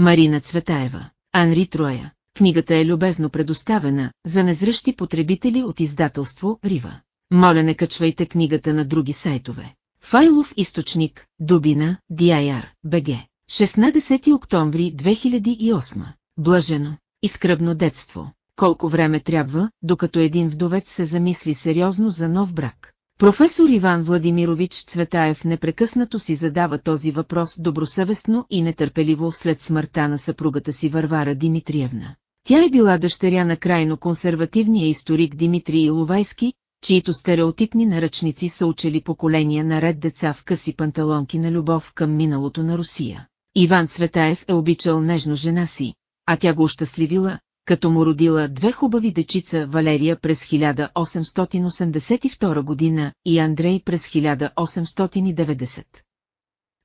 Марина Цветаева, Анри Троя. Книгата е любезно предоставена за незръщи потребители от издателство Рива. Моля не качвайте книгата на други сайтове. Файлов източник, Дубина, DIR, БГ. 16 октомври 2008. Блажено. И скръбно детство. Колко време трябва, докато един вдовец се замисли сериозно за нов брак. Професор Иван Владимирович Цветаев непрекъснато си задава този въпрос добросъвестно и нетърпеливо след смъртта на съпругата си Варвара Димитриевна. Тя е била дъщеря на крайно консервативния историк Димитрий Иловайски, чието стереотипни наръчници са учили поколения наред деца в къси панталонки на любов към миналото на Русия. Иван Цветаев е обичал нежно жена си, а тя го ощастливила, като му родила две хубави дечица Валерия през 1882 година и Андрей през 1890.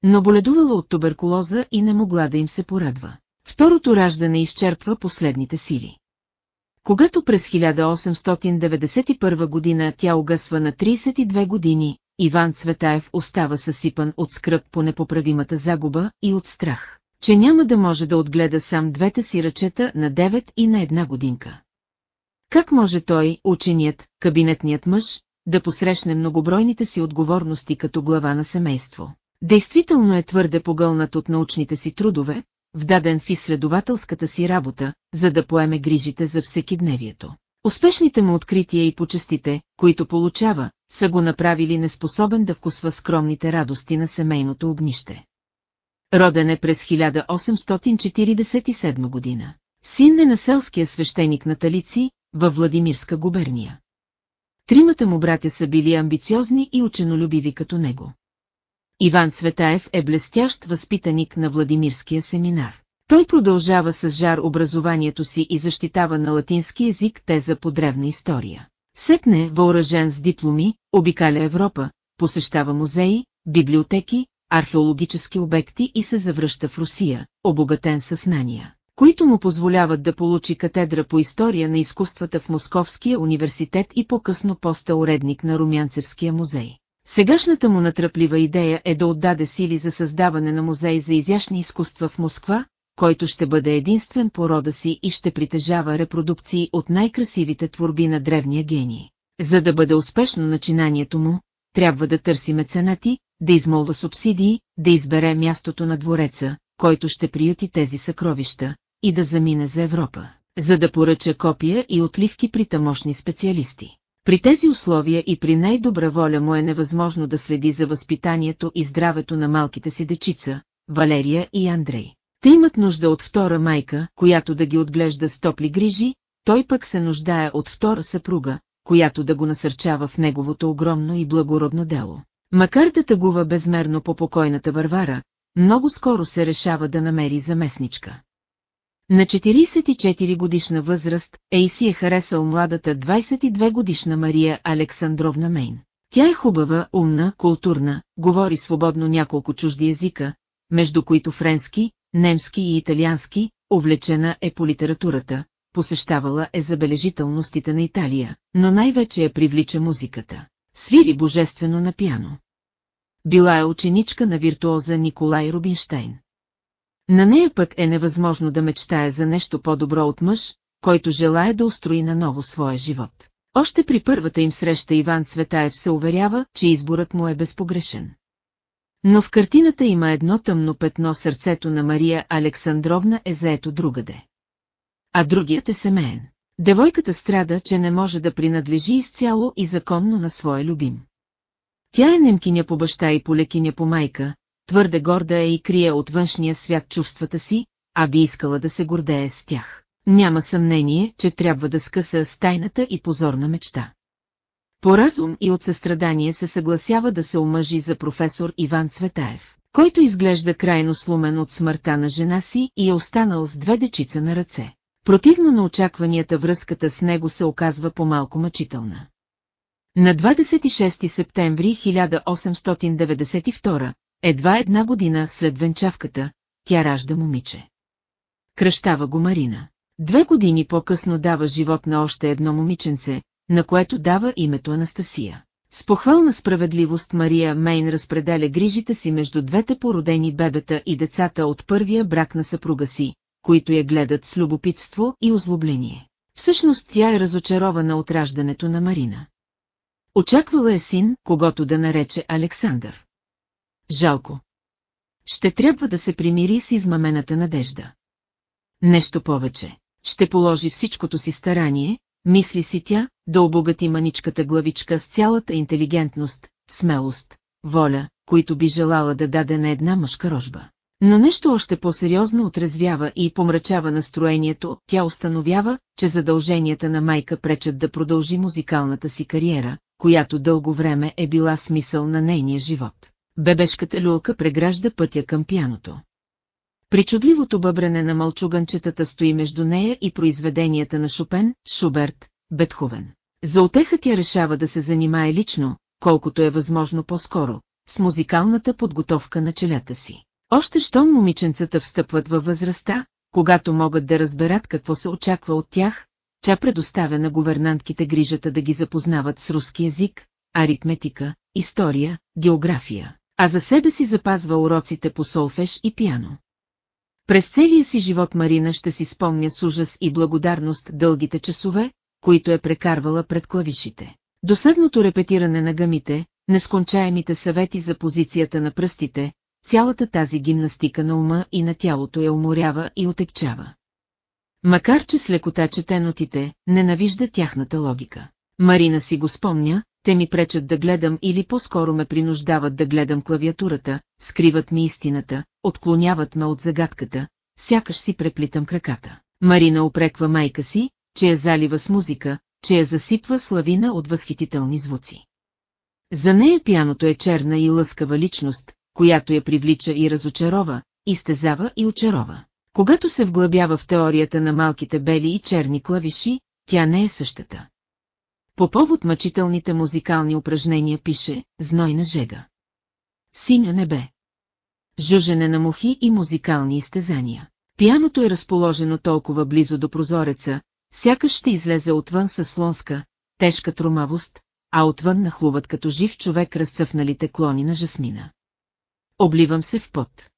Но боледувала от туберкулоза и не могла да им се порадва. Второто раждане изчерпва последните сили. Когато през 1891 година тя огъсва на 32 години, Иван Цветаев остава съсипан от скръп по непоправимата загуба и от страх, че няма да може да отгледа сам двете си ръчета на 9 и на една годинка. Как може той, ученият, кабинетният мъж, да посрещне многобройните си отговорности като глава на семейство? Действително е твърде погълнат от научните си трудове, вдаден в изследователската си работа, за да поеме грижите за всекидневието. Успешните му открития и почестите, които получава, са го направили неспособен да вкусва скромните радости на семейното огнище. Роден е през 1847 година. Син е на селския свещеник на Талици, във Владимирска губерния. Тримата му братя са били амбициозни и ученолюбиви като него. Иван Цветаев е блестящ възпитаник на Владимирския семинар. Той продължава с жар образованието си и защитава на латински език теза по древна история. Сетне, въоръжен с дипломи, обикаля Европа, посещава музеи, библиотеки, археологически обекти и се завръща в Русия, обогатен със знания, които му позволяват да получи катедра по история на изкуствата в Московския университет и по-късно поста уредник на Румянцевския музей. Сегашната му натръплива идея е да отдаде сили за създаване на музей за изящни изкуства в Москва, който ще бъде единствен по рода си и ще притежава репродукции от най-красивите творби на древния гений. За да бъде успешно начинанието му, трябва да търси меценати, да измолва субсидии, да избере мястото на двореца, който ще приюти тези съкровища, и да замине за Европа, за да поръча копия и отливки при тамошни специалисти. При тези условия и при най-добра воля му е невъзможно да следи за възпитанието и здравето на малките си дечица, Валерия и Андрей. Те имат нужда от втора майка, която да ги отглежда с топли грижи, той пък се нуждае от втора съпруга, която да го насърчава в неговото огромно и благородно дело. Макар да тъгува безмерно по покойната Варвара, много скоро се решава да намери заместничка. На 44 годишна възраст Ейси е харесал младата 22 годишна Мария Александровна Мейн. Тя е хубава, умна, културна, говори свободно няколко чужди езика, между които френски, немски и италиански, увлечена е по литературата, посещавала е забележителностите на Италия, но най-вече я привлича музиката. Свири божествено на пиано. Била е ученичка на виртуоза Николай Рубинштейн. На нея пък е невъзможно да мечтае за нещо по-добро от мъж, който желая да устрои наново своя живот. Още при първата им среща Иван Цветаев се уверява, че изборът му е безпогрешен. Но в картината има едно тъмно петно сърцето на Мария Александровна е заето другаде. А другият е семейен. Девойката страда, че не може да принадлежи изцяло и законно на своя любим. Тя е немкиня по баща и полекиня по майка, твърде горда е и крие от външния свят чувствата си, а би искала да се гордее с тях. Няма съмнение, че трябва да скъса с тайната и позорна мечта. По разум и от състрадание се съгласява да се омъжи за професор Иван Цветаев, който изглежда крайно слумен от смъртта на жена си и е останал с две дечица на ръце. Противно на очакванията връзката с него се оказва по-малко мъчителна. На 26 септември 1892, едва една година след венчавката, тя ражда момиче. Кръщава го Марина. Две години по-късно дава живот на още едно момиченце, на което дава името Анастасия. С похвална справедливост Мария Мейн разпределя грижите си между двете породени бебета и децата от първия брак на съпруга си, които я гледат с любопитство и озлобление. Всъщност тя е разочарована от раждането на Марина. Очаквала е син, когато да нарече Александър. Жалко. Ще трябва да се примири с измамената надежда. Нещо повече. Ще положи всичкото си старание, мисли си тя, да обогати маничката главичка с цялата интелигентност, смелост, воля, които би желала да даде на една мъжка рожба. Но нещо още по-сериозно отрезвява и помрачава настроението, тя установява, че задълженията на майка пречат да продължи музикалната си кариера, която дълго време е била смисъл на нейния живот. Бебешката люлка прегражда пътя към пяното. Причудливото бъбрене на мълчуганчетата стои между нея и произведенията на Шопен, Шуберт, Бетховен. За отеха тя решава да се занимае лично, колкото е възможно по-скоро, с музикалната подготовка на челята си. Още щом момиченцата встъпват във възрастта, когато могат да разберат какво се очаква от тях, тя предоставя на говернантките грижата да ги запознават с руски език, аритметика, история, география, а за себе си запазва уроците по солфеж и пиано. През целия си живот Марина ще си спомня с ужас и благодарност дългите часове, които е прекарвала пред клавишите. Досъдното репетиране на гамите, нескончаемите съвети за позицията на пръстите, цялата тази гимнастика на ума и на тялото я уморява и отекчава. Макар че с лекота чете нотите, ненавижда тяхната логика. Марина си го спомня, те ми пречат да гледам или по-скоро ме принуждават да гледам клавиатурата, скриват ми истината, отклоняват ме от загадката, сякаш си преплитам краката. Марина опреква майка си, че я залива с музика, че я засипва с лавина от възхитителни звуци. За нея пяното е черна и лъскава личност, която я привлича и разочарова, изтезава и очарова. Когато се вглъбява в теорията на малките бели и черни клавиши, тя не е същата. По повод мъчителните музикални упражнения пише «Знойна жега». Синьо небе. Жужене на мухи и музикални изтезания. Пияното е разположено толкова близо до прозореца, сякаш ще излезе отвън със слонска, тежка тромавост, а отвън нахлуват като жив човек разцъфналите клони на жасмина. Обливам се в пот.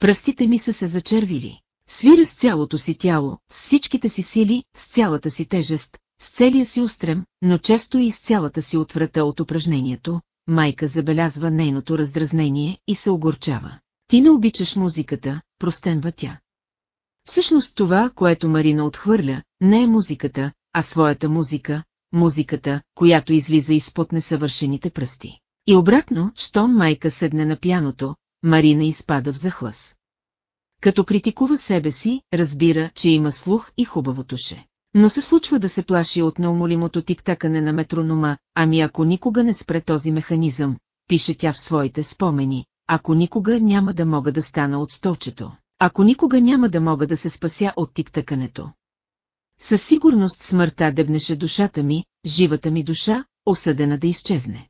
Пръстите ми са се зачервили. Свиря с цялото си тяло, с всичките си сили, с цялата си тежест, с целия си устрем, но често и с цялата си отврата от упражнението, майка забелязва нейното раздразнение и се огорчава. Ти не обичаш музиката, простенва тя. Всъщност това, което Марина отхвърля, не е музиката, а своята музика, музиката, която излиза изпод несъвършените пръсти. И обратно, щом майка седне на пяното, Марина изпада в захлас. Като критикува себе си, разбира, че има слух и хубаво туше. Но се случва да се плаши от неумолимото тиктакане на метронома, ами ако никога не спре този механизъм, пише тя в своите спомени, ако никога няма да мога да стана от столчето, ако никога няма да мога да се спася от тиктакането. Със сигурност смъртта дебнеше душата ми, живата ми душа, осъдена да изчезне.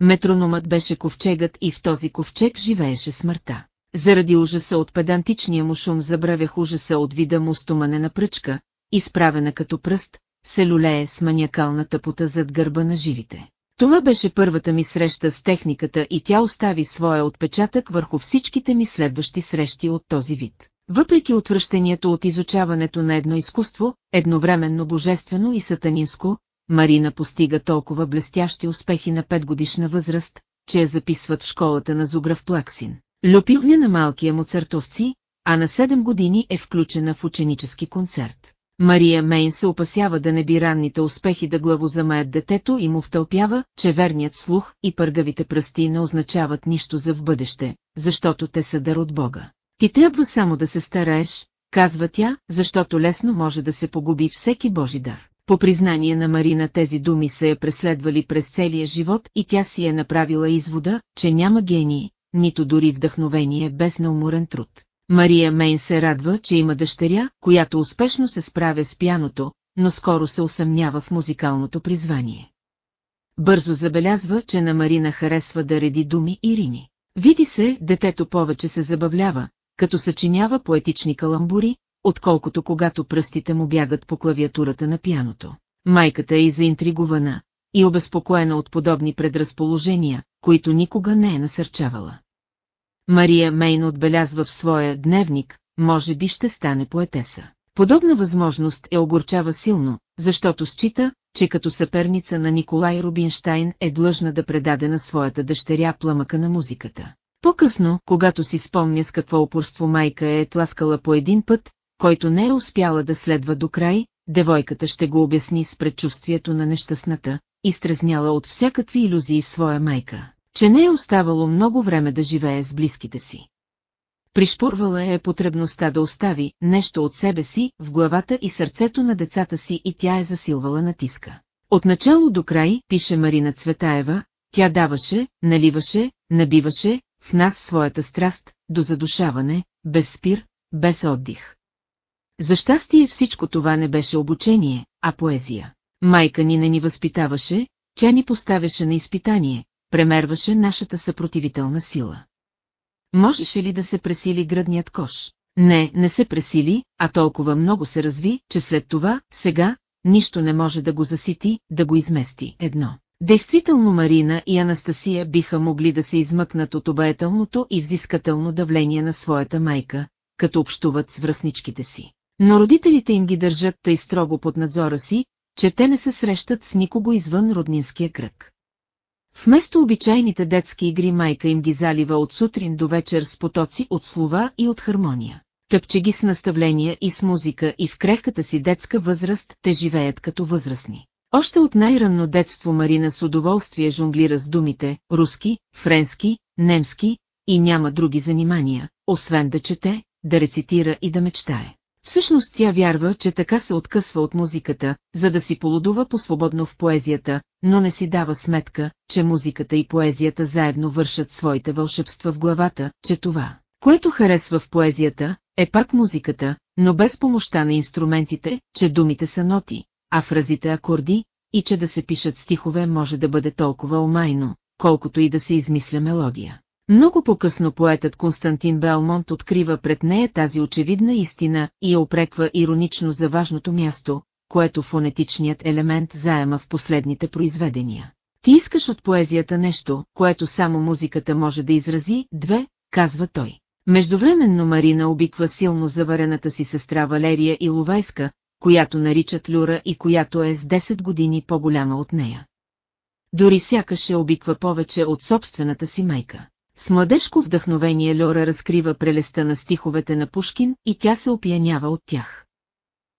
Метрономът беше ковчегът и в този ковчег живееше смъртта. Заради ужаса от педантичния му шум забравях ужаса от вида му стоманена пръчка, изправена като пръст, се люлее с маниакалната пута зад гърба на живите. Това беше първата ми среща с техниката и тя остави своя отпечатък върху всичките ми следващи срещи от този вид. Въпреки отвръщението от изучаването на едно изкуство, едновременно божествено и сатанинско, Марина постига толкова блестящи успехи на петгодишна възраст, че я записват в школата на Зуграв Плаксин. Люпилня на малкия му църтовци, а на 7 години е включена в ученически концерт. Мария Мейн се опасява да не би ранните успехи да главозамаят детето и му втълпява, че верният слух и пъргавите пръсти не означават нищо за в бъдеще, защото те са дар от Бога. Ти трябва само да се стараеш, казва тя, защото лесно може да се погуби всеки Божи дар. По признание на Марина тези думи са я преследвали през целия живот и тя си е направила извода, че няма гений, нито дори вдъхновение без неуморен труд. Мария Мейн се радва, че има дъщеря, която успешно се справя с пяното, но скоро се усъмнява в музикалното призвание. Бързо забелязва, че на Марина харесва да реди думи и рими. Види се, детето повече се забавлява, като съчинява поетични каламбури, отколкото когато пръстите му бягат по клавиатурата на пяното. Майката е и заинтригувана, и обезпокоена от подобни предразположения, които никога не е насърчавала. Мария Мейн отбелязва в своя дневник, може би ще стане поетеса. Подобна възможност е огорчава силно, защото счита, че като съперница на Николай Рубинштайн е длъжна да предаде на своята дъщеря пламъка на музиката. По-късно, когато си спомня с какво упорство майка е тласкала по един път, който не е успяла да следва до край, девойката ще го обясни с предчувствието на нещастната, изтрезняла от всякакви иллюзии своя майка, че не е оставало много време да живее с близките си. Пришпурвала е потребността да остави нещо от себе си в главата и сърцето на децата си и тя е засилвала натиска. От начало до край, пише Марина Цветаева, тя даваше, наливаше, набиваше в нас своята страст, до задушаване, без спир, без отдих. За щастие всичко това не беше обучение, а поезия. Майка ни не ни възпитаваше, тя ни поставяше на изпитание, премерваше нашата съпротивителна сила. Можеше ли да се пресили гръдният кош? Не, не се пресили, а толкова много се разви, че след това, сега, нищо не може да го засити, да го измести. Едно. Действително Марина и Анастасия биха могли да се измъкнат от обаятелното и взискателно давление на своята майка, като общуват с връзничките си. Но родителите им ги държат тъй строго под надзора си, че те не се срещат с никого извън роднинския кръг. Вместо обичайните детски игри майка им ги залива от сутрин до вечер с потоци от слова и от хармония. Тъпче ги с наставления и с музика и в крехката си детска възраст те живеят като възрастни. Още от най-ранно детство Марина с удоволствие жонглира с думите руски, френски, немски и няма други занимания, освен да чете, да рецитира и да мечтае. Всъщност тя вярва, че така се откъсва от музиката, за да си полудува по-свободно в поезията, но не си дава сметка, че музиката и поезията заедно вършат своите вълшебства в главата, че това, което харесва в поезията, е пак музиката, но без помощта на инструментите, че думите са ноти, а фразите акорди, и че да се пишат стихове може да бъде толкова омайно, колкото и да се измисля мелодия. Много по-късно поетът Константин Белмонт открива пред нея тази очевидна истина и я опреква иронично за важното място, което фонетичният елемент заема в последните произведения. Ти искаш от поезията нещо, което само музиката може да изрази, две, казва той. Междувременно Марина обиква силно заварената си сестра Валерия Иловайска, която наричат Люра и която е с 10 години по-голяма от нея. Дори сякаш обиква повече от собствената си майка. С младежко вдъхновение Льора разкрива прелеста на стиховете на Пушкин и тя се опиянява от тях.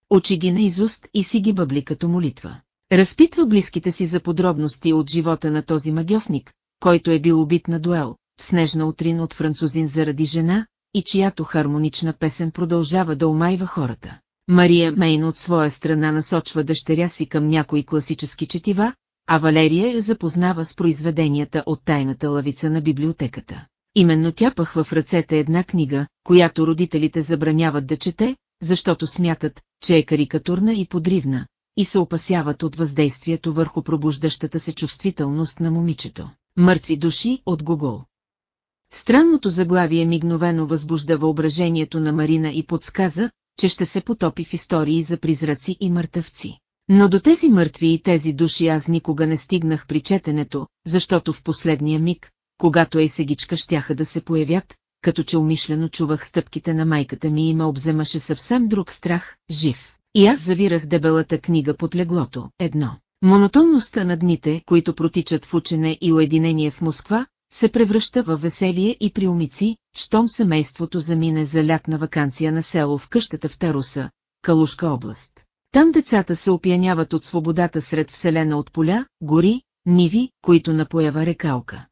Очи ги наизуст и си ги бъбли като молитва. Разпитва близките си за подробности от живота на този магиосник, който е бил убит на дуел, в снежна утрин от французин заради жена, и чиято хармонична песен продължава да омайва хората. Мария Мейн от своя страна насочва дъщеря си към някои класически четива, а Валерия я запознава с произведенията от тайната лавица на библиотеката. Именно тя пъхва в ръцете една книга, която родителите забраняват да чете, защото смятат, че е карикатурна и подривна, и се опасяват от въздействието върху пробуждащата се чувствителност на момичето. Мъртви души от Гогол. Странното заглавие мигновено възбужда въображението на Марина и подсказа, че ще се потопи в истории за призраци и мъртъвци. Но до тези мъртви и тези души аз никога не стигнах при четенето, защото в последния миг, когато ей сегичка щяха да се появят, като че умишлено чувах стъпките на майката ми и ме обземаше съвсем друг страх, жив. И аз завирах дебелата книга под леглото. Едно. Монотонността на дните, които протичат в учене и уединение в Москва, се превръща в веселие и приумици, щом семейството замине за лятна вакансия на село в къщата в Таруса, Калушка област. Там децата се опияняват от свободата сред вселена от поля, гори, ниви, които напоява рекалка.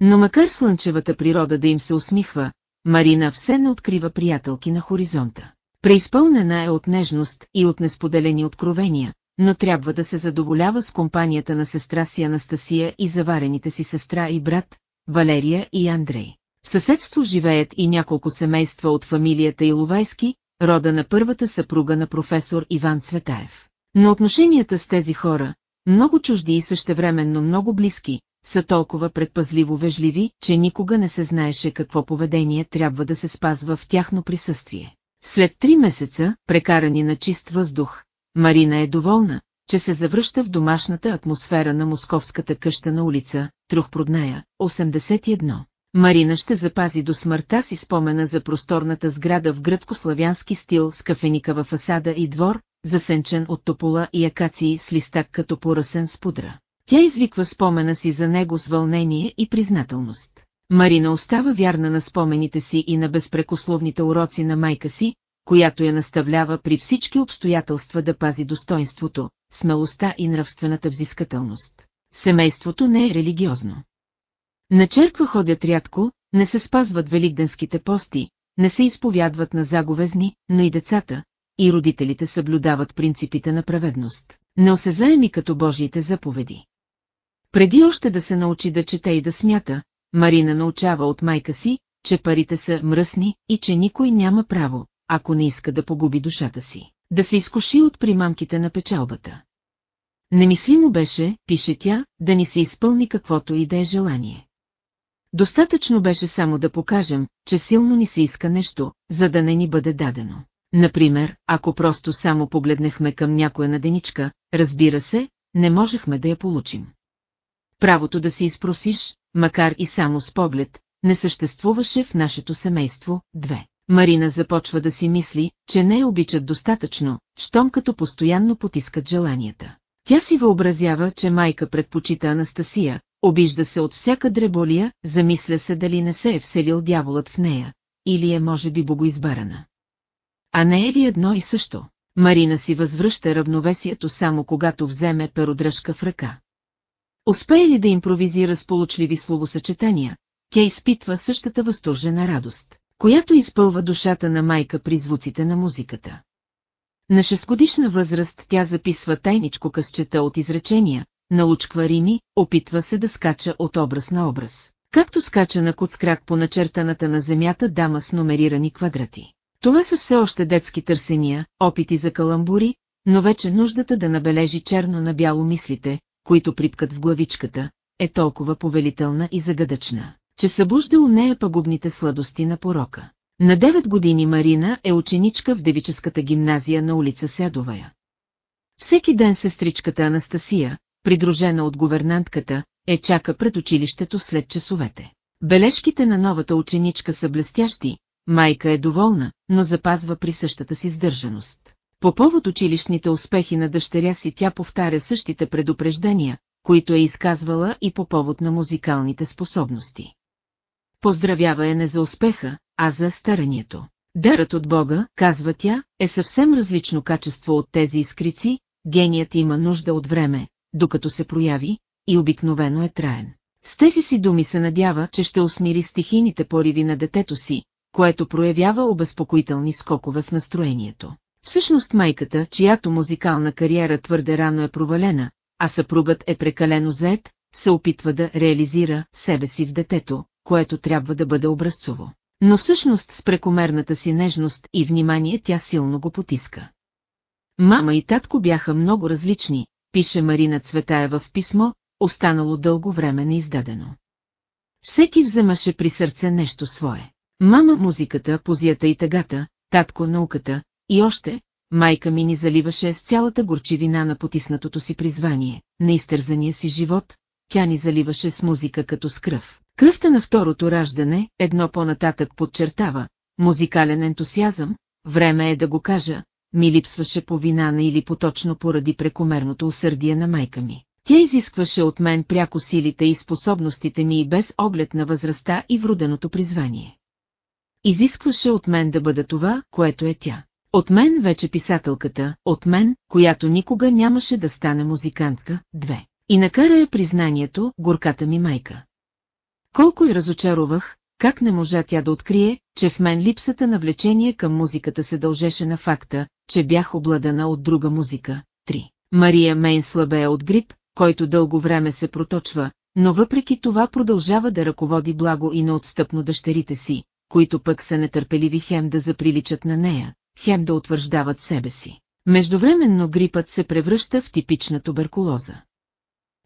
Но макар слънчевата природа да им се усмихва, Марина все не открива приятелки на хоризонта. Преизпълнена е от нежност и от несподелени откровения, но трябва да се задоволява с компанията на сестра си Анастасия и заварените си сестра и брат, Валерия и Андрей. В съседство живеят и няколко семейства от фамилията Иловайски, рода на първата съпруга на професор Иван Цветаев. Но отношенията с тези хора, много чужди и същевременно много близки, са толкова предпазливо вежливи, че никога не се знаеше какво поведение трябва да се спазва в тяхно присъствие. След три месеца, прекарани на чист въздух, Марина е доволна, че се завръща в домашната атмосфера на московската къща на улица, Трухпродная, 81. Марина ще запази до смъртта си спомена за просторната сграда в гръцко-славянски стил с кафеникава фасада и двор, засенчен от топола и акации с листак като поръсен с пудра. Тя извиква спомена си за него с вълнение и признателност. Марина остава вярна на спомените си и на безпрекословните уроци на майка си, която я наставлява при всички обстоятелства да пази достоинството, смелостта и нравствената взискателност. Семейството не е религиозно. На черква ходят рядко, не се спазват великденските пости, не се изповядват на заговезни, но и децата, и родителите съблюдават принципите на праведност, неосезаеми като Божиите заповеди. Преди още да се научи да чете и да смята, Марина научава от майка си, че парите са мръсни и че никой няма право, ако не иска да погуби душата си, да се изкуши от примамките на печалбата. Немислимо беше, пише тя, да ни се изпълни каквото и да е желание. Достатъчно беше само да покажем, че силно ни се иска нещо, за да не ни бъде дадено. Например, ако просто само погледнахме към някоя наденичка, разбира се, не можехме да я получим. Правото да си изпросиш, макар и само с поглед, не съществуваше в нашето семейство. Две. Марина започва да си мисли, че не я обичат достатъчно, щом като постоянно потискат желанията. Тя си въобразява, че майка предпочита Анастасия, обижда се от всяка дреболия, замисля се дали не се е вселил дяволът в нея, или е може би богоизбарана. А не е ли едно и също? Марина си възвръща равновесието само когато вземе перодръжка в ръка. Успее ли да импровизира с получливи словосъчетания, тя изпитва същата възторжена радост, която изпълва душата на майка при звуците на музиката. На шестгодишна възраст тя записва тайничко късчета от изречения, научква рими, опитва се да скача от образ на образ. Както скача на куцкрак по начертаната на земята дама с номерирани квадрати. Това са все още детски търсения, опити за каламбури, но вече нуждата да набележи черно на бяло мислите, които припкат в главичката, е толкова повелителна и загадъчна, че събужда у нея пагубните сладости на порока. На 9 години Марина е ученичка в девическата гимназия на улица Седовая. Всеки ден сестричката Анастасия, придружена от говернантката, е чака пред училището след часовете. Бележките на новата ученичка са блестящи, майка е доволна, но запазва присъщата си сдържаност. По повод училищните успехи на дъщеря си тя повтаря същите предупреждения, които е изказвала и по повод на музикалните способности. Поздравява е не за успеха, а за старанието. Дарът от Бога, казва тя, е съвсем различно качество от тези искрици, геният има нужда от време, докато се прояви, и обикновено е траен. С тези си думи се надява, че ще усмири стихийните пориви на детето си, което проявява обезпокоителни скокове в настроението. Всъщност майката, чиято музикална кариера твърде рано е провалена, а съпругът е прекалено заед, се опитва да реализира себе си в детето, което трябва да бъде образцово. Но всъщност с прекомерната си нежност и внимание тя силно го потиска. Мама и татко бяха много различни, пише Марина Цветаева в писмо, останало дълго време неиздадено. Всеки вземаше при сърце нещо свое. Мама музиката, позията и тъгата, татко науката, и още, майка ми ни заливаше с цялата горчивина на потиснатото си призвание, на изтързания си живот, тя ни заливаше с музика като с кръв. Кръвта на второто раждане, едно по-нататък подчертава, музикален ентусиазъм, време е да го кажа, ми липсваше по вина или поточно поради прекомерното усърдие на майка ми. Тя изискваше от мен пряко силите и способностите ми и без оглед на възрастта и вроденото призвание. Изискваше от мен да бъда това, което е тя. От мен вече писателката, от мен, която никога нямаше да стане музикантка, две. И накара е признанието, горката ми майка. Колко и разочаровах, как не можа тя да открие, че в мен липсата на влечение към музиката се дължеше на факта, че бях обладана от друга музика. 3. Мария Мейн слабее от грип, който дълго време се проточва, но въпреки това продължава да ръководи благо и неотстъпно дъщерите си, които пък са нетърпеливи хем да заприличат на нея, хем да утвърждават себе си. Междувременно грипът се превръща в типична туберкулоза.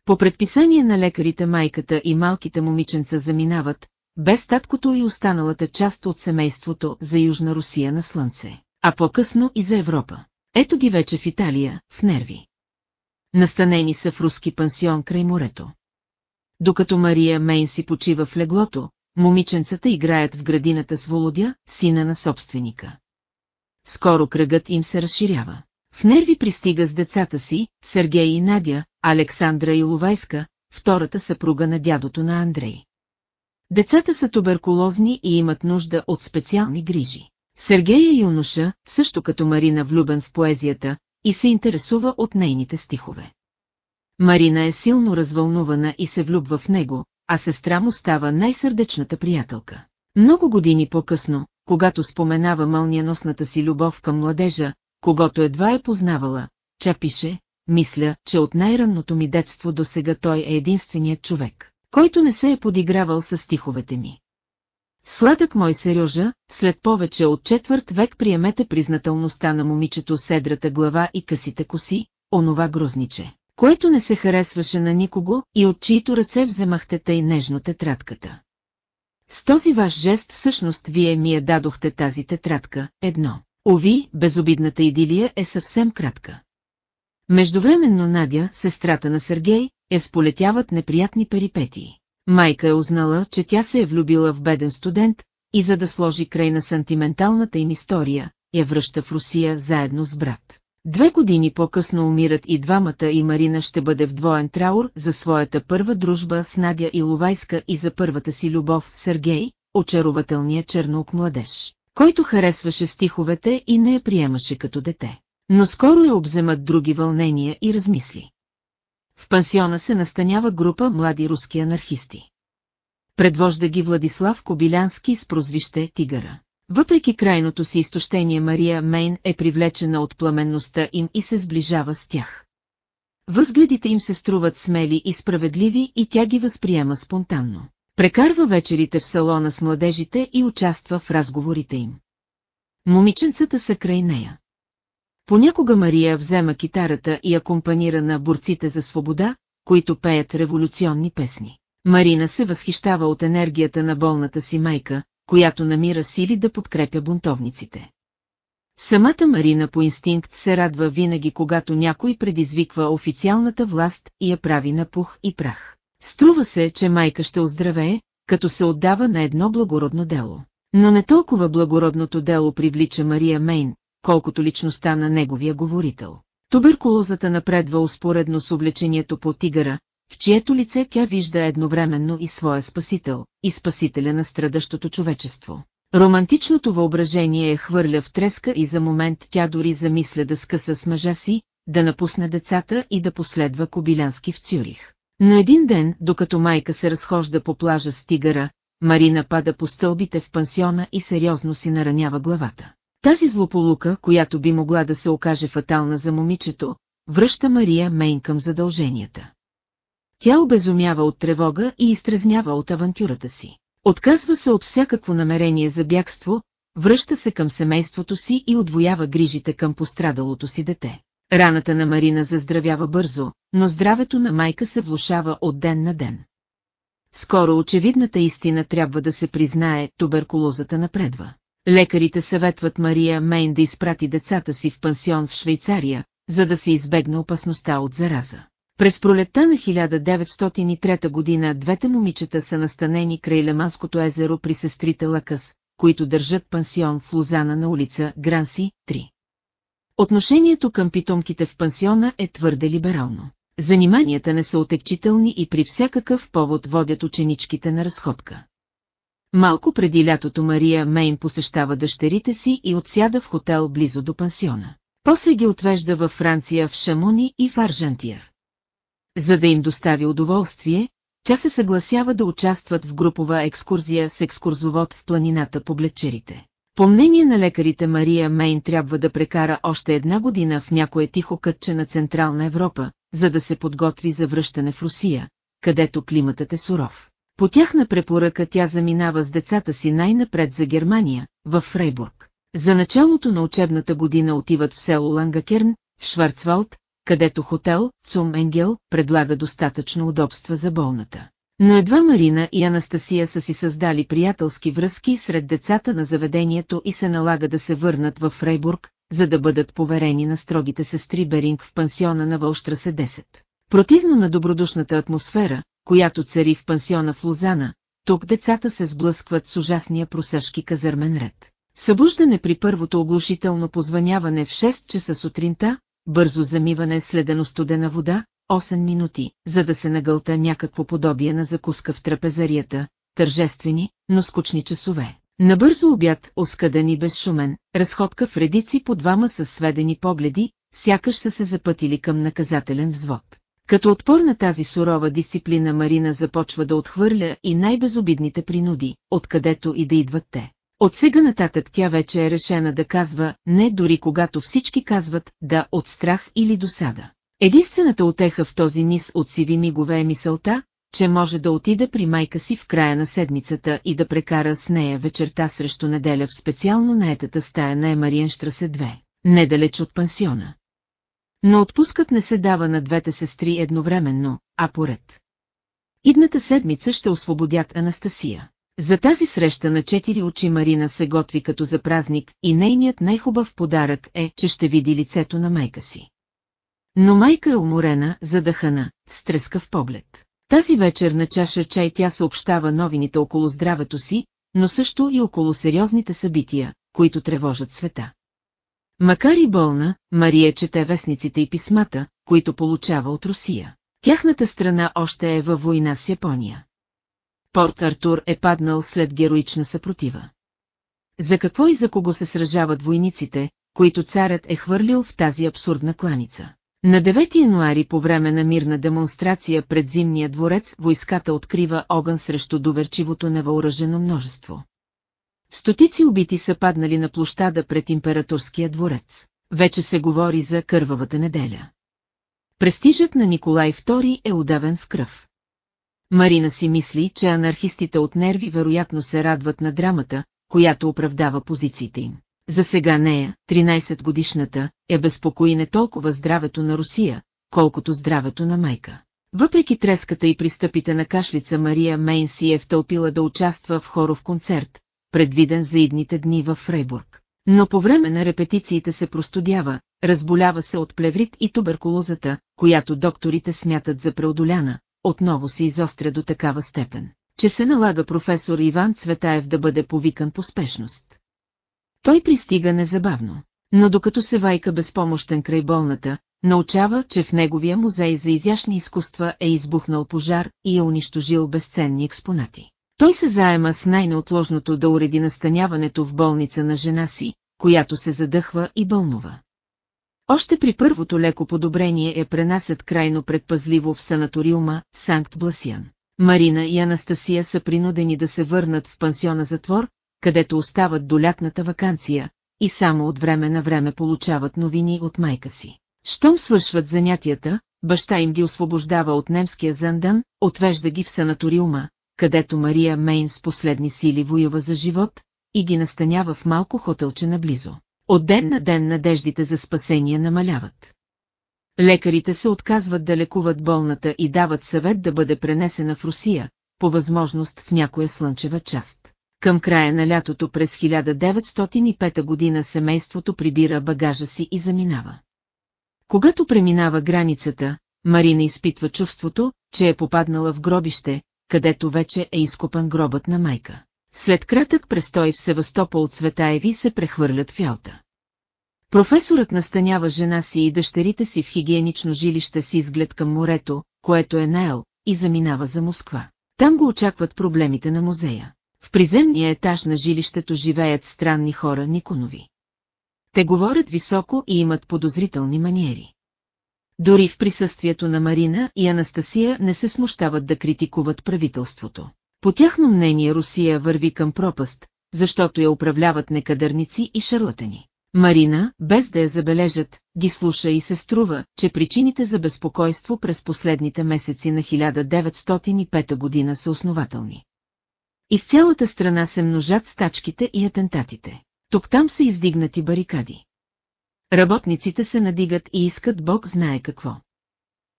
По предписание на лекарите майката и малките момиченца заминават, без таткото и останалата част от семейството за Южна Русия на Слънце, а по-късно и за Европа. Ето ги вече в Италия, в нерви. настанени са в руски пансион край морето. Докато Мария Мейн си почива в леглото, момиченцата играят в градината с Володя, сина на собственика. Скоро кръгът им се разширява. В нерви пристига с децата си, Сергей и Надя, Александра и Ловайска, втората съпруга на дядото на Андрей. Децата са туберкулозни и имат нужда от специални грижи. Сергей е юноша, също като Марина влюбен в поезията, и се интересува от нейните стихове. Марина е силно развълнувана и се влюбва в него, а сестра му става най-сърдечната приятелка. Много години по-късно, когато споменава мълниеносната си любов към младежа, когато едва е познавала, тя пише, мисля, че от най-ранното ми детство до сега той е единственият човек, който не се е подигравал с стиховете ми. Сладък мой Сережа, след повече от четвърт век приемете признателността на момичето седрата глава и късите коси, онова грозниче, което не се харесваше на никого и от чието ръце вземахте тъй нежно тетрадката. С този ваш жест всъщност вие ми я дадохте тази тетрадка, едно. Ови, безобидната идилия е съвсем кратка. Междувременно Надя, сестрата на Сергей, е сполетяват неприятни перипетии. Майка е узнала, че тя се е влюбила в беден студент и за да сложи край на сантименталната им история, я връща в Русия заедно с брат. Две години по-късно умират и двамата и Марина ще бъде в двоен траур за своята първа дружба с Надя Иловайска и за първата си любов Сергей, очарователният черноок младеж, който харесваше стиховете и не я приемаше като дете. Но скоро я обземат други вълнения и размисли. В пансиона се настанява група млади руски анархисти. Предвожда ги Владислав Кобилянски с прозвище Тигъра. Въпреки крайното си изтощение Мария Мейн е привлечена от пламенността им и се сближава с тях. Възгледите им се струват смели и справедливи и тя ги възприема спонтанно. Прекарва вечерите в салона с младежите и участва в разговорите им. Момиченцата са край нея. Понякога Мария взема китарата и акомпанира на борците за свобода, които пеят революционни песни. Марина се възхищава от енергията на болната си майка, която намира сили да подкрепя бунтовниците. Самата Марина по инстинкт се радва винаги, когато някой предизвиква официалната власт и я прави на пух и прах. Струва се, че майка ще оздравее, като се отдава на едно благородно дело. Но не толкова благородното дело привлича Мария Мейн, колкото личността на неговия говорител. Туберкулозата напредва успоредно с облечението по тигъра, в чието лице тя вижда едновременно и своя спасител, и спасителя на страдащото човечество. Романтичното въображение е хвърля в треска и за момент тя дори замисля да скъса с мъжа си, да напусне децата и да последва Кобилянски в Цюрих. На един ден, докато майка се разхожда по плажа с тигъра, Марина пада по стълбите в пансиона и сериозно си наранява главата. Тази злополука, която би могла да се окаже фатална за момичето, връща Мария Мейн към задълженията. Тя обезумява от тревога и изтрезнява от авантюрата си. Отказва се от всякакво намерение за бягство, връща се към семейството си и отвоява грижите към пострадалото си дете. Раната на Марина заздравява бързо, но здравето на майка се влушава от ден на ден. Скоро очевидната истина трябва да се признае, туберкулозата напредва. Лекарите съветват Мария Мейн да изпрати децата си в пансион в Швейцария, за да се избегне опасността от зараза. През пролетта на 1903 година двете момичета са настанени край Леманското езеро при сестрите Лакъс, които държат пансион в Лузана на улица Гранси, 3. Отношението към питомките в пансиона е твърде либерално. Заниманията не са отекчителни и при всякакъв повод водят ученичките на разходка. Малко преди лятото Мария Мейн посещава дъщерите си и отсяда в хотел близо до пансиона. После ги отвежда във Франция в Шамони и в Аржантиер. За да им достави удоволствие, тя се съгласява да участват в групова екскурзия с екскурзовод в планината по Блечерите. По мнение на лекарите Мария Мейн трябва да прекара още една година в някое тихо кътче на Централна Европа, за да се подготви за връщане в Русия, където климатът е суров. По тяхна препоръка тя заминава с децата си най-напред за Германия, в Фрейбург. За началото на учебната година отиват в село Лангакерн, в Шварцвалд, където хотел Цум Енгел предлага достатъчно удобства за болната. Но едва Марина и Анастасия са си създали приятелски връзки сред децата на заведението и се налага да се върнат в Фрейбург, за да бъдат поверени на строгите сестри Беринг в пансиона на Вълштрасе 10. Противно на добродушната атмосфера, която цари в пансиона в Лозана, тук децата се сблъскват с ужасния просъшки казармен ред. Събуждане при първото оглушително позваняване в 6 часа сутринта, бързо замиване с ледено-студена вода, 8 минути, за да се нагълта някакво подобие на закуска в трапезарията, тържествени, но скучни часове. Набързо обяд, оскъден и безшумен, разходка в редици по двама с сведени погледи, сякаш са се запътили към наказателен взвод. Като отпор на тази сурова дисциплина Марина започва да отхвърля и най-безобидните принуди, откъдето и да идват те. От сега нататък тя вече е решена да казва не дори когато всички казват да от страх или досада. Единствената отеха в този низ от сиви мигове е мисълта, че може да отида при майка си в края на седмицата и да прекара с нея вечерта срещу неделя в специално наетата стая на Емариенштрасе 2, недалеч от пансиона. Но отпускът не се дава на двете сестри едновременно, а поред. Идната седмица ще освободят Анастасия. За тази среща на четири очи Марина се готви като за празник и нейният най-хубав подарък е, че ще види лицето на майка си. Но майка е уморена, задъхана, с трескав поглед. Тази вечер на чаша чай тя съобщава новините около здравето си, но също и около сериозните събития, които тревожат света. Макар и болна, Мария чете вестниците и писмата, които получава от Русия. Тяхната страна още е във война с Япония. Порт Артур е паднал след героична съпротива. За какво и за кого се сражават войниците, които царят е хвърлил в тази абсурдна кланица? На 9 януари по време на мирна демонстрация пред Зимния дворец войската открива огън срещу доверчивото невъоръжено множество. Стотици убити са паднали на площада пред императорския дворец. Вече се говори за кървавата неделя. Престижът на Николай II е удавен в кръв. Марина си мисли, че анархистите от нерви вероятно се радват на драмата, която оправдава позициите им. За сега нея, 13-годишната, е безпокои не толкова здравето на Русия, колкото здравето на майка. Въпреки треската и пристъпите на кашлица Мария Мейн си е втълпила да участва в хоров концерт, предвиден за идните дни в Фрейбург. Но по време на репетициите се простудява, разболява се от плеврит и туберкулозата, която докторите смятат за преодоляна, отново се изостря до такава степен, че се налага професор Иван Цветаев да бъде повикан по спешност. Той пристига незабавно, но докато се вайка безпомощен край болната, научава, че в неговия музей за изящни изкуства е избухнал пожар и е унищожил безценни експонати. Той се заема с най-неотложното да уреди настаняването в болница на жена си, която се задъхва и бълнува. Още при първото леко подобрение е пренасят крайно предпазливо в санаториума Санкт Бласиан. Марина и Анастасия са принудени да се върнат в пансиона затвор, където остават до лятната вакансия, и само от време на време получават новини от майка си. Щом свършват занятията, баща им ги освобождава от немския зандан, отвежда ги в санаториума, където Мария Мейн с последни сили воюва за живот, и ги настанява в малко хотелче наблизо. От ден на ден надеждите за спасение намаляват. Лекарите се отказват да лекуват болната и дават съвет да бъде пренесена в Русия, по възможност в някоя слънчева част. Към края на лятото през 1905 година семейството прибира багажа си и заминава. Когато преминава границата, Марина изпитва чувството, че е попаднала в гробище, където вече е изкопан гробът на майка. След кратък престой в Севастопол Цветаеви се прехвърлят в Ялта. Професорът настанява жена си и дъщерите си в хигиенично жилище с изглед към морето, което е наел, и заминава за Москва. Там го очакват проблемите на музея. В приземния етаж на жилището живеят странни хора Никонови. Те говорят високо и имат подозрителни маниери. Дори в присъствието на Марина и Анастасия не се смущават да критикуват правителството. По тяхно мнение Русия върви към пропаст, защото я управляват некадърници и шарлатани. Марина, без да я забележат, ги слуша и се струва, че причините за безпокойство през последните месеци на 1905 година са основателни. Из цялата страна се множат стачките и атентатите. Тук-там са издигнати барикади. Работниците се надигат и искат Бог знае какво.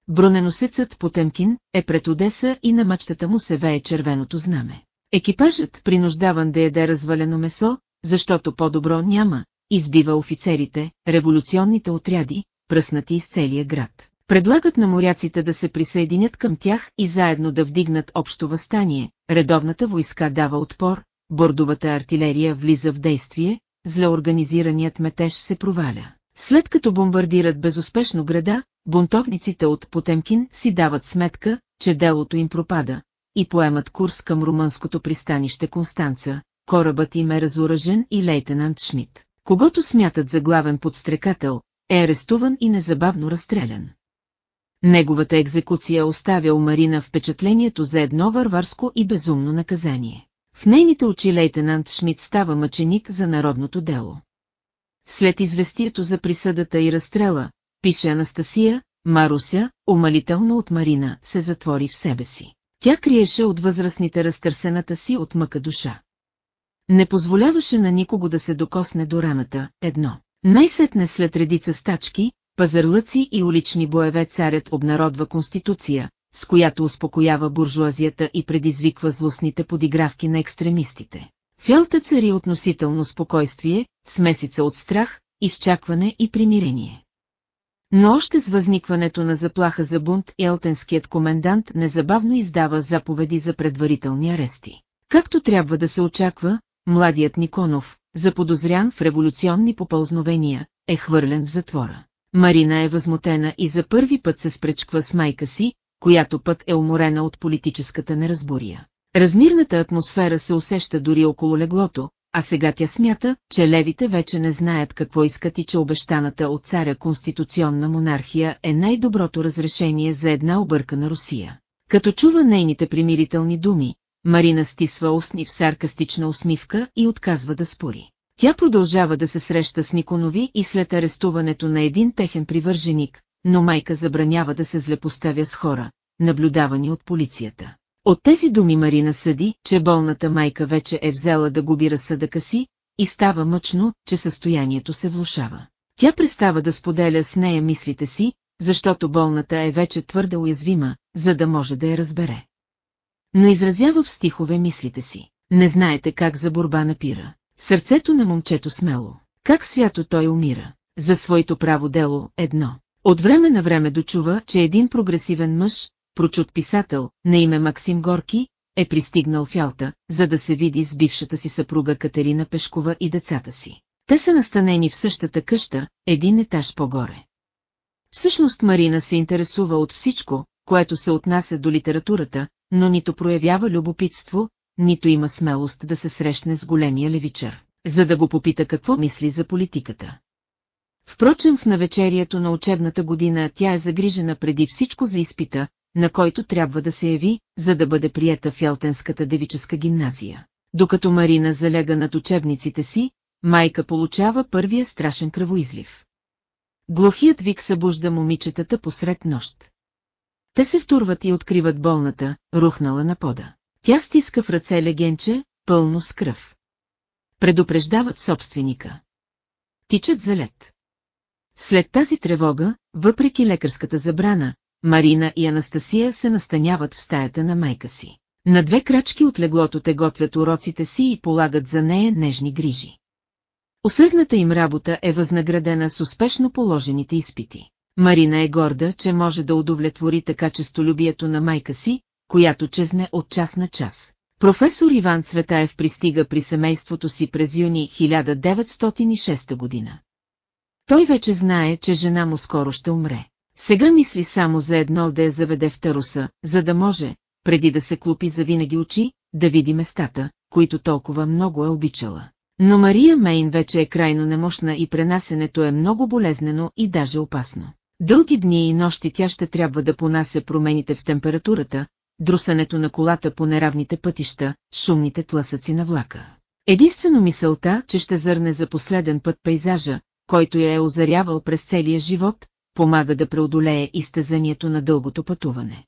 Броненосецът Потемкин е пред Одеса и на мачтата му се вее червеното знаме. Екипажът, принуждаван да яде развалено месо, защото по-добро няма, избива офицерите, революционните отряди, пръснати из целия град. Предлагат на моряците да се присъединят към тях и заедно да вдигнат общо възстание, редовната войска дава отпор, бордовата артилерия влиза в действие, зле организираният метеж се проваля. След като бомбардират безуспешно града, бунтовниците от Потемкин си дават сметка, че делото им пропада, и поемат курс към румънското пристанище Констанца, корабът им е разоръжен и лейтенант Шмидт, когато смятат за главен подстрекател, е арестуван и незабавно разстрелян. Неговата екзекуция оставя у Марина впечатлението за едно варварско и безумно наказание. В нейните очи лейтенант Шмидт става мъченик за народното дело. След известието за присъдата и разстрела, пише Анастасия, Маруся, умалително от Марина, се затвори в себе си. Тя криеше от възрастните разтърсената си от мъка душа. Не позволяваше на никого да се докосне до раната, едно. Най-сетне след редица стачки, пазарлъци и улични боеве царят обнародва конституция, с която успокоява буржуазията и предизвиква злостните подигравки на екстремистите. Фелта цари относително спокойствие, смесица от страх, изчакване и примирение. Но още с възникването на заплаха за бунт елтенският комендант незабавно издава заповеди за предварителни арести. Както трябва да се очаква, младият Никонов, заподозрян в революционни попълзновения, е хвърлен в затвора. Марина е възмутена и за първи път се спречква с майка си, която път е уморена от политическата неразбория. Размирната атмосфера се усеща дори около леглото, а сега тя смята, че левите вече не знаят какво искат и че обещаната от царя конституционна монархия е най-доброто разрешение за една объркана Русия. Като чува нейните примирителни думи, Марина стисва устни в саркастична усмивка и отказва да спори. Тя продължава да се среща с Никонови и след арестуването на един техен привърженик, но майка забранява да се злепоставя с хора, наблюдавани от полицията. От тези думи Марина съди, че болната майка вече е взела да губи разсъдъка си, и става мъчно, че състоянието се влушава. Тя престава да споделя с нея мислите си, защото болната е вече твърде уязвима, за да може да я разбере. Но изразява в стихове мислите си. Не знаете как за борба напира. Сърцето на момчето смело. Как свято той умира. За своето право дело едно. От време на време дочува, че един прогресивен мъж, прочут писател, на име Максим Горки, е пристигнал в Ялта, за да се види с бившата си съпруга Катерина Пешкова и децата си. Те са настанени в същата къща, един етаж по-горе. Всъщност Марина се интересува от всичко, което се отнася до литературата, но нито проявява любопитство, нито има смелост да се срещне с големия левичър, за да го попита какво мисли за политиката. Впрочем в навечерието на учебната година тя е загрижена преди всичко за изпита, на който трябва да се яви, за да бъде приета в Елтенската девическа гимназия. Докато Марина залега над учебниците си, майка получава първия страшен кръвоизлив. Глухият вик събужда момичетата посред нощ. Те се втурват и откриват болната, рухнала на пода. Тя стиска в ръце легенче, пълно с кръв. Предупреждават собственика. Тичат за лед. След тази тревога, въпреки лекарската забрана, Марина и Анастасия се настаняват в стаята на майка си. На две крачки от леглото те готвят уроците си и полагат за нея нежни грижи. Усърдната им работа е възнаградена с успешно положените изпити. Марина е горда, че може да удовлетвори така честолюбието на майка си, която чезне от час на час. Професор Иван Цветаев пристига при семейството си през юни 1906 година. Той вече знае, че жена му скоро ще умре. Сега мисли само за едно да я заведе в Таруса, за да може, преди да се клупи за винаги очи, да види местата, които толкова много е обичала. Но Мария Мейн вече е крайно немощна и пренасенето е много болезнено и даже опасно. Дълги дни и нощи тя ще трябва да понася промените в температурата, друсането на колата по неравните пътища, шумните тласъци на влака. Единствено мисълта, че ще зърне за последен път пейзажа, който я е озарявал през целия живот, помага да преодолее изтезанието на дългото пътуване.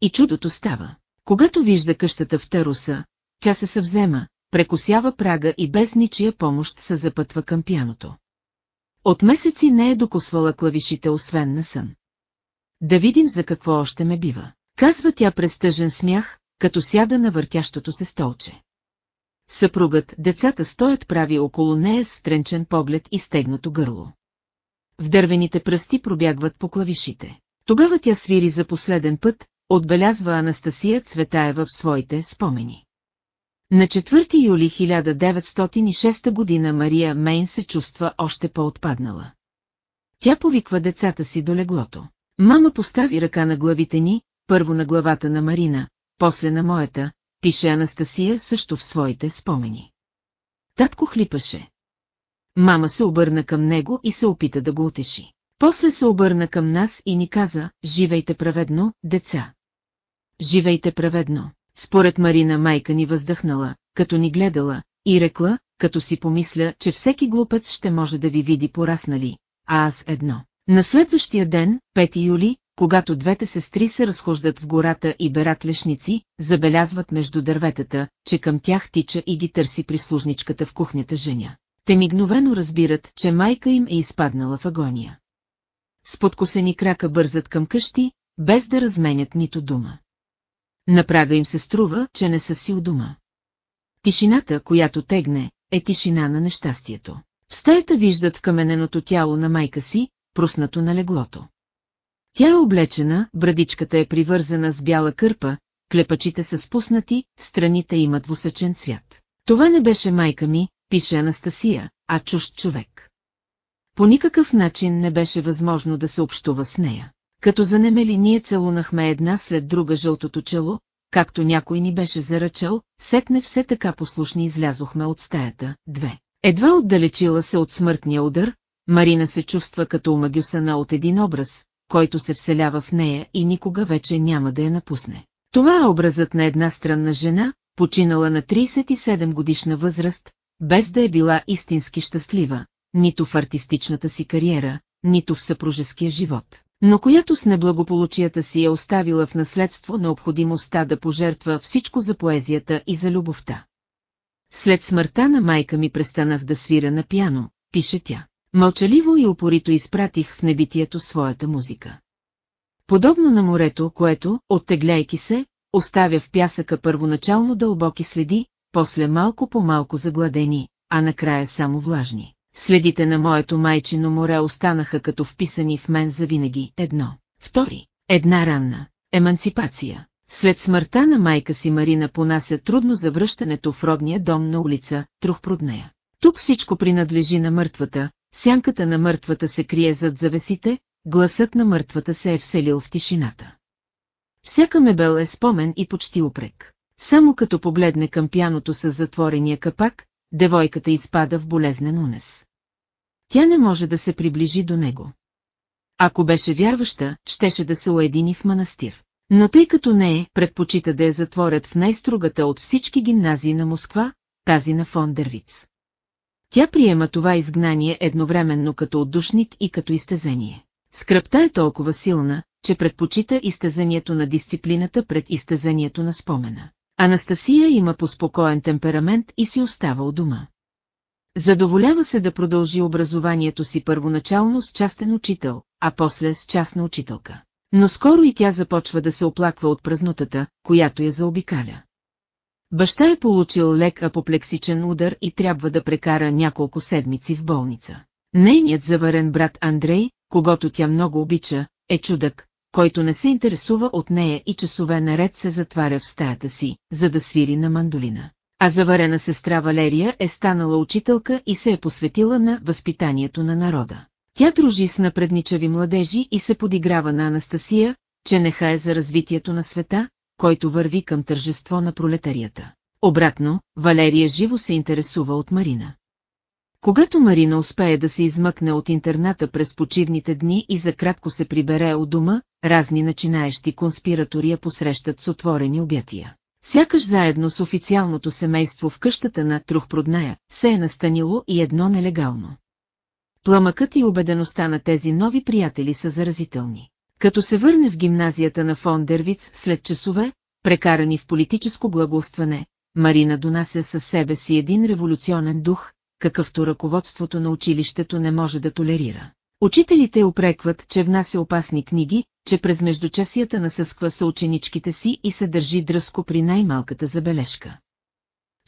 И чудото става. Когато вижда къщата в Таруса, тя се съвзема, прекосява прага и без ничия помощ се запътва към пяното. От месеци не е докосвала клавишите освен на сън. Да видим за какво още ме бива. Казва тя през тъжен смях, като сяда на въртящото се столче. съпругът, децата стоят прави около нея с тренчен поглед и стегнато гърло. В дървените пръсти пробягват по клавишите. Тогава тя свири за последен път, отбелязва Анастасия Цветаева в своите спомени. На 4 юли 1906 година Мария Мейн се чувства още по-отпаднала. Тя повиква децата си до леглото. Мама постави ръка на главите ни, първо на главата на Марина, после на моята, пише Анастасия също в своите спомени. Татко хлипаше. Мама се обърна към него и се опита да го утеши. После се обърна към нас и ни каза, живейте праведно, деца. Живейте праведно. Според Марина майка ни въздъхнала, като ни гледала, и рекла, като си помисля, че всеки глупец ще може да ви види пораснали, а аз едно. На следващия ден, 5 юли, когато двете сестри се разхождат в гората и берат лешници, забелязват между дърветата, че към тях тича и ги търси прислужничката в кухнята женя. Те мигновено разбират, че майка им е изпаднала в агония. С подкосени крака бързат към къщи, без да разменят нито дума. На прага им се струва, че не са си у дома. Тишината, която тегне, е тишина на нещастието. В стаята виждат камененото тяло на майка си, проснато на леглото. Тя е облечена, брадичката е привързана с бяла кърпа, клепачите са спуснати, страните имат двусъчен цвят. Това не беше майка ми, пише Анастасия, а чужд човек. По никакъв начин не беше възможно да се общува с нея. Като занемели ние целунахме една след друга жълтото чело, както някой ни беше заръчал, сетне все така послушни излязохме от стаята. Две. Едва отдалечила се от смъртния удар, Марина се чувства като омагюсана от един образ, който се вселява в нея и никога вече няма да я напусне. Това е образът на една странна жена, починала на 37 годишна възраст, без да е била истински щастлива, нито в артистичната си кариера, нито в съпружеския живот, но която с неблагополучията си е оставила в наследство необходимостта да пожертва всичко за поезията и за любовта. След смъртта на майка ми престанах да свира на пяно, пише тя. Мълчаливо и упорито изпратих в небитието своята музика. Подобно на морето, което, оттегляйки се, оставя в пясъка първоначално дълбоки следи, после малко по малко загладени, а накрая само влажни. Следите на моето майчино море останаха като вписани в мен завинаги. Едно. Втори. Една ранна. Еманципация. След смъртта на майка си Марина понася трудно завръщането в родния дом на улица Трухпроднея. Тук всичко принадлежи на мъртвата, сянката на мъртвата се крие зад завесите, гласът на мъртвата се е вселил в тишината. Всяка мебел е спомен и почти упрек. Само като погледне към пяното с затворения капак, девойката изпада в болезнен унес. Тя не може да се приближи до него. Ако беше вярваща, щеше да се уедини в манастир. Но тъй като не е, предпочита да я затворят в най-строгата от всички гимназии на Москва, тази на Фондервиц. Тя приема това изгнание едновременно като отдушник и като изтезение. Скръпта е толкова силна, че предпочита изтезанието на дисциплината пред изтезанието на спомена. Анастасия има поспокоен темперамент и си остава у дома. Задоволява се да продължи образованието си първоначално с частен учител, а после с частна учителка. Но скоро и тя започва да се оплаква от празнотата, която я заобикаля. Баща е получил лек апоплексичен удар и трябва да прекара няколко седмици в болница. Нейният заварен брат Андрей, когато тя много обича, е чудък, който не се интересува от нея и часове наред се затваря в стаята си, за да свири на мандолина. А заварена сестра Валерия е станала учителка и се е посветила на възпитанието на народа. Тя дружи с напредничави младежи и се подиграва на Анастасия, че неха е за развитието на света, който върви към тържество на пролетарията. Обратно, Валерия живо се интересува от Марина. Когато Марина успее да се измъкне от интерната през почивните дни и за кратко се прибере от дома, разни начинаещи конспиратория посрещат с отворени обятия. Сякаш заедно с официалното семейство в къщата на Трухпродная се е настанило и едно нелегално. Пламъкът и убедеността на тези нови приятели са заразителни. Като се върне в гимназията на фон Дервиц след часове, прекарани в политическо благостване, Марина донася със себе си един революционен дух, какъвто ръководството на училището не може да толерира. Учителите опрекват, че внася опасни книги, че през междучасията насъсква ученичките си и се държи дръско при най-малката забележка.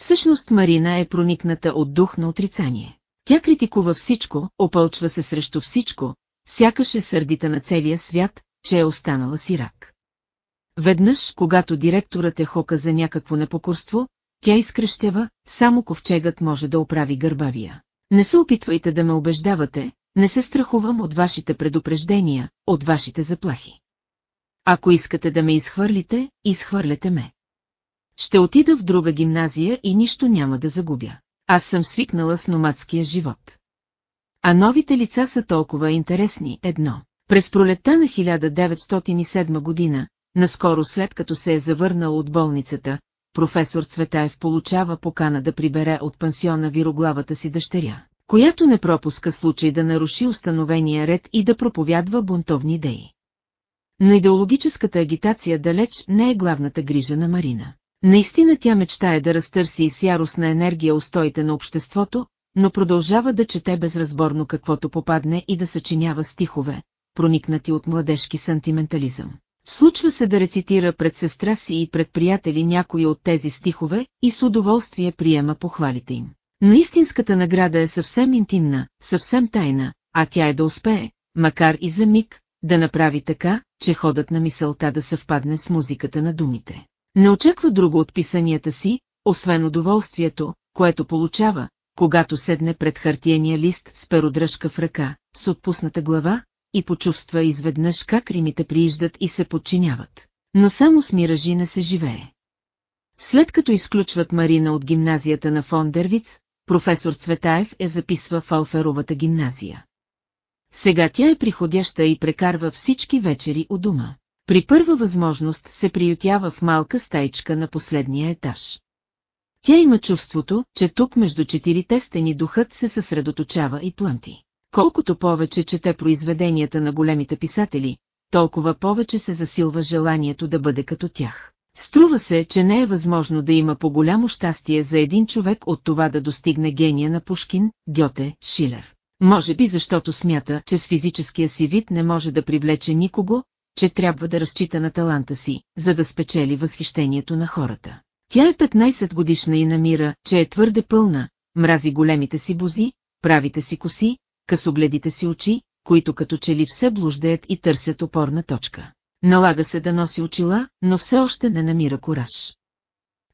Всъщност Марина е проникната от дух на отрицание. Тя критикува всичко, опълчва се срещу всичко, сякаш е сърдита на целия свят, че е останала сирак. Веднъж, когато директорът е хока за някакво непокорство, тя изкръщева, само ковчегът може да оправи гърбавия. Не се опитвайте да ме убеждавате, не се страхувам от вашите предупреждения, от вашите заплахи. Ако искате да ме изхвърлите, изхвърляте ме. Ще отида в друга гимназия и нищо няма да загубя. Аз съм свикнала с номадския живот. А новите лица са толкова интересни, едно. През пролетта на 1907 година, наскоро след като се е завърнал от болницата, професор Цветаев получава покана да прибере от пансиона вироглавата си дъщеря, която не пропуска случай да наруши установения ред и да проповядва бунтовни идеи. Но идеологическата агитация далеч не е главната грижа на Марина. Наистина тя мечтае да разтърси с яростна енергия устоите на обществото, но продължава да чете безразборно каквото попадне и да съчинява стихове, проникнати от младежки сантиментализъм. Случва се да рецитира пред сестра си и пред приятели някои от тези стихове и с удоволствие приема похвалите им. Но истинската награда е съвсем интимна, съвсем тайна, а тя е да успее, макар и за миг, да направи така, че ходът на мисълта да съвпадне с музиката на думите. Не очаква друго от писанията си, освен удоволствието, което получава, когато седне пред хартиения лист с перодръжка в ръка, с отпусната глава, и почувства изведнъж как римите прииждат и се подчиняват. Но само с миражи не се живее. След като изключват Марина от гимназията на Фондервиц, професор Цветаев е записва в Алферовата гимназия. Сега тя е приходяща и прекарва всички вечери у дома. При първа възможност се приютява в малка стайчка на последния етаж. Тя има чувството, че тук между четирите стени духът се съсредоточава и плънти. Колкото повече чете произведенията на големите писатели, толкова повече се засилва желанието да бъде като тях. Струва се, че не е възможно да има по-голямо щастие за един човек от това да достигне гения на Пушкин, Гьоте, Шилер. Може би защото смята, че с физическия си вид не може да привлече никого, че трябва да разчита на таланта си, за да спечели възхищението на хората. Тя е 15 годишна и намира, че е твърде пълна, мрази големите си бузи, правите си коси, късогледите си очи, които като че ли все блуждаят и търсят опорна точка. Налага се да носи очила, но все още не намира кораж.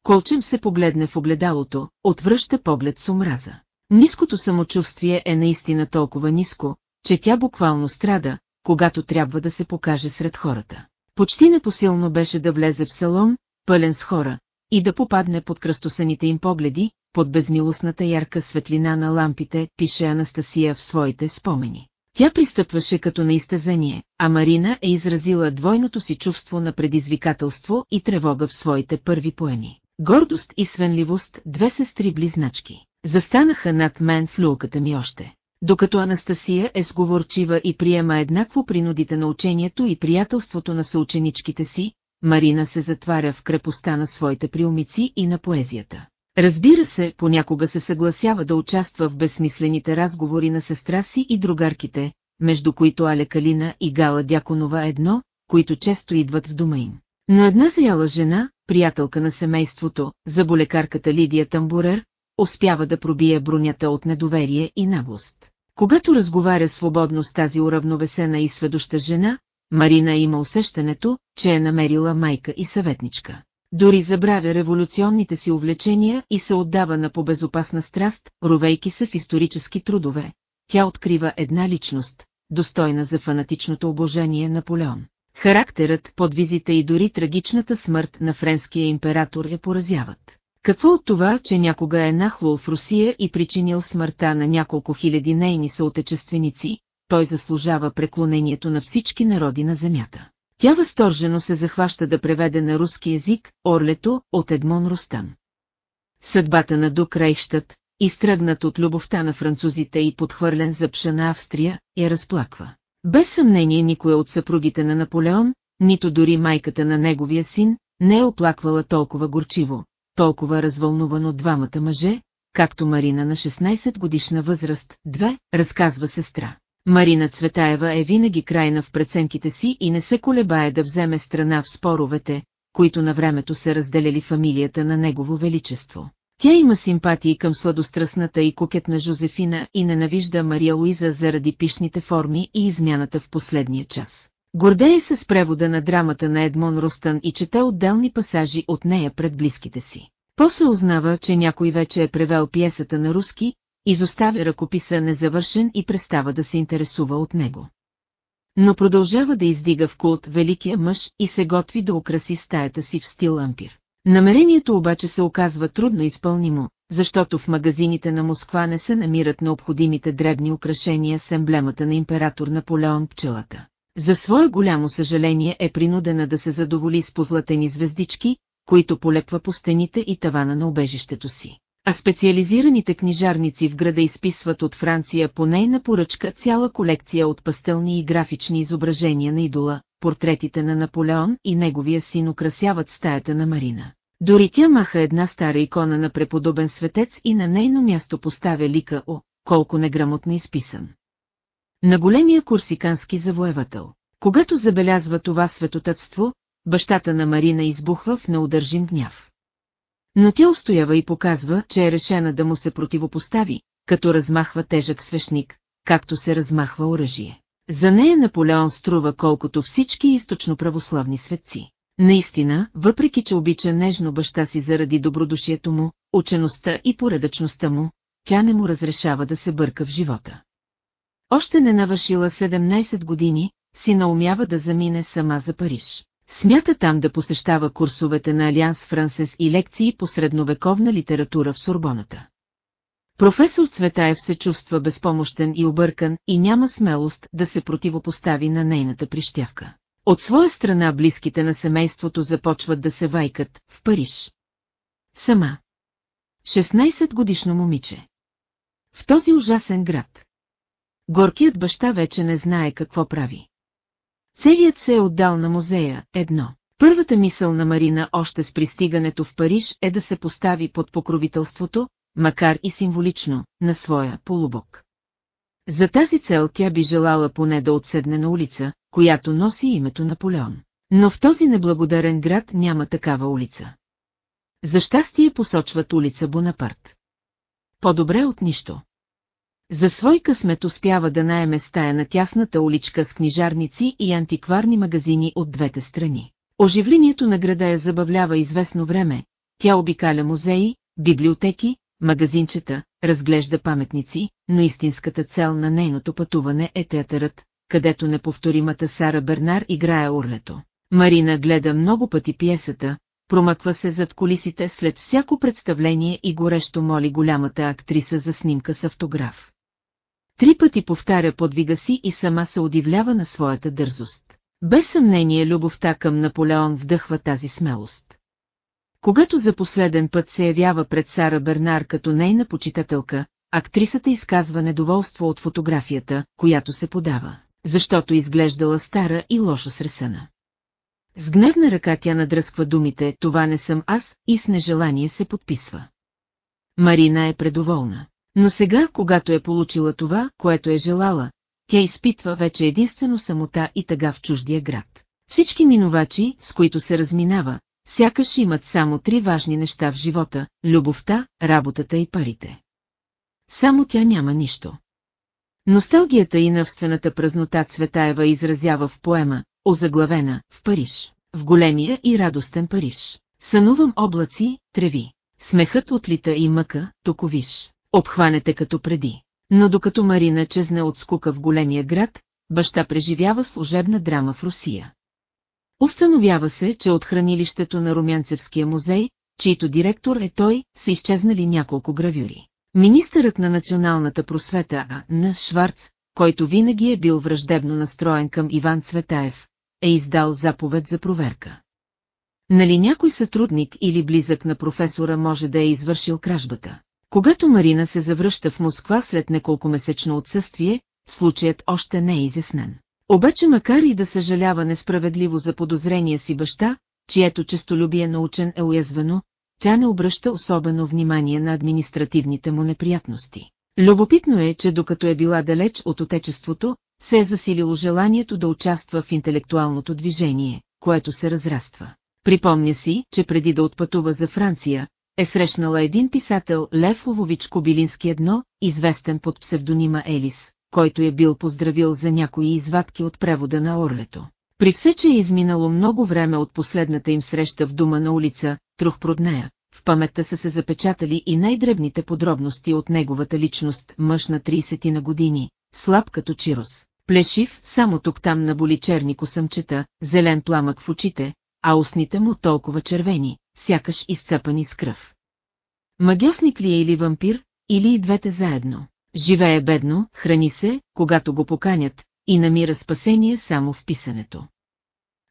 Колчем се погледне в огледалото, отвръща поглед с омраза. Ниското самочувствие е наистина толкова ниско, че тя буквално страда, когато трябва да се покаже сред хората. Почти непосилно беше да влезе в салон, пълен с хора, и да попадне под кръстосаните им погледи, под безмилостната ярка светлина на лампите, пише Анастасия в своите спомени. Тя пристъпваше като на изтезание, а Марина е изразила двойното си чувство на предизвикателство и тревога в своите първи поеми. Гордост и свенливост, две сестри близначки, застанаха над мен в люлката ми още. Докато Анастасия е сговорчива и приема еднакво принудите на учението и приятелството на съученичките си, Марина се затваря в крепостта на своите приумици и на поезията. Разбира се, понякога се съгласява да участва в безсмислените разговори на сестра си и другарките, между които Аля Калина и Гала Дяконова едно, които често идват в дома им. Но една заяла жена, приятелка на семейството, заболекарката Лидия Тамбурер, успява да пробие бронята от недоверие и наглост. Когато разговаря свободно с тази уравновесена и сведоща жена, Марина има усещането, че е намерила майка и съветничка. Дори забравя революционните си увлечения и се отдава на побезопасна страст, ровейки се в исторически трудове. Тя открива една личност, достойна за фанатичното обожение Наполеон. Характерът, подвизите и дори трагичната смърт на френския император я поразяват. Какво от това, че някога е нахлул в Русия и причинил смъртта на няколко хиляди нейни съотечественици, той заслужава преклонението на всички народи на земята. Тя възторжено се захваща да преведе на руски език Орлето от Едмон Рустам. Съдбата на Дук Рейхштадт, изтръгнат от любовта на французите и подхвърлен за пша на Австрия, я разплаква. Без съмнение никоя от съпругите на Наполеон, нито дори майката на неговия син, не е оплаквала толкова горчиво, толкова развълнувано двамата мъже, както Марина на 16 годишна възраст, две, разказва сестра. Марина Цветаева е винаги крайна в преценките си и не се колебае да вземе страна в споровете, които на времето се разделяли фамилията на Негово Величество. Тя има симпатии към сладострастната и кокетна Жозефина и ненавижда Мария Луиза заради пишните форми и измяната в последния час. Гордее се с превода на драмата на Едмон Ростън и чете отделни пасажи от нея пред близките си. После узнава, че някой вече е превел пиесата на руски, изоставя ръкописа незавършен и престава да се интересува от него. Но продължава да издига в култ великия мъж и се готви да украси стаята си в стил ампир. Намерението обаче се оказва трудно изпълнимо, защото в магазините на Москва не се намират необходимите дребни украшения с емблемата на император Наполеон пчелата. За свое голямо съжаление е принудена да се задоволи с позлатени звездички, които полепва по стените и тавана на убежището си. А специализираните книжарници в града изписват от Франция по нейна поръчка цяла колекция от пастелни и графични изображения на идола, портретите на Наполеон и неговия син украсяват стаята на Марина. Дори тя маха една стара икона на преподобен светец и на нейно място поставя лика О, колко неграмотно изписан. На големия курсикански завоевател. Когато забелязва това светотътство, бащата на Марина избухва в неудържим гняв. Но тя устоява и показва, че е решена да му се противопостави, като размахва тежък свещник, както се размахва оръжие. За нея Наполеон струва колкото всички източно-православни светци. Наистина, въпреки че обича нежно баща си заради добродушието му, учеността и поредъчността му, тя не му разрешава да се бърка в живота. Още не навършила 17 години, си наумява да замине сама за Париж. Смята там да посещава курсовете на Алианс Франсес и лекции по средновековна литература в Сорбоната. Професор Цветаев се чувства безпомощен и объркан и няма смелост да се противопостави на нейната прищявка. От своя страна близките на семейството започват да се вайкат в Париж. Сама. 16 годишно момиче. В този ужасен град. Горкият баща вече не знае какво прави. Целият се е отдал на музея, едно. Първата мисъл на Марина още с пристигането в Париж е да се постави под покровителството, макар и символично, на своя полубок. За тази цел тя би желала поне да отседне на улица, която носи името Наполеон. Но в този неблагодарен град няма такава улица. За щастие посочват улица Бонапарт. По-добре от нищо. За свой късмет успява да наеме стая на тясната уличка с книжарници и антикварни магазини от двете страни. Оживлението на града я забавлява известно време, тя обикаля музеи, библиотеки, магазинчета, разглежда паметници, но истинската цел на нейното пътуване е театърът, където неповторимата Сара Бернар играе урлето. Марина гледа много пъти пиесата, промъква се зад колисите след всяко представление и горещо моли голямата актриса за снимка с автограф. Три пъти повтаря подвига си и сама се удивлява на своята дързост. Без съмнение любовта към Наполеон вдъхва тази смелост. Когато за последен път се явява пред Сара Бернар като нейна почитателка, актрисата изказва недоволство от фотографията, която се подава, защото изглеждала стара и лошо сресана. С гневна ръка тя надръсква думите «Това не съм аз» и с нежелание се подписва. Марина е предоволна. Но сега, когато е получила това, което е желала, тя изпитва вече единствено самота и тъга в чуждия град. Всички минувачи, с които се разминава, сякаш имат само три важни неща в живота – любовта, работата и парите. Само тя няма нищо. Носталгията и навствената празнота Цветаева изразява в поема, озаглавена, в Париж, в големия и радостен Париж. Сънувам облаци, треви. Смехът отлита и мъка, токовиш. Обхванете като преди. Но докато Марина чезне от скука в големия град, баща преживява служебна драма в Русия. Установява се, че от хранилището на Румянцевския музей, чийто директор е той, са изчезнали няколко гравюри. Министърът на националната просвета А. Н. Шварц, който винаги е бил враждебно настроен към Иван Цветаев, е издал заповед за проверка. Нали някой сътрудник или близък на професора може да е извършил кражбата? Когато Марина се завръща в Москва след неколкомесечно отсъствие, случаят още не е изяснен. Обаче макар и да съжалява несправедливо за подозрения си баща, чието честолюбие научен е уязвено, тя не обръща особено внимание на административните му неприятности. Любопитно е, че докато е била далеч от отечеството, се е засилило желанието да участва в интелектуалното движение, което се разраства. Припомня си, че преди да отпътува за Франция, е срещнала един писател Лев Ловович Кобилински едно, известен под псевдонима Елис, който е бил поздравил за някои извадки от превода на Орлето. При все, че е изминало много време от последната им среща в дома на улица, нея, в паметта са се запечатали и най-дребните подробности от неговата личност, мъж на 30 на години, слаб като чирос, плешив, само тук-там наболи черни косъмчета, зелен пламък в очите, а устните му толкова червени, сякаш изцепани с кръв. Магиосник ли е или вампир, или и двете заедно? Живее бедно, храни се, когато го поканят, и намира спасение само в писането.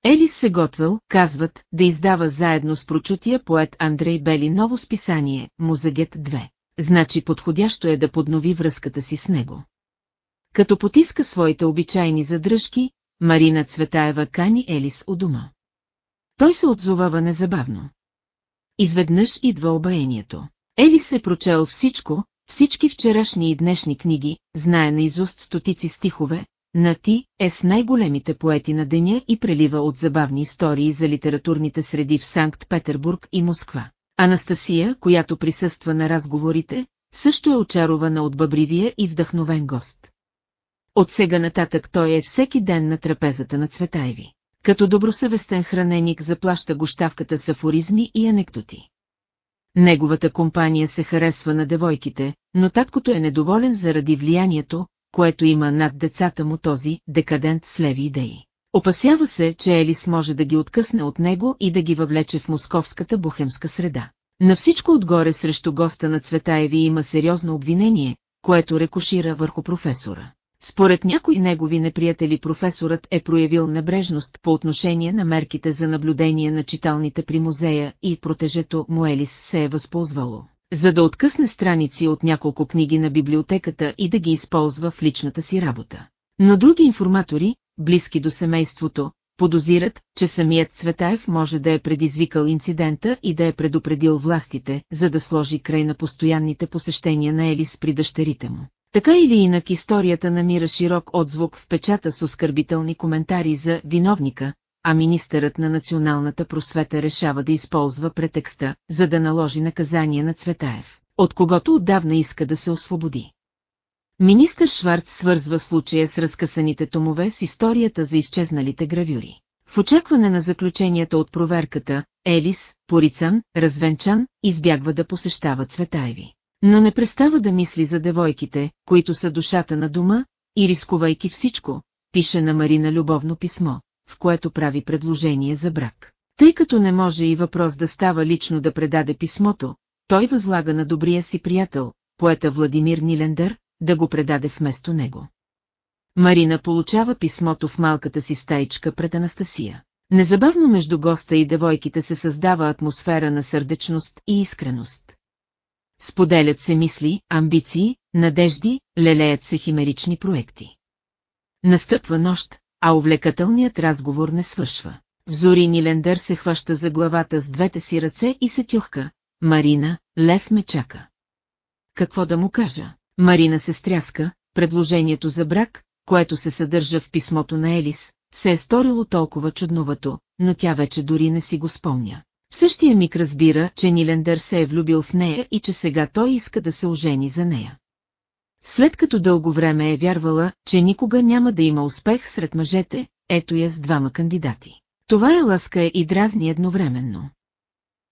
Елис се готвил, казват, да издава заедно с прочутия поет Андрей Бели ново списание, Музагет 2. Значи подходящо е да поднови връзката си с него. Като потиска своите обичайни задръжки, Марина Цветаева кани Елис у дома. Той се отзовава незабавно. Изведнъж идва обаението. Елис е прочел всичко, всички вчерашни и днешни книги, знае наизуст стотици стихове, на ти е с най-големите поети на деня и прелива от забавни истории за литературните среди в Санкт-Петербург и Москва. Анастасия, която присъства на разговорите, също е очарована от бъбривия и вдъхновен гост. От сега нататък той е всеки ден на трапезата на Цветаеви. Като добросъвестен храненик заплаща гощавката с афоризми и анекдоти. Неговата компания се харесва на девойките, но таткото е недоволен заради влиянието, което има над децата му този декадент с леви идеи. Опасява се, че Елис може да ги откъсне от него и да ги въвлече в московската бухемска среда. На всичко отгоре срещу госта на Цветаеви има сериозно обвинение, което рекошира върху професора. Според някои негови неприятели професорът е проявил небрежност по отношение на мерките за наблюдение на читалните при музея и протежето Муелис се е възползвало, за да откъсне страници от няколко книги на библиотеката и да ги използва в личната си работа. Но други информатори, близки до семейството, подозират, че самият Цветаев може да е предизвикал инцидента и да е предупредил властите, за да сложи край на постоянните посещения на Елис при дъщерите му. Така или инак историята намира широк отзвук в печата с оскърбителни коментари за виновника, а министърът на националната просвета решава да използва претекста, за да наложи наказание на Цветаев, от когото отдавна иска да се освободи. Министър Шварц свързва случая с разкъсаните томове с историята за изчезналите гравюри. В очакване на заключенията от проверката, Елис, порицан, развенчан, избягва да посещава Цветаеви. Но не престава да мисли за девойките, които са душата на дома, и рискувайки всичко, пише на Марина любовно писмо, в което прави предложение за брак. Тъй като не може и въпрос да става лично да предаде писмото, той възлага на добрия си приятел, поета Владимир Нилендър, да го предаде вместо него. Марина получава писмото в малката си стаичка пред Анастасия. Незабавно между госта и девойките се създава атмосфера на сърдечност и искреност. Споделят се мисли, амбиции, надежди, лелеят се химерични проекти. Настъпва нощ, а увлекателният разговор не свършва. Взори Нилендър се хваща за главата с двете си ръце и се тюхка. Марина, лев ме чака. Какво да му кажа? Марина се стряска, предложението за брак, което се съдържа в писмото на Елис, се е сторило толкова чудновато, но тя вече дори не си го спомня. В същия миг разбира, че Нилендър се е влюбил в нея и че сега той иска да се ожени за нея. След като дълго време е вярвала, че никога няма да има успех сред мъжете, ето я с двама кандидати. Това е ласка и дразни едновременно.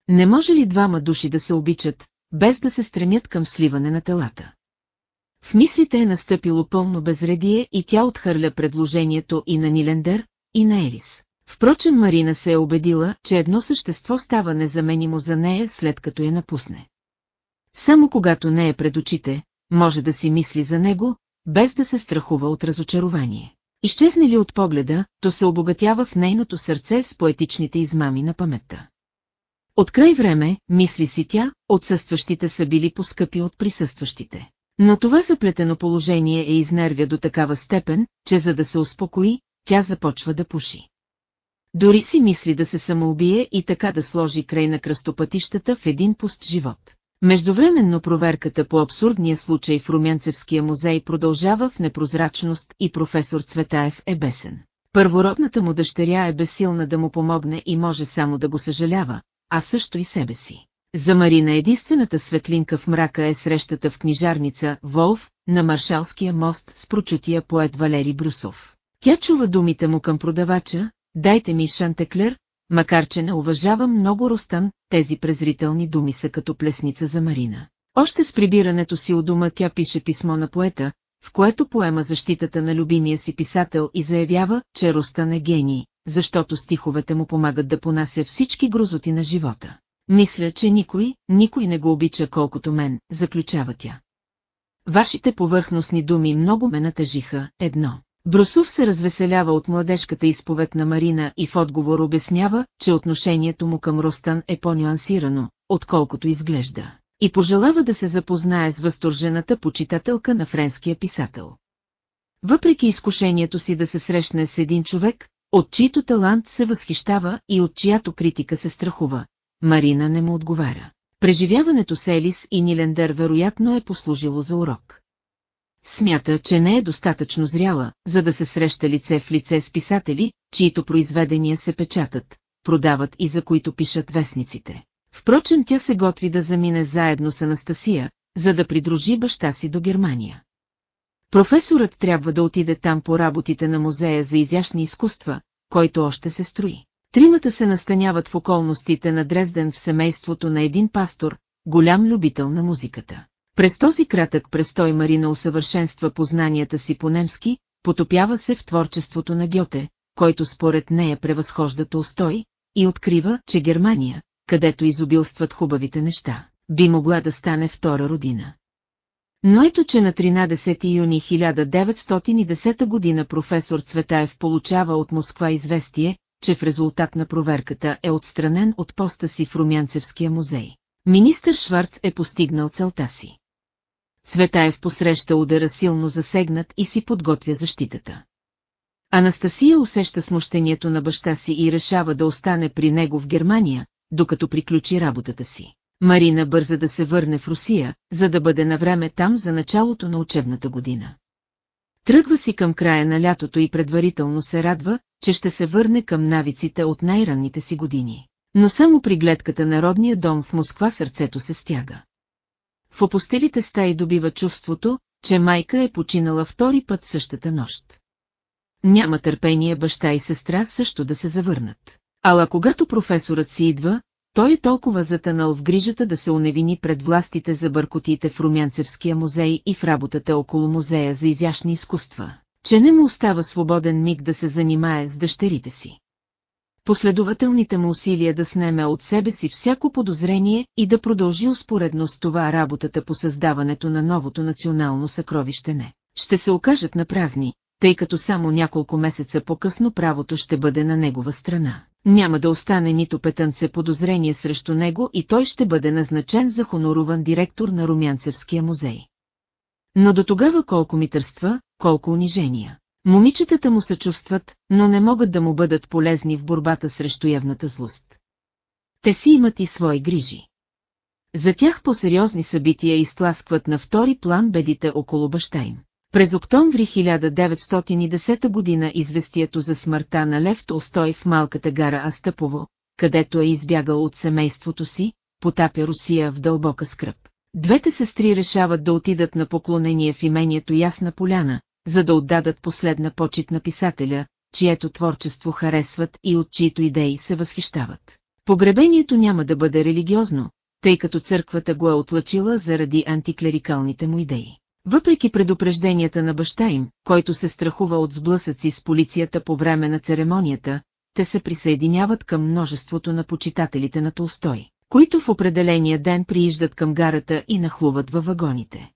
Не може ли двама души да се обичат, без да се стремят към сливане на телата? В мислите е настъпило пълно безредие и тя отхърля предложението и на Нилендер, и на Елис. Впрочем Марина се е убедила, че едно същество става незаменимо за нея след като я напусне. Само когато не е пред очите, може да си мисли за него, без да се страхува от разочарование. Изчезне ли от погледа, то се обогатява в нейното сърце с поетичните измами на паметта. От край време, мисли си тя, отсъстващите са били поскъпи от присъстващите. Но това заплетено положение е изнервя до такава степен, че за да се успокои, тя започва да пуши. Дори си мисли да се самоубие и така да сложи край на кръстопътищата в един пуст живот. Междувременно проверката по абсурдния случай в Румянцевския музей продължава в непрозрачност и професор Цветаев е бесен. Първородната му дъщеря е безсилна да му помогне и може само да го съжалява, а също и себе си. За Марина единствената светлинка в мрака е срещата в книжарница Волф на Маршалския мост с прочутия поет Валери Брусов. Тя чува думите му към продавача, дайте ми шантеклер, макар че не уважавам много Ростан, тези презрителни думи са като плесница за Марина. Още с прибирането си у дома тя пише писмо на поета, в което поема защитата на любимия си писател и заявява, че Ростан е гений, защото стиховете му помагат да понася всички грозоти на живота. Мисля, че никой, никой не го обича колкото мен, заключава тя. Вашите повърхностни думи много ме натъжиха, едно. Брусов се развеселява от младежката изповед на Марина и в отговор обяснява, че отношението му към Ростан е по-нюансирано, отколкото изглежда. И пожелава да се запознае с възторжената почитателка на френския писател. Въпреки изкушението си да се срещне с един човек, от чийто талант се възхищава и от чиято критика се страхува, Марина не му отговаря. Преживяването с Елис и Нилендър вероятно е послужило за урок. Смята, че не е достатъчно зряла, за да се среща лице в лице с писатели, чието произведения се печатат, продават и за които пишат вестниците. Впрочем тя се готви да замине заедно с Анастасия, за да придружи баща си до Германия. Професорът трябва да отиде там по работите на музея за изящни изкуства, който още се строи. Тримата се настаняват в околностите на Дрезден в семейството на един пастор, голям любител на музиката. През този кратък престой Марина усъвършенства познанията си по-немски, потопява се в творчеството на Гьоте, който според нея превъзхожда Толстой, и открива, че Германия, където изобилстват хубавите неща, би могла да стане втора родина. Но ето че на 13 юни 1910 година професор Цветаев получава от Москва известие, че в резултат на проверката е отстранен от поста си в Румянцевския музей. Министър Шварц е постигнал целта си. Цветаев посреща удара силно засегнат и си подготвя защитата. Анастасия усеща смущението на баща си и решава да остане при него в Германия, докато приключи работата си. Марина бърза да се върне в Русия, за да бъде на време там за началото на учебната година. Тръгва си към края на лятото и предварително се радва, че ще се върне към навиците от най-ранните си години. Но само при гледката на родния дом в Москва сърцето се стяга. В опостелите стаи добива чувството, че майка е починала втори път същата нощ. Няма търпение баща и сестра също да се завърнат. Ала когато професорът си идва, той е толкова затънал в грижата да се уневини пред властите за бъркотите в Румянцевския музей и в работата около музея за изящни изкуства, че не му остава свободен миг да се занимае с дъщерите си. Последователните му усилия да снеме от себе си всяко подозрение и да продължи успоредно с това работата по създаването на новото национално съкровище не. Ще се окажат на празни, тъй като само няколко месеца по-късно правото ще бъде на негова страна. Няма да остане нито петънце подозрение срещу него и той ще бъде назначен за хоноруван директор на Румянцевския музей. Но до тогава колко митърства, колко унижения. Момичетата му съчувстват, но не могат да му бъдат полезни в борбата срещу явната злост. Те си имат и свои грижи. За тях по-сериозни събития изтласкват на втори план бедите около баща им. През октомври 1910 година известието за смъртта на Лев Толстой в малката гара Астъпово, където е избягал от семейството си, потапя Русия в дълбока скръп. Двете сестри решават да отидат на поклонение в имението Ясна Поляна, за да отдадат последна почет на писателя, чието творчество харесват и от чието идеи се възхищават. Погребението няма да бъде религиозно, тъй като църквата го е отлъчила заради антиклерикалните му идеи. Въпреки предупрежденията на баща им, който се страхува от сблъсъци с полицията по време на церемонията, те се присъединяват към множеството на почитателите на Толстой, които в определения ден прииждат към гарата и нахлуват във вагоните.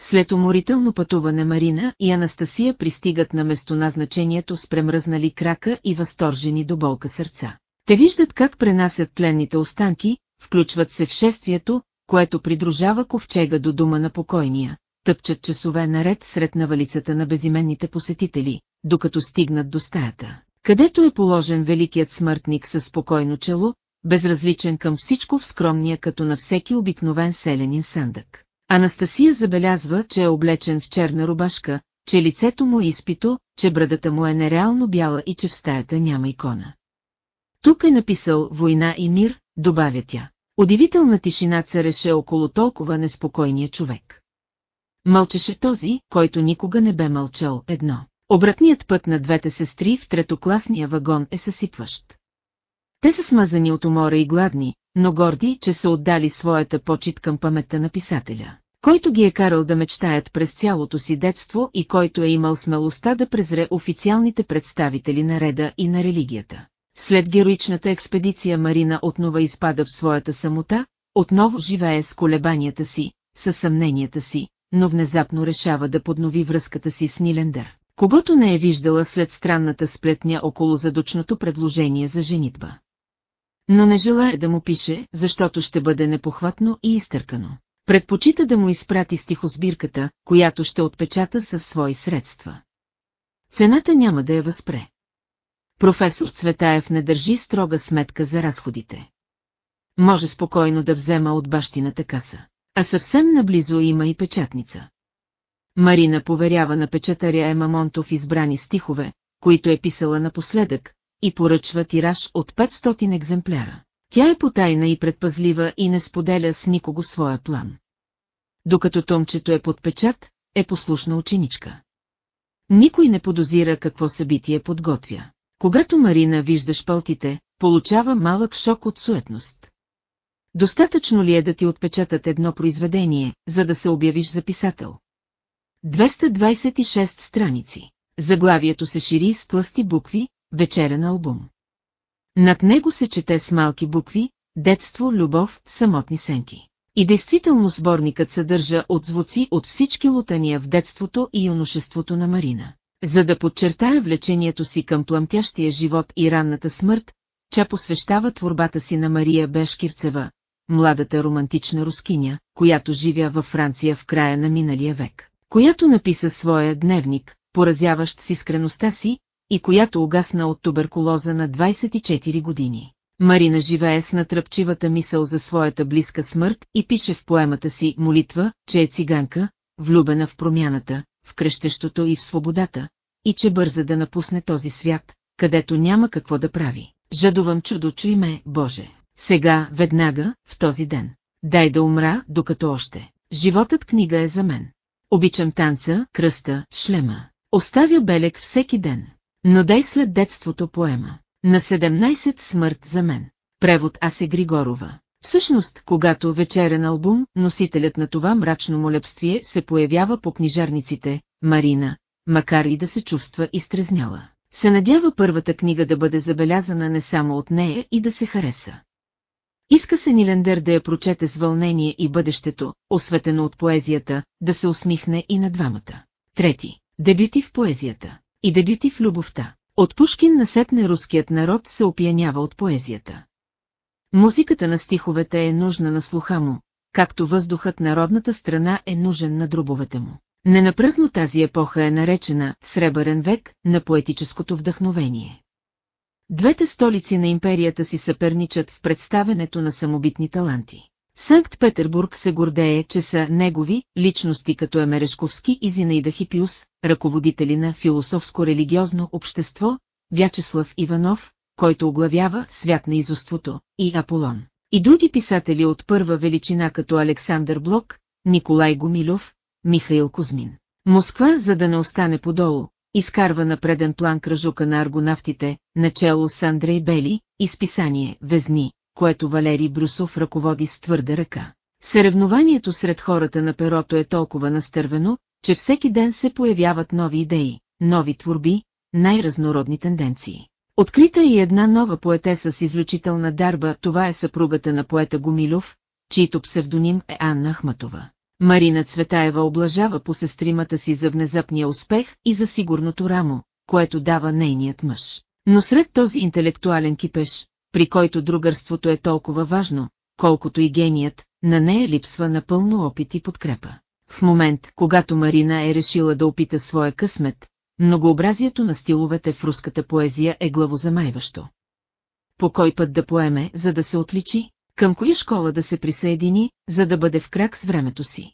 След уморително пътуване Марина и Анастасия пристигат на местоназначението с премръзнали крака и възторжени до болка сърца. Те виждат как пренасят тленните останки, включват се в шествието, което придружава ковчега до дома на покойния, тъпчат часове наред сред навалицата на безименните посетители, докато стигнат до стаята, където е положен великият смъртник със спокойно чело, безразличен към всичко в скромния като на всеки обикновен селенин съндък. Анастасия забелязва, че е облечен в черна рубашка, че лицето му е изпито, че брадата му е нереално бяла и че в стаята няма икона. Тук е написал «Война и мир», добавя тя. Удивителна тишина цареше около толкова неспокойния човек. Мълчеше този, който никога не бе мълчал едно. Обратният път на двете сестри в третокласния вагон е съсипващ. Те са смазани от умора и гладни, но горди, че са отдали своята почет към паметта на писателя, който ги е карал да мечтаят през цялото си детство и който е имал смелостта да презре официалните представители на реда и на религията. След героичната експедиция Марина отново изпада в своята самота, отново живее с колебанията си, със съмненията си, но внезапно решава да поднови връзката си с Нилендър, когато не е виждала след странната сплетня около задочното предложение за женитба. Но не желая да му пише, защото ще бъде непохватно и изтъркано. Предпочита да му изпрати стихосбирката, която ще отпечата със свои средства. Цената няма да я възпре. Професор Цветаев не държи строга сметка за разходите. Може спокойно да взема от бащината каса. А съвсем наблизо има и печатница. Марина поверява на печатаря Ема Монтов избрани стихове, които е писала напоследък, и поръчва тираж от 500 екземпляра. Тя е потайна и предпазлива и не споделя с никого своя план. Докато томчето е под печат, е послушна ученичка. Никой не подозира какво събитие подготвя. Когато Марина вижда шпалтите, получава малък шок от суетност. Достатъчно ли е да ти отпечатат едно произведение, за да се обявиш за писател? 226 страници. Заглавието се шири с тлъсти букви, вечерен албум. Над него се чете с малки букви, детство, любов, самотни сенки. И действително сборникът съдържа отзвуци от всички лутания в детството и юношеството на Марина. За да подчертая влечението си към пламтящия живот и ранната смърт, Ча посвещава творбата си на Мария Бешкирцева, младата романтична рускиня, която живя във Франция в края на миналия век, която написа своя дневник, поразяващ с искреността си, и която угасна от туберкулоза на 24 години. Марина живее с натръпчивата мисъл за своята близка смърт и пише в поемата си молитва, че е циганка, влюбена в промяната, в крещещото и в свободата, и че бърза да напусне този свят, където няма какво да прави. Жадувам чудо, чуй ме, Боже. Сега, веднага, в този ден. Дай да умра, докато още. Животът книга е за мен. Обичам танца, кръста, шлема. Оставя белег всеки ден. Но дай след детството поема. На 17 смърт за мен. Превод Асе Григорова. Всъщност, когато вечерен албум, носителят на това мрачно молебствие се появява по книжарниците, Марина, макар и да се чувства изтрезняла, се надява първата книга да бъде забелязана не само от нея и да се хареса. Иска се Нилендер да я прочете с вълнение и бъдещето, осветено от поезията, да се усмихне и на двамата. Трети. Дебюти в поезията. И дебюти в любовта. От Пушкин насетне руският народ се опиянява от поезията. Музиката на стиховете е нужна на слуха му, както въздухът на родната страна е нужен на дробовете му. Ненапразно тази епоха е наречена «Сребърен век» на поетическото вдъхновение. Двете столици на империята си съперничат в представенето на самобитни таланти. Санкт-Петербург се гордее, че са негови личности като Емерешковски и Зинаида Хипиус, ръководители на философско-религиозно общество, Вячеслав Иванов, който оглавява свят на изуството, и Аполон. И други писатели от първа величина като Александър Блок, Николай Гомилов, Михаил Кузмин. Москва, за да не остане подолу, изкарва на преден план кръжука на аргонавтите, начало с Андрей Бели, изписание «Везни», което Валерий Брусов ръководи с твърда ръка. Съревнованието сред хората на перото е толкова настървено, че всеки ден се появяват нови идеи, нови творби, най-разнородни тенденции. Открита и една нова поетеса с изключителна дарба, това е съпругата на поета Гомилов, чийто псевдоним е Анна Ахматова. Марина Цветаева облажава по сестримата си за внезапния успех и за сигурното рамо, което дава нейният мъж. Но сред този интелектуален кипеш, при който другърството е толкова важно, колкото и геният, на нея липсва напълно опит и подкрепа. В момент, когато Марина е решила да опита своя късмет, многообразието на стиловете в руската поезия е главозамайващо. По кой път да поеме, за да се отличи, към коя школа да се присъедини, за да бъде в крак с времето си.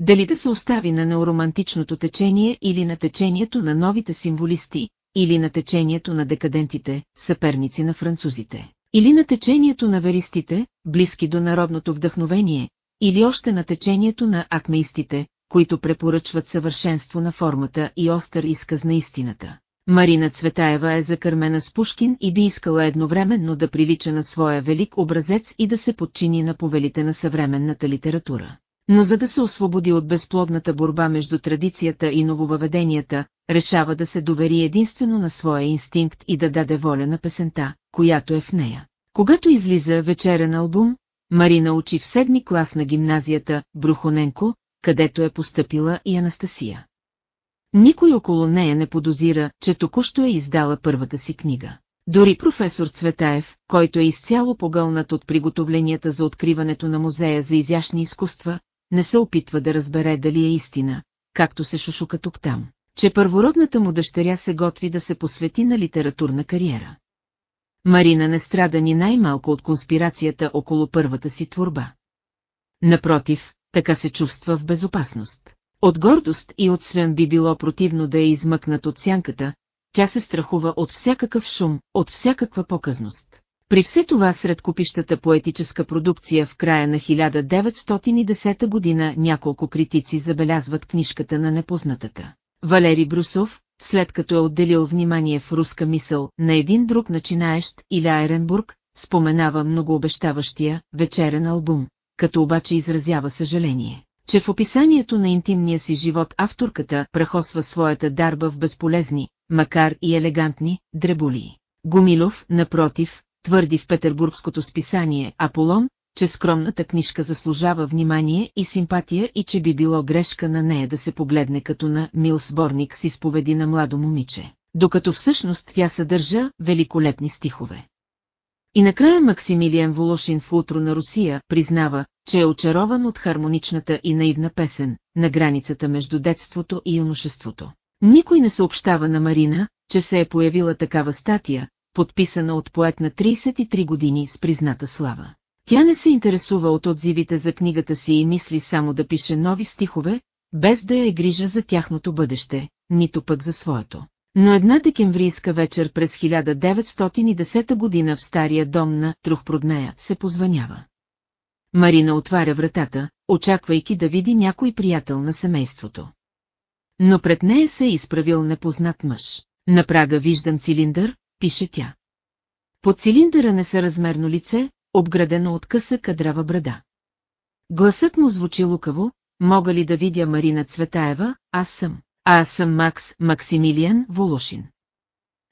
Дали да се остави на неоромантичното течение или на течението на новите символисти, или на течението на декадентите, съперници на французите. Или на течението на веристите, близки до народното вдъхновение, или още на течението на акмеистите, които препоръчват съвършенство на формата и остър изказ на истината. Марина Цветаева е закърмена с Пушкин и би искала едновременно да прилича на своя велик образец и да се подчини на повелите на съвременната литература. Но за да се освободи от безплодната борба между традицията и нововъведенията, решава да се довери единствено на своя инстинкт и да даде воля на песента, която е в нея. Когато излиза вечерен албум, Марина учи в седми клас на гимназията Брухоненко, където е постъпила и Анастасия. Никой около нея не подозира, че току-що е издала първата си книга. Дори професор Цветаев, който е изцяло погълнат от приготовленията за откриването на музея за изящни изкуства, не се опитва да разбере дали е истина, както се шушука тук-там, че първородната му дъщеря се готви да се посвети на литературна кариера. Марина не страда ни най-малко от конспирацията около първата си творба. Напротив, така се чувства в безопасност. От гордост и от свен би било противно да е измъкнат от сянката, тя се страхува от всякакъв шум, от всякаква показност. При все това сред купищата поетическа продукция в края на 1910 година няколко критици забелязват книжката на непознатата. Валери Брусов, след като е отделил внимание в руска мисъл на един друг начинаещ Иля Еренбург, споменава многообещаващия вечерен албум, като обаче изразява съжаление, че в описанието на интимния си живот авторката прахосва своята дарба в безполезни, макар и елегантни, дреболии. Гумилов, напротив, твърди в петербургското списание Аполон, че скромната книжка заслужава внимание и симпатия и че би било грешка на нея да се погледне като на мил сборник с изповеди на младо момиче, докато всъщност тя съдържа великолепни стихове. И накрая Максимилиан Волошин в утро на Русия признава, че е очарован от хармоничната и наивна песен, на границата между детството и юношеството. Никой не съобщава на Марина, че се е появила такава статия, подписана от поет на 33 години с призната слава. Тя не се интересува от отзивите за книгата си и мисли само да пише нови стихове, без да е грижа за тяхното бъдеще, нито пък за своето. Но една декемврийска вечер през 1910 година в стария дом на Трухпроднея се позванява. Марина отваря вратата, очаквайки да види някой приятел на семейството. Но пред нея се е изправил непознат мъж. На прага виждам цилиндър, пише тя. Под цилиндъра несъразмерно лице, обградено от къса кадрава брада. Гласът му звучи лукаво, мога ли да видя Марина Цветаева, аз съм. А аз съм Макс Максимилиан Волошин.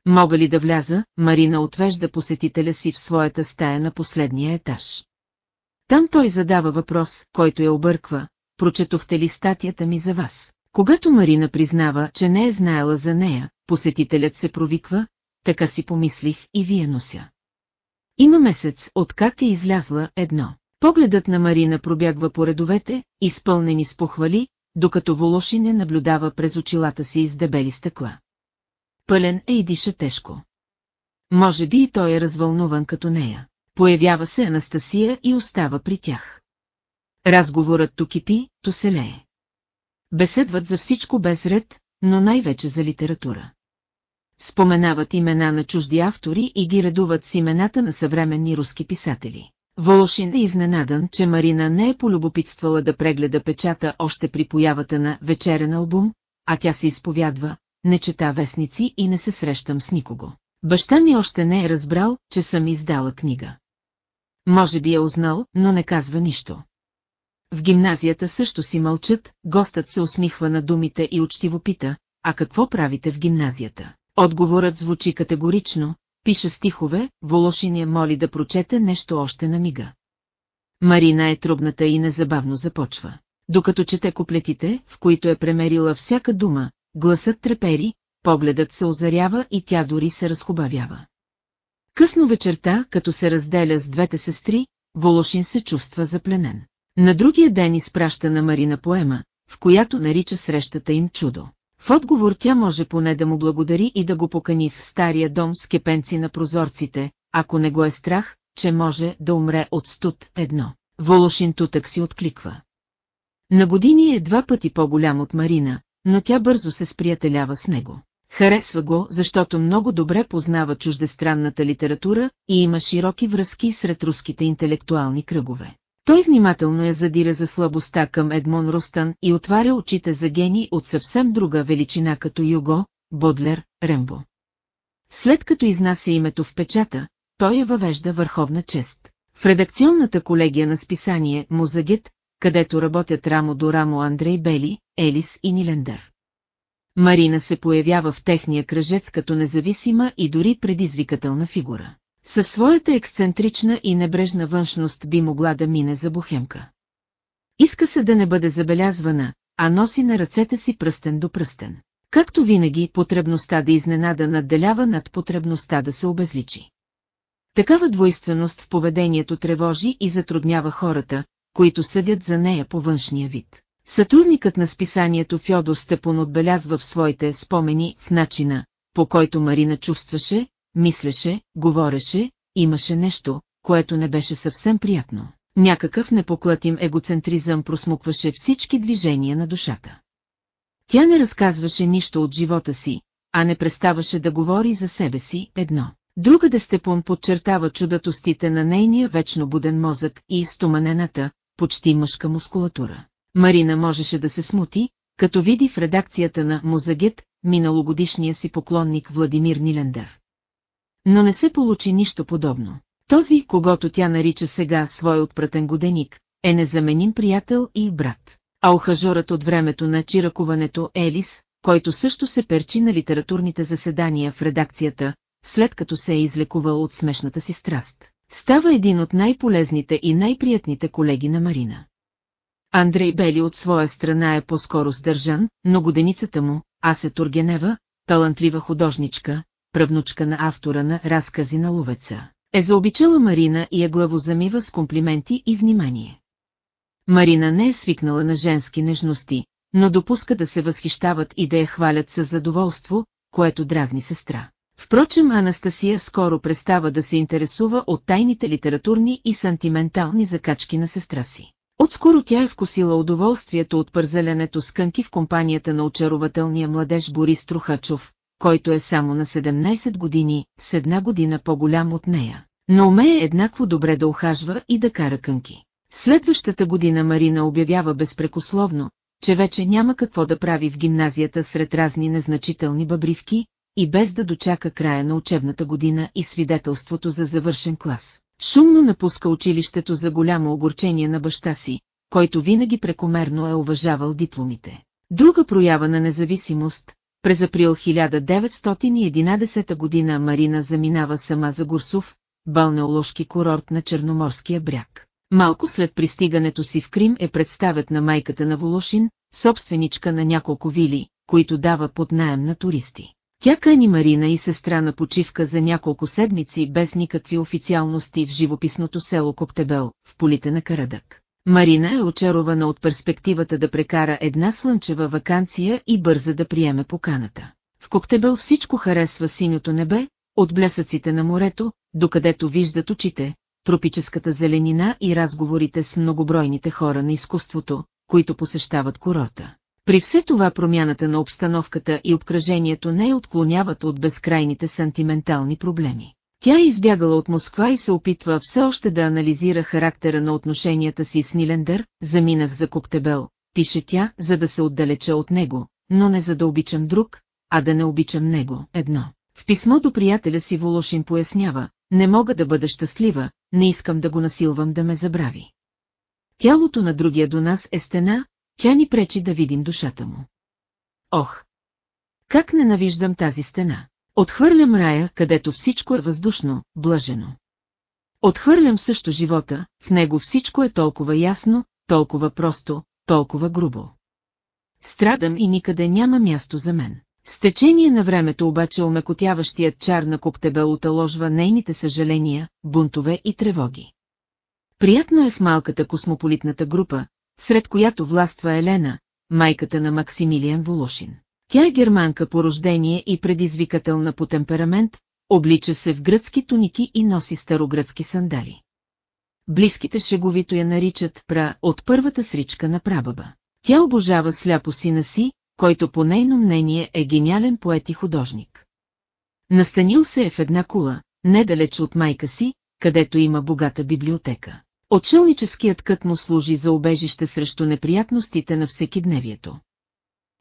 Мога ли да вляза, Марина отвежда посетителя си в своята стая на последния етаж. Там той задава въпрос, който я обърква, прочетохте ли статията ми за вас? Когато Марина признава, че не е знаела за нея, посетителят се провиква, така си помислих и вие нося. Има месец, откак е излязла едно. Погледът на Марина пробягва по редовете, изпълнени с похвали, докато Волошин не наблюдава през очилата си с дебели стъкла. Пълен е и диша тежко. Може би и той е развълнуван като нея. Появява се Анастасия и остава при тях. Разговорът то кипи, то се лее. Беседват за всичко без ред, но най-вече за литература споменават имена на чужди автори и ги редуват с имената на съвременни руски писатели. Волошин е изненадан, че Марина не е полюбопитствала да прегледа печата още при появата на вечерен албум, а тя се изповядва, не чета вестници и не се срещам с никого. Баща ми още не е разбрал, че съм издала книга. Може би е узнал, но не казва нищо. В гимназията също си мълчат, гостът се усмихва на думите и учтиво пита, а какво правите в гимназията? Отговорът звучи категорично, пише стихове, Волошин я моли да прочете нещо още на мига. Марина е трубната и незабавно започва. Докато чете куплетите, в които е премерила всяка дума, гласът трепери, погледът се озарява и тя дори се разхубавява. Късно вечерта, като се разделя с двете сестри, Волошин се чувства запленен. На другия ден изпраща на Марина поема, в която нарича срещата им чудо. В отговор тя може поне да му благодари и да го покани в стария дом с кепенци на прозорците, ако не го е страх, че може да умре от студ едно. Волошин тутък си откликва. На години е два пъти по-голям от Марина, но тя бързо се сприятелява с него. Харесва го, защото много добре познава чуждестранната литература и има широки връзки сред руските интелектуални кръгове. Той внимателно я задира за слабостта към Едмон Рустан и отваря очите за гени от съвсем друга величина като Юго, Бодлер, Рембо. След като изнася името в печата, той я въвежда върховна чест. В редакционната колегия на списание Музагет, където работят рамо до рамо Андрей Бели, Елис и Нилендър. Марина се появява в техния кръжец като независима и дори предизвикателна фигура. Със своята ексцентрична и небрежна външност би могла да мине за бухемка. Иска се да не бъде забелязвана, а носи на ръцете си пръстен до пръстен. Както винаги, потребността да изненада надделява над потребността да се обезличи. Такава двойственост в поведението тревожи и затруднява хората, които съдят за нея по външния вид. Сътрудникът на списанието Фьодор Степон отбелязва в своите спомени в начина, по който Марина чувстваше, мислеше, говореше, имаше нещо, което не беше съвсем приятно. Някакъв непоклатим егоцентризъм просмукваше всички движения на душата. Тя не разказваше нищо от живота си, а не преставаше да говори за себе си едно. Другаде Степон подчертава чудатостите на нейния вечно буден мозък и стоманената, почти мъжка мускулатура. Марина можеше да се смути, като види в редакцията на Мозагет миналогодишния си поклонник Владимир Нилендър. Но не се получи нищо подобно. Този, когато тя нарича сега свой отпратен годеник, е незаменим приятел и брат. А ухажорът от времето на чиракуването Елис, който също се перчи на литературните заседания в редакцията, след като се е излекувал от смешната си страст, става един от най-полезните и най-приятните колеги на Марина. Андрей Бели от своя страна е по-скоро сдържан, но годеницата му, Асе Тургенева, талантлива художничка, правнучка на автора на разкази на ловеца, е заобичала Марина и я главозамива с комплименти и внимание. Марина не е свикнала на женски нежности, но допуска да се възхищават и да я хвалят с задоволство, което дразни сестра. Впрочем Анастасия скоро престава да се интересува от тайните литературни и сантиментални закачки на сестра си. Отскоро тя е вкусила удоволствието от пързеленето с кънки в компанията на очарователния младеж Борис Трухачов, който е само на 17 години, с една година по-голям от нея, но умее еднакво добре да ухажва и да кара кънки. Следващата година Марина обявява безпрекословно, че вече няма какво да прави в гимназията сред разни незначителни бъбривки, и без да дочака края на учебната година и свидетелството за завършен клас. Шумно напуска училището за голямо огорчение на баща си, който винаги прекомерно е уважавал дипломите. Друга проява на независимост, през април 1911 година Марина заминава сама за Гурсов, балнеоложки курорт на Черноморския бряг. Малко след пристигането си в Крим е представят на майката на Волошин, собственичка на няколко вили, които дава под найем на туристи. Тя кани Марина и сестра на почивка за няколко седмици без никакви официалности в живописното село Коптебел, в полите на Карадък. Марина е очарована от перспективата да прекара една слънчева вакансия и бърза да приеме поканата. В Коктебел всичко харесва синьото небе, от блясъците на морето, докъдето виждат очите, тропическата зеленина и разговорите с многобройните хора на изкуството, които посещават курорта. При все това промяната на обстановката и обкръжението не отклоняват от безкрайните сантиментални проблеми. Тя избягала от Москва и се опитва все още да анализира характера на отношенията си с Нилендър, заминах за Коктебел, пише тя, за да се отдалеча от него, но не за да обичам друг, а да не обичам него, едно. В писмо до приятеля си Волошин пояснява, не мога да бъда щастлива, не искам да го насилвам да ме забрави. Тялото на другия до нас е стена, тя ни пречи да видим душата му. Ох! Как ненавиждам тази стена! Отхвърлям рая, където всичко е въздушно, блажено. Отхвърлям също живота, в него всичко е толкова ясно, толкова просто, толкова грубо. Страдам и никъде няма място за мен. С течение на времето обаче омекотяващият чар на коктебел оталожва нейните съжаления, бунтове и тревоги. Приятно е в малката космополитната група, сред която властва Елена, майката на Максимилиан Волошин. Тя е германка по рождение и предизвикателна по темперамент, облича се в гръцки туники и носи старогръцки сандали. Близките шеговито я наричат пра от първата сричка на прабаба. Тя обожава сляпо сина си, който по нейно мнение е гениален поет и художник. Настанил се е в една кула, недалеч от майка си, където има богата библиотека. Отшелническият кът му служи за обежище срещу неприятностите на всекидневието.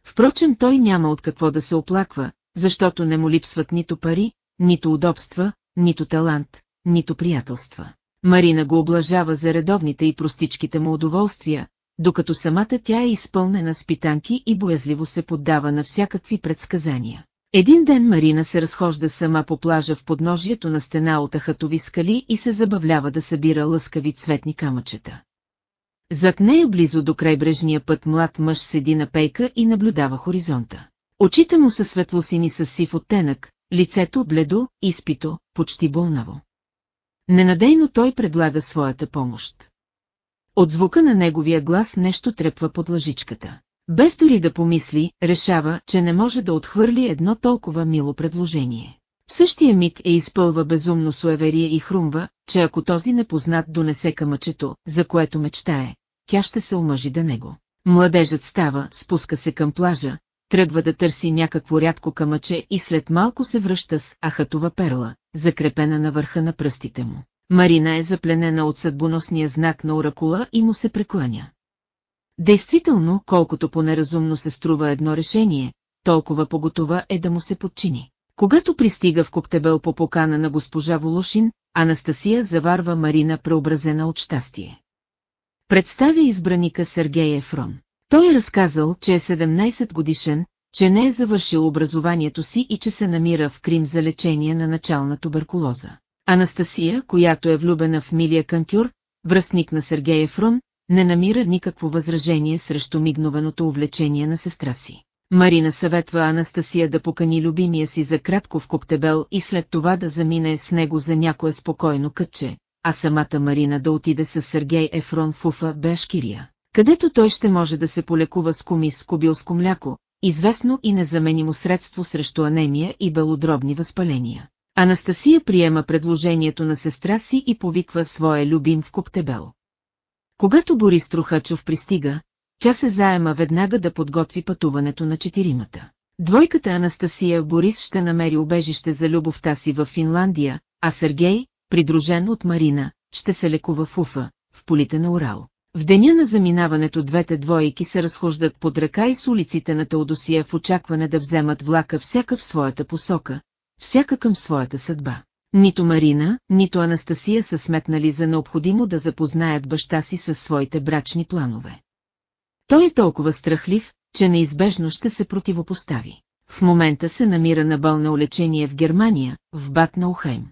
Впрочем той няма от какво да се оплаква, защото не му липсват нито пари, нито удобства, нито талант, нито приятелства. Марина го облажава за редовните и простичките му удоволствия, докато самата тя е изпълнена с питанки и боязливо се поддава на всякакви предсказания. Един ден Марина се разхожда сама по плажа в подножието на стена от ахатови скали и се забавлява да събира лъскави цветни камъчета. Зад нея близо до крайбрежния път млад мъж седи на пейка и наблюдава хоризонта. Очите му са светлосини с сив оттенък, лицето бледо, изпито, почти болнаво. Ненадейно той предлага своята помощ. От звука на неговия глас нещо трепва под лъжичката. Без дори да помисли, решава, че не може да отхвърли едно толкова мило предложение. В същия миг е изпълва безумно суеверие и хрумва, че ако този непознат донесе камъчето, за което мечтае, тя ще се омъжи да него. Младежът става, спуска се към плажа, тръгва да търси някакво рядко камъче и след малко се връща с ахатова перла, закрепена на върха на пръстите му. Марина е запленена от съдбоносния знак на оракула и му се прекланя. Действително, колкото по-неразумно се струва едно решение, толкова поготова е да му се подчини. Когато пристига в Коктебел по покана на госпожа Волошин, Анастасия заварва Марина преобразена от щастие. Представя избраника Сергей Ефрон. Той е разказал, че е 17 годишен, че не е завършил образованието си и че се намира в Крим за лечение на начална туберкулоза. Анастасия, която е влюбена в Милия Канкюр, връстник на Сергей Ефрон, не намира никакво възражение срещу мигновеното увлечение на сестра си. Марина съветва Анастасия да покани любимия си за кратко в коктебел и след това да замине с него за някое спокойно кътче, а самата Марина да отиде с Сергей Ефрон в Уфа, Бешкирия, където той ще може да се полекува с комис с кобилско мляко, известно и незаменимо средство срещу анемия и белодробни възпаления. Анастасия приема предложението на сестра си и повиква своя любим в Коктебел. Когато Борис Трухачов пристига, тя се заема веднага да подготви пътуването на четиримата. Двойката Анастасия Борис ще намери убежище за любовта си в Финландия, а Сергей, придружен от Марина, ще се лекува в Уфа, в полите на Урал. В деня на заминаването двете двойки се разхождат под ръка и с улиците на Теодосия в очакване да вземат влака всяка в своята посока, всяка към своята съдба. Нито Марина, нито Анастасия са сметнали за необходимо да запознаят баща си със своите брачни планове. Той е толкова страхлив, че неизбежно ще се противопостави. В момента се намира на болно лечение в Германия, в Бат на Ухайм.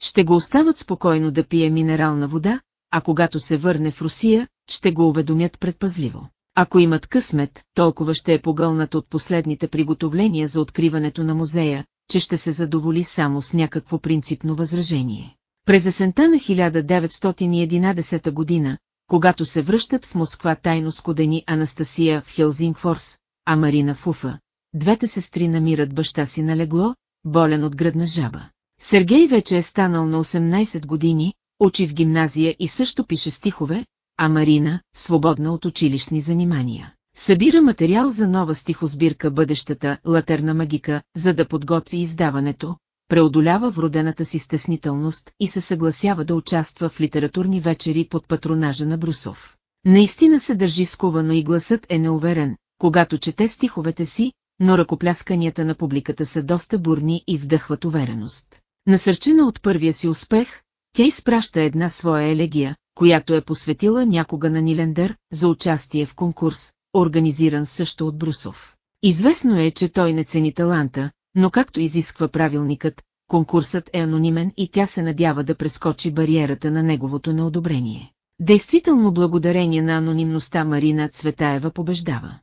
Ще го остават спокойно да пие минерална вода, а когато се върне в Русия, ще го уведомят предпазливо. Ако имат късмет, толкова ще е погълнат от последните приготовления за откриването на музея, че ще се задоволи само с някакво принципно възражение. През есента на 1911 година, когато се връщат в Москва тайно скодени Анастасия в Хелзингфорс, а Марина в Уфа, двете сестри намират баща си на легло, болен от гръдна жаба. Сергей вече е станал на 18 години, учи в гимназия и също пише стихове, а Марина, свободна от училищни занимания. Събира материал за нова стихосбирка бъдещата «Латерна магика», за да подготви издаването, преодолява вродената си стеснителност и се съгласява да участва в литературни вечери под патронажа на Брусов. Наистина се държи скувано и гласът е неуверен, когато чете стиховете си, но ръкоплясканията на публиката са доста бурни и вдъхват увереност. Насърчена от първия си успех, тя изпраща една своя елегия, която е посветила някога на Нилендер за участие в конкурс, организиран също от Брусов. Известно е, че той не цени таланта, но както изисква правилникът, конкурсът е анонимен и тя се надява да прескочи бариерата на неговото неодобрение. Действително благодарение на анонимността Марина Цветаева побеждава.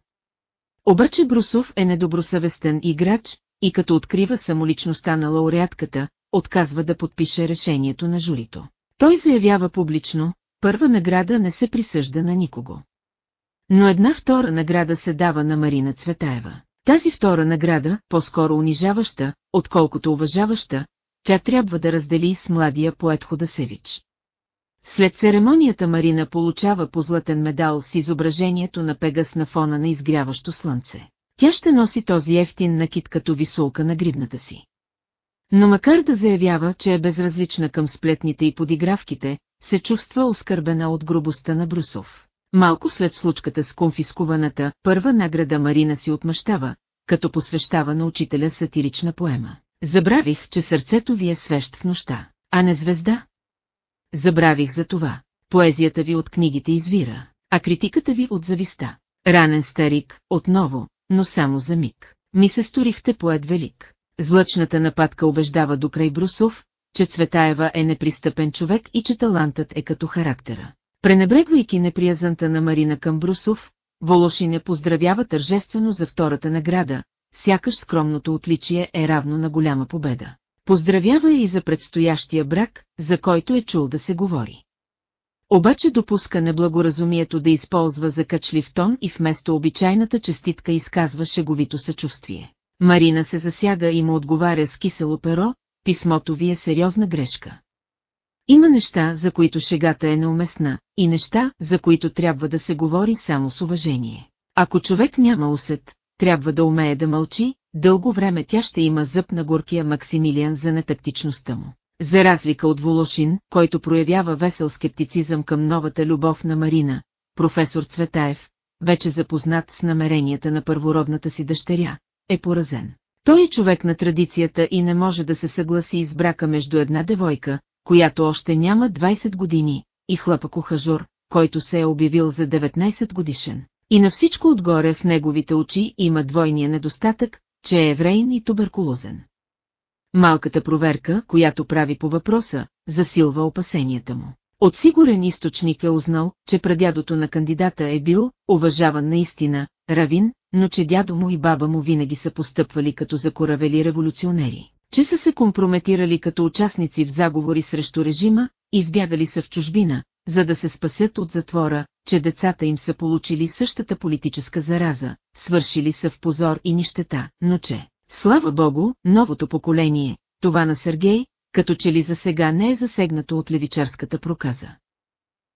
Обаче Брусов е недобросъвестен играч и като открива самоличността на лауреатката, отказва да подпише решението на журито. Той заявява публично, първа награда не се присъжда на никого. Но една втора награда се дава на Марина Цветаева. Тази втора награда, по-скоро унижаваща, отколкото уважаваща, тя трябва да раздели с младия поет Ходасевич. След церемонията Марина получава позлатен медал с изображението на Пегас на фона на изгряващо слънце. Тя ще носи този ефтин накид като висулка на гривната си. Но макар да заявява, че е безразлична към сплетните и подигравките, се чувства оскърбена от грубостта на Брусов. Малко след случката с конфискуваната, първа награда Марина си отмъщава, като посвещава на учителя сатирична поема. Забравих, че сърцето ви е свещ в нощта, а не звезда. Забравих за това. Поезията ви от книгите извира, а критиката ви от зависта. Ранен старик, отново, но само за миг. Ми се сторихте поет велик. Злъчната нападка убеждава до край Брусов, че Цветаева е непристъпен човек и че талантът е като характера. Пренебрегвайки неприязанта на Марина към Брусов, Волошин я поздравява тържествено за втората награда, сякаш скромното отличие е равно на голяма победа. Поздравява и за предстоящия брак, за който е чул да се говори. Обаче допуска неблагоразумието да използва закачлив тон и вместо обичайната честитка изказва шеговито съчувствие. Марина се засяга и му отговаря с кисело перо, писмото ви е сериозна грешка. Има неща, за които шегата е неуместна, и неща, за които трябва да се говори само с уважение. Ако човек няма усет, трябва да умее да мълчи, дълго време тя ще има зъб на горкия Максимилиан за нетактичността му. За разлика от Волошин, който проявява весел скептицизъм към новата любов на Марина, професор Цветаев, вече запознат с намеренията на първородната си дъщеря, е поразен. Той е човек на традицията и не може да се съгласи с брака между една девойка, която още няма 20 години, и хлапък ухажур, който се е обявил за 19 годишен. И на всичко отгоре в неговите очи има двойния недостатък, че е еврейн и туберкулозен. Малката проверка, която прави по въпроса, засилва опасенията му. От сигурен източник е узнал, че прадядото на кандидата е бил, уважаван наистина, равин, но че дядо му и баба му винаги са постъпвали като закоравели революционери, че са се компрометирали като участници в заговори срещу режима, избягали са в чужбина, за да се спасят от затвора, че децата им са получили същата политическа зараза, свършили са в позор и нищета, но че, слава богу, новото поколение, това на Сергей, като че ли за сега не е засегнато от левичарската проказа.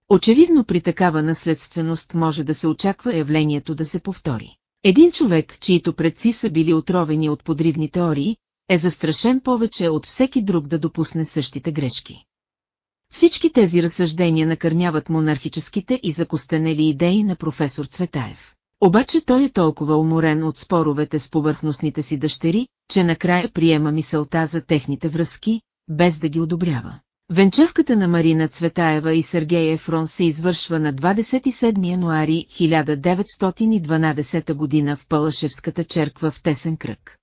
Очевидно при такава наследственост може да се очаква явлението да се повтори. Един човек, чието предци са били отровени от подривни теории, е застрашен повече от всеки друг да допусне същите грешки. Всички тези разсъждения накърняват монархическите и закостенели идеи на професор Цветаев. Обаче той е толкова уморен от споровете с повърхностните си дъщери, че накрая приема мисълта за техните връзки, без да ги одобрява. Венчавката на Марина Цветаева и Сергей Ефрон се извършва на 27 януари 1912 година в Палашевската черква в тесен кръг.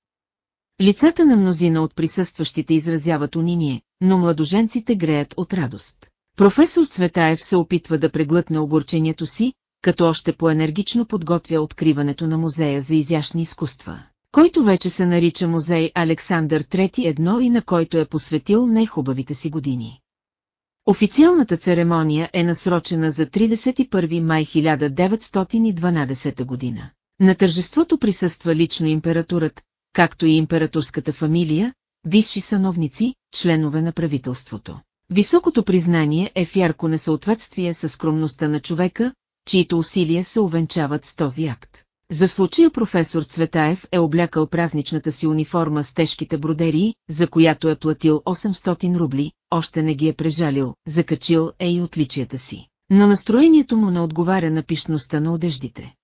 Лицата на мнозина от присъстващите изразяват униние, но младоженците греят от радост. Професор Цветаев се опитва да преглътне огорчението си, като още по-енергично подготвя откриването на музея за изящни изкуства, който вече се нарича музей Александър III едно и на който е посветил най-хубавите си години. Официалната церемония е насрочена за 31 май 1912 година. На тържеството присъства лично импературът, както и императорската фамилия, висши сановници, членове на правителството. Високото признание е в ярко несъответствие с скромността на човека, чието усилия се увенчават с този акт. За случая професор Цветаев е облякал празничната си униформа с тежките бродерии, за която е платил 800 рубли, още не ги е прежалил, закачил е и отличията си. Но настроението му не отговаря на пишността на одеждите.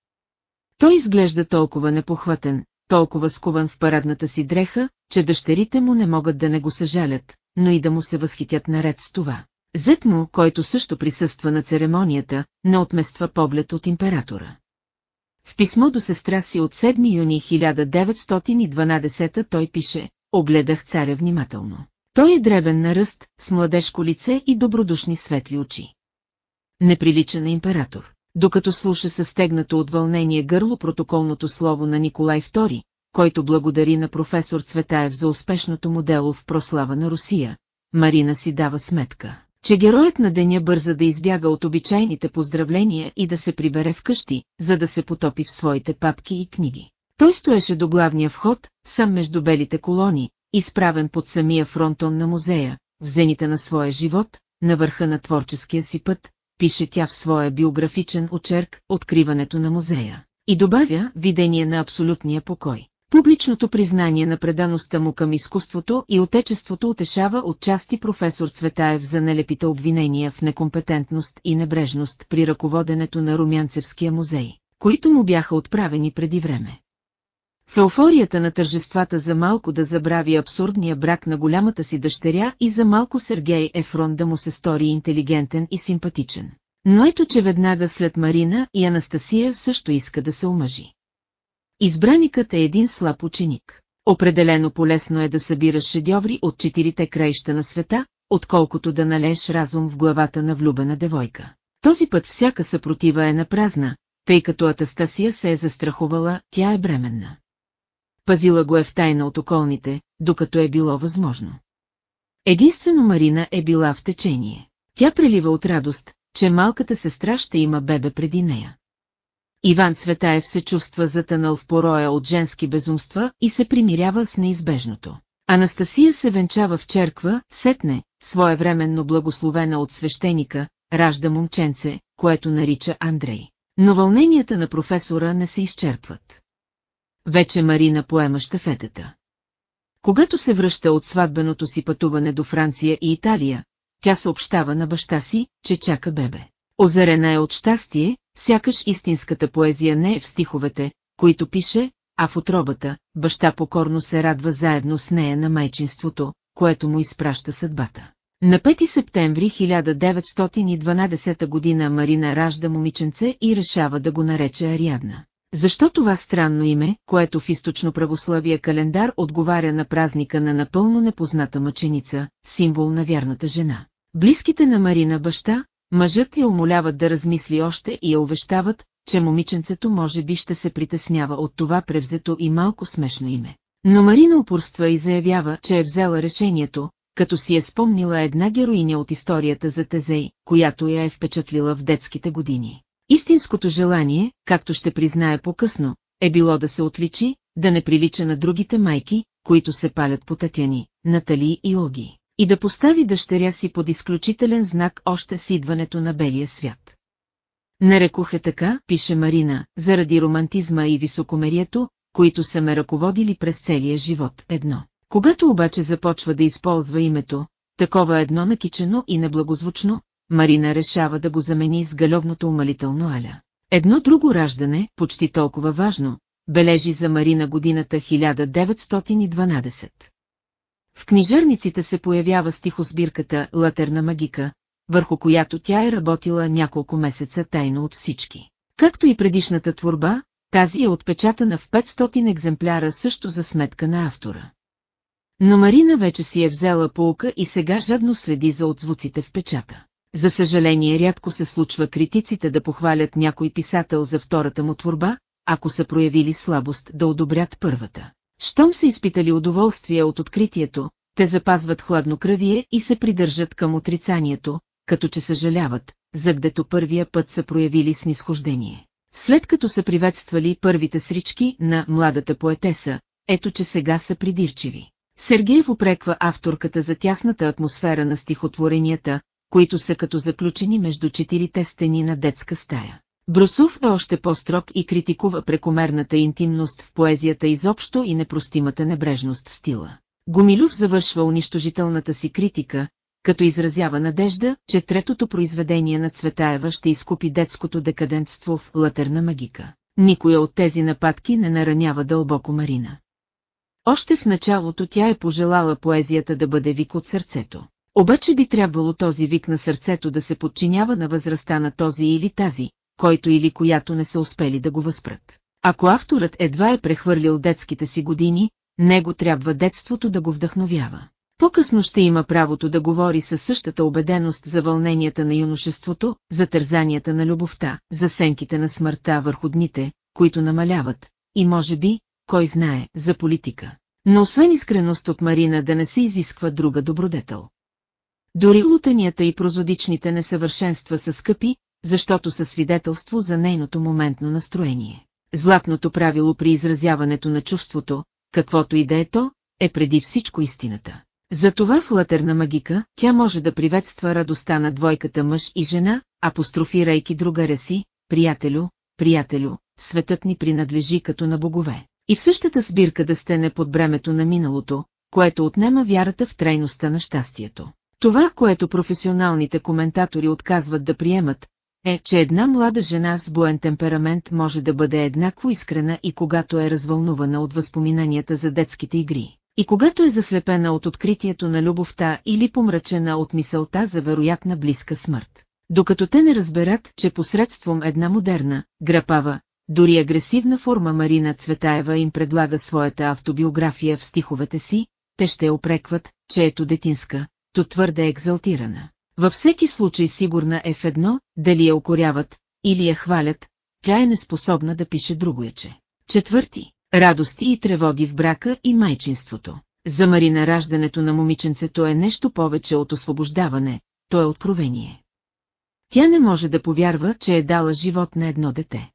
Той изглежда толкова непохватен, толкова скуван в парадната си дреха, че дъщерите му не могат да не го съжалят, но и да му се възхитят наред с това. Зет му, който също присъства на церемонията, не отмества поглед от императора. В писмо до сестра си от 7 юни 1912 той пише, огледах царя внимателно. Той е дребен на ръст, с младежко лице и добродушни светли очи. Не прилича на император. Докато слуша със стегнато от вълнение гърло протоколното слово на Николай II, който благодари на професор Цветаев за успешното му дело в прослава на Русия, Марина си дава сметка, че героят на деня бърза да избяга от обичайните поздравления и да се прибере вкъщи, за да се потопи в своите папки и книги. Той стоеше до главния вход, сам между белите колони, изправен под самия фронтон на музея, в зените на своя живот, на върха на творческия си път, пише тя в своя биографичен очерк «Откриването на музея». И добавя видение на абсолютния покой. Публичното признание на предаността му към изкуството и отечеството утешава отчасти професор Цветаев за нелепите обвинения в некомпетентност и небрежност при ръководенето на Румянцевския музей, които му бяха отправени преди време. В еуфорията на тържествата за малко да забрави абсурдния брак на голямата си дъщеря и за малко Сергей Ефрон да му се стори интелигентен и симпатичен. Но ето че веднага след Марина и Анастасия също иска да се омъжи. Избраникът е един слаб ученик. Определено полезно е да събираш шедьоври от четирите краища на света, отколкото да налееш разум в главата на влюбена девойка. Този път всяка съпротива е на празна, тъй като Атастасия се е застрахувала, тя е бременна. Пазила го е в тайна от околните, докато е било възможно. Единствено Марина е била в течение. Тя прелива от радост, че малката сестра ще има бебе преди нея. Иван Цветаев се чувства затънал в пороя от женски безумства и се примирява с неизбежното. Анастасия се венчава в черква, сетне, своевременно благословена от свещеника, ражда момченце, което нарича Андрей. Но вълненията на професора не се изчерпват. Вече Марина поема щафетата. Когато се връща от сватбеното си пътуване до Франция и Италия, тя съобщава на баща си, че чака бебе. Озарена е от щастие, сякаш истинската поезия не е в стиховете, които пише, а в отробата, баща покорно се радва заедно с нея на майчинството, което му изпраща съдбата. На 5 септември 1912 година Марина ражда момиченце и решава да го нарече Ариадна. Защо това странно име, което в източно православия календар отговаря на празника на напълно непозната мъченица, символ на вярната жена? Близките на Марина баща, мъжът я умоляват да размисли още и я увещават, че момиченцето може би ще се притеснява от това превзето и малко смешно име. Но Марина упорства и заявява, че е взела решението, като си е спомнила една героиня от историята за Тезей, която я е впечатлила в детските години. Истинското желание, както ще признае по-късно, е било да се отличи, да не прилича на другите майки, които се палят по Татяни, Натали и Оги, и да постави дъщеря си под изключителен знак още с идването на белия свят. Нарекох е така, пише Марина, заради романтизма и високомерието, които са ме ръководили през целия живот. Едно. Когато обаче започва да използва името, такова едно накичено и неблагозвучно, Марина решава да го замени с галевното умалително аля. Едно друго раждане, почти толкова важно, бележи за Марина годината 1912. В книжерниците се появява стихосбирката «Латерна магика», върху която тя е работила няколко месеца тайно от всички. Както и предишната творба, тази е отпечатана в 500 екземпляра също за сметка на автора. Но Марина вече си е взела полка и сега жадно следи за отзвуците в печата. За съжаление рядко се случва критиците да похвалят някой писател за втората му творба, ако са проявили слабост да одобрят първата. Щом са изпитали удоволствие от откритието, те запазват хладнокръвие и се придържат към отрицанието, като че съжаляват, загдето първия път са проявили снисхождение. След като са приветствали първите срички на младата поетеса, ето че сега са придирчиви. Сергеев упреква авторката за тясната атмосфера на стихотворенията, които са като заключени между четирите стени на детска стая. Брусов е още по-строг и критикува прекомерната интимност в поезията изобщо и непростимата небрежност в стила. Гомилюв завършва унищожителната си критика, като изразява надежда, че третото произведение на Цветаева ще изкупи детското декадентство в латерна магика. Никоя от тези нападки не наранява дълбоко Марина. Още в началото тя е пожелала поезията да бъде вик от сърцето. Обаче би трябвало този вик на сърцето да се подчинява на възрастта на този или тази, който или която не са успели да го възпрат. Ако авторът едва е прехвърлил детските си години, него трябва детството да го вдъхновява. По-късно ще има правото да говори със същата убеденост за вълненията на юношеството, за тързанията на любовта, за сенките на смъртта върху дните, които намаляват, и може би, кой знае, за политика. Но освен искреност от Марина да не се изисква друга добродетел. Дори лутанията и прозодичните несъвършенства са скъпи, защото са свидетелство за нейното моментно настроение. Златното правило при изразяването на чувството, каквото и да е то, е преди всичко истината. Затова в латерна магика тя може да приветства радостта на двойката мъж и жена, апострофирайки другаря си, приятелю, приятелю, светът ни принадлежи като на богове. И в същата сбирка да стене под бремето на миналото, което отнема вярата в трайността на щастието. Това, което професионалните коментатори отказват да приемат, е, че една млада жена с буен темперамент може да бъде еднакво искрена и когато е развълнувана от възпоминанията за детските игри, и когато е заслепена от откритието на любовта или помрачена от мисълта за вероятна близка смърт. Докато те не разберат, че посредством една модерна, грапава, дори агресивна форма Марина Цветаева им предлага своята автобиография в стиховете си, те ще опрекват, че ето детинска, то твърде екзалтирана. Във всеки случай сигурна е в едно, дали я окоряват, или я хвалят, тя е неспособна да пише другояче. Четвърти. Радости и тревоги в брака и майчинството. За Марина раждането на момиченцето е нещо повече от освобождаване, то е откровение. Тя не може да повярва, че е дала живот на едно дете.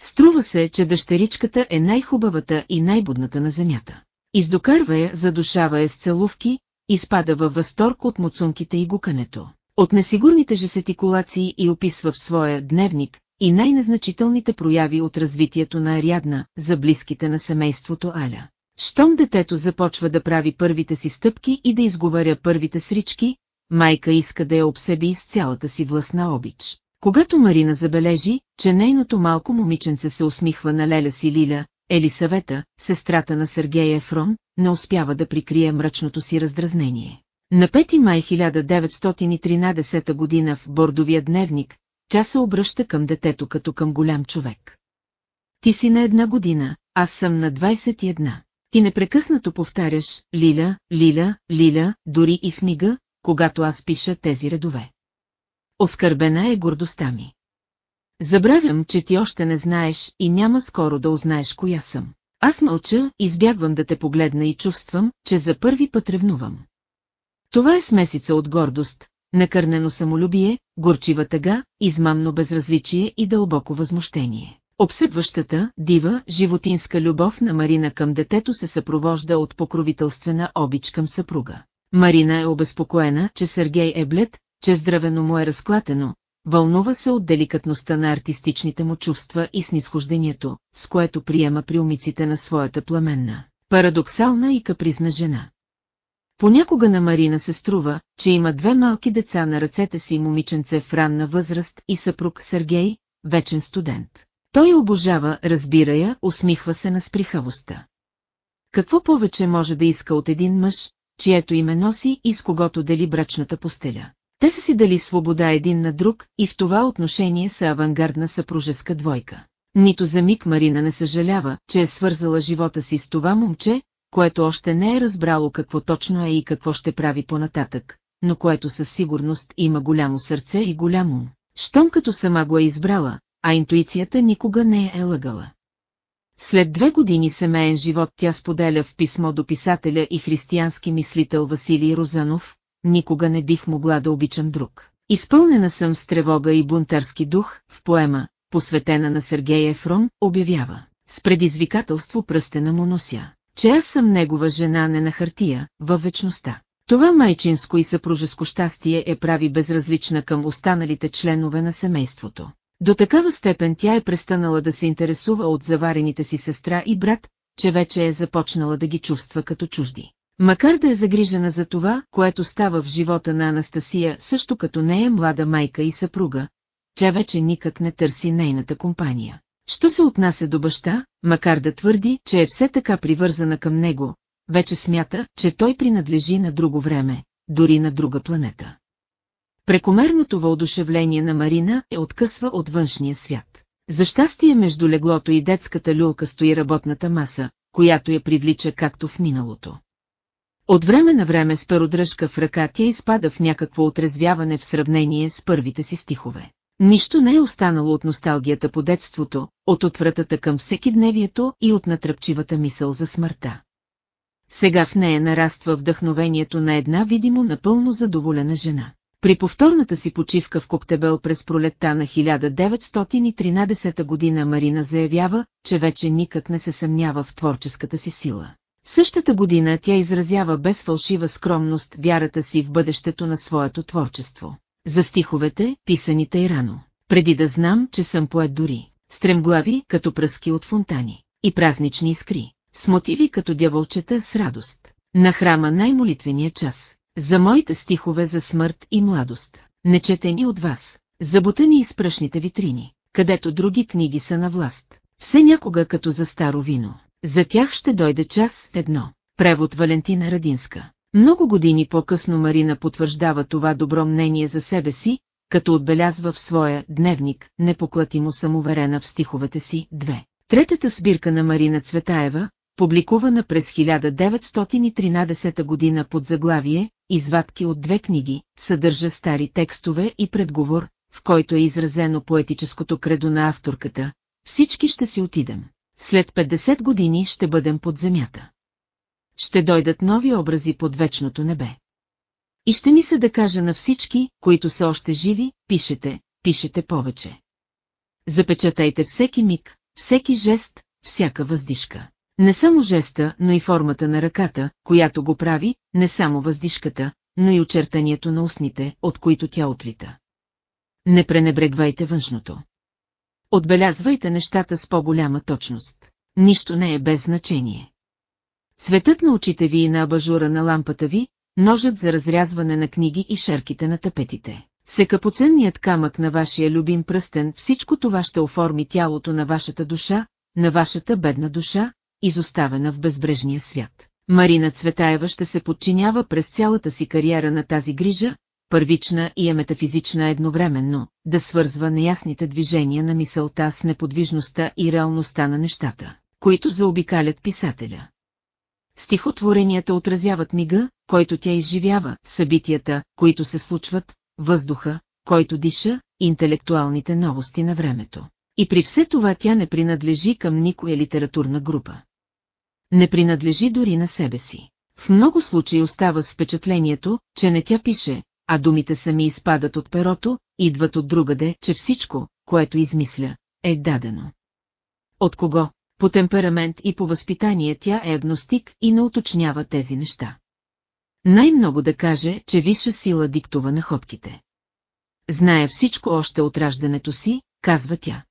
Струва се, че дъщеричката е най-хубавата и най-будната на земята. Издокарва я, задушава я с целувки, изпада във възторг от муцунките и гукането. От несигурните жестикулации и описва в своя дневник и най-незначителните прояви от развитието на Ариадна за близките на семейството Аля. Щом детето започва да прави първите си стъпки и да изговаря първите срички, майка иска да я обсеби с цялата си властна обич. Когато Марина забележи, че нейното малко момиченце се усмихва на леля си Лиля, Елисавета, сестрата на Сергея Ефрон, не успява да прикрие мрачното си раздразнение. На 5 май 1913 година в бордовия дневник, тя се обръща към детето като към голям човек. Ти си на една година, аз съм на 21. Ти непрекъснато повтаряш «Лиля, Лиля, Лиля», дори и в мига, когато аз пиша тези редове. Оскърбена е гордостта ми. Забравям, че ти още не знаеш и няма скоро да узнаеш коя съм. Аз мълча, избягвам да те погледна и чувствам, че за първи път ревнувам. Това е смесица от гордост, накърнено самолюбие, горчива тъга, измамно безразличие и дълбоко възмущение. Обсъдващата, дива, животинска любов на Марина към детето се съпровожда от покровителствена обич към съпруга. Марина е обезпокоена, че Сергей е блед, че здравено му е разклатено, вълнува се от деликатността на артистичните му чувства и снисхождението, с което приема приумиците на своята пламенна, парадоксална и капризна жена. Понякога на Марина се струва, че има две малки деца на ръцете си момиченце в ранна възраст и съпруг Сергей, вечен студент. Той обожава, разбира я, усмихва се на сприхавостта. Какво повече може да иска от един мъж, чието име носи и с когото дели брачната постеля? Те са си дали свобода един на друг и в това отношение са авангардна съпружеска двойка. Нито за миг Марина не съжалява, че е свързала живота си с това момче, което още не е разбрало какво точно е и какво ще прави понататък, но което със сигурност има голямо сърце и голямо Щом като сама го е избрала, а интуицията никога не е лъгала. След две години семейен живот тя споделя в писмо до писателя и християнски мислител Василий Розанов, никога не бих могла да обичам друг. Изпълнена съм с тревога и бунтарски дух, в поема, посветена на Сергей Ефрон, обявява. С предизвикателство пръстена му нося, че аз съм негова жена не на хартия, във вечността. Това майчинско и съпружеско щастие е прави безразлична към останалите членове на семейството. До такава степен тя е престанала да се интересува от заварените си сестра и брат, че вече е започнала да ги чувства като чужди. Макар да е загрижена за това, което става в живота на Анастасия, също като нея млада майка и съпруга, тя вече никак не търси нейната компания. Що се отнася до баща, макар да твърди, че е все така привързана към него, вече смята, че той принадлежи на друго време, дори на друга планета. Прекомерното въодушевление на Марина е откъсва от външния свят. За щастие между леглото и детската люлка стои работната маса, която я привлича както в миналото. От време на време с перодръжка в ръка тя изпада в някакво отрезвяване в сравнение с първите си стихове. Нищо не е останало от носталгията по детството, от отвратата към всеки дневието и от натръпчивата мисъл за смъртта. Сега в нея нараства вдъхновението на една видимо напълно задоволена жена. При повторната си почивка в Коктебел през пролетта на 1913 година Марина заявява, че вече никак не се съмнява в творческата си сила. Същата година тя изразява без фалшива скромност вярата си в бъдещето на своето творчество. За стиховете, писаните и рано. Преди да знам, че съм поет дори. стремглави като пръски от фонтани, и празнични искри, с мотиви като дяволчета с радост. На храма най-молитвения час, за моите стихове за смърт и младост, нечетени от вас, забутани из пръшните витрини, където други книги са на власт, все някога като за старо вино. За тях ще дойде час едно. Превод Валентина Радинска. Много години по-късно Марина потвърждава това добро мнение за себе си, като отбелязва в своя дневник, непоклатимо самоверена в стиховете си, две. Третата сбирка на Марина Цветаева, публикувана през 1913 година под заглавие «Извадки от две книги», съдържа стари текстове и предговор, в който е изразено поетическото кредо на авторката. Всички ще си отидем. След 50 години ще бъдем под земята. Ще дойдат нови образи под вечното небе. И ще ми се да кажа на всички, които са още живи, пишете, пишете повече. Запечатайте всеки миг, всеки жест, всяка въздишка. Не само жеста, но и формата на ръката, която го прави, не само въздишката, но и очертанието на устните, от които тя отлита. Не пренебрегвайте външното. Отбелязвайте нещата с по-голяма точност. Нищо не е без значение. Цветът на очите ви и на абажура на лампата ви, ножът за разрязване на книги и шерките на тапетите. Секапоценният камък на вашия любим пръстен, всичко това ще оформи тялото на вашата душа, на вашата бедна душа, изоставена в безбрежния свят. Марина Цветаева ще се подчинява през цялата си кариера на тази грижа, първична и е метафизична едновременно, да свързва неясните движения на мисълта с неподвижността и реалността на нещата, които заобикалят писателя. Стихотворенията отразяват мига, който тя изживява, събитията, които се случват, въздуха, който диша, интелектуалните новости на времето. И при все това тя не принадлежи към никоя литературна група. Не принадлежи дори на себе си. В много случаи остава с впечатлението, че не тя пише, а думите сами изпадат от перото, идват от другаде, че всичко, което измисля, е дадено. От кого? По темперамент и по възпитание тя е агностик и не уточнява тези неща. Най-много да каже, че висша сила диктува находките. Знае всичко още от раждането си, казва тя.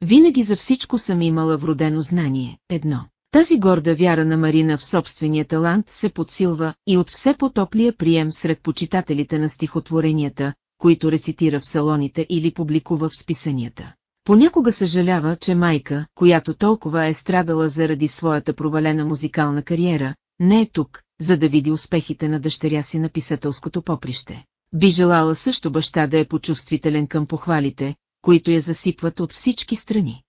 Винаги за всичко съм имала вродено знание, едно. Тази горда вяра на Марина в собствения талант се подсилва и от все по-топлия прием сред почитателите на стихотворенията, които рецитира в салоните или публикува в списанията. Понякога съжалява, че майка, която толкова е страдала заради своята провалена музикална кариера, не е тук, за да види успехите на дъщеря си на писателското поприще. Би желала също баща да е почувствителен към похвалите, които я засипват от всички страни.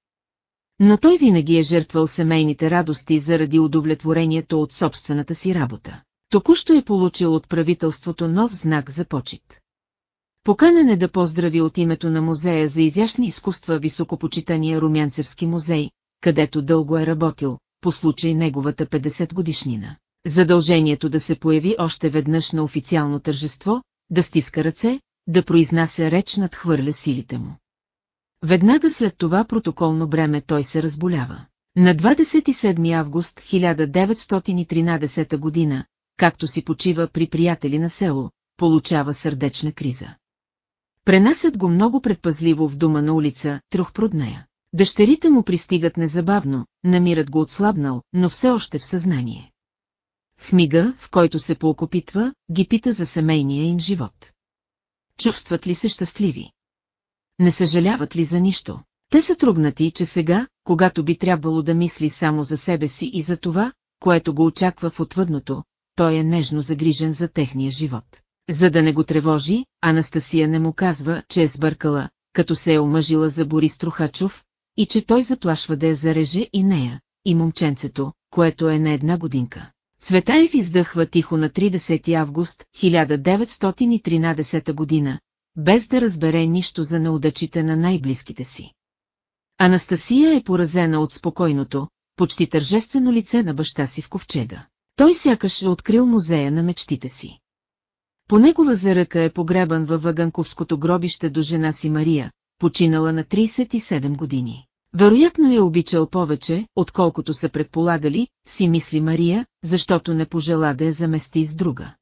Но той винаги е жертвал семейните радости заради удовлетворението от собствената си работа. Току-що е получил от правителството нов знак за почет. Поканен е да поздрави от името на музея за изящни изкуства високопочитания Румянцевски музей, където дълго е работил, по случай неговата 50 годишнина. Задължението да се появи още веднъж на официално тържество, да стиска ръце, да произнася реч надхвърля силите му. Веднага след това протоколно бреме той се разболява. На 27 август 1913 година, както си почива при приятели на село, получава сърдечна криза. Пренасят го много предпазливо в дома на улица, трохпроднея. Дъщерите му пристигат незабавно, намират го отслабнал, но все още в съзнание. В мига, в който се поокопитва, ги пита за семейния им живот. Чувстват ли се щастливи? Не съжаляват ли за нищо? Те са труднати, че сега, когато би трябвало да мисли само за себе си и за това, което го очаква в отвъдното, той е нежно загрижен за техния живот. За да не го тревожи, Анастасия не му казва, че е сбъркала, като се е омъжила за Борис Трухачов, и че той заплашва да я зареже и нея, и момченцето, което е на една годинка. Цветаев издъхва тихо на 30 август 1913 година, без да разбере нищо за неудачите на най-близките си. Анастасия е поразена от спокойното, почти тържествено лице на баща си в ковчега. Той сякаш е открил музея на мечтите си. По негова заръка е погребан във Ваганковското гробище до жена си Мария, починала на 37 години. Вероятно е обичал повече, отколкото са предполагали, си мисли Мария, защото не пожела да я замести с друга.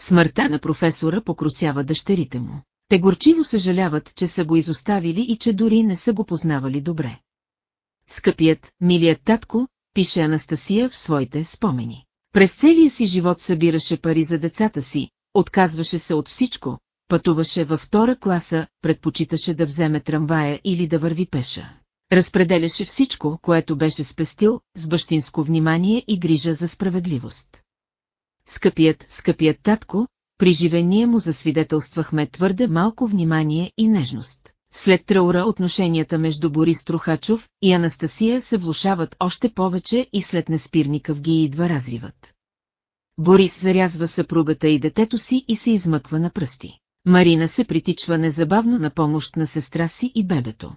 Смъртта на професора покрусява дъщерите му. Те горчиво съжаляват, че са го изоставили и че дори не са го познавали добре. Скъпият, милият татко, пише Анастасия в своите спомени. През целия си живот събираше пари за децата си, отказваше се от всичко, пътуваше във втора класа, предпочиташе да вземе трамвая или да върви пеша. Разпределяше всичко, което беше спестил, с бащинско внимание и грижа за справедливост. Скъпият, скъпият татко, при живение му засвидетелствахме твърде малко внимание и нежност. След траура отношенията между Борис Трухачов и Анастасия се влушават още повече и след неспирникъв ги идва разриват. Борис зарязва съпругата и детето си и се измъква на пръсти. Марина се притичва незабавно на помощ на сестра си и бебето.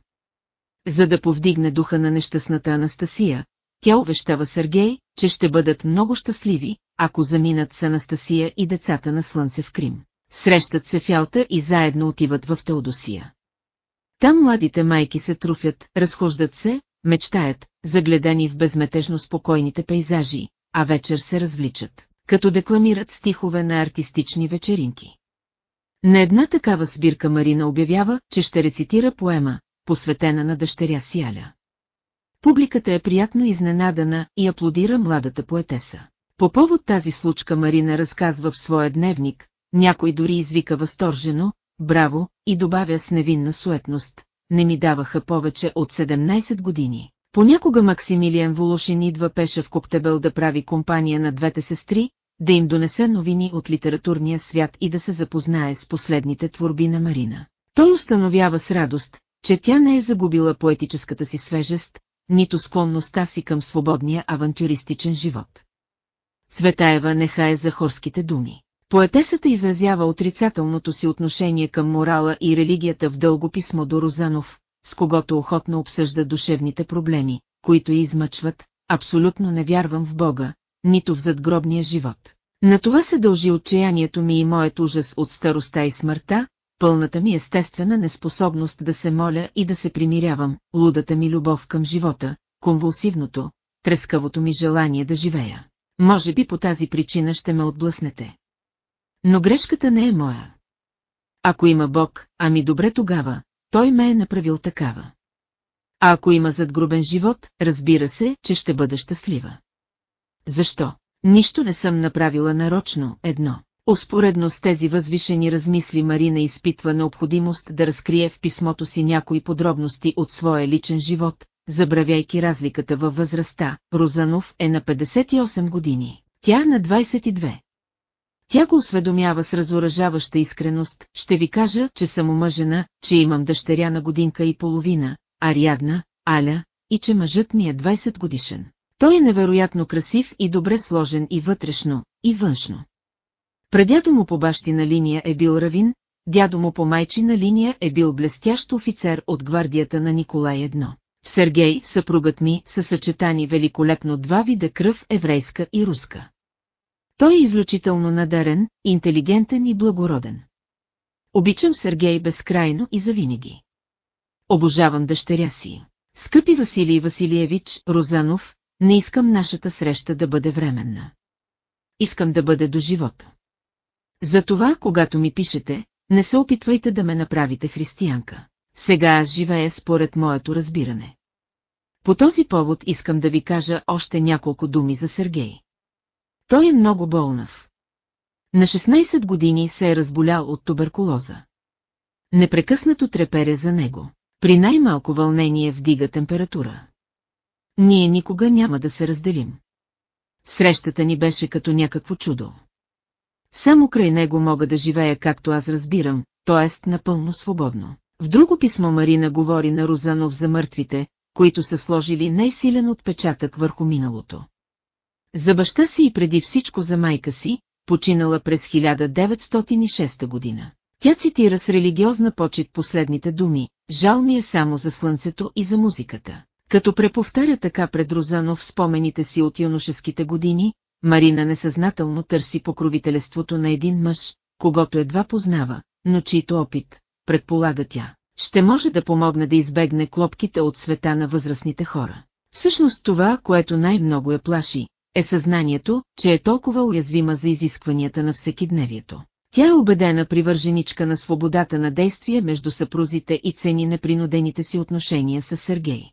За да повдигне духа на нещастната Анастасия, тя увещава Сергей, че ще бъдат много щастливи, ако заминат с Анастасия и децата на Слънце в Крим. Срещат се в Ялта и заедно отиват в Теодосия. Там младите майки се труфят, разхождат се, мечтаят, загледани в безметежно спокойните пейзажи, а вечер се развличат, като декламират стихове на артистични вечеринки. На една такава сбирка Марина обявява, че ще рецитира поема, посветена на дъщеря си. Публиката е приятно изненадана и аплодира младата поетеса. По повод тази случка Марина разказва в своя дневник, някой дори извика възторжено, браво, и добавя с невинна суетност. Не ми даваха повече от 17 години. Понякога Максимилиан Волошин идва пеша в Коктебел да прави компания на двете сестри, да им донесе новини от литературния свят и да се запознае с последните творби на Марина. Той установява с радост, че тя не е загубила поетическата си свежест, нито склонността си към свободния авантюристичен живот. Цветаева неха е за хорските думи. Поетесата изразява отрицателното си отношение към морала и религията в дълго писмо до Розанов, с когото охотно обсъжда душевните проблеми, които я измъчват, абсолютно не вярвам в Бога, нито в задгробния живот. На това се дължи отчаянието ми и моят ужас от староста и смъртта, пълната ми естествена неспособност да се моля и да се примирявам, лудата ми любов към живота, конвулсивното, трескавото ми желание да живея. Може би по тази причина ще ме отблъснете. Но грешката не е моя. Ако има Бог, ами добре тогава, той ме е направил такава. А ако има задгрубен живот, разбира се, че ще бъда щастлива. Защо? Нищо не съм направила нарочно, едно. Успоредно с тези възвишени размисли Марина изпитва необходимост да разкрие в писмото си някои подробности от своя личен живот, забравяйки разликата във възрастта. Розанов е на 58 години, тя на 22. Тя го осведомява с разоръжаваща искреност, ще ви кажа, че съм омъжена, че имам дъщеря на годинка и половина, Ариадна, Аля, и че мъжът ми е 20 годишен. Той е невероятно красив и добре сложен и вътрешно, и външно. Предято му по бащина линия е бил равин, дядо му по майчина линия е бил блестящ офицер от гвардията на Николай I. В Сергей, съпругът ми, са съчетани великолепно два вида кръв еврейска и руска. Той е изключително надарен, интелигентен и благороден. Обичам Сергей безкрайно и завинаги. Обожавам дъщеря си. Скъпи Василий Василиевич Розанов, не искам нашата среща да бъде временна. Искам да бъде до живота. Затова, когато ми пишете, не се опитвайте да ме направите християнка. Сега аз живея според моето разбиране. По този повод искам да ви кажа още няколко думи за Сергей. Той е много болнав. На 16 години се е разболял от туберкулоза. Непрекъснато трепере за него. При най-малко вълнение вдига температура. Ние никога няма да се разделим. Срещата ни беше като някакво чудо. Само край него мога да живея както аз разбирам, т.е. напълно свободно. В друго писмо Марина говори на Розанов за мъртвите, които са сложили най-силен отпечатък върху миналото. За баща си и преди всичко за майка си, починала през 1906 година. Тя цитира с религиозна почет последните думи, жал ми е само за слънцето и за музиката. Като преповтаря така пред Розанов спомените си от юношеските години, Марина несъзнателно търси покровителството на един мъж, когато едва познава, но чийто опит, предполага тя, ще може да помогне да избегне клопките от света на възрастните хора. Всъщност това, което най-много я плаши, е съзнанието, че е толкова уязвима за изискванията на всекидневието. Тя е убедена привърженичка на свободата на действие между съпрузите и цени непринудените си отношения с Сергей.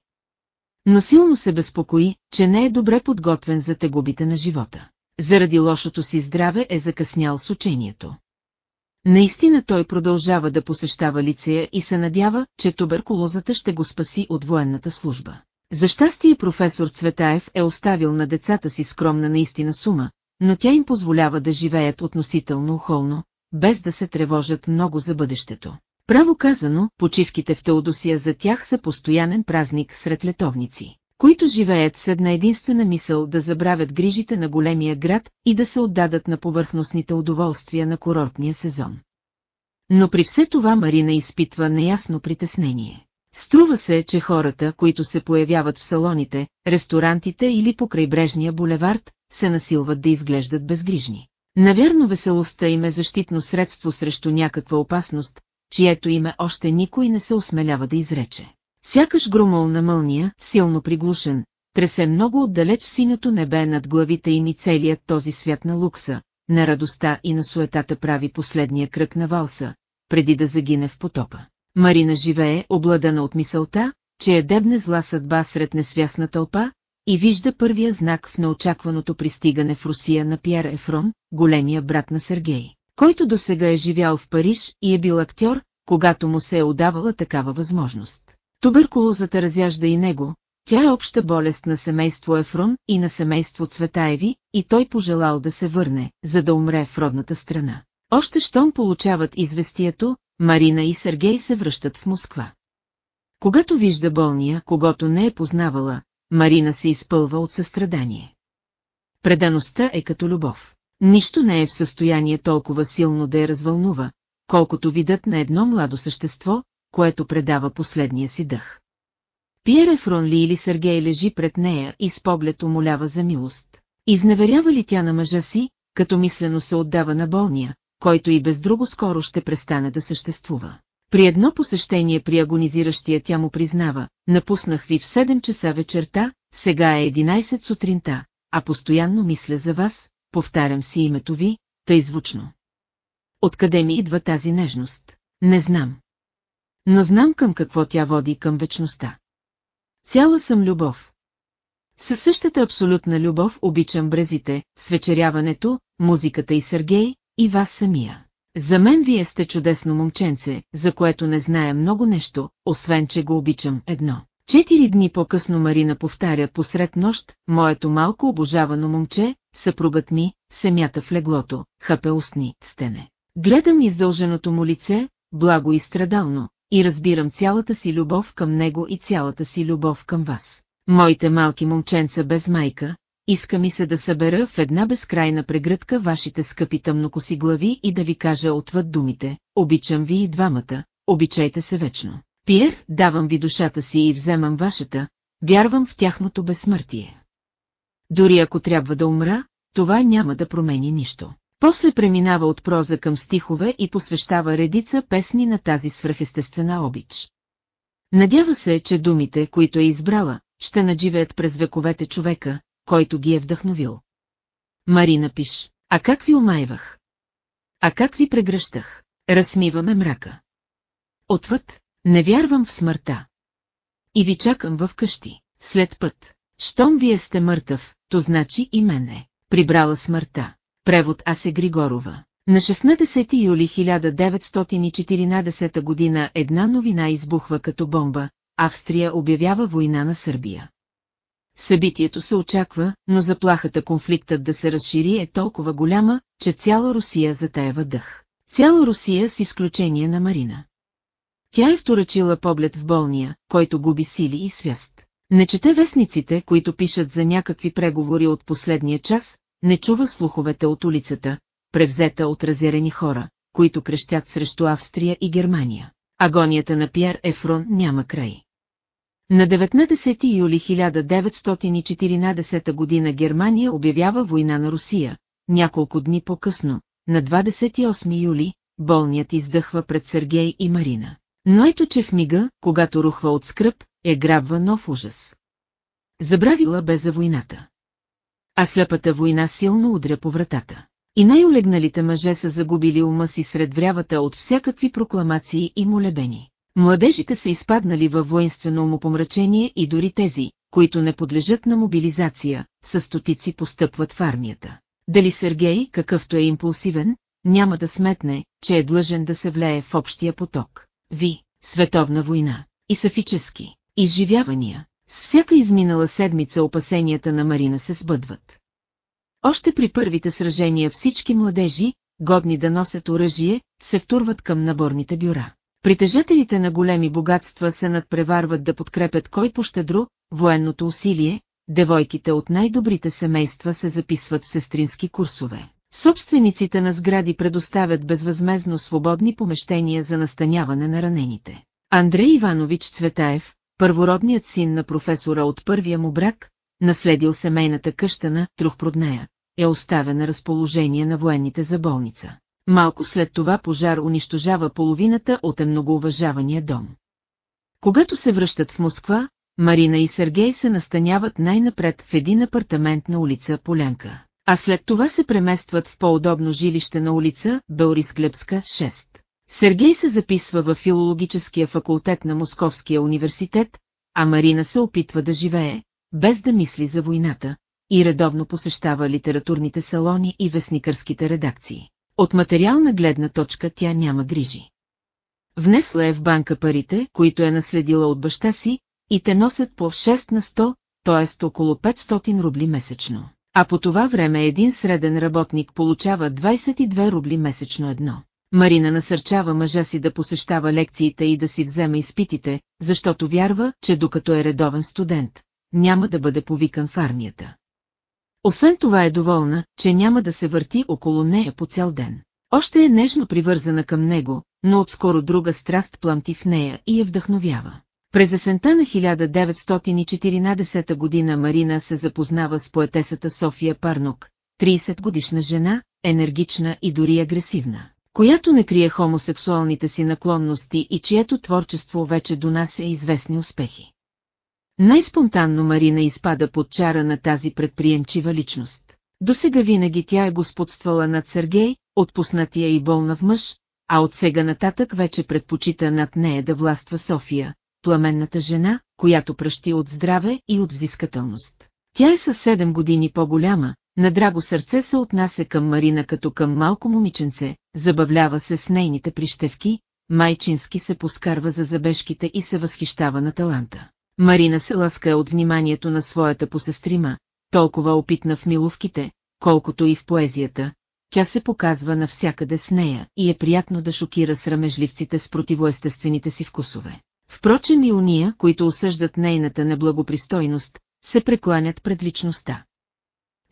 Но силно се безпокои, че не е добре подготвен за тегубите на живота. Заради лошото си здраве е закъснял с учението. Наистина той продължава да посещава лицея и се надява, че туберкулозата ще го спаси от военната служба. За щастие професор Цветаев е оставил на децата си скромна наистина сума, но тя им позволява да живеят относително охолно, без да се тревожат много за бъдещето. Право казано, почивките в Теодосия за тях са постоянен празник сред летовници, които живеят с една единствена мисъл да забравят грижите на големия град и да се отдадат на повърхностните удоволствия на курортния сезон. Но при все това Марина изпитва неясно притеснение. Струва се, че хората, които се появяват в салоните, ресторантите или по крайбрежния булевард, се насилват да изглеждат безгрижни. Навярно веселостта им е защитно средство срещу някаква опасност, чието име още никой не се осмелява да изрече. Сякаш громол на мълния, силно приглушен, тресе много отдалеч синято небе над главите им и целият този свят на лукса, на радостта и на суетата прави последния кръг на валса, преди да загине в потопа. Марина живее, обладана от мисълта, че е дебне зла съдба сред несвясна тълпа, и вижда първия знак в неочакваното пристигане в Русия на Пьер Ефрон, големия брат на Сергей, който досега е живял в Париж и е бил актьор, когато му се е удавала такава възможност. Туберкулозата разяжда и него, тя е обща болест на семейство Ефрон и на семейство Цветаеви, и той пожелал да се върне, за да умре в родната страна. Още щом получават известието, Марина и Сергей се връщат в Москва. Когато вижда болния, когато не е познавала, Марина се изпълва от състрадание. Предаността е като любов. Нищо не е в състояние толкова силно да я развълнува, колкото видът на едно младо същество, което предава последния си дъх. Пиере Фронли или Сергей лежи пред нея и с поглед умолява за милост. Изневерява ли тя на мъжа си, като мислено се отдава на болния, който и без друго скоро ще престане да съществува? При едно посещение при агонизиращия тя му признава, напуснах ви в 7 часа вечерта, сега е 11 сутринта, а постоянно мисля за вас, повтарям си името ви, тъй звучно. Откъде ми идва тази нежност? Не знам. Но знам към какво тя води към вечността. Цяла съм любов. Със същата абсолютна любов обичам брезите, свечеряването, музиката и Сергей, и вас самия. За мен вие сте чудесно момченце, за което не зная много нещо, освен че го обичам едно. Четири дни по-късно Марина повтаря посред нощ, моето малко обожавано момче, съпругът ми, се мята в леглото, хапе устни, стене. Гледам издълженото му лице, благо и страдално, и разбирам цялата си любов към него и цялата си любов към вас. Моите малки момченца без майка, иска ми се да събера в една безкрайна прегръдка вашите скъпи тъмнокоси глави и да ви кажа отвъд думите, обичам ви и двамата, обичайте се вечно. Пиер, давам ви душата си и вземам вашата, вярвам в тяхното безсмъртие. Дори ако трябва да умра, това няма да промени нищо. После преминава от проза към стихове и посвещава редица песни на тази свръхестествена обич. Надява се, че думите, които е избрала, ще надживеят през вековете човека, който ги е вдъхновил. Марина пиш, а как ви омайвах? А как ви прегръщах? Размиваме мрака. Отвъд, не вярвам в смъртта. И ви чакам в къщи, след път. Щом вие сте мъртъв, то значи и мене. Прибрала смъртта. Превод Асе Григорова. На 16 юли 1914 година една новина избухва като бомба, Австрия обявява война на Сърбия. Събитието се очаква, но заплахата конфликтът да се разшири е толкова голяма, че цяла Русия затаева дъх. Цяла Русия с изключение на Марина. Тя е вторачила поглед в болния, който губи сили и свяст. Не чете вестниците, които пишат за някакви преговори от последния час, не чува слуховете от улицата, превзета от разярени хора, които крещят срещу Австрия и Германия. Агонията на Пьер Ефрон няма край. На 19 юли 1914 година Германия обявява война на Русия. Няколко дни по-късно, на 28 юли, болният издъхва пред Сергей и Марина. Но ето че в мига, когато рухва от скръп, е грабва нов ужас. Забравила бе за войната. А слепата война силно удря по вратата. И най-олегналите мъже са загубили ума си сред врявата от всякакви прокламации и молебени. Младежите са изпаднали във воинствено умопомрачение и дори тези, които не подлежат на мобилизация, с стотици постъпват в армията. Дали Сергей, какъвто е импулсивен, няма да сметне, че е длъжен да се влее в общия поток. Ви, световна война, и сафически, изживявания, с всяка изминала седмица опасенията на Марина се сбъдват. Още при първите сражения всички младежи, годни да носят оръжие, се втурват към наборните бюра. Притежателите на големи богатства се надпреварват да подкрепят кой пощедро военното усилие, девойките от най-добрите семейства се записват в сестрински курсове. Собствениците на сгради предоставят безвъзмезно свободни помещения за настаняване на ранените. Андрей Иванович Цветаев, първородният син на професора от първия му брак, наследил семейната къща на Трухпроднея, е оставен на разположение на военните за болница. Малко след това пожар унищожава половината от е многоуважавания дом. Когато се връщат в Москва, Марина и Сергей се настаняват най-напред в един апартамент на улица Полянка, а след това се преместват в по-удобно жилище на улица Белрис Глебска, 6. Сергей се записва в филологическия факултет на Московския университет, а Марина се опитва да живее, без да мисли за войната, и редовно посещава литературните салони и вестникърските редакции. От материална гледна точка тя няма грижи. Внесла е в банка парите, които е наследила от баща си, и те носят по 6 на 100, т.е. около 500 рубли месечно. А по това време един среден работник получава 22 рубли месечно едно. Марина насърчава мъжа си да посещава лекциите и да си взема изпитите, защото вярва, че докато е редовен студент, няма да бъде повикан в армията. Освен това е доволна, че няма да се върти около нея по цял ден. Още е нежно привързана към него, но отскоро друга страст пламти в нея и я вдъхновява. През есента на 1914 година Марина се запознава с поетесата София Парнок, 30 годишна жена, енергична и дори агресивна, която не крие хомосексуалните си наклонности и чието творчество вече донася известни успехи. Най-спонтанно Марина изпада под чара на тази предприемчива личност. До сега винаги тя е господствала над Сергей, отпуснатия и болна в мъж, а от сега нататък вече предпочита над нея да властва София, пламенната жена, която пръщи от здраве и от взискателност. Тя е със 7 години по-голяма, на драго сърце се отнася към Марина като към малко момиченце, забавлява се с нейните прищевки, майчински се поскарва за забежките и се възхищава на таланта. Марина се ласка от вниманието на своята посестрима, толкова опитна в миловките, колкото и в поезията, тя се показва навсякъде с нея и е приятно да шокира срамежливците с противоестествените си вкусове. Впрочем и уния, които осъждат нейната неблагопристойност, се прекланят пред личността.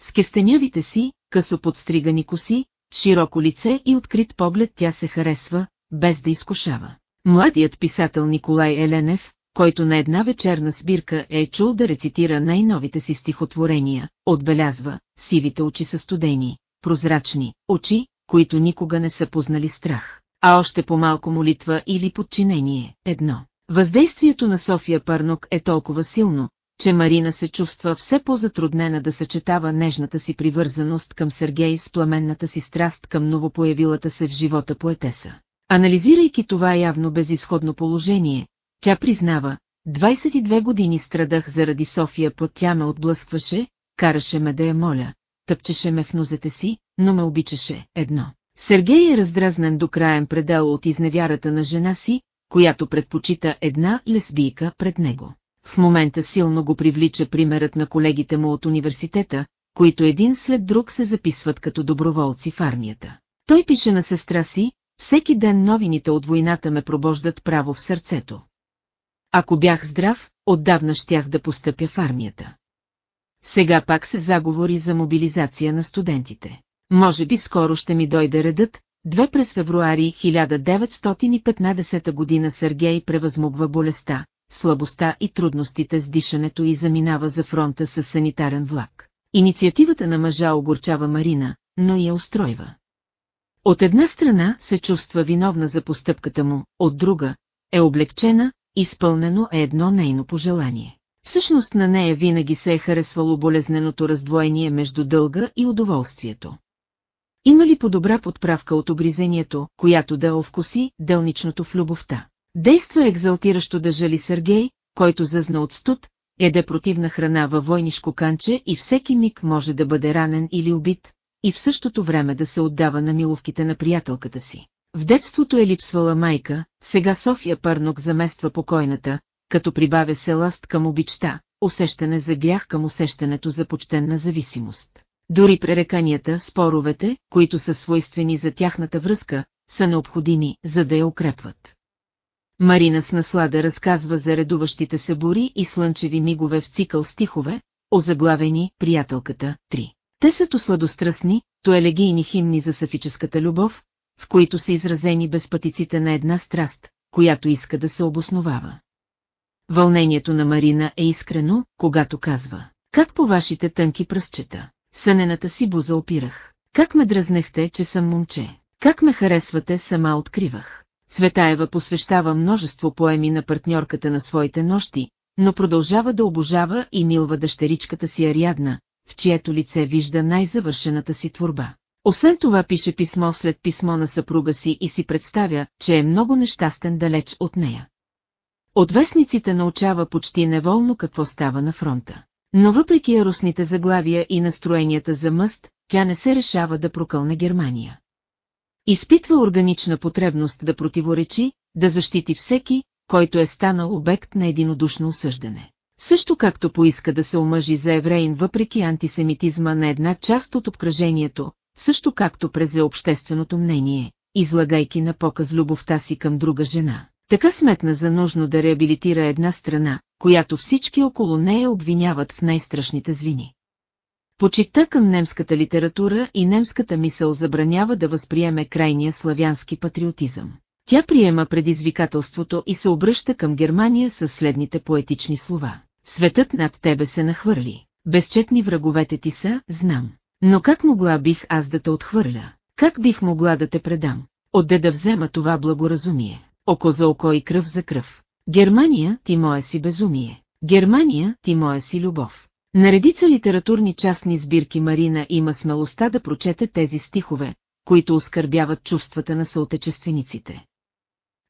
С кестенявите си, късо подстригани коси, широко лице и открит поглед тя се харесва, без да изкушава. Младият писател Николай Еленев, който на една вечерна сбирка е чул да рецитира най-новите си стихотворения, отбелязва, сивите очи са студени, прозрачни, очи, които никога не са познали страх, а още по-малко молитва или подчинение, едно. Въздействието на София Парнок е толкова силно, че Марина се чувства все по-затруднена да съчетава нежната си привързаност към Сергей с пламенната си страст към новопоявилата се в живота поетеса. Анализирайки това явно безисходно положение, тя признава, 22 години страдах заради София, път тя ме отблъскваше, караше ме да я моля, тъпчеше ме в нозете си, но ме обичаше, едно. Сергей е раздразнен до краен предел от изневярата на жена си, която предпочита една лесбийка пред него. В момента силно го привлича примерът на колегите му от университета, които един след друг се записват като доброволци в армията. Той пише на сестра си, всеки ден новините от войната ме пробождат право в сърцето. Ако бях здрав, отдавна щях да постъпя в армията. Сега пак се заговори за мобилизация на студентите. Може би скоро ще ми дойде редът, Две през февруари 1915 година Сергей превъзмогва болестта, слабостта и трудностите с дишането и заминава за фронта с санитарен влак. Инициативата на мъжа огорчава Марина, но я устройва. От една страна се чувства виновна за постъпката му, от друга е облегчена, изпълнено е едно нейно пожелание. Всъщност на нея винаги се е харесвало болезненото раздвоение между дълга и удоволствието. Има ли по-добра подправка от обризението, която да овкуси делничното в любовта? Действа екзалтиращо да жали Сергей, който зъзна от студ, еде противна храна във войнишко канче и всеки миг може да бъде ранен или убит, и в същото време да се отдава на миловките на приятелката си. В детството е липсвала майка, сега София Пърнок замества покойната, като прибавя се ласт към обичта, усещане за грях към усещането за почтенна зависимост. Дори пререканията, споровете, които са свойствени за тяхната връзка, са необходими, за да я укрепват. Марина с наслада разказва за редуващите се бури и слънчеви мигове в цикъл стихове, озаглавени «Приятелката» 3. Те са то сладострастни, то елегийни химни за сафическата любов, в които са изразени безпътиците на една страст, която иска да се обосновава. Вълнението на Марина е искрено, когато казва, как по вашите тънки пръстчета, сънената си буза опирах, как ме дразнехте, че съм момче, как ме харесвате, сама откривах. Цветаева посвещава множество поеми на партньорката на своите нощи, но продължава да обожава и милва дъщеричката си Ариадна, в чието лице вижда най-завършената си творба. Освен това пише писмо след писмо на съпруга си и си представя, че е много нещастен далеч от нея. От вестниците научава почти неволно какво става на фронта. Но въпреки яростните заглавия и настроенията за мъст, тя не се решава да прокълне Германия. Изпитва органична потребност да противоречи, да защити всеки, който е станал обект на единодушно осъждане. Също както поиска да се омъжи за евреин въпреки антисемитизма на една част от обкръжението, също както презе общественото мнение, излагайки на показ любовта си към друга жена. Така сметна за нужно да реабилитира една страна, която всички около нея обвиняват в най-страшните звини. Почита към немската литература и немската мисъл забранява да възприеме крайния славянски патриотизъм. Тя приема предизвикателството и се обръща към Германия с следните поетични слова. Светът над тебе се нахвърли. Безчетни враговете ти са, знам. Но как могла бих аз да те отхвърля? Как бих могла да те предам? Отде да взема това благоразумие? Око за око и кръв за кръв. Германия, ти моя си безумие. Германия, ти моя си любов. На редица литературни частни сбирки Марина има смелостта да прочете тези стихове, които оскърбяват чувствата на съотечествениците.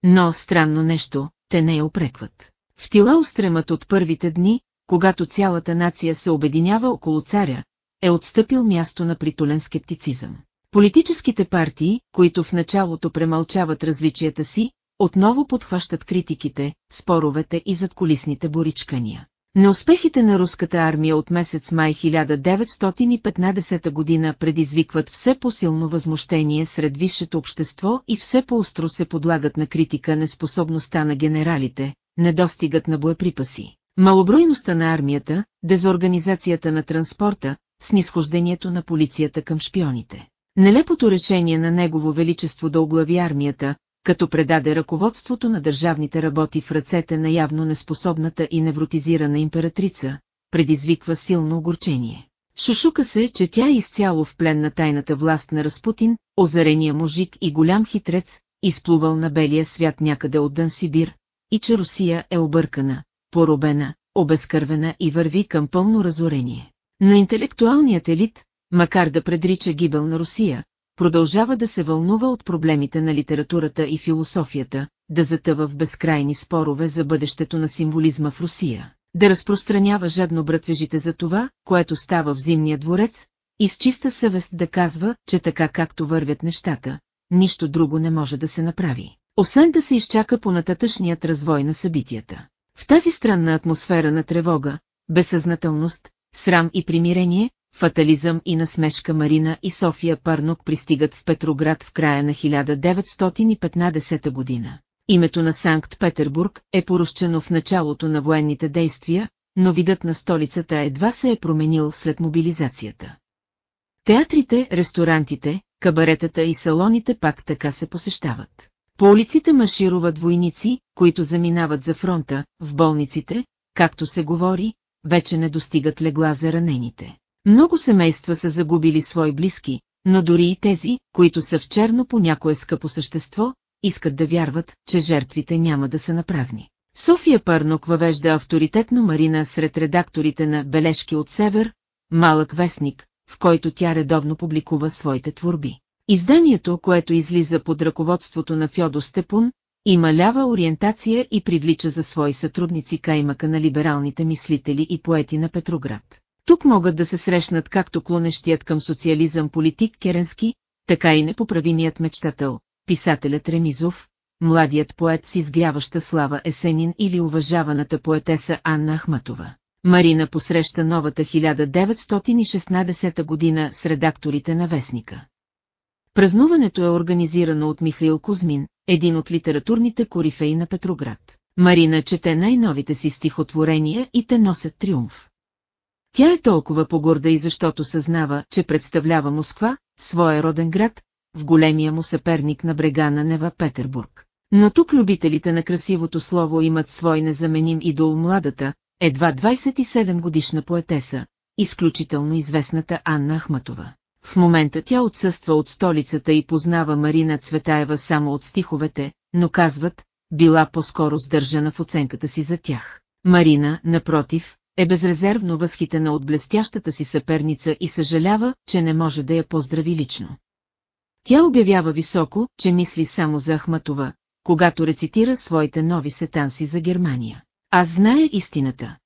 Но, странно нещо, те не я опрекват. В тила устремът от първите дни, когато цялата нация се обединява около царя, е отстъпил място на притулен скептицизъм. Политическите партии, които в началото премълчават различията си, отново подхващат критиките, споровете и задколисните боричкания. Неуспехите на руската армия от месец май 1915 година предизвикват все по-силно възмущение сред висшето общество и все по-остро се подлагат на критика неспособността на генералите, недостигът на боеприпаси, малобройността на армията, дезорганизацията на транспорта, снисхождението на полицията към шпионите. Нелепото решение на Негово Величество да оглави армията, като предаде ръководството на държавните работи в ръцете на явно неспособната и невротизирана императрица, предизвиква силно огорчение. Шушука се, че тя е изцяло в плен на тайната власт на Распутин, озарения мужик и голям хитрец, изплувал на белия свят някъде от Дън Сибир, и че Русия е объркана, поробена, обезкървена и върви към пълно разорение. Но интелектуалният елит, макар да предрича гибел на Русия, продължава да се вълнува от проблемите на литературата и философията, да затъва в безкрайни спорове за бъдещето на символизма в Русия, да разпространява жадно братвежите за това, което става в Зимния дворец, и с чиста съвест да казва, че така както вървят нещата, нищо друго не може да се направи, освен да се изчака по нататъчният развой на събитията. В тази странна атмосфера на тревога, безсъзнателност, срам и примирение, фатализъм и насмешка Марина и София Парнок пристигат в Петроград в края на 1915 година. Името на Санкт-Петербург е поръщено в началото на военните действия, но видът на столицата едва се е променил след мобилизацията. Театрите, ресторантите, кабаретата и салоните пак така се посещават. По улиците маршируват войници, които заминават за фронта, в болниците, както се говори, вече не достигат легла за ранените. Много семейства са загубили свои близки, но дори и тези, които са в черно по някое скъпо същество, искат да вярват, че жертвите няма да са напразни. София Пърнок въвежда авторитетно Марина сред редакторите на «Бележки от север», малък вестник, в който тя редовно публикува своите творби. Изданието, което излиза под ръководството на Фьодо Степун, има лява ориентация и привлича за свои сътрудници каймака на либералните мислители и поети на Петроград. Тук могат да се срещнат както клонещият към социализъм политик Керенски, така и непоправимият мечтател, писателят Ремизов, младият поет с изгряваща слава Есенин или уважаваната поетеса Анна Ахматова. Марина посреща новата 1916 година с редакторите на Вестника. Празнуването е организирано от Михаил Кузмин, един от литературните корифеи на Петроград. Марина чете най-новите си стихотворения и те носят триумф. Тя е толкова погорда и защото съзнава, че представлява Москва, своя роден град, в големия му съперник на брега на Нева Петербург. Но тук любителите на красивото слово имат свой незаменим идол младата, едва 27 годишна поетеса, изключително известната Анна Ахматова. В момента тя отсъства от столицата и познава Марина Цветаева само от стиховете, но казват, била по-скоро сдържана в оценката си за тях. Марина, напротив, е безрезервно възхитена от блестящата си съперница и съжалява, че не може да я поздрави лично. Тя обявява високо, че мисли само за Ахматова, когато рецитира своите нови сетанси за Германия. Аз зная истината.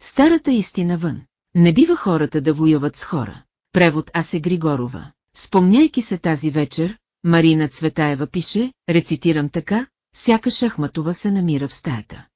Старата истина вън. Не бива хората да воюват с хора. Превод Асе Григорова. Спомняйки се тази вечер, Марина Цветаева пише, рецитирам така, сякаш Ахматова се намира в стаята.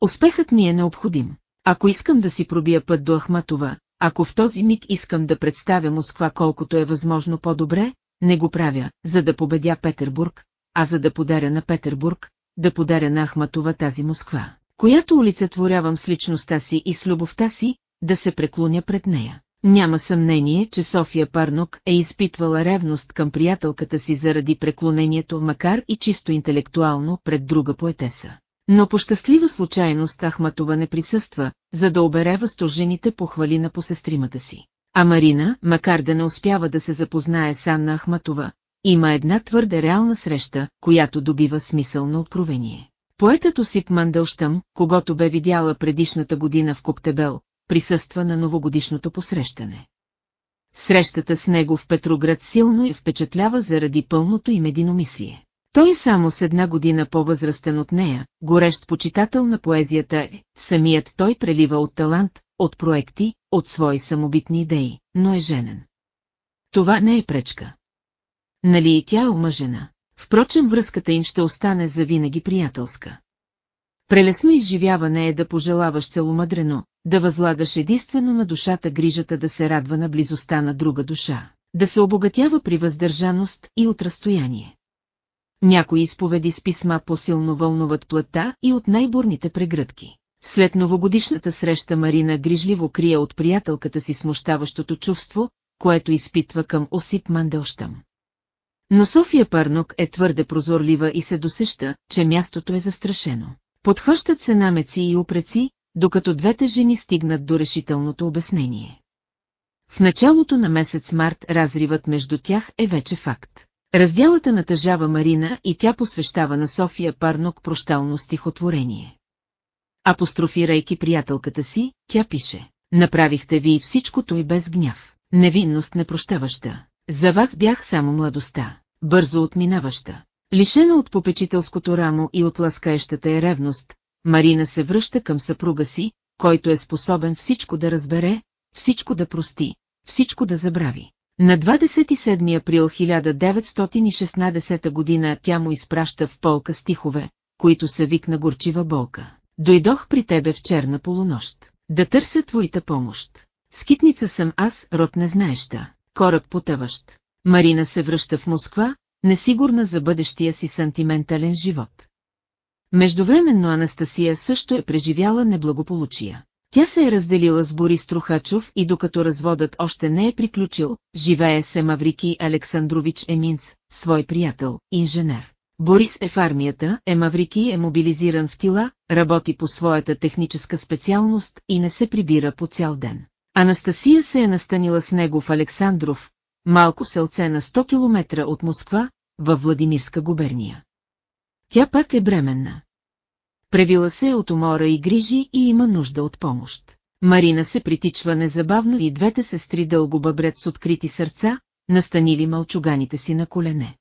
Успехът ми е необходим. Ако искам да си пробия път до Ахматова, ако в този миг искам да представя Москва колкото е възможно по-добре, не го правя, за да победя Петербург, а за да подаря на Петербург, да подаря на Ахматова тази Москва, която олицетворявам с личността си и с любовта си, да се преклоня пред нея. Няма съмнение, че София Парнок е изпитвала ревност към приятелката си заради преклонението, макар и чисто интелектуално, пред друга поетеса. Но по щастлива случайност Ахматова не присъства, за да обере възторжените похвали на посестримата си. А Марина, макар да не успява да се запознае с Анна Ахматова, има една твърде реална среща, която добива смисъл на откровение. Поетът Осип Мандълщам, когато бе видяла предишната година в Коктебел, присъства на новогодишното посрещане. Срещата с него в Петроград силно я впечатлява заради пълното им единомислие. Той е само с една година по-възрастен от нея, горещ почитател на поезията е, самият той прелива от талант, от проекти, от свои самобитни идеи, но е женен. Това не е пречка. Нали и тя е омъжена? Впрочем връзката им ще остане завинаги приятелска. Прелесно изживяване е да пожелаваш целомъдрено, да възлагаш единствено на душата грижата да се радва на близостта на друга душа, да се обогатява при въздържаност и от разстояние. Някои изповеди с писма по-силно вълнуват плътта и от най-бурните прегръдки. След новогодишната среща Марина грижливо крие от приятелката си смущаващото чувство, което изпитва към Осип Манделщам. Но София Парнок е твърде прозорлива и се досеща, че мястото е застрашено. Подхващат се намеци и упреци, докато двете жени стигнат до решителното обяснение. В началото на месец март разривът между тях е вече факт. Разделата натъжава Марина и тя посвещава на София Парнок прощално стихотворение. Апострофирайки приятелката си, тя пише. Направихте ви всичкото и без гняв. Невинност непрощаваща. За вас бях само младостта, бързо отминаваща. Лишена от попечителското рамо и от ласкаещата е ревност, Марина се връща към съпруга си, който е способен всичко да разбере, всичко да прости, всичко да забрави. На 27 април 1916 година тя му изпраща в полка стихове, които са вик на горчива болка. Дойдох при тебе в черна полунощ, да търся твоята помощ. Скитница съм аз, род не знаеща, кораб потъващ. Марина се връща в Москва, несигурна за бъдещия си сантиментален живот. Междувременно Анастасия също е преживяла неблагополучия. Тя се е разделила с Борис Трухачов и докато разводът още не е приключил, живее се Маврики Александрович Еминц, свой приятел, инженер. Борис е в армията, Емаврики е мобилизиран в тила, работи по своята техническа специалност и не се прибира по цял ден. Анастасия се е настанила с него в Александров, малко селце на 100 км от Москва, във Владимирска губерния. Тя пак е бременна. Превила се от умора и грижи и има нужда от помощ. Марина се притичва незабавно и двете сестри дълго бъбрят с открити сърца, настанили мълчуганите си на колене.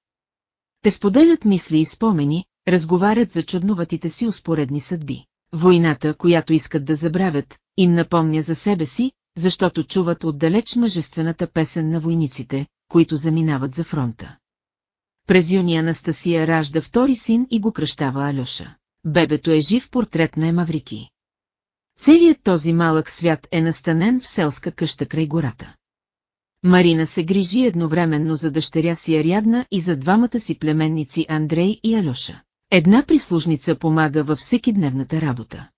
Те споделят мисли и спомени, разговарят за чудноватите си успоредни съдби. Войната, която искат да забравят, им напомня за себе си, защото чуват отдалеч мъжествената песен на войниците, които заминават за фронта. През юни Анастасия ражда втори син и го кръщава Алеша. Бебето е жив портрет на Емаврики. Целият този малък свят е настанен в селска къща край гората. Марина се грижи едновременно за дъщеря си Арядна и за двамата си племенници Андрей и Алеша. Една прислужница помага във всеки дневната работа.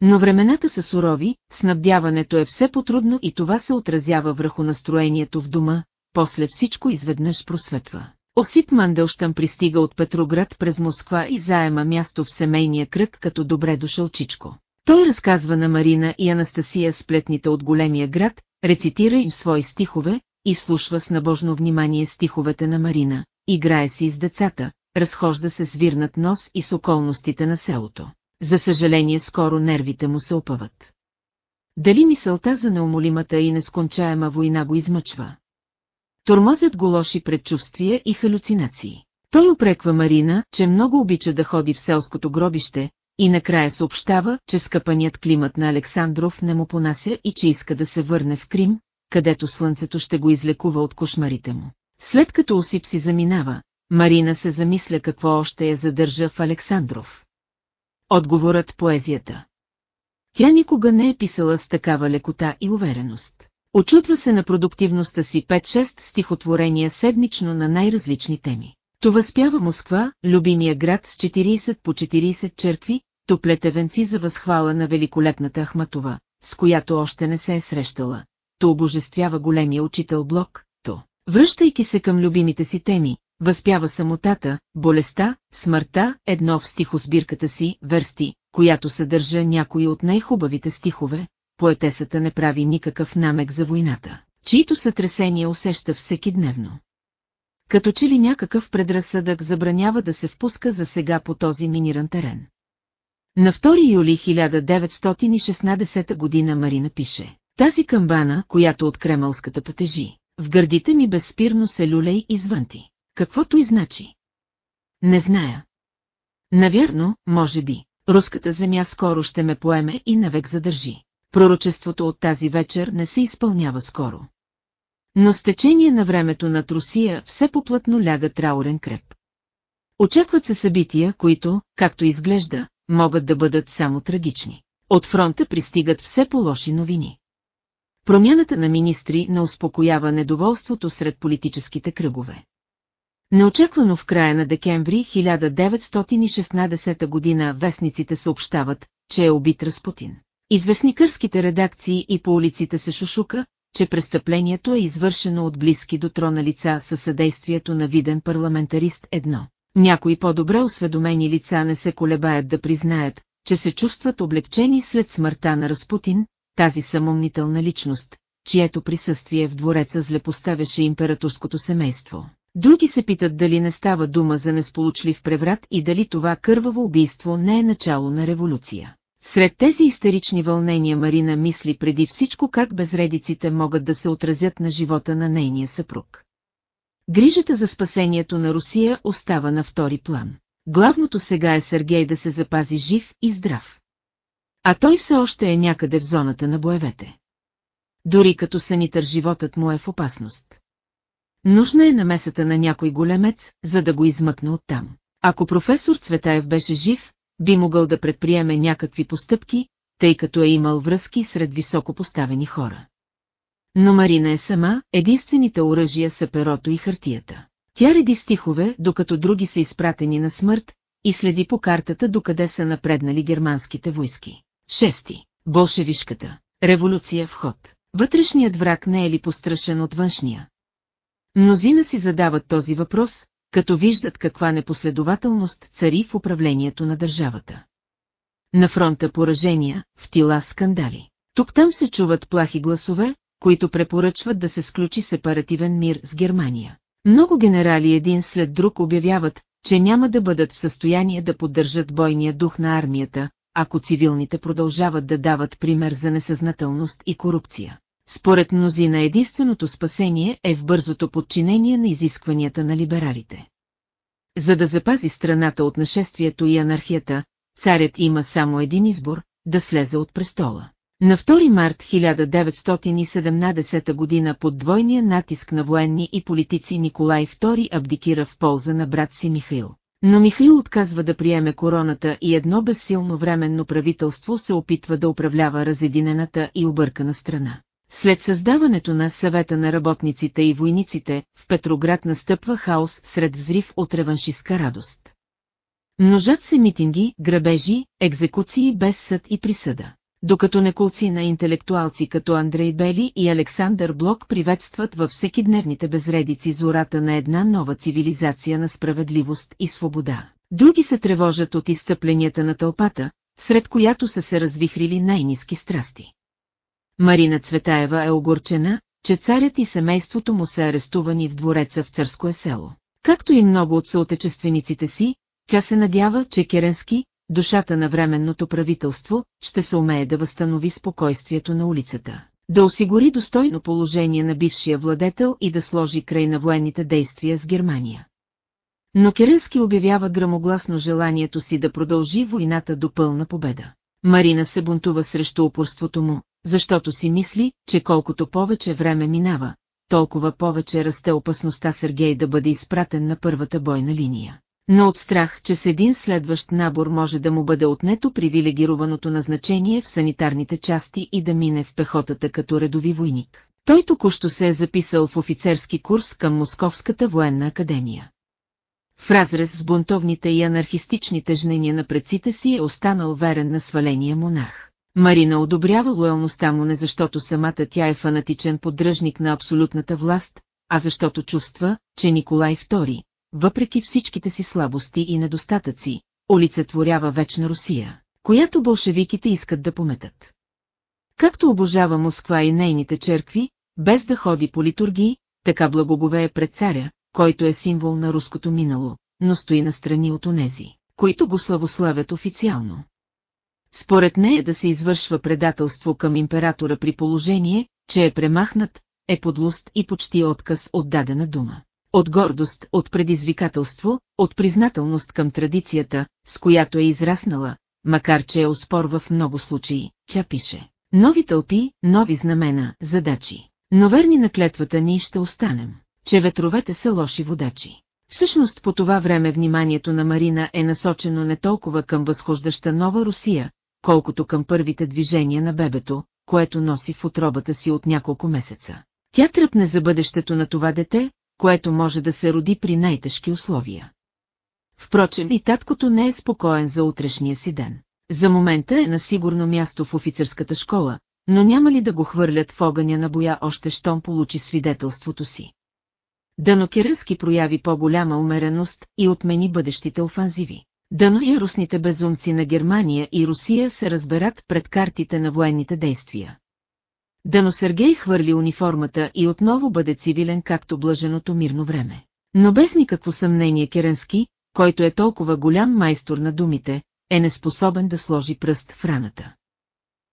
Но времената са сурови, снабдяването е все по-трудно и това се отразява върху настроението в дома, после всичко изведнъж просветва. Осип Мандълщан пристига от Петроград през Москва и заема място в семейния кръг като добре дошъл Чичко. Той разказва на Марина и Анастасия сплетните от големия град, рецитира им свои стихове, и слушва с набожно внимание стиховете на Марина, играе си с децата, разхожда се с вирнат нос и с околностите на селото. За съжаление скоро нервите му се опъват. Дали мисълта за неумолимата и нескончаема война го измъчва? Тормозят го лоши предчувствия и халюцинации. Той упреква Марина, че много обича да ходи в селското гробище, и накрая съобщава, че скъпаният климат на Александров не му понася и че иска да се върне в Крим, където слънцето ще го излекува от кошмарите му. След като Осип си заминава, Марина се замисля какво още я задържа в Александров. Отговорът поезията. Тя никога не е писала с такава лекота и увереност. Очутва се на продуктивността си 5-6 стихотворения седмично на най-различни теми. То възпява Москва, любимия град с 40 по 40 черкви, то плете венци за възхвала на великолепната Ахматова, с която още не се е срещала, то обожествява големия учител Блок, то, връщайки се към любимите си теми, възпява самотата, болестта, смъртта, едно в стихосбирката си, версти, която съдържа някои от най-хубавите стихове, поетесата не прави никакъв намек за войната, чието сътресение усеща всеки дневно. Като че ли някакъв предразсъдък забранява да се впуска за сега по този миниран терен. На 2 юли 1916 година Марина пише, тази камбана, която от Кремълската пътежи, в гърдите ми безспирно се люлей извънти. Каквото и значи. Не зная. Навярно, може би, руската земя скоро ще ме поеме и навек задържи. Пророчеството от тази вечер не се изпълнява скоро. Но с течение на времето над Русия все поплътно ляга траурен креп. Очакват се събития, които, както изглежда, могат да бъдат само трагични. От фронта пристигат все по-лоши новини. Промяната на министри не успокоява недоволството сред политическите кръгове. Неочаквано в края на декември 1916 година вестниците съобщават, че е убит Распутин. Известникърските редакции и по улиците се шушука, че престъплението е извършено от близки до трона лица със съдействието на виден парламентарист едно. Някои по-добре осведомени лица не се колебаят да признаят, че се чувстват облегчени след смъртта на Распутин, тази самомнителна личност, чието присъствие в двореца злепоставяше императорското семейство. Други се питат дали не става дума за несполучлив преврат и дали това кърваво убийство не е начало на революция. Сред тези истерични вълнения Марина мисли преди всичко как безредиците могат да се отразят на живота на нейния съпруг. Грижата за спасението на Русия остава на втори план. Главното сега е Сергей да се запази жив и здрав. А той все още е някъде в зоната на боевете. Дори като санитър животът му е в опасност. Нужна е намесата на някой големец, за да го измъкне оттам. Ако професор Цветаев беше жив, би могъл да предприеме някакви постъпки, тъй като е имал връзки сред високо поставени хора. Но Марина е сама, единствените оръжия са перото и хартията. Тя реди стихове, докато други са изпратени на смърт, и следи по картата докъде са напреднали германските войски. Шести. Болшевишката. Революция в ход. Вътрешният враг не е ли пострашен от външния? Мнозина си задават този въпрос, като виждат каква непоследователност цари в управлението на държавата. На фронта поражения, в тила скандали. Тук-там се чуват плахи гласове, които препоръчват да се сключи сепаративен мир с Германия. Много генерали един след друг обявяват, че няма да бъдат в състояние да поддържат бойния дух на армията, ако цивилните продължават да дават пример за несъзнателност и корупция. Според мнозина единственото спасение е в бързото подчинение на изискванията на либералите. За да запази страната от нашествието и анархията, царят има само един избор – да слезе от престола. На 2 март 1917 година под двойния натиск на военни и политици Николай II абдикира в полза на брат си Михаил. Но Михаил отказва да приеме короната и едно безсилно временно правителство се опитва да управлява разединената и объркана страна. След създаването на съвета на работниците и войниците, в Петроград настъпва хаос сред взрив от реваншистка радост. Множат се митинги, грабежи, екзекуции без съд и присъда. Докато неколци на интелектуалци като Андрей Бели и Александър Блок приветстват във всекидневните безредици зората на една нова цивилизация на справедливост и свобода. Други се тревожат от изтъпленията на тълпата, сред която са се развихрили най-низки страсти. Марина Цветаева е огорчена, че царят и семейството му са арестувани в двореца в Църское село. Както и много от съотечествениците си, тя се надява, че Керенски, душата на временното правителство, ще се умее да възстанови спокойствието на улицата, да осигури достойно положение на бившия владетел и да сложи край на военните действия с Германия. Но Керенски обявява грамогласно желанието си да продължи войната до пълна победа. Марина се бунтува срещу упорството му, защото си мисли, че колкото повече време минава, толкова повече расте опасността Сергей да бъде изпратен на първата бойна линия. Но от страх, че с един следващ набор може да му бъде отнето привилегированото назначение в санитарните части и да мине в пехотата като редови войник. Той току-що се е записал в офицерски курс към Московската военна академия. В разрез с бунтовните и анархистичните жнения на предците си е останал верен на сваления монарх. Марина одобрява лоялността му не защото самата тя е фанатичен поддръжник на абсолютната власт, а защото чувства, че Николай II, въпреки всичките си слабости и недостатъци, олицетворява вечна Русия, която болшевиките искат да пометат. Както обожава Москва и нейните черкви, без да ходи по литургии, така благоговее пред царя, който е символ на руското минало, но стои настрани от онези, които го славославят официално. Според нея да се извършва предателство към императора при положение, че е премахнат, е подлост и почти отказ от дадена дума. От гордост, от предизвикателство, от признателност към традицията, с която е израснала, макар че е оспорва в много случаи, тя пише. Нови тълпи, нови знамена, задачи. Но верни на клетвата ни ще останем, че ветровете са лоши водачи. Всъщност по това време вниманието на Марина е насочено не толкова към възхождаща нова Русия, колкото към първите движения на бебето, което носи в отробата си от няколко месеца. Тя тръпне за бъдещето на това дете, което може да се роди при най-тежки условия. Впрочем и таткото не е спокоен за утрешния си ден. За момента е на сигурно място в офицерската школа, но няма ли да го хвърлят в огъня на боя още щом получи свидетелството си. Дано Керенски прояви по-голяма умереност и отмени бъдещите офанзиви. Дано яростните безумци на Германия и Русия се разберат пред картите на военните действия. Дано Сергей хвърли униформата и отново бъде цивилен както блаженото мирно време. Но без никакво съмнение Керенски, който е толкова голям майстор на думите, е неспособен да сложи пръст в раната.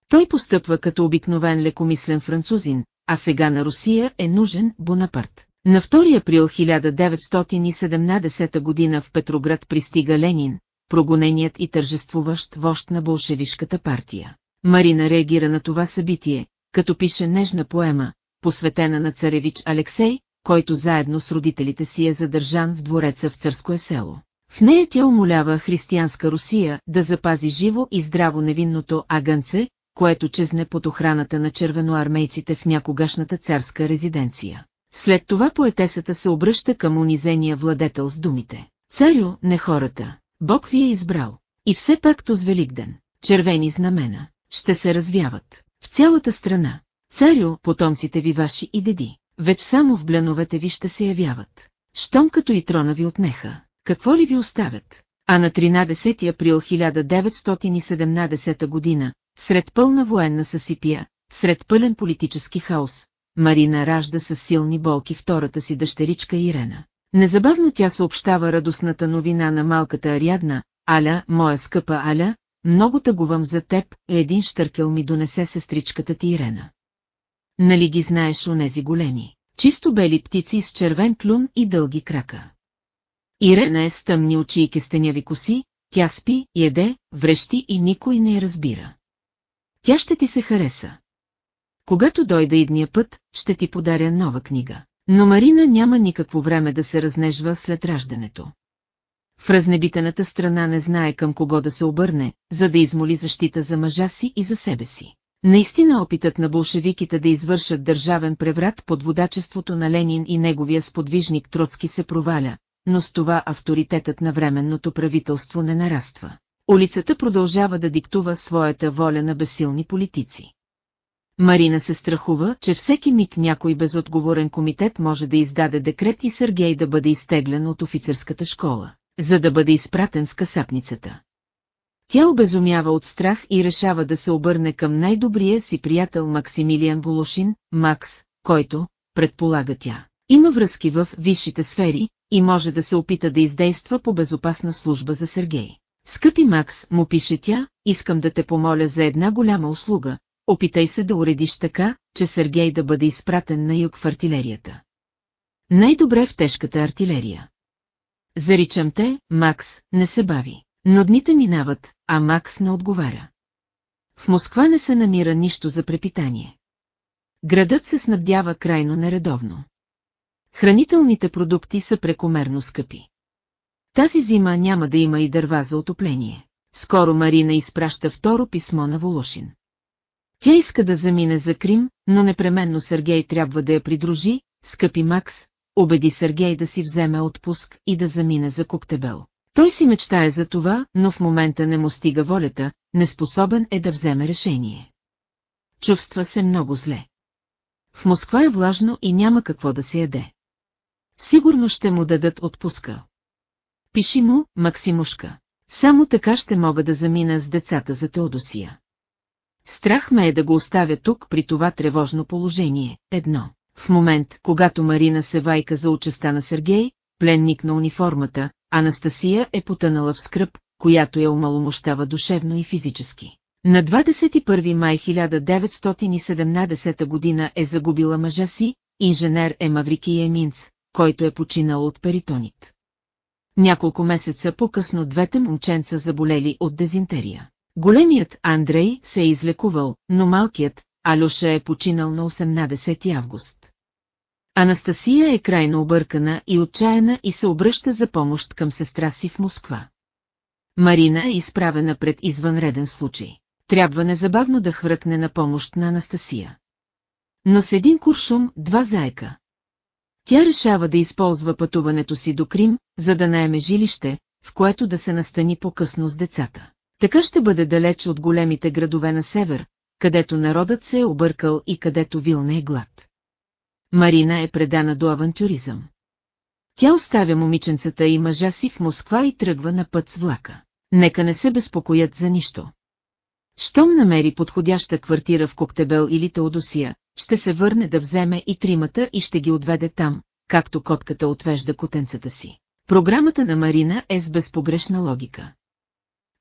Той постъпва като обикновен лекомислен французин, а сега на Русия е нужен Бонапарт. На 2 април 1917 година в Петроград пристига Ленин, прогоненият и тържествуващ вожд на болшевишката партия. Марина реагира на това събитие, като пише нежна поема, посветена на царевич Алексей, който заедно с родителите си е задържан в двореца в Църское село. В нея тя умолява християнска Русия да запази живо и здраво невинното агънце, което чезне под охраната на червеноармейците в някогашната царска резиденция. След това поетесата се обръща към унизения владетел с думите. Царю, не хората, Бог ви е избрал. И все пак то с Великден, червени знамена, ще се развяват. В цялата страна, царю, потомците ви ваши и деди, вече само в бляновете ви ще се явяват. Щом като и трона ви отнеха, какво ли ви оставят? А на 13 април 1917 година, сред пълна военна съсипия, сред пълен политически хаос, Марина ражда със силни болки втората си дъщеричка Ирена. Незабавно тя съобщава радостната новина на малката Ариадна, Аля, моя скъпа Аля, много тъгувам за теб, един штъркел ми донесе сестричката ти Ирена. нали ги знаеш онези големи, чисто бели птици с червен клюн и дълги крака. Ирена е с тъмни очи и кестеняви коси, тя спи, яде, врещи и никой не я разбира. Тя ще ти се хареса. Когато дойда идния път, ще ти подаря нова книга. Но Марина няма никакво време да се разнежва след раждането. В разнебитената страна не знае към кого да се обърне, за да измоли защита за мъжа си и за себе си. Наистина опитът на болшевиките да извършат държавен преврат под водачеството на Ленин и неговия сподвижник Троцки се проваля, но с това авторитетът на временното правителство не нараства. Улицата продължава да диктува своята воля на безсилни политици. Марина се страхува, че всеки миг някой безотговорен комитет може да издаде декрет и Сергей да бъде изтеглен от офицерската школа, за да бъде изпратен в касапницата. Тя обезумява от страх и решава да се обърне към най-добрия си приятел Максимилиан Волошин, Макс, който, предполага тя, има връзки в висшите сфери и може да се опита да издейства по безопасна служба за Сергей. Скъпи Макс, му пише тя, искам да те помоля за една голяма услуга, опитай се да уредиш така, че Сергей да бъде изпратен на юг в артилерията. Най-добре в тежката артилерия. Заричам те, Макс, не се бави. Но дните минават, а Макс не отговаря. В Москва не се намира нищо за препитание. Градът се снабдява крайно нередовно. Хранителните продукти са прекомерно скъпи. Тази зима няма да има и дърва за отопление. Скоро Марина изпраща второ писмо на Волошин. Тя иска да замине за Крим, но непременно Сергей трябва да я придружи, скъпи Макс, убеди Сергей да си вземе отпуск и да замине за Коктебел. Той си мечтае за това, но в момента не му стига волята, неспособен е да вземе решение. Чувства се много зле. В Москва е влажно и няма какво да се яде. Сигурно ще му дадат отпуска. Пиши му, Максимушка. Само така ще мога да замина с децата за Теодосия. Страх ме е да го оставя тук при това тревожно положение. Едно. В момент, когато Марина се вайка за участа на Сергей, пленник на униформата, Анастасия е потънала в скръп, която я омаломощава душевно и физически. На 21 май 1917 година е загубила мъжа си, инженер е Маврики Еминц, който е починал от перитонит. Няколко месеца по-късно двете момченца заболели от дезинтерия. Големият Андрей се е излекувал, но малкият, Алюша е починал на 18 август. Анастасия е крайно объркана и отчаяна и се обръща за помощ към сестра си в Москва. Марина е изправена пред извънреден случай. Трябва незабавно да хвъркне на помощ на Анастасия. Но с един куршум, два заека. Тя решава да използва пътуването си до Крим, за да наеме жилище, в което да се настани по-късно с децата. Така ще бъде далеч от големите градове на север, където народът се е объркал и където вилне е глад. Марина е предана до авантюризъм. Тя оставя момиченцата и мъжа си в Москва и тръгва на път с влака. Нека не се безпокоят за нищо. Щом намери подходяща квартира в Коктебел или Теодосия, ще се върне да вземе и тримата и ще ги отведе там, както котката отвежда котенцата си. Програмата на Марина е с безпогрешна логика.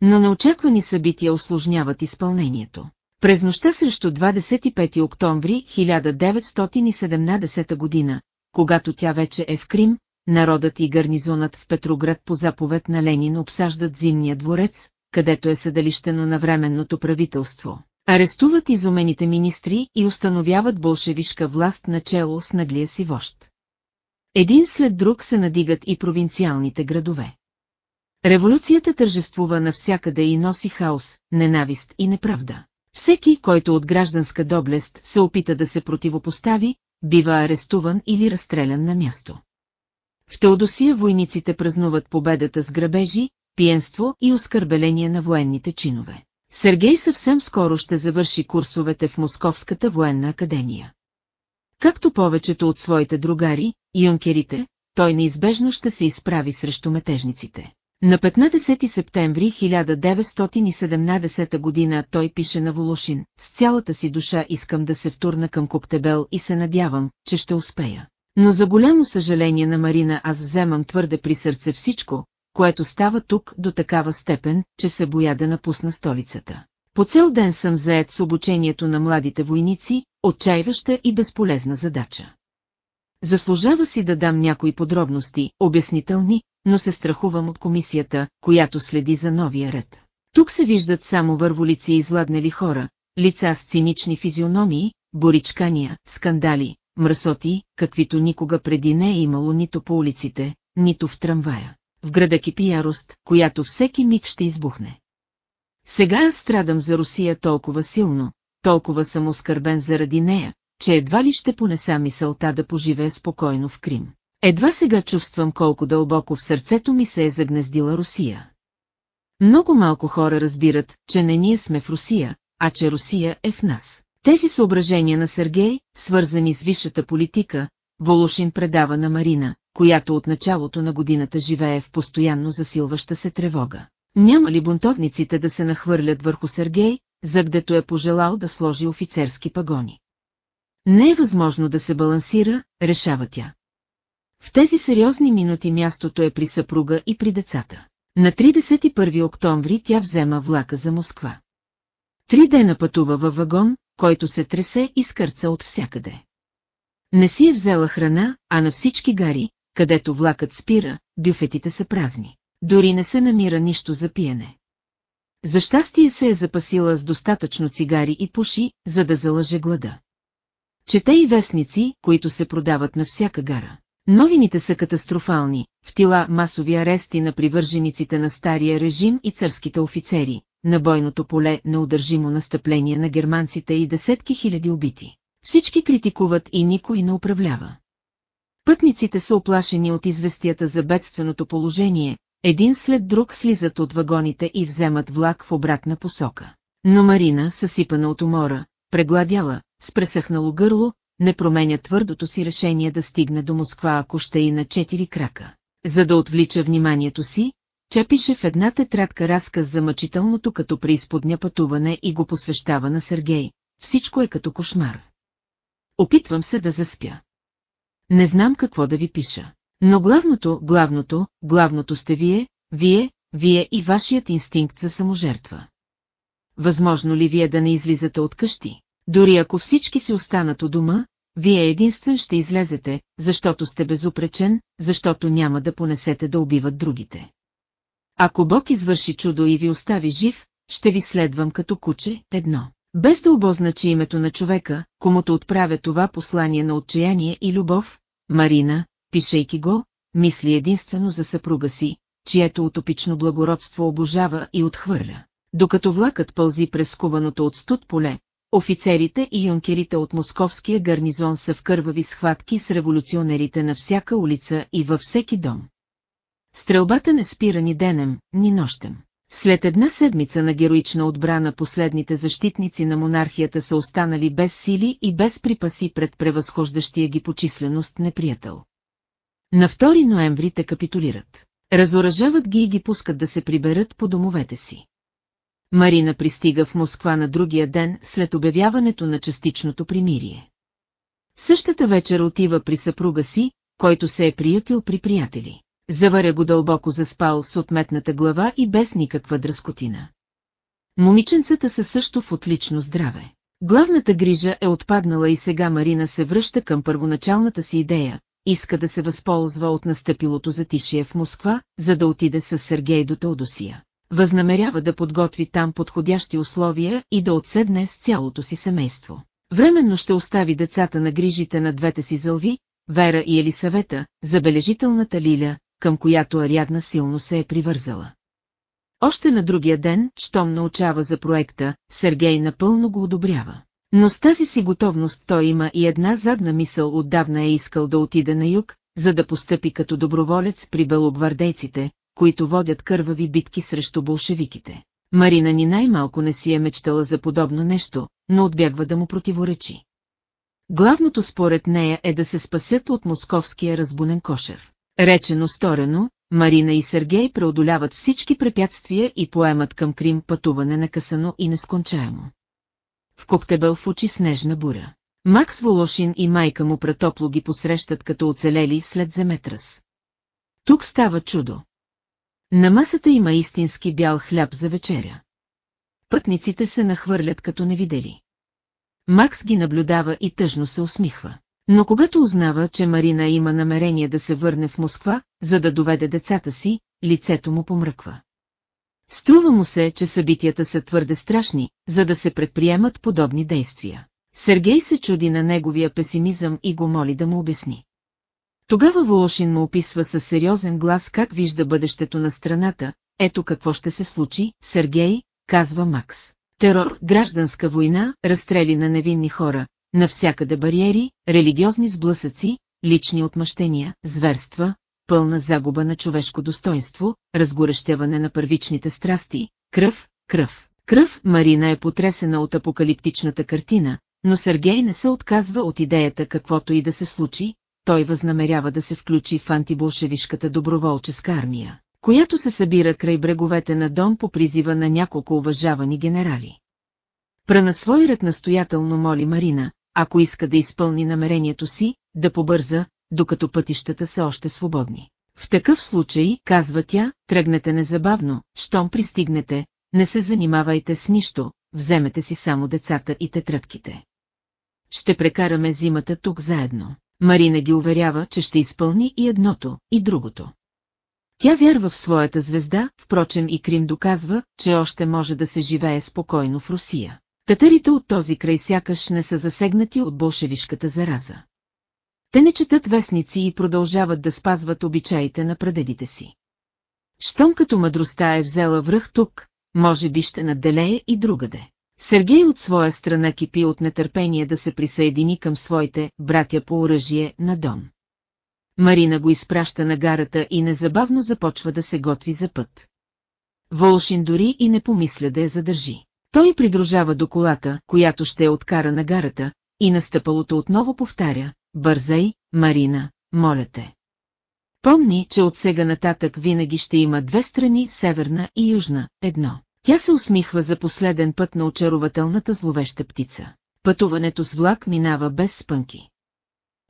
Но неочаквани събития осложняват изпълнението. През нощта срещу 25 октомври 1917 година, когато тя вече е в Крим, народът и гарнизонът в Петроград по заповед на Ленин обсаждат зимния дворец, където е съдалищено на временното правителство. Арестуват изумените министри и установяват болшевишка власт начело с наглия си вожд. Един след друг се надигат и провинциалните градове. Революцията тържествува навсякъде и носи хаос, ненавист и неправда. Всеки, който от гражданска доблест се опита да се противопостави, бива арестуван или разстрелян на място. В Теодосия войниците празнуват победата с грабежи, пиенство и оскърбеление на военните чинове. Сергей съвсем скоро ще завърши курсовете в Московската военна академия. Както повечето от своите другари, юнкерите, той неизбежно ще се изправи срещу метежниците. На 15 септември 1917 година той пише на Волошин, с цялата си душа искам да се втурна към Коктебел и се надявам, че ще успея. Но за голямо съжаление на Марина аз вземам твърде при сърце всичко, което става тук до такава степен, че се боя да напусна столицата. По цял ден съм заед с обучението на младите войници, отчаиваща и безполезна задача. Заслужава си да дам някои подробности, обяснителни, но се страхувам от комисията, която следи за новия ред. Тук се виждат само върволици и изладнели хора, лица с цинични физиономии, боричкания, скандали, мръсоти, каквито никога преди не е имало нито по улиците, нито в трамвая. В града кипи ярост, която всеки миг ще избухне. Сега аз страдам за Русия толкова силно, толкова съм оскърбен заради нея, че едва ли ще понеса мисълта да поживее спокойно в Крим. Едва сега чувствам колко дълбоко в сърцето ми се е загнездила Русия. Много малко хора разбират, че не ние сме в Русия, а че Русия е в нас. Тези съображения на Сергей, свързани с висшата политика, Волошин предава на Марина, която от началото на годината живее в постоянно засилваща се тревога. Няма ли бунтовниците да се нахвърлят върху Сергей, загдето е пожелал да сложи офицерски пагони? Не е възможно да се балансира, решава тя. В тези сериозни минути мястото е при съпруга и при децата. На 31 октомври тя взема влака за Москва. Три дена пътува във вагон, който се тресе и скърца от всякъде. Не си е взела храна, а на всички гари, където влакът спира, бюфетите са празни. Дори не се намира нищо за пиене. За щастие се е запасила с достатъчно цигари и пуши, за да залъже глада. Чете и вестници, които се продават на всяка гара. Новините са катастрофални, в тила масови арести на привържениците на стария режим и царските офицери, на бойното поле на удържимо настъпление на германците и десетки хиляди убити. Всички критикуват и никой не управлява. Пътниците са оплашени от известията за бедственото положение, един след друг слизат от вагоните и вземат влак в обратна посока. Но Марина, съсипана от умора, прегладяла, с пресъхнало гърло, не променя твърдото си решение да стигне до Москва, ако ще и на четири крака. За да отвлича вниманието си, че пише в една тетрадка разказ за мъчителното като преизподня пътуване и го посвещава на Сергей. Всичко е като кошмар. Опитвам се да заспя. Не знам какво да ви пиша. Но главното, главното, главното сте вие, вие, вие и вашият инстинкт за саможертва. Възможно ли вие да не излизате от къщи? Дори ако всички си останат у дома, вие единствен ще излезете, защото сте безупречен, защото няма да понесете да убиват другите. Ако Бог извърши чудо и ви остави жив, ще ви следвам като куче, едно. Без да обозначи името на човека, комуто отправя това послание на отчаяние и любов, Марина, пишейки го, мисли единствено за съпруга си, чието утопично благородство обожава и отхвърля. Докато влакът пълзи през скуваното от студ поле, офицерите и юнкерите от московския гарнизон са в кървави схватки с революционерите на всяка улица и във всеки дом. Стрелбата не спира ни денем, ни нощем. След една седмица на героична отбрана последните защитници на монархията са останали без сили и без припаси пред превъзхождащия ги по численост неприятел. На 2 ноември те капитулират. Разоръжават ги и ги пускат да се приберат по домовете си. Марина пристига в Москва на другия ден след обявяването на частичното примирие. Същата вечер отива при съпруга си, който се е приятел при приятели. Заваря го дълбоко заспал с отметната глава и без никаква дръскотина. Момиченцата са също в отлично здраве. Главната грижа е отпаднала и сега Марина се връща към първоначалната си идея, иска да се възползва от настъпилото затишие в Москва, за да отиде с Сергей до Теодосия. Възнамерява да подготви там подходящи условия и да отседне с цялото си семейство. Временно ще остави децата на грижите на двете си зълви, Вера и Елисавета, забележителната Лиля, към която Ариадна силно се е привързала. Още на другия ден, щом научава за проекта, Сергей напълно го одобрява. Но с тази си готовност той има и една задна мисъл отдавна е искал да отиде на юг, за да постъпи като доброволец при белогвардейците, които водят кървави битки срещу болшевиките. Марина ни най-малко не си е мечтала за подобно нещо, но отбягва да му противоречи. Главното според нея е да се спасят от московския разбунен кошер. Речено сторено, Марина и Сергей преодоляват всички препятствия и поемат към Крим пътуване накъсано и нескончаемо. В Коктебел в очи снежна буря. Макс Волошин и майка му пратопло ги посрещат като оцелели след земетръс. Тук става чудо. На масата има истински бял хляб за вечеря. пътниците се нахвърлят като невидели. Макс ги наблюдава и тъжно се усмихва. Но когато узнава, че Марина има намерение да се върне в Москва, за да доведе децата си, лицето му помръква. Струва му се, че събитията са твърде страшни, за да се предприемат подобни действия. Сергей се чуди на неговия песимизъм и го моли да му обясни. Тогава Волошин му описва със сериозен глас как вижда бъдещето на страната, ето какво ще се случи, Сергей, казва Макс. Терор, гражданска война, разстрели на невинни хора, навсякъде бариери, религиозни сблъсъци, лични отмъщения, зверства, пълна загуба на човешко достоинство, разгорещяване на първичните страсти, кръв, кръв. Кръв Марина е потресена от апокалиптичната картина, но Сергей не се отказва от идеята каквото и да се случи, той възнамерява да се включи в антиболшевишката доброволческа армия, която се събира край бреговете на Дон по призива на няколко уважавани генерали. Пра на свой ред настоятелно моли Марина, ако иска да изпълни намерението си, да побърза, докато пътищата са още свободни. В такъв случай, казва тя, тръгнете незабавно, щом пристигнете, не се занимавайте с нищо, вземете си само децата и тетрадките. Ще прекараме зимата тук заедно. Марина ги уверява, че ще изпълни и едното, и другото. Тя вярва в своята звезда, впрочем и Крим доказва, че още може да се живее спокойно в Русия. Татарите от този край сякаш не са засегнати от болшевишката зараза. Те не четат вестници и продължават да спазват обичаите на прадедите си. Щом като мъдростта е взела връх тук, може би ще надделее и другаде. Сергей от своя страна кипи от нетърпение да се присъедини към своите братя по оръжие на Дон. Марина го изпраща на гарата и незабавно започва да се готви за път. Волшин дори и не помисля да я задържи. Той придружава до колата, която ще я откара на гарата, и настъпалото отново повтаря, бързай, Марина, моля те. Помни, че от сега нататък винаги ще има две страни, северна и южна, едно. Тя се усмихва за последен път на очарователната зловеща птица. Пътуването с влак минава без спънки.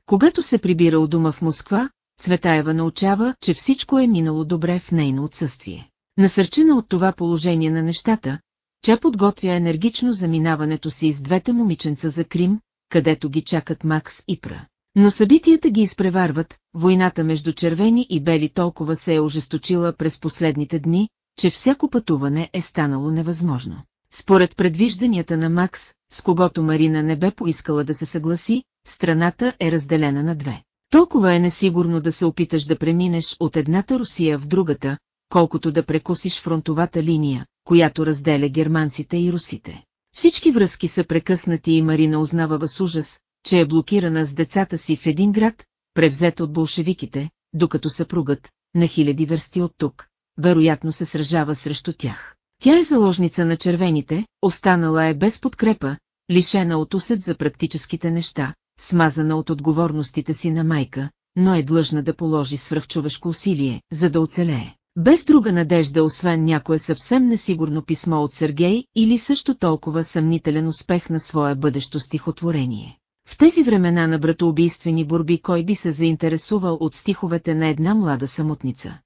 Когато се прибира у дома в Москва, Цветаева научава, че всичко е минало добре в нейно отсъствие. Насърчена от това положение на нещата, тя подготвя енергично заминаването си с двете момиченца за Крим, където ги чакат Макс и Пра. Но събитията ги изпреварват, войната между червени и бели толкова се е ожесточила през последните дни, че всяко пътуване е станало невъзможно. Според предвижданията на Макс, с когото Марина не бе поискала да се съгласи, страната е разделена на две. Толкова е несигурно да се опиташ да преминеш от едната Русия в другата, колкото да прекусиш фронтовата линия, която разделя германците и русите. Всички връзки са прекъснати и Марина узнава с ужас, че е блокирана с децата си в един град, превзет от болшевиките, докато съпругът, на хиляди версти от тук, вероятно се сражава срещу тях. Тя е заложница на червените, останала е без подкрепа, лишена от усет за практическите неща, смазана от отговорностите си на майка, но е длъжна да положи свръхчовешко усилие, за да оцелее. Без друга надежда, освен някое съвсем несигурно писмо от Сергей или също толкова съмнителен успех на свое бъдещо стихотворение. В тези времена на братоубийствени борби кой би се заинтересувал от стиховете на една млада самотница.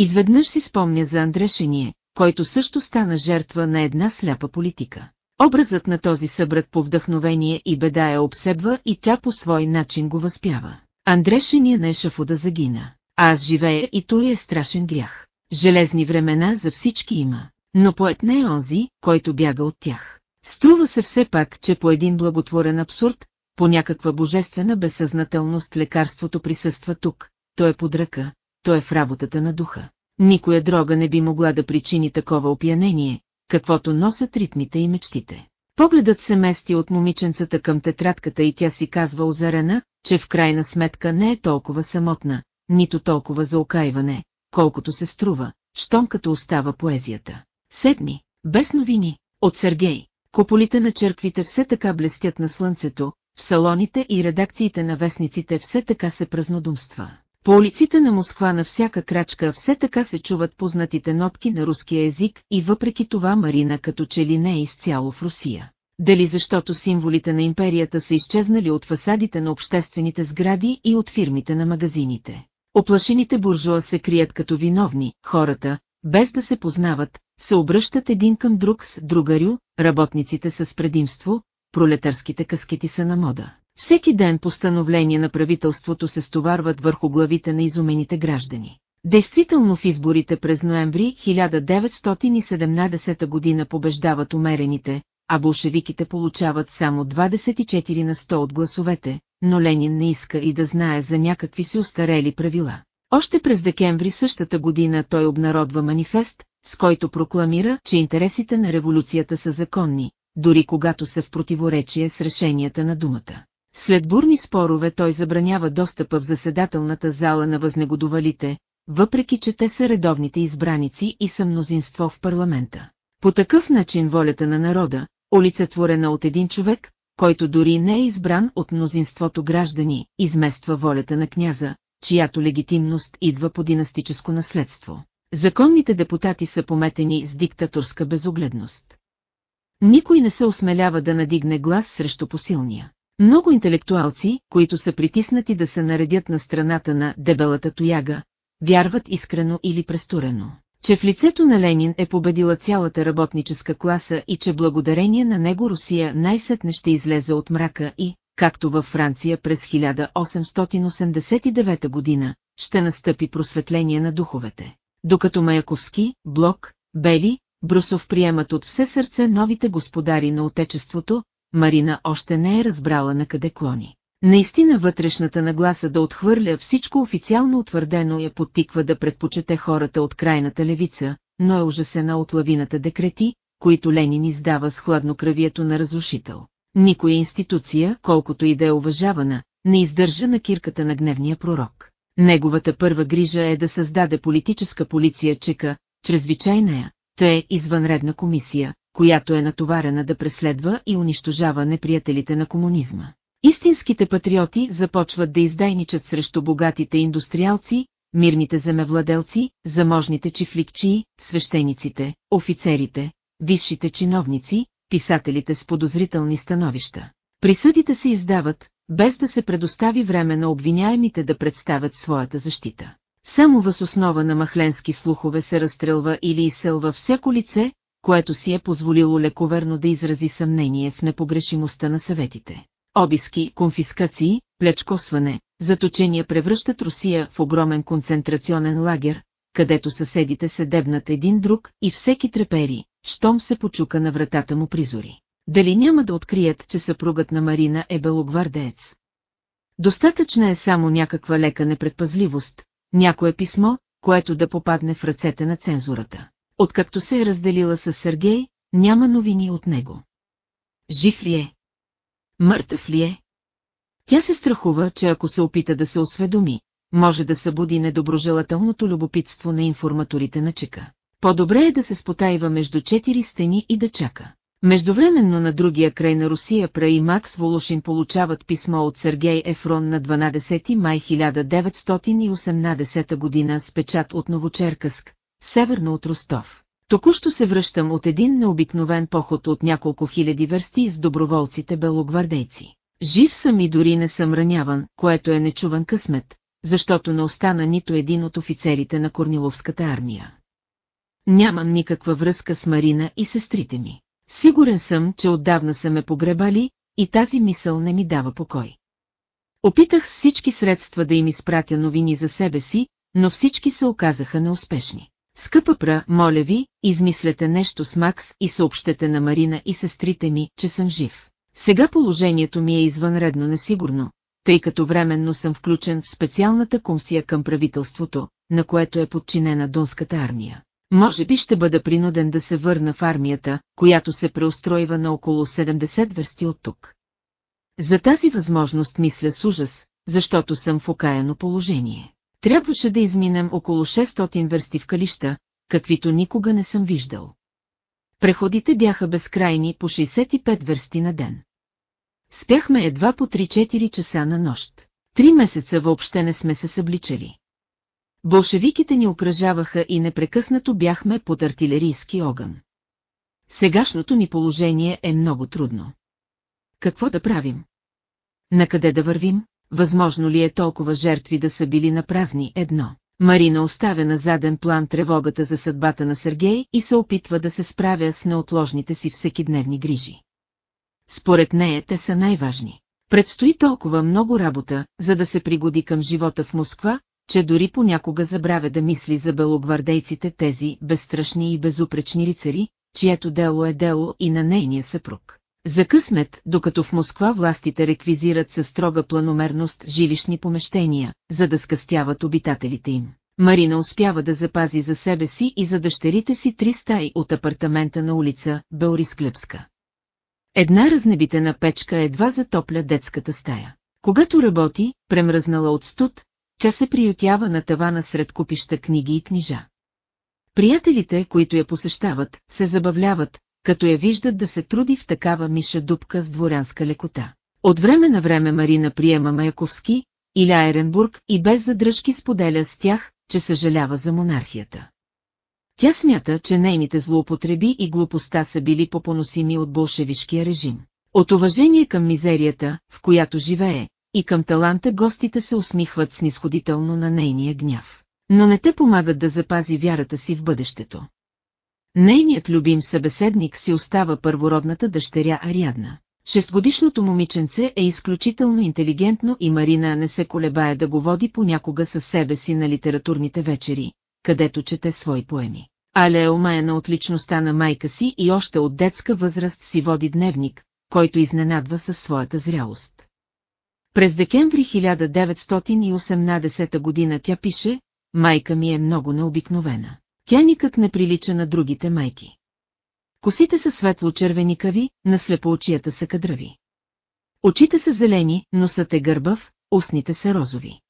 Изведнъж си спомня за Андрешение, който също стана жертва на една сляпа политика. Образът на този събрат по вдъхновение и беда я обсебва и тя по свой начин го възпява. Андрешения на ешафуда загина, а аз живея и той е страшен грях. Железни времена за всички има, но поет не е онзи, който бяга от тях. Струва се все пак, че по един благотворен абсурд, по някаква божествена безсъзнателност лекарството присъства тук, то е под ръка, то е в работата на духа. Никоя дрога не би могла да причини такова опиянение, каквото носят ритмите и мечтите. Погледът се мести от момиченцата към тетрадката и тя си казва озарена, че в крайна сметка не е толкова самотна, нито толкова за окайване, колкото се струва, щом като остава поезията. Седми, без новини, от Сергей. Кополите на черквите все така блестят на слънцето, в салоните и редакциите на вестниците все така се празнодумства. По улиците на Москва на всяка крачка все така се чуват познатите нотки на руския език и въпреки това Марина като че ли не е изцяло в Русия. Дали защото символите на империята са изчезнали от фасадите на обществените сгради и от фирмите на магазините. Оплашените буржуа се крият като виновни, хората, без да се познават, се обръщат един към друг с другарю, работниците с предимство, пролетарските каскети са на мода. Всеки ден постановления на правителството се стоварват върху главите на изумените граждани. Действително в изборите през ноември 1917 година побеждават умерените, а болшевиките получават само 24 на 100 от гласовете, но Ленин не иска и да знае за някакви си устарели правила. Още през декември същата година той обнародва манифест, с който прокламира, че интересите на революцията са законни, дори когато са в противоречие с решенията на думата. След бурни спорове той забранява достъпа в заседателната зала на възнегодовалите, въпреки че те са редовните избраници и са мнозинство в парламента. По такъв начин волята на народа, олицетворена от един човек, който дори не е избран от мнозинството граждани, измества волята на княза, чиято легитимност идва по династическо наследство. Законните депутати са пометени с диктаторска безогледност. Никой не се осмелява да надигне глас срещу посилния. Много интелектуалци, които са притиснати да се наредят на страната на дебелата тояга, вярват искрено или престорено, че в лицето на Ленин е победила цялата работническа класа и че благодарение на него Русия най-сетне ще излезе от мрака и, както във Франция през 1889 година, ще настъпи просветление на духовете. Докато Маяковски, Блок, Бели, Брусов приемат от все сърце новите господари на Отечеството, Марина още не е разбрала на къде клони. Наистина вътрешната нагласа да отхвърля всичко официално утвърдено я подтиква да предпочете хората от крайната левица, но е ужасена от лавината декрети, които Ленин издава с хладнокръвието на разрушител. Никоя институция, колкото и да е уважавана, не издържа на кирката на гневния пророк. Неговата първа грижа е да създаде политическа полиция чека, чрезвичайная, тъй извънредна комисия, която е натоварена да преследва и унищожава неприятелите на комунизма. Истинските патриоти започват да издайничат срещу богатите индустриалци, мирните земевладелци, заможните чифликчии, свещениците, офицерите, висшите чиновници, писателите с подозрителни становища. Присъдите се издават, без да се предостави време на обвиняемите да представят своята защита. Само въз основа на махленски слухове се разстрелва или изселва всяко лице, което си е позволило лековерно да изрази съмнение в непогрешимостта на съветите. Обиски, конфискации, плечкосване, заточения превръщат Русия в огромен концентрационен лагер, където съседите се дебнат един друг и всеки трепери, щом се почука на вратата му призори. Дали няма да открият, че съпругът на Марина е белогвардеец? Достатъчна е само някаква лека непредпазливост, някое писмо, което да попадне в ръцете на цензурата. Откакто се е разделила с Сергей, няма новини от него. Жив ли е? Мъртъв ли е? Тя се страхува, че ако се опита да се осведоми, може да събуди недоброжелателното любопитство на информаторите на Чека. По-добре е да се спотаива между четири стени и да чака. Междувременно на другия край на Русия Пра и Макс Волошин получават писмо от Сергей Ефрон на 12 май 1918 година с печат от Новочеркъск, северно от Ростов. Току-що се връщам от един необикновен поход от няколко хиляди версти с доброволците белогвардейци. Жив съм и дори не съм раняван, което е нечуван късмет, защото не остана нито един от офицерите на Корниловската армия. Нямам никаква връзка с Марина и сестрите ми. Сигурен съм, че отдавна са ме погребали, и тази мисъл не ми дава покой. Опитах всички средства да им изпратя новини за себе си, но всички се оказаха неуспешни. Скъпа пра, моля ви, измислете нещо с Макс и съобщете на Марина и сестрите ми, че съм жив. Сега положението ми е извънредно несигурно, тъй като временно съм включен в специалната комисия към правителството, на което е подчинена Дунската армия. Може би ще бъда принуден да се върна в армията, която се преустройва на около 70 версти от тук. За тази възможност мисля с ужас, защото съм в окаяно положение. Трябваше да изминем около 600 версти в калища, каквито никога не съм виждал. Преходите бяха безкрайни по 65 версти на ден. Спяхме едва по 3-4 часа на нощ. Три месеца въобще не сме се събличали. Болшевиките ни окръжаваха и непрекъснато бяхме под артилерийски огън. Сегашното ни положение е много трудно. Какво да правим? Накъде да вървим? Възможно ли е толкова жертви да са били на празни едно? Марина оставя на заден план тревогата за съдбата на Сергей и се опитва да се справя с неотложните си всекидневни грижи. Според нея те са най-важни. Предстои толкова много работа, за да се пригоди към живота в Москва, че дори понякога забравя да мисли за белогвардейците тези безстрашни и безупречни рицари, чието дело е дело и на нейния съпруг. За късмет, докато в Москва властите реквизират със строга планомерност жилищни помещения, за да скъстяват обитателите им. Марина успява да запази за себе си и за дъщерите си три стаи от апартамента на улица Белорисклепска. Една разнебитена печка едва затопля детската стая. Когато работи, премръзнала от студ, тя се приютява на тавана сред купища книги и книжа. Приятелите, които я посещават, се забавляват, като я виждат да се труди в такава миша дупка с дворянска лекота. От време на време Марина приема Маяковски или Айренбург и без задръжки споделя с тях, че съжалява за монархията. Тя смята, че нейните злоупотреби и глупостта са били попоносими от болшевишкия режим. От уважение към мизерията, в която живее, и към таланта гостите се усмихват снисходително на нейния гняв. Но не те помагат да запази вярата си в бъдещето. Нейният любим събеседник си остава първородната дъщеря Ариадна. Шестгодишното момиченце е изключително интелигентно и Марина не се колебае да го води понякога със себе си на литературните вечери, където чете свои поеми. Але е омаяна от личността на майка си и още от детска възраст си води дневник, който изненадва със своята зрялост. През декември 1918 година тя пише, майка ми е много необикновена. Тя никак не прилича на другите майки. Косите са светло-червеникави, на слепоочията са кадрави. Очите са зелени, носът е гърбав, устните са розови.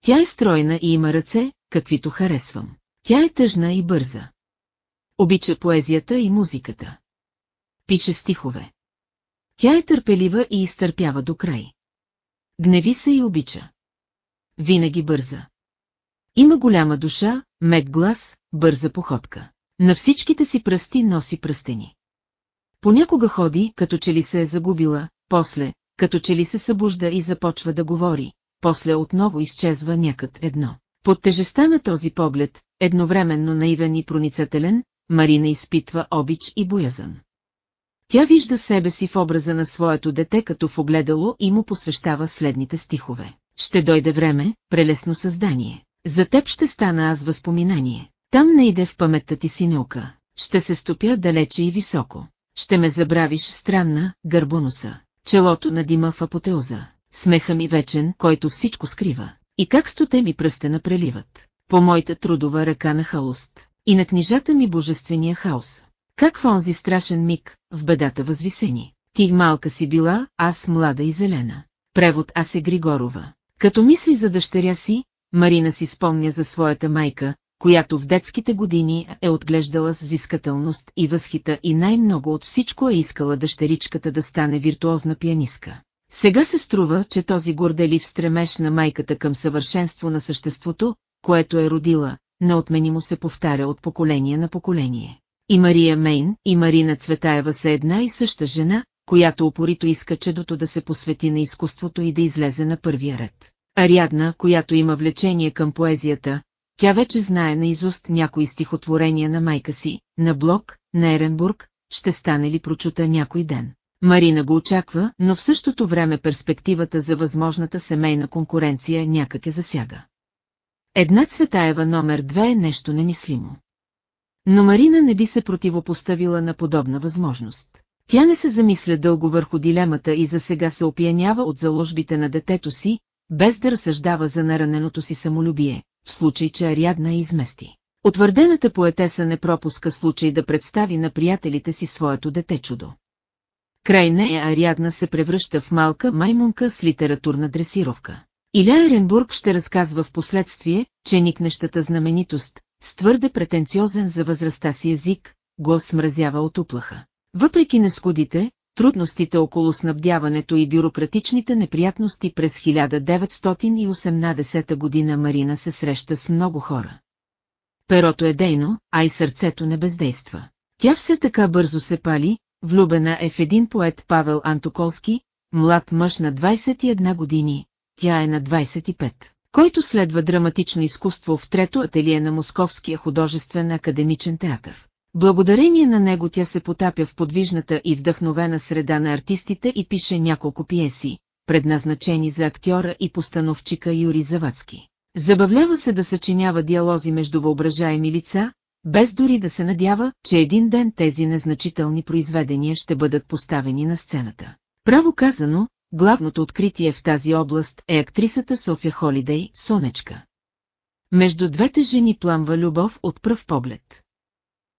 Тя е стройна и има ръце, каквито харесвам. Тя е тъжна и бърза. Обича поезията и музиката. Пише стихове. Тя е търпелива и изтърпява до край. Гневи се и обича. Винаги бърза. Има голяма душа, мед глас, бърза походка. На всичките си пръсти носи пръстени. Понякога ходи, като че ли се е загубила, после, като че ли се събужда и започва да говори, после отново изчезва някът едно. Под тежестта на този поглед, едновременно наивен и проницателен, Марина изпитва обич и боязън. Тя вижда себе си в образа на своето дете като в огледало и му посвещава следните стихове. Ще дойде време, прелесно създание. За теб ще стана аз възпоминание. Там не иде в паметта ти синелка. Ще се стопя далече и високо. Ще ме забравиш странна, гърбоноса. Челото на дима в апотеоза. Смеха ми вечен, който всичко скрива. И как стоте ми пръстена преливат. По моята трудова ръка на халост. И на книжата ми божествения хаос. Как в онзи страшен миг, в бедата възвисени. Ти малка си била, аз млада и зелена. Превод Асе Григорова. Като мисли за дъщеря си, Марина си спомня за своята майка, която в детските години е отглеждала с взискателност и възхита и най-много от всичко е искала дъщеричката да стане виртуозна пианистка. Сега се струва, че този горделив стремеж на майката към съвършенство на съществото, което е родила, неотменимо се повтаря от поколение на поколение. И Мария Мейн, и Марина Цветаева са една и съща жена, която упорито иска чедото да се посвети на изкуството и да излезе на първия ред. Ариадна, която има влечение към поезията, тя вече знае наизуст някои стихотворения на майка си, на Блок, на Еренбург, ще стане ли прочута някой ден. Марина го очаква, но в същото време перспективата за възможната семейна конкуренция някак е засяга. Една Цветаева номер две е нещо немислимо. Но Марина не би се противопоставила на подобна възможност. Тя не се замисля дълго върху дилемата и за сега се опиянява от заложбите на детето си, без да разсъждава за нараненото си самолюбие, в случай, че Ариадна измести. Утвърдената поетеса не пропуска случай да представи на приятелите си своето дете чудо. Край нея Ариадна се превръща в малка маймунка с литературна дресировка. Иля Еренбург ще разказва в последствие, че никнещата знаменитост, с твърде претенциозен за възрастта си език, го смразява от уплаха. Въпреки нескудите, трудностите около снабдяването и бюрократичните неприятности през 1918 година Марина се среща с много хора. Перото е дейно, а и сърцето не бездейства. Тя все така бързо се пали, влюбена е в един поет Павел Антоколски, млад мъж на 21 години, тя е на 25. който следва драматично изкуство в трето ателие на Московския художествен академичен театър. Благодарение на него тя се потапя в подвижната и вдъхновена среда на артистите и пише няколко пиеси, предназначени за актьора и постановчика Юрий Завадски. Забавлява се да съчинява диалози между въображаеми лица, без дори да се надява, че един ден тези незначителни произведения ще бъдат поставени на сцената. Право казано, главното откритие в тази област е актрисата София Холидей, Сонечка. Между двете жени пламва любов от пръв поглед.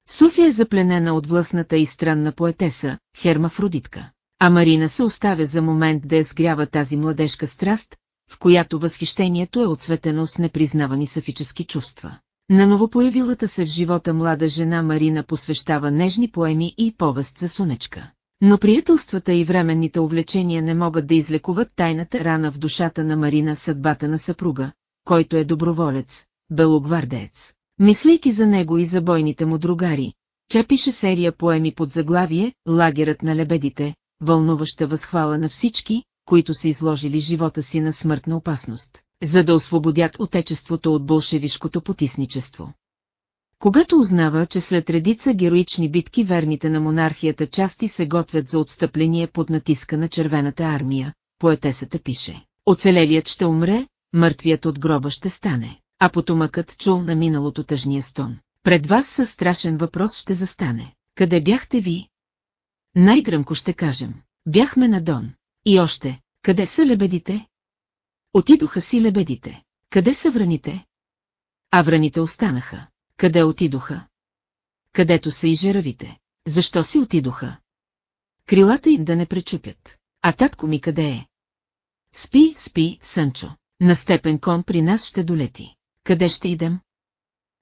София е запленена от властната и странна поетеса, хермафродитка. А Марина се оставя за момент да я сгрява тази младежка страст, в която възхищението е отсветено с непризнавани сафически чувства. На новопоявилата се в живота млада жена Марина посвещава нежни поеми и повест за сонечка. Но приятелствата и временните увлечения не могат да излекуват тайната рана в душата на Марина съдбата на съпруга, който е доброволец, белогвардеец. Мислейки за него и за бойните му другари, тя пише серия поеми под заглавие «Лагерът на лебедите», вълнуваща възхвала на всички, които са изложили живота си на смъртна опасност, за да освободят отечеството от болшевишкото потисничество. Когато узнава, че след редица героични битки верните на монархията части се готвят за отстъпление под натиска на червената армия, поетесата пише. Оцелелият ще умре, мъртвият от гроба ще стане, а потомъкът чул на миналото тъжния стон. Пред вас със страшен въпрос ще застане. Къде бяхте ви? Най-гръмко ще кажем. Бяхме на Дон. И още, къде са лебедите? Отидоха си лебедите. Къде са враните? А враните останаха. Къде отидоха? Където са и жеравите. Защо си отидоха? Крилата им да не пречупят. А татко ми къде е? Спи, спи, Сънчо. На степен кон при нас ще долети. Къде ще идем?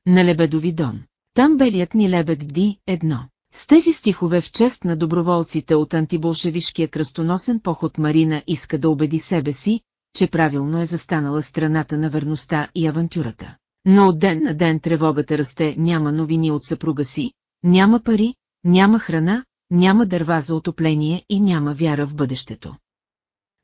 На Лебедови дон. Там белият ни лебед бди едно. С тези стихове в чест на доброволците от антиболшевишкия кръстоносен поход Марина иска да убеди себе си, че правилно е застанала страната на верността и авантюрата. Но от ден на ден тревогата расте, няма новини от съпруга си, няма пари, няма храна, няма дърва за отопление и няма вяра в бъдещето.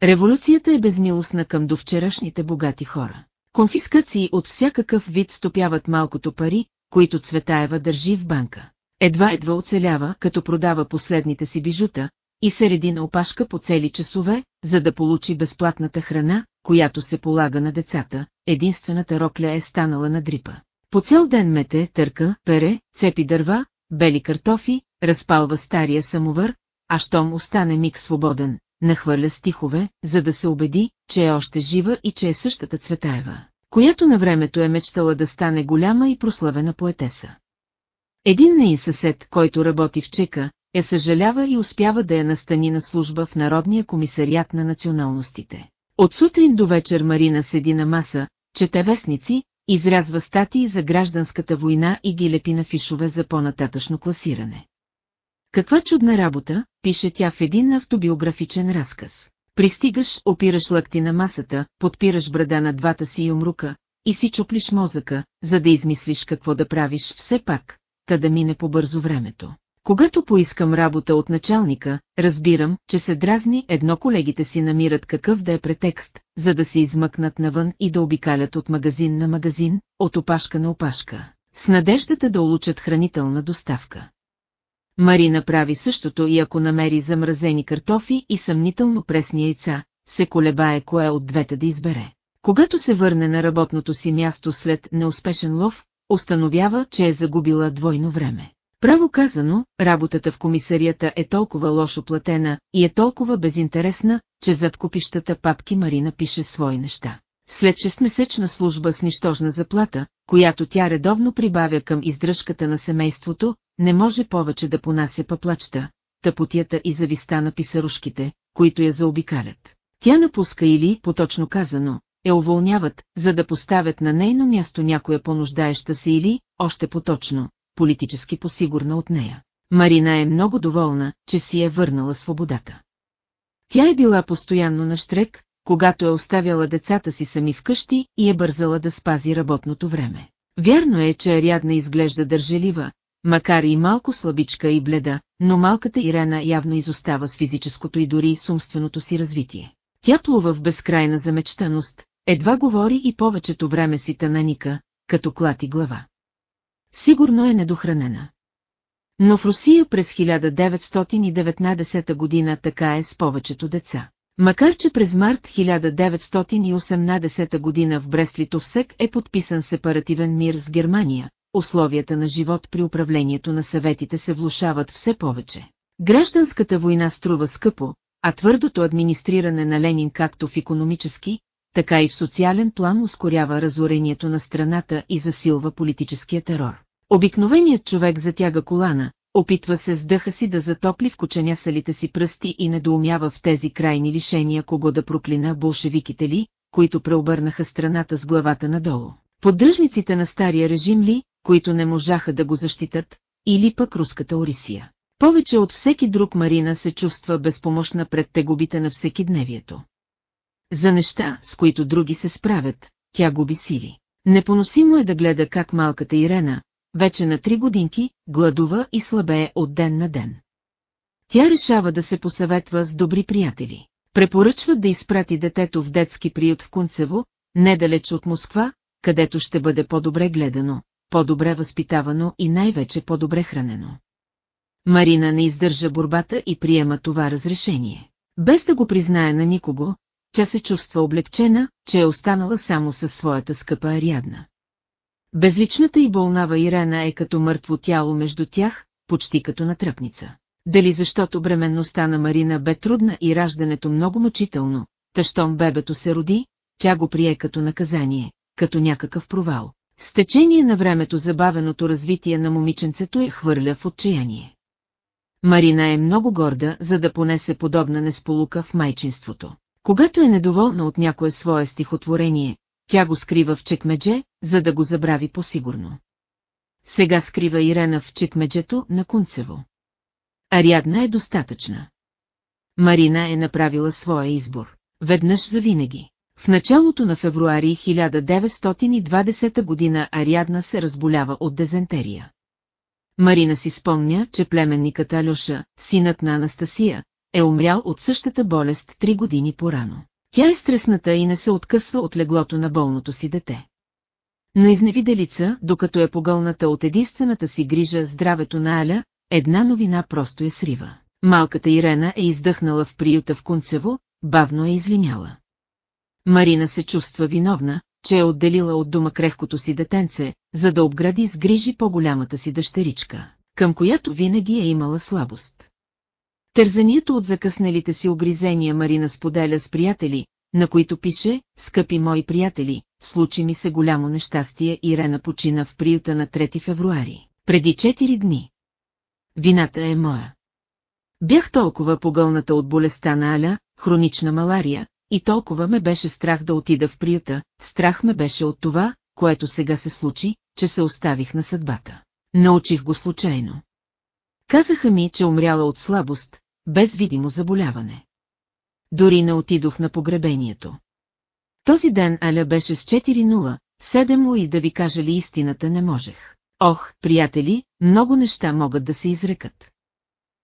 Революцията е безмилостна към довчерашните богати хора. Конфискации от всякакъв вид стопяват малкото пари, които Цветаева държи в банка. Едва-едва оцелява, като продава последните си бижута, и се реди на опашка по цели часове, за да получи безплатната храна, която се полага на децата, единствената рокля е станала на дрипа. По цял ден мете, търка, пере, цепи дърва, бели картофи, разпалва стария самовър, а щом остане миг свободен, нахвърля стихове, за да се убеди, че е още жива и че е същата Цветаева, която на времето е мечтала да стане голяма и прославена поетеса. Един неин съсед, който работи в Чека, е съжалява и успява да я настани на служба в Народния комисариат на националностите. От сутрин до вечер Марина седи на маса, чете вестници, изрязва статии за гражданската война и ги лепи на фишове за по-нататъчно класиране. Каква чудна работа, пише тя в един автобиографичен разказ. Пристигаш, опираш лъкти на масата, подпираш брада на двата си юмрука и си чуплиш мозъка, за да измислиш какво да правиш все пак, та да мине по-бързо времето. Когато поискам работа от началника, разбирам, че се дразни едно колегите си намират какъв да е претекст, за да се измъкнат навън и да обикалят от магазин на магазин, от опашка на опашка, с надеждата да улучат хранителна доставка. Марина прави същото и ако намери замразени картофи и съмнително пресни яйца, се колебае кое от двете да избере. Когато се върне на работното си място след неуспешен лов, установява, че е загубила двойно време. Право казано, работата в комисарията е толкова лошо платена и е толкова безинтересна, че зад купищата папки Марина пише свои неща. След 6-месечна служба с нищожна заплата, която тя редовно прибавя към издръжката на семейството, не може повече да понася паплачта, тъпотията и зависта на писарушките, които я заобикалят. Тя напуска или, поточно казано, я уволняват, за да поставят на нейно място някоя понуждаеща се или, още поточно, политически посигурна от нея. Марина е много доволна, че си е върнала свободата. Тя е била постоянно на штрек, когато е оставяла децата си сами вкъщи и е бързала да спази работното време. Вярно е, че Арядна изглежда държелива, макар и малко слабичка и бледа, но малката Ирена явно изостава с физическото и дори с умственото си развитие. Тя плува в безкрайна замечтаност, Едва говори и повечето време си тънаника, като клати глава. Сигурно е недохранена. Но в Русия през 1919 година така е с повечето деца. Макар че през март 1918 година в Брест-Литовсек е подписан сепаративен мир с Германия, условията на живот при управлението на съветите се влушават все повече. Гражданската война струва скъпо, а твърдото администриране на Ленин както в економически, така и в социален план ускорява разорението на страната и засилва политическия терор. Обикновеният човек затяга колана, опитва се с дъха си да затопли в коченясалите си пръсти и недоумява в тези крайни лишения кого да проклина болшевиките ли, които преобърнаха страната с главата надолу. Поддръжниците на стария режим ли, които не можаха да го защитат, или пък руската Орисия. Повече от всеки друг Марина се чувства безпомощна пред тегубите на всеки дневието. За неща, с които други се справят, тя губи сили. Непоносимо е да гледа как малката Ирена, вече на три годинки, гладува и слабее от ден на ден. Тя решава да се посъветва с добри приятели. Препоръчват да изпрати детето в детски приют в Кунцево, недалеч от Москва, където ще бъде по-добре гледано, по-добре възпитавано и най-вече по-добре хранено. Марина не издържа борбата и приема това разрешение. Без да го признае на никого, тя се чувства облегчена, че е останала само със своята скъпа Ариадна. Безличната и болнава Ирена е като мъртво тяло между тях, почти като на тръпница. Дали защото бременността на Марина бе трудна и раждането много мъчително, тъщом бебето се роди, тя го прие като наказание, като някакъв провал. С течение на времето забавеното развитие на момиченцето е хвърля в отчаяние. Марина е много горда, за да понесе подобна несполука в майчинството. Когато е недоволна от някое свое стихотворение, тя го скрива в чекмедже, за да го забрави по-сигурно. Сега скрива Ирена в чекмеджето на Кунцево. Ариадна е достатъчна. Марина е направила своя избор. Веднъж за винаги. В началото на февруари 1920 година Ариадна се разболява от дезентерия. Марина си спомня, че племенникът Алюша, синът на Анастасия, е умрял от същата болест три години по-рано. Тя е стресната и не се откъсва от леглото на болното си дете. Но изневиделица, докато е погълната от единствената си грижа здравето на Аля, една новина просто е срива. Малката Ирена е издъхнала в приюта в Кунцево, бавно е излиняла. Марина се чувства виновна, че е отделила от дома крехкото си детенце, за да обгради с грижи по-голямата си дъщеричка, към която винаги е имала слабост. Тързанието от закъснелите си огризения Марина споделя с приятели, на които пише, скъпи мои приятели, случи ми се голямо нещастие и Рена почина в приюта на 3 февруари, преди 4 дни. Вината е моя. Бях толкова погълната от болестта на Аля, хронична малария, и толкова ме беше страх да отида в приюта, страх ме беше от това, което сега се случи, че се оставих на съдбата. Научих го случайно. Казаха ми, че умряла от слабост, без видимо заболяване. Дори не отидох на погребението. Този ден Аля беше с 4-0, 7 и да ви кажа ли истината не можех. Ох, приятели, много неща могат да се изрекат.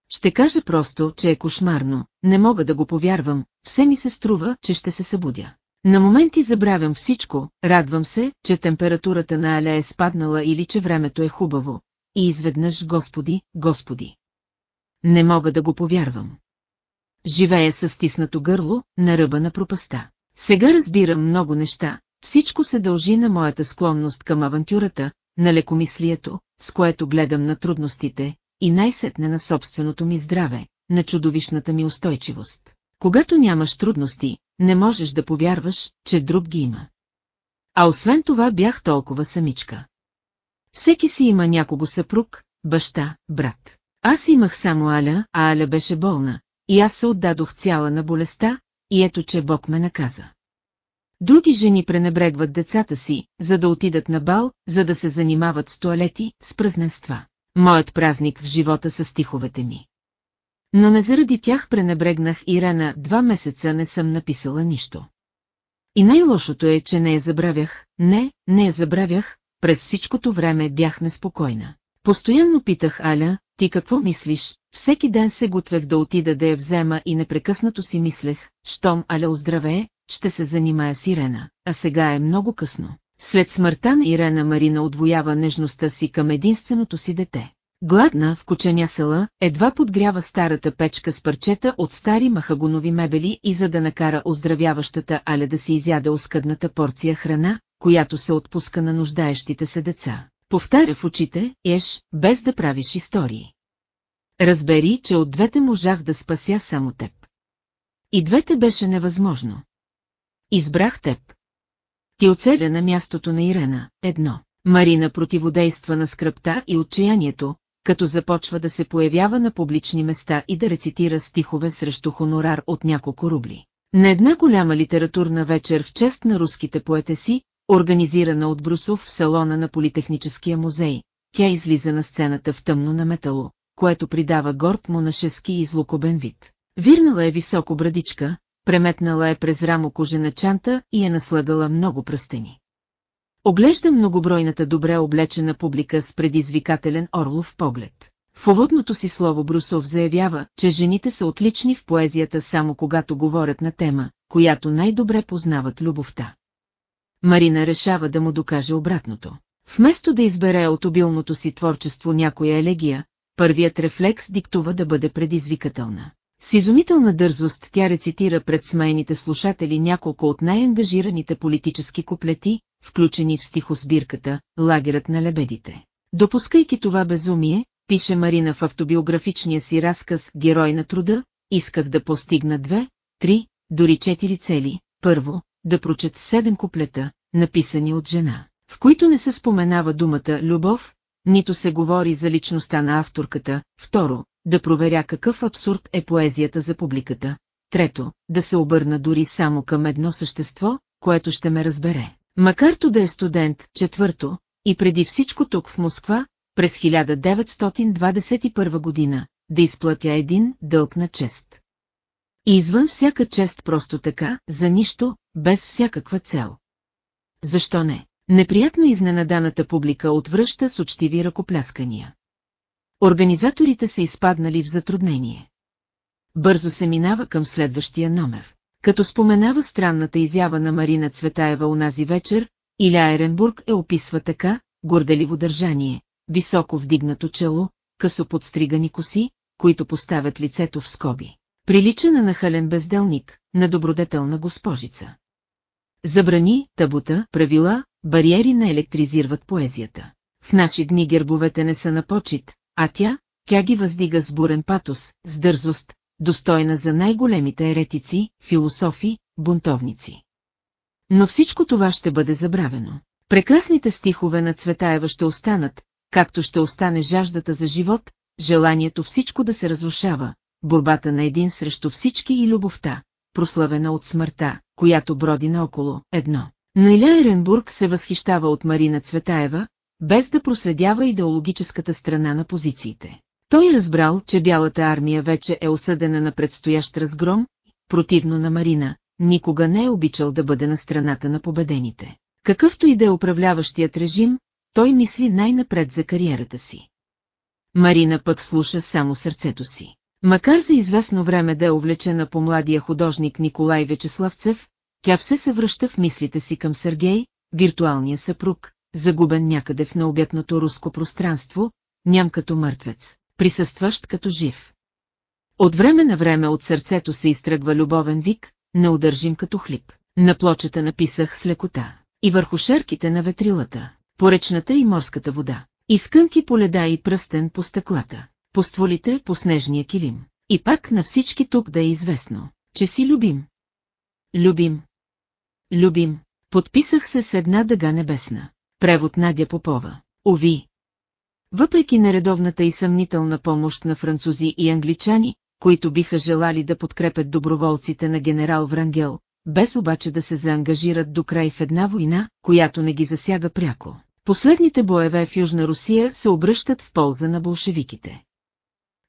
Ще кажа просто, че е кошмарно, не мога да го повярвам, все ми се струва, че ще се събудя. На моменти забравям всичко, радвам се, че температурата на Аля е спаднала или че времето е хубаво. И изведнъж, Господи, Господи. Не мога да го повярвам. Живея със стиснато гърло, на ръба на пропаста. Сега разбирам много неща, всичко се дължи на моята склонност към авантюрата, на лекомислието, с което гледам на трудностите, и най-сетне на собственото ми здраве, на чудовищната ми устойчивост. Когато нямаш трудности, не можеш да повярваш, че друг ги има. А освен това бях толкова самичка. Всеки си има някого съпруг, баща, брат. Аз имах само Аля, а Аля беше болна, и аз се отдадох цяла на болестта, и ето че Бог ме наказа. Други жени пренебрегват децата си, за да отидат на бал, за да се занимават с туалети, с празненства. Моят празник в живота са стиховете ми. Но не заради тях пренебрегнах Ирена, два месеца не съм написала нищо. И най-лошото е, че не я забравях, не, не я забравях, през всичкото време бях неспокойна. Постоянно питах Аля, ти какво мислиш, всеки ден се готвех да отида да я взема и непрекъснато си мислех, щом Аля оздравее, ще се занимая с Ирена, а сега е много късно. След смъртта на Ирена Марина отвоява нежността си към единственото си дете. Гладна в кученясала, едва подгрява старата печка с парчета от стари махагонови мебели и за да накара оздравяващата Аля да си изяде оскъдната порция храна, която се отпуска на нуждаещите се деца. Повтаря в очите, еш, без да правиш истории. Разбери, че от двете можах да спася само теб. И двете беше невъзможно. Избрах теб. Ти оцеля на мястото на Ирена, едно. Марина противодейства на скръпта и отчаянието, като започва да се появява на публични места и да рецитира стихове срещу хонорар от няколко рубли. На една голяма литературна вечер в чест на руските поетеси, организирана от Брусов в салона на Политехническия музей, тя излиза на сцената в тъмно на метало, което придава горд монашески и злокобен вид. Вирнала е високо брадичка, преметнала е през рамо кожена чанта и е наслагала много пръстени. Оглежда многобройната добре облечена публика с предизвикателен орлов поглед. В уводното си слово Брусов заявява, че жените са отлични в поезията само когато говорят на тема, която най-добре познават любовта. Марина решава да му докаже обратното. Вместо да избере от обилното си творчество някоя елегия, първият рефлекс диктува да бъде предизвикателна. С изумителна дързост тя рецитира пред смайните слушатели няколко от най-ангажираните политически куплети, включени в стихосбирката «Лагерът на лебедите». Допускайки това безумие, пише Марина в автобиографичния си разказ «Герой на труда», исках да постигна две, три, дори четири цели. Първо, да прочет седем куплета, написани от жена, в които не се споменава думата «любов», нито се говори за личността на авторката. Второ, да проверя какъв абсурд е поезията за публиката. Трето, да се обърна дори само към едно същество, което ще ме разбере. Макарто да е студент, четвърто, и преди всичко тук в Москва, през 1921 година, да изплатя един дълг на чест. И извън всяка чест просто така, за нищо, без всякаква цел. Защо не? Неприятно изненаданата публика отвръща с учтиви ръкопляскания. Организаторите са изпаднали в затруднение. Бързо се минава към следващия номер. Като споменава странната изява на Марина Цветаева унази вечер, Иля Еренбург е описва така, горделиво държание, високо вдигнато чело, късо подстригани коси, които поставят лицето в скоби. Прилича на нахален безделник, на добродетелна госпожица. Забрани, табута, правила, бариери не електризират поезията. В наши дни гербовете не са на почет, а тя, тя ги въздига с бурен патос, с дързост, достойна за най-големите еретици, философи, бунтовници. Но всичко това ще бъде забравено. Прекрасните стихове на Цветаева ще останат, както ще остане жаждата за живот, желанието всичко да се разрушава, борбата на един срещу всички и любовта, прославена от смъртта, която броди наоколо, едно. Но Иля Еренбург се възхищава от Марина Цветаева, без да проследява идеологическата страна на позициите. Той разбрал, че Бялата армия вече е осъдена на предстоящ разгром, противно на Марина, никога не е обичал да бъде на страната на победените. Какъвто и да е управляващият режим, той мисли най-напред за кариерата си. Марина пък слуша само сърцето си. Макар за известно време да е увлечена по младия художник Николай Вечеславцев, тя все се връща в мислите си към Сергей, виртуалния съпруг, загубен някъде в необятното руско пространство, ням като мъртвец, присъстващ като жив. От време на време от сърцето се изтръгва любовен вик, неудържим като хлип. На плочета написах с лекота. И върху шерките на ветрилата, по речната и морската вода. И скънки по леда и пръстен по стъклата, по стволите по снежния килим. И пак на всички тук да е известно, че си любим. Любим. Любим. Подписах се с една дъга небесна. Превод Надя Попова. Ови. Въпреки нередовната и съмнителна помощ на французи и англичани, които биха желали да подкрепят доброволците на генерал Врангел, без обаче да се заангажират до край в една война, която не ги засяга пряко. Последните боеве в Южна Русия се обръщат в полза на болшевиките.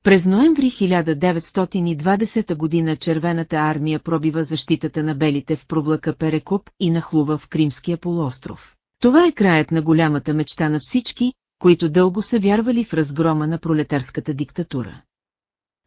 През ноември 1920 година Червената армия пробива защитата на белите в провлака Перекоп и нахлува в Кримския полуостров. Това е краят на голямата мечта на всички, които дълго са вярвали в разгрома на пролетарската диктатура.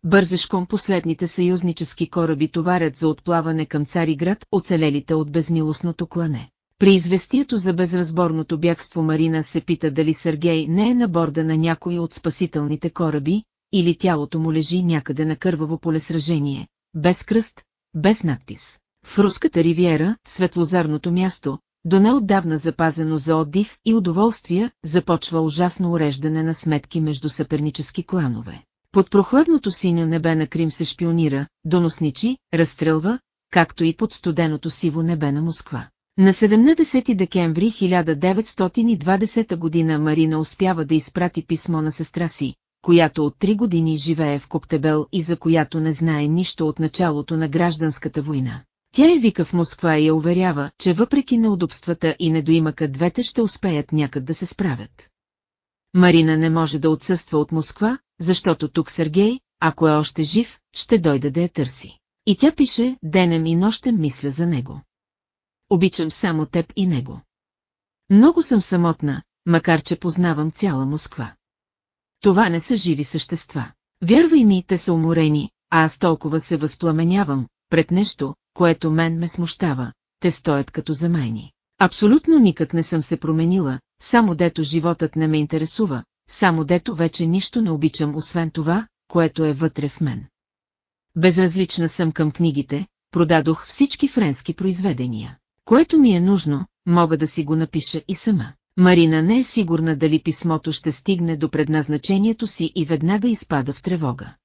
Бързешком последните съюзнически кораби товарят за отплаване към Цариград оцелелите от безмилостното клане. При известието за безразборното бягство Марина се пита дали Сергей не е на борда на някой от спасителните кораби, или тялото му лежи някъде на кърваво полесражение, без кръст, без надпис. В руската ривиера, светлозарното място, до неотдавна запазено за отдих и удоволствие, започва ужасно уреждане на сметки между съпернически кланове. Под прохладното синьо небе на Крим се шпионира, доносничи, разстрелва, както и под студеното сиво небе на Москва. На 17 декември 1920 година Марина успява да изпрати писмо на сестра си, която от три години живее в Коктебел и за която не знае нищо от началото на гражданската война. Тя я вика в Москва и я уверява, че въпреки неудобствата и недоимъка двете ще успеят някак да се справят. Марина не може да отсъства от Москва, защото тук Сергей, ако е още жив, ще дойде да я търси. И тя пише, денем и нощем мисля за него. Обичам само теб и него. Много съм самотна, макар че познавам цяла Москва. Това не са живи същества. Вярвай ми, те са уморени, а аз толкова се възпламенявам, пред нещо, което мен ме смущава, те стоят като замайни. Абсолютно никак не съм се променила, само дето животът не ме интересува, само дето вече нищо не обичам освен това, което е вътре в мен. Безразлична съм към книгите, продадох всички френски произведения. Което ми е нужно, мога да си го напиша и сама. Марина не е сигурна дали писмото ще стигне до предназначението си и веднага изпада в тревога.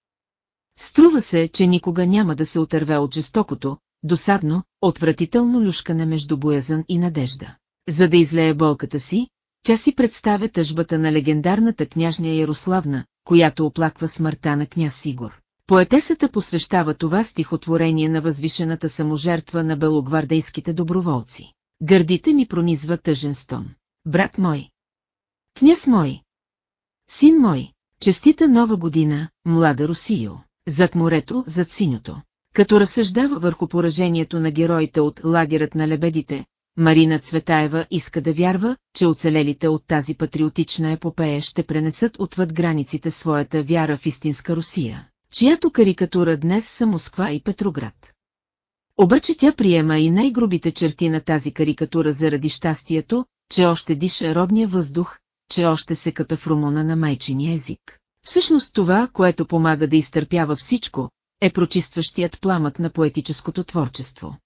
Струва се, че никога няма да се отърве от жестокото, досадно, отвратително люшкане между боязън и надежда. За да излее болката си, тя си представя тъжбата на легендарната княжня Ярославна, която оплаква смъртта на княз Сигур. Поетесата посвещава това стихотворение на възвишената саможертва на белогвардейските доброволци. Гърдите ми пронизва тъжен стон. Брат мой! Княз мой! Син мой! Честита нова година, млада Русио! Зад морето, зад синьото. Като разсъждава върху поражението на героите от лагерът на лебедите, Марина Цветаева иска да вярва, че оцелелите от тази патриотична епопея ще пренесат отвъд границите своята вяра в истинска Русия, чиято карикатура днес са Москва и Петроград. Обаче тя приема и най-грубите черти на тази карикатура заради щастието, че още диша родния въздух, че още се къпе в румуна на майчиния език. Всъщност това, което помага да изтърпява всичко, е прочистващият пламък на поетическото творчество.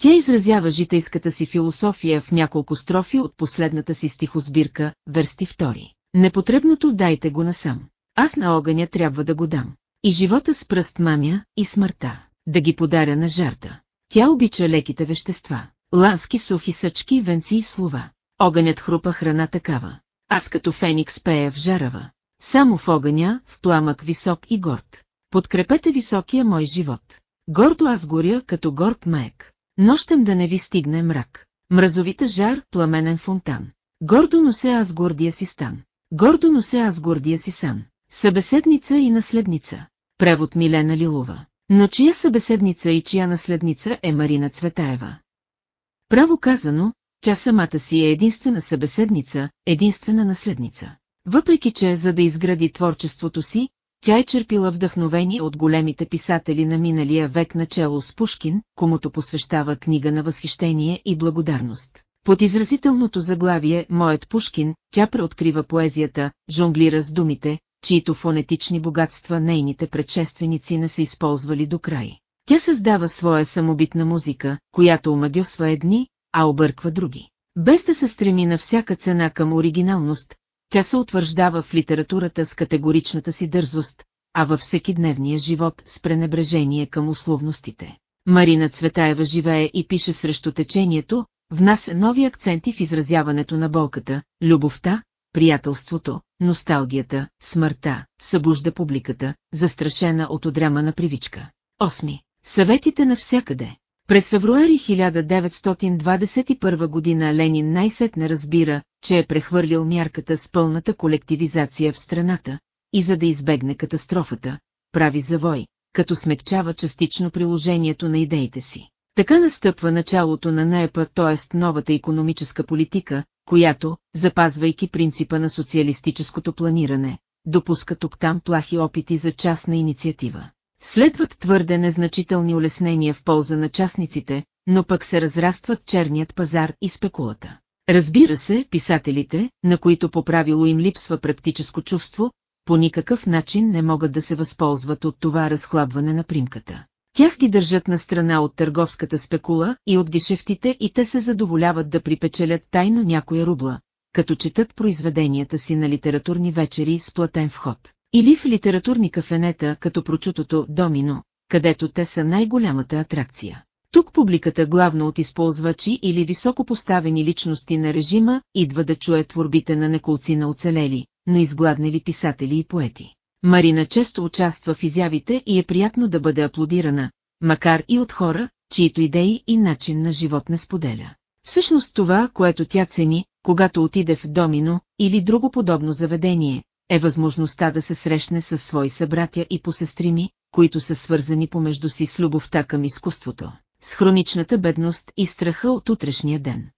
Тя изразява житейската си философия в няколко строфи от последната си стихосбирка, версти втори. Непотребното дайте го насам. Аз на огъня трябва да го дам. И живота с пръст мамя, и смъртта, да ги подаря на жарта. Тя обича леките вещества. Лански сухи съчки, венци и слова. Огънят хрупа храна такава. Аз като феникс пея в жарава. Само в огъня, в пламък висок и горд. Подкрепете високия мой живот. Гордо аз горя като горд маек. Нощем да не ви стигне мрак. Мразовита жар, пламенен фонтан. Гордо нося аз гордия си стан. Гордо нося аз гордия си сан. Събеседница и наследница. Превод Милена Лилова. Но чия събеседница и чия наследница е Марина Цветаева? Право казано, тя самата си е единствена събеседница, единствена наследница. Въпреки че, за да изгради творчеството си, тя е черпила вдъхновение от големите писатели на миналия век начало с Пушкин, комуто посвещава книга на възхищение и благодарност. Под изразителното заглавие «Моят Пушкин» тя преоткрива поезията, жонглира с думите, чието фонетични богатства нейните предшественици не са използвали до край. Тя създава своя самобитна музика, която омагьосва едни, а обърква други. Без да се стреми на всяка цена към оригиналност, тя се утвърждава в литературата с категоричната си дързост, а във всекидневния живот с пренебрежение към условностите. Марина Цветаева живее и пише срещу течението, внася нови акценти в изразяването на болката, любовта, приятелството, носталгията, смъртта, събужда публиката, застрашена от одрямана привичка. 8. Съветите навсякъде. През февруари 1921 година Ленин най-сетне разбира, че е прехвърлил мярката с пълната колективизация в страната, и за да избегне катастрофата, прави завой, като смекчава частично приложението на идеите си. Така настъпва началото на НЕПА, т.е. новата економическа политика, която, запазвайки принципа на социалистическото планиране, допуска тук-там плахи опити за частна инициатива. Следват твърде незначителни улеснения в полза на частниците, но пък се разрастват черният пазар и спекулата. Разбира се, писателите, на които по правило им липсва практическо чувство, по никакъв начин не могат да се възползват от това разхлабване на примката. Тях ги държат на страна от търговската спекула и от гешефтите и те се задоволяват да припечелят тайно някоя рубла, като четат произведенията си на литературни вечери с платен вход. Или в литературни кафенета, като прочутото «Домино», където те са най-голямата атракция. Тук публиката главно от използвачи или високо поставени личности на режима идва да чуе творбите на неколци на оцелели, но изгладнели писатели и поети. Марина често участва в изявите и е приятно да бъде аплодирана, макар и от хора, чието идеи и начин на живот не споделя. Всъщност това, което тя цени, когато отиде в домино или друго подобно заведение, е възможността да се срещне с свои събратя и посестрими, които са свързани помежду си с любовта към изкуството, с хроничната бедност и страха от утрешния ден.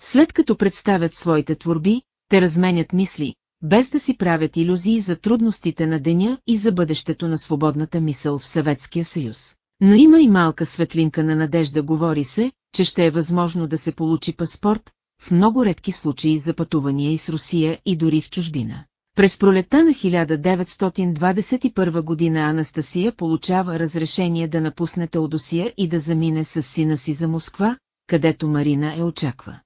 След като представят своите творби, те разменят мисли, без да си правят иллюзии за трудностите на деня и за бъдещето на свободната мисъл в Съветския съюз. Но има и малка светлинка на надежда говори се, че ще е възможно да се получи паспорт, в много редки случаи за пътувания и с Русия и дори в чужбина. През пролета на 1921 година Анастасия получава разрешение да напусне Теодосия и да замине с сина си за Москва, където Марина е очаква.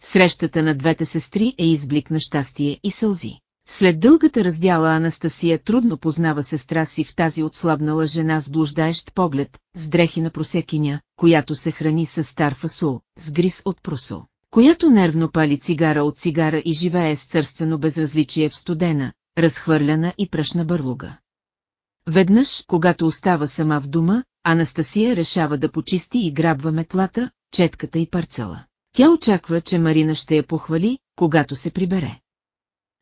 Срещата на двете сестри е изблик на щастие и сълзи. След дългата раздяла Анастасия трудно познава сестра си в тази отслабнала жена с блуждаещ поглед, с дрехи на просекиня, която се храни с стар фасул, с гриз от просо, която нервно пали цигара от цигара и живее с църствено безразличие в студена, разхвърляна и пръшна бърлуга. Веднъж, когато остава сама в дома, Анастасия решава да почисти и грабва метлата, четката и парцела. Тя очаква, че Марина ще я похвали, когато се прибере.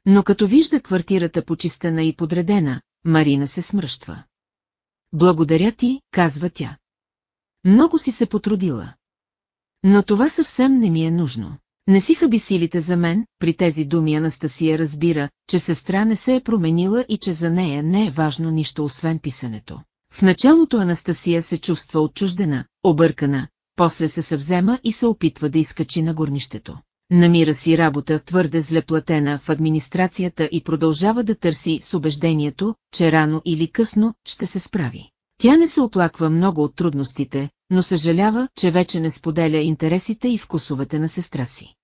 Но като вижда квартирата почистена и подредена, Марина се смръщва. Благодаря ти, казва тя. Много си се потрудила. Но това съвсем не ми е нужно. Не си хаби силите за мен, при тези думи Анастасия разбира, че сестра не се е променила и че за нея не е важно нищо освен писането. В началото Анастасия се чувства отчуждена, объркана, после се съвзема и се опитва да изкачи на горнището. Намира си работа твърде зле платена в администрацията и продължава да търси с убеждението, че рано или късно ще се справи. Тя не се оплаква много от трудностите, но съжалява, че вече не споделя интересите и вкусовете на сестра си.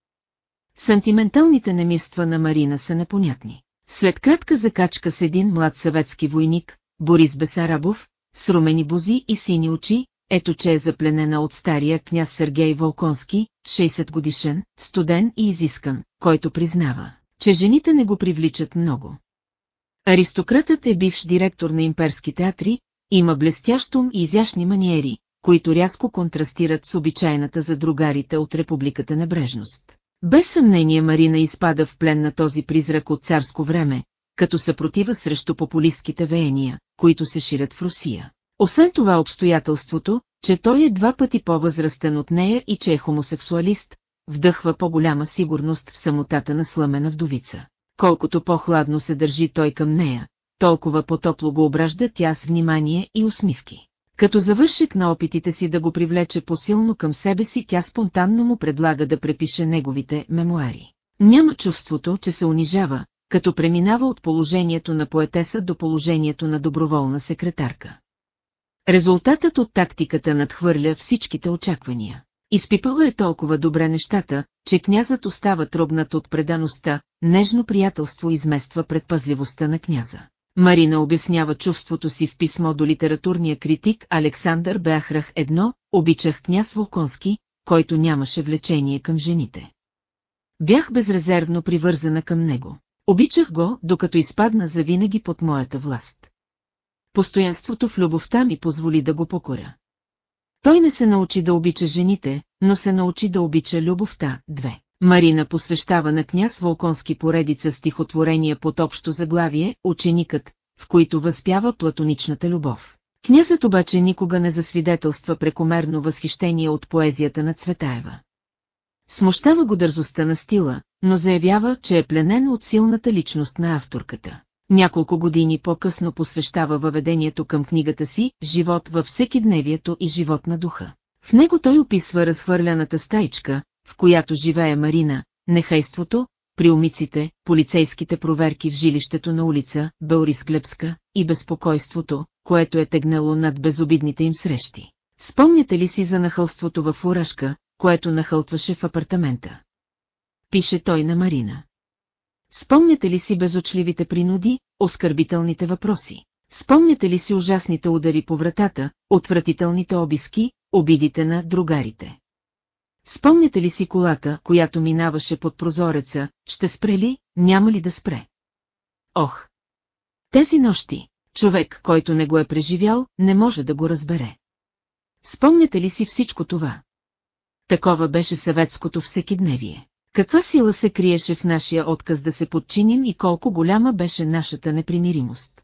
Сантименталните немиства на Марина са непонятни. След кратка закачка с един млад съветски войник, Борис Бесарабов, с румени бузи и сини очи, ето че е запленена от стария княз Сергей Волконски, 60 годишен, студен и изискан, който признава, че жените не го привличат много. Аристократът е бивш директор на имперски театри, има блестящ ум и изящни маниери, които рязко контрастират с обичайната за другарите от републиката небрежност. Без съмнение Марина изпада в плен на този призрак от царско време, като съпротива срещу популистките веяния, които се ширят в Русия. Освен това обстоятелството, че той е два пъти по-възрастен от нея и че е хомосексуалист, вдъхва по-голяма сигурност в самотата на сламена вдовица. Колкото по-хладно се държи той към нея, толкова по-топло го ображда тя с внимание и усмивки. Като завършик на опитите си да го привлече посилно към себе си, тя спонтанно му предлага да препише неговите мемуари. Няма чувството, че се унижава, като преминава от положението на поетеса до положението на доброволна секретарка. Резултатът от тактиката надхвърля всичките очаквания. Изпипала е толкова добре нещата, че князът остава трубнат от предаността, нежно приятелство измества предпазливостта на княза. Марина обяснява чувството си в писмо до литературния критик Александър Бяхрах едно, обичах княз Волконски, който нямаше влечение към жените. Бях безрезервно привързана към него. Обичах го, докато изпадна завинаги под моята власт. Постоянството в любовта ми позволи да го покоря. Той не се научи да обича жените, но се научи да обича любовта. Две. Марина посвещава на княз Волконски поредица стихотворения под общо заглавие «Ученикът», в които възпява платоничната любов. Князът обаче никога не засвидетелства прекомерно възхищение от поезията на Цветаева. Смущава го дързостта на стила, но заявява, че е пленен от силната личност на авторката. Няколко години по-късно посвещава въведението към книгата си «Живот във всекидневието и живот на духа». В него той описва разхвърляната стайчка, в която живее Марина, нехайството, приумиците, полицейските проверки в жилището на улица Белрис Глебска и безпокойството, което е тегнало над безобидните им срещи. Спомняте ли си за нахълството в Урашка, което нахълтваше в апартамента? Пише той на Марина. Спомняте ли си безочливите принуди, оскърбителните въпроси? Спомняте ли си ужасните удари по вратата, отвратителните обиски, обидите на другарите? Спомняте ли си колата, която минаваше под прозореца, ще спре ли, няма ли да спре? Ох! Тези нощи, човек, който не го е преживял, не може да го разбере. Спомняте ли си всичко това? Такова беше съветското всекидневие. Каква сила се криеше в нашия отказ да се подчиним и колко голяма беше нашата непримиримост?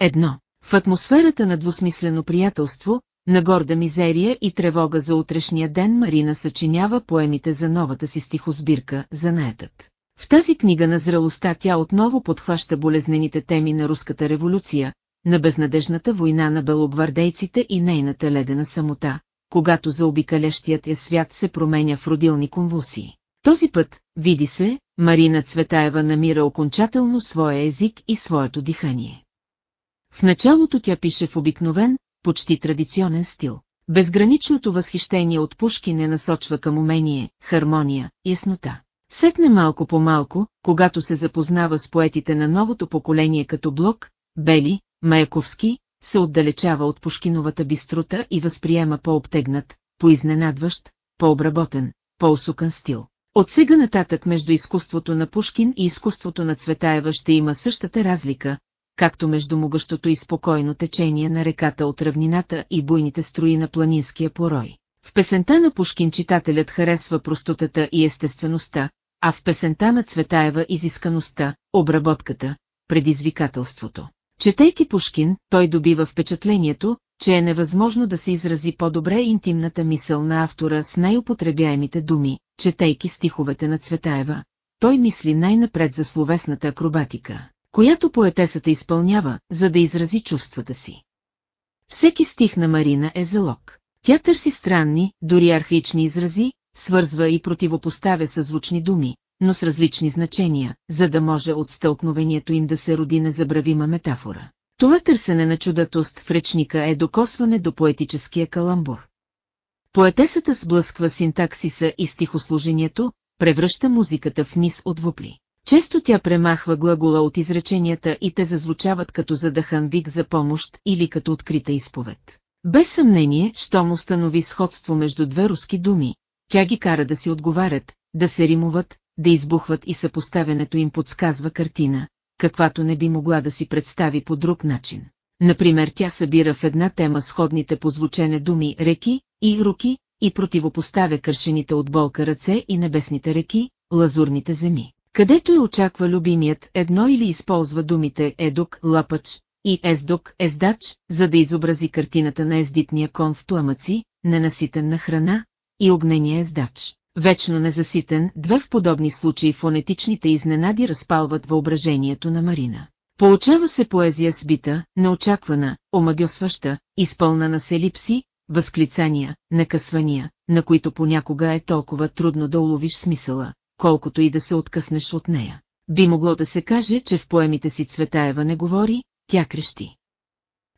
Едно. В атмосферата на двусмислено приятелство, на горда мизерия и тревога за утрешния ден Марина съчинява поемите за новата си стихосбирка за наетът. В тази книга на зрелостта тя отново подхваща болезнените теми на руската революция, на безнадежната война на белогвардейците и нейната ледена самота, когато за обикалящият я свят се променя в родилни конвулсии. Този път, види се, Марина Цветаева намира окончателно своя език и своето дихание. В началото тя пише в обикновен, почти традиционен стил. Безграничното възхищение от Пушкин не насочва към умение, хармония, яснота. Сетне малко по малко, когато се запознава с поетите на новото поколение като Блок, Бели, Маяковски, се отдалечава от Пушкиновата бистрота и възприема по-обтегнат, по-изненадващ, по-обработен, по-усукан стил. От сега нататък между изкуството на Пушкин и изкуството на Цветаева ще има същата разлика, както между могъщото и спокойно течение на реката от равнината и буйните строи на планинския порой. В песента на Пушкин читателят харесва простотата и естествеността, а в песента на Цветаева изискаността, обработката, предизвикателството. Четейки Пушкин, той добива впечатлението, че е невъзможно да се изрази по-добре интимната мисъл на автора с най-употребяемите думи, четейки стиховете на Цветаева. Той мисли най-напред за словесната акробатика, която поетесата изпълнява, за да изрази чувствата си. Всеки стих на Марина е залог. Тя търси странни, дори архаични изрази, свързва и противопоставя съзвучни думи, но с различни значения, за да може от стълкновението им да се роди незабравима метафора. Това търсене на чудатост в речника е докосване до поетическия каламбур. Поетесата сблъсква синтаксиса и стихослужението, превръща музиката в низ от вопли. Често тя премахва глагола от изреченията и те зазвучават като задъхан вик за помощ или като открита изповед. Без съмнение, щом установи сходство между две руски думи, тя ги кара да си отговарят, да се римуват, да избухват и съпоставянето им подсказва картина, каквато не би могла да си представи по друг начин. Например, тя събира в една тема сходните по звучене думи реки и руки и противопоставя кършените от болка ръце и небесните реки, лазурните земи. Където е очаква любимият едно или използва думите едук, лапач и ездук, ездач, за да изобрази картината на ездитния кон в пламъци, ненаситен на храна, и огнения ездач вечно незаситен, две в подобни случаи фонетичните изненади разпалват въображението на Марина. Получава се поезия сбита, неочаквана, омагьосваща, изпълнена с елипси, възклицания, накъсвания, на които понякога е толкова трудно да уловиш смисъла, колкото и да се откъснеш от нея. Би могло да се каже, че в поемите си Цветаева не говори, тя крещи.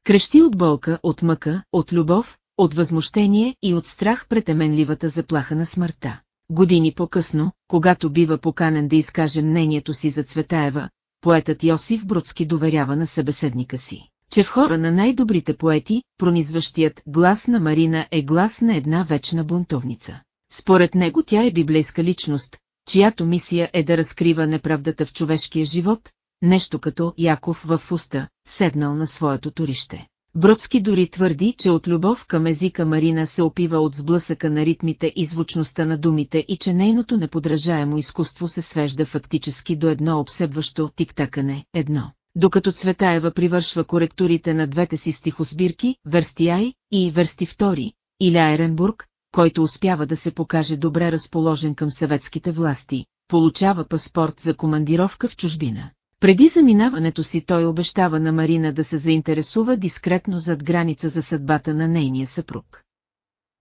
Крещи от болка, от мъка, от любов, от възмущение и от страх пред еменливата заплаха на смъртта. Години по-късно, когато бива поканен да изкаже мнението си за Цветаева, поетът Йосиф Бродски доверява на събеседника си, че в хора на най-добрите поети, пронизващият глас на Марина е глас на една вечна бунтовница. Според него тя е библейска личност, чиято мисия е да разкрива неправдата в човешкия живот, нещо като Яков в уста, седнал на своето турище. Бродски дори твърди, че от любов към езика Марина се опива от сблъсъка на ритмите и звучността на думите и че нейното неподражаемо изкуство се свежда фактически до едно обсебващо тиктакане, едно. Докато Цветаева привършва коректурите на двете си стихосбирки, Верстияй и Версти втори, или Айренбург, който успява да се покаже добре разположен към съветските власти, получава паспорт за командировка в чужбина. Преди заминаването си той обещава на Марина да се заинтересува дискретно зад граница за съдбата на нейния съпруг.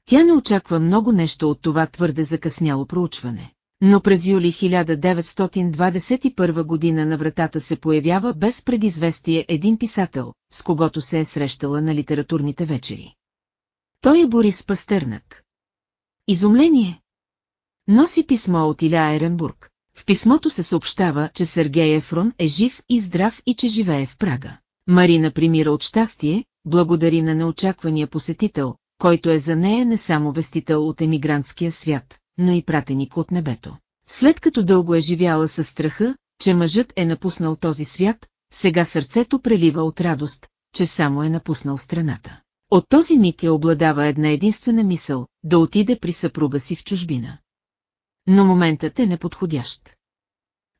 Тя не очаква много нещо от това твърде закъсняло проучване. Но през юли 1921 година на вратата се появява без предизвестие един писател, с когото се е срещала на литературните вечери. Той е Борис Пастърнак. Изумление. Носи писмо от Иля Еренбург. В писмото се съобщава, че Сергей Ефрон е жив и здрав и че живее в Прага. Марина примира от щастие, благодари на неочаквания посетител, който е за нея не само вестител от емигрантския свят, но и пратеник от небето. След като дълго е живяла със страха, че мъжът е напуснал този свят, сега сърцето прелива от радост, че само е напуснал страната. От този миг я обладава една единствена мисъл – да отиде при съпруга си в чужбина. Но моментът е неподходящ.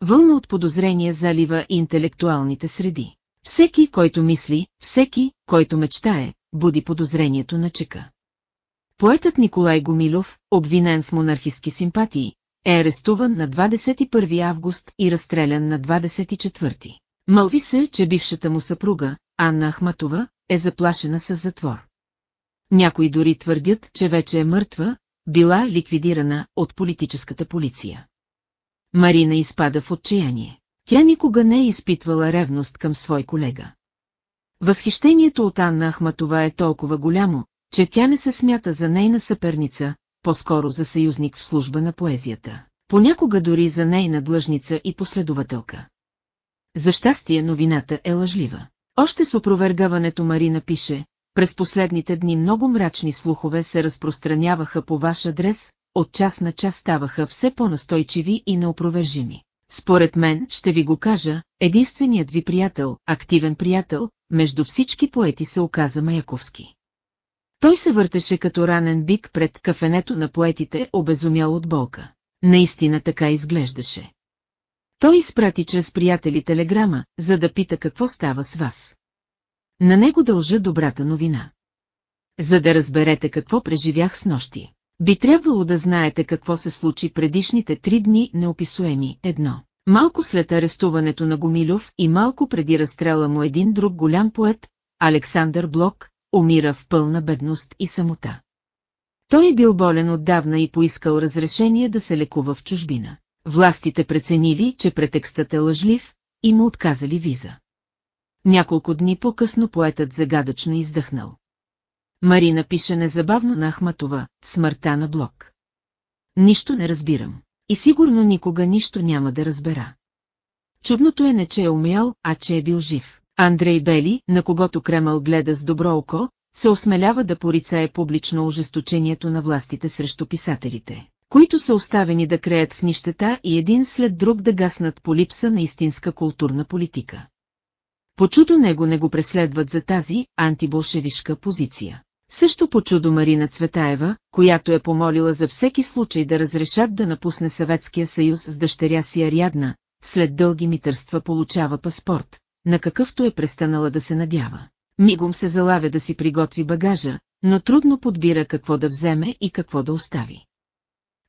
Вълна от подозрения залива интелектуалните среди. Всеки, който мисли, всеки, който мечтае, буди подозрението на чека. Поетът Николай Гомилов, обвинен в монархистски симпатии, е арестуван на 21 август и разстрелян на 24. Мълви се, че бившата му съпруга, Анна Ахматова, е заплашена с затвор. Някои дори твърдят, че вече е мъртва, била ликвидирана от политическата полиция. Марина изпада в отчаяние. Тя никога не е изпитвала ревност към свой колега. Възхищението от Анна Ахматова е толкова голямо, че тя не се смята за нейна съперница, по-скоро за съюзник в служба на поезията. Понякога дори за нейна длъжница и последователка. За щастие новината е лъжлива. Още с опровергаването Марина пише, през последните дни много мрачни слухове се разпространяваха по ваш адрес, от час на час ставаха все по-настойчиви и неопровержими. Според мен, ще ви го кажа, единственият ви приятел, активен приятел, между всички поети се оказа Маяковски. Той се въртеше като ранен бик пред кафенето на поетите, обезумял от болка. Наистина така изглеждаше. Той изпрати чрез приятели телеграма, за да пита какво става с вас. На него дължа добрата новина. За да разберете какво преживях с нощи. Би трябвало да знаете какво се случи предишните три дни неописуеми едно. Малко след арестуването на Гомилов и малко преди разстрела му един друг голям поет, Александър Блок, умира в пълна бедност и самота. Той е бил болен отдавна и поискал разрешение да се лекува в чужбина. Властите преценили, че претекстът е лъжлив, и му отказали виза. Няколко дни по-късно поетът загадъчно издъхнал. Марина пише незабавно на Ахматова, смъртта на Блок. Нищо не разбирам. И сигурно никога нищо няма да разбера. Чудното е не че е умял, а че е бил жив. Андрей Бели, на когото Кремъл гледа с добро око, се осмелява да порицае публично ожесточението на властите срещу писателите, които са оставени да креят в нищета и един след друг да гаснат по липса на истинска културна политика. По чудо него не го преследват за тази антиболшевишка позиция. Също по чудо Марина Цветаева, която е помолила за всеки случай да разрешат да напусне Съветския съюз с дъщеря си Ариадна, след дълги митърства получава паспорт, на какъвто е престанала да се надява. Мигом се залавя да си приготви багажа, но трудно подбира какво да вземе и какво да остави.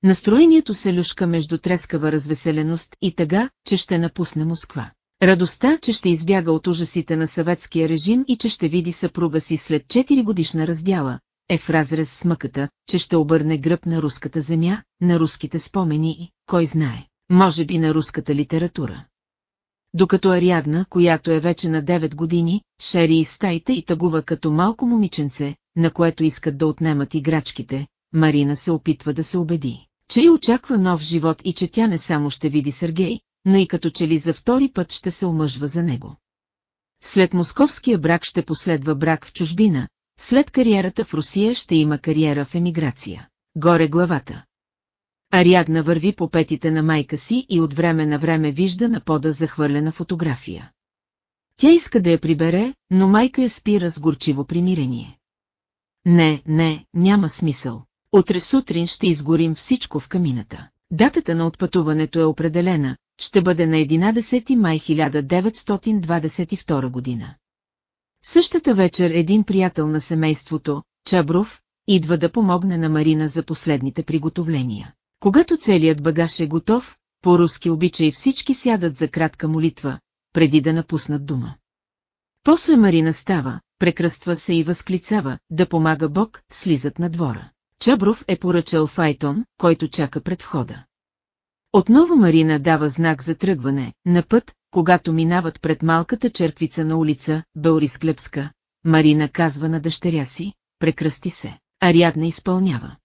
Настроението се люшка между трескава развеселеност и тъга, че ще напусне Москва. Радостта, че ще избяга от ужасите на съветския режим и че ще види съпруга си след 4 годишна раздяла, е в разрез с мъката, че ще обърне гръб на руската земя, на руските спомени и, кой знае, може би на руската литература. Докато Ариадна, която е вече на 9 години, шери из стаите и тъгува като малко момиченце, на което искат да отнемат играчките, Марина се опитва да се убеди, че и очаква нов живот и че тя не само ще види Сергей, но и като че ли за втори път ще се омъжва за него. След московския брак ще последва брак в чужбина, след кариерата в Русия ще има кариера в емиграция. Горе главата. Ариадна върви по петите на майка си и от време на време вижда на пода захвърлена фотография. Тя иска да я прибере, но майка я спира с горчиво примирение. Не, не, няма смисъл. Утре сутрин ще изгорим всичко в камината. Датата на отпътуването е определена, ще бъде на 11 май 1922 година. Същата вечер един приятел на семейството, Чабров, идва да помогне на Марина за последните приготовления. Когато целият багаж е готов, по-руски обичай всички сядат за кратка молитва, преди да напуснат дума. После Марина става, прекръства се и възклицава, да помага Бог, слизат на двора. Чабров е поръчал файтон, който чака пред входа. Отново Марина дава знак за тръгване, на път, когато минават пред малката черквица на улица, Белорисклепска, Марина казва на дъщеря си, прекръсти се, а рядна изпълнява.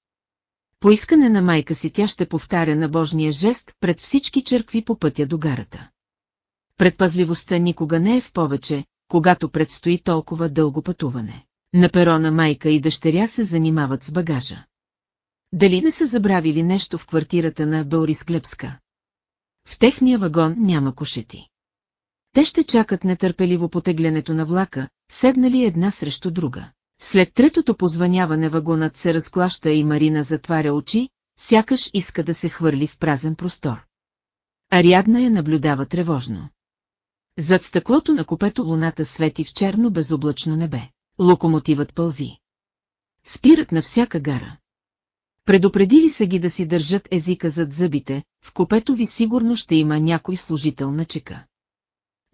По искане на майка си тя ще повтаря на Божния жест пред всички черкви по пътя до гарата. Предпазливостта никога не е в повече, когато предстои толкова дълго пътуване. На перона майка и дъщеря се занимават с багажа. Дали не са забравили нещо в квартирата на Борис Глебска? В техния вагон няма кошети. Те ще чакат нетърпеливо потеглянето на влака, седнали една срещу друга. След третото позваняване вагонът се разклаща и Марина затваря очи, сякаш иска да се хвърли в празен простор. Ариадна я наблюдава тревожно. Зад стъклото на купето луната свети в черно безоблачно небе. Локомотивът пълзи. Спират на всяка гара. Предупредили са ги да си държат езика зад зъбите, в купето ви сигурно ще има някой служител на чека.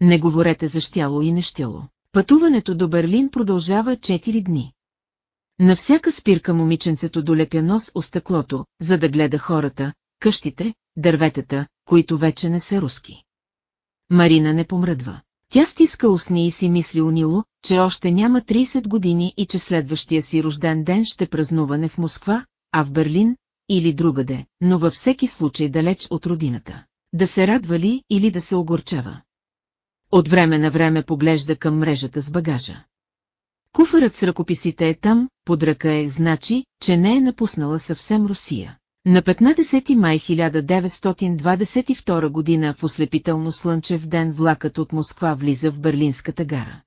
Не говорете за щяло и нещяло. Пътуването до Берлин продължава 4 дни. На всяка спирка момиченцето долепя нос о стъклото, за да гледа хората, къщите, дърветата, които вече не са руски. Марина не помръдва. Тя стиска устни и си мисли унило, че още няма 30 години и че следващия си рожден ден ще празнува не в Москва, а в Берлин, или другаде, но във всеки случай далеч от родината. Да се радва ли или да се огорчава? От време на време поглежда към мрежата с багажа. Куфарът с ръкописите е там, под ръка е, значи, че не е напуснала съвсем Русия. На 15 май 1922 година в ослепително слънчев ден влакът от Москва влиза в Берлинската гара.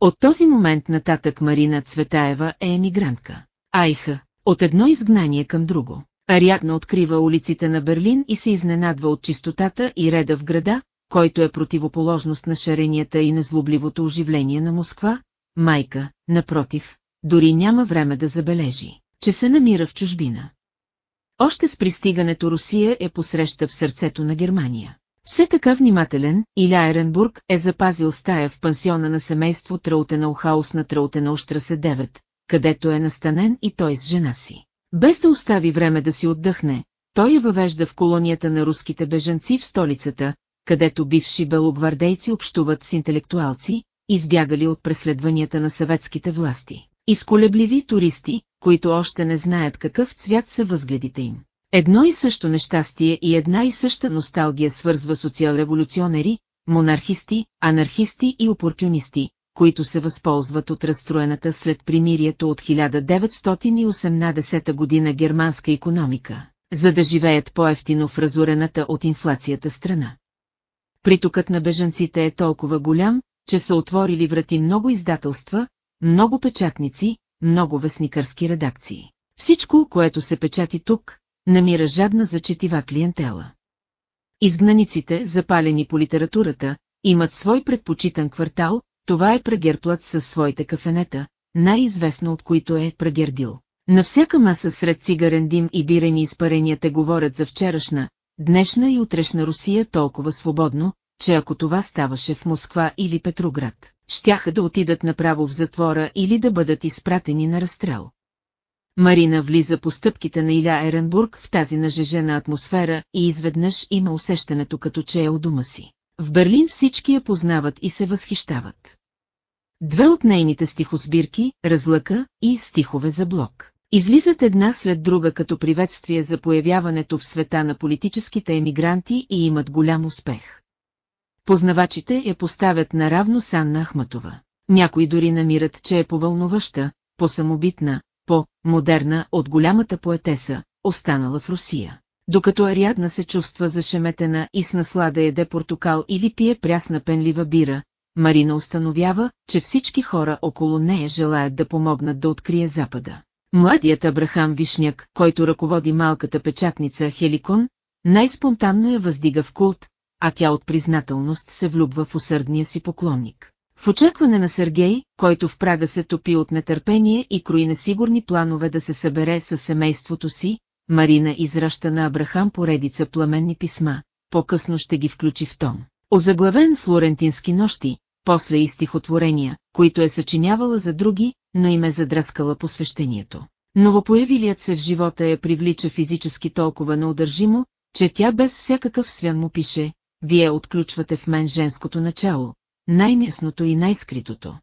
От този момент нататък Марина Цветаева е емигрантка. Айха, от едно изгнание към друго. Ариадна открива улиците на Берлин и се изненадва от чистотата и реда в града, който е противоположност на шаренията и незлобливото оживление на Москва, майка, напротив, дори няма време да забележи, че се намира в чужбина. Още с пристигането Русия е посреща в сърцето на Германия. Все така внимателен, Иля Еренбург е запазил стая в пансиона на семейство Траутенаухаус на Траутенауштрасе 9, където е настанен и той с жена си. Без да остави време да си отдъхне, той я въвежда в колонията на руските бежанци в столицата, където бивши белогвардейци общуват с интелектуалци, избягали от преследванията на съветските власти. Изколебливи туристи, които още не знаят какъв цвят са възгледите им. Едно и също нещастие и една и съща носталгия свързва социал-революционери, монархисти, анархисти и опортунисти, които се възползват от разстроената след примирието от 1918 година германска економика, за да живеят по-ефтино в разорената от инфлацията страна. Притокът на бежанците е толкова голям, че са отворили врати много издателства, много печатници, много вестникърски редакции. Всичко, което се печати тук, намира жадна за четива клиентела. Изгнаниците, запалени по литературата, имат свой предпочитан квартал, това е Прагерплът със своите кафенета, най-известно от които е Прагердил. На всяка маса сред цигарен дим и бирени изпарения те говорят за вчерашна, днешна и утрешна Русия толкова свободно, че ако това ставаше в Москва или Петроград, щяха да отидат направо в затвора или да бъдат изпратени на разстрел. Марина влиза по стъпките на Иля Еренбург в тази нажежена атмосфера и изведнъж има усещането като че е у дома си. В Берлин всички я познават и се възхищават. Две от нейните стихосбирки, Разлъка и Стихове за блок, излизат една след друга като приветствие за появяването в света на политическите емигранти и имат голям успех. Познавачите я поставят наравно с Анна Ахматова. Някои дори намират, че е повълнуваща, по-самобитна, по-модерна от голямата поетеса, останала в Русия. Докато Ариадна се чувства зашеметена и с наслада еде портокал или пие прясна пенлива бира, Марина установява, че всички хора около нея желаят да помогнат да открие Запада. Младият Абрахам Вишняк, който ръководи малката печатница Хеликон, най-спонтанно я въздига в култ, а тя от признателност се влюбва в усърдния си поклонник. В очакване на Сергей, който в Прага се топи от нетърпение и крои несигурни планове да се събере с семейството си, Марина израща на Абрахам поредица пламенни писма, по-късно ще ги включи в том. Озаглавен Флорентински нощи, после и стихотворения, които е съчинявала за други, но им е задраскала посвещението. Новопоявилият се в живота я привлича физически толкова неудържимо, че тя без всякакъв свян му пише, вие отключвате в мен женското начало, най-мясното и най-скритото.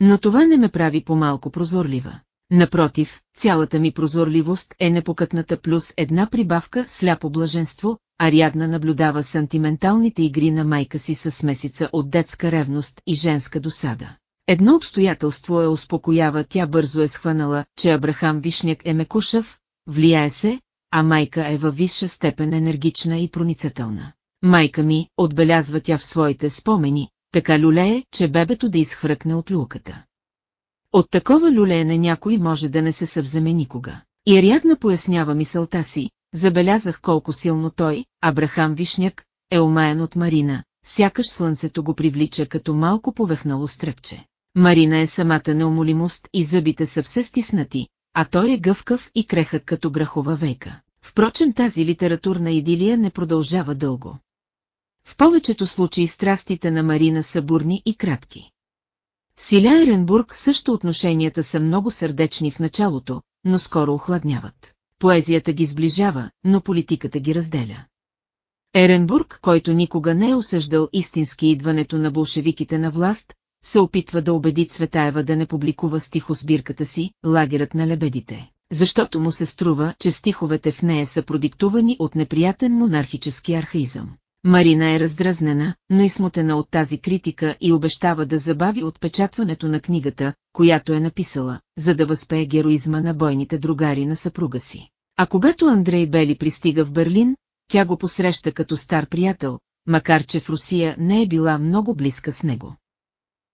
Но това не ме прави по-малко прозорлива. Напротив, цялата ми прозорливост е непокътната плюс една прибавка сляпо блаженство, Ариадна наблюдава сантименталните игри на майка си с месица от детска ревност и женска досада. Едно обстоятелство е успокоява, тя бързо е схванала, че Абрахам Вишняк е мекушав, влияе се, а майка е във висша степен енергична и проницателна. Майка ми, отбелязва тя в своите спомени, така люлее, че бебето да изхвъркне от люлката. От такова люлеене някой може да не се съвземе никога. И Ариадна пояснява мисълта си, забелязах колко силно той, Абрахам Вишняк, е омаян от Марина, сякаш слънцето го привлича като малко повехнало стръпче. Марина е самата неумолимост и зъбите са все стиснати, а той е гъвкав и крехък като грахова вейка. Впрочем тази литературна идилия не продължава дълго. В повечето случаи страстите на Марина са бурни и кратки. Силя Еренбург също отношенията са много сърдечни в началото, но скоро охладняват. Поезията ги сближава, но политиката ги разделя. Еренбург, който никога не е осъждал истински идването на болшевиките на власт, се опитва да убеди Цветаева да не публикува стихосбирката си «Лагерът на лебедите», защото му се струва, че стиховете в нея са продиктувани от неприятен монархически архаизъм. Марина е раздразнена, но и смутена от тази критика и обещава да забави отпечатването на книгата, която е написала, за да възпее героизма на бойните другари на съпруга си. А когато Андрей Бели пристига в Берлин, тя го посреща като стар приятел, макар че в Русия не е била много близка с него.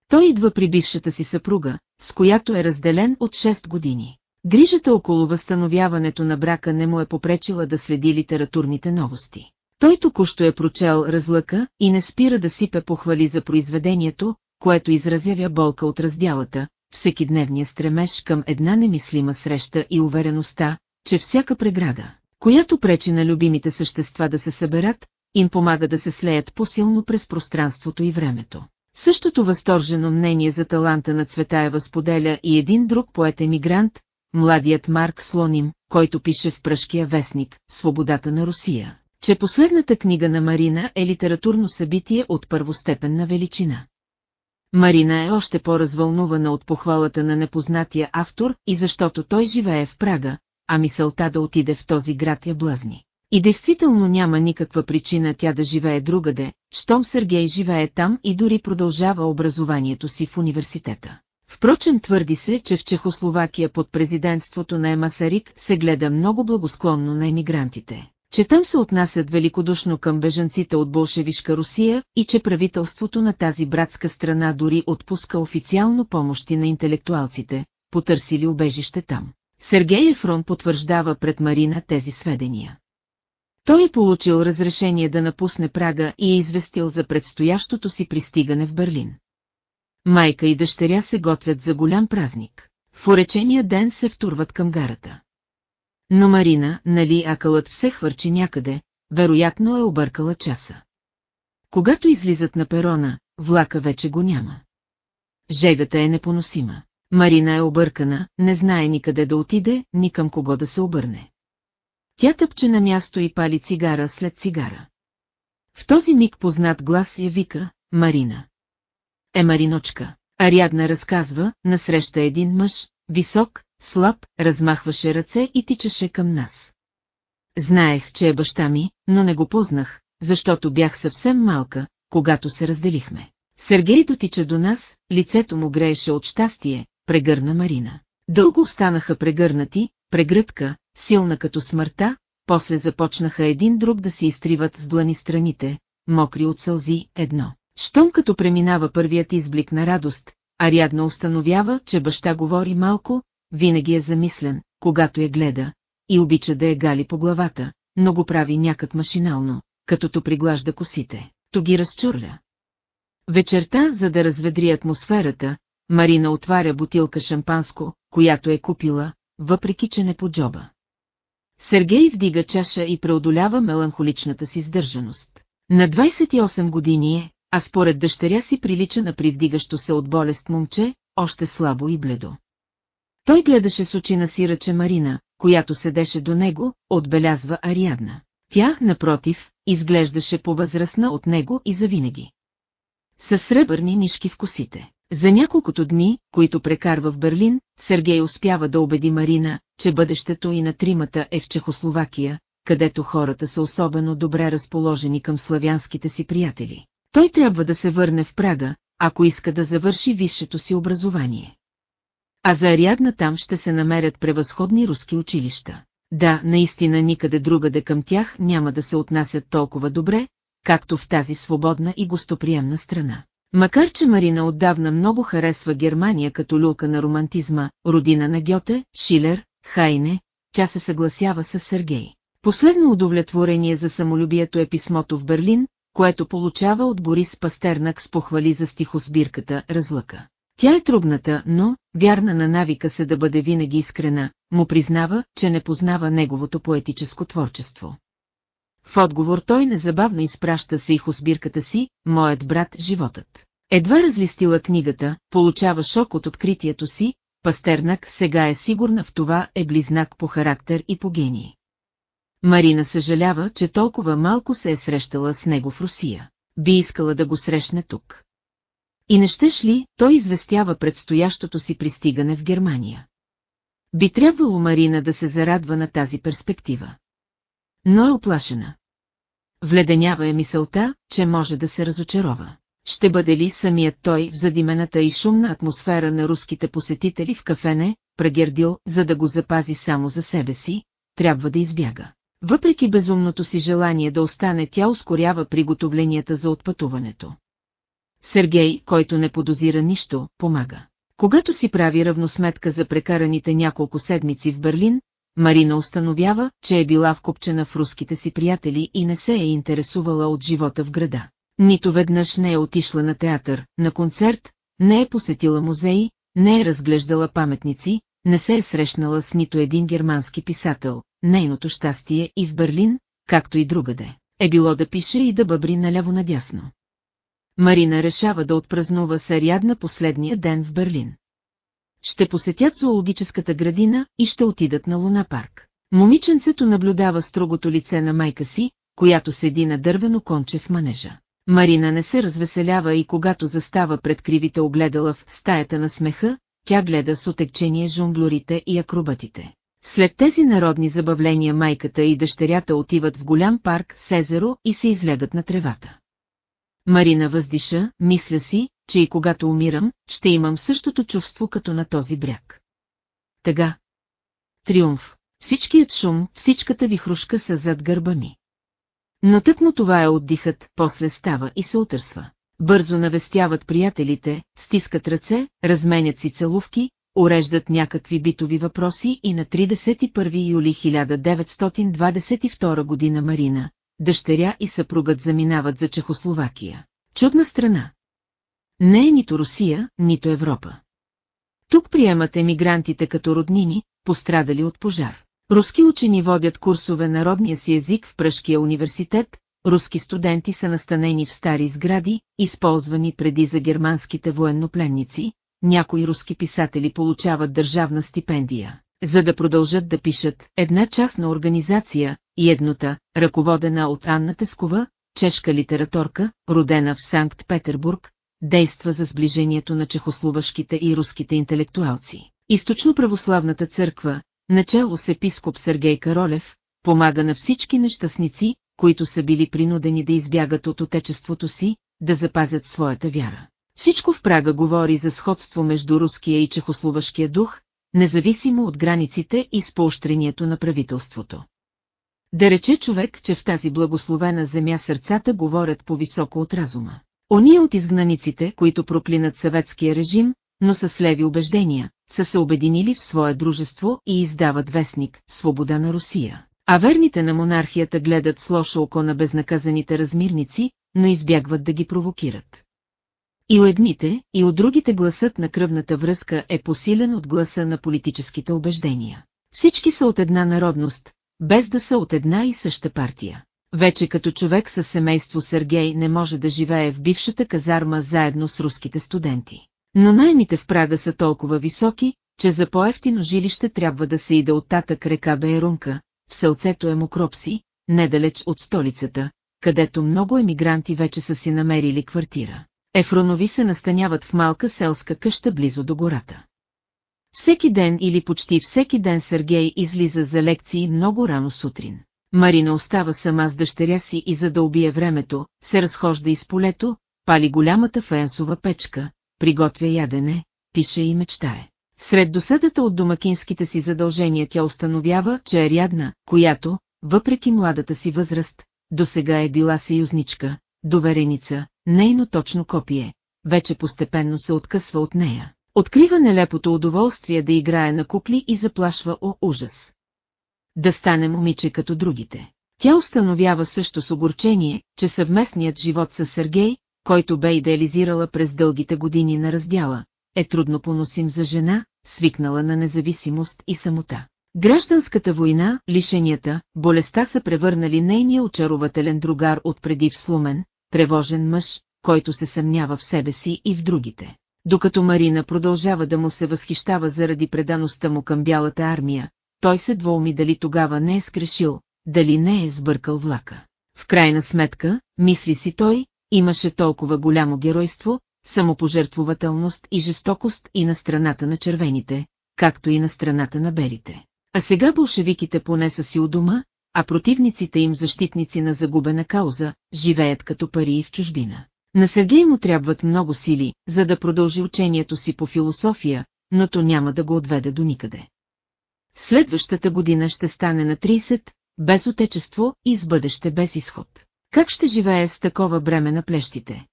Той идва при бившата си съпруга, с която е разделен от 6 години. Грижата около възстановяването на брака не му е попречила да следи литературните новости. Той току-що е прочел разлъка и не спира да сипе похвали за произведението, което изразявя болка от раздялата, всекидневния стремеж към една немислима среща и увереността, че всяка преграда, която пречи на любимите същества да се съберат, им помага да се слеят по-силно през пространството и времето. Същото възторжено мнение за таланта на Цветаева споделя и един друг поет-емигрант, младият Марк Слоним, който пише в пръшкия вестник «Свободата на Русия», че последната книга на Марина е литературно събитие от първостепенна величина. Марина е още по-развълнувана от похвалата на непознатия автор и защото той живее в Прага, а мисълта да отиде в този град я блазни. И действително няма никаква причина тя да живее другаде, щом Сергей живее там и дори продължава образованието си в университета. Впрочем твърди се, че в Чехословакия под президентството на Ема Сарик се гледа много благосклонно на емигрантите, че там се отнасят великодушно към бежанците от болшевишка Русия и че правителството на тази братска страна дори отпуска официално помощи на интелектуалците, потърсили убежище там. Сергей Ефрон потвърждава пред Марина тези сведения. Той е получил разрешение да напусне Прага и е известил за предстоящото си пристигане в Берлин. Майка и дъщеря се готвят за голям празник. В уречения ден се втурват към гарата. Но Марина, нали акълът все хвърчи някъде, вероятно е объркала часа. Когато излизат на перона, влака вече го няма. Жегата е непоносима. Марина е объркана, не знае ни къде да отиде, ни към кого да се обърне. Тя тъпче на място и пали цигара след цигара. В този миг познат глас я вика Марина. Е Мариночка. Арядна разказва, насреща един мъж, висок, слаб, размахваше ръце и тичаше към нас. Знаех, че е баща ми, но не го познах, защото бях съвсем малка, когато се разделихме. Сергей дотича до нас, лицето му грееше от щастие, прегърна Марина. Дълго останаха прегърнати, прегръдка, силна като смъртта, после започнаха един друг да си изтриват с длани страните, мокри от сълзи, едно. Щом като преминава първият изблик на радост, Ариадна установява, че баща говори малко, винаги е замислен, когато я гледа, и обича да я гали по главата, но го прави някак машинално, като то приглажда косите, то ги разчурля. Вечерта, за да разведри атмосферата, Марина отваря бутилка шампанско, която е купила, въпреки че не по джоба. Сергей вдига чаша и преодолява меланхоличната си сдържаност. На 28 години е, а според дъщеря си прилича на привдигащо се от болест момче, още слабо и бледо. Той гледаше с очи на сираче Марина, която седеше до него, отбелязва Ариадна. Тя, напротив, изглеждаше по-възрастна от него и завинаги. Със сребърни нишки в косите. За няколкото дни, които прекарва в Берлин, Сергей успява да убеди Марина, че бъдещето и на тримата е в Чехословакия, където хората са особено добре разположени към славянските си приятели. Той трябва да се върне в Прага, ако иска да завърши висшето си образование. А за Ариадна там ще се намерят превъзходни руски училища. Да, наистина никъде другаде към тях няма да се отнасят толкова добре, както в тази свободна и гостоприемна страна. Макар че Марина отдавна много харесва Германия като люлка на романтизма, родина на Гьоте, Шилер, Хайне, тя се съгласява с Сергей. Последно удовлетворение за самолюбието е писмото в Берлин, което получава от Борис Пастернак с похвали за стихосбирката «Разлъка». Тя е трудната, но, вярна на навика се да бъде винаги искрена, му признава, че не познава неговото поетическо творчество. В отговор той незабавно изпраща се и хосбирката си, моят брат животът. Едва разлистила книгата, получава шок от откритието си, Пастернак сега е сигурна в това е близнак по характер и по гений. Марина съжалява, че толкова малко се е срещала с него в Русия. Би искала да го срещне тук. И не щеш ли, той известява предстоящото си пристигане в Германия. Би трябвало Марина да се зарадва на тази перспектива. Но е оплашена. Вледенява е мисълта, че може да се разочарова. Ще бъде ли самият той в задимената и шумна атмосфера на руските посетители в кафене, прегердил, за да го запази само за себе си, трябва да избяга. Въпреки безумното си желание да остане, тя ускорява приготовленията за отпътуването. Сергей, който не подозира нищо, помага. Когато си прави равносметка за прекараните няколко седмици в Берлин, Марина установява, че е била вкопчена в руските си приятели и не се е интересувала от живота в града. Нито веднъж не е отишла на театър, на концерт, не е посетила музеи, не е разглеждала паметници, не се е срещнала с нито един германски писател. Нейното щастие и в Берлин, както и другаде, е било да пише и да бъбри наляво-надясно. Марина решава да отпразнува Сариадна последния ден в Берлин. Ще посетят зоологическата градина и ще отидат на Луна парк. Момиченцето наблюдава строгото лице на майка си, която седи на дървено конче в манежа. Марина не се развеселява и когато застава пред кривите огледала в стаята на смеха, тя гледа с отекчение жонглорите и акробатите. След тези народни забавления майката и дъщерята отиват в голям парк с езеро и се излегат на тревата. Марина въздиша, мисля си, че и когато умирам, ще имам същото чувство като на този бряг. Тега. Триумф. Всичкият шум, всичката вихрушка са зад гърба ми. Но тъкмо това е отдихът, после става и се отърсва. Бързо навестяват приятелите, стискат ръце, разменят си целувки, уреждат някакви битови въпроси и на 31 юли 1922 година Марина, дъщеря и съпругът заминават за Чехословакия. Чудна страна. Не е нито Русия, нито Европа. Тук приемат емигрантите като роднини, пострадали от пожар. Руски учени водят курсове на родния си език в Пръшкия университет, руски студенти са настанени в стари сгради, използвани преди за германските военнопленници, някои руски писатели получават държавна стипендия, за да продължат да пишат една частна организация и еднота, ръководена от Анна Тескова, чешка литераторка, родена в Санкт-Петербург, действа за сближението на чехословашките и руските интелектуалци. Източно православната църква, начало с епископ Сергей Каролев, помага на всички нещастници, които са били принудени да избягат от отечеството си, да запазят своята вяра. Всичко в Прага говори за сходство между руския и чехословашкия дух, независимо от границите и с поощрението на правителството. Да рече човек, че в тази благословена земя сърцата говорят по-високо от разума. Ония от изгнаниците, които проклинат съветския режим, но с леви убеждения, са се обединили в свое дружество и издават вестник «Свобода на Русия». А верните на монархията гледат с лошо око на безнаказаните размирници, но избягват да ги провокират. И у едните, и от другите гласът на кръвната връзка е посилен от гласа на политическите убеждения. Всички са от една народност, без да са от една и съща партия. Вече като човек със семейство Сергей не може да живее в бившата казарма заедно с руските студенти. Но наймите в Прага са толкова високи, че за по-ефтино жилище трябва да се иде от татък река Бейрунка, в селцето Емокропси, недалеч от столицата, където много емигранти вече са си намерили квартира. Ефронови се настаняват в малка селска къща близо до гората. Всеки ден или почти всеки ден Сергей излиза за лекции много рано сутрин. Марина остава сама с дъщеря си и за да убие времето, се разхожда из полето, пали голямата фаенсова печка, приготвя ядене, пише и мечтае. Сред досъдата от домакинските си задължения тя установява, че е рядна, която, въпреки младата си възраст, досега е била съюзничка, довереница, нейно точно копие, вече постепенно се откъсва от нея. Открива нелепото удоволствие да играе на кукли и заплашва о ужас. Да стане момиче като другите. Тя установява също с огорчение, че съвместният живот с Сергей, който бе идеализирала през дългите години на раздяла, е трудно поносим за жена, свикнала на независимост и самота. Гражданската война, лишенията, болестта са превърнали нейния очарователен другар от преди в слумен, тревожен мъж, който се съмнява в себе си и в другите. Докато Марина продължава да му се възхищава заради предаността му към бялата армия, той се двоуми дали тогава не е скрешил, дали не е сбъркал влака. В крайна сметка, мисли си той, имаше толкова голямо геройство, самопожертвователност и жестокост и на страната на червените, както и на страната на белите. А сега болшевиките поне са си у дома, а противниците им защитници на загубена кауза, живеят като пари в чужбина. На Сергей му трябват много сили, за да продължи учението си по философия, но то няма да го отведе до никъде. Следващата година ще стане на 30, без отечество и с бъдеще без изход. Как ще живее с такова бреме на плещите?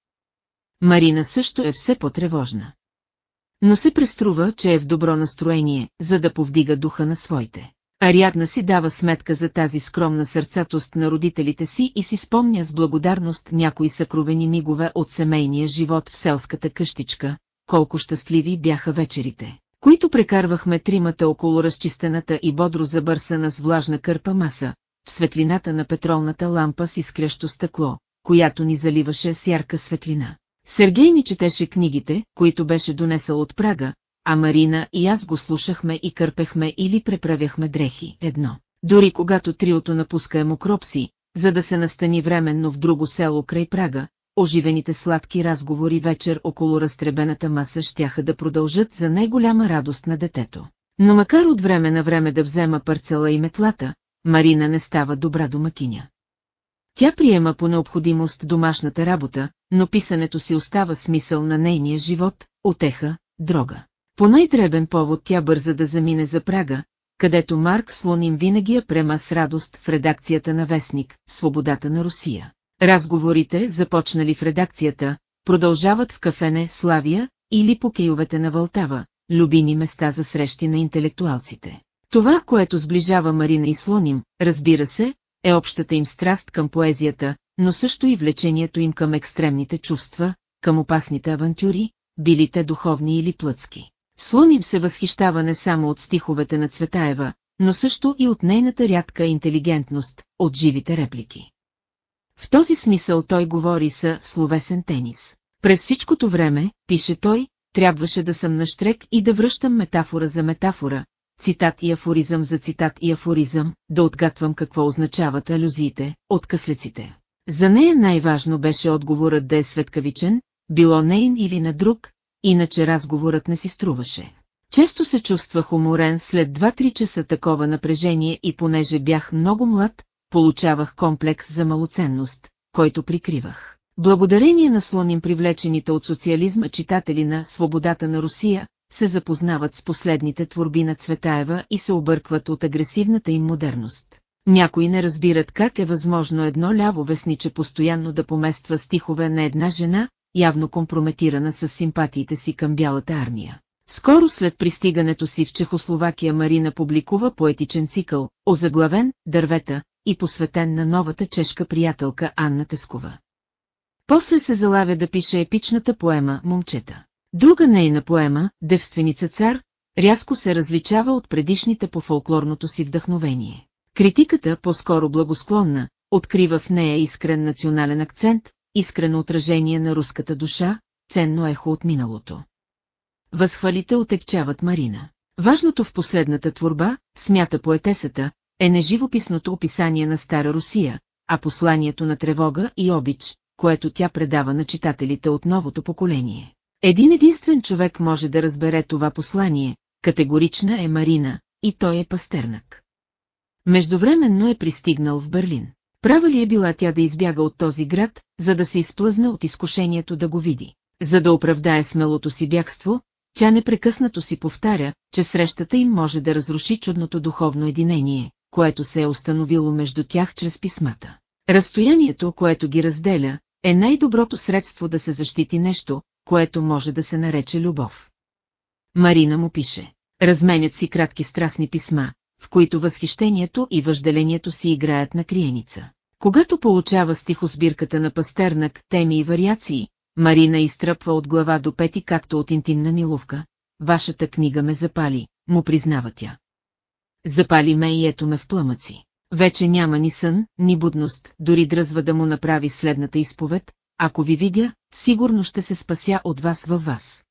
Марина също е все по-тревожна. Но се преструва, че е в добро настроение, за да повдига духа на своите. Ариадна си дава сметка за тази скромна сърцатост на родителите си и си спомня с благодарност някои съкровени мигове от семейния живот в селската къщичка, колко щастливи бяха вечерите, които прекарвахме тримата около разчистената и бодро забърсана с влажна кърпа маса, в светлината на петролната лампа с изкрещо стъкло, която ни заливаше с ярка светлина. Сергей ни четеше книгите, които беше донесъл от Прага, а Марина и аз го слушахме и кърпехме или преправяхме дрехи. Едно. Дори когато триото напуска Емокропси, за да се настани временно в друго село край Прага, оживените сладки разговори вечер около разтребената маса щяха да продължат за най-голяма радост на детето. Но макар от време на време да взема парцела и метлата, Марина не става добра домакиня. Тя приема по необходимост домашната работа, но писането си остава смисъл на нейния живот, отеха, дрога. По най-дребен повод тя бърза да замине за Прага, където Марк Слоним винаги я према с радост в редакцията на Вестник, Свободата на Русия. Разговорите, започнали в редакцията, продължават в кафене Славия или по кейовете на Вълтава, любими места за срещи на интелектуалците. Това, което сближава Марина и Слоним, разбира се, е общата им страст към поезията, но също и влечението им към екстремните чувства, към опасните авантюри, били те духовни или плътски. Слоним се възхищава не само от стиховете на Цветаева, но също и от нейната рядка интелигентност, от живите реплики. В този смисъл той говори са словесен тенис. През всичкото време, пише той, трябваше да съм на штрек и да връщам метафора за метафора, цитат и афоризъм за цитат и афоризъм, да отгатвам какво означават алюзиите, откъслеците. За нея най-важно беше отговорът да е светкавичен, било нейн или на друг, иначе разговорът не си струваше. Често се чувствах уморен след 2-3 часа такова напрежение и понеже бях много млад, получавах комплекс за малоценност, който прикривах. Благодарение на слоним привлечените от социализма читатели на «Свободата на Русия», се запознават с последните творби на Цветаева и се объркват от агресивната им модерност. Някои не разбират как е възможно едно ляво вестниче постоянно да помества стихове на една жена, явно компрометирана с симпатиите си към бялата армия. Скоро след пристигането си в Чехословакия Марина публикува поетичен цикъл, озаглавен «Дървета» и посветен на новата чешка приятелка Анна Тескова. После се залавя да пише епичната поема «Момчета». Друга нейна поема, Девственица цар, рязко се различава от предишните по фолклорното си вдъхновение. Критиката, по-скоро благосклонна, открива в нея искрен национален акцент, искрено отражение на руската душа, ценно ехо от миналото. Възхвалите отекчават Марина. Важното в последната творба, смята поетесата, е не живописното описание на Стара Русия, а посланието на тревога и обич, което тя предава на читателите от новото поколение. Един единствен човек може да разбере това послание, категорична е Марина, и той е пастернак. Междувременно е пристигнал в Берлин. Права ли е била тя да избяга от този град, за да се изплъзне от изкушението да го види? За да оправдае смелото си бягство, тя непрекъснато си повтаря, че срещата им може да разруши чудното духовно единение, което се е установило между тях чрез писмата. Разстоянието, което ги разделя, е най-доброто средство да се защити нещо, което може да се нарече любов. Марина му пише. Разменят си кратки страстни писма, в които възхищението и въжделението си играят на криеница. Когато получава стихосбирката на Пастернак, теми и вариации, Марина изтръпва от глава до пети както от интимна милувка. Вашата книга ме запали, му признава тя. Запали ме и ето ме в пламъци. Вече няма ни сън, ни будност, дори дръзва да му направи следната изповед, ако ви видя, сигурно ще се спася от вас във вас.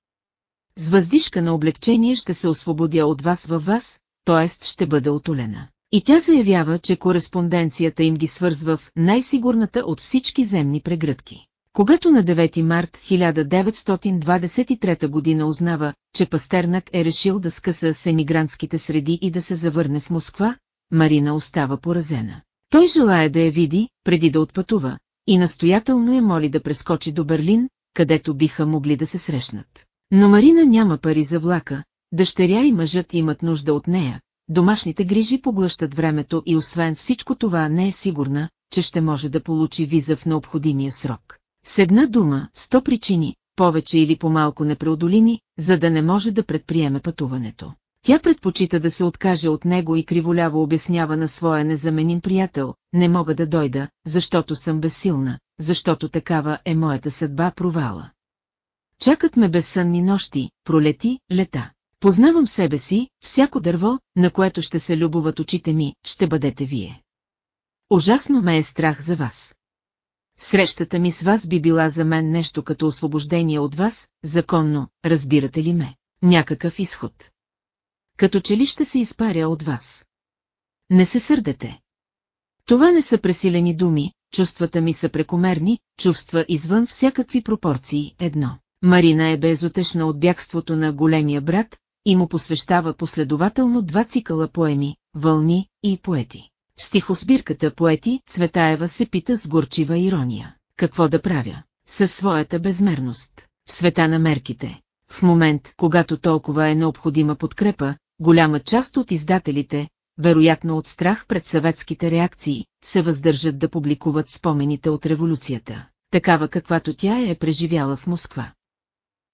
С въздишка на облегчение ще се освободя от вас във вас, т.е. ще бъда отолена. И тя заявява, че кореспонденцията им ги свързва в най-сигурната от всички земни прегръдки. Когато на 9 март 1923 година узнава, че Пастернак е решил да скъса с емигрантските среди и да се завърне в Москва, Марина остава поразена. Той желая да я види, преди да отпътува, и настоятелно я моли да прескочи до Берлин, където биха могли да се срещнат. Но Марина няма пари за влака, дъщеря и мъжът имат нужда от нея, домашните грижи поглъщат времето и освен всичко това не е сигурна, че ще може да получи виза в необходимия срок. С една дума, сто причини, повече или по-малко непреодолими, за да не може да предприеме пътуването. Тя предпочита да се откаже от него и криволяво обяснява на своя незаменим приятел, не мога да дойда, защото съм безсилна, защото такава е моята съдба провала. Чакат ме безсънни нощи, пролети, лета. Познавам себе си, всяко дърво, на което ще се любоват очите ми, ще бъдете вие. Ужасно ме е страх за вас. Срещата ми с вас би била за мен нещо като освобождение от вас, законно, разбирате ли ме? Някакъв изход. Като че ли ще се изпаря от вас. Не се сърдете. Това не са пресилени думи, чувствата ми са прекомерни, чувства извън всякакви пропорции, едно. Марина е безотешна от бягството на големия брат и му посвещава последователно два цикъла поеми, вълни и поети. Стихосбирката поети Цветаева се пита с горчива ирония. Какво да правя? Със своята безмерност. В света на мерките. В момент, когато толкова е необходима подкрепа, голяма част от издателите, вероятно от страх пред съветските реакции, се въздържат да публикуват спомените от революцията, такава каквато тя е преживяла в Москва.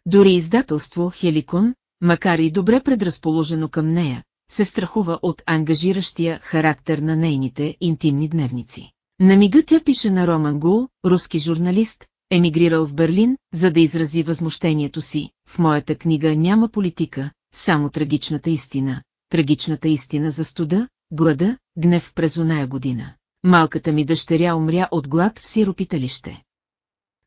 Дори издателство Хеликон, макар и добре предразположено към нея, се страхува от ангажиращия характер на нейните интимни дневници. На мига тя пише на Роман Гул, руски журналист, емигрирал в Берлин, за да изрази възмущението си. В моята книга няма политика, само трагичната истина. Трагичната истина за студа, глада, гнев през оная година. Малката ми дъщеря умря от глад в сиропиталище.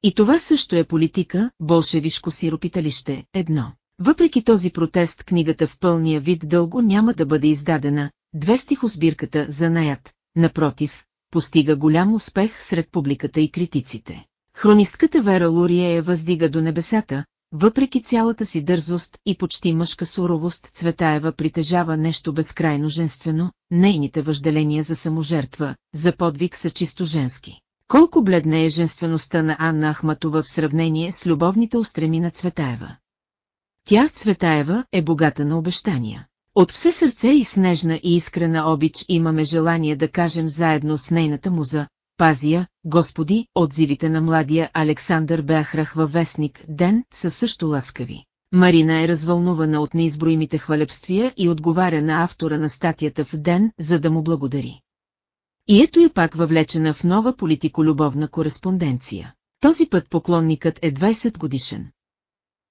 И това също е политика, болшевишко сиропиталище, едно. Въпреки този протест книгата в пълния вид дълго няма да бъде издадена, две стихосбирката за наят, напротив, постига голям успех сред публиката и критиците. Хронистката Вера Лурия я въздига до небесата, въпреки цялата си дързост и почти мъжка суровост Цветаева притежава нещо безкрайно женствено, нейните въжделения за саможертва, за подвиг са чисто женски. Колко бледна е женствеността на Анна Ахматова в сравнение с любовните устреми на Цветаева. Тя, Цветаева, е богата на обещания. От все сърце и снежна и искрена обич имаме желание да кажем заедно с нейната муза, Пазия, Господи, отзивите на младия Александър Беахрах във вестник Ден са също ласкави. Марина е развълнувана от неизброимите хвалебствия и отговаря на автора на статията в Ден, за да му благодари. И ето е пак въвлечена в нова политико-любовна кореспонденция. Този път поклонникът е 20 годишен.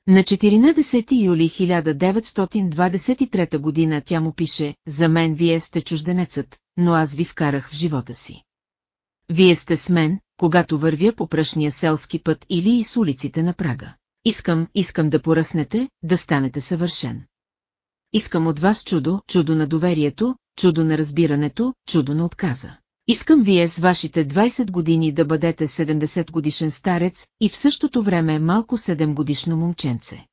На 14 юли 1923 година тя му пише, за мен вие сте чужденецът, но аз ви вкарах в живота си. Вие сте с мен, когато вървя по пръшния селски път или и с улиците на Прага. Искам, искам да поръснете, да станете съвършен. Искам от вас чудо, чудо на доверието, чудо на разбирането, чудо на отказа. Искам вие с вашите 20 години да бъдете 70 годишен старец и в същото време малко 7 годишно момченце.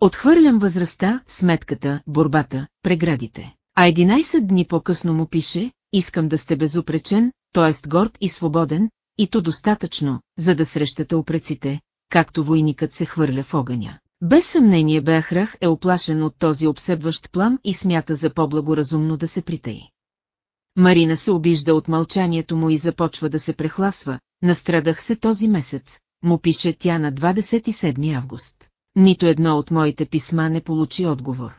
Отхвърлям възрастта, сметката, борбата, преградите. А 11 дни по-късно му пише, искам да сте безупречен, т.е. горд и свободен, и то достатъчно, за да срещате опреците, както войникът се хвърля в огъня. Без съмнение Бехрах е оплашен от този обсебващ плам и смята за по-благоразумно да се притаи. Марина се обижда от мълчанието му и започва да се прехласва, настрадах се този месец, му пише тя на 27 август. Нито едно от моите писма не получи отговор.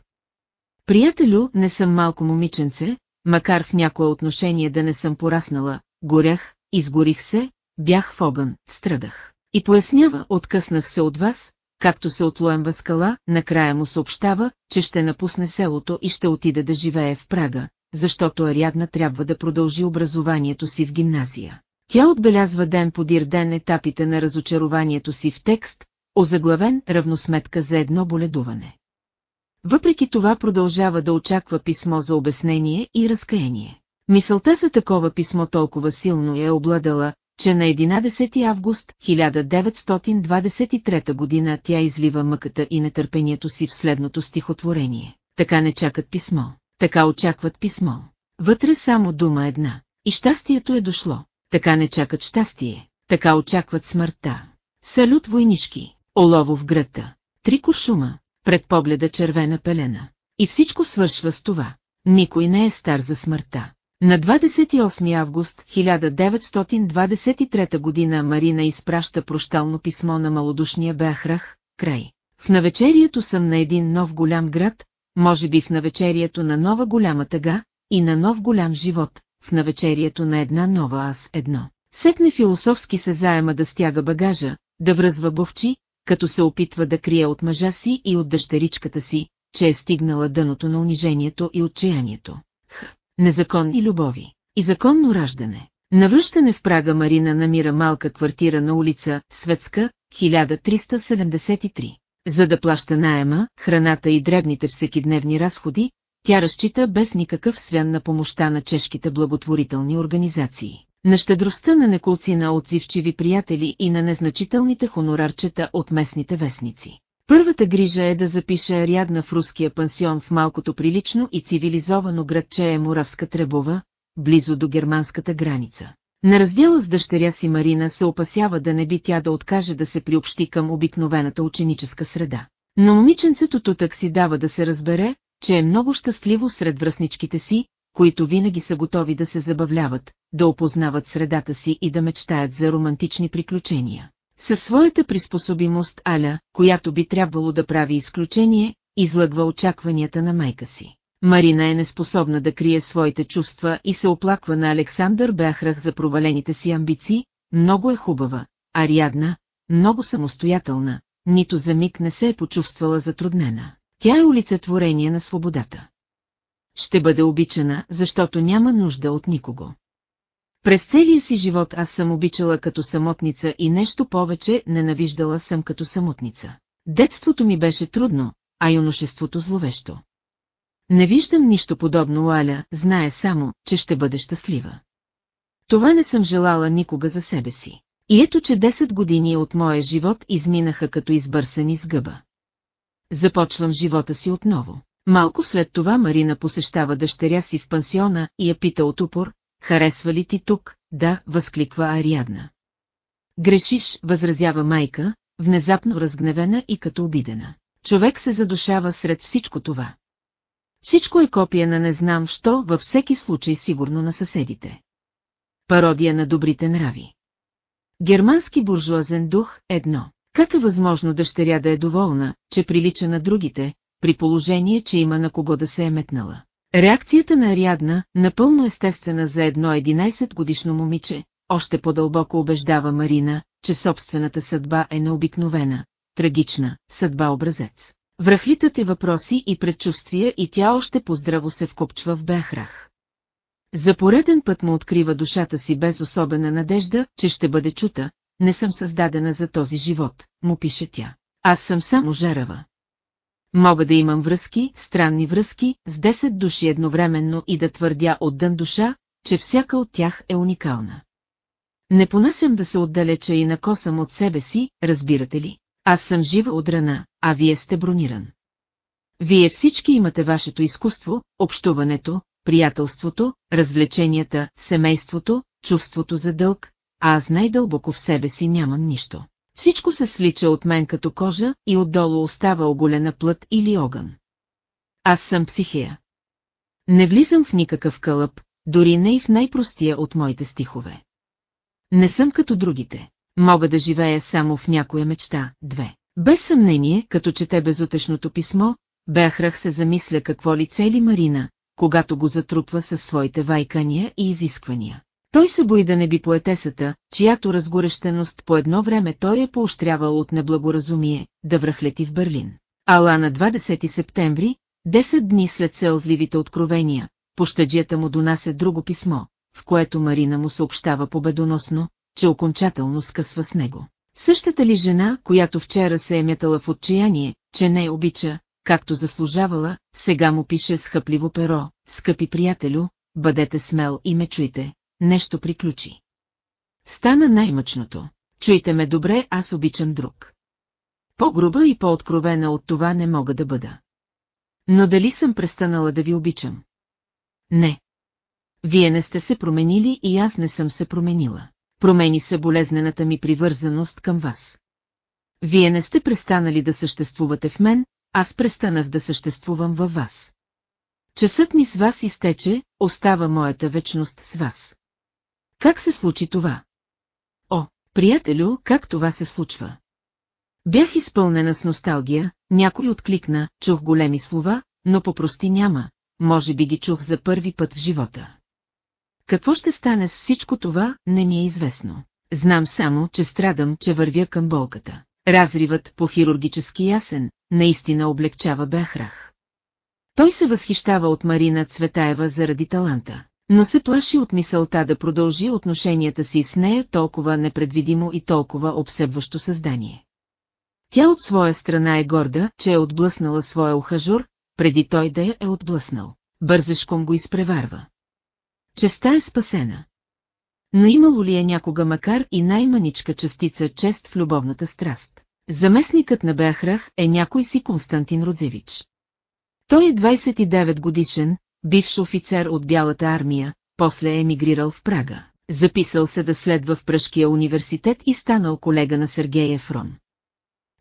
Приятелю, не съм малко момиченце, макар в някое отношение да не съм пораснала, горях, изгорих се, бях в огън, страдах. И пояснява, откъснах се от вас, както се отлоем скала, накрая му съобщава, че ще напусне селото и ще отиде да живее в Прага, защото Ариадна трябва да продължи образованието си в гимназия. Тя отбелязва ден подир ден етапите на разочарованието си в текст, озаглавен равносметка за едно боледуване. Въпреки това продължава да очаква писмо за обяснение и разкаяние. Мисълта за такова писмо толкова силно е обладала, че на 11 август 1923 година тя излива мъката и нетърпението си в следното стихотворение. Така не чакат писмо, така очакват писмо. Вътре само дума една. И щастието е дошло. Така не чакат щастие, така очакват смъртта. Салют войнишки, олово в гръдта, три куршума, пред погледа червена пелена. И всичко свършва с това. Никой не е стар за смъртта. На 28 август 1923 година Марина изпраща прощално писмо на малодушния Бехрах, край. В навечерието съм на един нов голям град, може би в навечерието на нова голяма тъга и на нов голям живот, в навечерието на една нова аз едно. Секне философски се заема да стяга багажа, да връзва бовчи, като се опитва да крие от мъжа си и от дъщеричката си, че е стигнала дъното на унижението и отчаянието. Х. Незаконни любови. И законно раждане. Навръщане в Прага Марина намира малка квартира на улица Светска, 1373. За да плаща наема, храната и дребните всекидневни разходи, тя разчита без никакъв свян на помощта на чешките благотворителни организации на щедростта на неколцина отзивчиви приятели и на незначителните хонорарчета от местните вестници. Първата грижа е да запише Ариадна в руския пансион в малкото прилично и цивилизовано градче е Муравска Требова, близо до германската граница. На раздела с дъщеря си Марина се опасява да не би тя да откаже да се приобщи към обикновената ученическа среда. Но момиченцето тутък си дава да се разбере, че е много щастливо сред връзничките си, които винаги са готови да се забавляват, да опознават средата си и да мечтаят за романтични приключения. Със своята приспособимост Аля, която би трябвало да прави изключение, излъгва очакванията на майка си. Марина е неспособна да крие своите чувства и се оплаква на Александър Бяхрах за провалените си амбиции, много е хубава, Ариадна, много самостоятелна, нито за миг не се е почувствала затруднена. Тя е олицетворение на свободата ще бъде обичана, защото няма нужда от никого. През целия си живот аз съм обичала като самотница и нещо повече ненавиждала съм като самотница. Детството ми беше трудно, а юношеството зловещо. Не виждам нищо подобно Аля, знае само, че ще бъде щастлива. Това не съм желала никога за себе си. И ето, че 10 години от моя живот изминаха като избърсани с гъба. Започвам живота си отново. Малко след това Марина посещава дъщеря си в пансиона и я пита от упор, харесва ли ти тук, да, възкликва Ариадна. Грешиш, възразява майка, внезапно разгневена и като обидена. Човек се задушава сред всичко това. Всичко е копия на не знам що, във всеки случай сигурно на съседите. Пародия на добрите нрави. Германски буржуазен дух – едно. Как е възможно дъщеря да е доволна, че прилича на другите, при положение, че има на кого да се е метнала. Реакцията на Ариадна, напълно естествена за едно 11 годишно момиче, още по-дълбоко убеждава Марина, че собствената съдба е необикновена, трагична, съдба образец. Връхлитат е въпроси и предчувствия и тя още поздраво се вкопчва в Бехрах. За пореден път му открива душата си без особена надежда, че ще бъде чута, не съм създадена за този живот, му пише тя. Аз съм само жарава. Мога да имам връзки, странни връзки, с 10 души едновременно и да твърдя от дън душа, че всяка от тях е уникална. Не понасям да се отдалеча и накосам от себе си, разбирате ли? Аз съм жива от рана, а вие сте брониран. Вие всички имате вашето изкуство, общуването, приятелството, развлеченията, семейството, чувството за дълг, а аз най-дълбоко в себе си нямам нищо. Всичко се свлича от мен като кожа и отдолу остава оголена плът или огън. Аз съм психия. Не влизам в никакъв кълъп, дори не и в най-простия от моите стихове. Не съм като другите. Мога да живея само в някоя мечта, две. Без съмнение, като чете безутешното писмо, Бехрах се замисля какво ли цели Марина, когато го затрупва със своите вайкания и изисквания. Той се бои да не би поетесата, чиято разгорещеност по едно време той е поощрявал от неблагоразумие, да връхлети в Берлин. Ала на 20 септември, 10 дни след селзливите откровения, пощаджията му донася друго писмо, в което Марина му съобщава победоносно, че окончателно скъсва с него. Същата ли жена, която вчера се е мятала в отчаяние, че не обича, както заслужавала, сега му пише с хъпливо перо, скъпи приятелю, бъдете смел и ме чуйте, нещо приключи. Стана най-мъчното. Чуйте ме добре, аз обичам друг. По-груба и по-откровена от това не мога да бъда. Но дали съм престанала да ви обичам? Не. Вие не сте се променили и аз не съм се променила. Промени се болезнената ми привързаност към вас. Вие не сте престанали да съществувате в мен, аз престанах да съществувам във вас. Часът ми с вас изтече, остава моята вечност с вас. Как се случи това? О, приятелю, как това се случва? Бях изпълнена с носталгия, някой откликна, чух големи слова, но попрости няма, може би ги чух за първи път в живота. Какво ще стане с всичко това, не ми е известно. Знам само, че страдам, че вървя към болката. Разривът по хирургически ясен, наистина облегчава Бехрах. Той се възхищава от Марина Цветаева заради таланта, но се плаши от мисълта да продължи отношенията си с нея толкова непредвидимо и толкова обсебващо създание. Тя от своя страна е горда, че е отблъснала своя ухажур, преди той да я е отблъснал. Бързешком го изпреварва. Честа е спасена. Но имало ли е някога макар и най-маничка частица чест в любовната страст? Заместникът на Бехрах е някой си Константин Родзевич. Той е 29 годишен, бивш офицер от Бялата армия, после е емигрирал в Прага. Записал се да следва в Пръшкия университет и станал колега на Сергей Ефрон.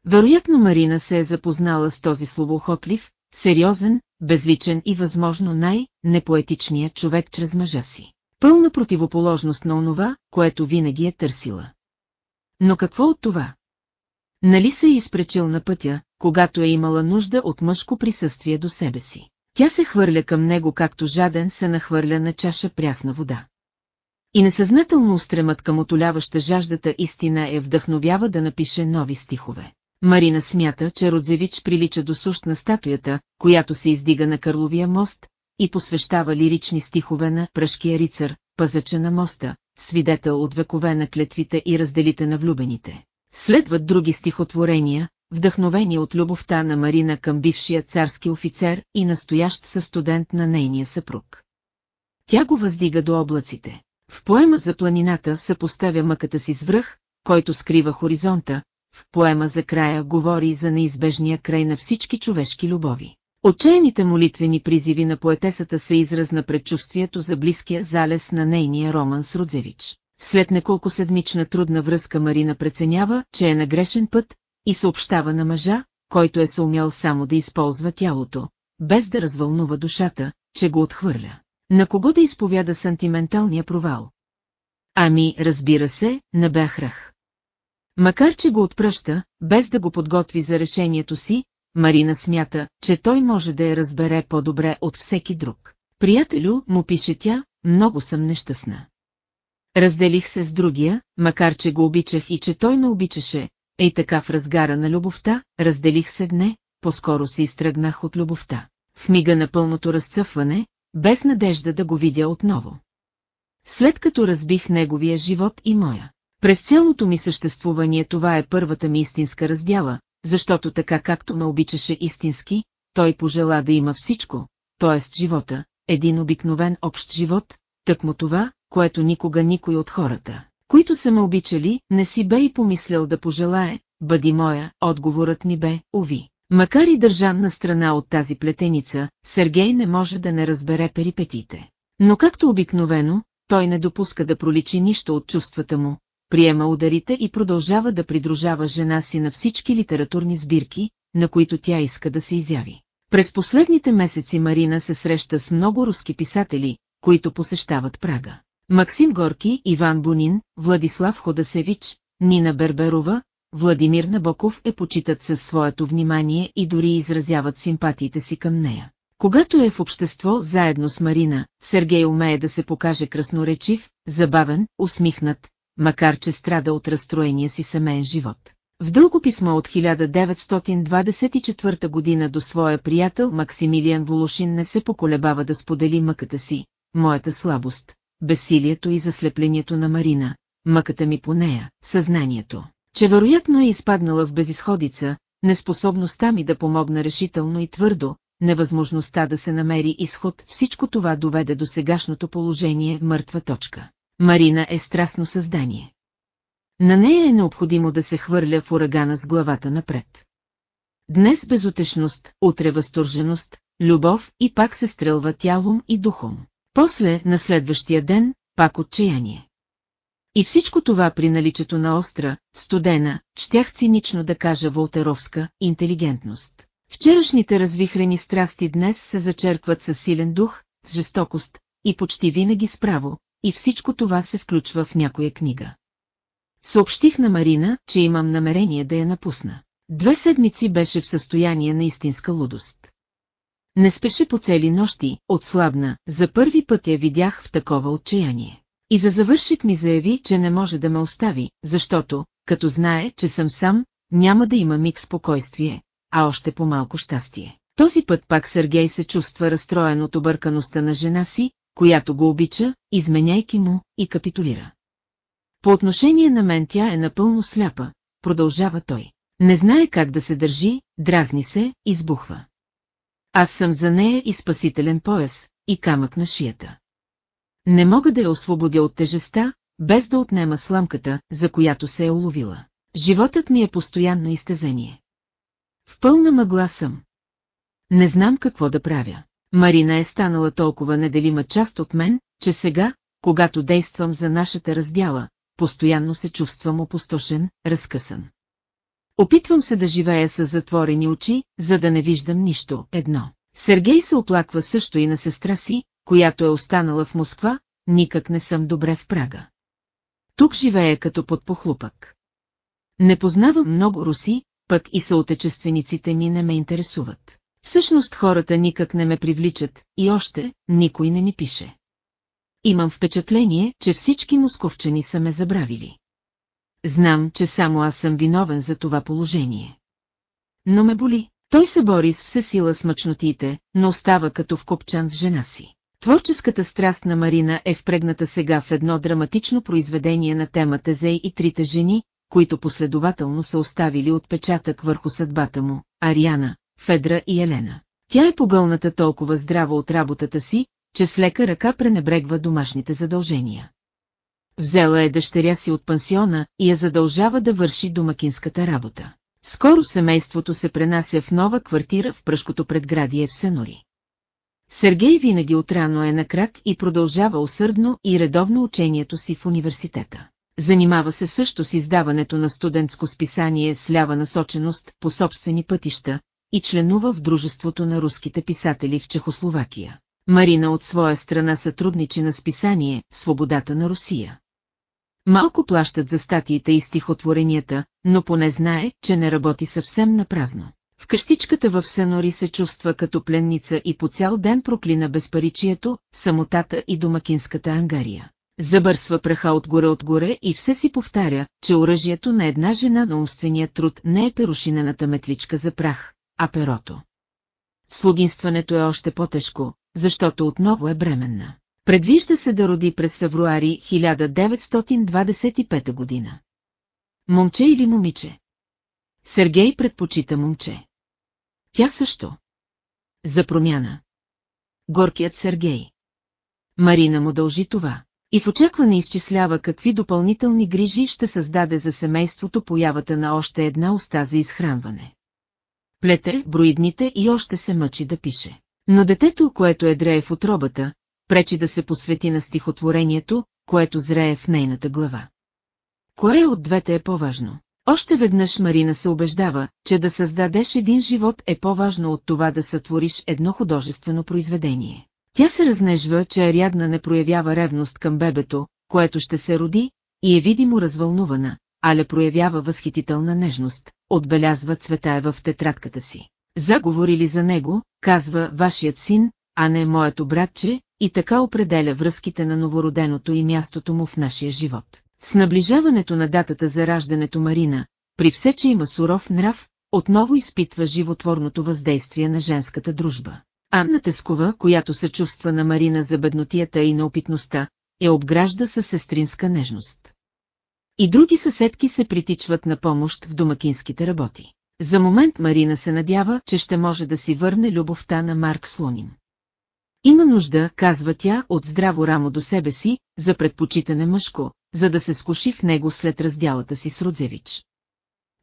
Вероятно Марина се е запознала с този словоохотлив, сериозен, безличен и възможно най-непоетичният човек чрез мъжа си. Пълна противоположност на онова, което винаги е търсила. Но какво от това? Нали се е изпречил на пътя, когато е имала нужда от мъжко присъствие до себе си? Тя се хвърля към него както жаден се нахвърля на чаша прясна вода. И несъзнателно устремът към отоляваща жаждата истина е вдъхновява да напише нови стихове. Марина смята, че Родзевич прилича до сущ на статуята, която се издига на Карловия мост, и посвещава лирични стихове на пръшкия рицар, пазача на моста, свидетел от векове на клетвите и разделите на влюбените. Следват други стихотворения, вдъхновени от любовта на Марина към бившия царски офицер и настоящ със студент на нейния съпруг. Тя го въздига до облаците. В поема за планината съпоставя мъката си с връх, който скрива хоризонта, в поема за края говори за неизбежния край на всички човешки любови. Отчаяните молитвени призиви на поетесата са израз на предчувствието за близкия залез на нейния роман с. След неколко седмична трудна връзка Марина преценява, че е на грешен път и съобщава на мъжа, който е съумял само да използва тялото, без да развълнува душата, че го отхвърля. На кого да изповяда сантименталния провал? Ами, разбира се, на Бехрах. Макар че го отпръща, без да го подготви за решението си, Марина смята, че той може да я разбере по-добре от всеки друг. Приятелю, му пише тя, много съм нещастна. Разделих се с другия, макар че го обичах и че той ме обичаше, и така в разгара на любовта, разделих се дне, по-скоро се изтръгнах от любовта. В мига на пълното разцъфване, без надежда да го видя отново. След като разбих неговия живот и моя. През цялото ми съществуване това е първата ми истинска раздяла, защото така както ме обичаше истински, той пожела да има всичко, т.е. живота, един обикновен общ живот, тъкмо това, което никога никой от хората, които са ме обичали, не си бе и помислял да пожелае, бъди моя, отговорът ми бе, уви. Макар и държан на страна от тази плетеница, Сергей не може да не разбере перипетите. Но както обикновено, той не допуска да проличи нищо от чувствата му, приема ударите и продължава да придружава жена си на всички литературни сбирки, на които тя иска да се изяви. През последните месеци Марина се среща с много руски писатели, които посещават Прага. Максим Горки, Иван Бунин, Владислав Ходасевич, Нина Берберова, Владимир Набоков е почитат със своето внимание и дори изразяват симпатиите си към нея. Когато е в общество заедно с Марина, Сергей умее да се покаже красноречив, забавен, усмихнат, макар че страда от разстроения си семейен живот. В дълго писмо от 1924 година до своя приятел Максимилиан Волошин не се поколебава да сподели мъката си, моята слабост, безсилието и заслеплението на Марина, мъката ми по нея, съзнанието, че вероятно е изпаднала в безисходица, неспособността ми да помогна решително и твърдо, невъзможността да се намери изход, всичко това доведе до сегашното положение мъртва точка. Марина е страстно създание. На нея е необходимо да се хвърля в урагана с главата напред. Днес безотешност, утре възторженост, любов и пак се стрелва тялом и духом. После, на следващия ден, пак отчаяние. И всичко това при наличието на остра, студена, щях цинично да кажа волтеровска, интелигентност. Вчерашните развихрени страсти днес се зачеркват със силен дух, с жестокост и почти винаги справо, и всичко това се включва в някоя книга. Съобщих на Марина, че имам намерение да я напусна. Две седмици беше в състояние на истинска лудост. Не спеше по цели нощи, отслабна, за първи път я видях в такова отчаяние. И за завършик ми заяви, че не може да ме остави, защото, като знае, че съм сам, няма да има миг спокойствие, а още по-малко щастие. Този път пак Сергей се чувства разстроен от объркаността на жена си, която го обича, изменяйки му, и капитулира. По отношение на мен тя е напълно сляпа, продължава той. Не знае как да се държи, дразни се, избухва. Аз съм за нея и спасителен пояс, и камък на шията. Не мога да я освободя от тежеста, без да отнема сламката, за която се е уловила. Животът ми е постоянно изтезение. В пълна мъгла съм. Не знам какво да правя. Марина е станала толкова неделима част от мен, че сега, когато действам за нашата раздяла, постоянно се чувствам опустошен, разкъсан. Опитвам се да живея с затворени очи, за да не виждам нищо, едно. Сергей се оплаква също и на сестра си, която е останала в Москва, никак не съм добре в Прага. Тук живея като под похлупък. Не познавам много руси, пък и съотечествениците ми не ме интересуват. Всъщност хората никак не ме привличат и още никой не ми пише. Имам впечатление, че всички московчани са ме забравили. Знам, че само аз съм виновен за това положение. Но ме боли. Той се бори с все сила с мъчнотите, но остава като вкопчан в жена си. Творческата страст на Марина е впрегната сега в едно драматично произведение на темата Зей и трите жени, които последователно са оставили отпечатък върху съдбата му, Ариана, Федра и Елена. Тя е погълната толкова здраво от работата си, че с лека ръка пренебрегва домашните задължения. Взела е дъщеря си от пансиона и я задължава да върши домакинската работа. Скоро семейството се пренася в нова квартира в пръшкото предградие в Сенори. Сергей винаги отрано е на крак и продължава усърдно и редовно учението си в университета. Занимава се също с издаването на студентско списание с лява насоченост по собствени пътища и членува в Дружеството на руските писатели в Чехословакия. Марина от своя страна сътрудничи на списание «Свободата на Русия». Малко плащат за статиите и стихотворенията, но поне знае, че не работи съвсем на празно. В къщичката в Сенори се чувства като пленница и по цял ден проклина безпаричието, самотата и домакинската ангария. Забърсва праха отгоре-отгоре и все си повтаря, че оръжието на една жена на умствения труд не е перушинената метличка за прах, а перото. Слугинстването е още по-тежко, защото отново е бременна. Предвижда се да роди през февруари 1925 година. Момче или момиче? Сергей предпочита момче. Тя също. За промяна. Горкият Сергей. Марина му дължи това. И в очакване изчислява какви допълнителни грижи ще създаде за семейството появата на още една уста за изхранване. Плете, броидните и още се мъчи да пише. Но детето, което е дрее в отробата, пречи да се посвети на стихотворението, което зрее в нейната глава. Кое от двете е по-важно? Още веднъж Марина се убеждава, че да създадеш един живот е по-важно от това да сътвориш едно художествено произведение. Тя се разнежва, че Ариадна не проявява ревност към бебето, което ще се роди, и е видимо развълнувана, але проявява възхитителна нежност, отбелязва Цветаева в тетрадката си. Заговорили за него, казва вашият син, а не моето братче, и така определя връзките на новороденото и мястото му в нашия живот. С наближаването на датата за раждането Марина, при все, че има суров нрав, отново изпитва животворното въздействие на женската дружба. Анна Тескова, която се чувства на Марина за беднотията и на опитността, е обгражда със сестринска нежност. И други съседки се притичват на помощ в домакинските работи. За момент Марина се надява, че ще може да си върне любовта на Марк Слонин. Има нужда, казва тя, от здраво рамо до себе си, за предпочитане мъжко, за да се скуши в него след раздялата си с Рудзевич.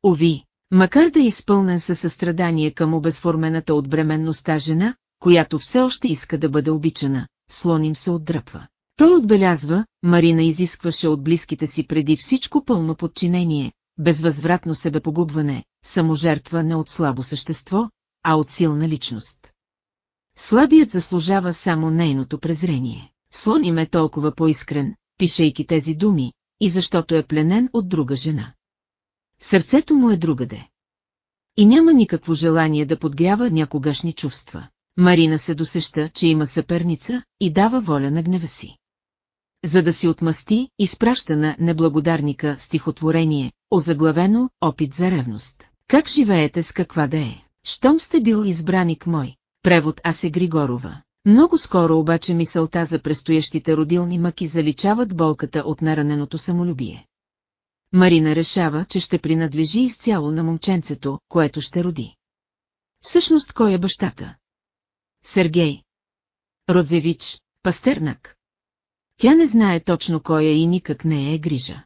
Ови, макар да е изпълнен със състрадание към обезформената от бременността жена, която все още иска да бъде обичана, слоним се отдръпва. Той отбелязва, Марина изискваше от близките си преди всичко пълно подчинение, безвъзвратно себепогубване, саможертва не от слабо същество, а от силна личност. Слабият заслужава само нейното презрение. Слоним е толкова по-искрен, пишейки тези думи, и защото е пленен от друга жена. Сърцето му е другаде. И няма никакво желание да подгрява някогашни чувства. Марина се досеща, че има съперница и дава воля на гнева си. За да си отмъсти, изпраща на неблагодарника стихотворение, озаглавено «Опит за ревност». Как живеете с каква да е? Щом сте бил избраник мой? Превод Асе Григорова. Много скоро обаче мисълта за престоящите родилни мъки заличават болката от нараненото самолюбие. Марина решава, че ще принадлежи изцяло на момченцето, което ще роди. Всъщност кой е бащата? Сергей. Родзевич, Пастернак. Тя не знае точно кой е и никак не е грижа.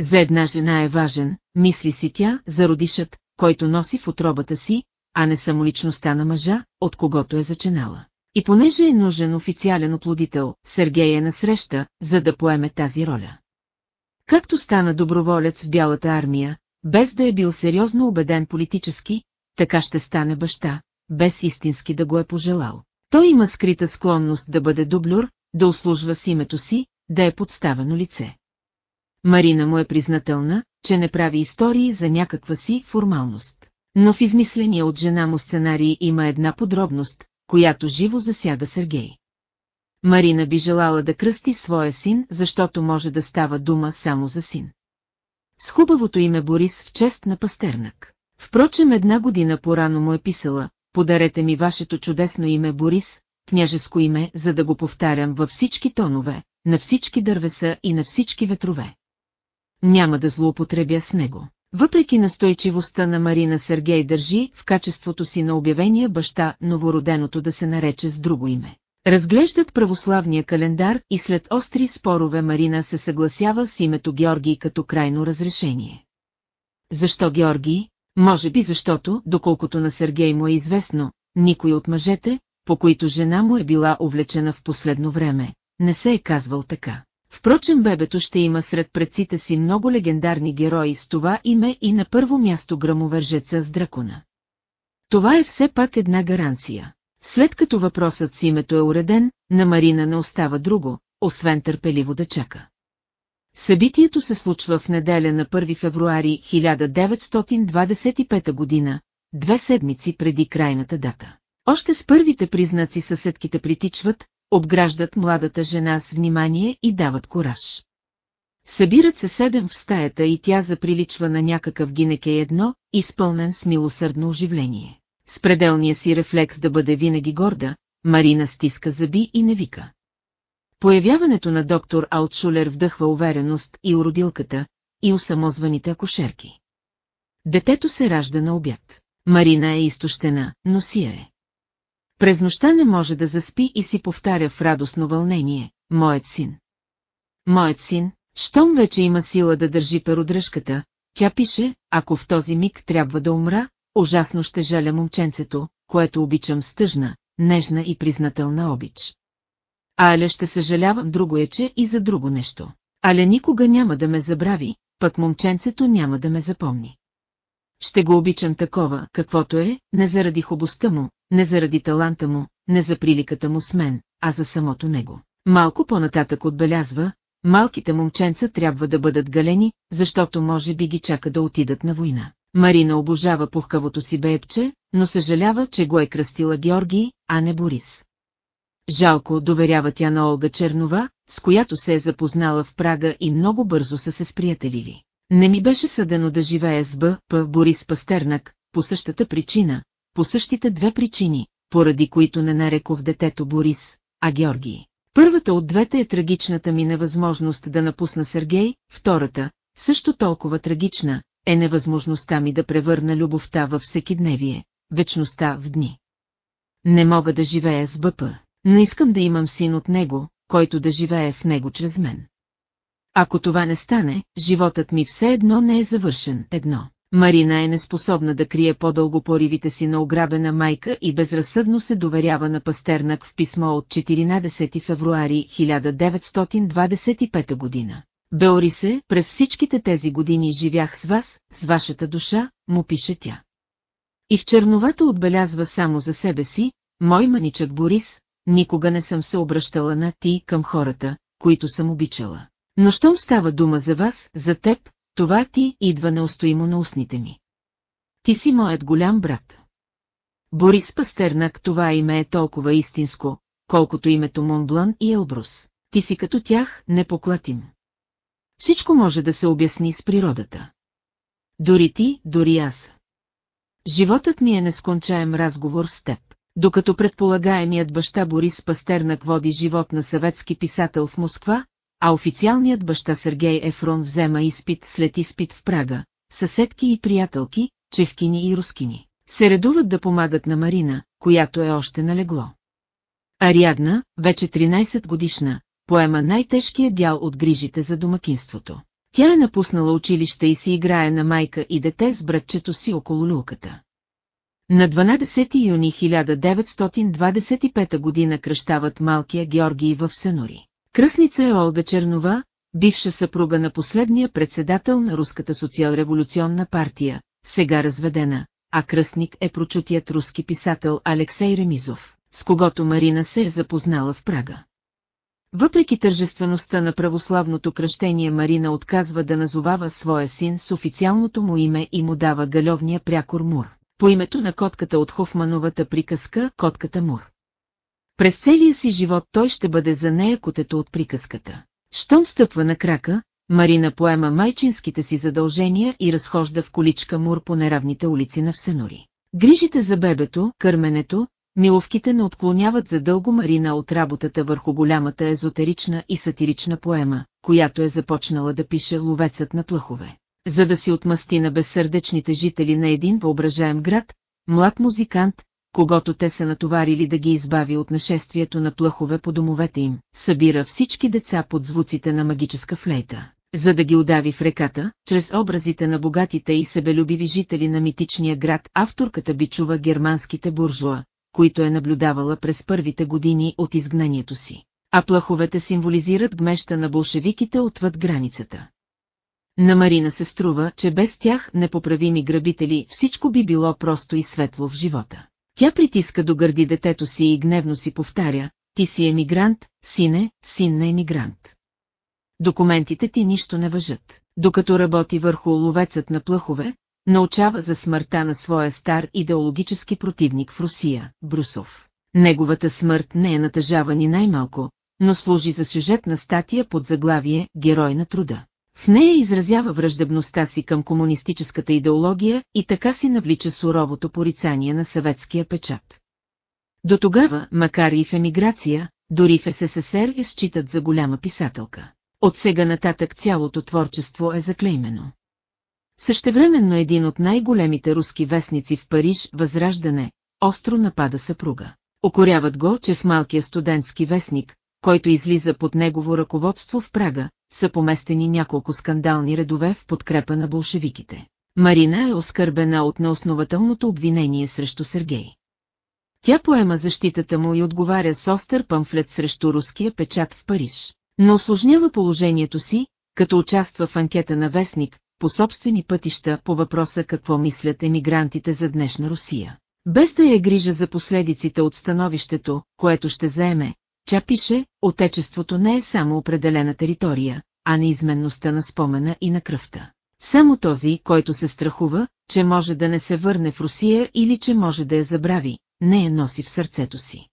За една жена е важен, мисли си тя, за родишът, който носи в отробата си, а не самоличността на мъжа, от когото е зачинала. И понеже е нужен официален оплодител, Сергей е насреща, за да поеме тази роля. Както стана доброволец в Бялата армия, без да е бил сериозно убеден политически, така ще стане баща, без истински да го е пожелал. Той има скрита склонност да бъде дублюр, да услужва с името си, да е подставено лице. Марина му е признателна, че не прави истории за някаква си формалност. Но в измисления от жена му сценарий има една подробност, която живо засяга Сергей. Марина би желала да кръсти своя син, защото може да става дума само за син. С хубавото име Борис в чест на пастернак. Впрочем една година по-рано му е писала, подарете ми вашето чудесно име Борис, княжеско име, за да го повтарям във всички тонове, на всички дървеса и на всички ветрове. Няма да злоупотребя с него. Въпреки настойчивостта на Марина Сергей държи в качеството си на обявения баща новороденото да се нарече с друго име. Разглеждат православния календар и след остри спорове Марина се съгласява с името Георгий като крайно разрешение. Защо Георгий? Може би защото, доколкото на Сергей му е известно, никой от мъжете, по които жена му е била увлечена в последно време, не се е казвал така. Впрочем бебето ще има сред предците си много легендарни герои с това име и на първо място грамовържеца с дракона. Това е все пак една гаранция. След като въпросът с името е уреден, на Марина не остава друго, освен търпеливо да чака. Събитието се случва в неделя на 1 февруари 1925 година, две седмици преди крайната дата. Още с първите признаци съседките притичват, обграждат младата жена с внимание и дават кораж. Събират се седем в стаята и тя заприличва на някакъв гинеке едно, изпълнен с милосърдно оживление. С пределния си рефлекс да бъде винаги горда, Марина стиска зъби и не вика. Появяването на доктор Алтшулер вдъхва увереност и уродилката, и усамозваните акушерки. Детето се ражда на обяд. Марина е изтощена, но си е. През нощта не може да заспи и си повтаря в радостно вълнение, моят син. Моят син, щом вече има сила да държи перодръжката, тя пише, ако в този миг трябва да умра, ужасно ще жаля момченцето, което обичам с тъжна, нежна и признателна обич. Аля ще съжалявам другояче и за друго нещо. Аля никога няма да ме забрави, пък момченцето няма да ме запомни. Ще го обичам такова, каквото е, не заради хубостта му, не заради таланта му, не за приликата му с мен, а за самото него. Малко по-нататък отбелязва, малките момченца трябва да бъдат галени, защото може би ги чака да отидат на война. Марина обожава пухкавото си бебче, но съжалява, че го е кръстила Георги, а не Борис. Жалко доверява тя на Олга Чернова, с която се е запознала в Прага и много бързо са се сприятелили. Не ми беше съдено да живея с Б. П. Борис Пастернак, по същата причина, по същите две причини, поради които не нарекох детето Борис, а Георги. Първата от двете е трагичната ми невъзможност да напусна Сергей, втората, също толкова трагична, е невъзможността ми да превърна любовта във всекидневие, вечността в дни. Не мога да живея с БП, но искам да имам син от него, който да живее в него чрез мен. Ако това не стане, животът ми все едно не е завършен, едно. Марина е неспособна да крие по-дълго поривите си на ограбена майка и безразсъдно се доверява на Пастернак в писмо от 14 февруари 1925 година. Беорисе, през всичките тези години живях с вас, с вашата душа, му пише тя. И в черновата отбелязва само за себе си, мой маничък Борис, никога не съм се обръщала на ти към хората, които съм обичала. Но щом става дума за вас, за теб, това ти идва неустоимо на устните ми. Ти си моят голям брат. Борис Пастернак това име е толкова истинско, колкото името Монблан и Елбрус. Ти си като тях, непоклатим. Всичко може да се обясни с природата. Дори ти, дори аз. Животът ми е нескончаем разговор с теб. Докато предполагаемият баща Борис Пастернак води живот на съветски писател в Москва, а официалният баща Сергей Ефрон взема изпит след изпит в Прага, съседки и приятелки, чехкини и рускини, се редуват да помагат на Марина, която е още налегло. Ариадна, вече 13 годишна, поема най-тежкия дял от грижите за домакинството. Тя е напуснала училище и си играе на майка и дете с братчето си около люлката. На 12 юни 1925 година кръщават малкия Георгий в Сенори. Кръсница е Олга Чернова, бивша съпруга на последния председател на Руската социал-революционна партия, сега разведена, а кръстник е прочутият руски писател Алексей Ремизов, с когото Марина се е запознала в Прага. Въпреки тържествеността на православното кръщение Марина отказва да назовава своя син с официалното му име и му дава галевния прякор Мур, по името на котката от Хофмановата приказка «Котката Мур». През целия си живот той ще бъде за нея котето от приказката. Щом стъпва на крака, Марина поема майчинските си задължения и разхожда в количка Мур по неравните улици на Всенори. Грижите за бебето, кърменето, миловките не отклоняват за дълго Марина от работата върху голямата езотерична и сатирична поема, която е започнала да пише ловецът на плъхове. За да си отмъсти на безсърдечните жители на един въображаем град, млад музикант, когато те са натоварили да ги избави от нашествието на плъхове по домовете им, събира всички деца под звуците на магическа флейта, за да ги удави в реката, чрез образите на богатите и себелюбиви жители на митичния град, авторката бичува германските буржуа, които е наблюдавала през първите години от изгнанието си. А плаховете символизират гмеща на болшевиките отвъд границата. На Марина се струва, че без тях непоправими грабители всичко би било просто и светло в живота. Тя притиска до гърди детето си и гневно си повтаря, ти си емигрант, сине, син на емигрант. Документите ти нищо не въжат. Докато работи върху ловецът на плъхове, научава за смъртта на своя стар идеологически противник в Русия, Брусов. Неговата смърт не е натъжава ни най-малко, но служи за сюжетна статия под заглавие «Герой на труда». В нея изразява враждебността си към комунистическата идеология и така си навлича суровото порицание на съветския печат. До тогава, макар и в емиграция, дори в СССР я считат за голяма писателка. От сега нататък цялото творчество е заклеймено. Същевременно един от най-големите руски вестници в Париж, Възраждане, остро напада съпруга. Окоряват го, че в малкия студентски вестник, който излиза под негово ръководство в Прага, са поместени няколко скандални редове в подкрепа на болшевиките. Марина е оскърбена от неоснователното обвинение срещу Сергей. Тя поема защитата му и отговаря с остър памфлет срещу руския печат в Париж, но осложнява положението си, като участва в анкета на вестник, по собствени пътища по въпроса какво мислят емигрантите за днешна Русия. Без да я грижа за последиците от становището, което ще заеме, тя пише, отечеството не е само определена територия, а неизменността на спомена и на кръвта. Само този, който се страхува, че може да не се върне в Русия или че може да я забрави, не я носи в сърцето си.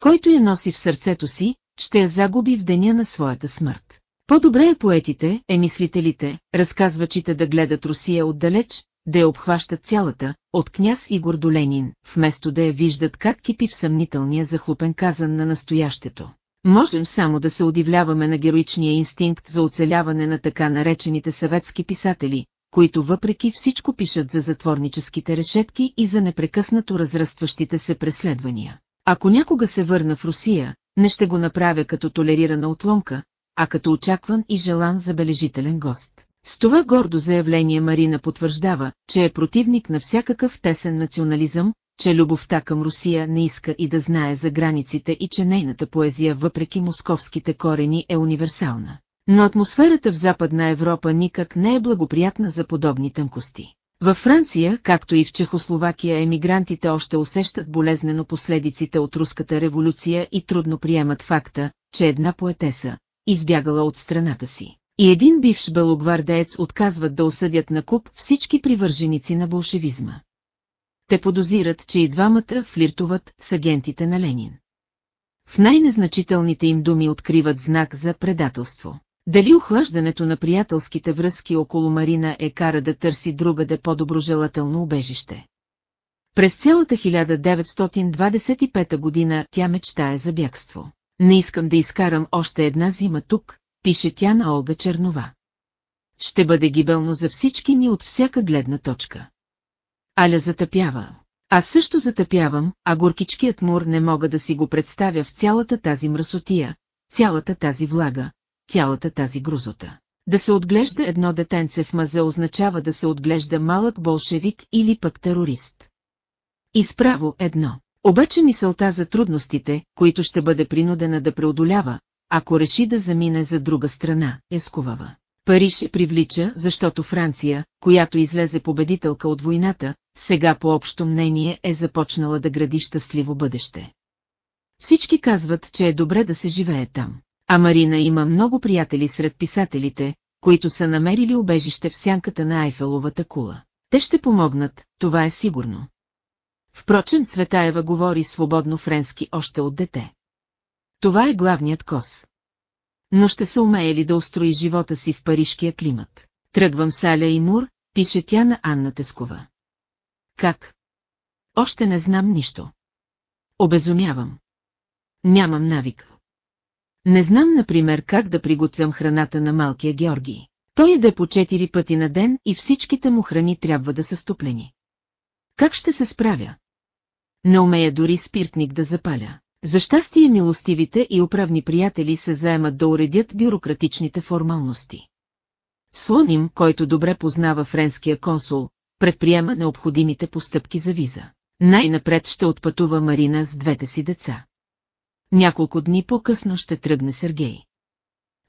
Който я носи в сърцето си, ще я загуби в деня на своята смърт. По-добре е поетите, е мислителите, разказвачите да гледат Русия отдалеч, да я обхващат цялата, от княз Игор до Ленин, вместо да я виждат как кипи в съмнителния захлупен казан на настоящето. Можем само да се удивляваме на героичния инстинкт за оцеляване на така наречените съветски писатели, които въпреки всичко пишат за затворническите решетки и за непрекъснато разрастващите се преследвания. Ако някога се върна в Русия, не ще го направя като толерирана отломка, а като очакван и желан забележителен гост. С това гордо заявление Марина потвърждава, че е противник на всякакъв тесен национализъм, че любовта към Русия не иска и да знае за границите и че нейната поезия въпреки московските корени е универсална. Но атмосферата в Западна Европа никак не е благоприятна за подобни тънкости. Във Франция, както и в Чехословакия емигрантите още усещат болезнено последиците от руската революция и трудно приемат факта, че една поетеса, избягала от страната си, и един бивш белогвардеец отказват да осъдят на куп всички привърженици на болшевизма. Те подозират, че и двамата флиртуват с агентите на Ленин. В най-незначителните им думи откриват знак за предателство. Дали охлаждането на приятелските връзки около Марина е кара да търси другаде по-доброжелателно убежище? През цялата 1925 година тя мечтае за бягство. Не искам да изкарам още една зима тук, пише тя на Олга Чернова. Ще бъде гибелно за всички ни от всяка гледна точка. Аля затъпява. Аз също затъпявам, а горкичкият мур не мога да си го представя в цялата тази мръсотия, цялата тази влага, цялата тази грузота. Да се отглежда едно детенце в мазе означава да се отглежда малък болшевик или пък терорист. Изправо едно. Обаче мисълта за трудностите, които ще бъде принудена да преодолява, ако реши да замине за друга страна, е сковава. Париж привлича, защото Франция, която излезе победителка от войната, сега по общо мнение е започнала да гради щастливо бъдеще. Всички казват, че е добре да се живее там. А Марина има много приятели сред писателите, които са намерили убежище в сянката на Айфеловата кула. Те ще помогнат, това е сигурно. Впрочем Цветаева говори свободно френски още от дете. Това е главният кос. Но ще се умее ли да устрои живота си в парижкия климат? Тръгвам с Аля и Мур, пише тя на Анна Тескова. Как? Още не знам нищо. Обезумявам. Нямам навик. Не знам, например, как да приготвям храната на малкия Георги. Той еде по четири пъти на ден и всичките му храни трябва да са стоплени. Как ще се справя? Не умея дори спиртник да запаля. За щастие милостивите и управни приятели се заемат да уредят бюрократичните формалности. Слоним, който добре познава френския консул, предприема необходимите постъпки за виза. Най-напред ще отпътува Марина с двете си деца. Няколко дни по-късно ще тръгне Сергей.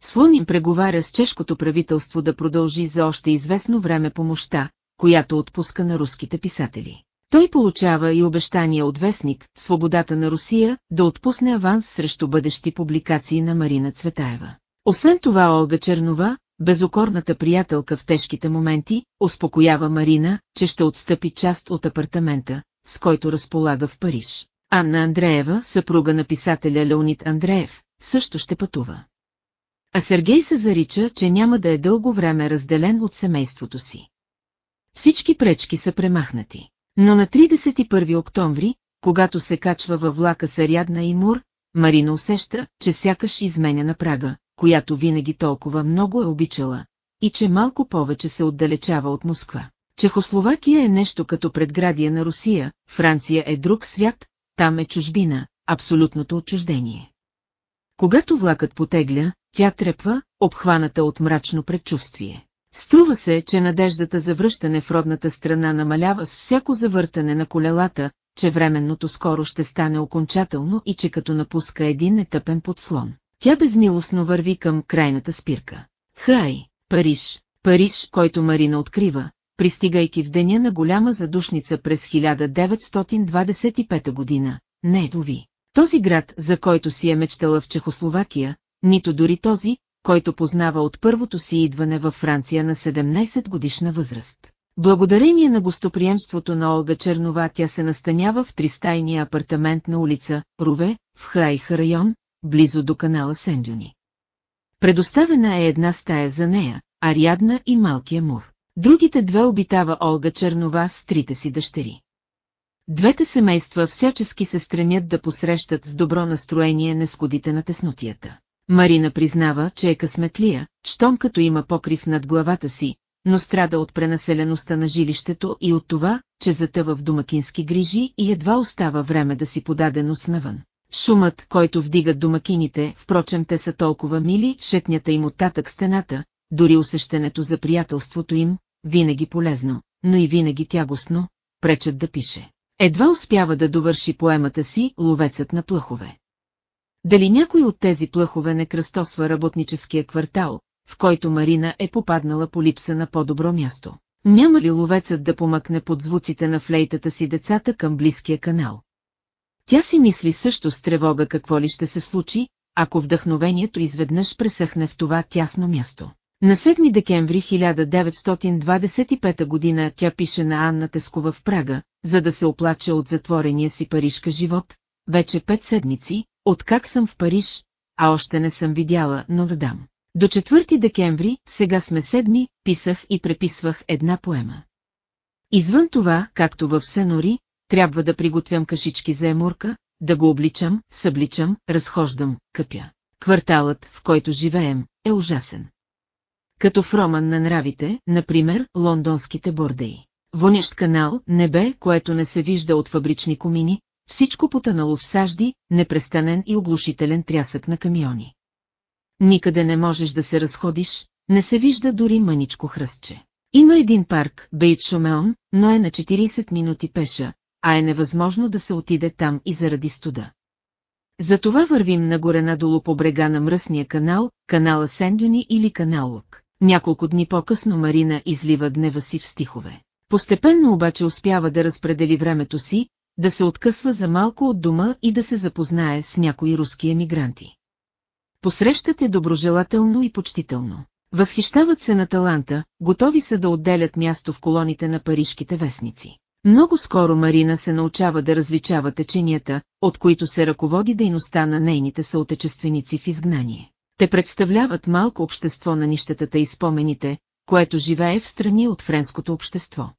Слоним преговаря с чешкото правителство да продължи за още известно време помощта, която отпуска на руските писатели. Той получава и обещания от вестник «Свободата на Русия» да отпусне аванс срещу бъдещи публикации на Марина Цветаева. Освен това Олга Чернова, безокорната приятелка в тежките моменти, успокоява Марина, че ще отстъпи част от апартамента, с който разполага в Париж. Анна Андреева, съпруга на писателя Леонид Андреев, също ще пътува. А Сергей се зарича, че няма да е дълго време разделен от семейството си. Всички пречки са премахнати. Но на 31 октомври, когато се качва във влака с Арядна и Мур, Марина усеща, че сякаш изменя на прага, която винаги толкова много е обичала, и че малко повече се отдалечава от Москва. Чехословакия е нещо като предградие на Русия, Франция е друг свят, там е чужбина, абсолютното отчуждение. Когато влакът потегля, тя трепва, обхваната от мрачно предчувствие. Струва се, че надеждата за връщане в родната страна намалява с всяко завъртане на колелата, че временното скоро ще стане окончателно и че като напуска един етъпен подслон. Тя безмилостно върви към крайната спирка. Хай, Париж, Париж, който Марина открива, пристигайки в деня на голяма задушница през 1925 година, не ето ви. Този град, за който си е мечтала в Чехословакия, нито дори този, който познава от първото си идване във Франция на 17 годишна възраст. Благодарение на гостоприемството на Олга Чернова тя се настанява в тристайния апартамент на улица Руве, в Хайха район, близо до канала Сендюни. Предоставена е една стая за нея, Ариадна и малкия Мур. Другите две обитава Олга Чернова с трите си дъщери. Двете семейства всячески се стремят да посрещат с добро настроение нескодите на теснотията. Марина признава, че е късметлия, щом като има покрив над главата си, но страда от пренаселеността на жилището и от това, че затъва в домакински грижи и едва остава време да си подаде нос навън. Шумът, който вдигат домакините, впрочем те са толкова мили, шетнята им оттатък стената, дори усещането за приятелството им, винаги полезно, но и винаги тягостно, пречат да пише. Едва успява да довърши поемата си ловецът на плъхове. Дали някой от тези плъхове не кръстосва работническия квартал, в който Марина е попаднала по липса на по-добро място? Няма ли ловецът да помъкне под звуците на флейтата си децата към близкия канал? Тя си мисли също с тревога какво ли ще се случи, ако вдъхновението изведнъж пресъхне в това тясно място. На 7 декември 1925 година тя пише на Анна Тескова в Прага, за да се оплаче от затворения си парижка живот, вече пет седмици, откак съм в Париж, а още не съм видяла дам. До 4 декември, сега сме седми, писах и преписвах една поема. Извън това, както в Сенори, трябва да приготвям кашички за емурка, да го обличам, събличам, разхождам, къпя. Кварталът, в който живеем, е ужасен. Като в роман на нравите, например, лондонските бордеи. Вонящ канал, небе, което не се вижда от фабрични комини, всичко потънало в сажди, непрестанен и оглушителен трясък на камиони. Никъде не можеш да се разходиш, не се вижда дори мъничко хръстче. Има един парк, Бейт Шумеон, но е на 40 минути пеша, а е невъзможно да се отиде там и заради студа. Затова вървим нагоре надолу по брега на мръсния канал, канала Сендюни или канал Лук. Няколко дни по-късно Марина излива гнева си в стихове. Постепенно обаче успява да разпредели времето си, да се откъсва за малко от дома и да се запознае с някои руски емигранти. Посрещат е доброжелателно и почтително. Възхищават се на таланта, готови са да отделят място в колоните на парижките вестници. Много скоро Марина се научава да различава теченията, от които се ръководи дейността на нейните съотечественици в изгнание. Те представляват малко общество на нищетата и спомените, което живее в страни от френското общество.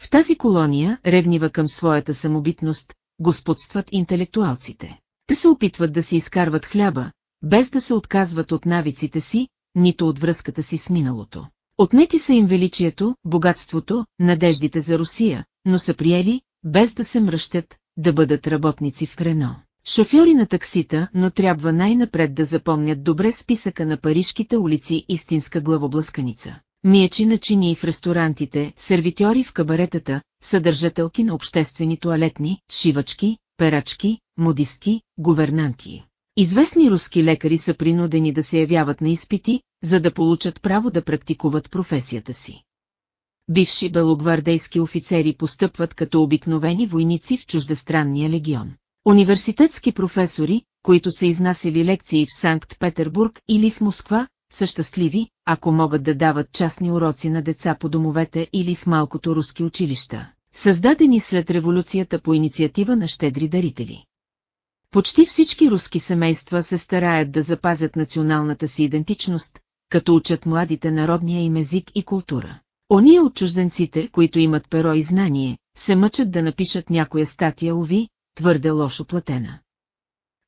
В тази колония, ревнива към своята самобитност, господстват интелектуалците. Те се опитват да си изкарват хляба, без да се отказват от навиците си, нито от връзката си с миналото. Отнети са им величието, богатството, надеждите за Русия, но са приели, без да се мръщат, да бъдат работници в Крено. Шофьори на таксита, но трябва най-напред да запомнят добре списъка на парижките улици истинска главоблъсканица. Миечи на чини в ресторантите, сервитьори в кабаретата, съдържателки на обществени туалетни, шивачки, перачки, модистки, гувернанти. Известни руски лекари са принудени да се явяват на изпити, за да получат право да практикуват професията си. Бивши белогвардейски офицери постъпват като обикновени войници в чуждестранния легион. Университетски професори, които са изнасили лекции в Санкт-Петербург или в Москва, са щастливи, ако могат да дават частни уроци на деца по домовете или в малкото руски училища, създадени след революцията по инициатива на щедри дарители. Почти всички руски семейства се стараят да запазят националната си идентичност, като учат младите народния им език и култура. Ония от чужденците, които имат перо и знание, се мъчат да напишат някоя статия, уви, твърде лошо платена.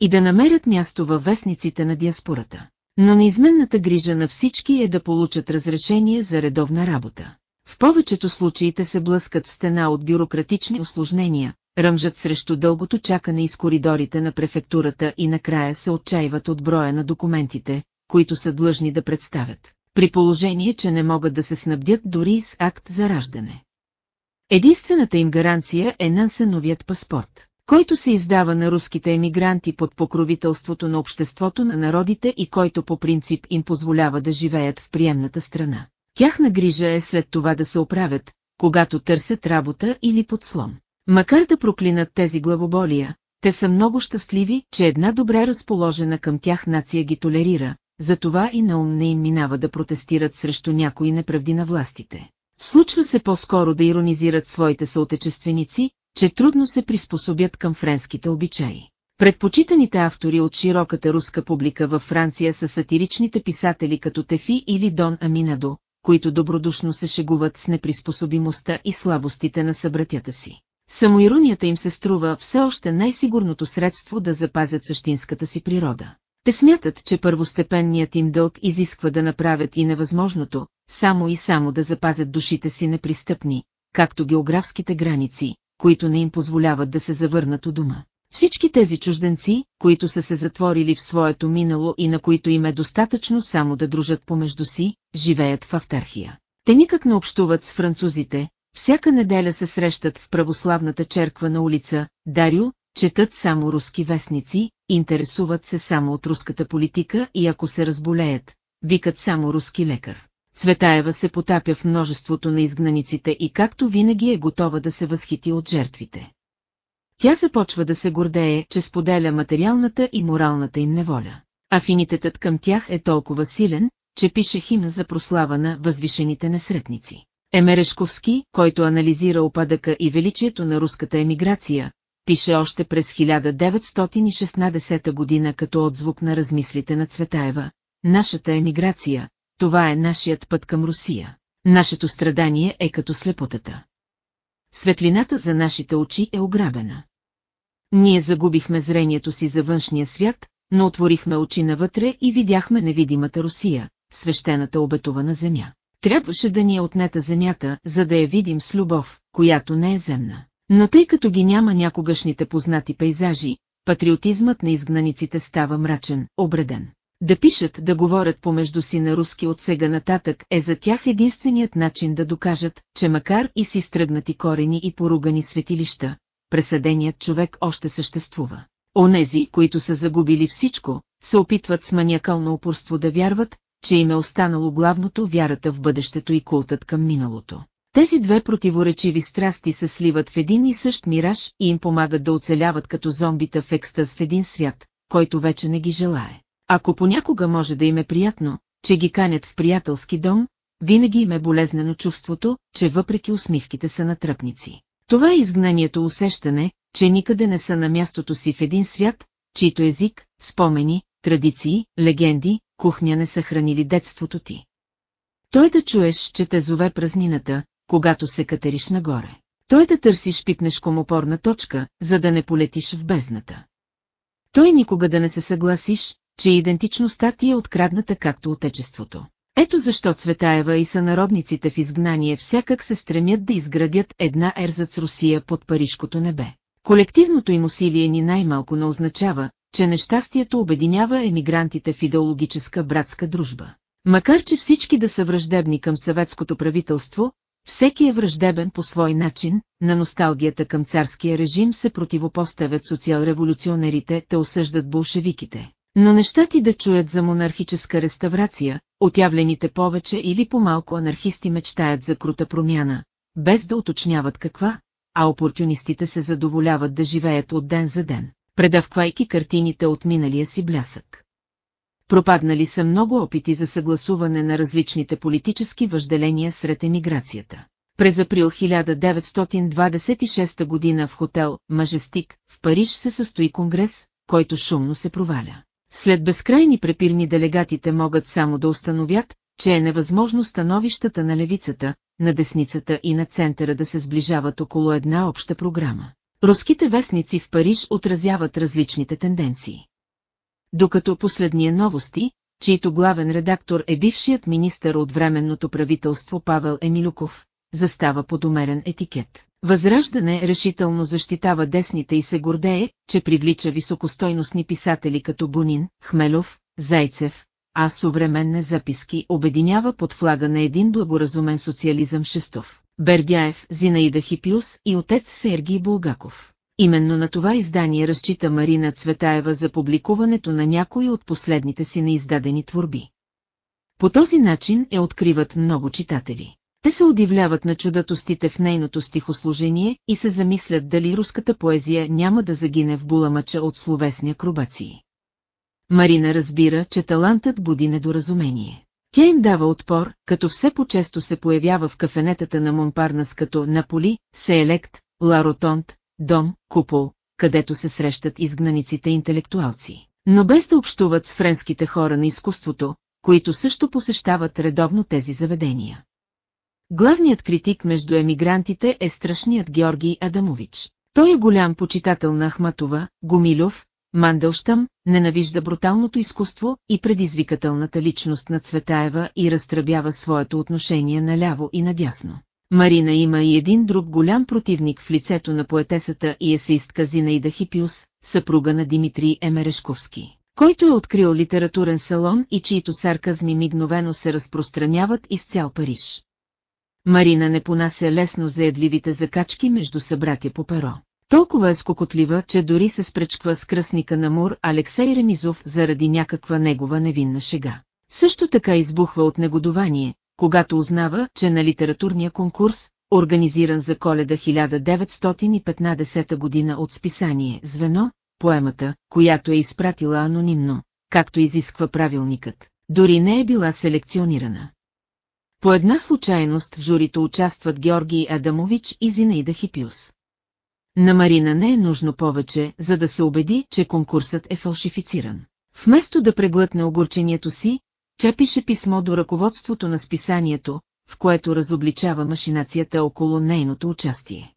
И да намерят място във вестниците на диаспората. Но неизменната грижа на всички е да получат разрешение за редовна работа. В повечето случаите се блъскат в стена от бюрократични осложнения, ръмжат срещу дългото чакане из коридорите на префектурата и накрая се отчаиват от броя на документите, които са длъжни да представят, при положение, че не могат да се снабдят дори с акт за раждане. Единствената им гаранция е Нансеновият паспорт, който се издава на руските емигранти под покровителството на обществото на народите и който по принцип им позволява да живеят в приемната страна. Тяхна грижа е след това да се оправят, когато търсят работа или подслон. Макар да проклинат тези главоболия, те са много щастливи, че една добре разположена към тях нация ги толерира, затова и на ум не им минава да протестират срещу някои неправди на властите. Случва се по-скоро да иронизират своите съотечественици, че трудно се приспособят към френските обичаи. Предпочитаните автори от широката руска публика във Франция са сатиричните писатели като Тефи или Дон Аминадо, които добродушно се шегуват с неприспособимостта и слабостите на събратята си. Самоиронията им се струва все още най-сигурното средство да запазят същинската си природа. Те смятат, че първостепенният им дълг изисква да направят и невъзможното, само и само да запазят душите си непристъпни, както географските граници, които не им позволяват да се завърнат у дома. Всички тези чужденци, които са се затворили в своето минало и на които им е достатъчно само да дружат помежду си, живеят в автархия. Те никак не общуват с французите, всяка неделя се срещат в православната черква на улица Дарю, четат само руски вестници, интересуват се само от руската политика и ако се разболеят, викат само руски лекар. Цветаева се потапя в множеството на изгнаниците и както винаги е готова да се възхити от жертвите. Тя започва да се гордее, че споделя материалната и моралната им неволя. Афинитетът към тях е толкова силен, че пише химн за прослава на възвишените несретници. Емерешковски, който анализира опадъка и величието на руската емиграция, пише още през 1916 година като отзвук на размислите на Цветаева. Нашата емиграция, това е нашият път към Русия. Нашето страдание е като слепотата. Светлината за нашите очи е ограбена. Ние загубихме зрението си за външния свят, но отворихме очи навътре и видяхме невидимата Русия, свещената обетована земя. Трябваше да ни е отнета земята, за да я видим с любов, която не е земна. Но тъй като ги няма някогашните познати пейзажи, патриотизмът на изгнаниците става мрачен, обреден. Да пишат, да говорят помежду си на руски от сега нататък е за тях единственият начин да докажат, че макар и си стръгнати корени и поругани светилища, пресъденият човек още съществува. Онези, които са загубили всичко, се опитват с маниакално упорство да вярват, че им е останало главното вярата в бъдещето и култът към миналото. Тези две противоречиви страсти се сливат в един и същ мираж и им помагат да оцеляват като зомбита в екстаз в един свят, който вече не ги желае. Ако понякога може да им е приятно, че ги канят в приятелски дом, винаги им е болезнено чувството, че въпреки усмивките са натръпници. Това е изгнанието усещане, че никъде не са на мястото си в един свят, чийто език, спомени, традиции, легенди, кухня не са хранили детството ти. Той да чуеш, че те зове празнината, когато се катериш нагоре. Той да търсиш пипнешком опорна точка, за да не полетиш в бездната. Той никога да не се съгласиш, че идентичността ти е открадната както отечеството. Ето защо Цветаева и сънародниците в изгнание всякак се стремят да изградят една ерзац Русия под Парижкото небе. Колективното им усилие ни най-малко не означава, че нещастието обединява емигрантите в идеологическа братска дружба. Макар че всички да са враждебни към съветското правителство, всеки е враждебен по свой начин, на носталгията към царския режим се противопоставят социал-революционерите, те осъждат болшевиките. Но неща ти да чуят за монархическа реставрация, отявлените повече или по-малко анархисти мечтаят за крута промяна, без да уточняват каква, а опортунистите се задоволяват да живеят от ден за ден, предавквайки картините от миналия си блясък. Пропаднали са много опити за съгласуване на различните политически въжделения сред емиграцията. През април 1926 година в хотел Мажестик в Париж се състои конгрес, който шумно се проваля. След безкрайни препирни делегатите могат само да установят, че е невъзможно становищата на левицата, на десницата и на центъра да се сближават около една обща програма. Руските вестници в Париж отразяват различните тенденции. Докато последния новости, чийто главен редактор е бившият министър от временното правителство Павел Емилюков, застава под умерен етикет. Възраждане решително защитава десните и се гордее, че привлича високостойностни писатели като Бунин, Хмелов, Зайцев, а съвременне записки обединява под флага на един благоразумен социализъм Шестов, Бердяев, Зинаида Хипиус и отец Сергий Булгаков. Именно на това издание разчита Марина Цветаева за публикуването на някои от последните си неиздадени творби. По този начин е откриват много читатели. Те се удивляват на чудатостите в нейното стихослужение и се замислят дали руската поезия няма да загине в буламача от словесни акробации. Марина разбира, че талантът буди недоразумение. Тя им дава отпор, като все по-често се появява в кафенетата на Монпарнас като Наполи, Сеелект, Ларотонт, Дом, Купол, където се срещат изгнаниците интелектуалци. Но без да общуват с френските хора на изкуството, които също посещават редовно тези заведения. Главният критик между емигрантите е страшният Георгий Адамович. Той е голям почитател на Ахматова, Гумилов, Манделштам, ненавижда бруталното изкуство и предизвикателната личност на Цветаева и разтръбява своето отношение наляво и надясно. Марина има и един друг голям противник в лицето на поетесата и есеистка Зинаида Хипиус, съпруга на Димитрий Емерешковски, който е открил литературен салон и чието сарказми мигновено се разпространяват из цял Париж. Марина не понася лесно заедливите закачки между събратя по перо. Толкова е скокотлива, че дори се спречква с кръстника на Мур Алексей Ремизов заради някаква негова невинна шега. Също така избухва от негодование, когато узнава, че на литературния конкурс, организиран за коледа 1915 година от списание «Звено», поемата, която е изпратила анонимно, както изисква правилникът, дори не е била селекционирана. По една случайност в журито участват Георгий Адамович и Зинаида Хипиус. На Марина не е нужно повече, за да се убеди, че конкурсът е фалшифициран. Вместо да преглътне огорчението си, тя пише писмо до ръководството на списанието, в което разобличава машинацията около нейното участие.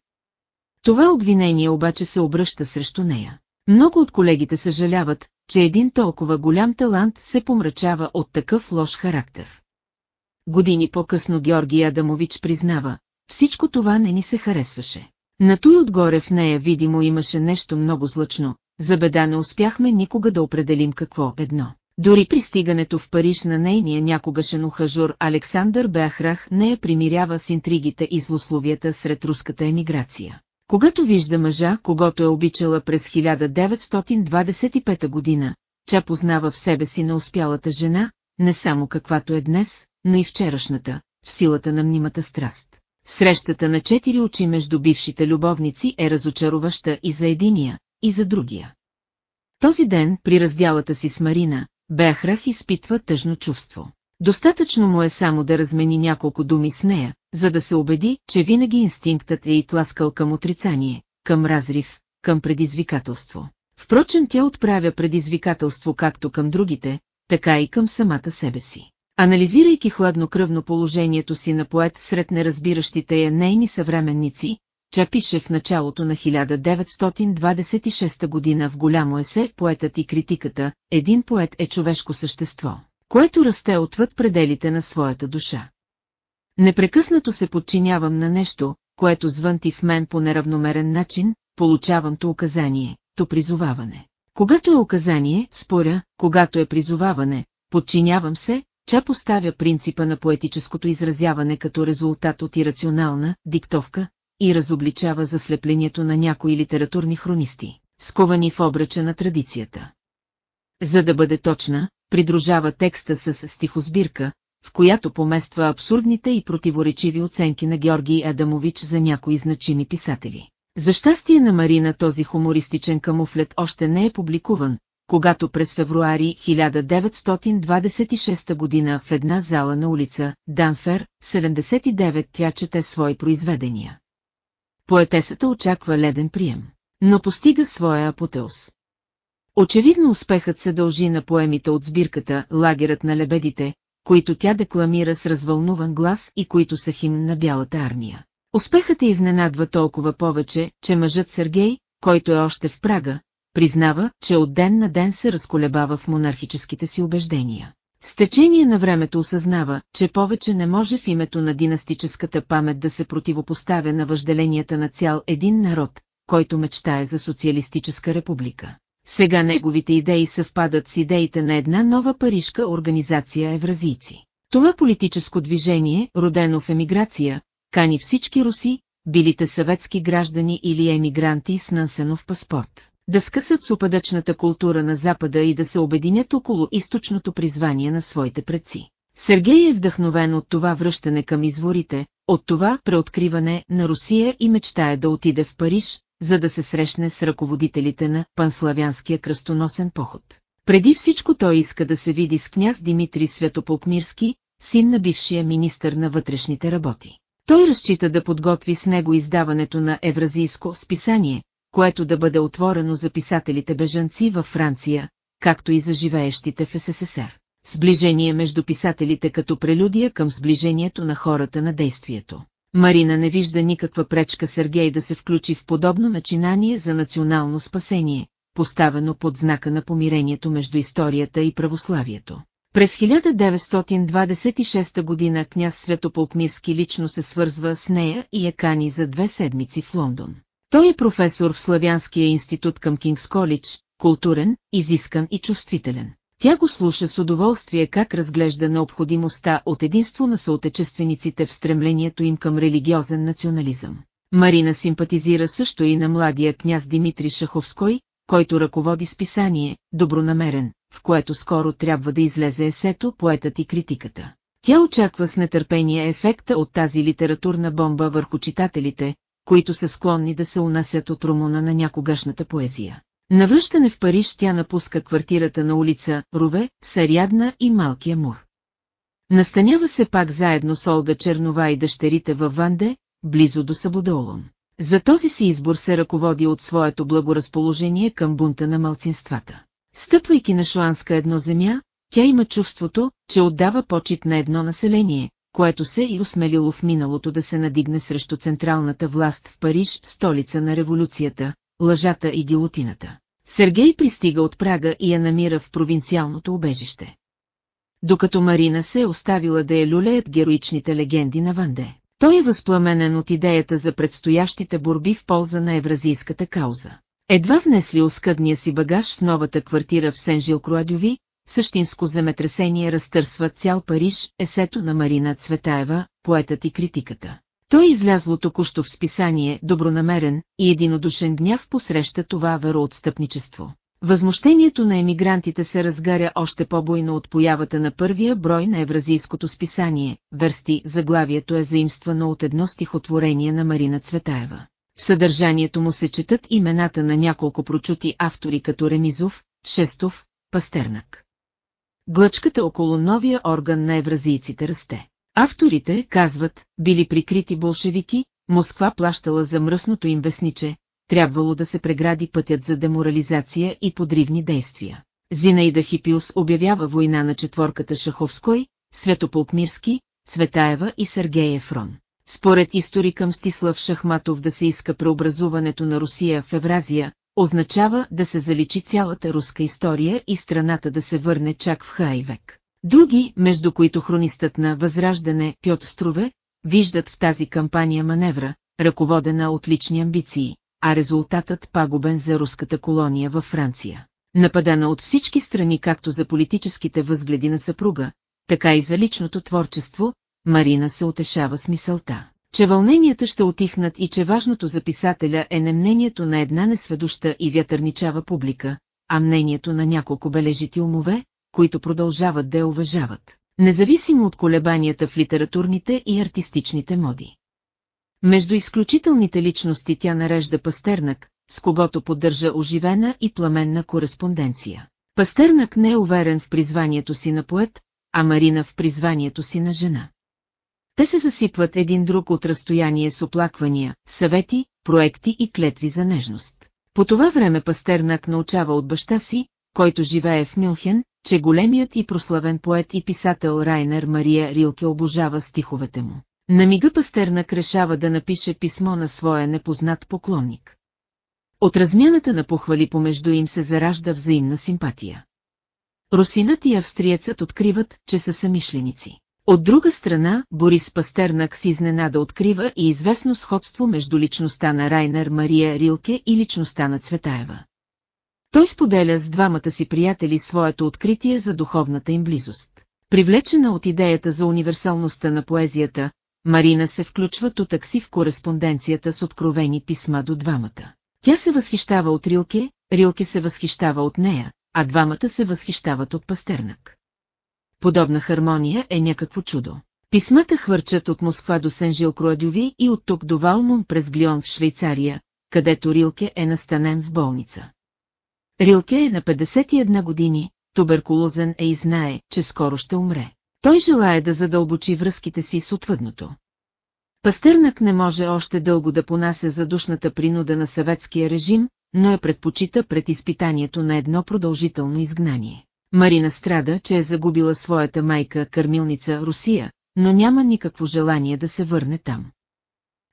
Това обвинение обаче се обръща срещу нея. Много от колегите съжаляват, че един толкова голям талант се помрачава от такъв лош характер. Години по-късно Георгий Адамович признава, всичко това не ни се харесваше. На той отгоре в нея видимо имаше нещо много злъчно, за беда не успяхме никога да определим какво едно. Дори пристигането в Париж на нейния някогашен ухажур Александър Беахрах не я примирява с интригите и злословията сред руската емиграция. Когато вижда мъжа, когато е обичала през 1925 година, тя познава в себе си на успялата жена, не само каквато е днес, но и вчерашната, в силата на мнимата страст. Срещата на четири очи между бившите любовници е разочароваща и за единия, и за другия. Този ден, при раздялата си с Марина, Бехрах изпитва тъжно чувство. Достатъчно му е само да размени няколко думи с нея, за да се убеди, че винаги инстинктът е и тласкал към отрицание, към разрив, към предизвикателство. Впрочем тя отправя предизвикателство както към другите, така и към самата себе си. Анализирайки хладнокръвно положението си на поет сред неразбиращите я нейни съвременници, тя пише в началото на 1926 година в голямо есе «Поетът и критиката», един поет е човешко същество, което расте отвъд пределите на своята душа. Непрекъснато се подчинявам на нещо, което звънти в мен по неравномерен начин, получавам то указание, то призоваване. Когато е указание, споря, когато е призоваване, подчинявам се, Ча поставя принципа на поетическото изразяване като резултат от ирационална диктовка и разобличава заслеплението на някои литературни хронисти, сковани в обръча на традицията. За да бъде точна, придружава текста с стихосбирка, в която помества абсурдните и противоречиви оценки на Георгий Адамович за някои значими писатели. За щастие на Марина този хумористичен камуфлет още не е публикуван, когато през февруари 1926 година в една зала на улица Данфер, 79 тя чете свои произведения. Поетесата очаква леден прием, но постига своя апотеоз. Очевидно успехът се дължи на поемите от сбирката «Лагерът на лебедите», които тя декламира с развълнуван глас и които са химн на бялата армия. Успехът е изненадва толкова повече, че мъжът Сергей, който е още в Прага, признава, че от ден на ден се разколебава в монархическите си убеждения. С течение на времето осъзнава, че повече не може в името на династическата памет да се противопоставя на въжделенията на цял един народ, който мечтае за социалистическа република. Сега неговите идеи съвпадат с идеите на една нова парижка организация евразийци. Това политическо движение, родено в емиграция, кани всички руси, билите съветски граждани или емигранти с Нансенов паспорт, да скъсат с упадъчната култура на Запада и да се обединят около източното призвание на своите предци. Сергей е вдъхновен от това връщане към изворите, от това преоткриване на Русия и мечтае да отиде в Париж, за да се срещне с ръководителите на панславянския кръстоносен поход. Преди всичко той иска да се види с княз Димитрий Светополкмирски, син на бившия министър на вътрешните работи. Той разчита да подготви с него издаването на евразийско списание, което да бъде отворено за писателите бежанци във Франция, както и за живеещите в СССР. Сближение между писателите като прелюдия към сближението на хората на действието. Марина не вижда никаква пречка Сергей да се включи в подобно начинание за национално спасение, поставено под знака на помирението между историята и православието. През 1926 година княз Светополкмирски лично се свързва с нея и я за две седмици в Лондон. Той е професор в Славянския институт към Кингс Колидж, културен, изискан и чувствителен. Тя го слуша с удоволствие как разглежда необходимостта от единство на съотечествениците в стремлението им към религиозен национализъм. Марина симпатизира също и на младия княз Димитри Шаховской, който ръководи списание «Добронамерен», в което скоро трябва да излезе есето «Поетът и критиката». Тя очаква с нетърпение ефекта от тази литературна бомба върху читателите, които са склонни да се унасят от румуна на някогашната поезия. Навръщане в Париж тя напуска квартирата на улица Рове, Сарядна и Малкия Мур. Настанява се пак заедно с Олга Чернова и дъщерите във Ванде, близо до Сабодолон. За този си избор се ръководи от своето благоразположение към бунта на малцинствата. Стъпвайки на Шуанска едно земя, тя има чувството, че отдава почет на едно население, което се и осмелило в миналото да се надигне срещу централната власт в Париж, столица на революцията, лъжата и гилотината. Сергей пристига от Прага и я намира в провинциалното убежище. Докато Марина се е оставила да я люлеят героичните легенди на Ванде. Той е възпламенен от идеята за предстоящите борби в полза на евразийската кауза. Едва внесли оскъдния си багаж в новата квартира в Сен-Жил-Круадюви, същинско земетресение разтърсва цял Париж, есето на Марина Цветаева, поетът и критиката. Той излязло току-що в списание добронамерен и единодушен гняв посреща това вероотстъпничество. Възмущението на емигрантите се разгаря още по-бойно от появата на първия брой на евразийското списание, версти заглавието е заимствано от едно стихотворение на Марина Цветаева. В съдържанието му се четат имената на няколко прочути автори като Ремизов, Шестов, Пастернак. Глъчката около новия орган на евразийците расте. Авторите, казват, били прикрити болшевики, Москва плащала за мръсното им вестниче, трябвало да се прегради пътят за деморализация и подривни действия. Зинаида Хипиус обявява война на четворката Шаховской, Светополкмирски, Цветаева и Сергей Ефрон. Според историка Мстислав Шахматов да се иска преобразуването на Русия в Евразия, означава да се заличи цялата руска история и страната да се върне чак в Хайвек. Други, между които хронистът на Възраждане Пьот Струве, виждат в тази кампания маневра, ръководена от лични амбиции, а резултатът пагубен за руската колония във Франция. Нападана от всички страни както за политическите възгледи на съпруга, така и за личното творчество, Марина се утешава с мисълта, че вълненията ще отихнат и че важното за писателя е не мнението на една несведуща и вятърничава публика, а мнението на няколко бележити умове, които продължават да я уважават, независимо от колебанията в литературните и артистичните моди. Между изключителните личности тя нарежда Пастернак, с когото поддържа оживена и пламенна кореспонденция. Пастернак не е уверен в призванието си на поет, а Марина в призванието си на жена. Те се засипват един друг от разстояние с оплаквания, съвети, проекти и клетви за нежност. По това време Пастернак научава от баща си, който живее в Мюнхен, че големият и прославен поет и писател Райнер Мария Рилке обожава стиховете му. На мига Пастернак решава да напише писмо на своя непознат поклонник. От размяната на похвали помежду им се заражда взаимна симпатия. Русинът и австриецът откриват, че са самишленици. От друга страна, Борис Пастернак с изненада открива и известно сходство между личността на Райнер Мария Рилке и личността на Цветаева. Той споделя с двамата си приятели своето откритие за духовната им близост. Привлечена от идеята за универсалността на поезията, Марина се включва то такси в кореспонденцията с откровени писма до двамата. Тя се възхищава от Рилке, Рилке се възхищава от нея, а двамата се възхищават от Пастернак. Подобна хармония е някакво чудо. Писмата хвърчат от Москва до Сен-Жил Круадюви и от тук до Валмун през Глион в Швейцария, където Рилке е настанен в болница. Рилке е на 51 години, туберкулозен е и знае, че скоро ще умре. Той желая да задълбочи връзките си с отвъдното. Пастърнак не може още дълго да понася задушната принуда на съветския режим, но я предпочита пред изпитанието на едно продължително изгнание. Марина страда, че е загубила своята майка, кърмилница Русия, но няма никакво желание да се върне там.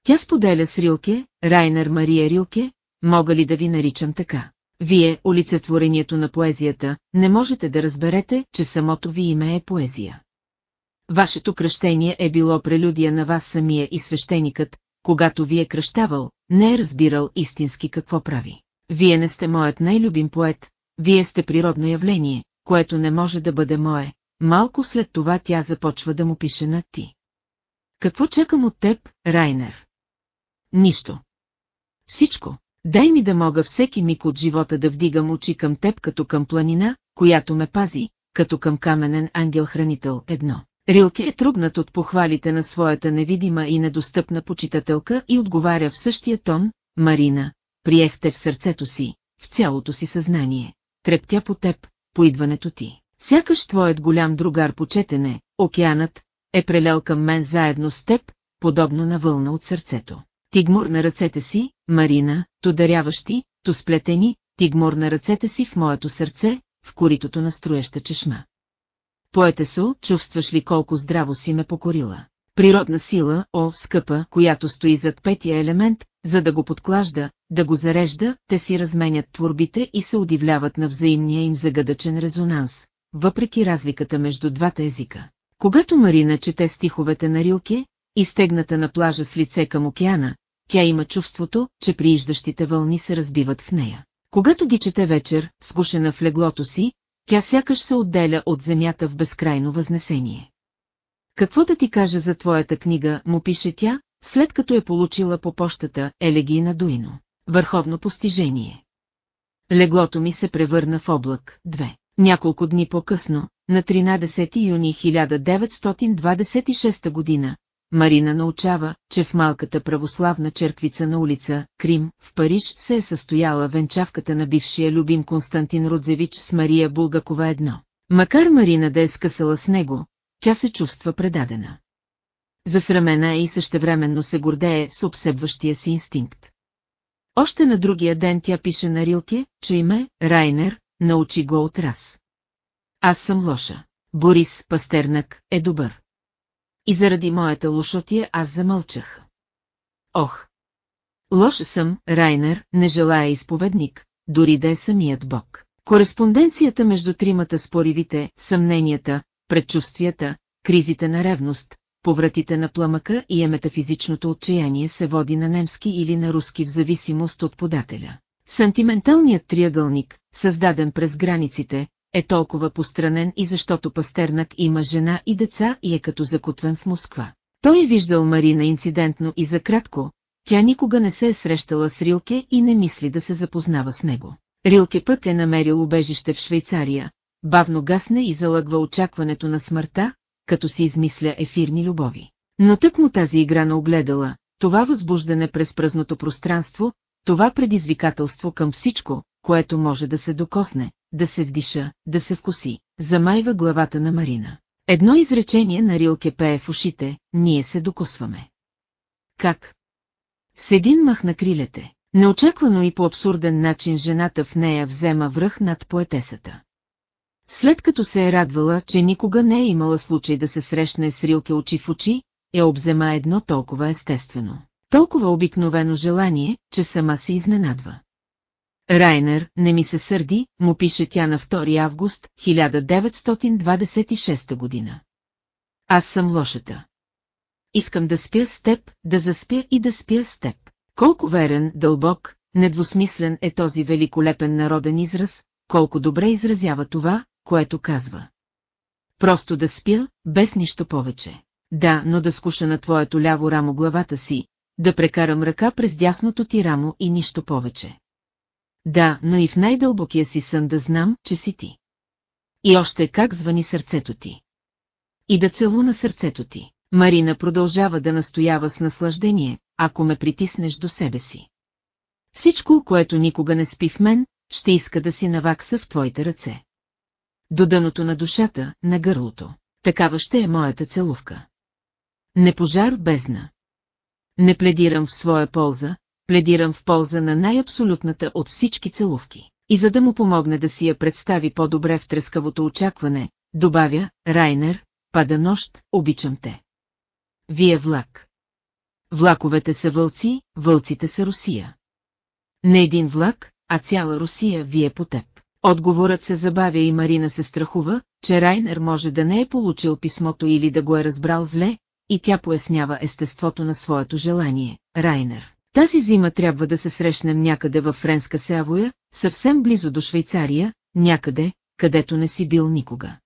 Тя споделя с Рилке, Райнер Мария Рилке, мога ли да ви наричам така? Вие, олицетворението на поезията, не можете да разберете, че самото ви име е поезия. Вашето кръщение е било прелюдия на вас самия и свещеникът, когато ви е кръщавал, не е разбирал истински какво прави. Вие не сте моят най-любим поет, вие сте природно явление, което не може да бъде мое. Малко след това тя започва да му пише на ти. Какво чакам от теб, Райнер? Нищо. Всичко. Дай ми да мога всеки миг от живота да вдигам очи към теб като към планина, която ме пази, като към каменен ангел-хранител едно. Рилке е трубнат от похвалите на своята невидима и недостъпна почитателка и отговаря в същия тон, Марина, приехте в сърцето си, в цялото си съзнание, трептя по теб, по идването ти. Сякаш твоят голям другар по четене, океанът, е прелел към мен заедно с теб, подобно на вълна от сърцето. Тигмур на ръцете си, Марина, то даряващи, то сплетени, тигмур на ръцете си в моето сърце, в коритото на струеща чешма. Поетесо, чувстваш ли колко здраво си ме покорила? Природна сила, о, скъпа, която стои зад петия елемент, за да го подклажда, да го зарежда, те си разменят творбите и се удивляват на взаимния им загадъчен резонанс, въпреки разликата между двата езика. Когато Марина чете стиховете на Рилке, изтегната на плажа с лице към океана, тя има чувството, че прииждащите вълни се разбиват в нея. Когато ги чете вечер, скушена в леглото си, тя сякаш се отделя от земята в безкрайно възнесение. Какво да ти кажа за твоята книга, му пише тя, след като е получила по почтата Елегина Дуино. Върховно постижение. Леглото ми се превърна в облак, две. Няколко дни по-късно, на 13 юни 1926 година, Марина научава, че в малката православна черквица на улица Крим, в Париж се е състояла венчавката на бившия любим Константин Родзевич с Мария Булгакова едно. Макар Марина да е скъсала с него, тя се чувства предадена. Засрамена е и същевременно се гордее с обсебващия си инстинкт. Още на другия ден тя пише на Рилке, че име Райнер, научи го от раз. Аз съм лоша. Борис Пастернак е добър. И заради моята лошотия аз замълчах. Ох! Лош съм, Райнер, не желая изповедник, дори да е самият Бог. Кореспонденцията между тримата споривите, съмненията, предчувствията, кризите на ревност, повратите на пламъка и е метафизичното отчаяние се води на немски или на руски в зависимост от подателя. Сантименталният триъгълник, създаден през границите, е толкова постранен и защото Пастернак има жена и деца и е като закутвен в Москва. Той е виждал Марина инцидентно и за кратко, тя никога не се е срещала с Рилке и не мисли да се запознава с него. Рилке път е намерил убежище в Швейцария, бавно гасне и залъгва очакването на смъртта, като си измисля ефирни любови. Но тък му тази игра на огледала, това възбуждане през празното пространство, това предизвикателство към всичко, което може да се докосне, да се вдиша, да се вкуси, замайва главата на Марина. Едно изречение на Рилке пее в ушите, ние се докосваме. Как? С един мах на крилете, неочаквано и по абсурден начин жената в нея взема връх над поетесата. След като се е радвала, че никога не е имала случай да се срещне с Рилке очи в очи, е обзема едно толкова естествено, толкова обикновено желание, че сама се изненадва. Райнер, не ми се сърди, му пише тя на 2 август 1926 година. Аз съм лошата. Искам да спя с теб, да заспя и да спя с теб. Колко верен, дълбок, недвусмислен е този великолепен народен израз, колко добре изразява това, което казва. Просто да спя, без нищо повече. Да, но да скуша на твоето ляво рамо главата си, да прекарам ръка през дясното ти рамо и нищо повече. Да, но и в най-дълбокия си сън да знам, че си ти. И още как звъни сърцето ти. И да целуна сърцето ти. Марина продължава да настоява с наслаждение, ако ме притиснеш до себе си. Всичко, което никога не спи в мен, ще иска да си навакса в твоите ръце. До дъното на душата, на гърлото. Такава ще е моята целувка. Не пожар бездна. Не пледирам в своя полза, пледирам в полза на най-абсолютната от всички целувки. И за да му помогне да си я представи по-добре в трескавото очакване, добавя, Райнер, пада нощ, обичам те. Вие влак. Влаковете са вълци, вълците са Русия. Не един влак, а цяла Русия вие по теб. Отговорът се забавя и Марина се страхува, че Райнер може да не е получил писмото или да го е разбрал зле, и тя пояснява естеството на своето желание. Райнер. Тази зима трябва да се срещнем някъде във Френска Сявоя, съвсем близо до Швейцария, някъде, където не си бил никога.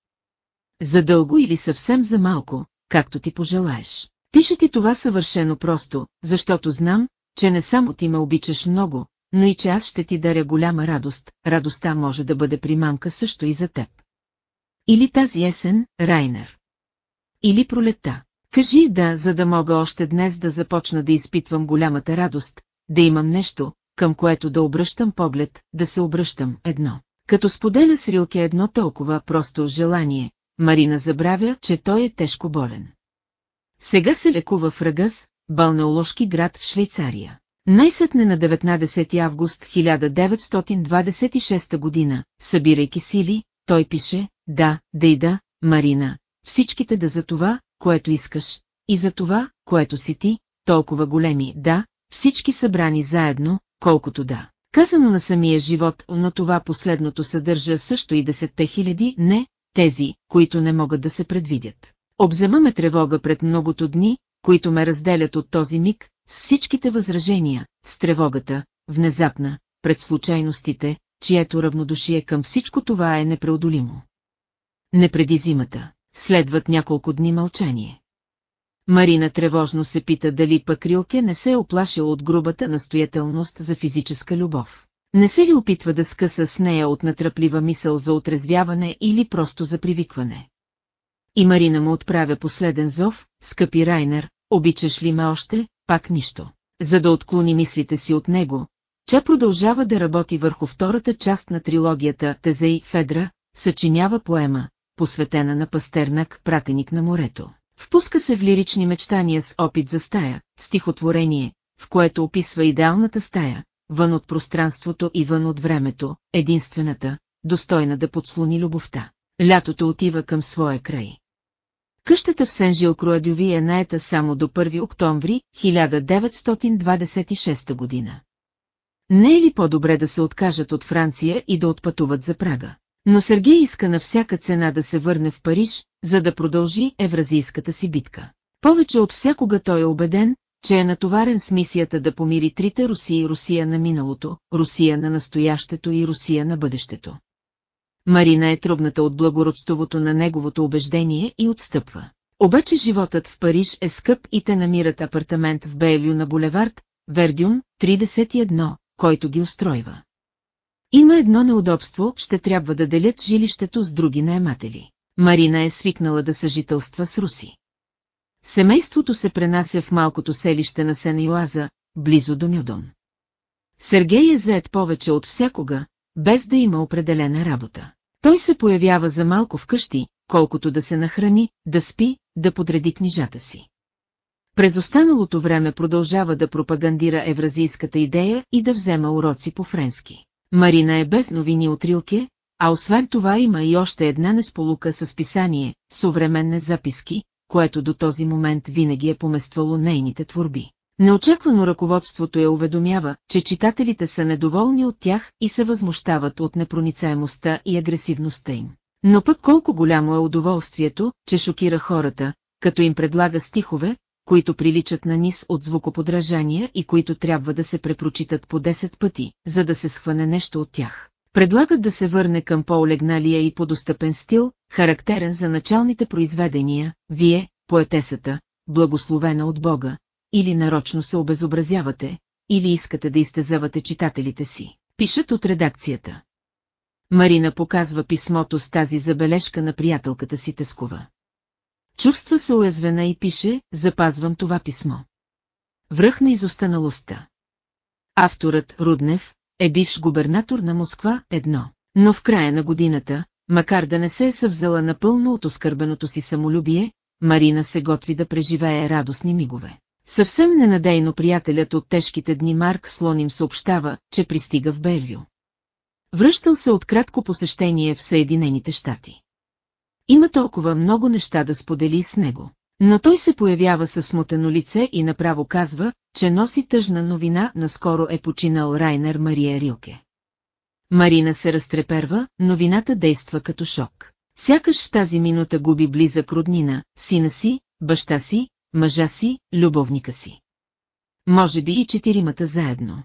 За дълго или съвсем за малко, както ти пожелаеш. Пише ти това съвършено просто, защото знам, че не само ти ме обичаш много, но и че аз ще ти даря голяма радост, радостта може да бъде примамка също и за теб. Или тази есен, Райнер. Или пролетта. Кажи да, за да мога още днес да започна да изпитвам голямата радост, да имам нещо, към което да обръщам поглед, да се обръщам едно. Като споделя с Рилке едно толкова просто желание, Марина забравя, че той е тежко болен. Сега се лекува в Ръгъс, балнеоложки град в Швейцария. Най-сетне на 19 август 1926 година, събирайки сили, той пише, да, да и да, Марина, всичките да за това, което искаш, и за това, което си ти, толкова големи, да, всички събрани заедно, колкото да. Казано на самия живот, но това последното съдържа също и десетте хиляди, не, тези, които не могат да се предвидят. Обзема ме тревога пред многото дни, които ме разделят от този миг, всичките възражения, с тревогата, внезапна, пред случайностите, чието равнодушие към всичко това е непреодолимо. Не преди зимата, следват няколко дни мълчание. Марина тревожно се пита дали пък Рилке не се е оплашил от грубата настоятелност за физическа любов. Не се ли опитва да скъса с нея от натръплива мисъл за отрезвяване или просто за привикване? И Марина му отправя последен зов, скъпи Райнер, обичаш ли ме още, пак нищо. За да отклони мислите си от него, тя продължава да работи върху втората част на трилогията Тезей Федра, съчинява поема, посветена на Пастернак, пратеник на морето. Впуска се в лирични мечтания с опит за стая, стихотворение, в което описва идеалната стая, вън от пространството и вън от времето, единствената, достойна да подслони любовта. Лятото отива към своя край. Къщата в Сен-Жил Круадюви е наета само до 1 октомври 1926 година. Не е ли по-добре да се откажат от Франция и да отпътуват за Прага? Но Сергей иска на всяка цена да се върне в Париж, за да продължи евразийската си битка. Повече от всякога той е убеден, че е натоварен с мисията да помири трите Русии Русия на миналото, Русия на настоящето и Русия на бъдещето. Марина е трубната от благородството на неговото убеждение и отстъпва. Обаче животът в Париж е скъп и те намират апартамент в Бейлю на булевард, Вердюн, 31, който ги устройва. Има едно неудобство, ще трябва да делят жилището с други наематели. Марина е свикнала да съжителства с Руси. Семейството се пренася в малкото селище на Сен-Юаза, близо до Мюдон. Сергей е заед повече от всякога, без да има определена работа. Той се появява за малко вкъщи, колкото да се нахрани, да спи, да подреди книжата си. През останалото време продължава да пропагандира евразийската идея и да взема уроци по френски. Марина е без новини от Рилке, а освен това има и още една несполука с писание, съвременни записки, което до този момент винаги е помествало нейните творби. Неочаквано ръководството я уведомява, че читателите са недоволни от тях и се възмущават от непроницаемостта и агресивността им. Но пък колко голямо е удоволствието, че шокира хората, като им предлага стихове, които приличат на низ от звукоподражания и които трябва да се препрочитат по 10 пъти, за да се схване нещо от тях. Предлагат да се върне към по-олегналия и подостъпен стил, характерен за началните произведения, вие, поетесата, благословена от Бога, или нарочно се обезобразявате, или искате да изтезавате читателите си. Пишат от редакцията. Марина показва писмото с тази забележка на приятелката си Тескова. Чувства се уязвена и пише, запазвам това писмо. Връх на изостаналостта. Авторът, Руднев, е бивш губернатор на Москва, едно. Но в края на годината, макар да не се е съвзела напълно от оскърбеното си самолюбие, Марина се готви да преживее радостни мигове. Съвсем ненадейно приятелят от тежките дни Марк Слоним съобщава, че пристига в Белвю. Връщал се от кратко посещение в Съединените щати. Има толкова много неща да сподели с него. Но той се появява със смутено лице и направо казва, че носи тъжна новина, наскоро е починал Райнер Мария Рилке. Марина се разтреперва, новината действа като шок. Сякаш в тази минута губи близък роднина, сина си, баща си, мъжа си, любовника си. Може би и четиримата заедно.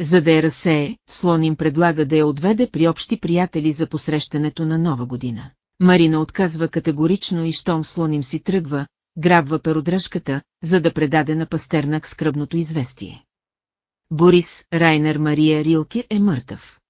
За да я разсее, Слон им предлага да я отведе при общи приятели за посрещането на нова година. Марина отказва категорично и щом слоним си тръгва, грабва перодръжката, за да предаде на пастернак скръбното известие. Борис Райнер Мария Рилке е мъртъв.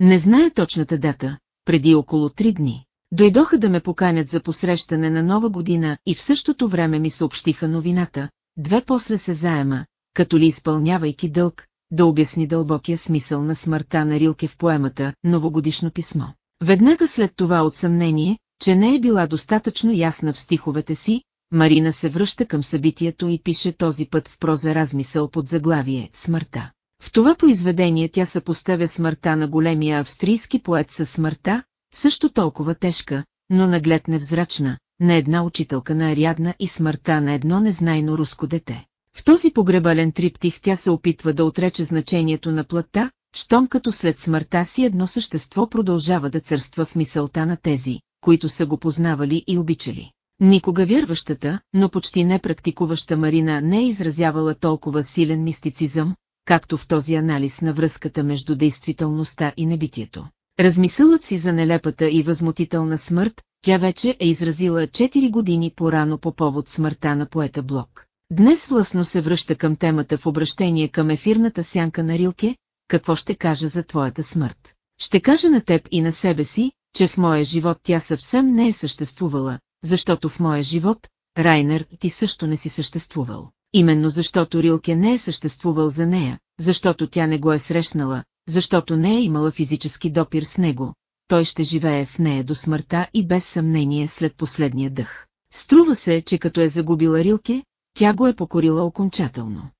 Не знае точната дата, преди около три дни. Дойдоха да ме поканят за посрещане на нова година и в същото време ми съобщиха новината, две после се заема, като ли изпълнявайки дълг, да обясни дълбокия смисъл на смъртта на Рилке в поемата «Новогодишно писмо». Веднага след това от съмнение, че не е била достатъчно ясна в стиховете си, Марина се връща към събитието и пише този път в проза размисъл под заглавие «Смъртта». В това произведение тя съпоставя смъртта на големия австрийски поет със смъртта, също толкова тежка, но наглед невзрачна, на една учителка на Ариадна и смъртта на едно незнайно руско дете. В този погребален триптих тя се опитва да отрече значението на плътта, щом като след смъртта си едно същество продължава да църства в мисълта на тези, които са го познавали и обичали. Никога вярващата, но почти не практикуваща Марина не е изразявала толкова силен мистицизъм, както в този анализ на връзката между действителността и небитието. Размисълът си за нелепата и възмутителна смърт, тя вече е изразила 4 години по-рано по повод смъртта на поета Блок. Днес властно се връща към темата в обращение към ефирната сянка на Рилке, какво ще кажа за твоята смърт. Ще кажа на теб и на себе си, че в моя живот тя съвсем не е съществувала, защото в моя живот, Райнер, ти също не си съществувал. Именно защото Рилке не е съществувал за нея, защото тя не го е срещнала, защото не е имала физически допир с него, той ще живее в нея до смъртта и без съмнение след последния дъх. Струва се, че като е загубила Рилке, тя го е покорила окончателно.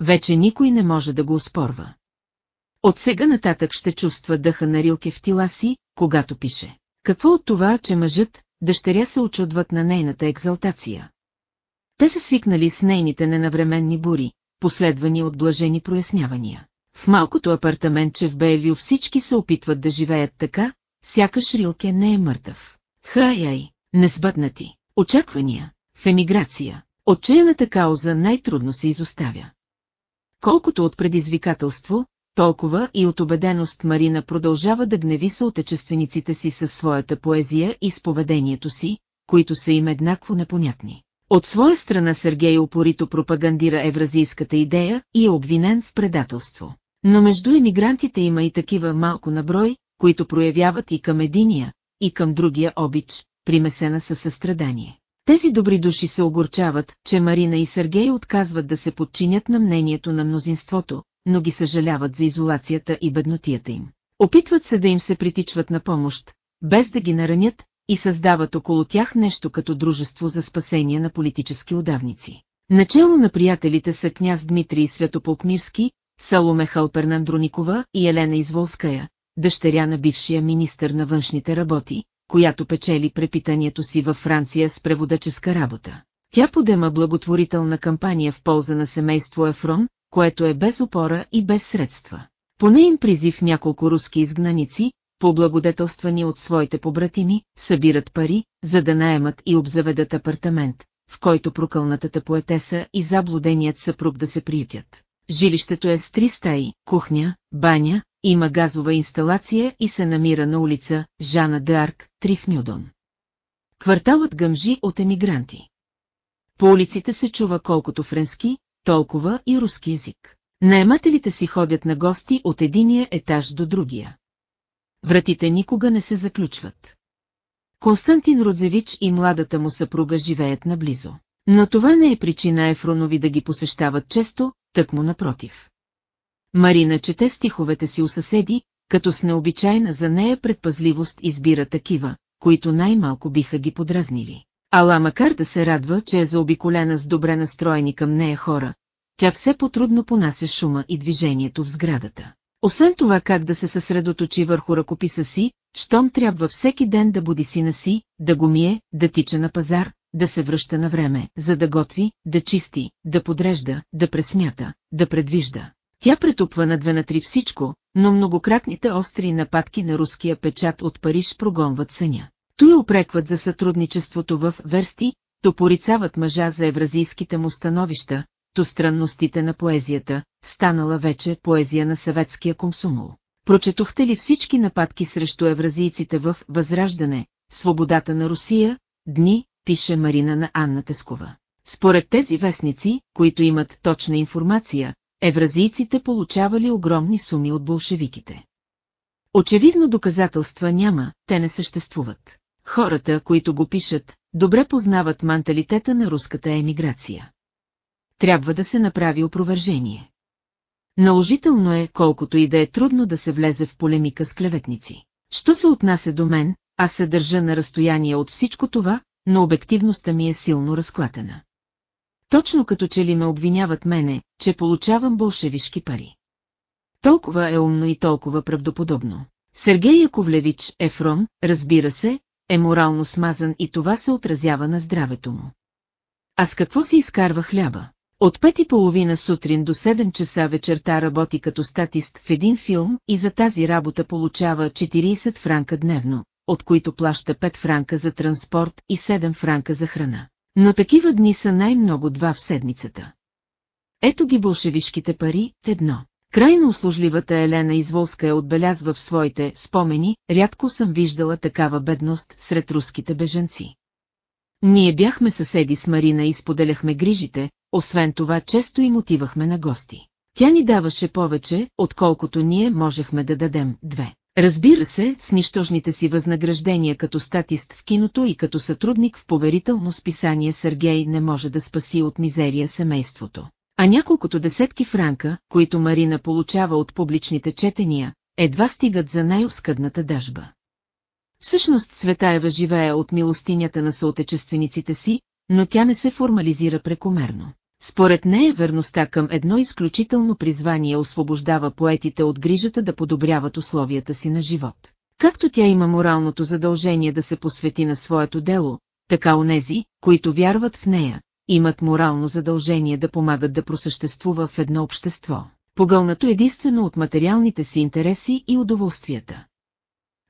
Вече никой не може да го успорва. От сега нататък ще чувства дъха на Рилке в тила си, когато пише. Какво от това, че мъжът, дъщеря се очудват на нейната екзалтация? Те са свикнали с нейните ненавременни бури, последвани от блажени прояснявания. В малкото апартаментче в Бейвил всички се опитват да живеят така, сякаш Рилке не е мъртъв. Хай-ай, несбъднати, очаквания, в емиграция, отчаяната кауза най-трудно се изоставя. Колкото от предизвикателство, толкова и от убеденост Марина продължава да гневи съотечествениците си със своята поезия и с поведението си, които са им еднакво непонятни. От своя страна Сергей упорито пропагандира евразийската идея и е обвинен в предателство. Но между емигрантите има и такива малко наброй, които проявяват и към единия, и към другия обич, примесена със състрадание. Тези добри души се огорчават, че Марина и Сергей отказват да се подчинят на мнението на мнозинството, но ги съжаляват за изолацията и беднотията им. Опитват се да им се притичват на помощ, без да ги наранят, и създават около тях нещо като дружество за спасение на политически удавници. Начало на приятелите са княз Дмитрий Святополк Саломе Халпернандроникова и Елена Изволская, дъщеря на бившия министър на външните работи, която печели препитанието си във Франция с преводаческа работа. Тя подема благотворителна кампания в полза на семейство Ефрон, което е без опора и без средства. По нейн призив няколко руски изгнаници, поблагодетелствани от своите побратими, събират пари, за да наемат и обзаведат апартамент, в който прокълнатата поетеса и заблуденият съпруг да се приютят. Жилището е с три стаи, кухня, баня, има газова инсталация и се намира на улица Жана Д'Арк, 3 в Мюдон. Кварталът гъмжи от емигранти. По улиците се чува колкото френски, толкова и руски език. Наемателите си ходят на гости от единия етаж до другия. Вратите никога не се заключват. Константин Родзевич и младата му съпруга живеят наблизо. Но това не е причина Ефронови да ги посещават често, тък му напротив. Марина чете стиховете си у съседи, като с необичайна за нея предпазливост избира такива, които най-малко биха ги подразнили. Ала макар да се радва, че е заобиколена с добре настроени към нея хора, тя все по-трудно понася шума и движението в сградата. Освен това как да се съсредоточи върху ръкописа си, щом трябва всеки ден да буди сина си, да го мие, да тича на пазар, да се връща на време, за да готви, да чисти, да подрежда, да пресмята, да предвижда. Тя претупва на две на три всичко, но многократните остри нападки на руския печат от Париж прогонват съня. Той опрекват за сътрудничеството в версти, то порицават мъжа за евразийските му становища, то странностите на поезията, станала вече поезия на съветския комсомол. Прочетохте ли всички нападки срещу евразийците в Възраждане, Свободата на Русия, дни, пише Марина на Анна Тескова. Според тези вестници, които имат точна информация, евразийците получавали огромни суми от болшевиките. Очевидно доказателства няма, те не съществуват. Хората, които го пишат, добре познават менталитета на руската емиграция. Трябва да се направи опровержение. Наложително е, колкото и да е трудно да се влезе в полемика с клеветници. Що се отнася до мен, аз се държа на разстояние от всичко това, но обективността ми е силно разклатена. Точно като че ли ме обвиняват мене, че получавам болшевишки пари. Толкова е умно и толкова правдоподобно. Сергей Яковлевич Ефрон, разбира се, е морално смазан и това се отразява на здравето му. А с какво си изкарва хляба? От пет и половина сутрин до 7 часа вечерта работи като статист в един филм и за тази работа получава 40 франка дневно, от които плаща 5 франка за транспорт и 7 франка за храна. Но такива дни са най-много два в седмицата. Ето ги болшевишките пари, едно. Крайно услужливата Елена Изволска е отбелязва в своите спомени, рядко съм виждала такава бедност сред руските бежанци. Ние бяхме съседи с Марина и споделяхме грижите, освен това често им отивахме на гости. Тя ни даваше повече, отколкото ние можехме да дадем две. Разбира се, с нищожните си възнаграждения като статист в киното и като сътрудник в поверително списание Сергей не може да спаси от мизерия семейството. А няколкото десетки франка, които Марина получава от публичните четения, едва стигат за най-оскъдната дъжба. Всъщност Цветаева живее от милостинята на съотечествениците си, но тя не се формализира прекомерно. Според нея верността към едно изключително призвание освобождава поетите от грижата да подобряват условията си на живот. Както тя има моралното задължение да се посвети на своето дело, така онези, които вярват в нея, имат морално задължение да помагат да просъществува в едно общество, погълнато единствено от материалните си интереси и удоволствията.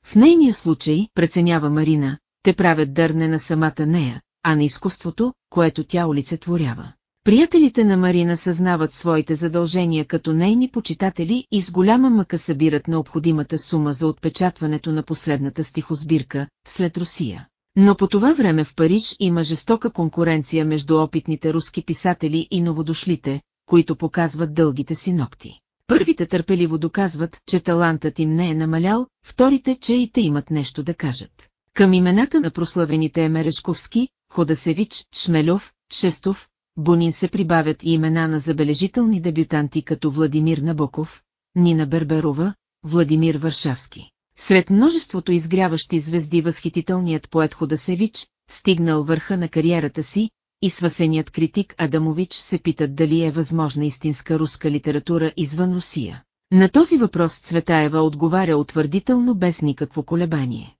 В нейния случай, преценява Марина, те правят дърне на самата нея, а на изкуството, което тя олицетворява. Приятелите на Марина съзнават своите задължения като нейни почитатели и с голяма мъка събират необходимата сума за отпечатването на последната стихосбирка, след Русия. Но по това време в Париж има жестока конкуренция между опитните руски писатели и новодошлите, които показват дългите си ногти. Първите търпеливо доказват, че талантът им не е намалял, вторите, че и те имат нещо да кажат. Към имената на прославените Емерешковски, Ходасевич, Шмелев, Шестов, Бунин се прибавят и имена на забележителни дебютанти като Владимир Набоков, Нина Берберова, Владимир Варшавски. Сред множеството изгряващи звезди възхитителният поет Ходасевич, стигнал върха на кариерата си, и свасеният критик Адамович се питат дали е възможна истинска руска литература извън Русия. На този въпрос Цветаева отговаря утвърдително без никакво колебание.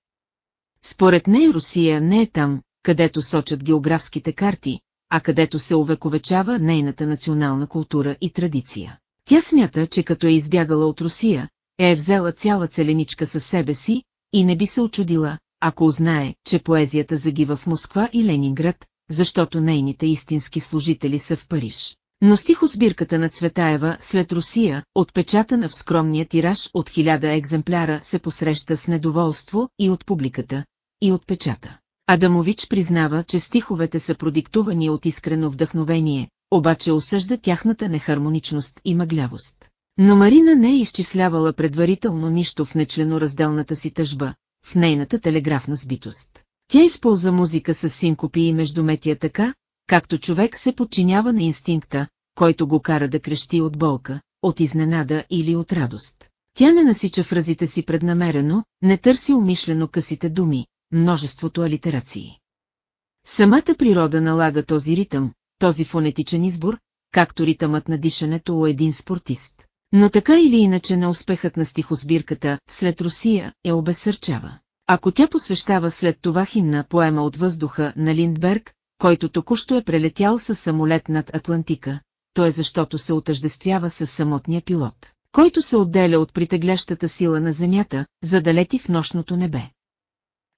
Според нея Русия не е там, където сочат географските карти, а където се увековечава нейната национална култура и традиция. Тя смята, че като е избягала от Русия, е взела цяла целеничка със себе си и не би се очудила, ако узнае, че поезията загива в Москва и Ленинград, защото нейните истински служители са в Париж. Но стихосбирката на Цветаева след Русия, отпечатана в скромния тираж от хиляда екземпляра, се посреща с недоволство и от публиката, и от печата. Адамович признава, че стиховете са продиктувани от искрено вдъхновение, обаче осъжда тяхната нехармоничност и мъглявост. Но Марина не е изчислявала предварително нищо в нечленоразделната си тъжба, в нейната телеграфна сбитост. Тя използва музика с синкопи и междуметия така, както човек се подчинява на инстинкта, който го кара да крещи от болка, от изненада или от радост. Тя не насича фразите си преднамерено, не търси умишлено късите думи, множеството алитерации. Самата природа налага този ритъм, този фонетичен избор, както ритъмът на дишането у един спортист. Но така или иначе на успехът на стихосбирката след Русия е обесърчава. Ако тя посвещава след това химна поема от въздуха на Линдберг, който току-що е прелетял със самолет над Атлантика, то е защото се отъждествява с самотния пилот, който се отделя от притеглящата сила на Земята, за да лети в нощното небе.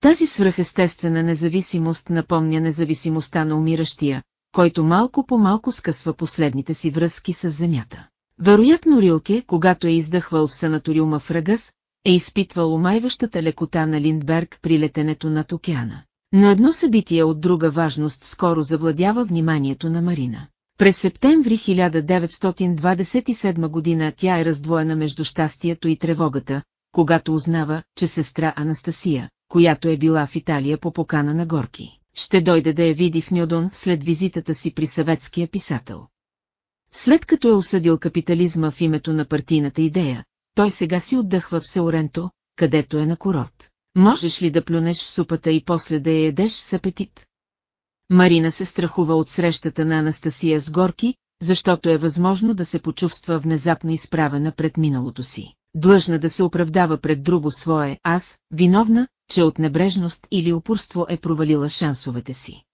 Тази свръхестествена независимост напомня независимостта на умиращия, който малко по малко скъсва последните си връзки с Земята. Вероятно Рилке, когато е издъхвал в санаториума в Рагъс, е изпитвал умайващата лекота на Линдберг при летенето над океана. Но едно събитие от друга важност скоро завладява вниманието на Марина. През септември 1927 година тя е раздвоена между щастието и тревогата, когато узнава, че сестра Анастасия, която е била в Италия по покана на Горки, ще дойде да я види в Мюдон след визитата си при съветския писател. След като е осъдил капитализма в името на партийната идея, той сега си отдъхва в Сеоренто, където е на курорт. Можеш ли да плюнеш в супата и после да я едеш с апетит? Марина се страхува от срещата на Анастасия с Горки, защото е възможно да се почувства внезапно изправена пред миналото си. Длъжна да се оправдава пред друго свое аз, виновна, че от небрежност или упорство е провалила шансовете си.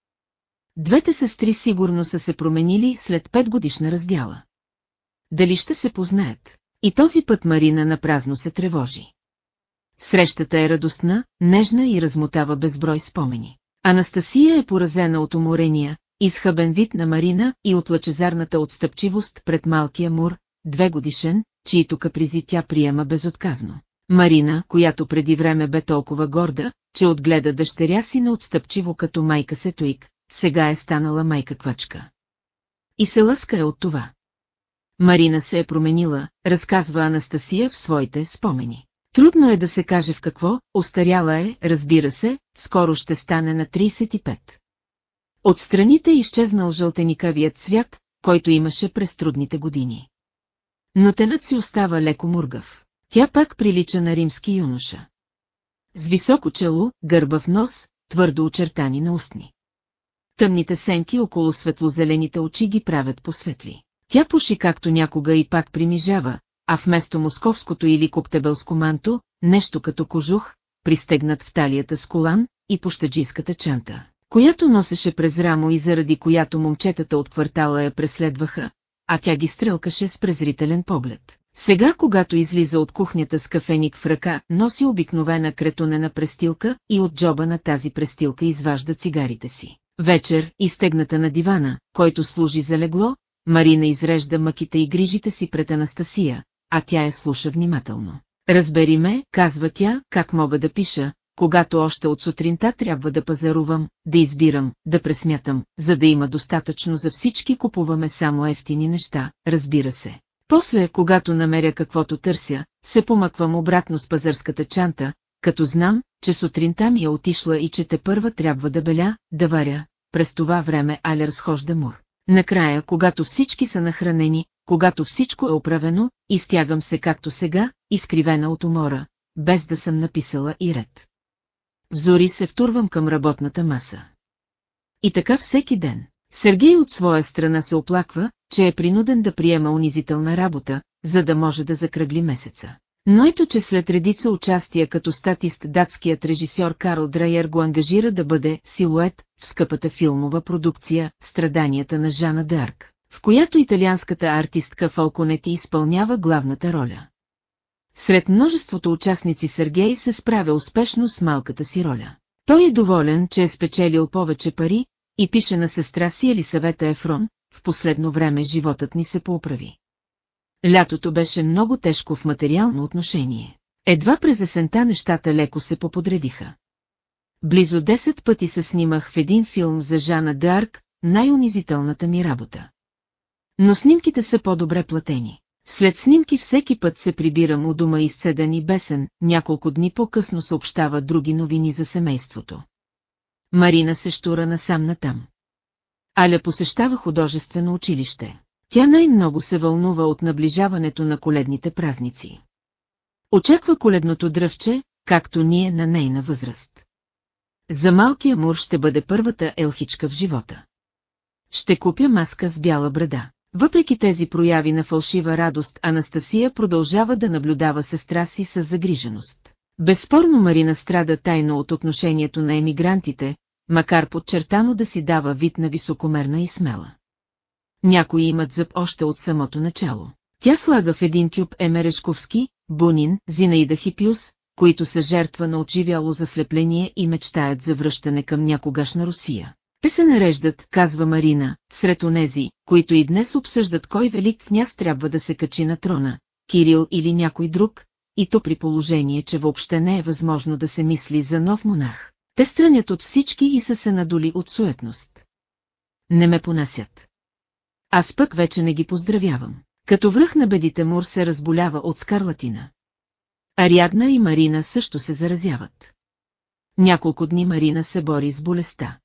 Двете сестри сигурно са се променили след пет годишна раздяла. Дали ще се познаят? И този път Марина напразно се тревожи. Срещата е радостна, нежна и размотава безброй спомени. Анастасия е поразена от уморения, изхъбен вид на Марина и от лъчезарната отстъпчивост пред малкия мур, две годишен, чието капризи тя приема безотказно. Марина, която преди време бе толкова горда, че отгледа дъщеря си неотстъпчиво като майка Сетуик, сега е станала майка квачка. И се лъска е от това. Марина се е променила, разказва Анастасия в своите спомени. Трудно е да се каже в какво, остаряла е, разбира се, скоро ще стане на 35. От страните е изчезнал жълтеникавият цвят, който имаше през трудните години. Но тенът си остава леко мургав. Тя пак прилича на римски юноша. С високо чело, гърбав нос, твърдо очертани на устни. Тъмните сенки около светлозелените очи ги правят посветли. Тя пуши както някога и пак принижава, а вместо московското или коктебелско манто, нещо като кожух, пристегнат в талията с колан и пощаджийската чанта, която носеше през рамо и заради която момчетата от квартала я преследваха, а тя ги стрелкаше с презрителен поглед. Сега, когато излиза от кухнята с кафеник в ръка, носи обикновена кретонена престилка и от джоба на тази престилка изважда цигарите си. Вечер, изтегната на дивана, който служи за легло, Марина изрежда мъките и грижите си пред Анастасия, а тя я слуша внимателно. Разбери ме, казва тя, как мога да пиша, когато още от сутринта трябва да пазарувам, да избирам, да пресмятам, за да има достатъчно за всички купуваме само ефтини неща, разбира се. После, когато намеря каквото търся, се помъквам обратно с пазарската чанта, като знам, че сутринта ми е отишла и че те първа трябва да беля, да варя, през това време Аля разхожда мур. Накрая, когато всички са нахранени, когато всичко е оправено, изтягам се както сега, изкривена от умора, без да съм написала и ред. Взори се втурвам към работната маса. И така всеки ден. Сергей от своя страна се оплаква, че е принуден да приема унизителна работа, за да може да закръгли месеца. Но ето че след редица участия като статист датският режисьор Карл Драйер го ангажира да бъде силует в скъпата филмова продукция «Страданията на Жана Д'Арк», в която италианската артистка Фалконети изпълнява главната роля. Сред множеството участници Сергей се справя успешно с малката си роля. Той е доволен, че е спечелил повече пари и пише на сестра си Елисавета Ефрон, в последно време животът ни се поуправи. Лятото беше много тежко в материално отношение. Едва през есента нещата леко се поподредиха. Близо 10 пъти се снимах в един филм за Жана Д'Арк, най-унизителната ми работа. Но снимките са по-добре платени. След снимки всеки път се прибирам у дома изцеден и бесен, няколко дни по-късно съобщава други новини за семейството. Марина се штура насам натам. Аля посещава художествено училище. Тя най-много се вълнува от наближаването на коледните празници. Очаква коледното дръвче, както ние на нейна възраст. За малкия мур ще бъде първата елхичка в живота. Ще купя маска с бяла брада. Въпреки тези прояви на фалшива радост, Анастасия продължава да наблюдава сестра си с загриженост. Безспорно Марина страда тайно от отношението на емигрантите, макар подчертано да си дава вид на високомерна и смела. Някои имат зъб още от самото начало. Тя слага в един кюб Емерешковски, Бунин, Зинаида Хипиус, които са жертва на отживяло заслепление и мечтаят за връщане към някогашна Русия. Те се нареждат, казва Марина, сред онези, които и днес обсъждат кой велик княз трябва да се качи на трона, Кирил или някой друг, и то при положение, че въобще не е възможно да се мисли за нов монах. Те странят от всички и са се надоли от суетност. Не ме понасят. Аз пък вече не ги поздравявам. Като връх на бедите Мур се разболява от скарлатина. Ариадна и Марина също се заразяват. Няколко дни Марина се бори с болестта.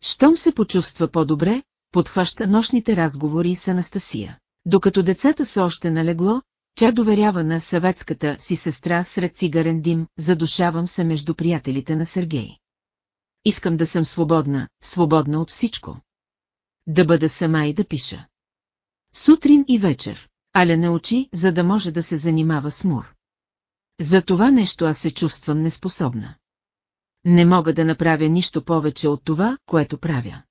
Щом се почувства по-добре, подхваща нощните разговори с Анастасия. Докато децата са още налегло, тя доверява на съветската си сестра сред цигарен дим, задушавам се между приятелите на Сергей. Искам да съм свободна, свободна от всичко. Да бъда сама и да пиша. Сутрин и вечер. Аля научи, за да може да се занимава с Мур. За това нещо аз се чувствам неспособна. Не мога да направя нищо повече от това, което правя.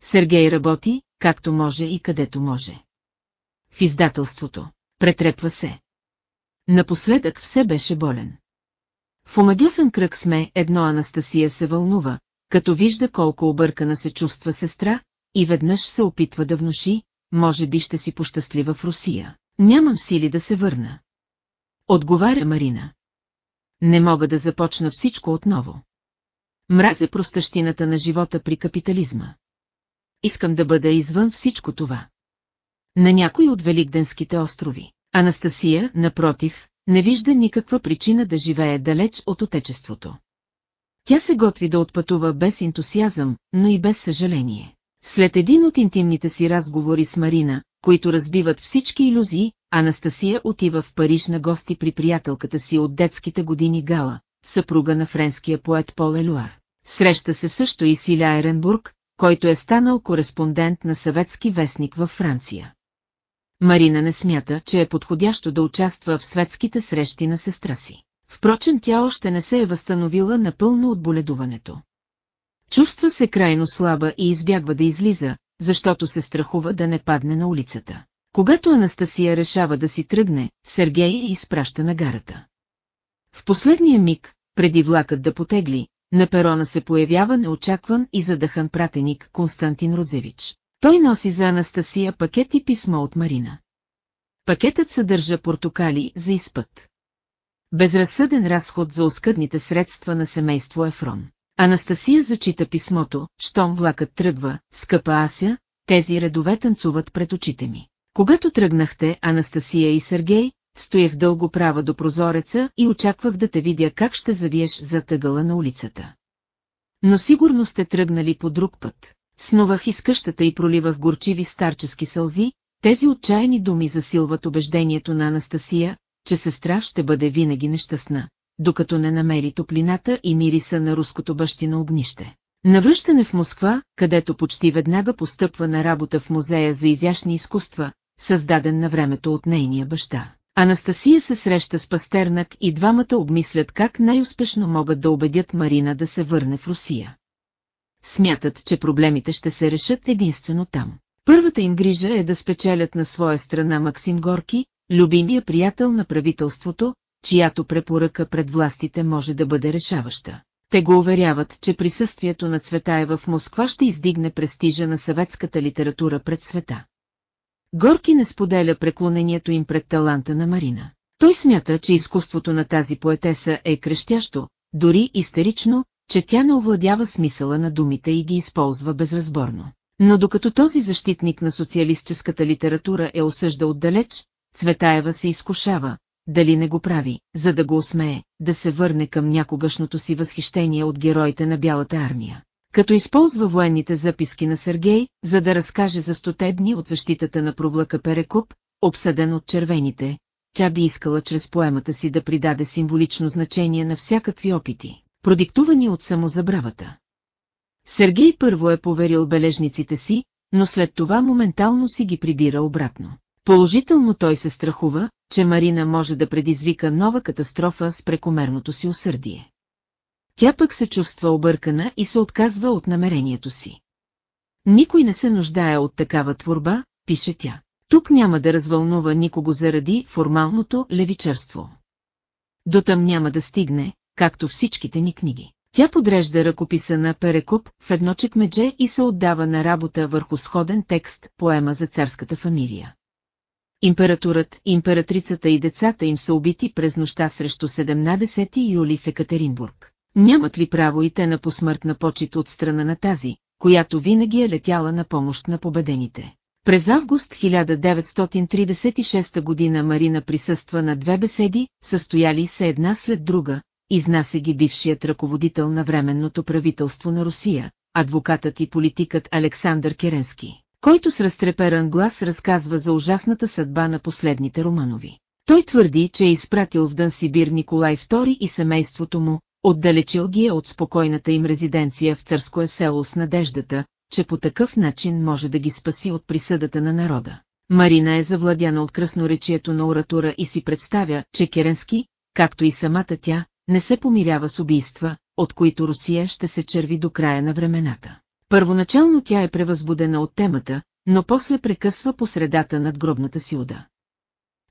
Сергей работи, както може и където може. В издателството. Претрепва се. Напоследък все беше болен. В омагюсен кръг сме, едно Анастасия се вълнува, като вижда колко объркана се чувства сестра, и веднъж се опитва да внуши, може би ще си пощастлива в Русия. Нямам сили да се върна. Отговаря Марина. Не мога да започна всичко отново. Мразя простащината на живота при капитализма. Искам да бъда извън всичко това. На някой от Великденските острови. Анастасия, напротив, не вижда никаква причина да живее далеч от отечеството. Тя се готви да отпътува без ентусиазъм, но и без съжаление. След един от интимните си разговори с Марина, които разбиват всички иллюзии, Анастасия отива в Париж на гости при приятелката си от детските години Гала, съпруга на френския поет Пол Елуар. Среща се също и Силя Еренбург, който е станал кореспондент на съветски вестник във Франция. Марина не смята, че е подходящо да участва в светските срещи на сестра си. Впрочем, тя още не се е възстановила напълно от боледуването. Чувства се крайно слаба и избягва да излиза, защото се страхува да не падне на улицата. Когато Анастасия решава да си тръгне, Сергей изпраща на гарата. В последния миг, преди влакът да потегли, на перона се появява неочакван и задъхан пратеник Константин Родзевич. Той носи за Анастасия пакет и писмо от Марина. Пакетът съдържа портокали за изпът. Безразсъден разход за оскъдните средства на семейство Ефрон. Анастасия зачита писмото, щом влакът тръгва, скъпа Ася, тези редове танцуват пред очите ми. Когато тръгнахте, Анастасия и Сергей, стоях дълго права до прозореца и очаквах да те видя как ще завиеш за тъгъла на улицата. Но сигурно сте тръгнали по друг път. Снувах из къщата и проливах горчиви старчески сълзи, тези отчаяни думи засилват убеждението на Анастасия, че сестра ще бъде винаги нещастна, докато не намери топлината и мириса на руското бащино огнище. Навръщане в Москва, където почти веднага постъпва на работа в музея за изящни изкуства, създаден на времето от нейния баща. Анастасия се среща с Пастернак и двамата обмислят как най-успешно могат да убедят Марина да се върне в Русия. Смятат, че проблемите ще се решат единствено там. Първата им грижа е да спечелят на своя страна Максим Горки, любимия приятел на правителството, чиято препоръка пред властите може да бъде решаваща. Те го уверяват, че присъствието на Цветаева в Москва ще издигне престижа на съветската литература пред света. Горки не споделя преклонението им пред таланта на Марина. Той смята, че изкуството на тази поетеса е крещящо, дори истерично, че тя не овладява смисъла на думите и ги използва безразборно. Но докато този защитник на социалистическата литература е осъжда отдалеч, Цветаева се изкушава, дали не го прави, за да го осмее, да се върне към някогашното си възхищение от героите на Бялата армия. Като използва военните записки на Сергей, за да разкаже за стоте дни от защитата на провлака Перекуп, обсъден от червените, тя би искала чрез поемата си да придаде символично значение на всякакви опити, продиктувани от самозабравата. Сергей първо е поверил бележниците си, но след това моментално си ги прибира обратно. Положително той се страхува, че Марина може да предизвика нова катастрофа с прекомерното си усърдие. Тя пък се чувства объркана и се отказва от намерението си. Никой не се нуждае от такава творба, пише тя. Тук няма да развълнува никого заради формалното левичерство. Дотъм няма да стигне, както всичките ни книги. Тя подрежда ръкописа на Перекуп в едно чекмедже и се отдава на работа върху сходен текст, поема за царската фамилия. Императорът, императрицата и децата им са убити през нощта срещу 17 юли в Екатеринбург. Нямат ли право и те на посмъртна почет от страна на тази, която винаги е летяла на помощ на победените? През август 1936 година Марина присъства на две беседи, състояли се една след друга, изнася ги бившият ръководител на временното правителство на Русия, адвокатът и политикът Александър Керенски който с разтреперан глас разказва за ужасната съдба на последните Романови. Той твърди, че е изпратил в Дънсибир Николай II и семейството му, отдалечил ги е от спокойната им резиденция в царское село с надеждата, че по такъв начин може да ги спаси от присъдата на народа. Марина е завладяна от красноречието на оратура и си представя, че Керенски, както и самата тя, не се помирява с убийства, от които Русия ще се черви до края на времената. Първоначално тя е превъзбудена от темата, но после прекъсва по средата над гробната си уда.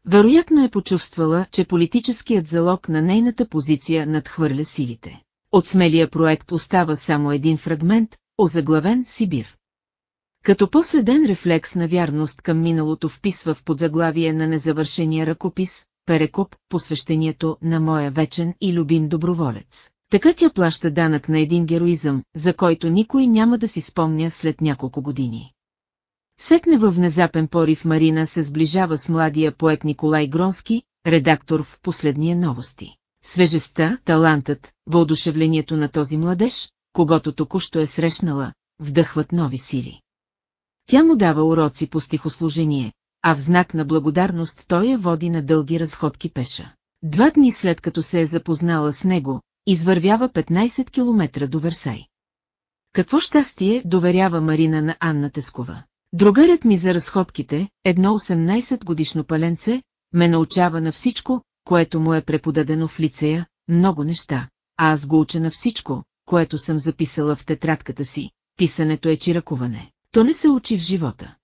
Вероятно е почувствала, че политическият залог на нейната позиция надхвърля силите. От смелия проект остава само един фрагмент, озаглавен Сибир. Като последен рефлекс на вярност към миналото вписва в подзаглавие на незавършения ръкопис, Перекоп, посвещението на моя вечен и любим доброволец. Така тя плаща данък на един героизъм, за който никой няма да си спомня след няколко години. Сетне във внезапен порив Марина се сближава с младия поет Николай Гронски, редактор в последния новости. Свежестта, талантът, въодушевлението на този младеж, когато току-що е срещнала, вдъхват нови сили. Тя му дава уроци по стихослужение, а в знак на благодарност той я води на дълги разходки пеша. Два дни след като се е запознала с него, извървява 15 км до Версай. Какво щастие доверява Марина на Анна Тескова. Другарят ми за разходките, едно 18 годишно паленце, ме научава на всичко, което му е преподадено в лицея, много неща, а аз го уча на всичко, което съм записала в тетрадката си, писането е чиракуване. То не се учи в живота.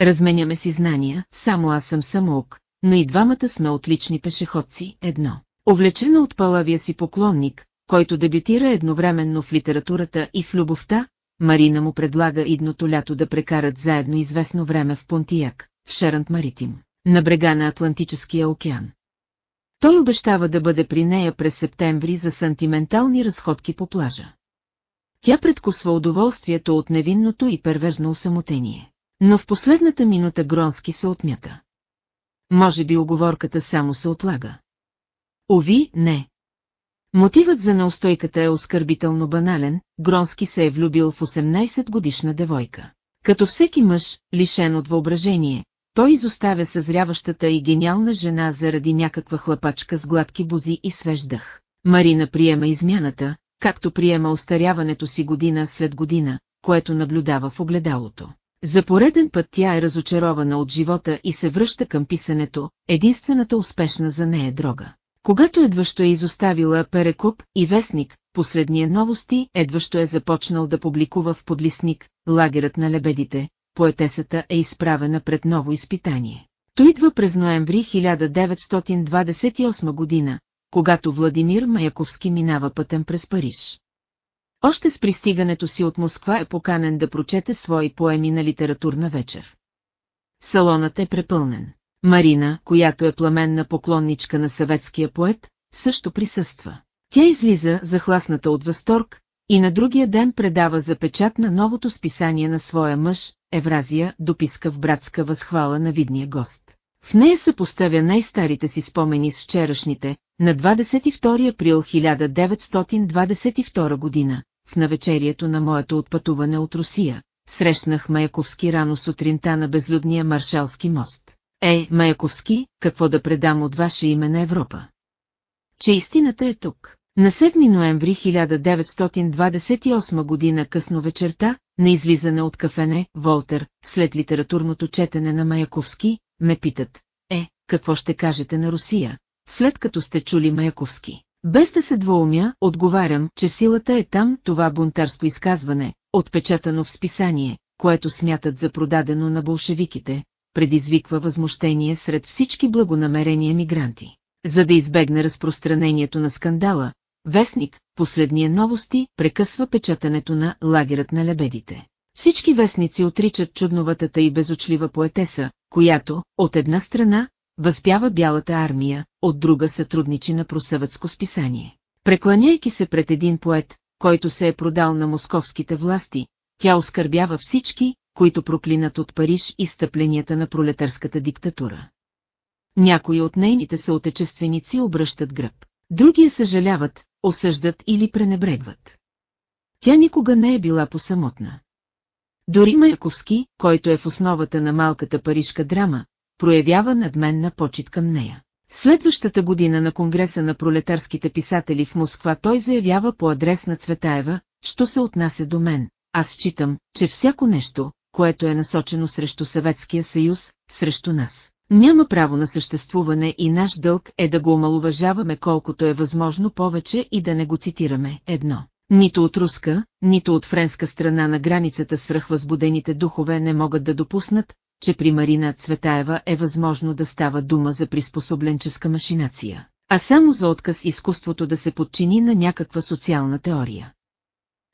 Разменяме си знания, само аз съм самоук, но и двамата сме отлични пешеходци, едно. Овлечена от палавия си поклонник, който дебютира едновременно в литературата и в любовта, Марина му предлага идното лято да прекарат заедно известно време в Понтияк, в Шарант Маритим, на брега на Атлантическия океан. Той обещава да бъде при нея през септември за сантиментални разходки по плажа. Тя предкусва удоволствието от невинното и перверзно усамотение. Но в последната минута Гронски се отмята. Може би оговорката само се отлага. Ови, не. Мотивът за неустойката е оскърбително банален, Гронски се е влюбил в 18 годишна девойка. Като всеки мъж, лишен от въображение, той изоставя съзряващата и гениална жена заради някаква хлапачка с гладки бузи и свеж дъх. Марина приема измяната, както приема остаряването си година след година, което наблюдава в огледалото. За пореден път тя е разочарована от живота и се връща към писането, единствената успешна за нея дрога. Когато едващо е изоставила Перекуп и Вестник, последния новости, едващо е започнал да публикува в подлисник «Лагерът на лебедите», поетесата е изправена пред ново изпитание. То идва през ноември 1928 година, когато Владимир Маяковски минава пътем през Париж. Още с пристигането си от Москва е поканен да прочете свои поеми на литературна вечер. Салонът е препълнен. Марина, която е пламенна поклонничка на съветския поет, също присъства. Тя излиза, захласната от възторг, и на другия ден предава за печат на новото списание на своя мъж, Евразия, дописка в братска възхвала на видния гост. В нея се поставя най-старите си спомени с вчерашните, на 22 април 1922 година, в навечерието на моето отпътуване от Русия, срещнах Маяковски рано сутринта на безлюдния Маршалски мост. Е, Маяковски, какво да предам от ваше име на Европа? Че истината е тук. На 7 ноември 1928 година късно вечерта, на излизане от кафене, Волтер, след литературното четене на Маяковски, ме питат, е, какво ще кажете на Русия, след като сте чули Маяковски. Без да се двоумя, отговарям, че силата е там, това бунтарско изказване, отпечатано в списание, което смятат за продадено на болшевиките, предизвиква възмущение сред всички благонамерени емигранти. За да избегне разпространението на скандала, вестник, последния новости, прекъсва печатането на лагерът на лебедите. Всички вестници отричат чудноватата и безочлива поетеса, която, от една страна, възпява бялата армия, от друга сътрудничи на просъветско списание. Прекланяйки се пред един поет, който се е продал на московските власти, тя оскърбява всички, които проклинат от Париж и стъпленията на пролетарската диктатура. Някои от нейните съотечественици обръщат гръб, други я съжаляват, осъждат или пренебрегват. Тя никога не е била посамотна. Дори Маяковски, който е в основата на малката парижка драма, проявява надменна почет към нея. Следващата година на Конгреса на пролетарските писатели в Москва той заявява по адрес на Цветаева, що се отнася до мен. Аз считам, че всяко нещо, което е насочено срещу Съветския съюз, срещу нас. Няма право на съществуване и наш дълг е да го омалуважаваме колкото е възможно повече и да не го цитираме. Едно. Нито от руска, нито от френска страна на границата свръхвъзбудените духове не могат да допуснат, че при Марина Цветаева е възможно да става дума за приспособленческа машинация, а само за отказ изкуството да се подчини на някаква социална теория.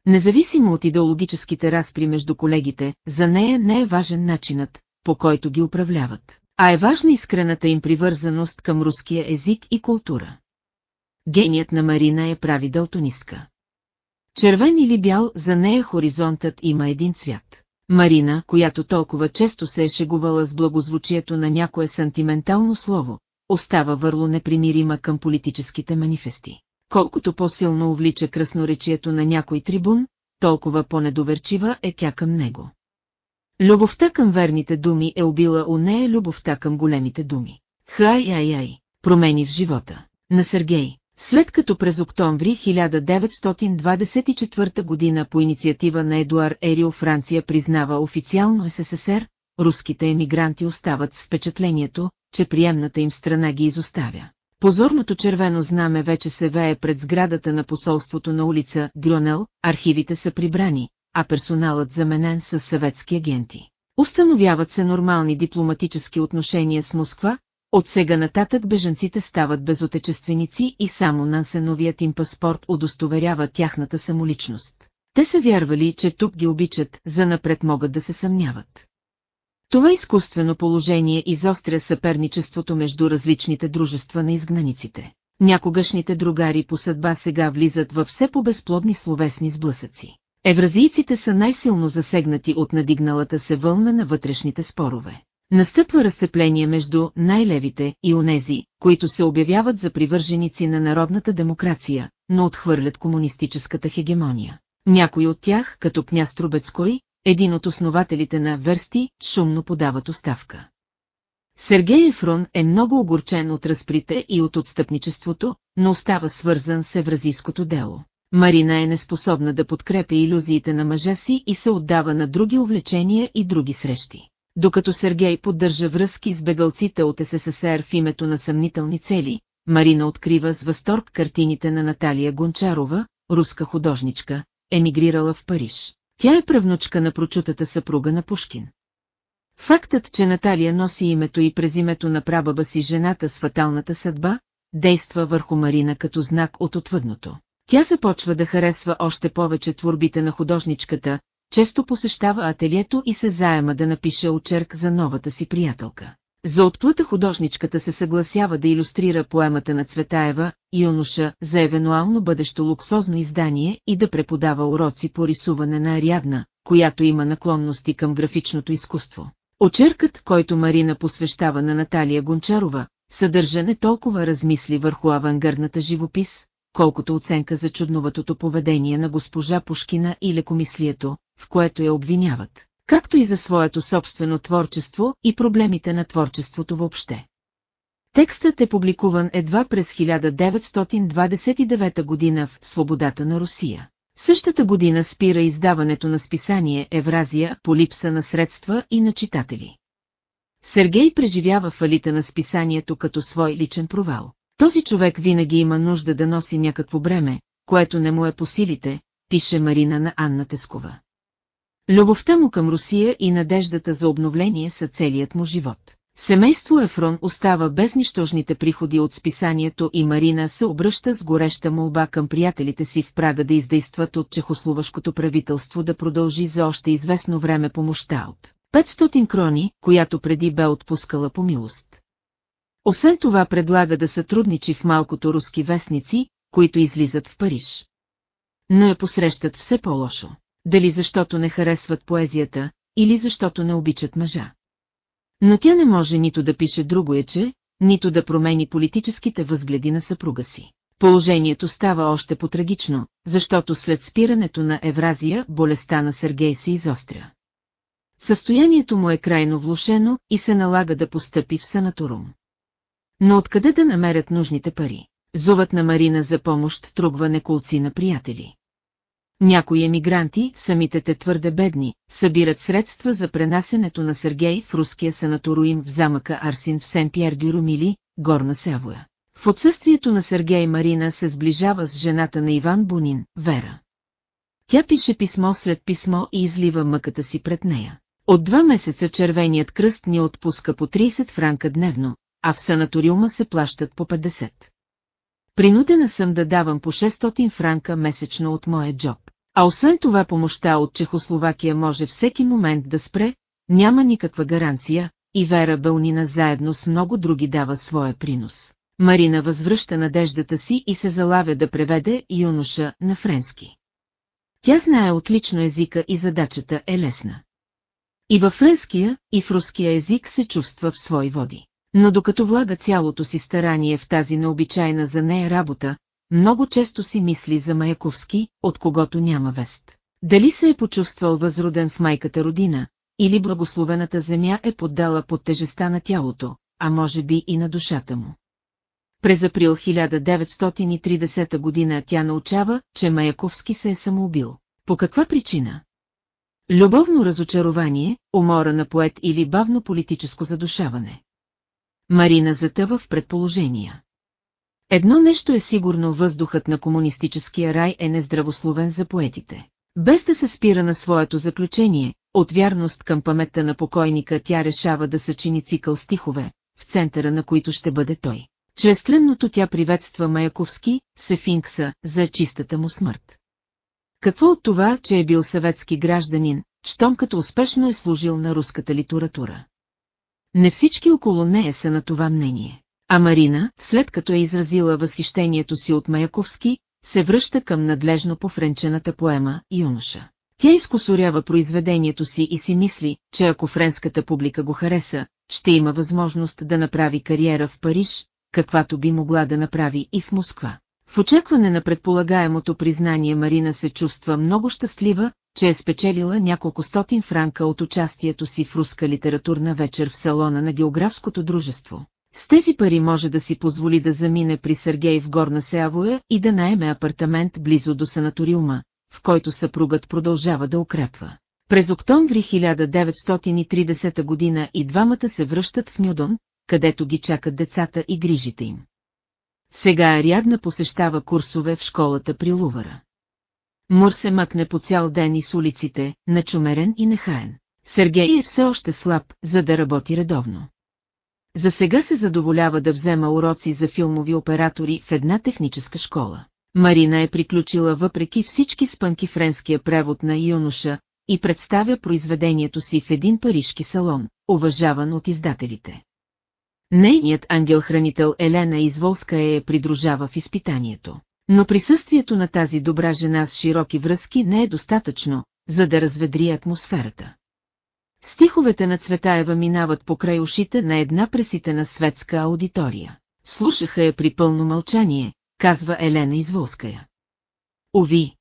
Независимо от идеологическите разпри между колегите, за нея не е важен начинът, по който ги управляват, а е важна искрената им привързаност към руския език и култура. Геният на Марина е прави дълтонистка. Червен или бял, за нея хоризонтът има един цвят. Марина, която толкова често се е шегувала с благозвучието на някое сантиментално слово, остава върло непримирима към политическите манифести колкото по-силно увлича красноречието на някой трибун, толкова по-недоверчива е тя към него. Любовта към верните думи е убила у нея любовта към големите думи. Хай-ай-ай, промени в живота. На Сергей, след като през октомври 1924 година по инициатива на Едуар Ерио Франция признава официално СССР, руските емигранти остават с впечатлението, че приемната им страна ги изоставя. Позорното червено знаме вече се вее пред сградата на посолството на улица Грюнел, архивите са прибрани, а персоналът заменен с съветски агенти. Установяват се нормални дипломатически отношения с Москва, от сега нататък бежанците стават безотечественици и само нансеновият им паспорт удостоверява тяхната самоличност. Те са вярвали, че тук ги обичат, за напред могат да се съмняват. Това изкуствено положение изостря съперничеството между различните дружества на изгнаниците. Някогашните другари по съдба сега влизат във все по-безплодни словесни сблъсъци. Евразийците са най-силно засегнати от надигналата се вълна на вътрешните спорове. Настъпва разцепление между най-левите и онези, които се обявяват за привърженици на народната демокрация, но отхвърлят комунистическата хегемония. Някои от тях, като княз Трубецкой, един от основателите на Версти, шумно подават оставка. Сергей Ефрон е много огорчен от разприте и от отстъпничеството, но остава свързан с евразийското дело. Марина е неспособна да подкрепя иллюзиите на мъжа си и се отдава на други увлечения и други срещи. Докато Сергей поддържа връзки с бегалците от СССР в името на съмнителни цели, Марина открива с възторг картините на Наталия Гончарова, руска художничка, емигрирала в Париж. Тя е правнучка на прочутата съпруга на Пушкин. Фактът, че Наталия носи името и през името на прабаба си жената с фаталната съдба, действа върху Марина като знак от отвъдното. Тя започва да харесва още повече творбите на художничката, често посещава ателието и се заема да напише очерк за новата си приятелка. За отплата художничката се съгласява да иллюстрира поемата на Цветаева, Юноша, за евенуално бъдещо луксозно издание и да преподава уроци по рисуване на Ариадна, която има наклонности към графичното изкуство. Очеркът, който Марина посвещава на Наталия Гончарова, съдържа не толкова размисли върху авангардната живопис, колкото оценка за чудноватото поведение на госпожа Пушкина и лекомислието, в което я обвиняват, както и за своето собствено творчество и проблемите на творчеството въобще. Текстът е публикуван едва през 1929 година в «Свободата на Русия». Същата година спира издаването на списание Евразия по липса на средства и на читатели. Сергей преживява фалита на списанието като свой личен провал. Този човек винаги има нужда да носи някакво бреме, което не му е по силите, пише Марина на Анна Тескова. Любовта му към Русия и надеждата за обновление са целият му живот. Семейство Ефрон остава без нищожните приходи от списанието и Марина се обръща с гореща молба към приятелите си в Прага да издействат от чехословашкото правителство да продължи за още известно време помощта от 500 крони, която преди бе отпускала по милост. Освен това предлага да сътрудничи в малкото руски вестници, които излизат в Париж. Но я посрещат все по-лошо. Дали защото не харесват поезията, или защото не обичат мъжа. Но тя не може нито да пише другоече, нито да промени политическите възгледи на съпруга си. Положението става още по-трагично, защото след спирането на Евразия болестта на Сергей се изостря. Състоянието му е крайно влушено и се налага да постъпи в санаторум. Но откъде да намерят нужните пари? Зовът на Марина за помощ трогва неколци на приятели. Някои емигранти, самите те твърде бедни, събират средства за пренасенето на Сергей в руския санаторуим в замъка Арсин в Сен-Пьер-Дюрумили, Горна Севоя. В отсъствието на Сергей Марина се сближава с жената на Иван Бунин, Вера. Тя пише писмо след писмо и излива мъката си пред нея. От два месеца червеният кръст ни отпуска по 30 франка дневно, а в санаториума се плащат по 50. Принудена съм да давам по 600 франка месечно от моя джоб. А освен това помощта от Чехословакия може всеки момент да спре, няма никаква гаранция, и Вера Бълнина заедно с много други дава своя принос. Марина възвръща надеждата си и се залавя да преведе юноша на френски. Тя знае отлично езика и задачата е лесна. И във френския, и в руския език се чувства в свои води. Но докато влага цялото си старание в тази необичайна за нея работа, много често си мисли за Маяковски, от когото няма вест. Дали се е почувствал възроден в майката родина, или благословената земя е поддала под тежеста на тялото, а може би и на душата му. През април 1930 година тя научава, че Маяковски се е самоубил. По каква причина? Любовно разочарование, умора на поет или бавно политическо задушаване. Марина затъва в предположения. Едно нещо е сигурно въздухът на комунистическия рай е нездравословен за поетите. Без да се спира на своето заключение, от вярност към паметта на покойника тя решава да съчини цикъл стихове, в центъра на които ще бъде той. Чрез тленното тя приветства Маяковски, Сефинкса, за чистата му смърт. Какво от това, че е бил съветски гражданин, щом като успешно е служил на руската литература? Не всички около нея са на това мнение. А Марина, след като е изразила възхищението си от Маяковски, се връща към надлежно пофренчената поема «Юноша». Тя изкусорява произведението си и си мисли, че ако френската публика го хареса, ще има възможност да направи кариера в Париж, каквато би могла да направи и в Москва. В очакване на предполагаемото признание Марина се чувства много щастлива, че е спечелила няколко стотин франка от участието си в руска литературна вечер в салона на географското дружество. С тези пари може да си позволи да замине при Сергей в Горна Сеавоя и да наеме апартамент близо до санаториума, в който съпругът продължава да укрепва. През октомври 1930 година и двамата се връщат в Нюдон, където ги чакат децата и грижите им. Сега Ариадна посещава курсове в школата при Лувара. Мур се мъкне по цял ден и с улиците, начумерен и нехаен. Сергей е все още слаб, за да работи редовно. За сега се задоволява да взема уроци за филмови оператори в една техническа школа. Марина е приключила въпреки всички спънки френския превод на юноша и представя произведението си в един парижки салон, уважаван от издателите. Нейният ангел-хранител Елена Изволска е придружава в изпитанието. Но присъствието на тази добра жена с широки връзки не е достатъчно, за да разведри атмосферата. Стиховете на Цветаева минават покрай ушите на една преситена светска аудитория. Слушаха я при пълно мълчание, казва Елена Изволская. Ови!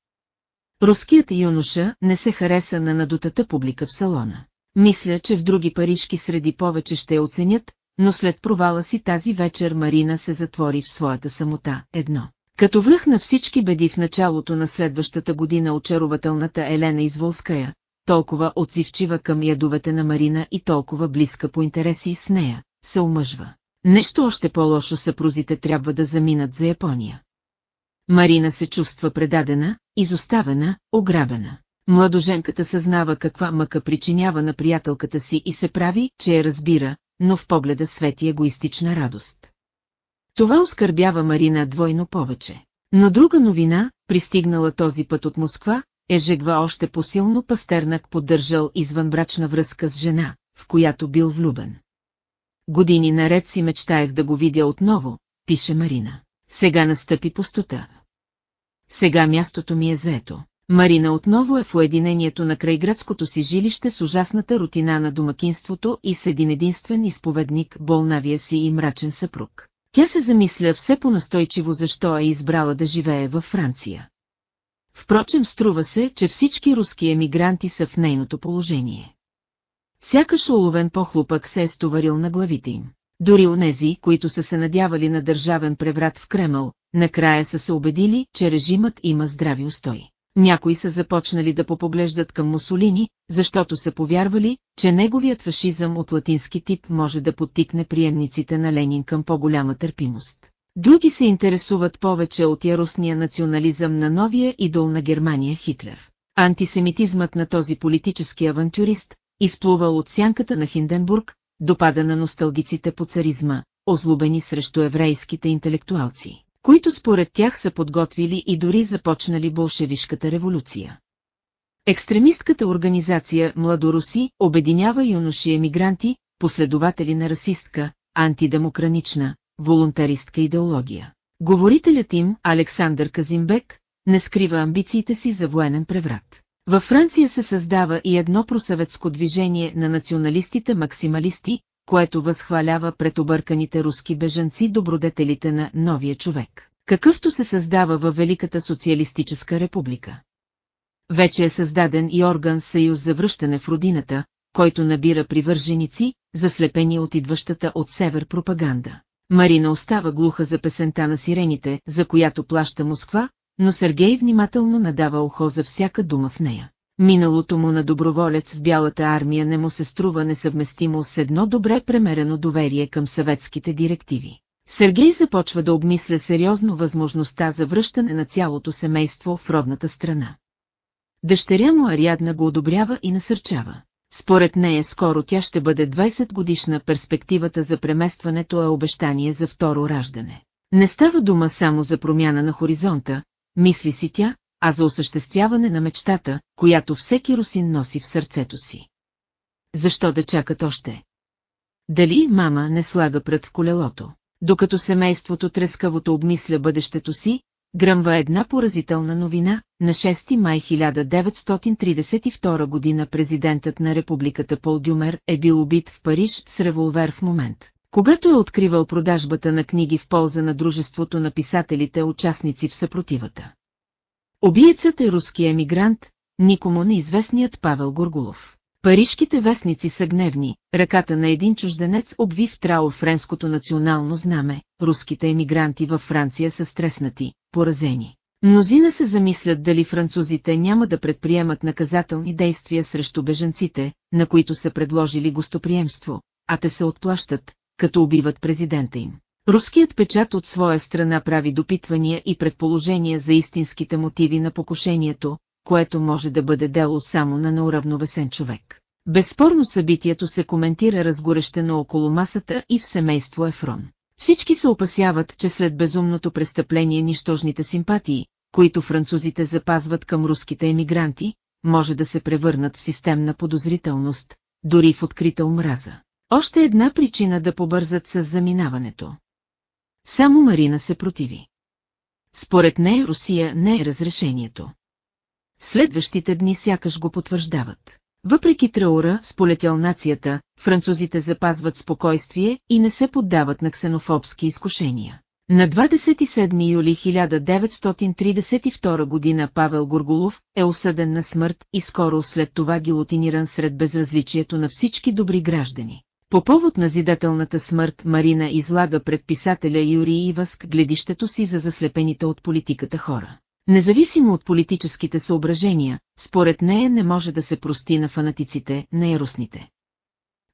Руският юноша не се хареса на надутата публика в салона. Мисля, че в други парижки среди повече ще оценят, но след провала си тази вечер Марина се затвори в своята самота. Едно. Като връх на всички беди в началото на следващата година очарователната Елена Изволская, толкова отзивчива към ядовете на Марина и толкова близка по интереси с нея, се омъжва. Нещо още по-лошо съпрузите трябва да заминат за Япония. Марина се чувства предадена, изоставена, ограбена. Младоженката съзнава каква мъка причинява на приятелката си и се прави, че я разбира, но в погледа свети егоистична радост. Това оскърбява Марина двойно повече. Но друга новина, пристигнала този път от Москва, е жегва още посилно пастернак поддържал извънбрачна връзка с жена, в която бил влюбен. Години наред си мечтаех да го видя отново, пише Марина. Сега настъпи пустота. Сега мястото ми е заето. Марина отново е в уединението на крайградското си жилище с ужасната рутина на домакинството и с един единствен изповедник, болнавия си и мрачен съпруг. Тя се замисля все по-настойчиво защо е избрала да живее във Франция. Впрочем струва се, че всички руски емигранти са в нейното положение. Сякаш уловен похлупък се е стоварил на главите им. Дори онези, които са се надявали на държавен преврат в Кремъл, накрая са се убедили, че режимът има здрави устои. Някои са започнали да попоглеждат към Мусолини, защото са повярвали, че неговият фашизъм от латински тип може да подтикне приемниците на Ленин към по-голяма търпимост. Други се интересуват повече от яростния национализъм на новия идол на Германия Хитлер. Антисемитизмът на този политически авантюрист, изплувал от сянката на Хинденбург, допада на носталгиците по царизма, озлобени срещу еврейските интелектуалци, които според тях са подготвили и дори започнали болшевишката революция. Екстремистката организация Младоруси обединява юноши емигранти, последователи на расистка, антидемокранична, волонтаристка идеология. Говорителят им, Александър Казимбек, не скрива амбициите си за военен преврат. Във Франция се създава и едно просъветско движение на националистите-максималисти, което възхвалява пред обърканите руски бежанци добродетелите на новия човек, какъвто се създава във Великата социалистическа република. Вече е създаден и орган Съюз за връщане в родината, който набира привърженици, заслепени от идващата от север пропаганда. Марина остава глуха за песента на сирените, за която плаща Москва, но Сергей внимателно надава ухо за всяка дума в нея. Миналото му на доброволец в бялата армия не му се струва несъвместимо с едно добре премерено доверие към съветските директиви. Сергей започва да обмисля сериозно възможността за връщане на цялото семейство в родната страна. Дъщеря му Ариадна го одобрява и насърчава. Според нея скоро тя ще бъде 20 годишна перспективата за преместването е обещание за второ раждане. Не става дума само за промяна на хоризонта, мисли си тя, а за осъществяване на мечтата, която всеки русин носи в сърцето си. Защо да чакат още? Дали мама не слага пред в колелото? Докато семейството трескавото обмисля бъдещето си, гръмва една поразителна новина. На 6 май 1932 година президентът на републиката Пол Дюмер е бил убит в Париж с револвер в момент, когато е откривал продажбата на книги в полза на дружеството на писателите участници в съпротивата. Обиецът е руски емигрант, никому неизвестният Павел Горгулов. Парижките вестници са гневни, ръката на един чужденец обви в траур френското национално знаме, руските емигранти във Франция са стреснати, поразени. Мнозина се замислят дали французите няма да предприемат наказателни действия срещу бежанците, на които са предложили гостоприемство, а те се отплащат, като убиват президента им. Руският печат от своя страна прави допитвания и предположения за истинските мотиви на покушението, което може да бъде дело само на неуравновесен човек. Безспорно събитието се коментира разгорещено около масата и в семейство Ефрон. Всички се опасяват, че след безумното престъпление нищожните симпатии, които французите запазват към руските емигранти, може да се превърнат в системна подозрителност, дори в открита омраза. Още една причина да побързат с заминаването. Само Марина се противи. Според нея Русия не е разрешението. Следващите дни сякаш го потвърждават. Въпреки траура, сполетял нацията, французите запазват спокойствие и не се поддават на ксенофобски изкушения. На 27 юли 1932 година Павел Горголов е осъден на смърт и скоро след това гилотиниран сред безразличието на всички добри граждани. По повод на зидателната смърт Марина излага пред писателя Юрий Иваск гледището си за заслепените от политиката хора. Независимо от политическите съображения, според нея не може да се прости на фанатиците, на ярусните.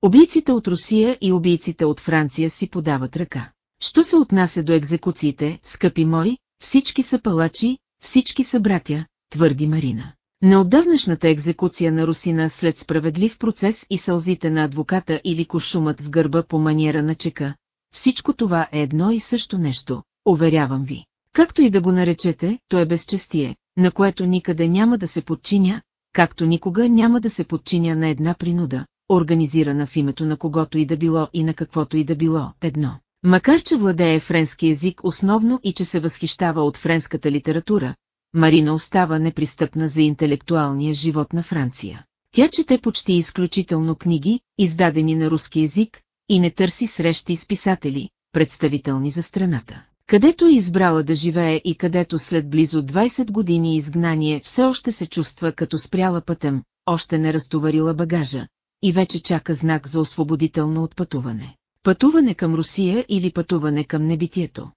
Убийците от Русия и убийците от Франция си подават ръка. Що се отнася до екзекуциите, скъпи мои, всички са палачи, всички са братя, твърди Марина. Неотдавнашната екзекуция на Русина след справедлив процес и сълзите на адвоката или кошумът в гърба по маниера на чека, всичко това е едно и също нещо, уверявам ви. Както и да го наречете, то е безчестие, на което никъде няма да се подчиня, както никога няма да се подчиня на една принуда, организирана в името на когото и да било и на каквото и да било, едно. Макар че владее френски език основно и че се възхищава от френската литература, Марина остава непристъпна за интелектуалния живот на Франция. Тя чете почти изключително книги, издадени на руски език, и не търси срещи с писатели, представителни за страната. Където е избрала да живее и където след близо 20 години изгнание все още се чувства като спряла пътем, още не разтоварила багажа, и вече чака знак за освободително отпътуване. Пътуване към Русия или пътуване към небитието.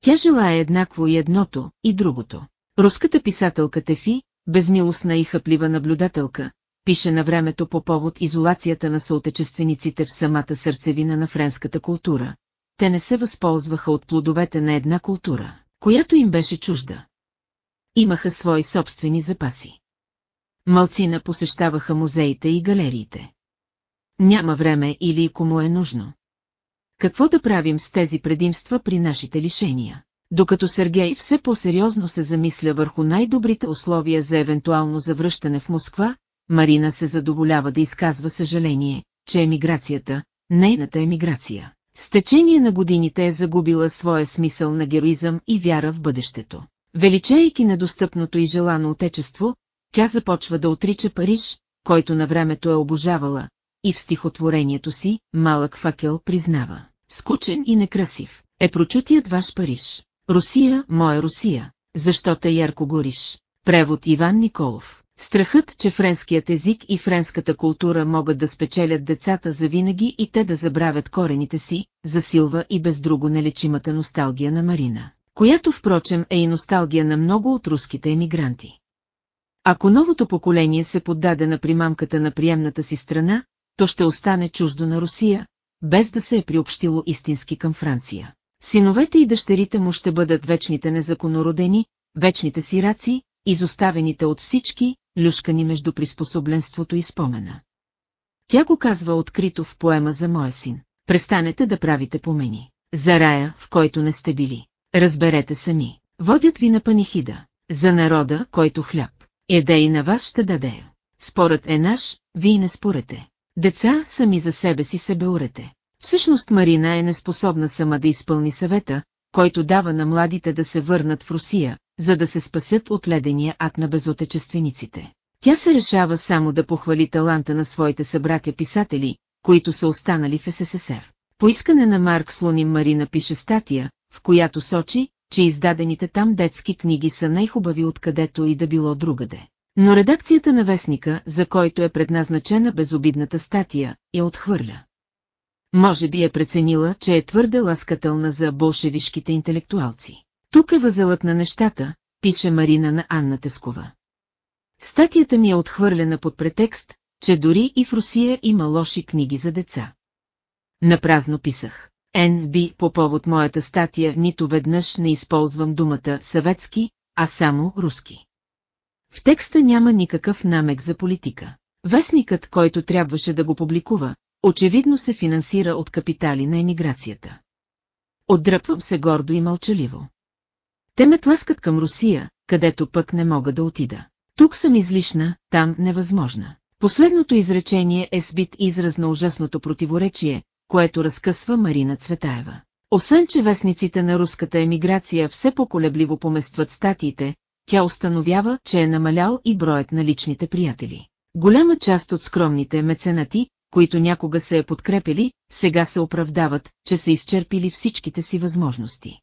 Тя желая еднакво и едното, и другото. Руската писателка Тефи, безмилостна и хъплива наблюдателка, пише на времето по повод изолацията на съотечествениците в самата сърцевина на френската култура. Те не се възползваха от плодовете на една култура, която им беше чужда. Имаха свои собствени запаси. Малцина посещаваха музеите и галериите. Няма време или кому е нужно. Какво да правим с тези предимства при нашите лишения? Докато Сергей все по-сериозно се замисля върху най-добрите условия за евентуално завръщане в Москва, Марина се задоволява да изказва съжаление, че емиграцията, нейната емиграция, с течение на годините е загубила своя смисъл на героизъм и вяра в бъдещето. Величайки недостъпното и желано отечество, тя започва да отрича Париж, който на времето е обожавала, и в стихотворението си, малък факел признава, скучен и некрасив, е прочутият ваш Париж. Русия, моя Русия, защо те ярко гориш? Превод Иван Николов. Страхът, че френският език и френската култура могат да спечелят децата за винаги и те да забравят корените си, засилва и без друго нелечимата носталгия на Марина, която впрочем е и носталгия на много от руските емигранти. Ако новото поколение се поддаде на примамката на приемната си страна, то ще остане чуждо на Русия, без да се е приобщило истински към Франция. Синовете и дъщерите му ще бъдат вечните незаконородени, вечните сираци, изоставените от всички, люшкани между приспособленството и спомена. Тя го казва открито в поема за моя син. Престанете да правите помени. За рая, в който не сте били. Разберете сами. Водят ви на панихида. За народа, който хляб. Еде и на вас ще даде. Спорът е наш, вие не спорете. Деца сами за себе си се беурете. Всъщност Марина е неспособна сама да изпълни съвета, който дава на младите да се върнат в Русия, за да се спасят от ледения ад на безотечествениците. Тя се решава само да похвали таланта на своите събратя-писатели, които са останали в СССР. По искане на Марк Слоним Марина пише статия, в която сочи, че издадените там детски книги са най-хубави откъдето и да било другаде. Но редакцията на вестника, за който е предназначена безобидната статия, я отхвърля. Може би е преценила, че е твърде ласкателна за болшевишките интелектуалци. Тук е възелът на нещата, пише Марина на Анна Тескова. Статията ми е отхвърлена под претекст, че дори и в Русия има лоши книги за деца. Напразно писах. Н.Б. по повод моята статия нито веднъж не използвам думата съветски, а само руски. В текста няма никакъв намек за политика. Вестникът, който трябваше да го публикува, очевидно се финансира от капитали на емиграцията. Отдръпвам се гордо и мълчаливо. Те ме тласкат към Русия, където пък не мога да отида. Тук съм излишна, там невъзможна. Последното изречение е сбит израз на ужасното противоречие, което разкъсва Марина Цветаева. Освен, че вестниците на руската емиграция все по-колебливо поместват статиите, тя установява, че е намалял и броят на личните приятели. Голяма част от скромните меценати, които някога се е подкрепили, сега се оправдават, че са изчерпили всичките си възможности.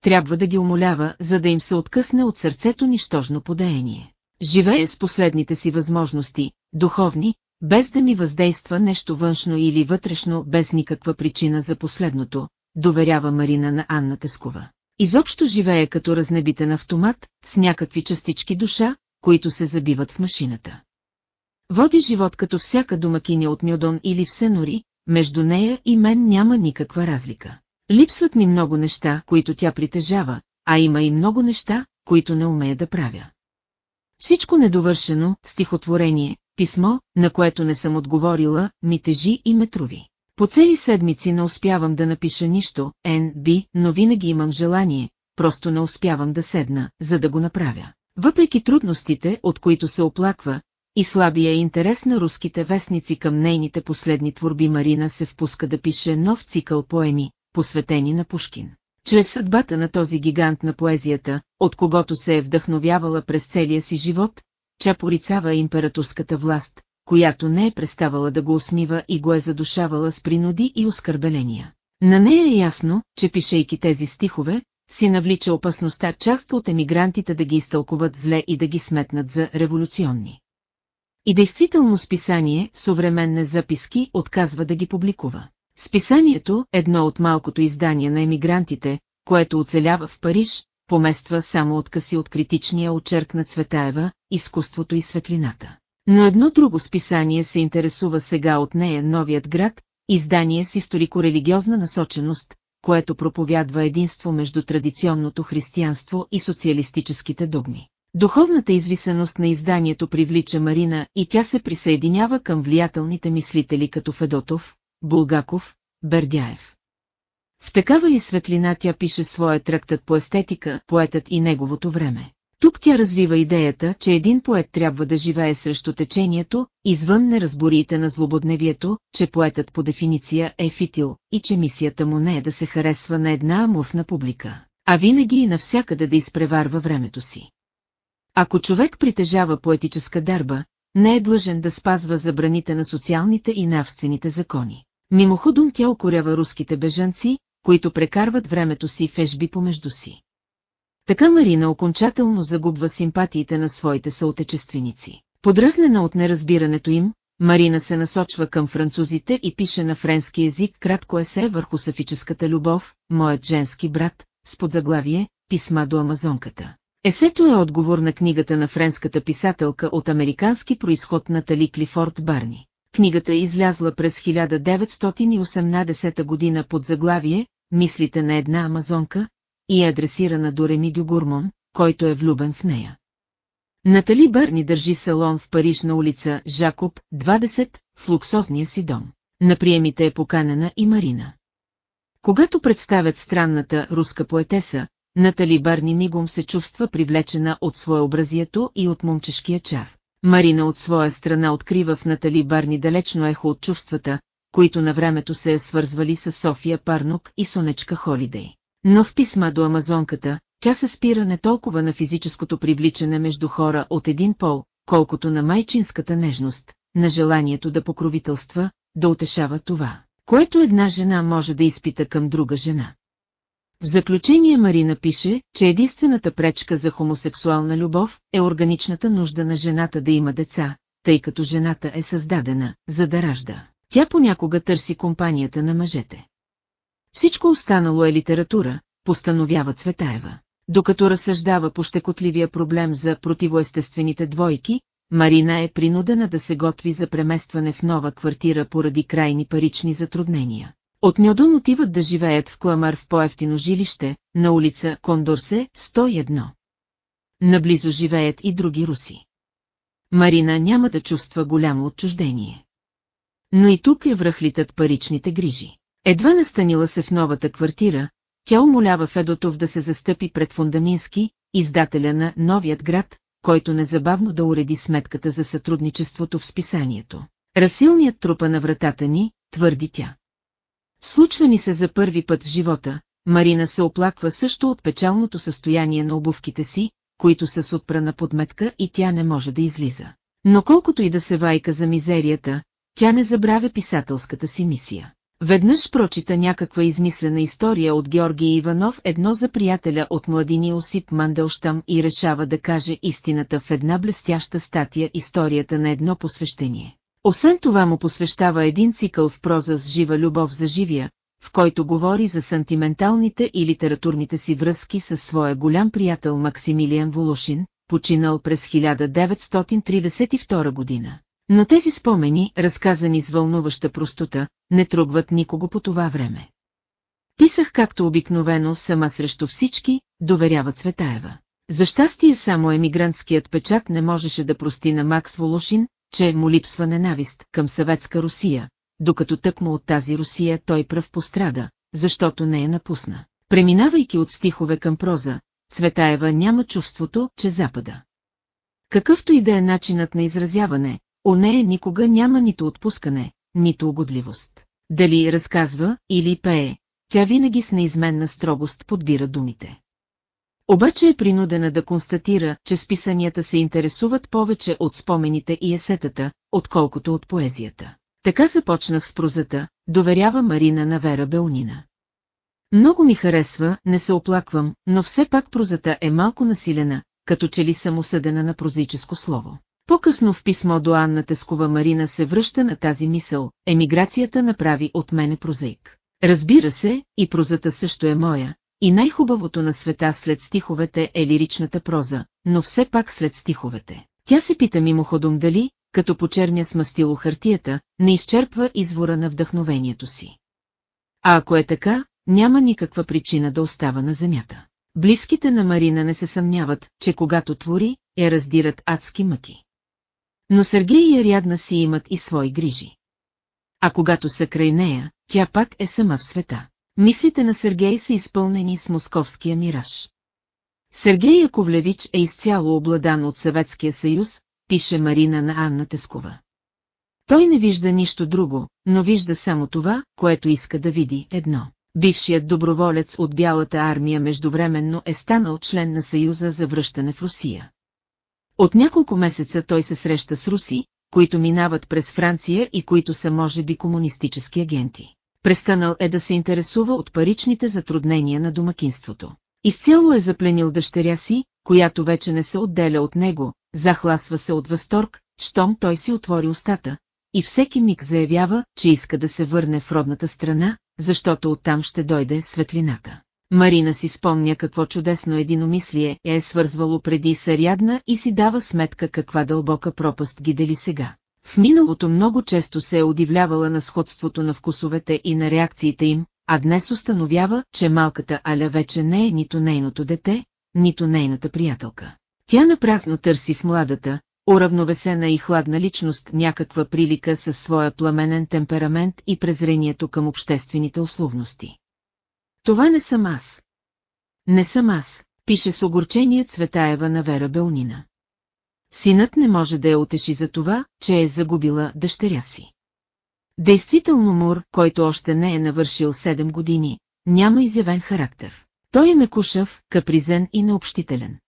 Трябва да ги умолява, за да им се откъсне от сърцето нищожно подаяние. Живее с последните си възможности, духовни, без да ми въздейства нещо външно или вътрешно, без никаква причина за последното, доверява Марина на Анна Тескова. Изобщо живее като разнебитен автомат, с някакви частички душа, които се забиват в машината. Води живот като всяка домакиня от Нюдон или в Сенори, между нея и мен няма никаква разлика. Липсват ми много неща, които тя притежава, а има и много неща, които не умея да правя. Всичко недовършено, стихотворение, писмо, на което не съм отговорила, ми тежи и ме труви. По цели седмици не успявам да напиша нищо, Н.Б., но винаги имам желание, просто не успявам да седна, за да го направя. Въпреки трудностите, от които се оплаква, и слабия интерес на руските вестници към нейните последни творби Марина се впуска да пише нов цикъл поеми, посветени на Пушкин. Чрез съдбата на този гигант на поезията, от когото се е вдъхновявала през целия си живот, тя порицава императорската власт, която не е преставала да го усмива и го е задушавала с принуди и оскърбеления. На нея е ясно, че пишейки тези стихове, си навлича опасността част от емигрантите да ги изтълкуват зле и да ги сметнат за революционни. И действително списание, съвременни записки, отказва да ги публикува. Списанието, едно от малкото издания на емигрантите, което оцелява в Париж, помества само откъси от критичния очерк на Цветаева, изкуството и светлината. Но едно друго списание се интересува сега от нея новият град, издание с историко-религиозна насоченост, което проповядва единство между традиционното християнство и социалистическите догми. Духовната извисеност на изданието привлича Марина и тя се присъединява към влиятелните мислители като Федотов, Булгаков, Бердяев. В такава ли светлина тя пише своя трактът по естетика, поетът и неговото време. Тук тя развива идеята, че един поет трябва да живее срещу течението, извън неразбориите на злободневието, че поетът по дефиниция е фитил и че мисията му не е да се харесва на една аморфна публика, а винаги и навсякъде да изпреварва времето си. Ако човек притежава поетическа дарба, не е длъжен да спазва забраните на социалните и навствените закони. Мимоходом тя окорява руските бежанци, които прекарват времето си в ежби помежду си. Така Марина окончателно загубва симпатиите на своите съотечественици. Подразнена от неразбирането им, Марина се насочва към французите и пише на френски език кратко есе върху сафическата любов, моят женски брат, с подзаглавие «Писма до Амазонката». Есето е отговор на книгата на френската писателка от американски происход Натали Клифорд Барни. Книгата е излязла през 1918 година под заглавие «Мислите на една амазонка» и е адресирана до Реми Дюгурмон, който е влюбен в нея. Натали Бърни държи салон в Париж на улица Жакоб, 20, в луксозния си дом. На приемите е поканена и Марина. Когато представят странната руска поетеса, Натали Барни мигом се чувства привлечена от своеобразието и от момчешкия чар. Марина от своя страна открива в Натали Барни далечно ехо от чувствата, които на времето се е свързвали с София Парнок и Сонечка Холидей. Но в писма до Амазонката, тя се спира не толкова на физическото привличане между хора от един пол, колкото на майчинската нежност, на желанието да покровителства, да утешава това, което една жена може да изпита към друга жена. В заключение Марина пише, че единствената пречка за хомосексуална любов е органичната нужда на жената да има деца, тъй като жената е създадена, за да ражда. Тя понякога търси компанията на мъжете. Всичко останало е литература, постановява Цветаева. Докато разсъждава по щекотливия проблем за противоестествените двойки, Марина е принудена да се готви за преместване в нова квартира поради крайни парични затруднения. От Ньодон отиват да живеят в Кламар в по-ефтино жилище, на улица Кондорсе, 101. Наблизо живеят и други руси. Марина няма да чувства голямо отчуждение. Но и тук е връхлитат паричните грижи. Едва настанила се в новата квартира, тя умолява Федотов да се застъпи пред Фундамински, издателя на Новият град, който незабавно да уреди сметката за сътрудничеството в списанието. Расилният трупа на вратата ни, твърди тя. Случва ни се за първи път в живота, Марина се оплаква също от печалното състояние на обувките си, които са с отпрана подметка и тя не може да излиза. Но колкото и да се вайка за мизерията, тя не забравя писателската си мисия. Веднъж прочита някаква измислена история от Георгий Иванов едно за приятеля от младини Осип Манделштам и решава да каже истината в една блестяща статия историята на едно посвещение. Освен това му посвещава един цикъл в проза с жива любов за живия, в който говори за сантименталните и литературните си връзки с своя голям приятел Максимилиан Волошин, починал през 1932 година. Но тези спомени, разказани с вълнуваща простота, не трогват никого по това време. Писах както обикновено сама срещу всички, доверява Цветаева. За щастие само емигрантският печат не можеше да прости на Макс Волошин, че му липсва ненавист към съветска Русия, докато тъкмо от тази Русия той пръв пострада, защото не е напусна. Преминавайки от стихове към проза, Цветаева няма чувството, че запада. Какъвто и да е начинът на изразяване, у нея никога няма нито отпускане, нито угодливост. Дали разказва или пее, тя винаги с неизменна строгост подбира думите. Обаче е принудена да констатира, че списанията се интересуват повече от спомените и есетата, отколкото от поезията. Така започнах с прозата, доверява Марина на Вера Белнина. Много ми харесва, не се оплаквам, но все пак прозата е малко насилена, като че ли съм осъдена на прозаическо слово. По-късно в писмо до Анна Тескова Марина се връща на тази мисъл, емиграцията направи от мене прозаик. Разбира се, и прозата също е моя, и най-хубавото на света след стиховете е лиричната проза, но все пак след стиховете. Тя се пита мимоходом дали, като почерня с мастило хартията, не изчерпва извора на вдъхновението си. А ако е така, няма никаква причина да остава на земята. Близките на Марина не се съмняват, че когато твори, я раздират адски мъки. Но Сергей и Арядна си имат и свои грижи. А когато са край нея, тя пак е сама в света. Мислите на Сергей са изпълнени с московския мираж. Сергей Яковлевич е изцяло обладан от Съветския съюз, пише Марина на Анна Тескова. Той не вижда нищо друго, но вижда само това, което иска да види едно. Бившият доброволец от Бялата армия междувременно е станал член на Съюза за връщане в Русия. От няколко месеца той се среща с руси, които минават през Франция и които са може би комунистически агенти. Престанал е да се интересува от паричните затруднения на домакинството. Изцяло е запленил дъщеря си, която вече не се отделя от него, захласва се от възторг, щом той си отвори устата, и всеки миг заявява, че иска да се върне в родната страна, защото оттам ще дойде светлината. Марина си спомня какво чудесно единомислие е свързвало преди Сарядна и си дава сметка каква дълбока пропаст ги дели сега. В миналото много често се е удивлявала на сходството на вкусовете и на реакциите им, а днес установява, че малката Аля вече не е нито нейното дете, нито нейната приятелка. Тя напрасно търси в младата, уравновесена и хладна личност някаква прилика със своя пламенен темперамент и презрението към обществените условности. Това не съм аз. Не съм аз, пише с огорчение Цветаева на Вера Белнина. Синът не може да я утеши за това, че е загубила дъщеря си. Действително Мур, който още не е навършил 7 години, няма изявен характер. Той е мекушав, капризен и необщителен.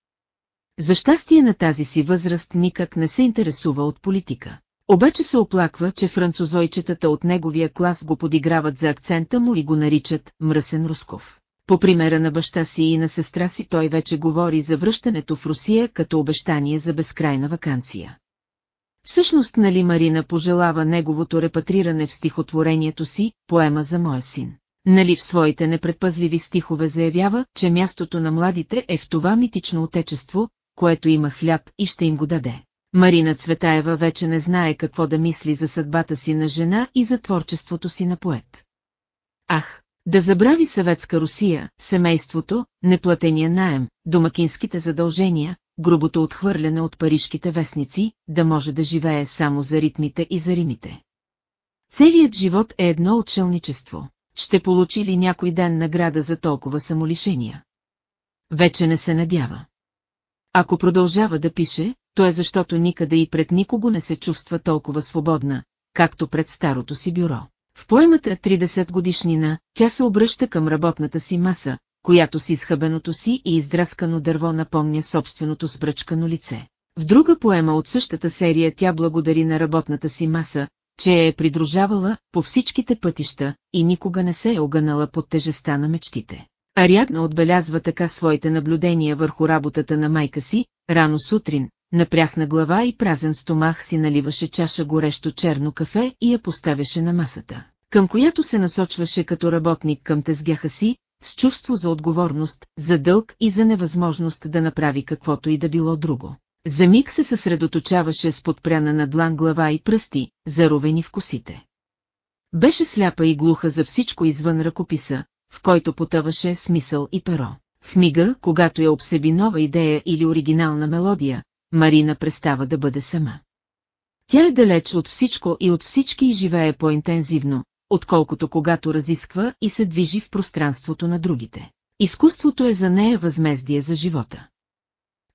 За щастие на тази си възраст никак не се интересува от политика. Обаче се оплаква, че французойчетата от неговия клас го подиграват за акцента му и го наричат мръсен Русков. По примера на баща си и на сестра си той вече говори за връщането в Русия като обещание за безкрайна вакансия. Всъщност нали Марина пожелава неговото репатриране в стихотворението си, поема за моя син. Нали в своите непредпазливи стихове заявява, че мястото на младите е в това митично отечество, което има хляб и ще им го даде. Марина Цветаева вече не знае какво да мисли за съдбата си на жена и за творчеството си на поет. Ах, да забрави съветска Русия, семейството, неплатения наем, домакинските задължения, грубото отхвърляне от парижките вестници, да може да живее само за ритмите и за римите. Целият живот е едно отшелничество. Ще получи ли някой ден награда за толкова самолишения? Вече не се надява. Ако продължава да пише, то е защото никъде и пред никого не се чувства толкова свободна, както пред старото си бюро. В поемата 30 годишнина, тя се обръща към работната си маса, която с изхъбеното си и издраскано дърво напомня собственото спръчкано лице. В друга поема от същата серия тя благодари на работната си маса, че е придружавала по всичките пътища и никога не се е огънала под тежеста на мечтите. Ариадна отбелязва така своите наблюдения върху работата на майка си, рано сутрин, напрясна глава и празен стомах си наливаше чаша горещо черно кафе и я поставяше на масата, към която се насочваше като работник към тезгяха си, с чувство за отговорност, за дълг и за невъзможност да направи каквото и да било друго. За миг се съсредоточаваше с подпряна на длан глава и пръсти, заровени в косите. Беше сляпа и глуха за всичко извън ръкописа, в който потъваше смисъл и перо. В мига, когато я обсеби нова идея или оригинална мелодия, Марина престава да бъде сама. Тя е далеч от всичко и от всички и живее по-интензивно, отколкото когато разисква и се движи в пространството на другите. Изкуството е за нея възмездие за живота.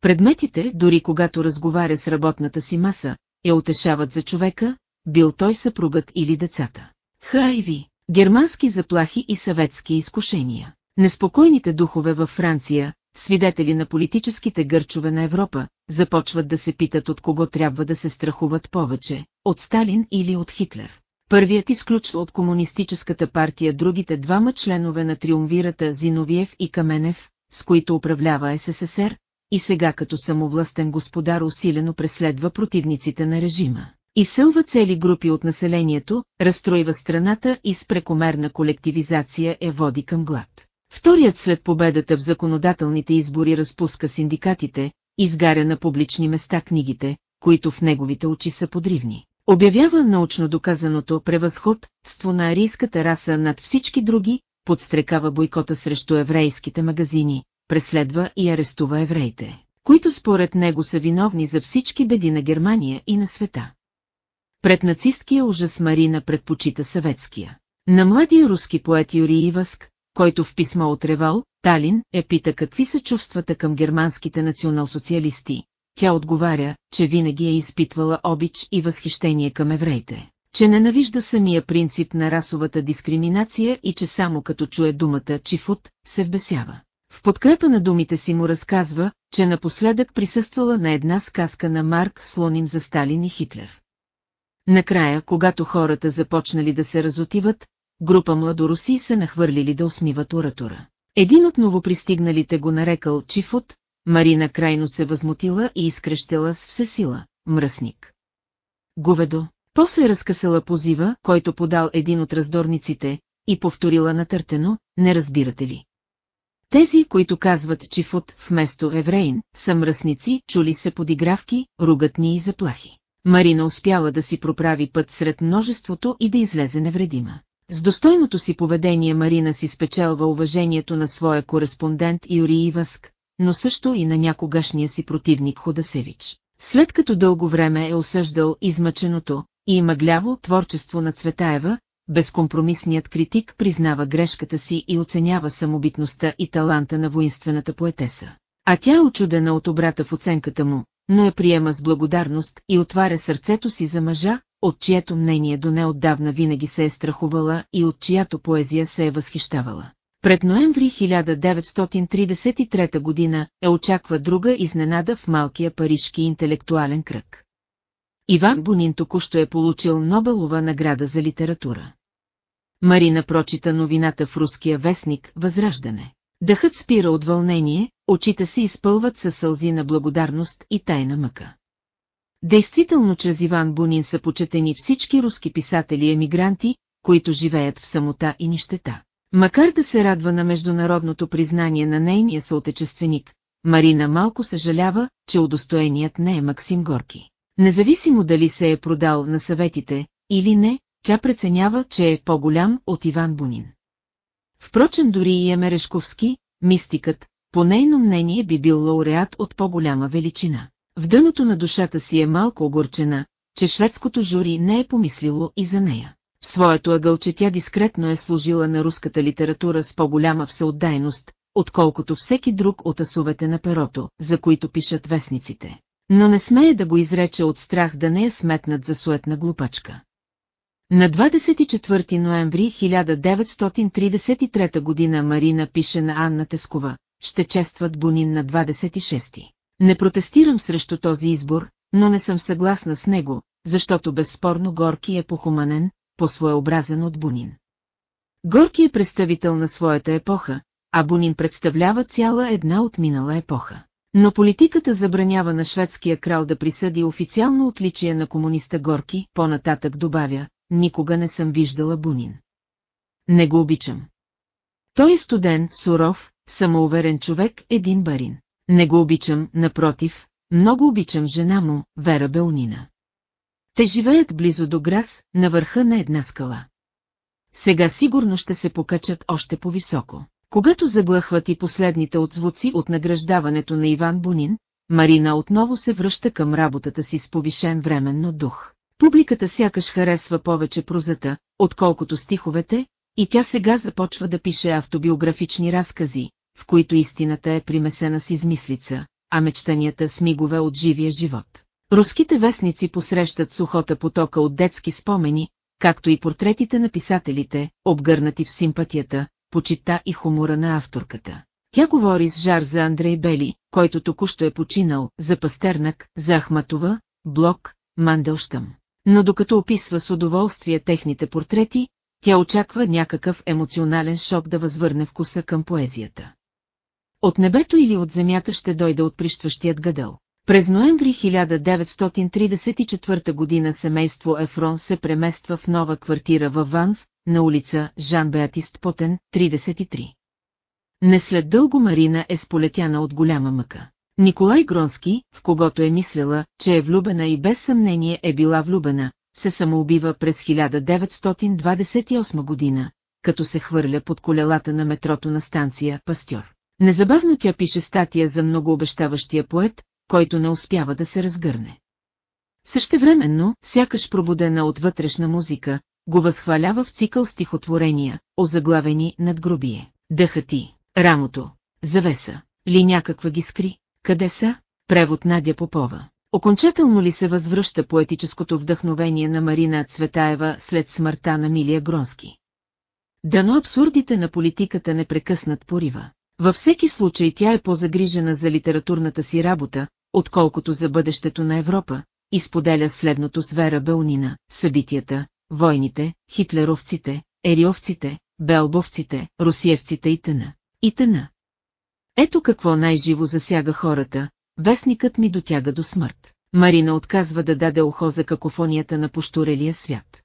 Предметите, дори когато разговаря с работната си маса, я утешават за човека, бил той съпругът или децата. Хайви, германски заплахи и съветски изкушения. Неспокойните духове във Франция, свидетели на политическите гърчове на Европа, започват да се питат от кого трябва да се страхуват повече, от Сталин или от Хитлер. Първият изключва от комунистическата партия другите двама членове на триумвирата Зиновиев и Каменев, с които управлява СССР, и сега като самовластен господар усилено преследва противниците на режима. Изсълва цели групи от населението, разстройва страната и с прекомерна колективизация е води към глад. Вторият след победата в законодателните избори разпуска синдикатите, изгаря на публични места книгите, които в неговите очи са подривни. Обявява научно доказаното превъзходство на арийската раса над всички други, подстрекава бойкота срещу еврейските магазини, преследва и арестува евреите, които според него са виновни за всички беди на Германия и на света. Пред нацисткия ужас Марина предпочита съветския. На младия руски поет Юрий Иваск, който в писмо от Ревал, Талин, е пита какви са чувствата към германските национал-социалисти. Тя отговаря, че винаги е изпитвала обич и възхищение към евреите, че ненавижда самия принцип на расовата дискриминация и че само като чуе думата чифут, се вбесява. В подкрепа на думите си му разказва, че напоследък присъствала на една сказка на Марк Слоним за Сталин и Хитлер. Накрая, когато хората започнали да се разотиват, група младороси се нахвърлили да усмиват оратора. Един от новопристигналите го нарекал Чифут, Марина крайно се възмутила и изкрещела с всесила, мръсник. Говедо, после разкъсала позива, който подал един от раздорниците, и повторила натъртено, не разбирате ли. Тези, които казват Чифут вместо евреин, са мръсници, чули се подигравки, ругатни и заплахи. Марина успяла да си проправи път сред множеството и да излезе невредима. С достойното си поведение Марина си спечелва уважението на своя кореспондент Юрий Иваск, но също и на някогашния си противник Ходасевич. След като дълго време е осъждал измъченото и мъгляво творчество на Цветаева, безкомпромисният критик признава грешката си и оценява самобитността и таланта на воинствената поетеса. А тя е очудена от обрата в оценката му, но я приема с благодарност и отваря сърцето си за мъжа, от чието мнение до неотдавна винаги се е страхувала и от чиято поезия се е възхищавала. Пред ноември 1933 година е очаква друга изненада в малкия парижки интелектуален кръг. Иван Бонин току-що е получил Нобелова награда за литература. Марина прочита новината в руския вестник «Възраждане». Дъхът спира от вълнение, очите се изпълват със сълзи на благодарност и тайна мъка. Действително чрез Иван Бунин са почетени всички руски писатели-емигранти, които живеят в самота и нищета. Макар да се радва на международното признание на нейния съотечественик, Марина малко съжалява, че удостоеният не е Максим Горки. Независимо дали се е продал на съветите или не, тя преценява, че е по-голям от Иван Бунин. Впрочем дори и Емерешковски, мистикът, по нейно мнение би бил лауреат от по-голяма величина. В дъното на душата си е малко огорчена, че шведското жури не е помислило и за нея. В своето ъгълче тя дискретно е служила на руската литература с по-голяма всеотдайност, отколкото всеки друг от асовете на перото, за които пишат вестниците. Но не смее да го изрече от страх да не я сметнат за суетна глупачка. На 24 ноември 1933 година Марина пише на Анна Тескова, ще честват Бунин на 26. Не протестирам срещу този избор, но не съм съгласна с него, защото безспорно Горки е похуманен, по-своеобразен от Бунин. Горки е представител на своята епоха, а Бунин представлява цяла една от минала епоха. Но политиката забранява на шведския крал да присъди официално отличие на комуниста Горки, по-нататък добавя, никога не съм виждала Бунин. Не го обичам. Той е студен, суров, самоуверен човек, един барин. Не го обичам, напротив, много обичам жена му, Вера Белнина. Те живеят близо до Грас, на върха на една скала. Сега сигурно ще се покачат още по-високо. Когато заглъхват и последните отзвуци от награждаването на Иван Бунин, Марина отново се връща към работата си с повишен временно дух. Публиката сякаш харесва повече прозата, отколкото стиховете, и тя сега започва да пише автобиографични разкази, в които истината е примесена с измислица, а мечтанията с мигове от живия живот. Руските вестници посрещат сухота потока от детски спомени, както и портретите на писателите, обгърнати в симпатията, почита и хумора на авторката. Тя говори с жар за Андрей Бели, който току-що е починал, за Пастернак, за Ахматова, Блок, Манделштъм. Но докато описва с удоволствие техните портрети, тя очаква някакъв емоционален шок да възвърне вкуса към поезията. От небето или от земята ще дойде отприщващият гадъл. През ноември 1934 година семейство Ефрон се премества в нова квартира във Ванв, на улица Жан Беатист Потен, 33. Не след дълго Марина е сполетяна от голяма мъка. Николай Гронски, в когото е мислила, че е влюбена и без съмнение е била влюбена, се самоубива през 1928 година, като се хвърля под колелата на метрото на станция Пастьор. Незабавно тя пише статия за многообещаващия поет, който не успява да се разгърне. Същевременно, сякаш пробудена от вътрешна музика, го възхвалява в цикъл стихотворения, озаглавени над грубие. Дъха ти, рамото, завеса, ли някаква ги скри, къде са? Превод Надя Попова. Окончателно ли се възвръща поетическото вдъхновение на Марина Цветаева след смъртта на Милия Гронски? Дано абсурдите на политиката не прекъснат порива. Във всеки случай тя е по-загрижена за литературната си работа, отколкото за бъдещето на Европа, и споделя следното с Вера Белнина, събитията, войните, хитлеровците, ериовците, белбовците, русиевците и тъна. И тъна. Ето какво най-живо засяга хората, вестникът ми дотяга до смърт. Марина отказва да даде ухо за какофонията на поштурелия свят.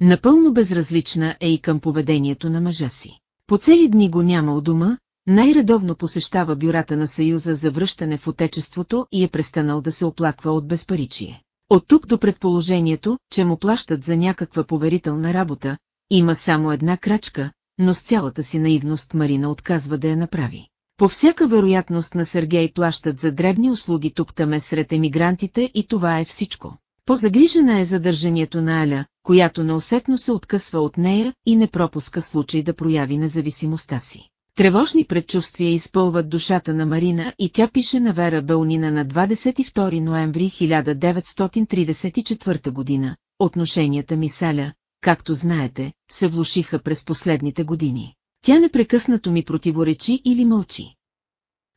Напълно безразлична е и към поведението на мъжа си. По цели дни го няма у дома, най-редовно посещава бюрата на Съюза за връщане в отечеството и е престанал да се оплаква от безпаричие. От тук до предположението, че му плащат за някаква поверителна работа, има само една крачка, но с цялата си наивност Марина отказва да я направи. По всяка вероятност на Сергей плащат за дребни услуги тук-таме сред емигрантите и това е всичко. Позагрижена е задържанието на Аля, която неусетно се откъсва от нея и не пропуска случай да прояви независимостта си. Тревожни предчувствия изпълват душата на Марина и тя пише на Вера Бълнина на 22 ноември 1934 година. Отношенията ми с Аля, както знаете, се влушиха през последните години. Тя непрекъснато ми противоречи или мълчи.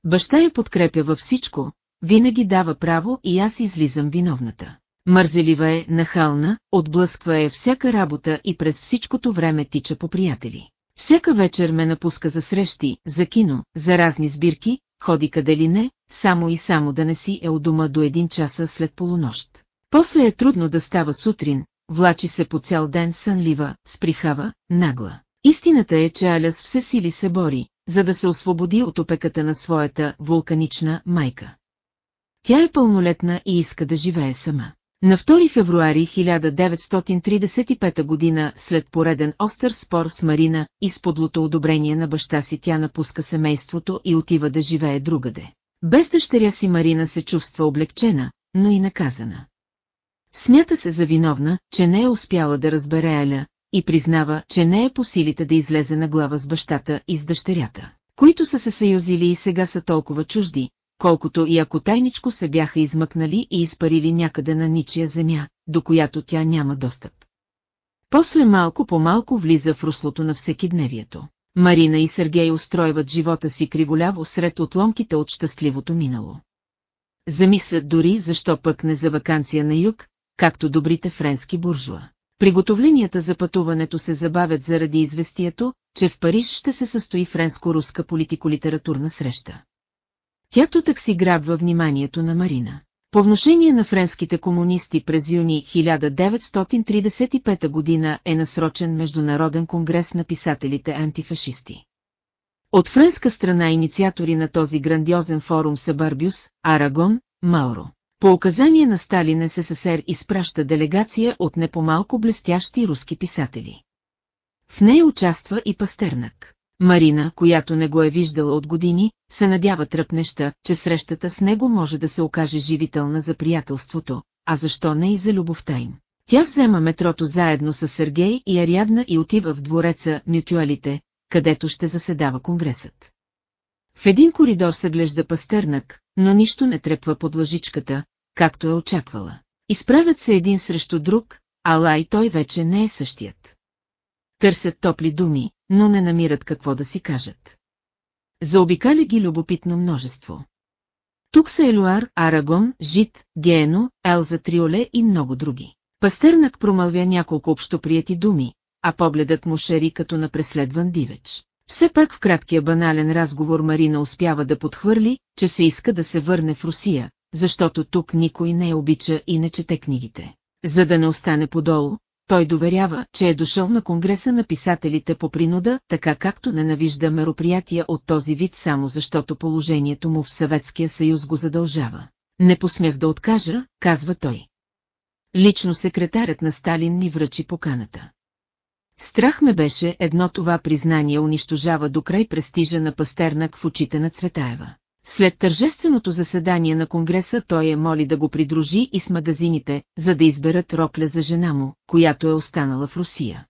Баща я подкрепя във всичко, винаги дава право и аз излизам виновната. Мързелива е, нахална, отблъсква е всяка работа и през всичкото време тича по приятели. Всяка вечер ме напуска за срещи, за кино, за разни сбирки, ходи къде ли не, само и само да не си е у дома до един часа след полунощ. После е трудно да става сутрин, влачи се по цял ден сънлива, сприхава, нагла. Истината е, че Аляс все сили се бори, за да се освободи от опеката на своята вулканична майка. Тя е пълнолетна и иска да живее сама. На 2 февруари 1935 година, след пореден остър спор с Марина и с подлото одобрение на баща си, тя напуска семейството и отива да живее другаде. Без дъщеря си Марина се чувства облегчена, но и наказана. Смята се за виновна, че не е успяла да разбере Еля и признава, че не е по силите да излезе на глава с бащата и с дъщерята, които са се съюзили и сега са толкова чужди, колкото и ако тайничко се бяха измъкнали и изпарили някъде на ничия земя, до която тя няма достъп. После малко по малко влиза в руслото на всекидневието. Марина и Сергей устройват живота си криволяво сред отломките от щастливото минало. Замислят дори защо пък не за вакансия на юг, както добрите френски буржуа. Приготовленията за пътуването се забавят заради известието, че в Париж ще се състои френско-руска политико-литературна среща. Тято так си грабва вниманието на Марина. По вношение на френските комунисти през юни 1935 година е насрочен Международен конгрес на писателите антифашисти. От френска страна инициатори на този грандиозен форум са Барбюс, Арагон, Мауро. По указание на Сталин СССР изпраща делегация от непомалко блестящи руски писатели. В нея участва и Пастернак. Марина, която не го е виждала от години, се надява тръпнеща, че срещата с него може да се окаже живителна за приятелството, а защо не и за любовта им. Тя взема метрото заедно с Сергей и Ариадна и отива в двореца Мютюалите, където ще заседава конгресът. В един коридор се глежда пастърнак, но нищо не трепва под лъжичката, както е очаквала. Изправят се един срещу друг, ала и той вече не е същият. Търсят топли думи, но не намират какво да си кажат. Заобикаля ги любопитно множество. Тук са Елуар, Арагон, Жит, Гено, Елза Триоле и много други. Пастърнак промълвя няколко общоприяти думи, а погледът му шери като на преследван дивеч. Все пак в краткия банален разговор Марина успява да подхвърли, че се иска да се върне в Русия, защото тук никой не я обича и не чете книгите. За да не остане подолу, той доверява, че е дошъл на Конгреса на писателите по принуда, така както ненавижда мероприятия от този вид само защото положението му в Съветския съюз го задължава. Не посмех да откажа, казва той. Лично секретарят на Сталин ми връчи поканата. Страх ме беше едно това признание унищожава до край престижа на пастернак в очите на Цветаева. След тържественото заседание на Конгреса той е моли да го придружи и с магазините, за да изберат рокля за жена му, която е останала в Русия.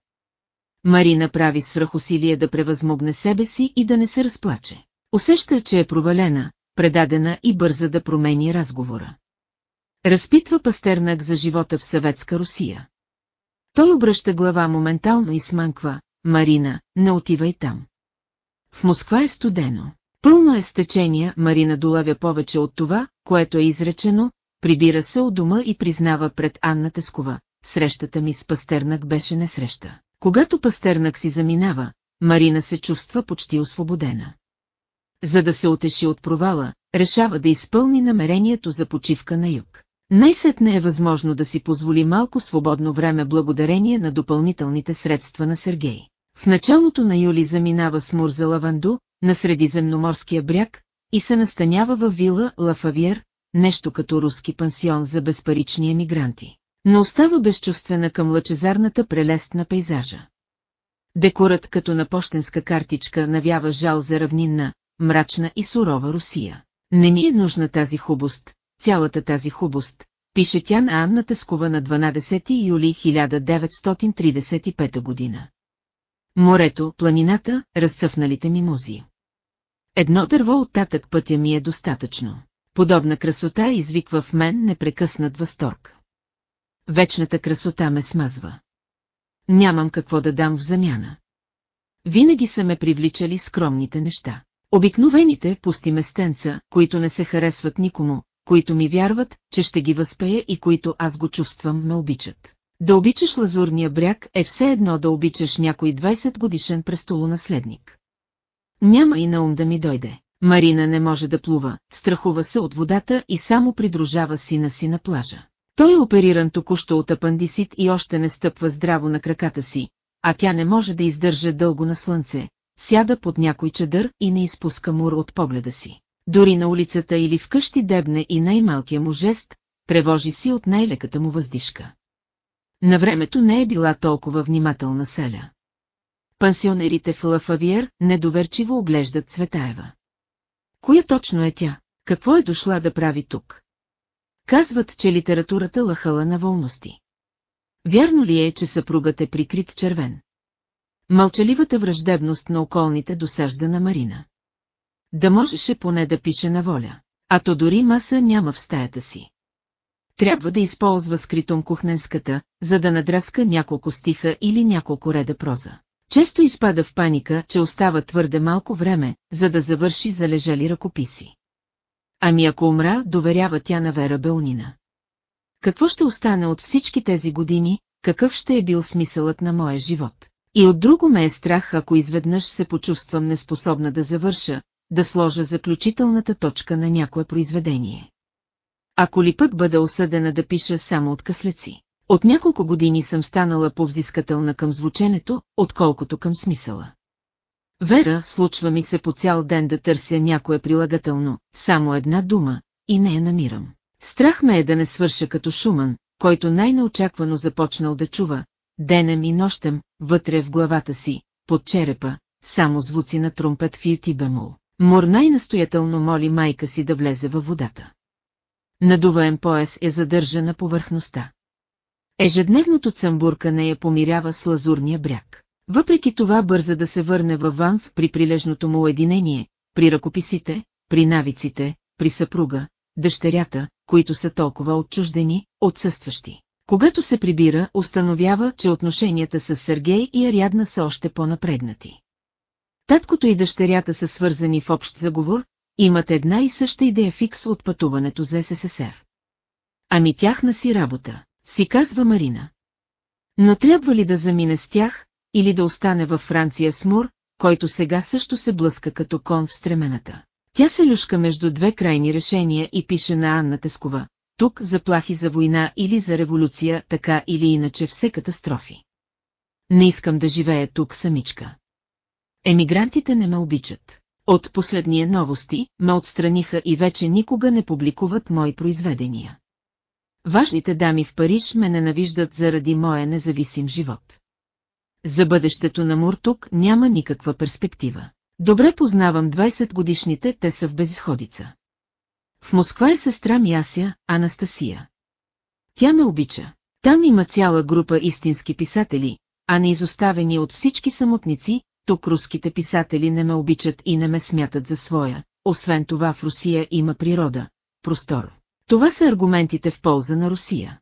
Марина прави свръхусилие да превъзмогне себе си и да не се разплаче. Усеща, че е провалена, предадена и бърза да промени разговора. Разпитва Пастернак за живота в съветска Русия. Той обръща глава моментално и смънква, Марина, не отивай там. В Москва е студено. Пълно е с течения, Марина долавя повече от това, което е изречено, прибира се от дома и признава пред Анна Тескова. Срещата ми с Пастернак беше несреща. Когато Пастернак си заминава, Марина се чувства почти освободена. За да се отеши от провала, решава да изпълни намерението за почивка на юг. Най-сетне е възможно да си позволи малко свободно време благодарение на допълнителните средства на Сергей. В началото на юли заминава с Мурза Лаванду, на средиземноморския бряг, и се настанява във вила Лафавиер, нещо като руски пансион за безпарични емигранти. Но остава безчувствена към лъчезарната прелест на пейзажа. Декорът като на почтенска картичка навява жал за равнинна, мрачна и сурова Русия. Не ни е нужна тази хубост, цялата тази хубост, пише тя на Анна Тескова на 12 юли 1935 година. Морето, планината, разцъфналите мимози. Едно дърво от татък пътя ми е достатъчно. Подобна красота извиква в мен непрекъснат възторг. Вечната красота ме смазва. Нямам какво да дам в замяна. Винаги са ме привличали скромните неща. Обикновените пусти местенца, които не се харесват никому, които ми вярват, че ще ги възпея и които аз го чувствам ме обичат. Да обичаш лазурния бряг е все едно да обичаш някой 20 годишен престолонаследник. Няма и на ум да ми дойде. Марина не може да плува, страхува се от водата и само придружава сина си на плажа. Той е опериран току-що от апандисит и още не стъпва здраво на краката си, а тя не може да издържа дълго на слънце, сяда под някой чадър и не изпуска мур от погледа си. Дори на улицата или вкъщи дебне и най-малкия му жест, тревожи си от най-леката му въздишка. На времето не е била толкова внимателна селя. Пансионерите в Лафавиер недоверчиво оглеждат Цветаева. Коя точно е тя? Какво е дошла да прави тук? Казват, че литературата лъхала на волности. Вярно ли е, че съпругът е прикрит червен? Мълчаливата враждебност на околните досажда на Марина. Да можеше поне да пише на воля, а то дори маса няма в стаята си. Трябва да използва скритом кухненската, за да надраска няколко стиха или няколко реда проза. Често изпада в паника, че остава твърде малко време, за да завърши залежали ръкописи. Ами ако умра, доверява тя на Вера Белнина. Какво ще остане от всички тези години, какъв ще е бил смисълът на моя живот? И от друго ме е страх, ако изведнъж се почувствам неспособна да завърша, да сложа заключителната точка на някое произведение. Ако ли пък бъда осъдена да пиша само от къслеци. От няколко години съм станала повзискателна към звученето, отколкото към смисъла. Вера, случва ми се по цял ден да търся някое прилагателно, само една дума, и не я намирам. Страх ме е да не свърша като Шуман, който най-неочаквано започнал да чува, денем и нощем, вътре в главата си, под черепа, само звуци на тромпет в бемол. Мор най-настоятелно моли майка си да влезе във водата. Надуваем пояс е задържа на повърхността. Ежедневното цамбуркане я помирява с лазурния бряг. Въпреки това бърза да се върне във Ванв при прилежното му единение, при ръкописите, при навиците, при съпруга, дъщерята, които са толкова отчуждени, отсъстващи. Когато се прибира, установява, че отношенията с Сергей и Арядна са още по-напрегнати. Таткото и дъщерята са свързани в общ заговор, имат една и съща идея фикс от пътуването за СССР. Ами тяхна си работа, си казва Марина. Но трябва ли да замине с тях, или да остане във Франция с Мур, който сега също се блъска като кон в стремената? Тя се люшка между две крайни решения и пише на Анна Тескова. Тук заплахи за война или за революция, така или иначе все катастрофи. Не искам да живея тук самичка. Емигрантите не ме обичат. От последния новости ме отстраниха и вече никога не публикуват мои произведения. Важните дами в Париж ме ненавиждат заради моя независим живот. За бъдещето на Муртук няма никаква перспектива. Добре познавам 20-годишните, те са в безисходица. В Москва е сестра ми Ася, Анастасия. Тя ме обича. Там има цяла група истински писатели, а не изоставени от всички самотници, тук руските писатели не ме обичат и не ме смятат за своя. Освен това в Русия има природа, простор. Това са аргументите в полза на Русия.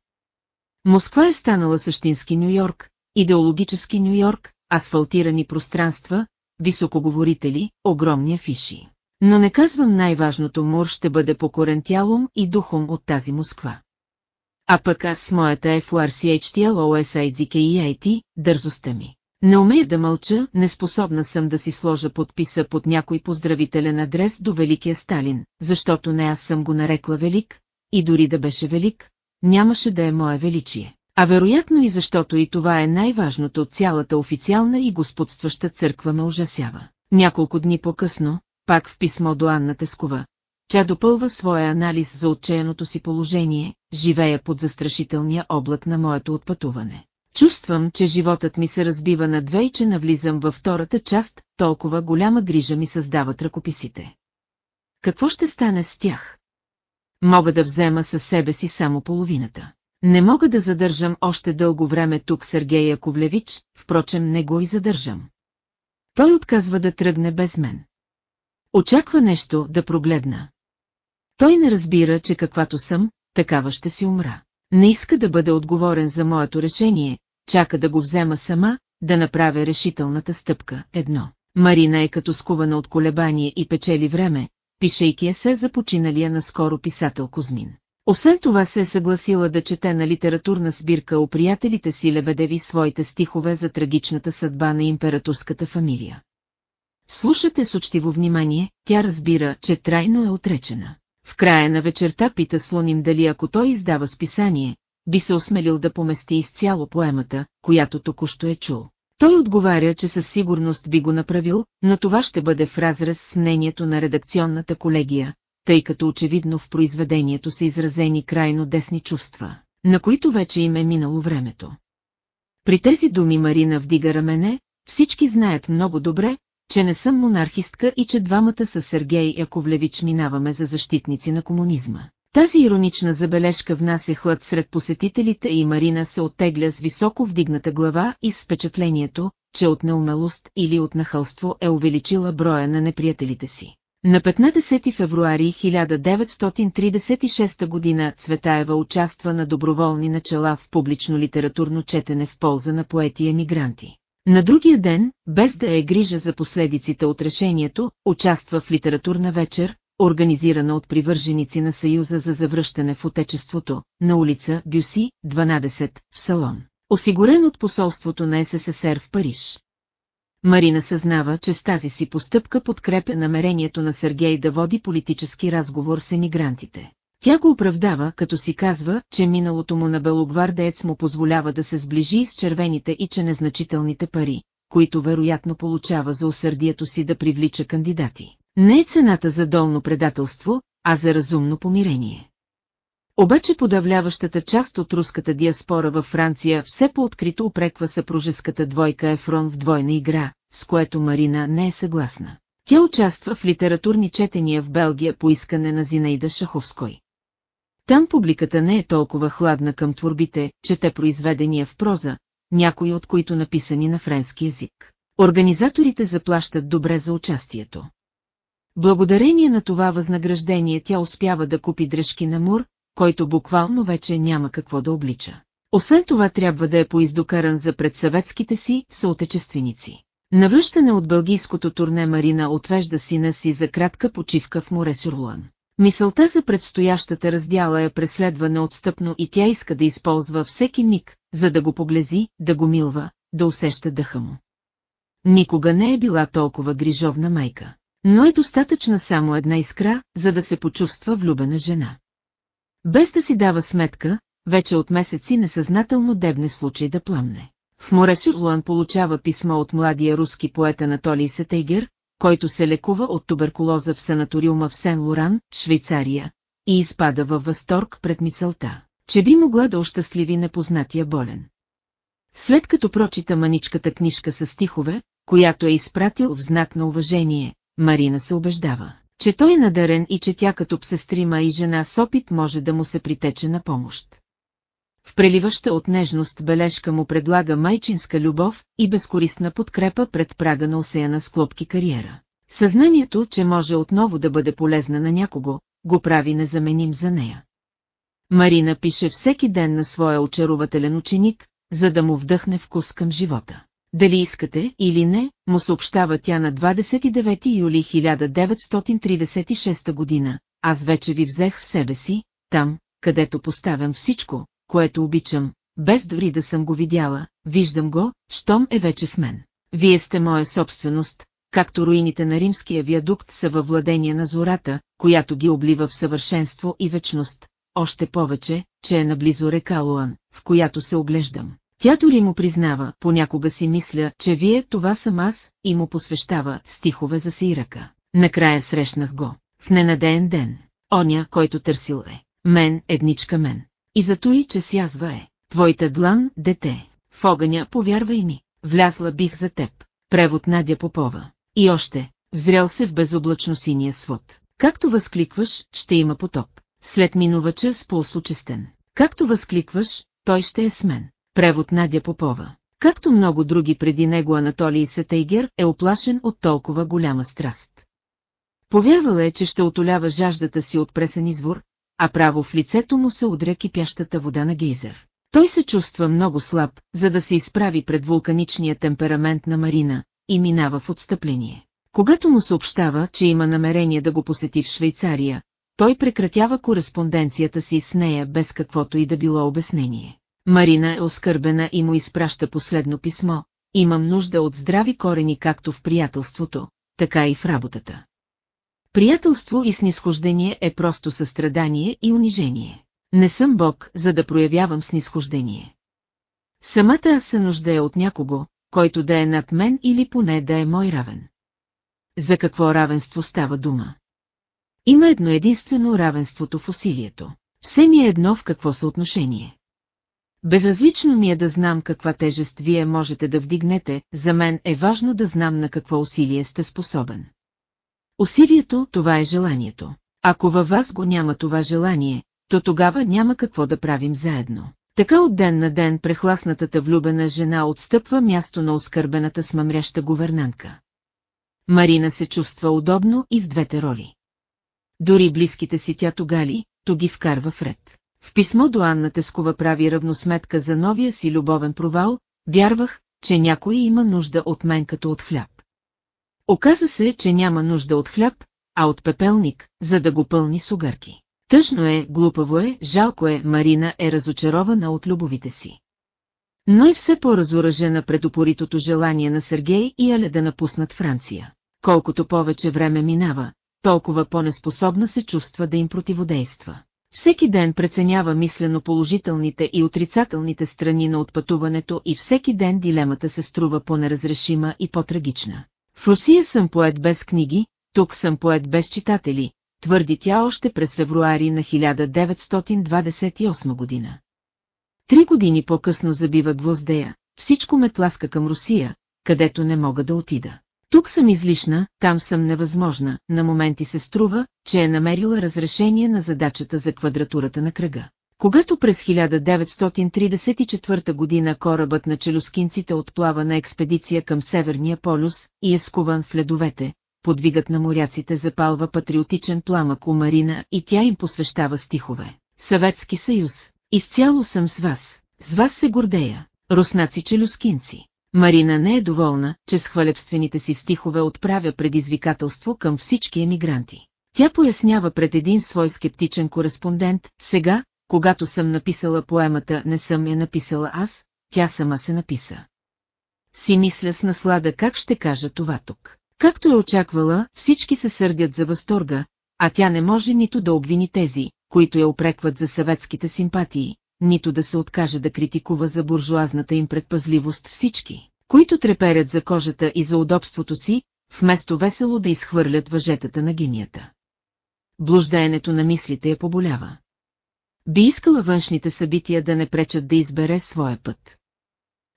Москва е станала същински Нью-Йорк, идеологически Нью-Йорк, асфалтирани пространства, високоговорители, огромни афиши. Но не казвам най-важното Мур ще бъде покорен тялом и духом от тази Москва. А пък аз с моята FURCHTL OSIDKEIT, дързостта ми. Не умея да мълча, неспособна съм да си сложа подписа под някой поздравителен адрес до Великия Сталин, защото не аз съм го нарекла Велик, и дори да беше Велик, нямаше да е мое величие. А вероятно и защото и това е най-важното от цялата официална и господстваща църква ме ужасява. Няколко дни по-късно, пак в писмо до Анна Тескова, тя допълва своя анализ за отчаяното си положение, живея под застрашителния облак на моето отпътуване. Чувствам, че животът ми се разбива на две и че навлизам във втората част, толкова голяма грижа ми създават ръкописите. Какво ще стане с тях? Мога да взема със себе си само половината. Не мога да задържам още дълго време тук Сергей Яковлевич, впрочем не го и задържам. Той отказва да тръгне без мен. Очаква нещо да прогледна. Той не разбира, че каквато съм, такава ще си умра. Не иска да бъде отговорен за моето решение, чака да го взема сама, да направя решителната стъпка. Едно. Марина е като скувана от колебание и печели време, пишейки се за починалия наскоро писател Кузмин. Освен това се е съгласила да чете на литературна сбирка у приятелите си Лебедеви своите стихове за трагичната съдба на императорската фамилия. Слушате с учтиво внимание, тя разбира, че трайно е отречена. В края на вечерта пита Слоним дали ако той издава списание, би се осмелил да помести изцяло поемата, която току-що е чул. Той отговаря, че със сигурност би го направил, но това ще бъде в разрез с мнението на редакционната колегия, тъй като очевидно в произведението са изразени крайно десни чувства, на които вече им е минало времето. При тези думи Марина вдига рамене, всички знаят много добре, че не съм монархистка и че двамата с Сергей Яковлевич минаваме за защитници на комунизма. Тази иронична забележка внася хлад сред посетителите и Марина се оттегля с високо вдигната глава и с впечатлението, че от неумелост или от нахълство е увеличила броя на неприятелите си. На 15 февруари 1936 година Цветаева участва на доброволни начала в публично литературно четене в полза на поети емигранти. На другия ден, без да е грижа за последиците от решението, участва в литературна вечер, организирана от привърженици на Съюза за завръщане в Отечеството, на улица Бюси, 12, в салон, осигурен от посолството на СССР в Париж. Марина съзнава, че с тази си постъпка подкрепя намерението на Сергей да води политически разговор с емигрантите. Тя го оправдава, като си казва, че миналото му на белогвардеец му позволява да се сближи с червените и че незначителните пари, които вероятно получава за усърдието си да привлича кандидати. Не е цената за долно предателство, а за разумно помирение. Обаче подавляващата част от руската диаспора във Франция все по-открито упреква съпружеската двойка Ефрон в двойна игра, с което Марина не е съгласна. Тя участва в литературни четения в Белгия по искане на Зинаида Шаховской. Там публиката не е толкова хладна към творбите, чете произведения в проза, някои от които написани на френски язик. Организаторите заплащат добре за участието. Благодарение на това възнаграждение тя успява да купи дръжки на Мур, който буквално вече няма какво да облича. Освен това трябва да е поиздокаран за предсъветските си съотечественици. Навръщане от бългийското турне Марина отвежда сина си за кратка почивка в море Сюрлуан. Мисълта за предстоящата раздяла е преследва неотстъпно и тя иска да използва всеки миг, за да го поблези, да го милва, да усеща дъха му. Никога не е била толкова грижовна майка, но е достатъчна само една искра, за да се почувства влюбена жена. Без да си дава сметка, вече от месеци несъзнателно дебне случай да пламне. В море Сюрлуан получава писмо от младия руски поет Анатолий Сетейгер, който се лекува от туберкулоза в санаториума в Сен-Лоран, Швейцария, и изпада във възторг пред мисълта, че би могла да ощастливи непознатия болен. След като прочита маничката книжка с стихове, която е изпратил в знак на уважение, Марина се убеждава, че той е надарен и че тя като псестрима и жена с опит може да му се притече на помощ. В преливаща от нежност бележка му предлага майчинска любов и безкористна подкрепа пред прага на осеяна с клопки кариера. Съзнанието, че може отново да бъде полезна на някого, го прави незаменим за нея. Марина пише всеки ден на своя очарователен ученик, за да му вдъхне вкус към живота. Дали искате или не, му съобщава тя на 29 юли 1936 година, аз вече ви взех в себе си, там, където поставям всичко, което обичам, без дори да съм го видяла, виждам го, щом е вече в мен. Вие сте моя собственост, както руините на римския виадукт са във владение на зората, която ги облива в съвършенство и вечност, още повече, че е наблизо река Луан, в която се оглеждам. Тя дори му признава, понякога си мисля, че вие това съм аз, и му посвещава стихове за Сирака. Накрая срещнах го, в ненадеен ден, оня, който търсил е. Мен, едничка мен. И зато и че сязва е. Твоята длан, дете. В огъня, повярвай ми. Влязла бих за теб. Превод Надя Попова. И още, взрял се в безоблачно синия свод. Както възкликваш, ще има потоп. След минувача с пулс честен. Както възкликваш, той ще е с мен. Превод Надя Попова. Както много други преди него Анатолий Сетейгер е оплашен от толкова голяма страст. Повярвал е, че ще отолява жаждата си от пресен извор, а право в лицето му се удря кипящата вода на гейзер. Той се чувства много слаб, за да се изправи пред вулканичния темперамент на Марина, и минава в отстъпление. Когато му съобщава, че има намерение да го посети в Швейцария, той прекратява кореспонденцията си с нея без каквото и да било обяснение. Марина е оскърбена и му изпраща последно писмо. Имам нужда от здрави корени както в приятелството, така и в работата. Приятелство и снисхождение е просто състрадание и унижение. Не съм Бог, за да проявявам снисхождение. Самата аз се нуждая от някого, който да е над мен или поне да е мой равен. За какво равенство става дума? Има едно единствено равенството в усилието. Все ми е едно в какво съотношение. Безразлично ми е да знам каква тежест вие можете да вдигнете, за мен е важно да знам на какво усилие сте способен. Усилието, това е желанието. Ако във вас го няма това желание, то тогава няма какво да правим заедно. Така от ден на ден прехласнатата влюбена жена отстъпва място на оскърбената смъмряща говернантка. Марина се чувства удобно и в двете роли. Дори близките си тя тогали, то ги вкарва в ред. В писмо до Анна Тескова прави равносметка за новия си любовен провал, вярвах, че някой има нужда от мен като от хляб. Оказа се, че няма нужда от хляб, а от пепелник, за да го пълни с угърки. Тъжно е, глупаво е, жалко е, Марина е разочарована от любовите си. Но и все по-разоръжена пред упоритото желание на Сергей и Але да напуснат Франция. Колкото повече време минава, толкова по-неспособна се чувства да им противодейства. Всеки ден преценява мислено положителните и отрицателните страни на отпътуването и всеки ден дилемата се струва по-неразрешима и по-трагична. В Русия съм поет без книги, тук съм поет без читатели, твърди тя още през февруари на 1928 година. Три години по-късно забива гвоздея, всичко ме тласка към Русия, където не мога да отида. Тук съм излишна, там съм невъзможна, на моменти се струва, че е намерила разрешение на задачата за квадратурата на кръга. Когато през 1934 година корабът на челюскинците отплава на експедиция към Северния полюс и е скуван в ледовете, подвигът на моряците запалва патриотичен пламък у Марина и тя им посвещава стихове. Съветски съюз, изцяло съм с вас, с вас се гордея, руснаци челюскинци. Марина не е доволна, че с хвалебствените си стихове отправя предизвикателство към всички емигранти. Тя пояснява пред един свой скептичен кореспондент, сега, когато съм написала поемата «Не съм я написала аз», тя сама се написа. Си мисля с наслада как ще кажа това тук. Както е очаквала, всички се сърдят за възторга, а тя не може нито да обвини тези, които я опрекват за съветските симпатии, нито да се откаже да критикува за буржуазната им предпазливост всички, които треперят за кожата и за удобството си, вместо весело да изхвърлят въжетата на гинията. Блуждаенето на мислите я поболява. Би искала външните събития да не пречат да избере своя път.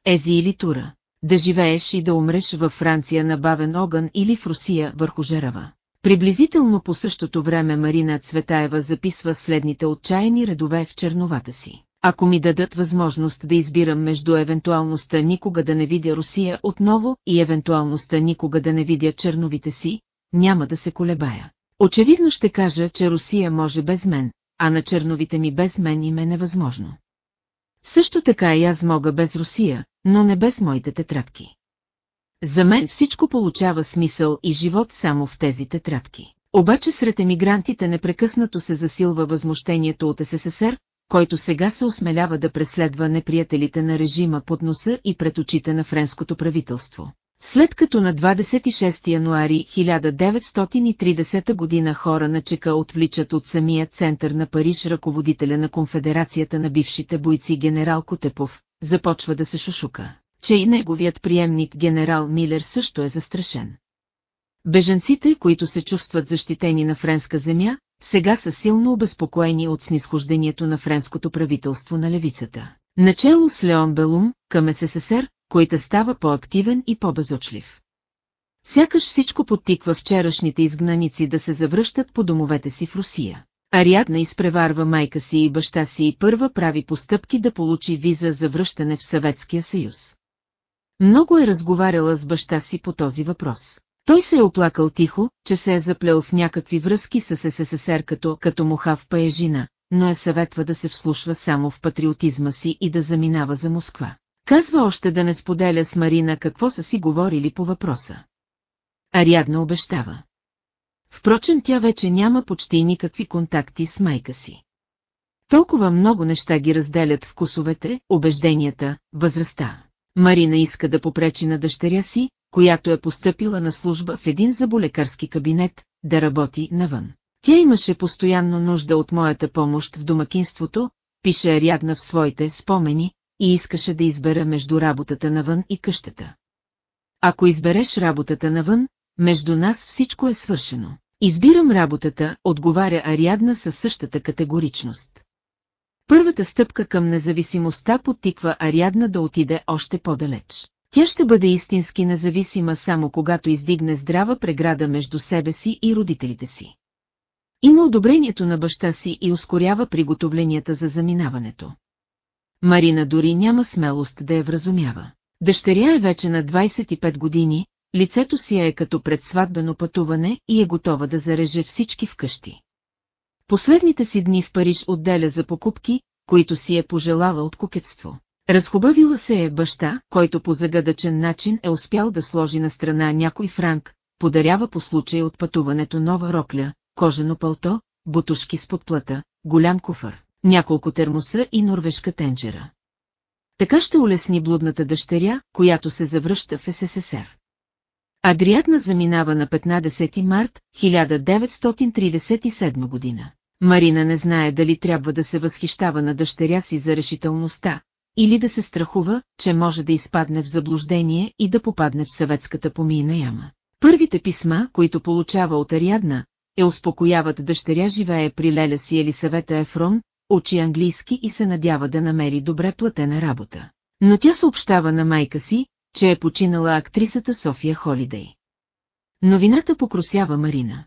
Ези или Тура, да живееш и да умреш във Франция на бавен огън или в Русия върху жерава. Приблизително по същото време Марина Цветаева записва следните отчаяни редове в черновата си. Ако ми дадат възможност да избирам между евентуалността никога да не видя Русия отново и евентуалността никога да не видя черновите си, няма да се колебая. Очевидно ще кажа, че Русия може без мен, а на черновите ми без мен им е невъзможно. Също така и аз мога без Русия, но не без моите тетрадки. За мен всичко получава смисъл и живот само в тези тетрадки. Обаче сред емигрантите непрекъснато се засилва възмущението от СССР, който сега се осмелява да преследва неприятелите на режима под носа и пред очите на френското правителство. След като на 26 януари 1930 година хора на чека отвличат от самия център на Париж ръководителя на конфедерацията на бившите бойци генерал Котепов, започва да се шушука, че и неговият приемник генерал Милер също е застрашен. Беженците, които се чувстват защитени на френска земя, сега са силно обезпокоени от снисхождението на френското правителство на левицата. Начало с Леон Белум, към СССР, който става по-активен и по-безочлив. Сякаш всичко подтиква вчерашните изгнаници да се завръщат по домовете си в Русия. Ариадна изпреварва майка си и баща си и първа прави постъпки да получи виза за връщане в Съветския съюз. Много е разговаряла с баща си по този въпрос. Той се е оплакал тихо, че се е заплел в някакви връзки с СССР като, като муха в паежина, но е съветва да се вслушва само в патриотизма си и да заминава за Москва. Казва още да не споделя с Марина какво са си говорили по въпроса. Ариадна обещава. Впрочем тя вече няма почти никакви контакти с майка си. Толкова много неща ги разделят вкусовете, убежденията, възрастта. Марина иска да попречи на дъщеря си, която е постъпила на служба в един заболекарски кабинет, да работи навън. Тя имаше постоянно нужда от моята помощ в домакинството, пише Арядна в своите спомени, и искаше да избера между работата навън и къщата. Ако избереш работата навън, между нас всичко е свършено. Избирам работата, отговаря Ариадна със същата категоричност. Първата стъпка към независимостта подтиква Ариадна да отиде още по-далеч. Тя ще бъде истински независима само когато издигне здрава преграда между себе си и родителите си. Има одобрението на баща си и ускорява приготовленията за заминаването. Марина дори няма смелост да я вразумява. Дъщеря е вече на 25 години, лицето си е като предсватбено пътуване и е готова да зареже всички вкъщи. Последните си дни в Париж отделя за покупки, които си е пожелала от кокетство. Разхубавила се е баща, който по загадъчен начин е успял да сложи на страна някой франк, подарява по случай от пътуването нова рокля, кожено пълто, бутушки с подплата, голям куфър, няколко термоса и норвежка тенджера. Така ще улесни блудната дъщеря, която се завръща в СССР. Адриатна заминава на 15 март 1937 година. Марина не знае дали трябва да се възхищава на дъщеря си за решителността, или да се страхува, че може да изпадне в заблуждение и да попадне в съветската помийна яма. Първите писма, които получава от Ариадна, е успокояват дъщеря живее при леля си Елисавета Ефрон, учи английски и се надява да намери добре платена работа. Но тя съобщава на майка си, че е починала актрисата София Холидей. Новината покросява Марина.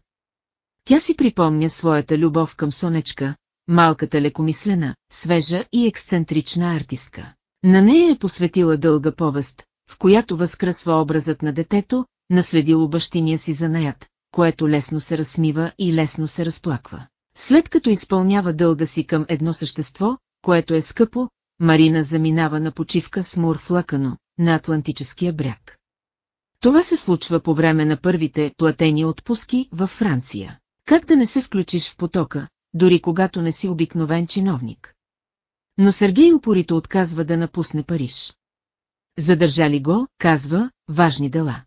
Тя си припомня своята любов към Сонечка, малката лекомислена, свежа и ексцентрична артистка. На нея е посветила дълга повест, в която възкръсва образът на детето, наследило бащиния си занаят, което лесно се разсмива и лесно се разплаква. След като изпълнява дълга си към едно същество, което е скъпо, Марина заминава на почивка с Мур Флакано, на Атлантическия бряг. Това се случва по време на първите платени отпуски във Франция. Как да не се включиш в потока, дори когато не си обикновен чиновник? Но Сергей упорито отказва да напусне Париж. Задържали го, казва, важни дела.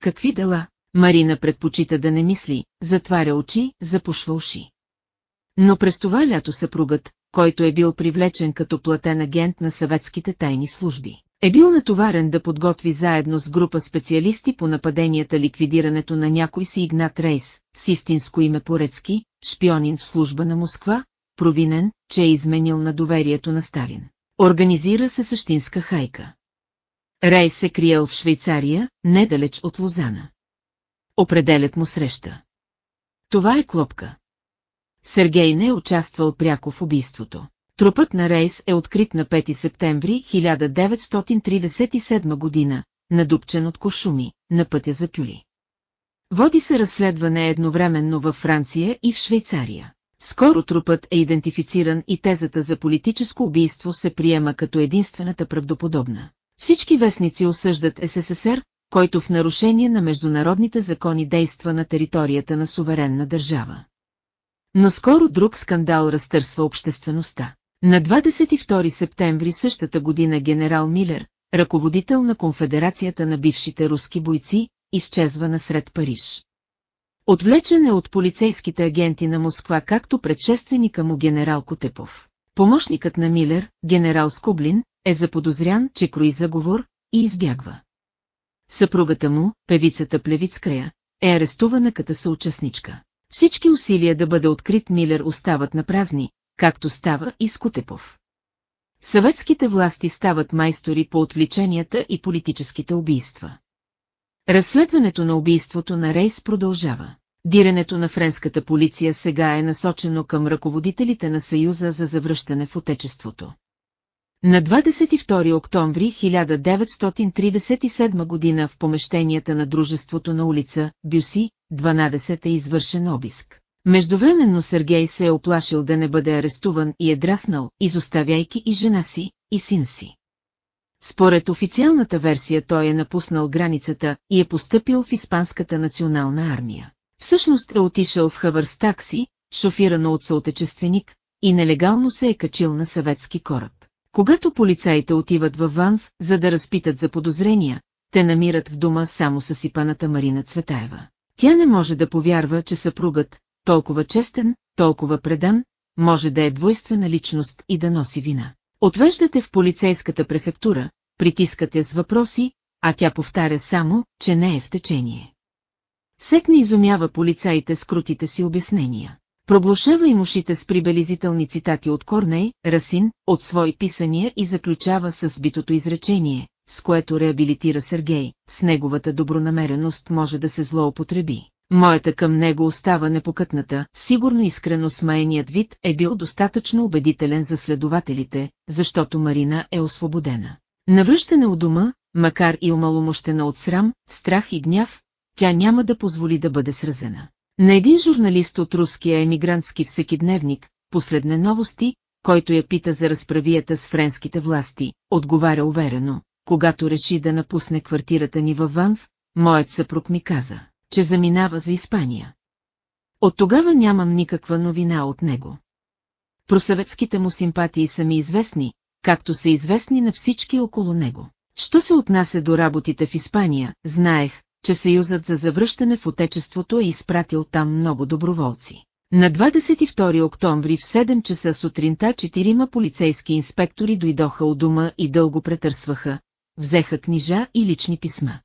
Какви дела? Марина предпочита да не мисли, затваря очи, запушва уши. Но през това лято съпругът, който е бил привлечен като платен агент на съветските тайни служби, е бил натоварен да подготви заедно с група специалисти по нападенията ликвидирането на някой си Игнат Рейс, с истинско име Порецки, шпионин в служба на Москва, провинен, че е изменил на доверието на Сталин. Организира се същинска хайка. Рейс се криел в Швейцария, недалеч от Лозана. Определят му среща. Това е клопка. Сергей не е участвал пряко в убийството. Трупът на Рейс е открит на 5 септември 1937 година, надупчен от кошуми, на пътя за Пюли. Води се разследване едновременно във Франция и в Швейцария. Скоро трупът е идентифициран и тезата за политическо убийство се приема като единствената правдоподобна. Всички вестници осъждат СССР, който в нарушение на международните закони действа на територията на суверенна държава. Но скоро друг скандал разтърсва обществеността. На 22 септември същата година генерал Милер, ръководител на конфедерацията на бившите руски бойци, изчезва насред Париж. Отвлечен е от полицейските агенти на Москва както предшественика му генерал Котепов. Помощникът на Милер, генерал Скоблин, е заподозрян, че крои заговор и избягва. Съпругата му, певицата Плевицкая, е арестувана като съучастничка. Всички усилия да бъде открит Милер остават на празни, както става и с Кутепов. Съветските власти стават майстори по отвличенията и политическите убийства. Разследването на убийството на Рейс продължава. Диренето на френската полиция сега е насочено към ръководителите на Съюза за завръщане в Отечеството. На 22 октомври 1937 година в помещенията на дружеството на улица Бюси, 12 е извършен обиск. Междувременно Сергей се е оплашил да не бъде арестуван и е драснал, изоставяйки и жена си, и син си. Според официалната версия той е напуснал границата и е поступил в Испанската национална армия. Всъщност е отишъл в Хавър с такси, шофирано от съотечественик, и нелегално се е качил на съветски кораб. Когато полицаите отиват във Ванв, за да разпитат за подозрения, те намират в дома само съсипаната Марина Цветаева. Тя не може да повярва, че съпругът, толкова честен, толкова предан, може да е двойствена личност и да носи вина. Отвеждате в полицейската префектура, притискате с въпроси, а тя повтаря само, че не е в течение. Сек не изумява полицаите с крутите си обяснения. Проблушава им ушите с прибелизителни цитати от Корней, Расин, от свои писания и заключава с битото изречение, с което реабилитира Сергей, с неговата добронамереност може да се злоупотреби. Моята към него остава непокътната, сигурно искрено смаяният вид е бил достатъчно убедителен за следователите, защото Марина е освободена. Навръщане от дома, макар и омаломощена от срам, страх и гняв, тя няма да позволи да бъде сразена. На един журналист от руския емигрантски всекидневник, последне новости, който я пита за разправията с френските власти, отговаря уверено, когато реши да напусне квартирата ни във Ванв, моят съпруг ми каза, че заминава за Испания. От тогава нямам никаква новина от него. Просъветските му симпатии са ми известни, както са известни на всички около него. Що се отнася до работите в Испания, знаех, че Съюзът за завръщане в Отечеството е изпратил там много доброволци. На 22 октомври в 7 часа сутринта четирима полицейски инспектори дойдоха от дома и дълго претърсваха, взеха книжа и лични писма.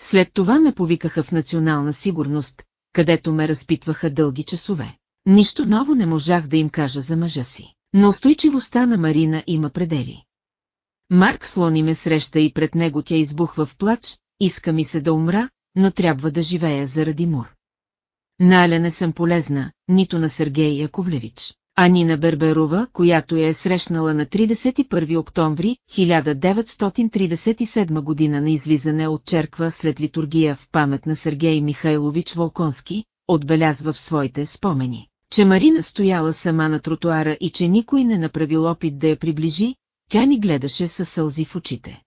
След това ме повикаха в национална сигурност, където ме разпитваха дълги часове. Нищо ново не можах да им кажа за мъжа си, но устойчивостта на Марина има предели. Марк слони ме среща и пред него тя избухва в плач, иска ми се да умра, но трябва да живея заради Мур. На Аля не съм полезна, нито на Сергей Яковлевич, а ни на Берберова, която я е срещнала на 31 октомври 1937 година на излизане от черква след литургия в памет на Сергей Михайлович Волконски, отбелязва в своите спомени, че Марина стояла сама на тротуара и че никой не направил опит да я приближи, тя ни гледаше със сълзи в очите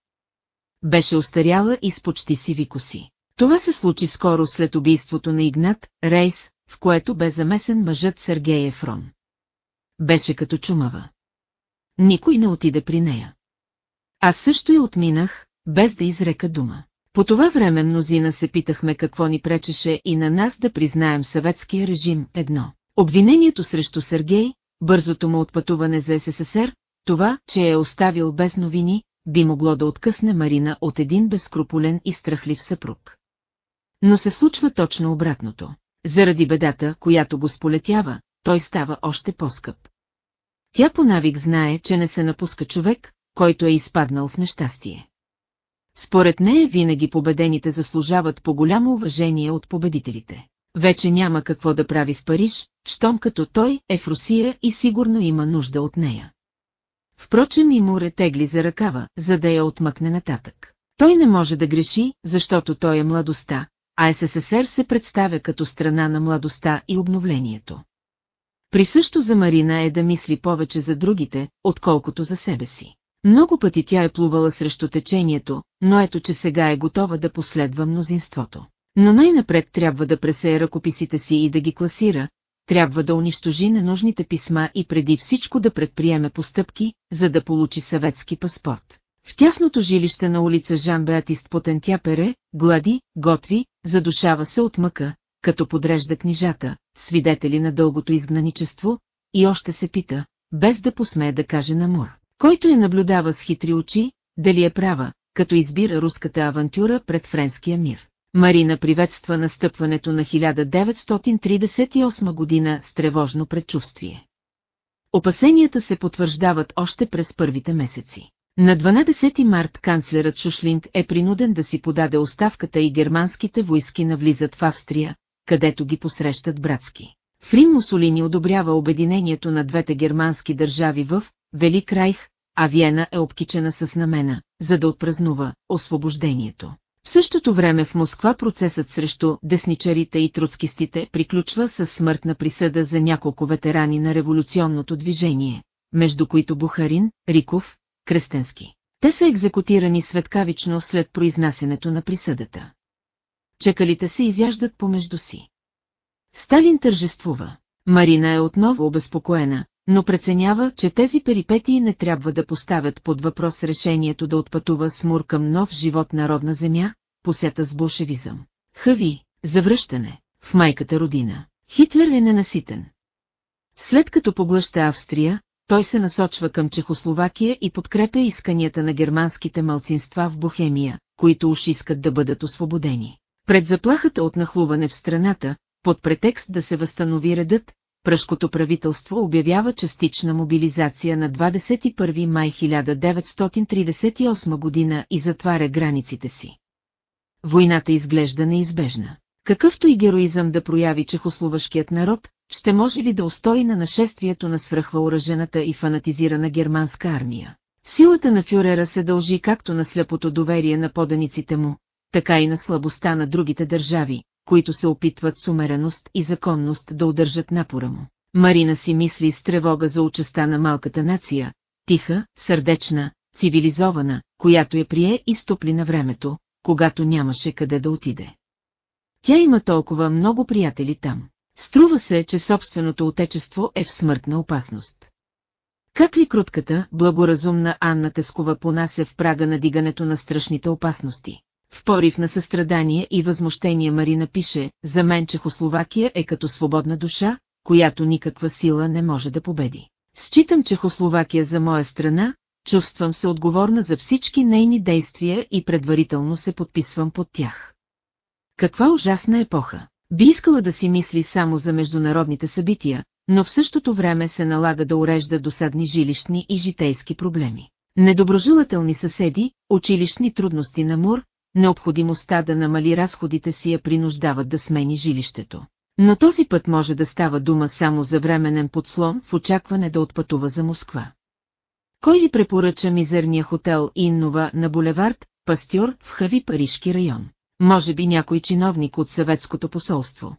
беше остаряла и с почти сиви коси. Това се случи скоро след убийството на Игнат, рейс, в което бе замесен мъжът Сергей Ефрон. Беше като чумава. Никой не отиде при нея. Аз също я отминах, без да изрека дума. По това време мнозина се питахме какво ни пречеше и на нас да признаем съветския режим едно. Обвинението срещу Сергей, бързото му отпътуване за СССР, това, че е оставил без новини, би могло да откъсне Марина от един безкрупулен и страхлив съпруг. Но се случва точно обратното. Заради бедата, която го сполетява, той става още по-скъп. Тя по навик знае, че не се напуска човек, който е изпаднал в нещастие. Според нея винаги победените заслужават по голямо уважение от победителите. Вече няма какво да прави в Париж, щом като той е в Русия и сигурно има нужда от нея. Впрочем и Муре тегли за ръкава, за да я отмъкне нататък. Той не може да греши, защото той е младостта, а СССР се представя като страна на младостта и обновлението. Присъщо за Марина е да мисли повече за другите, отколкото за себе си. Много пъти тя е плувала срещу течението, но ето че сега е готова да последва мнозинството. Но най-напред трябва да пресее ръкописите си и да ги класира, трябва да унищожи ненужните писма и преди всичко да предприеме постъпки, за да получи съветски паспорт. В тясното жилище на улица Жан Беатист Потентя пере, глади, готви, задушава се от мъка, като подрежда книжата, свидетели на дългото изгнаничество, и още се пита, без да посмее да каже на Мур, който я наблюдава с хитри очи, дали е права, като избира руската авантюра пред френския мир. Марина приветства настъпването на 1938 година с тревожно предчувствие. Опасенията се потвърждават още през първите месеци. На 12 март канцлерът Шушлинг е принуден да си подаде оставката и германските войски навлизат в Австрия, където ги посрещат братски. Фрин Мусолини одобрява обединението на двете германски държави в Велик Райх, а Виена е обкичена с знамена, за да отпразнува освобождението. В същото време в Москва процесът срещу десничарите и троцкистите приключва с смъртна присъда за няколко ветерани на революционното движение, между които Бухарин, Риков, Кръстенски. Те са екзекутирани светкавично след произнасянето на присъдата. Чекалите се изяждат помежду си. Сталин тържествува. Марина е отново обезпокоена, но преценява, че тези перипетии не трябва да поставят под въпрос решението да отпътува с Мур към нов живот на родна земя, посята с болшевизъм. Хави, завръщане, в майката родина. Хитлер е ненаситен. След като поглъща Австрия, той се насочва към Чехословакия и подкрепя исканията на германските малцинства в Бохемия, които уж искат да бъдат освободени. Пред заплахата от нахлуване в страната, под претекст да се възстанови редът, пръшкото правителство обявява частична мобилизация на 21 май 1938 година и затваря границите си. Войната изглежда неизбежна. Какъвто и героизъм да прояви чехословашкият народ, ще може ли да устои на нашествието на свръхвъоръжената и фанатизирана германска армия? Силата на фюрера се дължи както на слепото доверие на поданиците му, така и на слабостта на другите държави, които се опитват с умереност и законност да удържат напора му. Марина си мисли с тревога за участа на малката нация, тиха, сърдечна, цивилизована, която я прие и стопли на времето, когато нямаше къде да отиде. Тя има толкова много приятели там. Струва се, че собственото отечество е в смъртна опасност. Как ли крутката, благоразумна Анна Тескова понася в прага на дигането на страшните опасности? В порив на състрадание и възмущение Марина пише, за мен Чехословакия е като свободна душа, която никаква сила не може да победи. Считам Чехословакия за моя страна, чувствам се отговорна за всички нейни действия и предварително се подписвам под тях. Каква ужасна епоха! Би искала да си мисли само за международните събития, но в същото време се налага да урежда досадни жилищни и житейски проблеми. Недоброжелателни съседи, училищни трудности на Мур, необходимостта да намали разходите си я принуждават да смени жилището. Но този път може да става дума само за временен подслон в очакване да отпътува за Москва. Кой ви препоръча мизерния хотел Иннова на булевард, Пастьор в Хави Парижки район? Може би някой чиновник от съветското посолство.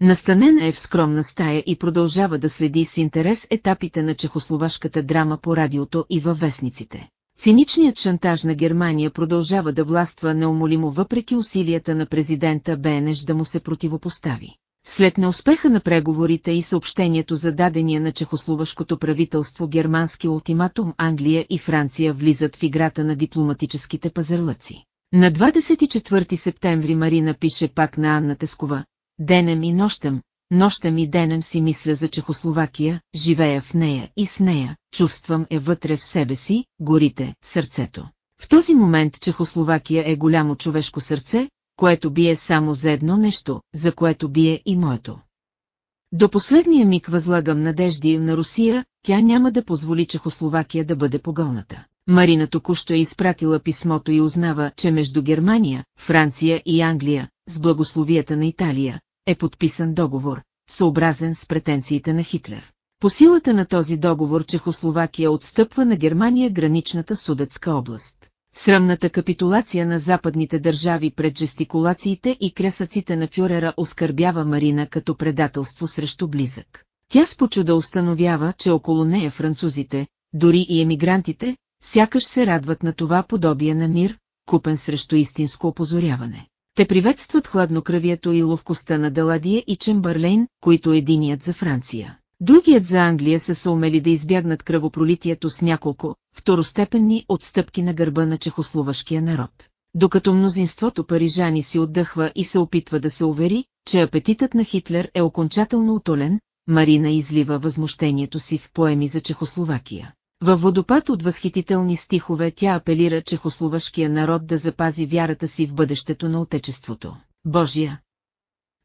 Настанена е в скромна стая и продължава да следи с интерес етапите на чехословашката драма по радиото и във вестниците. Циничният шантаж на Германия продължава да властва неумолимо въпреки усилията на президента Бенеш да му се противопостави. След неуспеха на преговорите и съобщението за дадения на чехословашкото правителство германски ултиматум Англия и Франция влизат в играта на дипломатическите пазарлъци. На 24 септември Марина пише пак на Анна Тескова, денем и нощем, нощем и денем си мисля за Чехословакия, живея в нея и с нея, чувствам е вътре в себе си, горите, сърцето. В този момент Чехословакия е голямо човешко сърце, което бие само за едно нещо, за което бие и моето. До последния миг възлагам надежди на Русия, тя няма да позволи Чехословакия да бъде погълната. Марина току-що е изпратила писмото и узнава, че между Германия, Франция и Англия, с благословията на Италия, е подписан договор, съобразен с претенциите на Хитлер. По силата на този договор Чехословакия отстъпва на Германия граничната Судетска област. Срамната капитулация на западните държави пред жестикулациите и крясъците на фюрера оскърбява Марина като предателство срещу близък. Тя с почуда установява, че около нея французите, дори и емигрантите, сякаш се радват на това подобие на мир, купен срещу истинско опозоряване. Те приветстват хладнокръвието и ловкостта на Даладия и Чембърлейн, които единият за Франция. Другият за Англия са се умели да избягнат кръвопролитието с няколко второстепенни отстъпки на гърба на чехословашкия народ. Докато мнозинството парижани си отдъхва и се опитва да се увери, че апетитът на Хитлер е окончателно утолен, Марина излива възмущението си в поеми за Чехословакия. Във водопад от възхитителни стихове тя апелира чехословашкия народ да запази вярата си в бъдещето на Отечеството. Божия!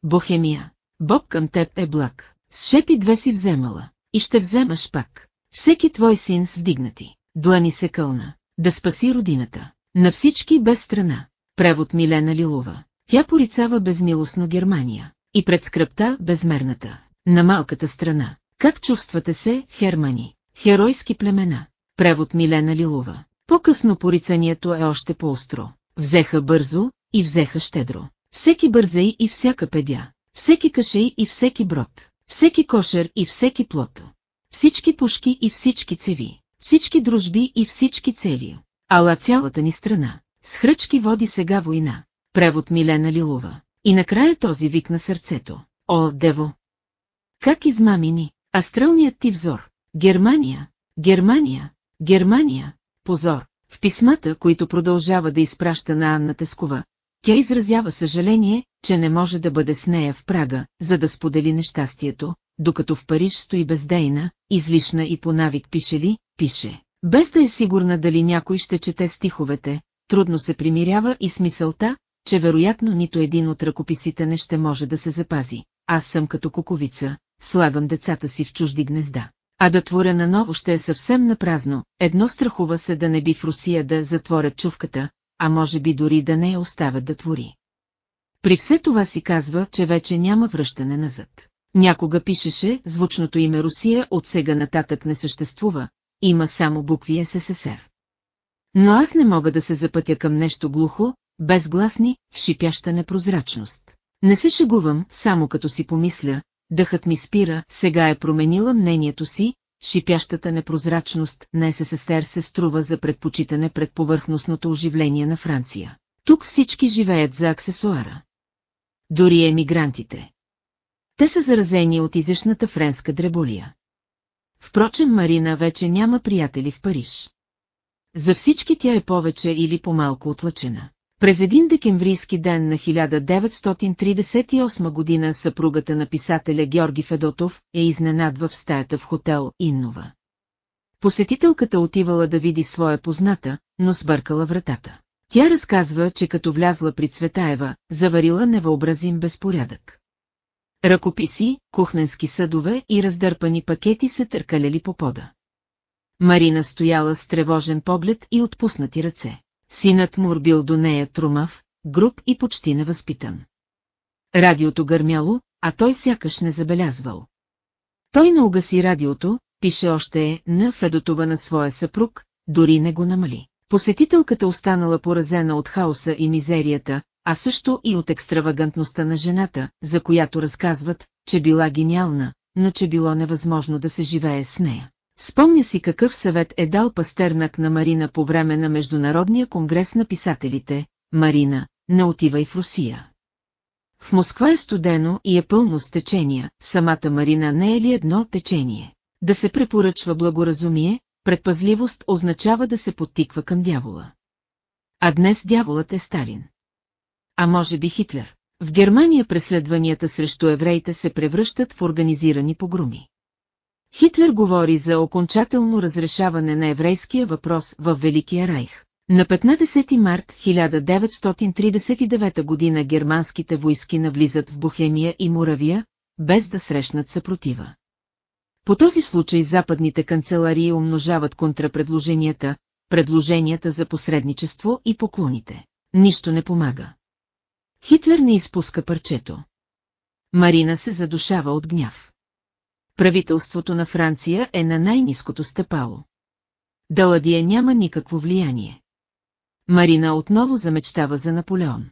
Бохемия! Бог към теб е благ. С шепи две си вземала. И ще вземаш пак. Всеки твой син с вдигнати. Длани се кълна. Да спаси родината. На всички без страна. Превод Милена Лилова. Тя порицава безмилостно Германия. И пред скръпта безмерната. На малката страна. Как чувствате се, Хермани? Херойски племена. Превод Милена Лилова. По-късно порицанието е още по-остро. Взеха бързо и взеха щедро. Всеки бързей и всяка педя. Всеки кашей и всеки брод. Всеки кошер и всеки плод. Всички пушки и всички цеви. Всички дружби и всички цели. Ала цялата ни страна. С хръчки води сега война. Превод Милена Лилова. И накрая този вик на сърцето. О, дево! Как измамини, астралният ти взор! Германия, Германия, Германия, позор! В писмата, които продължава да изпраща на Анна Тескова, тя изразява съжаление, че не може да бъде с нея в Прага, за да сподели нещастието, докато в Париж стои бездейна, излишна и по навик пише ли, пише. Без да е сигурна дали някой ще чете стиховете, трудно се примирява и с мисълта, че вероятно нито един от ръкописите не ще може да се запази. Аз съм като куковица, слагам децата си в чужди гнезда. А да творя наново ще е съвсем напразно, едно страхува се да не би в Русия да затворят чувката, а може би дори да не я оставят да твори. При все това си казва, че вече няма връщане назад. Някога пишеше, звучното име Русия от сега нататък не съществува, има само букви СССР. Но аз не мога да се запътя към нещо глухо, безгласни, в шипяща непрозрачност. Не се шегувам, само като си помисля, дъхът ми спира, сега е променила мнението си, шипящата непрозрачност на СССР се струва за предпочитане пред повърхностното оживление на Франция. Тук всички живеят за аксесуара. Дори емигрантите. Те са заразени от изящната френска дреболия. Впрочем Марина вече няма приятели в Париж. За всички тя е повече или по-малко отлъчена. През един декемврийски ден на 1938 година съпругата на писателя Георги Федотов е изненадва в стаята в хотел Иннова. Посетителката отивала да види своя позната, но сбъркала вратата. Тя разказва, че като влязла при Цветаева, заварила невъобразим безпорядък. Ръкописи, кухненски съдове и раздърпани пакети се търкаляли по пода. Марина стояла с тревожен поглед и отпуснати ръце. Синът му бил до нея трумав, груб и почти невъзпитан. Радиото гърмяло, а той сякаш не забелязвал. Той не угаси радиото, пише още на Федотова на своя съпруг, дори не го намали. Посетителката останала поразена от хаоса и мизерията, а също и от екстравагантността на жената, за която разказват, че била гениална, но че било невъзможно да се живее с нея. Спомня си какъв съвет е дал Пастернак на Марина по време на Международния конгрес на писателите. Марина, не отивай в Русия. В Москва е студено и е пълно с течения, самата Марина не е ли едно течение? Да се препоръчва благоразумие, предпазливост означава да се подтиква към дявола. А днес дяволът е Сталин. А може би Хитлер. В Германия преследванията срещу евреите се превръщат в организирани погруми. Хитлер говори за окончателно разрешаване на еврейския въпрос в Великия райх. На 15 март 1939 година германските войски навлизат в Бохемия и Муравия, без да срещнат съпротива. По този случай западните канцеларии умножават контрапредложенията, предложенията за посредничество и поклоните. Нищо не помага. Хитлер не изпуска парчето. Марина се задушава от гняв правителството на Франция е на най-низкото стъпало. Даладия няма никакво влияние. Марина отново замечтава за Наполеон.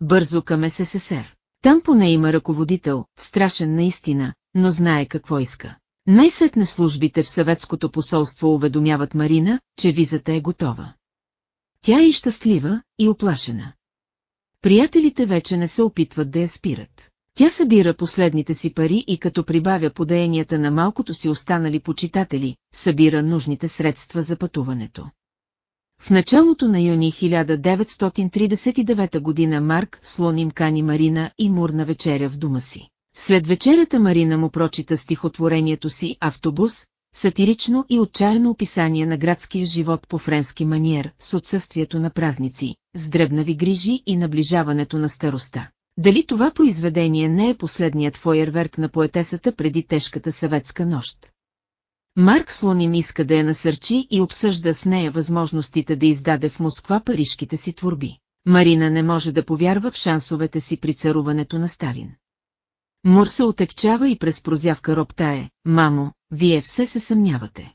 Бързо към СССР. Там поне има ръководител, страшен наистина, но знае какво иска. Най-сетне службите в съветското посолство уведомяват Марина, че визата е готова. Тя е и щастлива, и оплашена. Приятелите вече не се опитват да я спират. Тя събира последните си пари и като прибавя подеянията на малкото си останали почитатели, събира нужните средства за пътуването. В началото на юни 1939 година Марк слоним кани Марина и мурна вечеря в дома си. След вечерята Марина му прочита стихотворението си «Автобус», сатирично и отчаяно описание на градския живот по френски маниер с отсъствието на празници, с дребнави грижи и наближаването на староста. Дали това произведение не е последният фойерверк на поетесата преди тежката съветска нощ? Марк Слоним иска да я насърчи и обсъжда с нея възможностите да издаде в Москва парижките си творби. Марина не може да повярва в шансовете си при царуването на Сталин. Мур се отекчава и през прозявка роптае, мамо, вие все се съмнявате.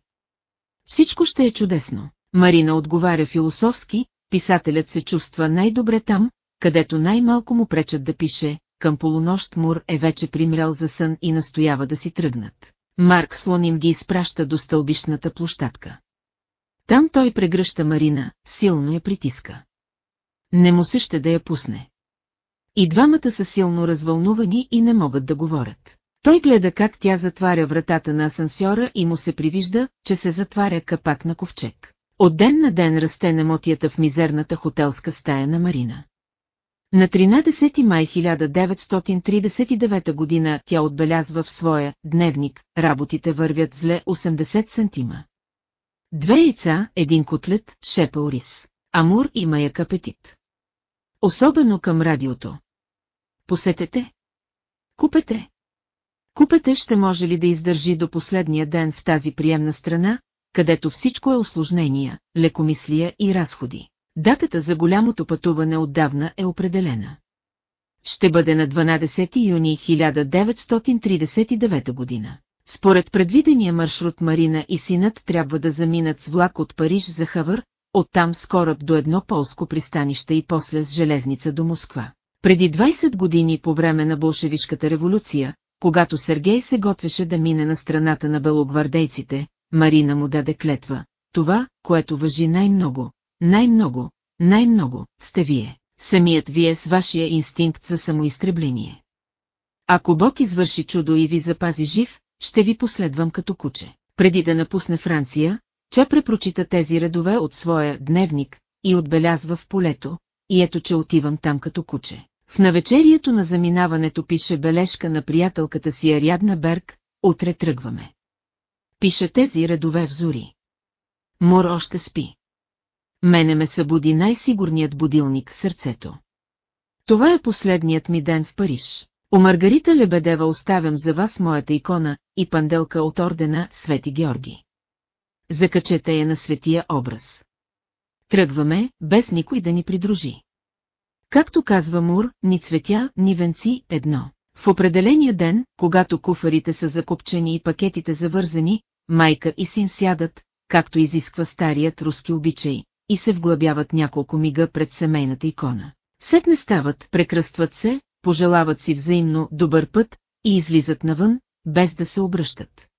Всичко ще е чудесно. Марина отговаря философски, писателят се чувства най-добре там, където най-малко му пречат да пише, към полунощ Мур е вече примрял за сън и настоява да си тръгнат. Марк Слоним ги изпраща до стълбищната площадка. Там той прегръща Марина, силно я притиска. Не му се ще да я пусне. И двамата са силно развълнувани и не могат да говорят. Той гледа как тя затваря вратата на асансьора и му се привижда, че се затваря капак на ковчег. От ден на ден расте немотията в мизерната хотелска стая на Марина. На 13 май 1939 година тя отбелязва в своя дневник, работите вървят зле 80 сантима. Две яйца, един котлет, шепа ориз. Амур има як апетит. Особено към радиото. Посетете. Купете. Купете ще може ли да издържи до последния ден в тази приемна страна, където всичко е осложнения, лекомислия и разходи. Датата за голямото пътуване отдавна е определена. Ще бъде на 12 юни 1939 година. Според предвидения маршрут Марина и синът трябва да заминат с влак от Париж за Хавър, оттам с кораб до едно полско пристанище и после с железница до Москва. Преди 20 години по време на Болшевишката революция, когато Сергей се готвеше да мине на страната на белогвардейците, Марина му даде клетва. Това, което въжи най-много, най-много, най-много, сте вие, самият вие с вашия инстинкт за самоизтребление. Ако Бог извърши чудо и ви запази жив, ще ви последвам като куче. Преди да напусне Франция, Ча препрочита тези редове от своя дневник и отбелязва в полето, и ето че отивам там като куче. В навечерието на заминаването пише бележка на приятелката си Ариадна Берг, утре тръгваме. Пише тези редове в зори. Мор още спи. Мене ме събуди най-сигурният будилник в сърцето. Това е последният ми ден в Париж. У Маргарита Лебедева оставям за вас моята икона и панделка от ордена Свети Георги. Закачете я на светия образ. Тръгваме, без никой да ни придружи. Както казва Мур, ни цветя, ни венци, едно. В определения ден, когато куфарите са закопчени и пакетите завързани, майка и син сядат, както изисква старият руски обичай, и се вглъбяват няколко мига пред семейната икона. Сетне стават, прекръстват се, пожелават си взаимно добър път и излизат навън, без да се обръщат.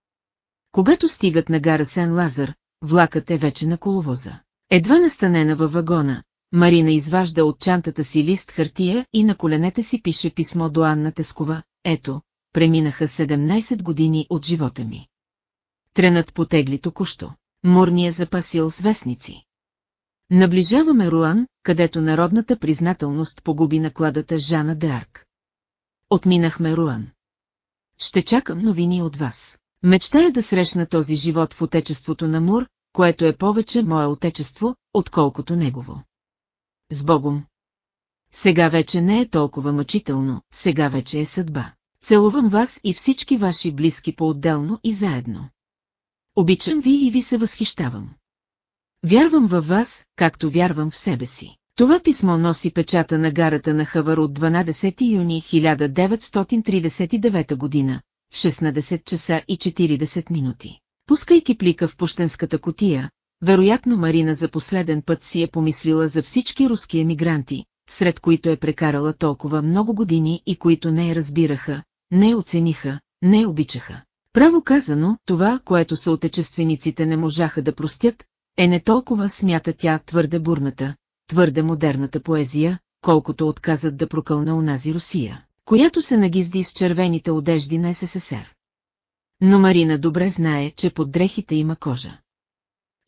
Когато стигат на гара Сен Лазар, влакът е вече на коловоза. Едва настанена във вагона, Марина изважда от чантата си лист хартия и на коленете си пише писмо до Анна Тескова. Ето, преминаха 17 години от живота ми. Тренът потегли току-що. Морния запасил с вестници. Наближаваме Руан, където народната признателност погуби накладата Жана Д'Арк. Отминахме Руан. Ще чакам новини от вас. Мечтая да срещна този живот в отечеството на Мур, което е повече мое отечество, отколкото негово. С Богом! Сега вече не е толкова мъчително, сега вече е съдба. Целувам вас и всички ваши близки по-отделно и заедно. Обичам ви и ви се възхищавам. Вярвам във вас, както вярвам в себе си. Това писмо носи печата на гарата на Хавар от 12 юни 1939 година, 16 часа и 40 минути. Пускайки плика в пущенската котия, вероятно Марина за последен път си е помислила за всички руски емигранти, сред които е прекарала толкова много години и които не я разбираха, не оцениха, не обичаха. Право казано, това, което съотечествениците не можаха да простят, е не толкова смята тя твърде бурната, твърде модерната поезия, колкото отказат да прокълна унази Русия която се нагизди с червените одежди на СССР. Но Марина добре знае, че под дрехите има кожа.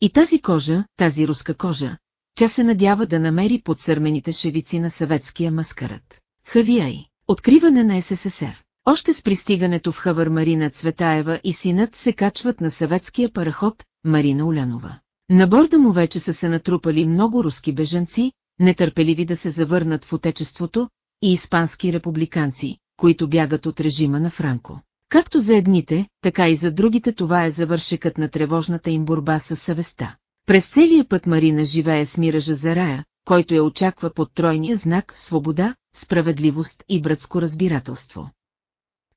И тази кожа, тази руска кожа, тя се надява да намери под сърмените шевици на съветския маскарат. Хавиай, откриване на СССР. Още с пристигането в Хавър Марина Цветаева и синът се качват на съветския параход Марина Улянова. На борда му вече са се натрупали много руски бежанци, нетърпеливи да се завърнат в отечеството, и испански републиканци, които бягат от режима на Франко. Както за едните, така и за другите това е завършекът на тревожната им борба с съвестта. През целия път Марина живее с миража за рая, който я очаква под тройния знак свобода, справедливост и братско разбирателство.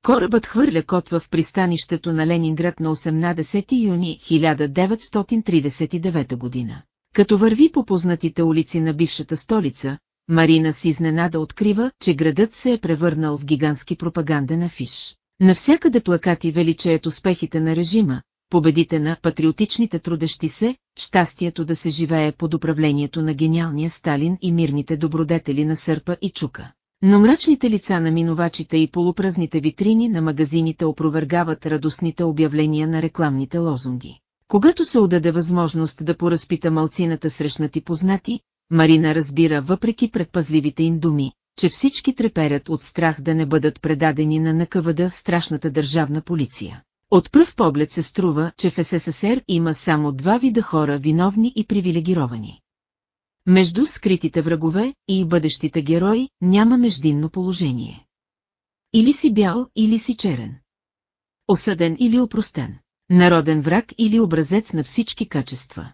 Корабът хвърля котва в пристанището на Ленинград на 18 юни 1939 година. Като върви по познатите улици на бившата столица, Марина с изненада открива, че градът се е превърнал в гигантски пропаганден афиш. Навсякъде плакати величаят успехите на режима, победите на патриотичните трудещи се, щастието да се живее под управлението на гениалния Сталин и мирните добродетели на Сърпа и Чука. Но мрачните лица на минувачите и полупразните витрини на магазините опровергават радостните обявления на рекламните лозунги. Когато се отдаде възможност да поразпита малцината срещнати познати, Марина разбира въпреки предпазливите им думи, че всички треперят от страх да не бъдат предадени на НКВД страшната държавна полиция. От пръв поглед се струва, че в СССР има само два вида хора виновни и привилегировани. Между скритите врагове и бъдещите герои няма междинно положение. Или си бял, или си черен. Осъден или опростен. Народен враг или образец на всички качества.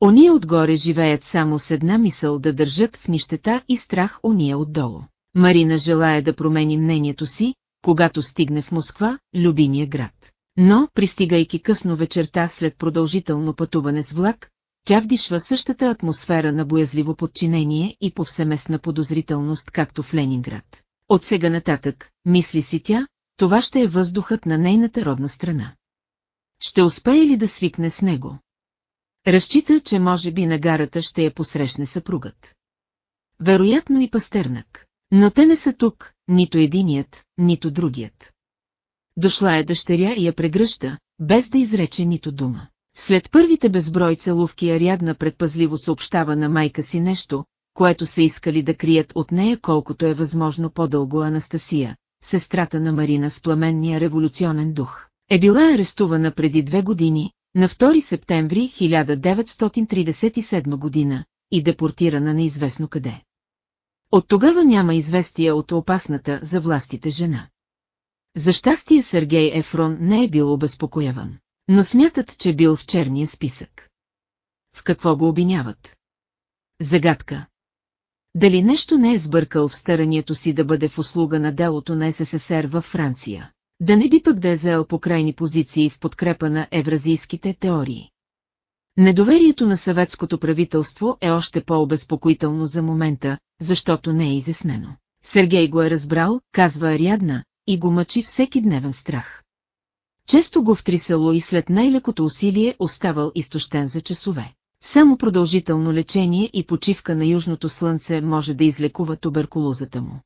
Ония отгоре живеят само с една мисъл да държат в нищета и страх ония отдолу. Марина желая да промени мнението си, когато стигне в Москва, любимия град. Но, пристигайки късно вечерта след продължително пътуване с влак, тя вдишва същата атмосфера на боязливо подчинение и повсеместна подозрителност, както в Ленинград. От сега нататък, мисли си тя, това ще е въздухът на нейната родна страна. Ще успее ли да свикне с него? Разчита, че може би на гарата ще я посрещне съпругът. Вероятно и пастернак. Но те не са тук, нито единият, нито другият. Дошла е дъщеря и я прегръща, без да изрече нито дума. След първите безброй целувки Арядна предпазливо съобщава на майка си нещо, което са искали да крият от нея колкото е възможно по-дълго Анастасия, сестрата на Марина с пламенния революционен дух. Е била арестувана преди две години, на 2 септември 1937 година, и депортирана неизвестно къде. От тогава няма известия от опасната за властите жена. За щастие Сергей Ефрон не е бил обезпокояван, но смятат, че бил в черния списък. В какво го обвиняват? Загадка. Дали нещо не е сбъркал в старанието си да бъде в услуга на делото на СССР във Франция? Да не би пък да е заел по крайни позиции в подкрепа на евразийските теории. Недоверието на съветското правителство е още по-обезпокоително за момента, защото не е изяснено. Сергей го е разбрал, казва Ариадна, и го мъчи всеки дневен страх. Често го втрисало и след най-лекото усилие оставал изтощен за часове. Само продължително лечение и почивка на южното слънце може да излекува туберкулозата му.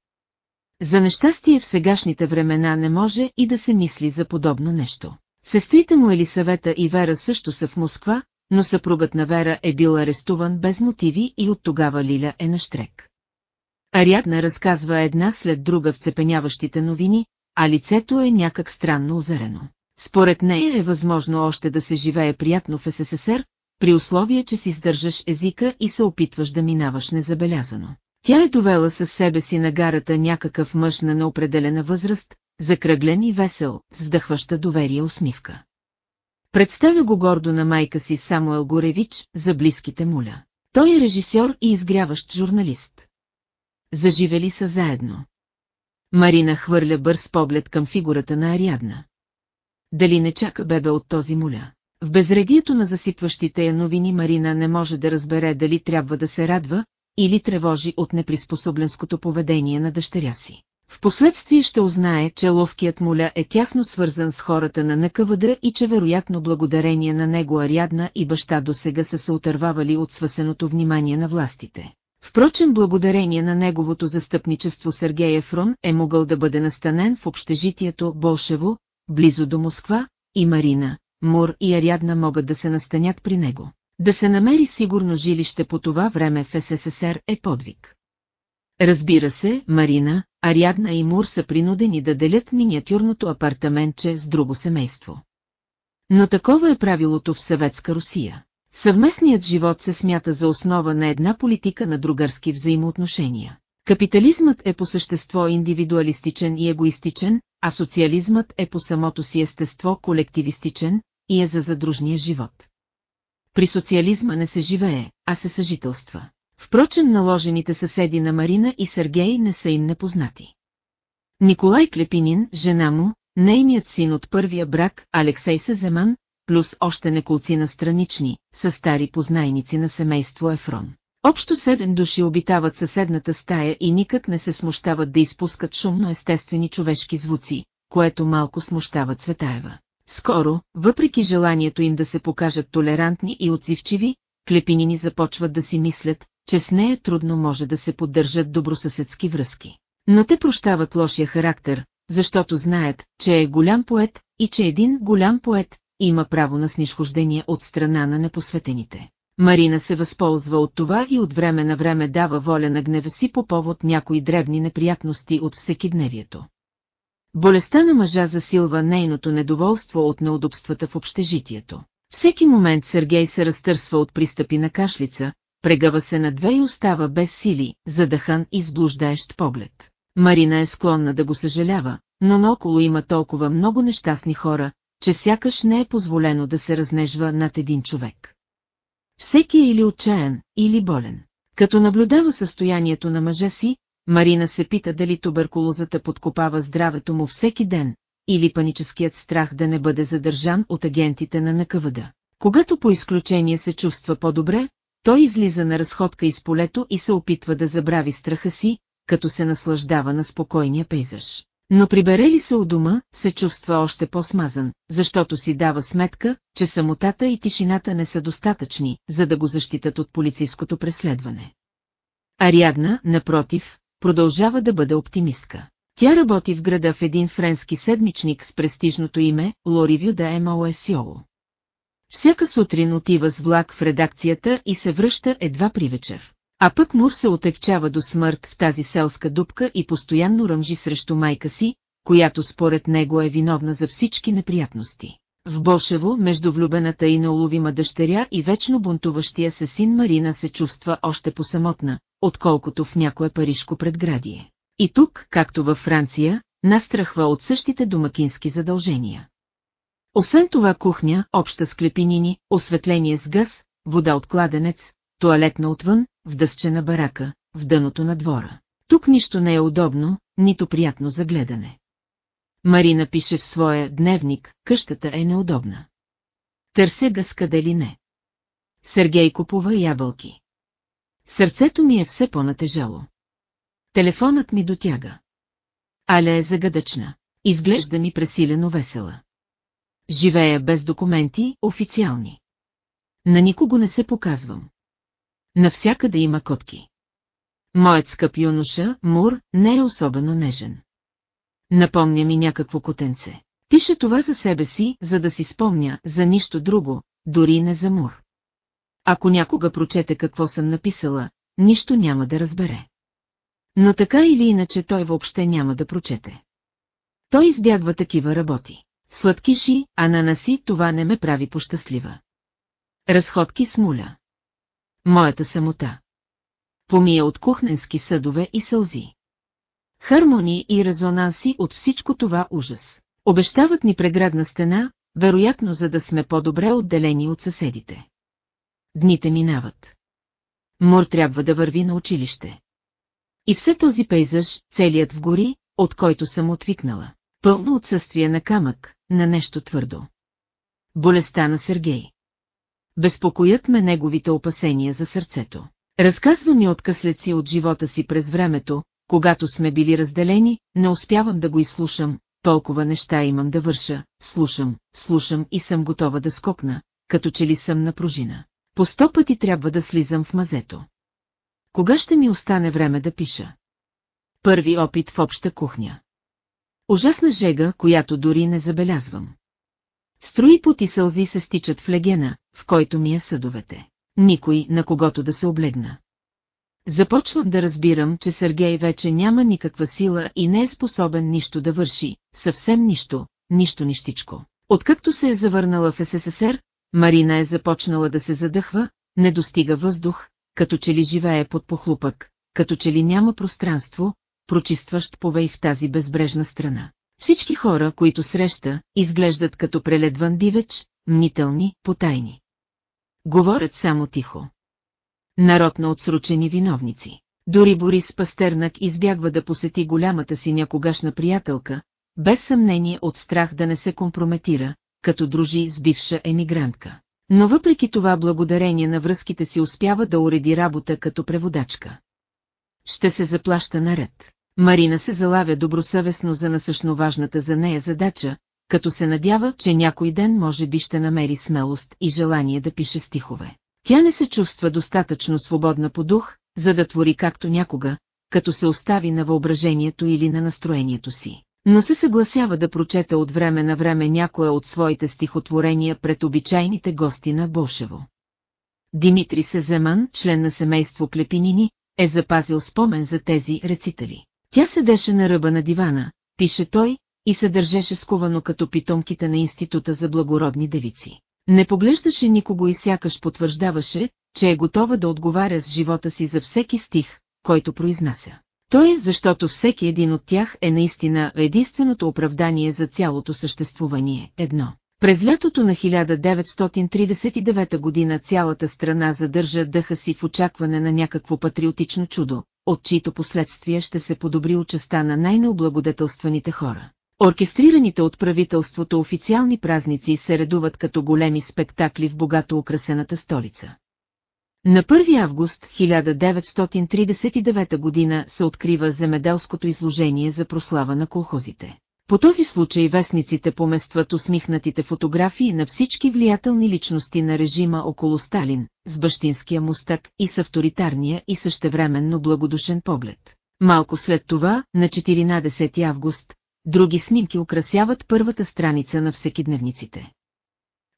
За нещастие в сегашните времена не може и да се мисли за подобно нещо. Сестрите му Елисавета и Вера също са в Москва, но съпругът на Вера е бил арестуван без мотиви и от тогава Лиля е на штрек. Ариадна разказва една след друга вцепеняващите новини, а лицето е някак странно озарено. Според нея е възможно още да се живее приятно в СССР, при условие, че си сдържаш езика и се опитваш да минаваш незабелязано. Тя е довела със себе си на гарата някакъв мъж на неопределена възраст, закръглен и весел, с вдъхваща доверие усмивка. Представя го гордо на майка си Самуел Горевич за близките муля. Той е режисьор и изгряващ журналист. Заживели са заедно. Марина хвърля бърз поглед към фигурата на Ариадна. Дали не чака бебе от този муля? В безредието на засипващите я новини Марина не може да разбере дали трябва да се радва, или тревожи от неприспособленското поведение на дъщеря си. Впоследствие ще узнае, че ловкият муля е тясно свързан с хората на НКВД и че вероятно благодарение на него Арядна и баща досега са се отървавали от свасеното внимание на властите. Впрочем благодарение на неговото застъпничество Сергей Ефрон е могъл да бъде настанен в общежитието Болшево, близо до Москва, и Марина, Мур и Арядна могат да се настанят при него. Да се намери сигурно жилище по това време в СССР е подвиг. Разбира се, Марина, Арядна и Мур са принудени да делят миниатюрното апартаментче с друго семейство. Но такова е правилото в съветска Русия. Съвместният живот се смята за основа на една политика на другарски взаимоотношения. Капитализмът е по същество индивидуалистичен и егоистичен, а социализмът е по самото си естество колективистичен и е за задружния живот. При социализма не се живее, а се съжителства. Впрочем наложените съседи на Марина и Сергей не са им непознати. Николай Клепинин, жена му, нейният син от първия брак, Алексей Сеземан, плюс още неколци на странични, са стари познайници на семейство Ефрон. Общо седем души обитават съседната стая и никак не се смущават да изпускат шумно естествени човешки звуци, което малко смущава Цветаева. Скоро, въпреки желанието им да се покажат толерантни и отзивчиви, клепинини започват да си мислят, че с нея трудно може да се поддържат добросъседски връзки. Но те прощават лошия характер, защото знаят, че е голям поет и че един голям поет има право на снишхождение от страна на непосветените. Марина се възползва от това и от време на време дава воля на гнева си по повод някои дребни неприятности от всекидневието. Болестта на мъжа засилва нейното недоволство от неудобствата в общежитието. Всеки момент Сергей се разтърсва от пристъпи на кашлица, прегъва се на две и остава без сили, задъхан и сблуждаещ поглед. Марина е склонна да го съжалява, но наоколо има толкова много нещастни хора, че сякаш не е позволено да се разнежва над един човек. Всеки е или отчаян, или болен. Като наблюдава състоянието на мъжа си, Марина се пита дали туберкулозата подкопава здравето му всеки ден, или паническият страх да не бъде задържан от агентите на НКВД. Когато по изключение се чувства по-добре, той излиза на разходка из полето и се опитва да забрави страха си, като се наслаждава на спокойния пейзаж. Но прибере ли се у дома, се чувства още по-смазан, защото си дава сметка, че самотата и тишината не са достатъчни, за да го защитат от полицейското преследване. Ариадна, напротив, продължава да бъде оптимистка. Тя работи в града в един френски седмичник с престижното име Лоривю да МОСО. Всяка сутрин отива с влак в редакцията и се връща едва при вечер. А пък Мур се отекчава до смърт в тази селска дупка и постоянно ръмжи срещу майка си, която според него е виновна за всички неприятности. В Бошево, между влюбената и неуловима дъщеря и вечно бунтуващия се син Марина се чувства още посамотна, отколкото в някое парижко предградие. И тук, както във Франция, настрахва от същите домакински задължения. Освен това кухня, обща склепинини, осветление с газ, вода от кладенец, туалетна отвън, в дъсчена барака, в дъното на двора. Тук нищо не е удобно, нито приятно за гледане. Марина пише в своя дневник, къщата е неудобна. Търся гъс къде ли не. Сергей купува ябълки. Сърцето ми е все по-натежало. Телефонът ми дотяга. Аля е загадъчна. Изглежда ми пресилено весела. Живея без документи, официални. На никого не се показвам. Навсякъде има котки. Моят скъп юноша, Мур, не е особено нежен. Напомня ми някакво котенце. Пише това за себе си, за да си спомня, за нищо друго, дори не за Мур. Ако някога прочете какво съм написала, нищо няма да разбере. Но така или иначе той въобще няма да прочете. Той избягва такива работи. Сладкиши, ананаси, това не ме прави пощастлива. Разходки с муля. Моята самота. Помия от кухненски съдове и сълзи. Хармонии и резонанси от всичко това ужас. Обещават ни преградна стена, вероятно за да сме по-добре отделени от съседите. Дните минават. Мор трябва да върви на училище. И все този пейзаж, целият в гори, от който съм отвикнала. Пълно отсъствие на камък, на нещо твърдо. Болестта на Сергей. Безпокоят ме неговите опасения за сърцето. Разказва ми откъслеци от живота си през времето, когато сме били разделени, не успявам да го изслушам, толкова неща имам да върша, слушам, слушам и съм готова да скокна, като че ли съм на пружина. По сто пъти трябва да слизам в мазето. Кога ще ми остане време да пиша? Първи опит в обща кухня. Ужасна жега, която дори не забелязвам. Строи поти сълзи се стичат в легена, в който ми е съдовете. Никой, на когото да се облегна. Започвам да разбирам, че Сергей вече няма никаква сила и не е способен нищо да върши, съвсем нищо, нищо нищичко. Откакто се е завърнала в СССР, Марина е започнала да се задъхва, не достига въздух, като че ли живее под похлупък, като че ли няма пространство, прочистващ повей в тази безбрежна страна. Всички хора, които среща, изглеждат като преледван дивеч, мнителни, потайни. Говорят само тихо. Народ на отсручени виновници. Дори Борис Пастернак избягва да посети голямата си някогашна приятелка, без съмнение от страх да не се компрометира, като дружи с бивша емигрантка. Но въпреки това благодарение на връзките си успява да уреди работа като преводачка. Ще се заплаща наред. Марина се залавя добросъвестно за насъщно важната за нея задача, като се надява, че някой ден може би ще намери смелост и желание да пише стихове. Тя не се чувства достатъчно свободна по дух, за да твори както някога, като се остави на въображението или на настроението си. Но се съгласява да прочета от време на време някоя от своите стихотворения пред обичайните гости на Болшево. Димитри Сеземан, член на семейство Клепинини, е запазил спомен за тези рецитали. Тя седеше на ръба на дивана, пише той, и се държеше сковано като питомките на Института за благородни девици. Не поглеждаше никого и сякаш потвърждаваше, че е готова да отговаря с живота си за всеки стих, който произнася. Той е защото всеки един от тях е наистина единственото оправдание за цялото съществувание. Едно. През лятото на 1939 година цялата страна задържа дъха си в очакване на някакво патриотично чудо, от чието последствия ще се подобри участа на най-необлагодетелстваните хора. Оркестрираните от правителството официални празници се редуват като големи спектакли в богато украсената столица. На 1 август 1939 година се открива земеделското изложение за прослава на колхозите. По този случай вестниците поместват усмихнатите фотографии на всички влиятелни личности на режима около Сталин, с бащинския мустак и с авторитарния и същевременно благодушен поглед. Малко след това, на 14 август, други снимки украсяват първата страница на всекидневниците.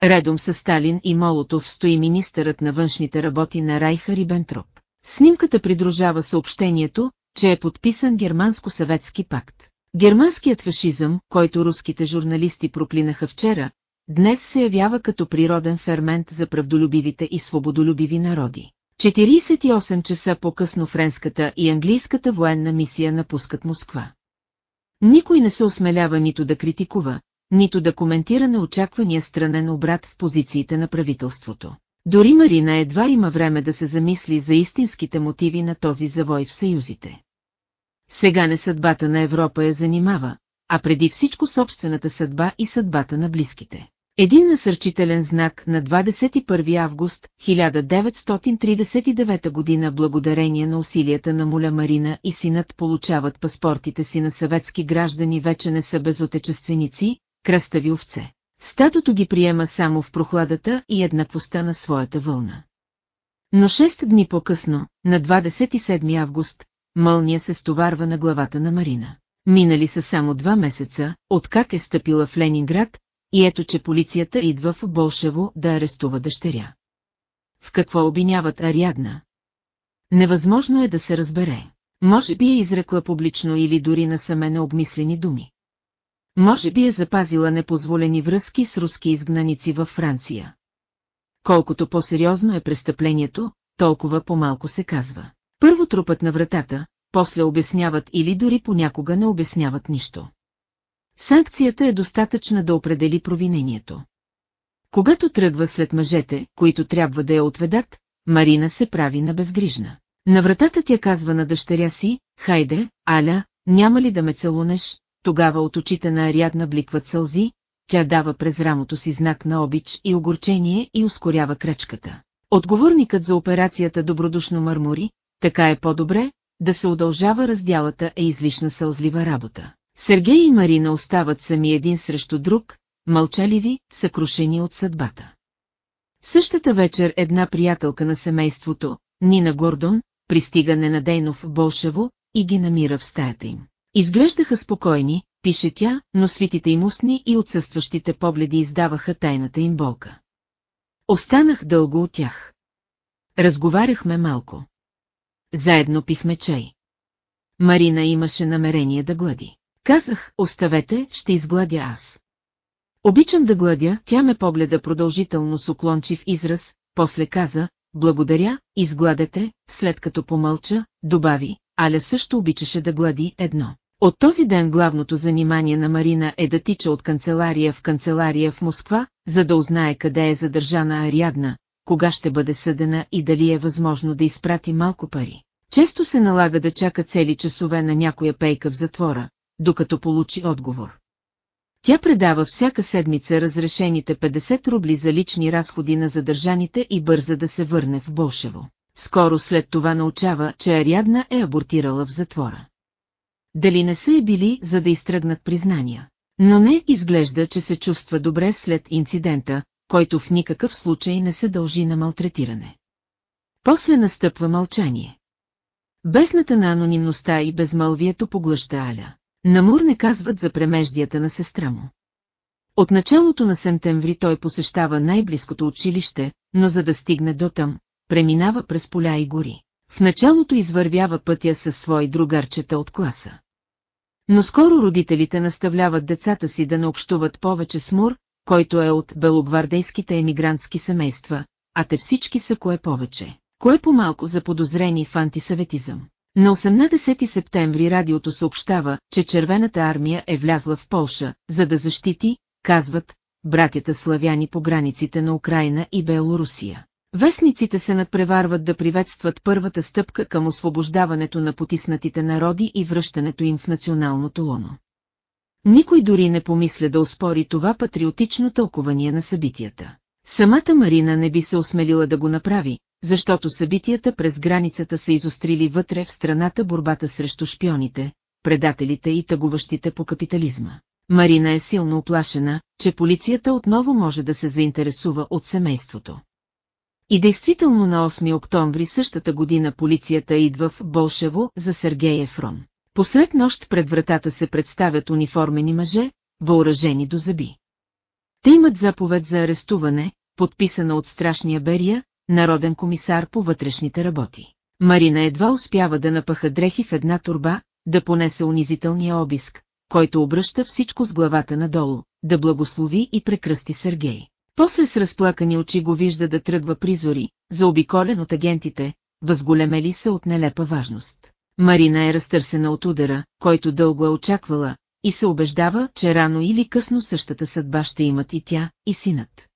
Редом с Сталин и Молотов стои министърът на външните работи на Райха Рибентроп. Снимката придружава съобщението, че е подписан германско-съветски пакт. Германският фашизъм, който руските журналисти проклинаха вчера, днес се явява като природен фермент за правдолюбивите и свободолюбиви народи. 48 часа по-късно френската и английската военна мисия напускат Москва. Никой не се осмелява нито да критикува, нито да коментира неочаквания странен обрат в позициите на правителството. Дори Марина едва има време да се замисли за истинските мотиви на този завой в съюзите. Сега не съдбата на Европа я занимава, а преди всичко собствената съдба и съдбата на близките. Един насърчителен знак на 21 август 1939 година благодарение на усилията на Муля Марина и синът получават паспортите си на съветски граждани вече не са безотечественици, кръстави овце. Статото ги приема само в прохладата и еднаквостта на своята вълна. Но 6 дни по-късно, на 27 август, мълния се стоварва на главата на Марина. Минали са само два месеца, откак е стъпила в Ленинград, и ето че полицията идва в Болшево да арестува дъщеря. В какво обвиняват Ариадна? Невъзможно е да се разбере. Може би е изрекла публично или дори насаме необмислени думи. Може би е запазила непозволени връзки с руски изгнаници във Франция. Колкото по-сериозно е престъплението, толкова по-малко се казва. Първо трупът на вратата, после обясняват или дори понякога не обясняват нищо. Санкцията е достатъчна да определи провинението. Когато тръгва след мъжете, които трябва да я отведат, Марина се прави на безгрижна. На вратата тя казва на дъщеря си, хайде, Аля, няма ли да ме целунеш, тогава от очите на Ариадна бликват сълзи, тя дава през рамото си знак на обич и огорчение и ускорява крачката. Отговорникът за операцията добродушно мърмори, така е по-добре, да се удължава раздялата е излишна сълзлива работа. Сергей и Марина остават сами един срещу друг, мълчаливи, съкрушени от съдбата. Същата вечер една приятелка на семейството, Нина Гордон, пристига ненадейно в Болшево и ги намира в стаята им. Изглеждаха спокойни, пише тя, но свитите им устни и отсъстващите погледи издаваха тайната им болка. Останах дълго от тях. Разговаряхме малко. Заедно пихме чай. Марина имаше намерение да глади. Казах, оставете, ще изгладя аз. Обичам да гладя, тя ме погледа продължително с уклончив израз, после каза, благодаря, изгладете, след като помълча, добави, Аля също обичаше да глади едно. От този ден главното занимание на Марина е да тича от канцелария в канцелария в Москва, за да узнае къде е задържана Ариадна, кога ще бъде съдена и дали е възможно да изпрати малко пари. Често се налага да чака цели часове на някоя пейка в затвора, докато получи отговор. Тя предава всяка седмица разрешените 50 рубли за лични разходи на задържаните и бърза да се върне в Болшево. Скоро след това научава, че Ариадна е абортирала в затвора. Дали не са е били, за да изтръгнат признания. Но не изглежда, че се чувства добре след инцидента, който в никакъв случай не се дължи на малтретиране. После настъпва мълчание. Бесната на анонимността и безмълвието поглъща Аля. Намур не казват за премеждията на сестра му. От началото на септември той посещава най-близкото училище, но за да стигне до там, преминава през поля и гори. В началото извървява пътя със свои другарчета от класа. Но скоро родителите наставляват децата си да не общуват повече с Мур, който е от белогвардейските емигрантски семейства, а те всички са кое повече, кое по-малко заподозрени в антисъветизъм. На 18 септември радиото съобщава, че Червената армия е влязла в Полша, за да защити, казват, братята славяни по границите на Украина и Белорусия. Вестниците се надпреварват да приветстват първата стъпка към освобождаването на потиснатите народи и връщането им в националното лоно. Никой дори не помисля да оспори това патриотично тълкование на събитията. Самата Марина не би се осмелила да го направи, защото събитията през границата са изострили вътре в страната борбата срещу шпионите, предателите и тъгуващите по капитализма. Марина е силно оплашена, че полицията отново може да се заинтересува от семейството. И действително на 8 октомври същата година полицията идва в Болшево за Сергей Ефрон. Посред нощ пред вратата се представят униформени мъже, въоръжени до зъби. Те имат заповед за арестуване, подписана от страшния Берия, народен комисар по вътрешните работи. Марина едва успява да напъха дрехи в една турба, да понесе унизителния обиск, който обръща всичко с главата надолу, да благослови и прекръсти Сергей. После с разплакани очи го вижда да тръгва призори, заобиколен от агентите, възголемели се от нелепа важност. Марина е разтърсена от удара, който дълго е очаквала, и се убеждава, че рано или късно същата съдба ще имат и тя, и синът.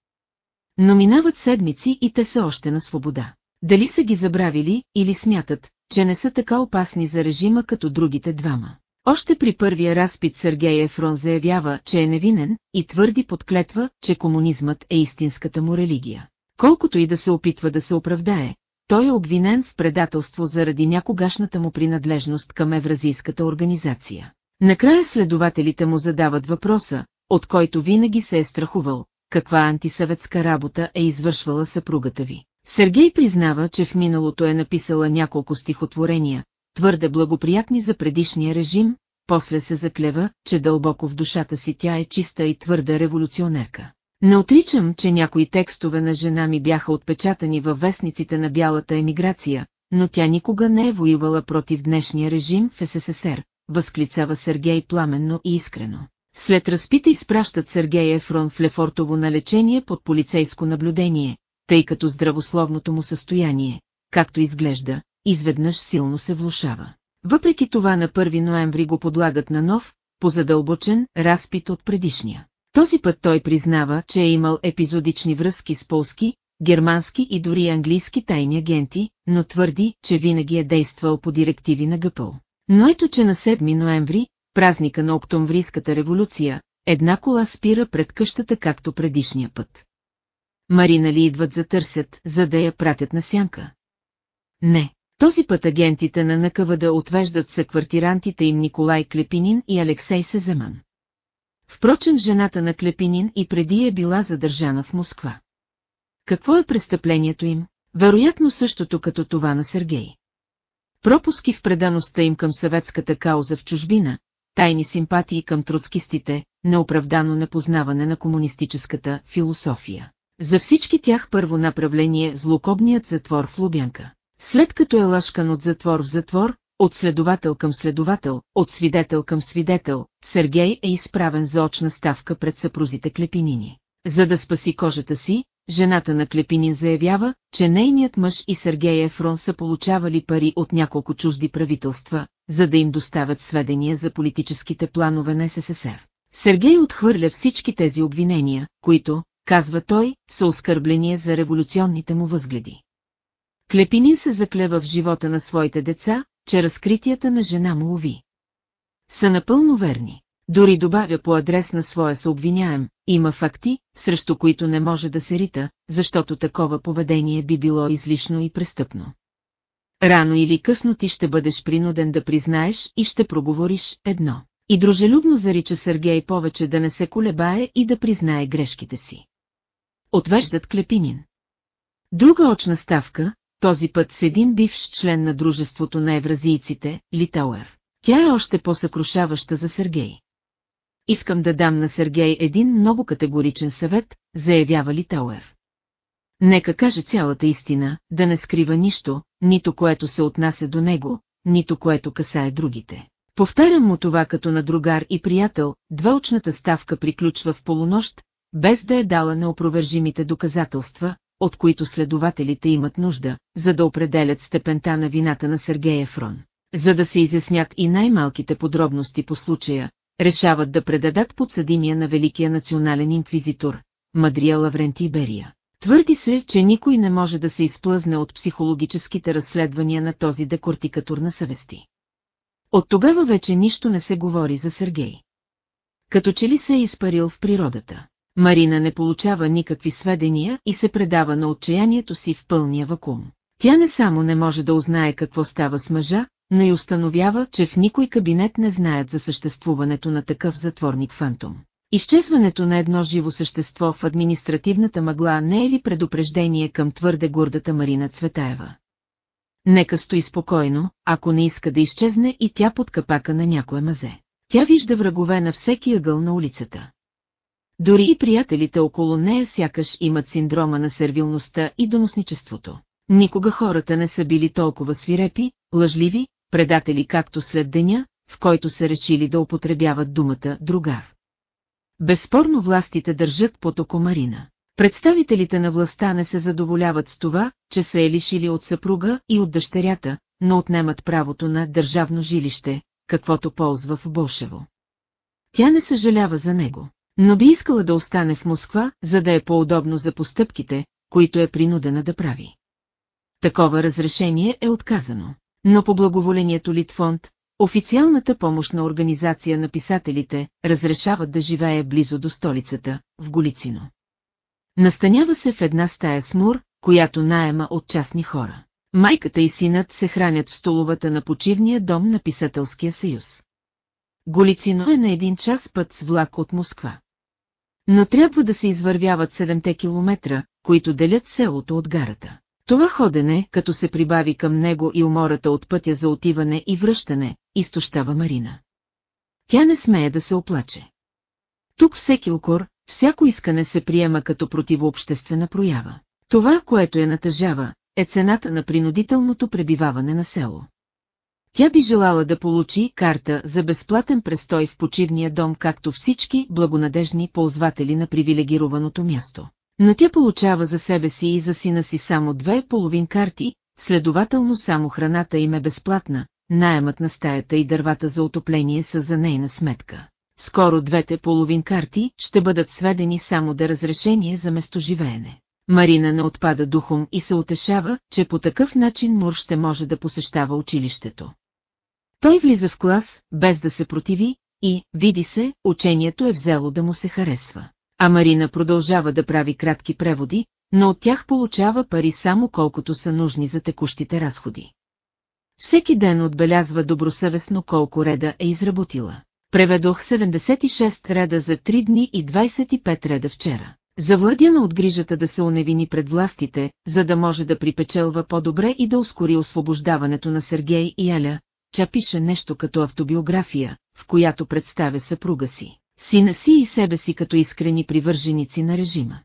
Но минават седмици и те са още на свобода. Дали са ги забравили, или смятат, че не са така опасни за режима като другите двама. Още при първия разпит Сергей Ефрон заявява, че е невинен и твърди подклетва, че комунизмът е истинската му религия. Колкото и да се опитва да се оправдае, той е обвинен в предателство заради някогашната му принадлежност към евразийската организация. Накрая следователите му задават въпроса, от който винаги се е страхувал, каква антисъветска работа е извършвала съпругата ви. Сергей признава, че в миналото е написала няколко стихотворения, твърде благоприятни за предишния режим, после се заклева, че дълбоко в душата си тя е чиста и твърда революционерка. Не отричам, че някои текстове на жена ми бяха отпечатани във вестниците на бялата емиграция, но тя никога не е воювала против днешния режим в СССР, възклицава Сергей пламенно и искрено. След разпита изпращат Сергей Ефрон в Лефортово на лечение под полицейско наблюдение, тъй като здравословното му състояние, както изглежда, изведнъж силно се влушава. Въпреки това на 1 ноември го подлагат на нов, позадълбочен разпит от предишния. Този път той признава, че е имал епизодични връзки с полски, германски и дори английски тайни агенти, но твърди, че винаги е действал по директиви на Гъпъл. Но ето че на 7 ноември, празника на Октомврийската революция, една кола спира пред къщата както предишния път. Марина ли идват затърсят, за да я пратят на сянка? Не. Този път агентите на НКВД отвеждат се квартирантите им Николай Клепинин и Алексей Сеземан. Впрочем жената на Клепинин и преди е била задържана в Москва. Какво е престъплението им? Вероятно същото като това на Сергей. Пропуски в предаността им към съветската кауза в чужбина, тайни симпатии към троцкистите, неоправдано непознаване на комунистическата философия. За всички тях първо направление злокобният затвор в Лубянка. След като е лъшкан от затвор в затвор, от следовател към следовател, от свидетел към свидетел, Сергей е изправен за очна ставка пред съпрузите Клепинини. За да спаси кожата си, жената на Клепинин заявява, че нейният мъж и Сергей Ефрон са получавали пари от няколко чужди правителства, за да им доставят сведения за политическите планове на СССР. Сергей отхвърля всички тези обвинения, които, казва той, са оскърбления за революционните му възгледи. Клепинин се заклева в живота на своите деца, че разкритията на жена му уви. Са напълно верни. Дори добавя по адрес на своя съобвиняем, има факти, срещу които не може да се рита, защото такова поведение би било излишно и престъпно. Рано или късно ти ще бъдеш принуден да признаеш и ще проговориш едно. И дружелюбно зарича Сергей повече да не се колебае и да признае грешките си. Отвеждат Клепинин. Друга очна ставка, този път с един бивш член на Дружеството на евразийците, Литауер. Тя е още по-съкрушаваща за Сергей. Искам да дам на Сергей един много категоричен съвет, заявява Литауер. Нека каже цялата истина, да не скрива нищо, нито което се отнася до него, нито което касае другите. Повтарям му това като на другар и приятел, двеочната ставка приключва в полунощ, без да е дала неопровержимите доказателства, от които следователите имат нужда, за да определят степента на вината на Сергея Фрон. За да се изяснят и най-малките подробности по случая, решават да предадат подсъдимия на Великия национален инквизитор, Мадрия Лавренти Берия. Твърди се, че никой не може да се изплъзне от психологическите разследвания на този декортикатур на съвести. От тогава вече нищо не се говори за Сергей. Като че ли се е изпарил в природата. Марина не получава никакви сведения и се предава на отчаянието си в пълния вакуум. Тя не само не може да узнае какво става с мъжа, но и установява, че в никой кабинет не знаят за съществуването на такъв затворник фантом. Изчезването на едно живо същество в административната мъгла не е ли предупреждение към твърде гордата Марина Цветаева? Нека стои спокойно, ако не иска да изчезне и тя под капака на някое мазе. Тя вижда врагове на всеки ъгъл на улицата. Дори и приятелите около нея сякаш имат синдрома на сервилността и доносничеството. Никога хората не са били толкова свирепи, лъжливи, предатели както след деня, в който са решили да употребяват думата «другар». Безспорно властите държат под око Марина. Представителите на властта не се задоволяват с това, че са е лишили от съпруга и от дъщерята, но отнемат правото на държавно жилище, каквото ползва в Болшево. Тя не съжалява за него, но би искала да остане в Москва, за да е по-удобно за постъпките, които е принудена да прави. Такова разрешение е отказано. Но по благоволението Литфонд, официалната помощна организация на писателите, разрешават да живее близо до столицата, в Голицино. Настанява се в една стая с мур, която наема от частни хора. Майката и синът се хранят в столовата на почивния дом на Писателския съюз. Голицино е на един час път с влак от Москва. Но трябва да се извървяват 7 километра, които делят селото от гарата. Това ходене, като се прибави към него и умората от пътя за отиване и връщане, изтощава Марина. Тя не смее да се оплаче. Тук всеки укор, всяко искане се приема като противообществена проява. Това, което я натъжава, е цената на принудителното пребиваване на село. Тя би желала да получи карта за безплатен престой в почивния дом както всички благонадежни ползватели на привилегированото място. Но тя получава за себе си и за сина си само две половин карти, следователно само храната им е безплатна, найемът на стаята и дървата за отопление са за нейна сметка. Скоро двете половин карти ще бъдат сведени само да разрешение за местоживеене. Марина не отпада духом и се утешава, че по такъв начин Мур ще може да посещава училището. Той влиза в клас, без да се противи, и, види се, учението е взело да му се харесва а Марина продължава да прави кратки преводи, но от тях получава пари само колкото са нужни за текущите разходи. Всеки ден отбелязва добросъвестно колко реда е изработила. Преведох 76 реда за 3 дни и 25 реда вчера. Завладяна от грижата да се оневини пред властите, за да може да припечелва по-добре и да ускори освобождаването на Сергей и Аля, тя пише нещо като автобиография, в която представя съпруга си сина си и себе си като искрени привърженици на режима.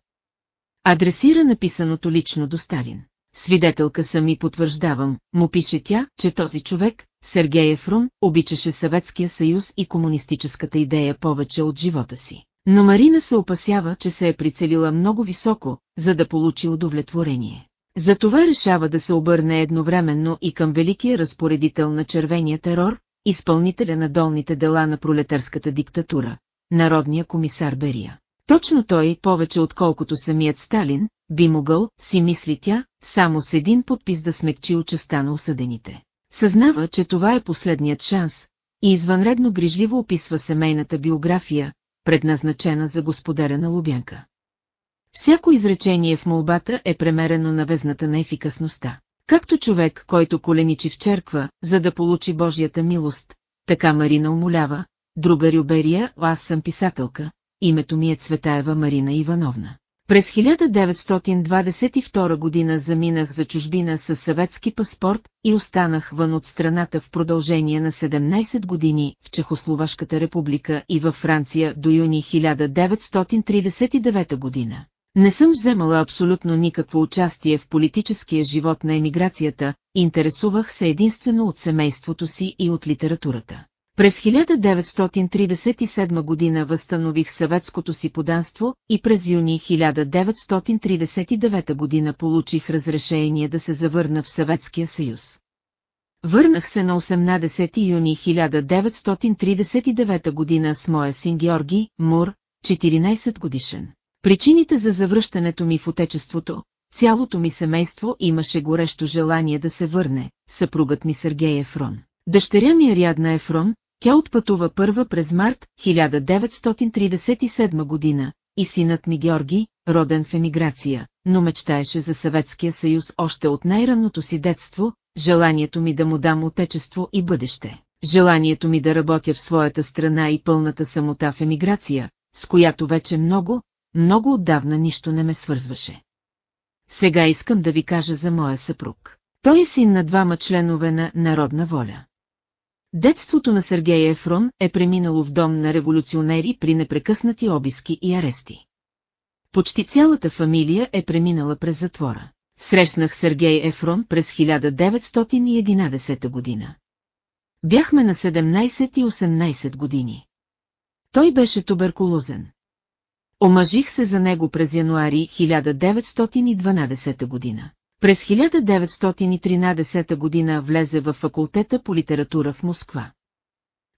Адресира написаното лично до Сталин. Свидетелка съм и потвърждавам, му пише тя, че този човек, Сергей Ефрун, обичаше Съветския съюз и комунистическата идея повече от живота си. Но Марина се опасява, че се е прицелила много високо, за да получи удовлетворение. Затова решава да се обърне едновременно и към великия разпоредител на червения терор, изпълнителя на долните дела на пролетарската диктатура, народния комисар Берия. Точно той, повече отколкото самият Сталин, би могъл, си мисли тя, само с един подпис да смекчи участа на осъдените. Съзнава, че това е последният шанс, и извънредно грижливо описва семейната биография, предназначена за господаря на Лубянка. Всяко изречение в молбата е премерено на везната на ефикасността. Както човек, който коленичи в черква, за да получи Божията милост, така Марина умолява, друга Рюберия, аз съм писателка, името ми е Цветаева Марина Ивановна. През 1922 година заминах за чужбина със съветски паспорт и останах вън от страната в продължение на 17 години в Чехословашката република и във Франция до юни 1939 година. Не съм вземала абсолютно никакво участие в политическия живот на емиграцията, интересувах се единствено от семейството си и от литературата. През 1937 година възстанових съветското си поданство и през юни 1939 година получих разрешение да се завърна в Съветския съюз. Върнах се на 18 юни 1939 година с моя син Георги, Мур, 14 годишен. Причините за завръщането ми в отечеството, цялото ми семейство имаше горещо желание да се върне, съпругът ми Сергей Ефрон. Дъщеря ми Ариадна Ефрон, тя отпътува първа през март 1937 година и синът ми Георги, роден в емиграция, но мечтаеше за Съветския съюз още от най-ранното си детство, желанието ми да му дам отечество и бъдеще, желанието ми да работя в своята страна и пълната самота в емиграция, с която вече много, много отдавна нищо не ме свързваше. Сега искам да ви кажа за моя съпруг. Той е син на двама членове на Народна воля. Детството на Сергей Ефрон е преминало в дом на революционери при непрекъснати обиски и арести. Почти цялата фамилия е преминала през затвора. Срещнах Сергей Ефрон през 1911 година. Бяхме на 17 и 18 години. Той беше туберкулозен. Омъжих се за него през януари 1912 година. През 1913 година влезе в факултета по литература в Москва.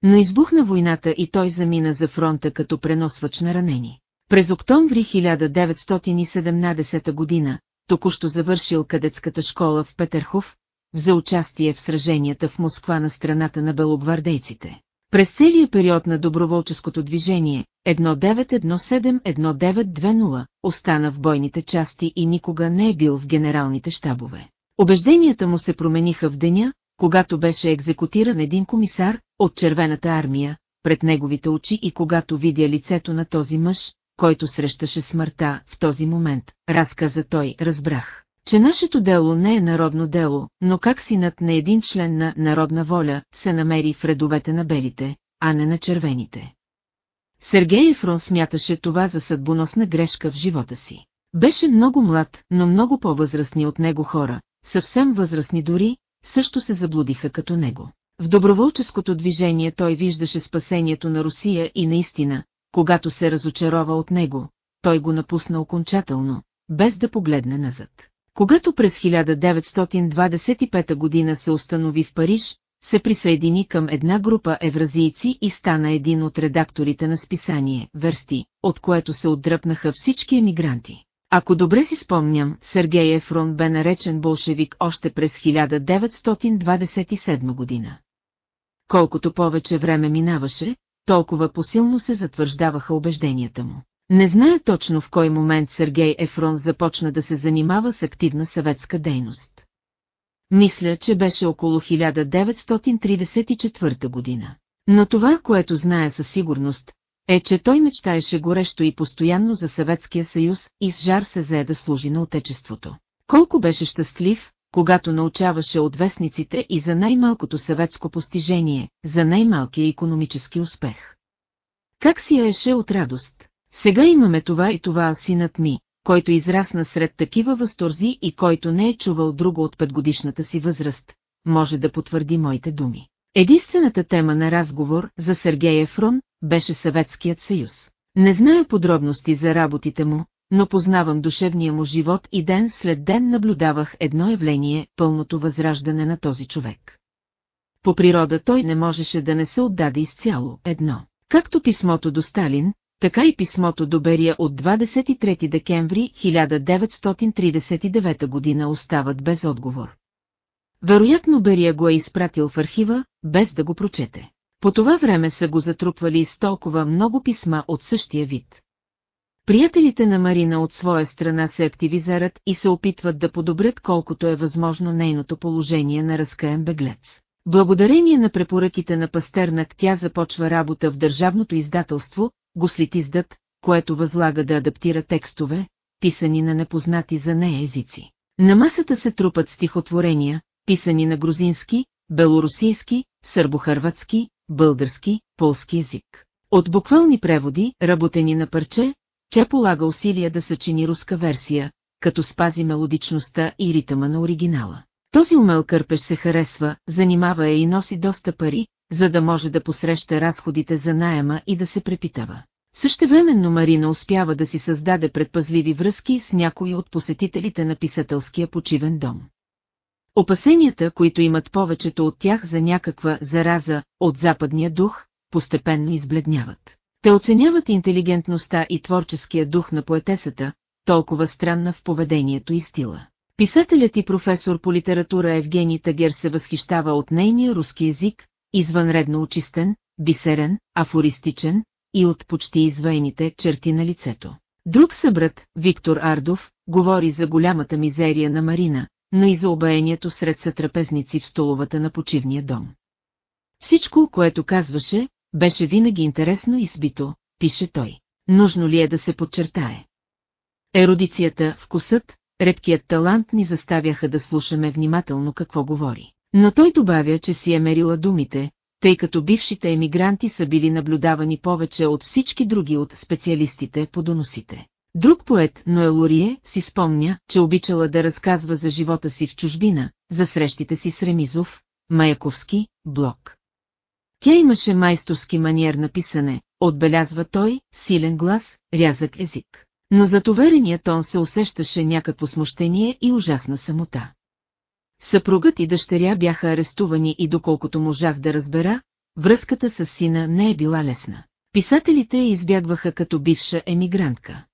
Но избухна войната и той замина за фронта като преносвач на ранени. През октомври 1917 година, току-що завършил кадетската школа в Петерхов, взе участие в сраженията в Москва на страната на белогвардейците. През целия период на доброволческото движение, 1917-1920, остана в бойните части и никога не е бил в генералните щабове. Обежденията му се промениха в деня, когато беше екзекутиран един комисар от червената армия, пред неговите очи и когато видя лицето на този мъж, който срещаше смъртта в този момент, разказа той, разбрах, че нашето дело не е народно дело, но как синът на един член на народна воля се намери в редовете на белите, а не на червените. Сергей Ефрон смяташе това за съдбоносна грешка в живота си. Беше много млад, но много по-възрастни от него хора, съвсем възрастни дори, също се заблудиха като него. В доброволческото движение той виждаше спасението на Русия и наистина, когато се разочарова от него, той го напусна окончателно, без да погледне назад. Когато през 1925 година се установи в Париж, се присъедини към една група евразийци и стана един от редакторите на списание «Версти», от което се отдръпнаха всички емигранти. Ако добре си спомням, Сергей Ефрон бе наречен болшевик още през 1927 година. Колкото повече време минаваше, толкова посилно се затвърждаваха убежденията му. Не знае точно в кой момент Сергей Ефрон започна да се занимава с активна съветска дейност. Мисля, че беше около 1934 година. Но това, което знае със сигурност, е, че той мечтаеше горещо и постоянно за Съветския съюз и с жар се зае да служи на Отечеството. Колко беше щастлив, когато научаваше от вестниците и за най-малкото съветско постижение, за най-малкия економически успех. Как си еше от радост? Сега имаме това и това синът ми, който израсна сред такива възторзи и който не е чувал друго от петгодишната си възраст, може да потвърди моите думи. Единствената тема на разговор за Сергей Ефрон беше Съветският съюз. Не зная подробности за работите му, но познавам душевния му живот и ден след ден наблюдавах едно явление, пълното възраждане на този човек. По природа той не можеше да не се отдаде изцяло едно. Както писмото до Сталин, така и писмото до Берия от 23 декември 1939 година остават без отговор. Вероятно Берия го е изпратил в архива, без да го прочете. По това време са го затрупвали с толкова много писма от същия вид. Приятелите на Марина от своя страна се активизират и се опитват да подобрят колкото е възможно нейното положение на разкаен беглец. Благодарение на препоръките на Пастернак тя започва работа в държавното издателство, го слит издат, което възлага да адаптира текстове, писани на непознати за нея езици. На масата се трупат стихотворения, писани на грузински, белорусийски, сърбохърватски, български, полски език. От буквални преводи, работени на парче, тя полага усилия да съчини руска версия, като спази мелодичността и ритъма на оригинала. Този умел кърпеш се харесва, занимава я и носи доста пари, за да може да посреща разходите за найема и да се препитава. Същевременно Марина успява да си създаде предпазливи връзки с някои от посетителите на писателския почивен дом. Опасенията, които имат повечето от тях за някаква зараза от западния дух, постепенно избледняват. Те оценяват интелигентността и творческия дух на поетесата, толкова странна в поведението и стила. Писателят и професор по литература Евгений Тагер се възхищава от нейния руски език, извънредно очистен, бисерен, афористичен и от почти извейните черти на лицето. Друг събрат, Виктор Ардов, говори за голямата мизерия на Марина, но и за обаението сред сътрапезници в столовата на почивния дом. Всичко, което казваше, беше винаги интересно и сбито, пише той. Нужно ли е да се подчертае? Еродицията, вкусът, редкият талант ни заставяха да слушаме внимателно какво говори. Но той добавя, че си е мерила думите, тъй като бившите емигранти са били наблюдавани повече от всички други от специалистите по доносите. Друг поет, Ноелорие, си спомня, че обичала да разказва за живота си в чужбина, за срещите си с Ремизов, Маяковски, Блок. Тя имаше майсторски маниер на писане, отбелязва той, силен глас, рязък език. Но за товерения тон се усещаше някакво смущение и ужасна самота. Съпругът и дъщеря бяха арестувани и доколкото можах да разбера, връзката с сина не е била лесна. Писателите избягваха като бивша емигрантка.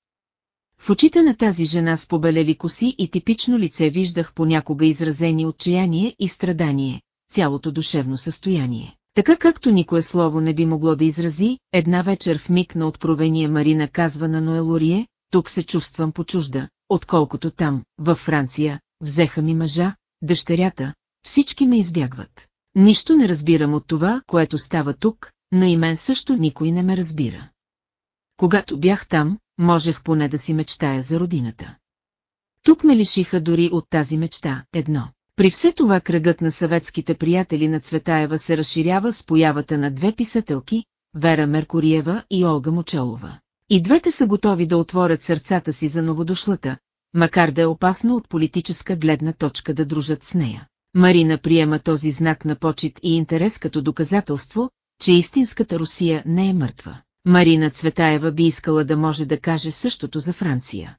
В очите на тази жена с побелели коси и типично лице виждах понякога изразени отчаяние и страдание, цялото душевно състояние. Така както никое слово не би могло да изрази, една вечер в миг на откровение Марина казва на Ноелорие, тук се чувствам почужда, отколкото там, във Франция, взеха ми мъжа, дъщерята, всички ме избягват. Нищо не разбирам от това, което става тук, но и мен също никой не ме разбира. Когато бях там, можех поне да си мечтая за родината. Тук ме лишиха дори от тази мечта, едно. При все това кръгът на съветските приятели на Цветаева се разширява с появата на две писателки, Вера Меркуриева и Олга Мочолова. И двете са готови да отворят сърцата си за новодошлата, макар да е опасно от политическа гледна точка да дружат с нея. Марина приема този знак на почет и интерес като доказателство, че истинската Русия не е мъртва. Марина Цветаева би искала да може да каже същото за Франция.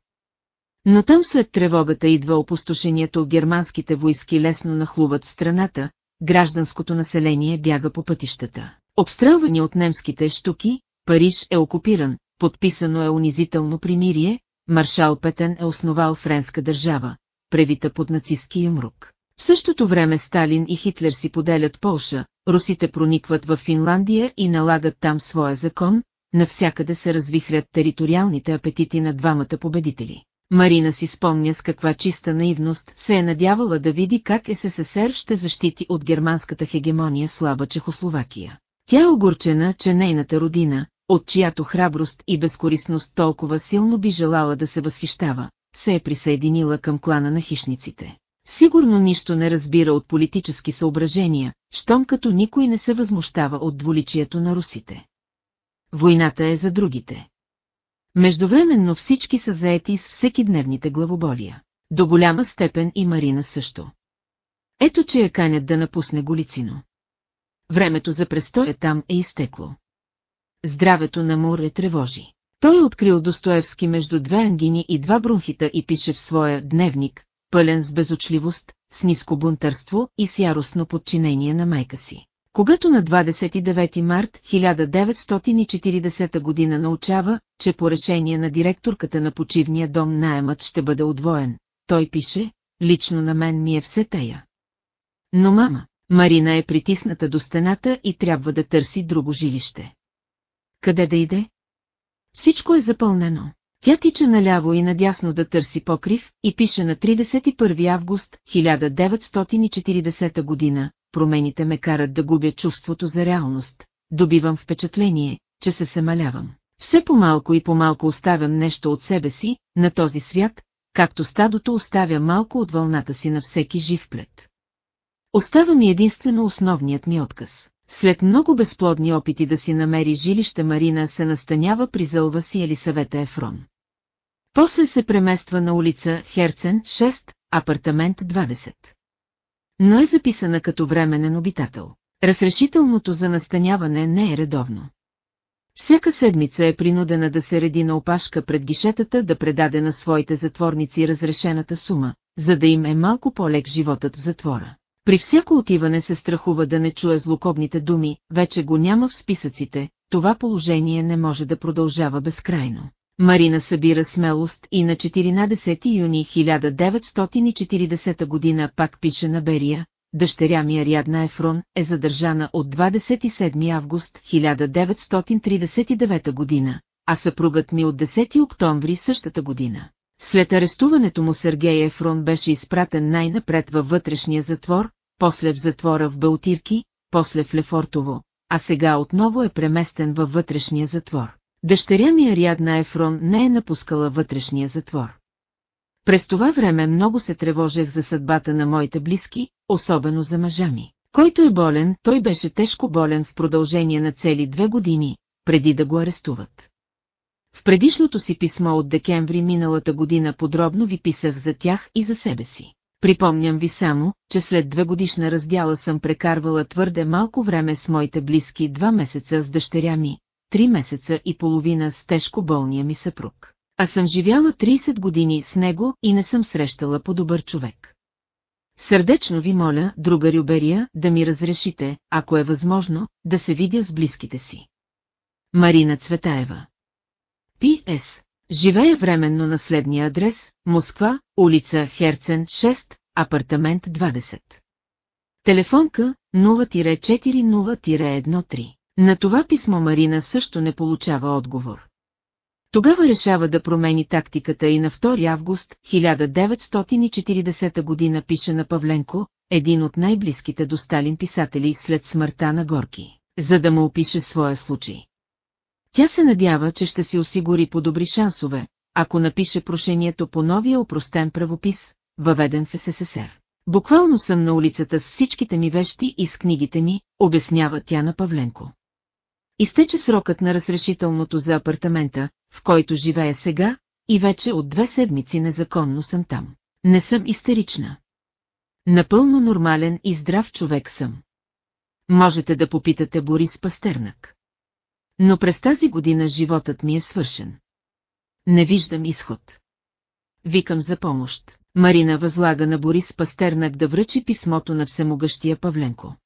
Но там след тревогата идва опустошението, германските войски лесно нахлуват в страната, гражданското население бяга по пътищата. Обстрелвани от немските штуки, Париж е окупиран, подписано е унизително примирие, маршал Петен е основал френска държава, превита под нацистски юмрук. В същото време Сталин и Хитлер си поделят Полша, русите проникват в Финландия и налагат там своя закон, навсякъде се развихрят териториалните апетити на двамата победители. Марина си спомня с каква чиста наивност се е надявала да види как СССР ще защити от германската хегемония слаба Чехословакия. Тя е огорчена, че нейната родина, от чиято храброст и безкорисност толкова силно би желала да се възхищава, се е присъединила към клана на хищниците. Сигурно нищо не разбира от политически съображения, щом като никой не се възмущава от дволичието на русите. Войната е за другите. Междувременно всички са заети с всекидневните главоболия. До голяма степен и Марина също. Ето че я канят да напусне Голицино. Времето за престоя там е изтекло. Здравето на Мур е тревожи. Той е открил Достоевски между две ангини и два бронхита и пише в своя дневник, пълен с безочливост, с ниско бунтърство и с яростно подчинение на майка си. Когато на 29 март 1940 година научава, че по решение на директорката на почивния дом наемът ще бъде удвоен, той пише, лично на мен ми е все тая. Но мама, Марина е притисната до стената и трябва да търси друго жилище. Къде да иде? Всичко е запълнено. Тя тича наляво и надясно да търси покрив и пише на 31 август 1940 година, промените ме карат да губя чувството за реалност, добивам впечатление, че се семалявам. Все по-малко и по-малко оставям нещо от себе си, на този свят, както стадото оставя малко от вълната си на всеки жив плет. Остава ми единствено основният ми отказ. След много безплодни опити да си намери жилище Марина се настанява при зълва си Елисавета Ефрон. После се премества на улица Херцен 6, апартамент 20. Но е записана като временен обитател. Разрешителното за настаняване не е редовно. Всяка седмица е принудена да се реди на опашка пред гишетата да предаде на своите затворници разрешената сума, за да им е малко по-лек животът в затвора. При всяко отиване се страхува да не чуе злокобните думи, вече го няма в списъците, това положение не може да продължава безкрайно. Марина събира смелост и на 14 юни 1940 година пак пише на Берия, дъщеря ми Ариадна Ефрон е задържана от 27 август 1939 година, а съпругът ми от 10 октомври същата година. След арестуването му Сергей Ефрон беше изпратен най-напред във вътрешния затвор, после в затвора в Балтирки, после в Лефортово, а сега отново е преместен във вътрешния затвор. Дъщеря ми Ариадна Ефрон не е напускала вътрешния затвор. През това време много се тревожех за съдбата на моите близки, особено за мъжа ми. Който е болен, той беше тежко болен в продължение на цели две години, преди да го арестуват. В предишното си писмо от декември миналата година подробно ви писах за тях и за себе си. Припомням ви само, че след две годишна раздяла съм прекарвала твърде малко време с моите близки два месеца с дъщеря ми, три месеца и половина с тежко болния ми съпруг. А съм живяла 30 години с него и не съм срещала по-добър човек. Сърдечно ви моля, друга Рюберия, да ми разрешите, ако е възможно, да се видя с близките си. Марина Цветаева П.С. Живея временно на следния адрес, Москва, улица Херцен 6, апартамент 20. Телефонка 0-40-13. На това писмо Марина също не получава отговор. Тогава решава да промени тактиката и на 2 август 1940 година пише на Павленко, един от най-близките до Сталин писатели след смъртта на Горки, за да му опише своя случай. Тя се надява, че ще си осигури по-добри шансове, ако напише прошението по новия опростен правопис, въведен в СССР. Буквално съм на улицата с всичките ми вещи и с книгите ми, обяснява тя на Павленко. Изтече срокът на разрешителното за апартамента, в който живея сега, и вече от две седмици незаконно съм там. Не съм истерична. Напълно нормален и здрав човек съм. Можете да попитате Борис Пастернак. Но през тази година животът ми е свършен. Не виждам изход. Викам за помощ. Марина възлага на Борис Пастернак да връчи писмото на всемогъщия Павленко.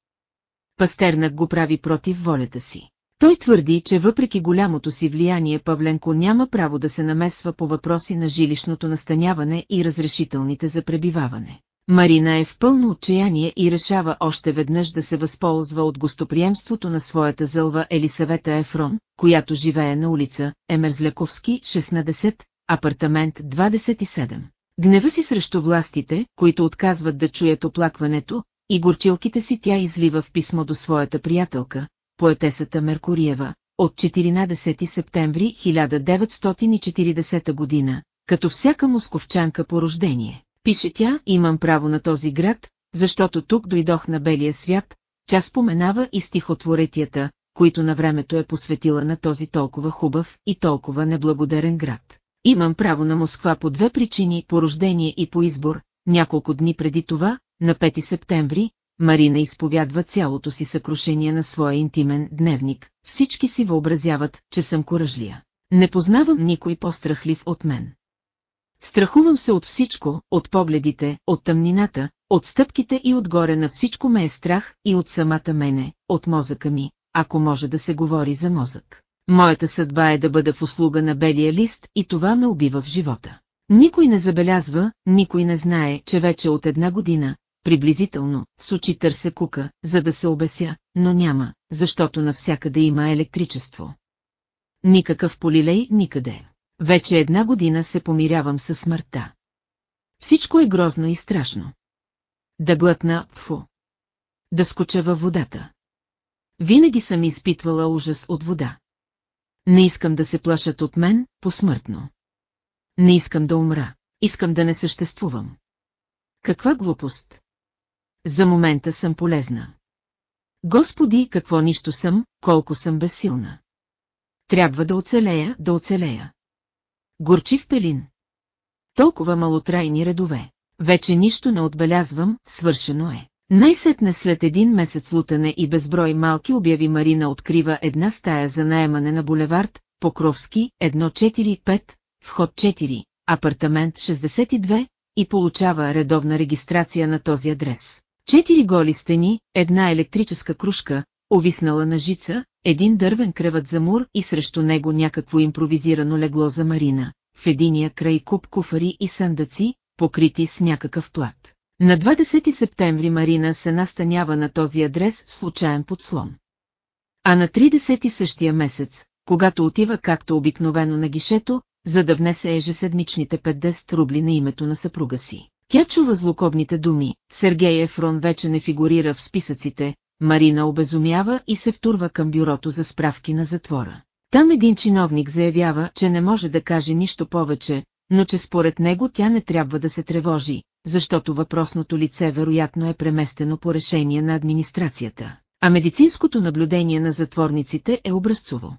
Пастернак го прави против волята си. Той твърди, че въпреки голямото си влияние Павленко няма право да се намесва по въпроси на жилищното настаняване и разрешителните за пребиваване. Марина е в пълно отчаяние и решава още веднъж да се възползва от гостоприемството на своята зълва Елисавета Ефрон, която живее на улица Емерзляковски, 16, апартамент 27. Гнева си срещу властите, които отказват да чуят оплакването, и горчилките си тя излива в писмо до своята приятелка, поетесата Меркуриева, от 14 септември 1940 година, като всяка московчанка по рождение. Пише тя, имам право на този град, защото тук дойдох на белия свят, тя споменава и стихотворетията, които на времето е посветила на този толкова хубав и толкова неблагодарен град. Имам право на Москва по две причини, по рождение и по избор, няколко дни преди това, на 5 септември, Марина изповядва цялото си съкрушение на своя интимен дневник. Всички си въобразяват, че съм коръжлия. Не познавам никой по-страхлив от мен. Страхувам се от всичко, от погледите, от тъмнината, от стъпките и отгоре на всичко ме е страх и от самата мене, от мозъка ми, ако може да се говори за мозък. Моята съдба е да бъда в услуга на белия лист и това ме убива в живота. Никой не забелязва, никой не знае, че вече от една година, приблизително, с очи търся кука, за да се обеся, но няма, защото навсякъде има електричество. Никакъв полилей никъде. Вече една година се помирявам със смъртта. Всичко е грозно и страшно. Да глътна, фу. Да скоча във водата. Винаги съм изпитвала ужас от вода. Не искам да се плашат от мен, посмъртно. Не искам да умра. Искам да не съществувам. Каква глупост! За момента съм полезна. Господи, какво нищо съм, колко съм безсилна. Трябва да оцелея, да оцелея. Горчив пелин. Толкова малотрайни редове. Вече нищо не отбелязвам, свършено е. Най-сетне след един месец лутане и безброй малки обяви Марина открива една стая за наемане на булевард, Покровски, 145, вход 4, апартамент 62 и получава редовна регистрация на този адрес. Четири голи стени, една електрическа кружка, овиснала на жица, един дървен креват за мур и срещу него някакво импровизирано легло за Марина, в единия край куп куфари и съндъци, покрити с някакъв плат. На 20 септември Марина се настанява на този адрес в случайен подслон. А на 30 същия месец, когато отива както обикновено на гишето, за да внесе ежеседмичните 50 рубли на името на съпруга си. Тя чува злокобните думи, Сергей Ефрон вече не фигурира в списъците, Марина обезумява и се втурва към бюрото за справки на затвора. Там един чиновник заявява, че не може да каже нищо повече, но че според него тя не трябва да се тревожи, защото въпросното лице вероятно е преместено по решение на администрацията, а медицинското наблюдение на затворниците е образцово.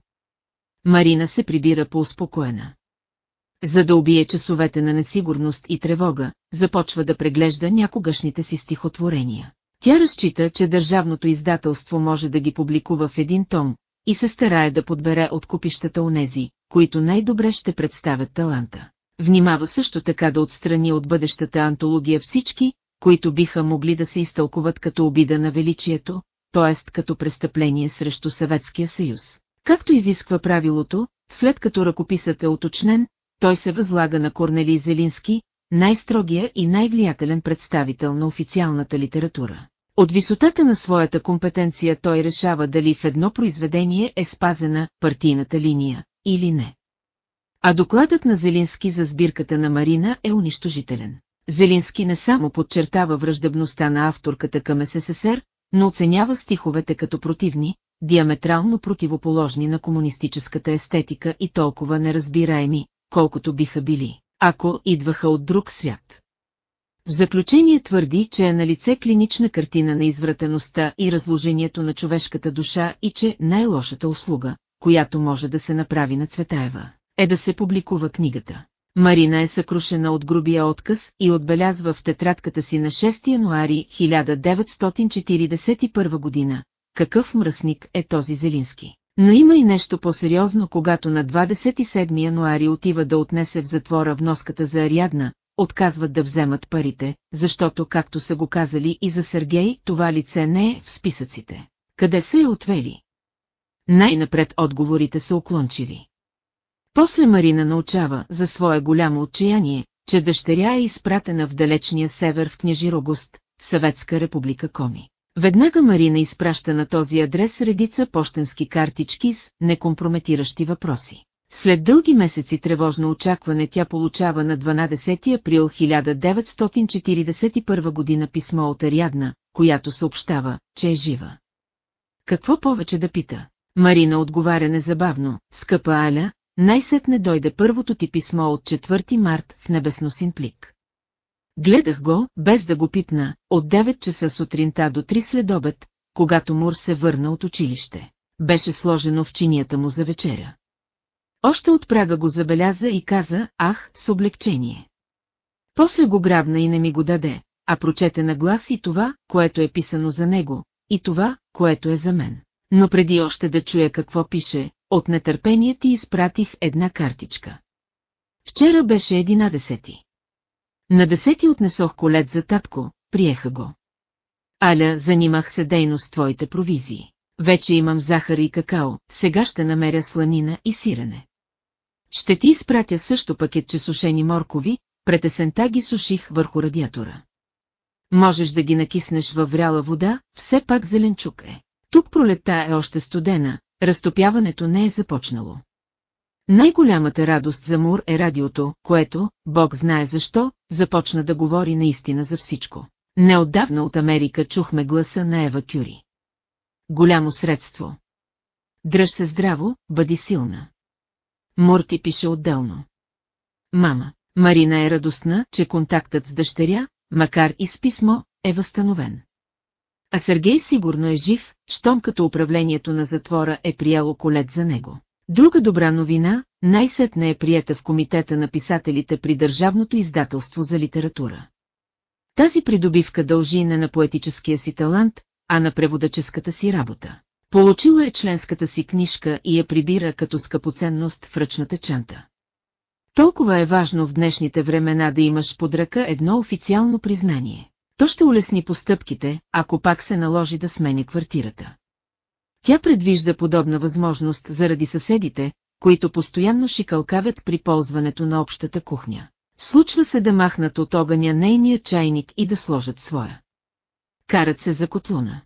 Марина се прибира по-успокоена. За да убие часовете на несигурност и тревога, започва да преглежда някогашните си стихотворения. Тя разчита, че държавното издателство може да ги публикува в един том и се старае да подбере от купищата онези, които най-добре ще представят таланта. Внимава също така да отстрани от бъдещата антология всички, които биха могли да се изтълкуват като обида на величието, т.е. като престъпление срещу Съветския съюз. Както изисква правилото, след като ръкописът е уточнен, той се възлага на Корнелий Зелински, най-строгия и най-влиятелен представител на официалната литература. От висотата на своята компетенция той решава дали в едно произведение е спазена партийната линия или не. А докладът на Зелински за сбирката на Марина е унищожителен. Зелински не само подчертава враждебността на авторката към СССР, но оценява стиховете като противни, диаметрално противоположни на комунистическата естетика и толкова неразбираеми, колкото биха били, ако идваха от друг свят. В заключение твърди, че е на лице клинична картина на извратеността и разложението на човешката душа и че най-лошата услуга, която може да се направи на Цветаева, е да се публикува книгата. Марина е съкрушена от грубия отказ и отбелязва в тетрадката си на 6 януари 1941 година. Какъв мръсник е този Зелински? Но има и нещо по-сериозно, когато на 27 януари отива да отнесе в затвора вноската за Ариадна, отказват да вземат парите, защото, както са го казали и за Сергей, това лице не е в списъците. Къде са я отвели? Най-напред отговорите са уклончиви. После Марина научава, за свое голямо отчаяние, че дъщеря е изпратена в далечния север в Княжирогост, Съветска република Коми. Веднага Марина изпраща на този адрес редица почтенски картички с некомпрометиращи въпроси. След дълги месеци тревожно очакване тя получава на 12 април 1941 година писмо от Ариадна, която съобщава, че е жива. Какво повече да пита? Марина отговаря незабавно, скъпа Аля, най-сетне дойде първото ти писмо от 4 март в небесносин плик. Гледах го, без да го пипна, от 9 часа сутринта до 3 след обед, когато Мур се върна от училище. Беше сложено в чинията му за вечеря. Още от прага го забеляза и каза, ах, с облегчение. После го грабна и не ми го даде, а прочете на глас и това, което е писано за него, и това, което е за мен. Но преди още да чуя какво пише, от нетърпение ти изпратих една картичка. Вчера беше единадесети. На десети отнесох колет за татко, приеха го. Аля, занимах се дейно с твоите провизии. Вече имам захар и какао, сега ще намеря сланина и сирене. Ще ти изпратя също пакетче сушени моркови, пред есента ги суших върху радиатора. Можеш да ги накиснеш във вряла вода, все пак зеленчук е. Тук пролета е още студена, разтопяването не е започнало. Най-голямата радост за Мур е радиото, което, Бог знае защо, започна да говори наистина за всичко. Неотдавна от Америка чухме гласа на Ева Кюри. Голямо средство. Дръж се здраво, бъди силна. Морти пише отделно. Мама, Марина е радостна, че контактът с дъщеря, макар и с писмо, е възстановен. А Сергей сигурно е жив, щом като управлението на затвора е приело колет за него. Друга добра новина, най-сетне е приета в комитета на писателите при Държавното издателство за литература. Тази придобивка дължи не на поетическия си талант, а на преводаческата си работа. Получила е членската си книжка и я прибира като скъпоценност в ръчната чанта. Толкова е важно в днешните времена да имаш под ръка едно официално признание. То ще улесни постъпките, ако пак се наложи да смени квартирата. Тя предвижда подобна възможност заради съседите, които постоянно шикалкавят при ползването на общата кухня. Случва се да махнат от огъня нейния чайник и да сложат своя. Карат се за котлуна.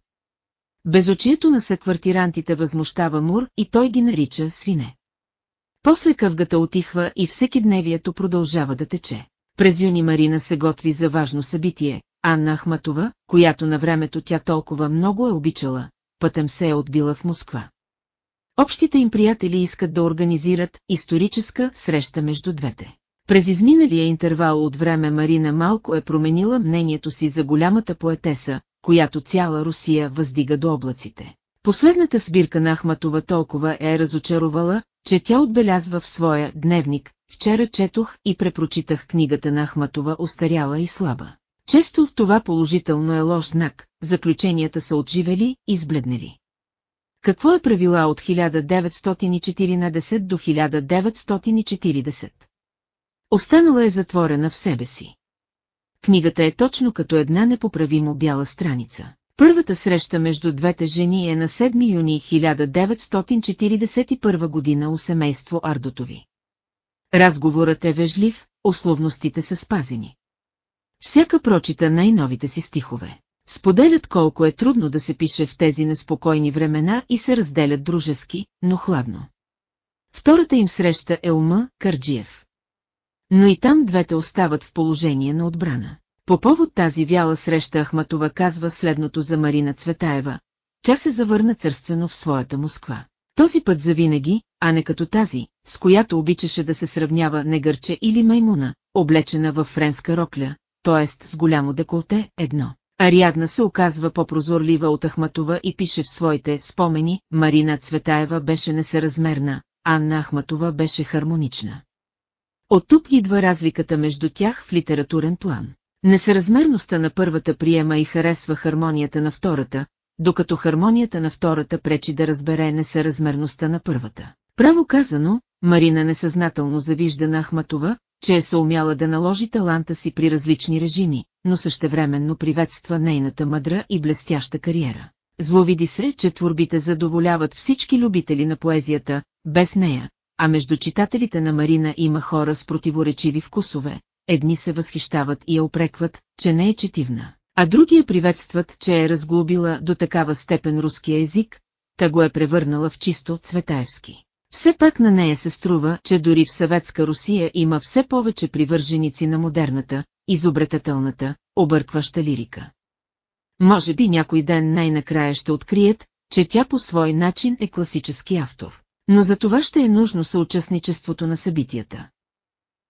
Безочието на съквартирантите възмущава Мур и той ги нарича свине. После къвгата отихва и всеки дневието продължава да тече. През юни Марина се готви за важно събитие, Анна Ахматова, която на времето тя толкова много е обичала, пътем се е отбила в Москва. Общите им приятели искат да организират историческа среща между двете. През изминалия интервал от време Марина малко е променила мнението си за голямата поетеса, която цяла Русия въздига до облаците. Последната сбирка на Ахматова толкова е разочаровала, че тя отбелязва в своя дневник, вчера четох и препрочитах книгата на Ахматова остаряла и слаба. Често това положително е лош знак, заключенията са отживели и сбледнели. Какво е правила от 1914 до 1940? Останала е затворена в себе си. Книгата е точно като една непоправимо бяла страница. Първата среща между двете жени е на 7 юни 1941 година у семейство Ардотови. Разговорът е вежлив, условностите са спазени. Всяка прочита най-новите си стихове. Споделят колко е трудно да се пише в тези неспокойни времена и се разделят дружески, но хладно. Втората им среща е ума Карджиев. Но и там двете остават в положение на отбрана. По повод тази вяла среща Ахматова казва следното за Марина Цветаева. Тя се завърна църствено в своята Москва. Този път завинаги, а не като тази, с която обичаше да се сравнява негърче или маймуна, облечена в френска рокля, т.е. с голямо деколте, едно. Ариадна се оказва по-прозорлива от Ахматова и пише в своите спомени, Марина Цветаева беше несъразмерна, Анна Ахматова беше хармонична. От тук идва разликата между тях в литературен план. Несъразмерността на първата приема и харесва хармонията на втората, докато хармонията на втората пречи да разбере несъразмерността на първата. Право казано, Марина несъзнателно завижда на Ахматова, че е съумяла да наложи таланта си при различни режими, но същевременно приветства нейната мъдра и блестяща кариера. Зловиди се, че творбите задоволяват всички любители на поезията, без нея, а между читателите на Марина има хора с противоречиви вкусове. Едни се възхищават и я опрекват, че не е четивна, а други я приветстват, че е разглобила до такава степен руския език, та го е превърнала в чисто цветаевски. Все пак на нея се струва, че дори в съветска Русия има все повече привърженици на модерната, изобретателната, объркваща лирика. Може би някой ден най-накрая ще открият, че тя по свой начин е класически автор. Но за това ще е нужно съучастничеството на събитията.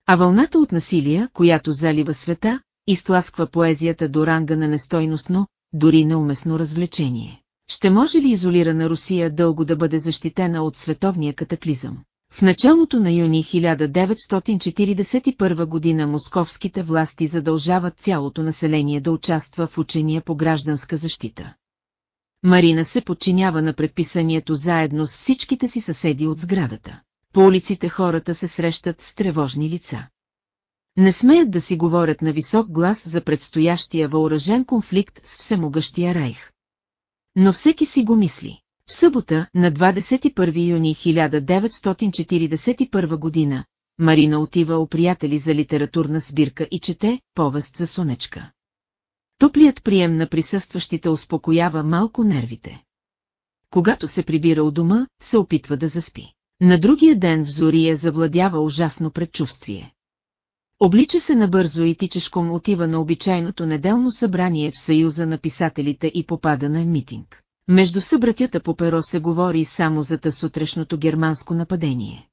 А вълната от насилие, която залива света, изтласква поезията до ранга на нестойностно, дори неуместно развлечение. Ще може ли изолирана Русия дълго да бъде защитена от световния катаклизъм? В началото на юни 1941 година московските власти задължават цялото население да участва в учения по гражданска защита. Марина се подчинява на предписанието заедно с всичките си съседи от сградата. По улиците хората се срещат с тревожни лица. Не смеят да си говорят на висок глас за предстоящия въоръжен конфликт с всемогъщия райх. Но всеки си го мисли. В събота, на 21 юни 1941 година, Марина отива у приятели за литературна сбирка и чете повест за Сонечка. Топлият прием на присъстващите успокоява малко нервите. Когато се прибира у дома, се опитва да заспи. На другия ден в Зория завладява ужасно предчувствие. Облича се набързо и тичешком отива на обичайното неделно събрание в Съюза на писателите и попада на митинг. Между събратята по перо се говори само за сутрешното германско нападение.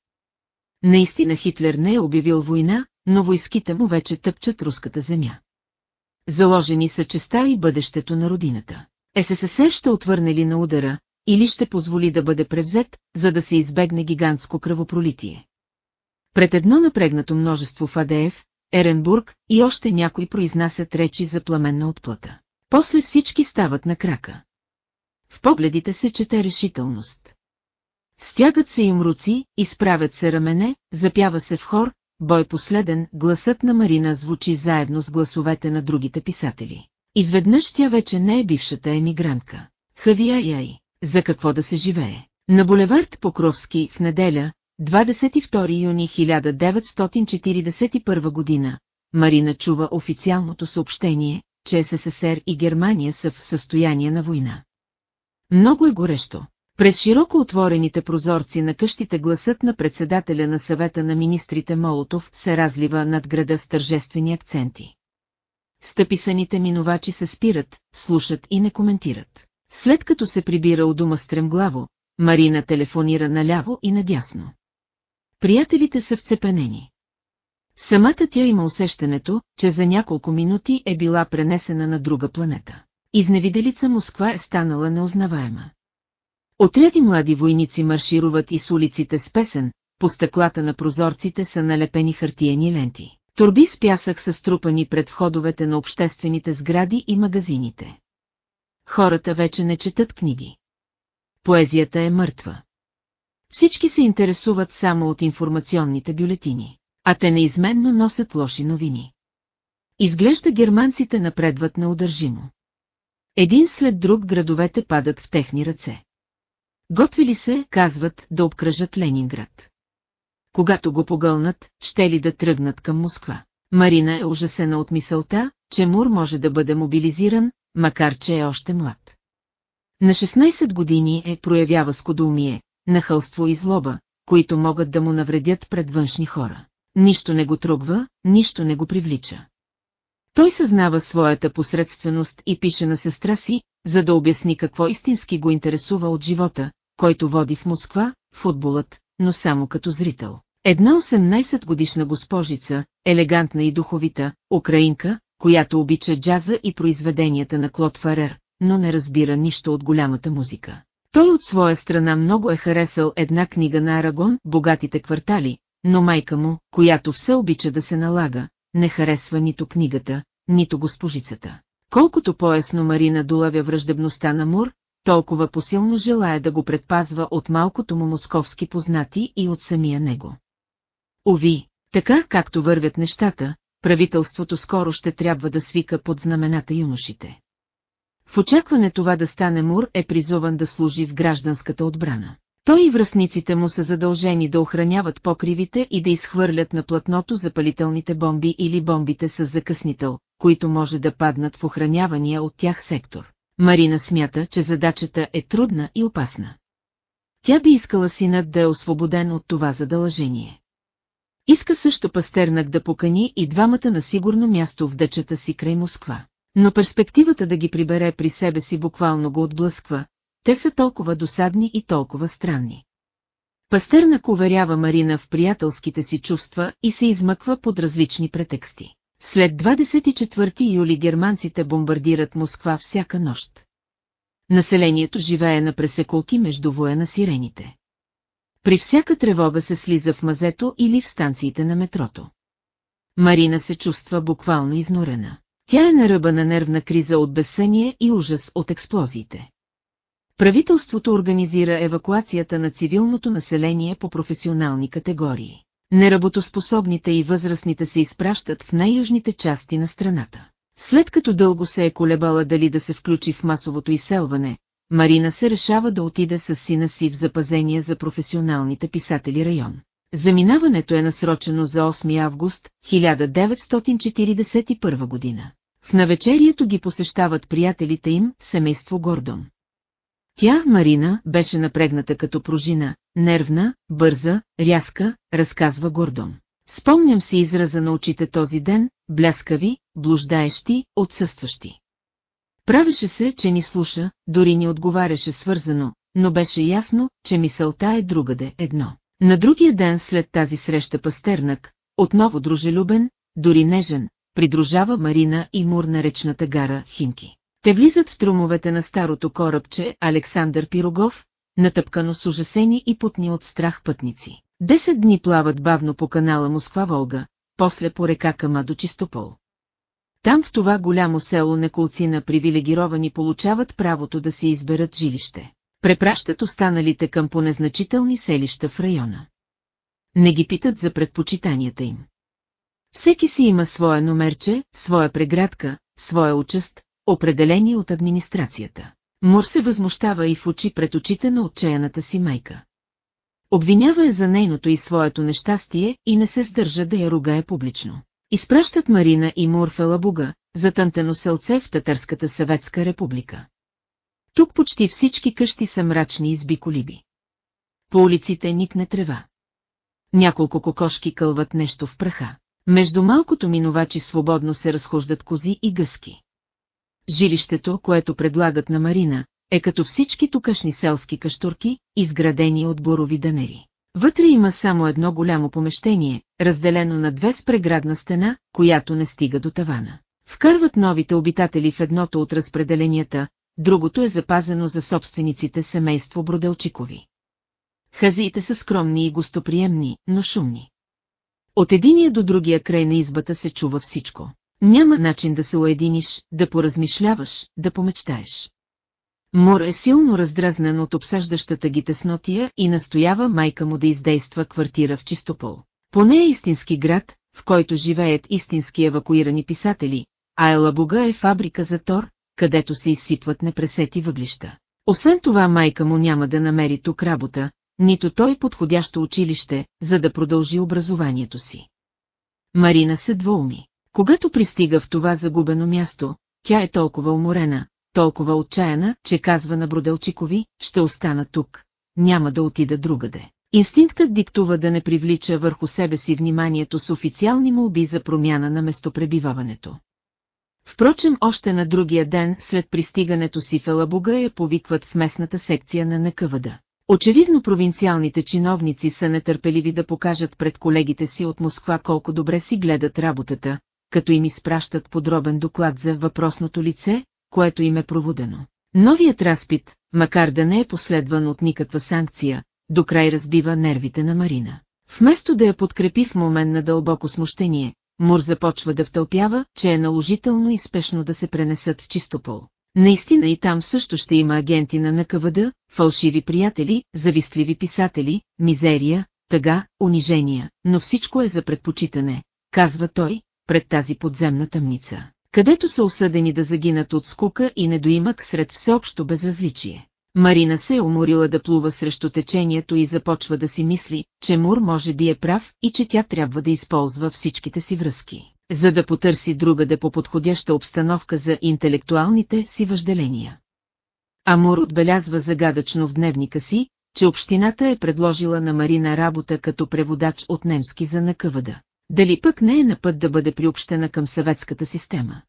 Наистина Хитлер не е обявил война, но войските му вече тъпчат руската земя. Заложени са честа и бъдещето на родината. СССР ще отвърне ли на удара, или ще позволи да бъде превзет, за да се избегне гигантско кръвопролитие. Пред едно напрегнато множество в АДФ, Еренбург и още някои произнасят речи за пламенна отплата. После всички стават на крака. В погледите се чете решителност. Стягат се им руци, изправят се рамене, запява се в хор, бой последен, гласът на Марина звучи заедно с гласовете на другите писатели. Изведнъж тя вече не е бившата емигрантка. Хавия-яй, за какво да се живее. На булевард Покровски в неделя, 22 юни 1941 година, Марина чува официалното съобщение, че СССР и Германия са в състояние на война. Много е горещо. През широко отворените прозорци на къщите гласът на председателя на съвета на министрите Молотов се разлива над града с тържествени акценти. Стъписаните минувачи се спират, слушат и не коментират. След като се прибира у дома стремглаво, Марина телефонира наляво и надясно. Приятелите са вцепенени. Самата тя има усещането, че за няколко минути е била пренесена на друга планета. Изневиделица Москва е станала неузнаваема. Отряди млади войници маршируват и с улиците с песен, по стъклата на прозорците са налепени хартиени ленти. Турби с пясък са струпани пред входовете на обществените сгради и магазините. Хората вече не четат книги. Поезията е мъртва. Всички се интересуват само от информационните бюлетини, а те неизменно носят лоши новини. Изглежда германците напредват неудържимо. Един след друг градовете падат в техни ръце. Готвили се, казват, да обкръжат Ленинград. Когато го погълнат, ще ли да тръгнат към Москва. Марина е ужасена от мисълта, че Мур може да бъде мобилизиран, макар че е още млад. На 16 години е проявява скудоумие, нахълство и злоба, които могат да му навредят пред външни хора. Нищо не го трогва, нищо не го привлича. Той съзнава своята посредственост и пише на сестра си, за да обясни какво истински го интересува от живота, който води в Москва, футболът, но само като зрител. Една 18 годишна госпожица, елегантна и духовита, украинка, която обича джаза и произведенията на Клод Фарер, но не разбира нищо от голямата музика. Той от своя страна много е харесал една книга на Арагон, Богатите квартали, но майка му, която все обича да се налага, не харесва нито книгата, нито госпожицата. Колкото по-ясно Марина долавя враждебността на Мур, толкова посилно желая да го предпазва от малкото му московски познати и от самия него. Ови, така както вървят нещата, правителството скоро ще трябва да свика под знамената юношите. В очакване това да стане Мур е призован да служи в гражданската отбрана. Той и връзниците му са задължени да охраняват покривите и да изхвърлят на платното запалителните бомби или бомбите с закъснител, които може да паднат в охранявания от тях сектор. Марина смята, че задачата е трудна и опасна. Тя би искала синът да е освободен от това задължение. Иска също пастернак да покани и двамата на сигурно място в дъчата си край Москва. Но перспективата да ги прибере при себе си буквално го отблъсква, те са толкова досадни и толкова странни. Пастернак уверява Марина в приятелските си чувства и се измъква под различни претексти. След 24 юли германците бомбардират Москва всяка нощ. Населението живее на пресеколки между воя на сирените. При всяка тревога се слиза в мазето или в станциите на метрото. Марина се чувства буквално изнорена. Тя е на ръба на нервна криза от безсъние и ужас от експлозиите. Правителството организира евакуацията на цивилното население по професионални категории. Неработоспособните и възрастните се изпращат в най-южните части на страната. След като дълго се е колебала дали да се включи в масовото изселване, Марина се решава да отиде с сина си в запазение за професионалните писатели район. Заминаването е насрочено за 8 август 1941 година. В навечерието ги посещават приятелите им, семейство Гордон. Тя, Марина, беше напрегната като пружина, нервна, бърза, рязка, разказва Гордон. Спомням си израза на очите този ден, бляскави, блуждаещи, отсъстващи. Правеше се, че ни слуша, дори ни отговаряше свързано, но беше ясно, че мисълта е другаде едно. На другия ден след тази среща Пастернак, отново дружелюбен, дори нежен, придружава Марина и Мур на речната гара Химки. Те влизат в трумовете на старото корабче Александър Пирогов, натъпкано с ужасени и потни от страх пътници. Десет дни плават бавно по канала Москва-Волга, после по река Кама до Чистопол. Там в това голямо село неколци на привилегировани получават правото да си изберат жилище. Препращат останалите към понезначителни селища в района. Не ги питат за предпочитанията им. Всеки си има свое номерче, своя преградка, своя участ, определени от администрацията. Мор се възмущава и в очи пред очите на отчаяната си майка. Обвинява я за нейното и своето нещастие и не се сдържа да я ругае публично. Изпращат Марина и Мур в Елабуга, затънтено селце в Татарската съветска република. Тук почти всички къщи са мрачни и колиби. По улиците никне трева. Няколко кокошки кълват нещо в праха. Между малкото минувачи свободно се разхождат кози и гъски. Жилището, което предлагат на Марина, е като всички тукашни селски каштурки, изградени от борови данери. Вътре има само едно голямо помещение, разделено на две с преградна стена, която не стига до тавана. Вкарват новите обитатели в едното от разпределенията, другото е запазено за собствениците семейство Броделчикови. Хазиите са скромни и гостоприемни, но шумни. От единия до другия край на избата се чува всичко. Няма начин да се уединиш, да поразмишляваш, да помечтаеш. Мор е силно раздразнен от обсъждащата ги теснотия и настоява майка му да издейства квартира в Чистопол. Поне е истински град, в който живеят истински евакуирани писатели, а Елабуга е фабрика за тор, където се изсипват непресети въглища. Освен това майка му няма да намери тук работа, нито той подходящо училище, за да продължи образованието си. Марина се двоуми. Когато пристига в това загубено място, тя е толкова уморена, толкова отчаяна, че казва на Броделчикови, ще остана тук, няма да отида другаде. Инстинктът диктува да не привлича върху себе си вниманието с официални молби за промяна на местопребиваването. Впрочем, още на другия ден след пристигането си в Елабуга я повикват в местната секция на НКВД. Очевидно провинциалните чиновници са нетърпеливи да покажат пред колегите си от Москва колко добре си гледат работата, като им изпращат подробен доклад за въпросното лице, което им е проводено. Новият разпит, макар да не е последван от никаква санкция, до край разбива нервите на Марина. Вместо да я подкрепи в момент на дълбоко смущение, Мур започва да втълпява, че е наложително и спешно да се пренесат в чистопол. Наистина и там също ще има агенти на НКВД, фалшиви приятели, завистливи писатели, мизерия, тъга, унижения, но всичко е за предпочитане, казва той, пред тази подземна тъмница, където са осъдени да загинат от скука и недоимък сред всеобщо безразличие. Марина се е уморила да плува срещу течението и започва да си мисли, че Мур може би е прав и че тя трябва да използва всичките си връзки, за да потърси другаде по подходяща обстановка за интелектуалните си въжделения. Амур отбелязва загадъчно в дневника си, че общината е предложила на Марина работа като преводач от немски за накъвада. Дали пък не е на път да бъде приобщена към съветската система?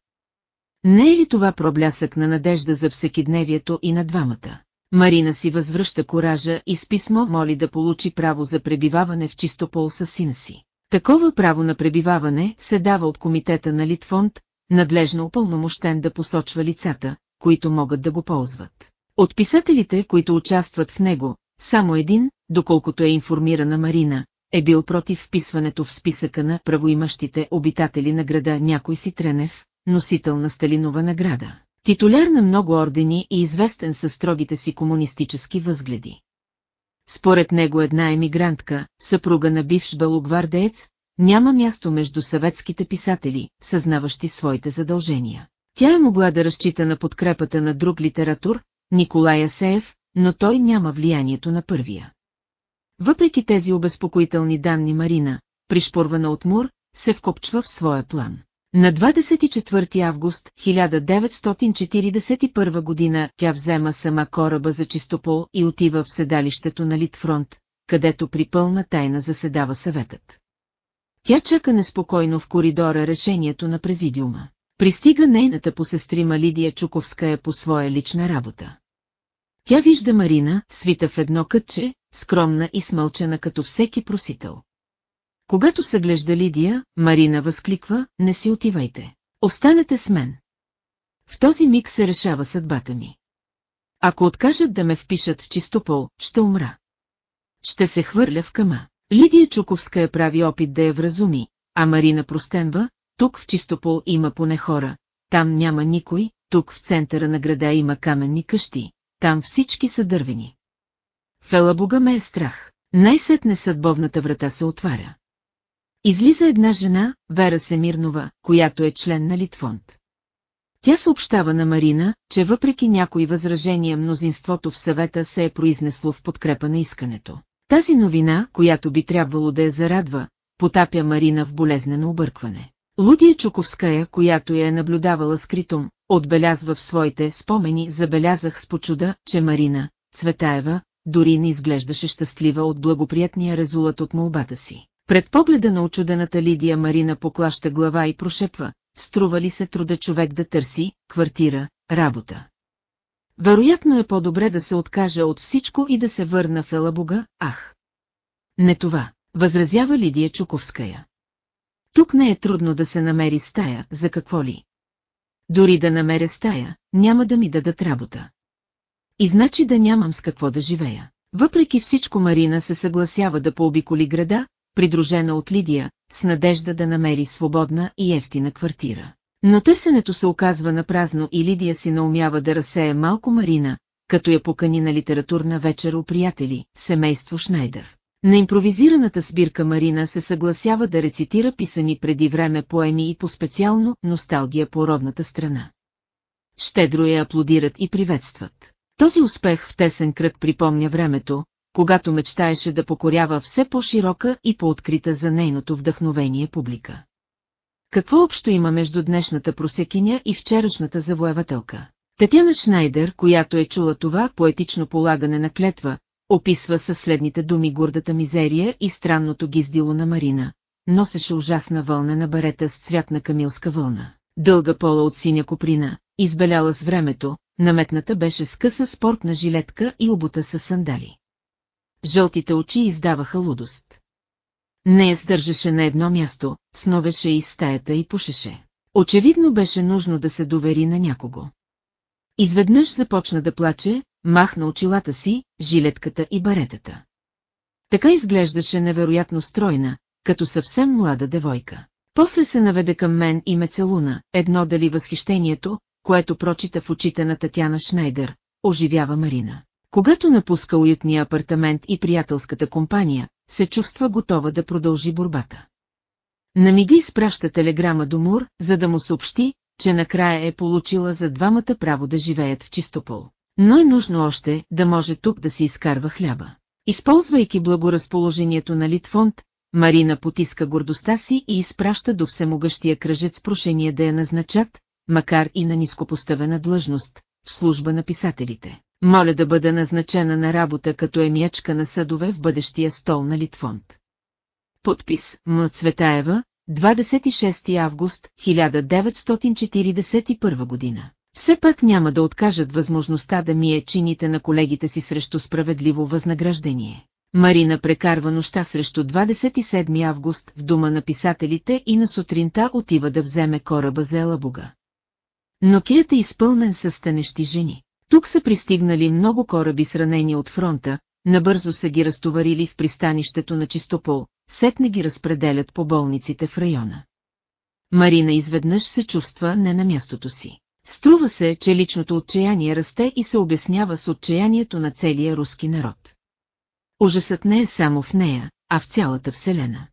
Не е ли това проблясък на надежда за всекидневието и на двамата? Марина си възвръща коража и с писмо моли да получи право за пребиваване в чистопол с сина си. Такова право на пребиваване се дава от комитета на Литфонд, надлежно упълномощен да посочва лицата, които могат да го ползват. От писателите, които участват в него, само един, доколкото е информирана Марина, е бил против вписването в списъка на правоимащите обитатели на града някой си Тренев, носител на Сталинова награда, титуляр на много ордени и известен със строгите си комунистически възгледи. Според него една емигрантка, съпруга на бивш белогвардеец, няма място между съветските писатели, съзнаващи своите задължения. Тя е могла да разчита на подкрепата на друг литератур, Николай Асеев, но той няма влиянието на първия. Въпреки тези обезпокоителни данни Марина, пришпорвана от Мур, се вкопчва в своя план. На 24 август 1941 година тя взема сама кораба за чистопол и отива в седалището на Литфронт, където при пълна тайна заседава съветът. Тя чака неспокойно в коридора решението на президиума. Пристига нейната посестрима Лидия Чуковская по своя лична работа. Тя вижда Марина, свита в едно кътче, скромна и смълчена като всеки просител. Когато съглежда Лидия, Марина възкликва, не си отивайте. Останете с мен. В този миг се решава съдбата ми. Ако откажат да ме впишат в чистопол, ще умра. Ще се хвърля в кама. Лидия Чуковска я прави опит да я вразуми, а Марина простенва, тук в Чистопол има поне хора, там няма никой, тук в центъра на града има каменни къщи, там всички са дървени. Фелабога ме е страх. Най-сетне съдбовната врата се отваря. Излиза една жена, Вера Семирнова, която е член на Литфонд. Тя съобщава на Марина, че въпреки някои възражения мнозинството в съвета се е произнесло в подкрепа на искането. Тази новина, която би трябвало да я зарадва, потапя Марина в болезнено объркване. Лудия Чуковская, която я е наблюдавала скритом, отбелязва в своите спомени, забелязах с почуда, че Марина, Цветаева, дори не изглеждаше щастлива от благоприятния резулат от молбата си. Пред погледа на очудената Лидия Марина поклаща глава и прошепва, струва ли се труда човек да търси, квартира, работа. Вероятно е по-добре да се откажа от всичко и да се върна в Елабуга, ах. Не това, възразява Лидия Чуковская. Тук не е трудно да се намери стая, за какво ли? Дори да намеря стая, няма да ми дадат работа. И значи да нямам с какво да живея. Въпреки всичко Марина се съгласява да пообиколи града, придружена от Лидия, с надежда да намери свободна и ефтина квартира. Но търсенето се оказва на празно и Лидия си наумява да разсея малко Марина, като я покани на литературна вечер у приятели, семейство Шнайдер. На импровизираната сбирка Марина се съгласява да рецитира писани преди време поеми и по-специално носталгия по родната страна. Щедро я аплодират и приветстват. Този успех в тесен кръг припомня времето, когато мечтаеше да покорява все по-широка и по-открита за нейното вдъхновение публика. Какво общо има между днешната просекиня и вчерашната завоевателка? Татяна Шнайдер, която е чула това поетично полагане на клетва, описва със следните думи гордата мизерия и странното гиздило на Марина. Носеше ужасна вълнена барета с цвят на камилска вълна. Дълга пола от синя коприна, избеляла с времето, наметната беше с къса спортна жилетка и обута с сандали. Жълтите очи издаваха лудост. Не я стържеше на едно място, сновеше из стаята и пушеше. Очевидно беше нужно да се довери на някого. Изведнъж започна да плаче, махна очилата си, жилетката и баретата. Така изглеждаше невероятно стройна, като съвсем млада девойка. После се наведе към мен и ме целуна, едно дали възхищението, което прочита в очите на Татяна Шнайдер, оживява Марина. Когато напуска уютния апартамент и приятелската компания, се чувства готова да продължи борбата. На мига изпраща телеграма до Мур, за да му съобщи, че накрая е получила за двамата право да живеят в чистопол. Но е нужно още да може тук да си изкарва хляба. Използвайки благоразположението на Литфонд, Марина потиска гордостта си и изпраща до всемогъщия кръжец прошение да я назначат, макар и на нископоставена длъжност, в служба на писателите. Моля да бъда назначена на работа като емиячка на съдове в бъдещия стол на Литфонд. Подпис М. Цветаева, 26 август 1941 година. Все пак няма да откажат възможността да ми е чините на колегите си срещу справедливо възнаграждение. Марина прекарва нощта срещу 27 август в дома на писателите и на сутринта отива да вземе кораба за Елабуга. Но кият е изпълнен с стенещи жени. Тук са пристигнали много кораби с ранени от фронта, набързо са ги разтоварили в пристанището на Чистопол, сетне ги разпределят по болниците в района. Марина изведнъж се чувства не на мястото си. Струва се, че личното отчаяние расте и се обяснява с отчаянието на целия руски народ. Ужасът не е само в нея, а в цялата вселена.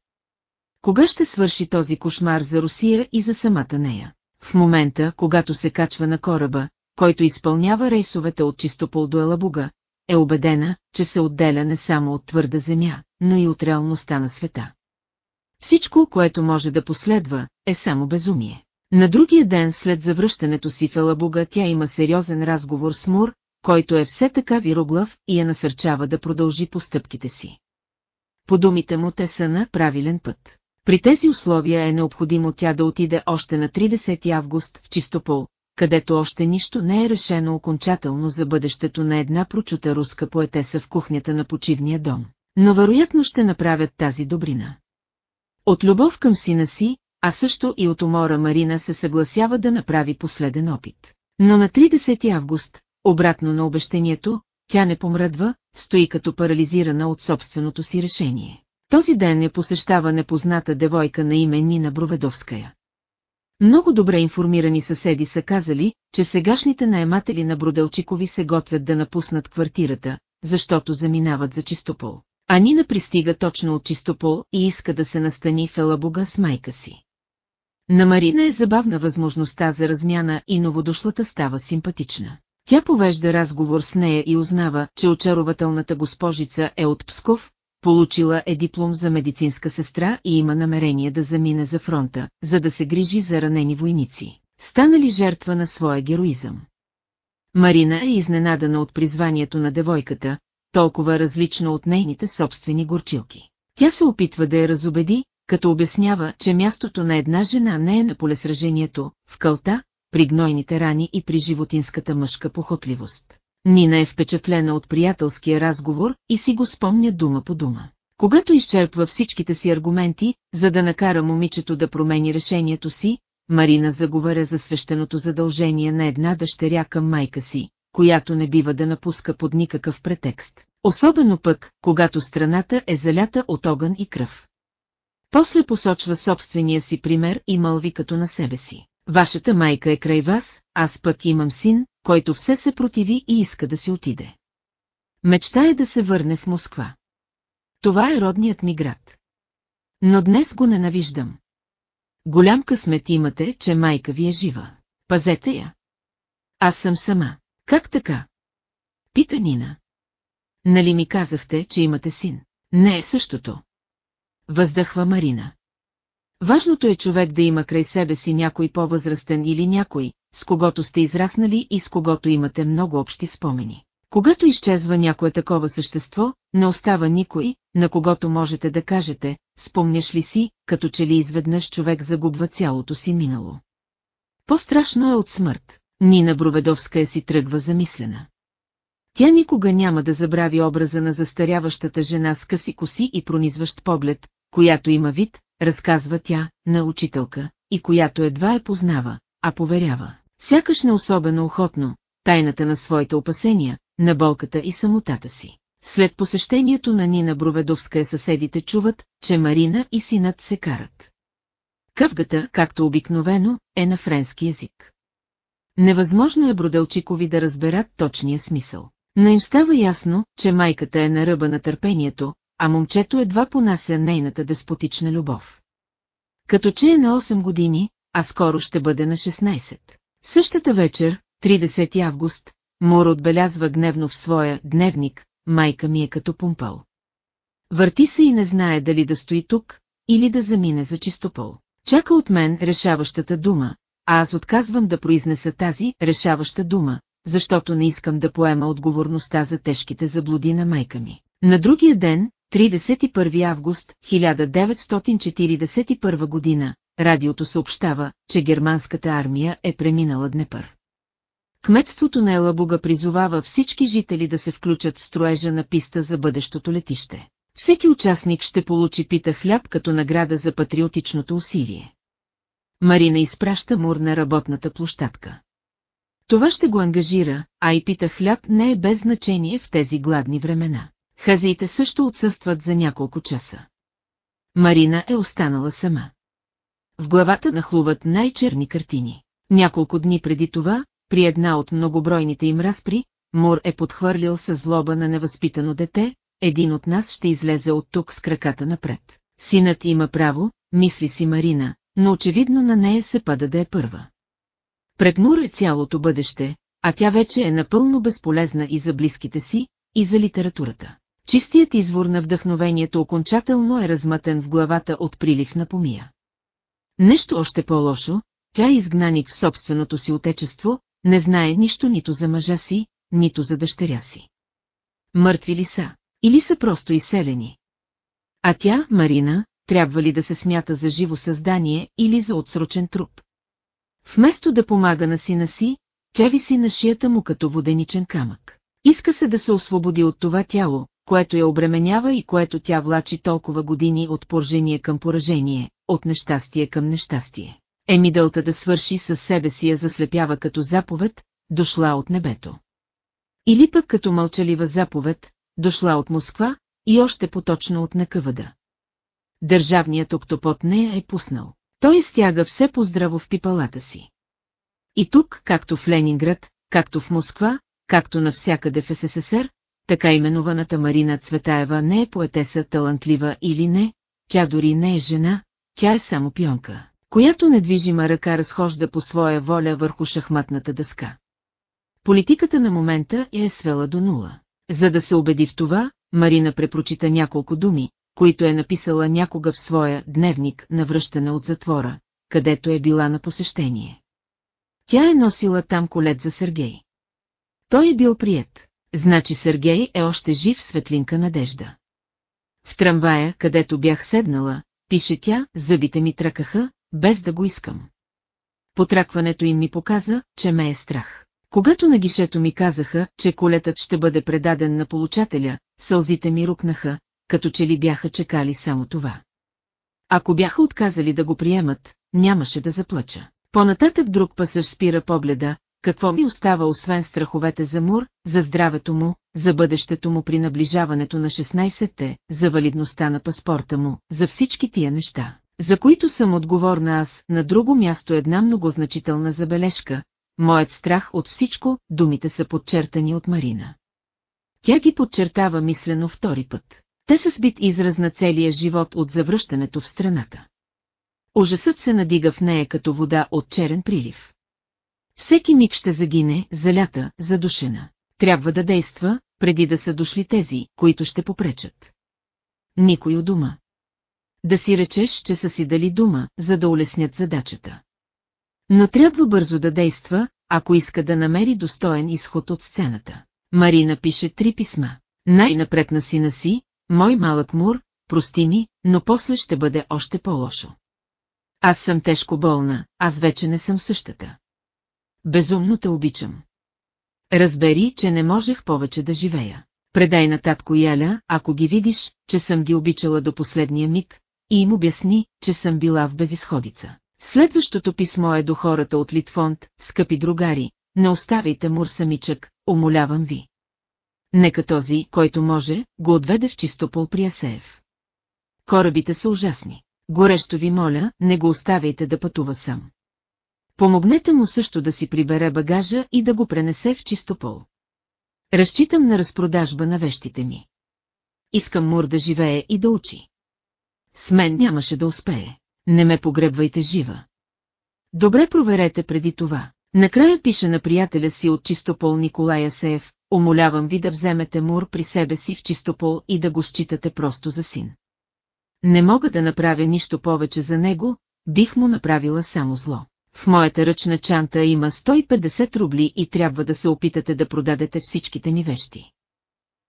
Кога ще свърши този кошмар за Русия и за самата нея? В момента, когато се качва на кораба, който изпълнява рейсовете от Чистопол до Елабуга, е убедена, че се отделя не само от твърда земя, но и от реалността на света. Всичко, което може да последва, е само безумие. На другия ден след завръщането си в Елабуга тя има сериозен разговор с Мур, който е все така вироглав и я насърчава да продължи постъпките си. По думите му те са на правилен път. При тези условия е необходимо тя да отиде още на 30 август в Чистопол, където още нищо не е решено окончателно за бъдещето на една прочута руска поетеса в кухнята на почивния дом. Но вероятно ще направят тази добрина. От любов към сина си, а също и от умора Марина се съгласява да направи последен опит. Но на 30 август, обратно на обещението, тя не помръдва, стои като парализирана от собственото си решение. Този ден я посещава непозната девойка на име Нина Броведовская. Много добре информирани съседи са казали, че сегашните наематели на Броделчикови се готвят да напуснат квартирата, защото заминават за Чистопол. А Нина пристига точно от Чистопол и иска да се настани в Елабуга с майка си. На Марина е забавна възможността за размяна и новодошлата става симпатична. Тя повежда разговор с нея и узнава, че очарователната госпожица е от Псков, получила е диплом за медицинска сестра и има намерение да замине за фронта, за да се грижи за ранени войници, станали жертва на своя героизъм. Марина е изненадана от призванието на девойката, толкова различно от нейните собствени горчилки. Тя се опитва да я разобеди, като обяснява, че мястото на една жена не е на полесражението, в кълта, при гнойните рани и при животинската мъжка похотливост. Нина е впечатлена от приятелския разговор и си го спомня дума по дума. Когато изчерпва всичките си аргументи, за да накара момичето да промени решението си, Марина заговаря за свещеното задължение на една дъщеря към майка си, която не бива да напуска под никакъв претекст. Особено пък, когато страната е залята от огън и кръв. После посочва собствения си пример и мълви като на себе си. Вашата майка е край вас, аз пък имам син, който все се противи и иска да си отиде. Мечта е да се върне в Москва. Това е родният ми град. Но днес го ненавиждам. Голям късмет имате, че майка ви е жива. Пазете я. Аз съм сама. Как така? Пита Нина. Нали ми казахте, че имате син? Не е същото. Въздъхва Марина. Важното е човек да има край себе си някой по-възрастен или някой, с когото сте израснали и с когото имате много общи спомени. Когато изчезва някое такова същество, не остава никой, на когото можете да кажете, спомняш ли си, като че ли изведнъж човек загубва цялото си минало. По-страшно е от смърт. Нина Броведовска е си тръгва замислена. Тя никога няма да забрави образа на застаряващата жена с къси коси и пронизващ поглед, която има вид, разказва тя, на учителка, и която едва е познава, а поверява. Сякаш не особено охотно, тайната на своите опасения, на болката и самотата си. След посещението на Нина Броведовска съседите чуват, че Марина и синът се карат. Къвгата, както обикновено, е на френски язик. Невъзможно е Броделчикови да разберат точния смисъл. Но им става ясно, че майката е на ръба на търпението, а момчето едва понася нейната деспотична любов. Като че е на 8 години, а скоро ще бъде на 16. Същата вечер, 30 август, Мор отбелязва гневно в своя дневник, майка ми е като пумпал. Върти се и не знае дали да стои тук, или да замине за чистопол. Чака от мен решаващата дума, а аз отказвам да произнеса тази решаваща дума, защото не искам да поема отговорността за тежките заблуди на майка ми. На другия ден, 31 август 1941 година, радиото съобщава, че германската армия е преминала Днепър. Кметството на Елабуга призовава всички жители да се включат в строежа на писта за бъдещото летище. Всеки участник ще получи пита хляб като награда за патриотичното усилие. Марина изпраща Мур на работната площадка. Това ще го ангажира, а и пита хляб не е без значение в тези гладни времена. Хазиите също отсъстват за няколко часа. Марина е останала сама. В главата нахлуват най-черни картини. Няколко дни преди това, при една от многобройните им разпри, Мур е подхвърлил със злоба на невъзпитано дете, един от нас ще излезе от тук с краката напред. Синът има право, мисли си Марина, но очевидно на нея се пада да е първа. Пред Мур е цялото бъдеще, а тя вече е напълно безполезна и за близките си, и за литературата. Чистият извор на вдъхновението окончателно е размътен в главата от прилив на помия. Нещо още по-лошо, тя е изгнаник в собственото си отечество, не знае нищо нито за мъжа си, нито за дъщеря си. Мъртви ли са? Или са просто изселени? А тя, Марина, трябва ли да се смята за живо създание или за отсрочен труп. Вместо да помага на сина си, тя виси на шията му като воденичен камък. Иска се да се освободи от това тяло, което я обременява и което тя влачи толкова години от поражение към поражение, от нещастие към нещастие. Емидълта да свърши със себе си я заслепява като заповед, дошла от небето. Или пък като мълчалива заповед, дошла от Москва и още поточно от Накъвада. Държавният октопот не е пуснал. Той стяга все по-здраво в пипалата си. И тук, както в Ленинград, както в Москва, както навсякъде в СССР, така именуваната Марина Цветаева не е поетеса талантлива или не, тя дори не е жена, тя е само пионка, която недвижима ръка разхожда по своя воля върху шахматната дъска. Политиката на момента я е свела до нула. За да се убеди в това, Марина препрочита няколко думи, които е написала някога в своя дневник на връщане от затвора, където е била на посещение. Тя е носила там колет за Сергей. Той е бил прият. Значи Сергей е още жив светлинка надежда. В трамвая, където бях седнала, пише тя, зъбите ми тръкаха, без да го искам. Потракването им ми показа, че ме е страх. Когато на гишето ми казаха, че колетът ще бъде предаден на получателя, сълзите ми рукнаха, като че ли бяха чекали само това. Ако бяха отказали да го приемат, нямаше да заплача. Понататък друг пасъж спира погледа, какво ми остава освен страховете за Мур, за здравето му, за бъдещето му при наближаването на 16-те, за валидността на паспорта му, за всички тия неща, за които съм отговорна аз, на друго място една многозначителна забележка, моят страх от всичко, думите са подчертани от Марина. Тя ги подчертава мислено втори път. Те са сбит израз на целия живот от завръщането в страната. Ужасът се надига в нея като вода от черен прилив. Всеки миг ще загине, залята, задушена. Трябва да действа, преди да са дошли тези, които ще попречат. Никой у дума. Да си речеш, че са си дали дума, за да улеснят задачата. Но трябва бързо да действа, ако иска да намери достоен изход от сцената. Марина пише три писма. Най-напред на сина си, мой малък мур, прости ми, но после ще бъде още по-лошо. Аз съм тежко болна, аз вече не съм същата. Безумно те обичам. Разбери, че не можех повече да живея. Предай на татко Яля, ако ги видиш, че съм ги обичала до последния миг, и им обясни, че съм била в безисходица. Следващото писмо е до хората от Литфонд, скъпи другари, не оставяйте Мур самичък, умолявам ви. Нека този, който може, го отведе в чистопол при Асеев. Корабите са ужасни. Горещо ви моля, не го оставяйте да пътува сам. Помогнете му също да си прибере багажа и да го пренесе в чистопол. Разчитам на разпродажба на вещите ми. Искам Мур да живее и да учи. С мен нямаше да успее. Не ме погребвайте жива. Добре проверете преди това. Накрая пише на приятеля си от Чистопол Николай Сеев, умолявам ви да вземете Мур при себе си в Чистопол и да го считате просто за син. Не мога да направя нищо повече за него, бих му направила само зло. В моята ръчна чанта има 150 рубли и трябва да се опитате да продадете всичките ми вещи.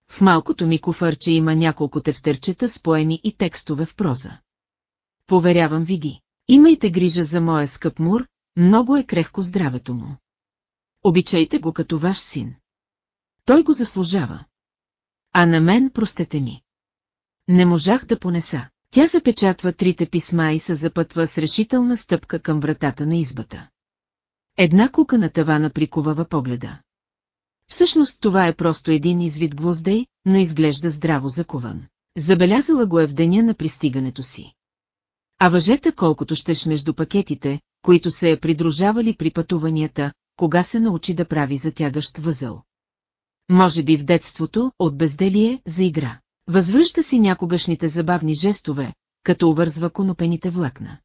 В малкото ми куфърче има няколко тефтерчета с поеми и текстове в проза. Поверявам ви ги. Имайте грижа за моя скъп мур, много е крехко здравето му. Обичайте го като ваш син. Той го заслужава. А на мен простете ми. Не можах да понеса. Тя запечатва трите писма и се запътва с решителна стъпка към вратата на избата. Една кука на тавана приковава погледа. Всъщност това е просто един извид гвоздей, но изглежда здраво закован. Забелязала го е в деня на пристигането си. А въжета колкото щеш между пакетите, които се е придружавали при пътуванията, кога се научи да прави затягащ възъл. Може би в детството, от безделие, за игра. Възвръща си някогашните забавни жестове, като увързва конопените влакна.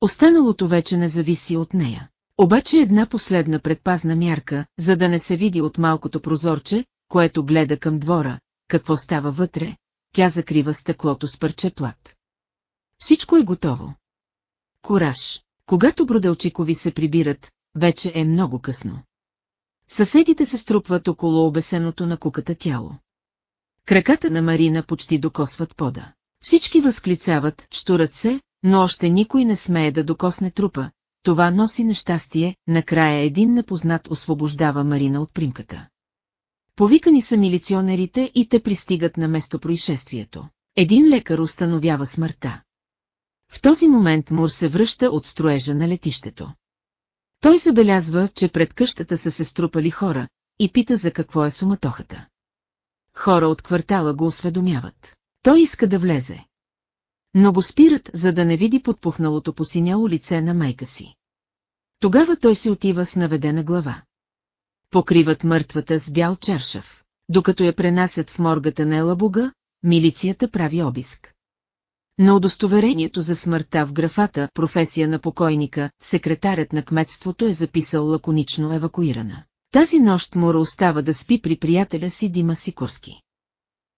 Останалото вече не зависи от нея. Обаче една последна предпазна мярка, за да не се види от малкото прозорче, което гледа към двора, какво става вътре, тя закрива стъклото с парче плат. Всичко е готово. Кораж. Когато бродълчикови се прибират, вече е много късно. Съседите се струпват около обесеното на куката тяло. Краката на Марина почти докосват пода. Всички възклицават, штурат се, но още никой не смее да докосне трупа. Това носи нещастие, накрая един непознат освобождава Марина от примката. Повикани са милиционерите и те пристигат на место происшествието. Един лекар установява смъртта. В този момент Мур се връща от строежа на летището. Той забелязва, че пред къщата са се струпали хора, и пита за какво е суматохата. Хора от квартала го осведомяват. Той иска да влезе. Но го спират, за да не види подпухналото посиняло лице на майка си. Тогава той се отива с наведена глава. Покриват мъртвата с бял чершав. Докато я пренасят в моргата на Елабуга, милицията прави обиск. На удостоверението за смъртта в графата професия на покойника, секретарят на кметството е записал лаконично евакуирана. Тази нощ Мора остава да спи при приятеля си Дима Сикорски.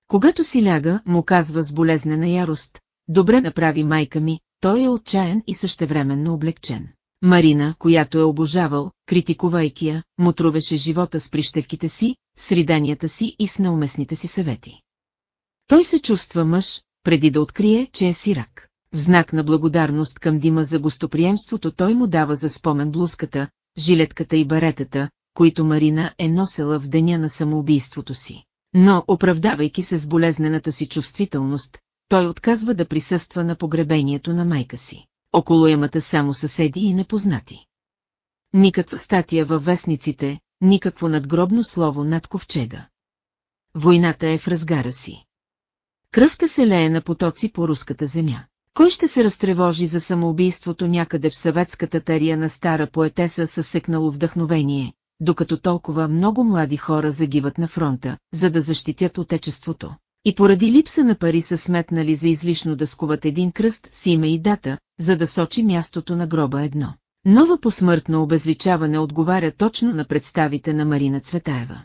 Когато си ляга, му казва с болезнена ярост, добре направи майка ми, той е отчаян и същевременно облегчен. Марина, която е обожавал, критикувайки я, му трувеше живота с прищевките си, с риданията си и с неуместните си съвети. Той се чувства мъж, преди да открие, че е сирак. В знак на благодарност към Дима за гостоприемството той му дава за спомен блузката, жилетката и баретата, които Марина е носела в деня на самоубийството си. Но, оправдавайки се с болезнената си чувствителност, той отказва да присъства на погребението на майка си. Около ямата само съседи и непознати. Никаква статия във вестниците, никакво надгробно слово над ковчега. Войната е в разгара си. Кръвта се лее на потоци по руската земя. Кой ще се разтревожи за самоубийството някъде в съветската тария на стара поетеса със секнало вдъхновение, докато толкова много млади хора загиват на фронта, за да защитят отечеството. И поради липса на пари са сметнали за излишно да скуват един кръст с име и дата, за да сочи мястото на гроба едно. Нова посмъртно обезличаване отговаря точно на представите на Марина Цветаева.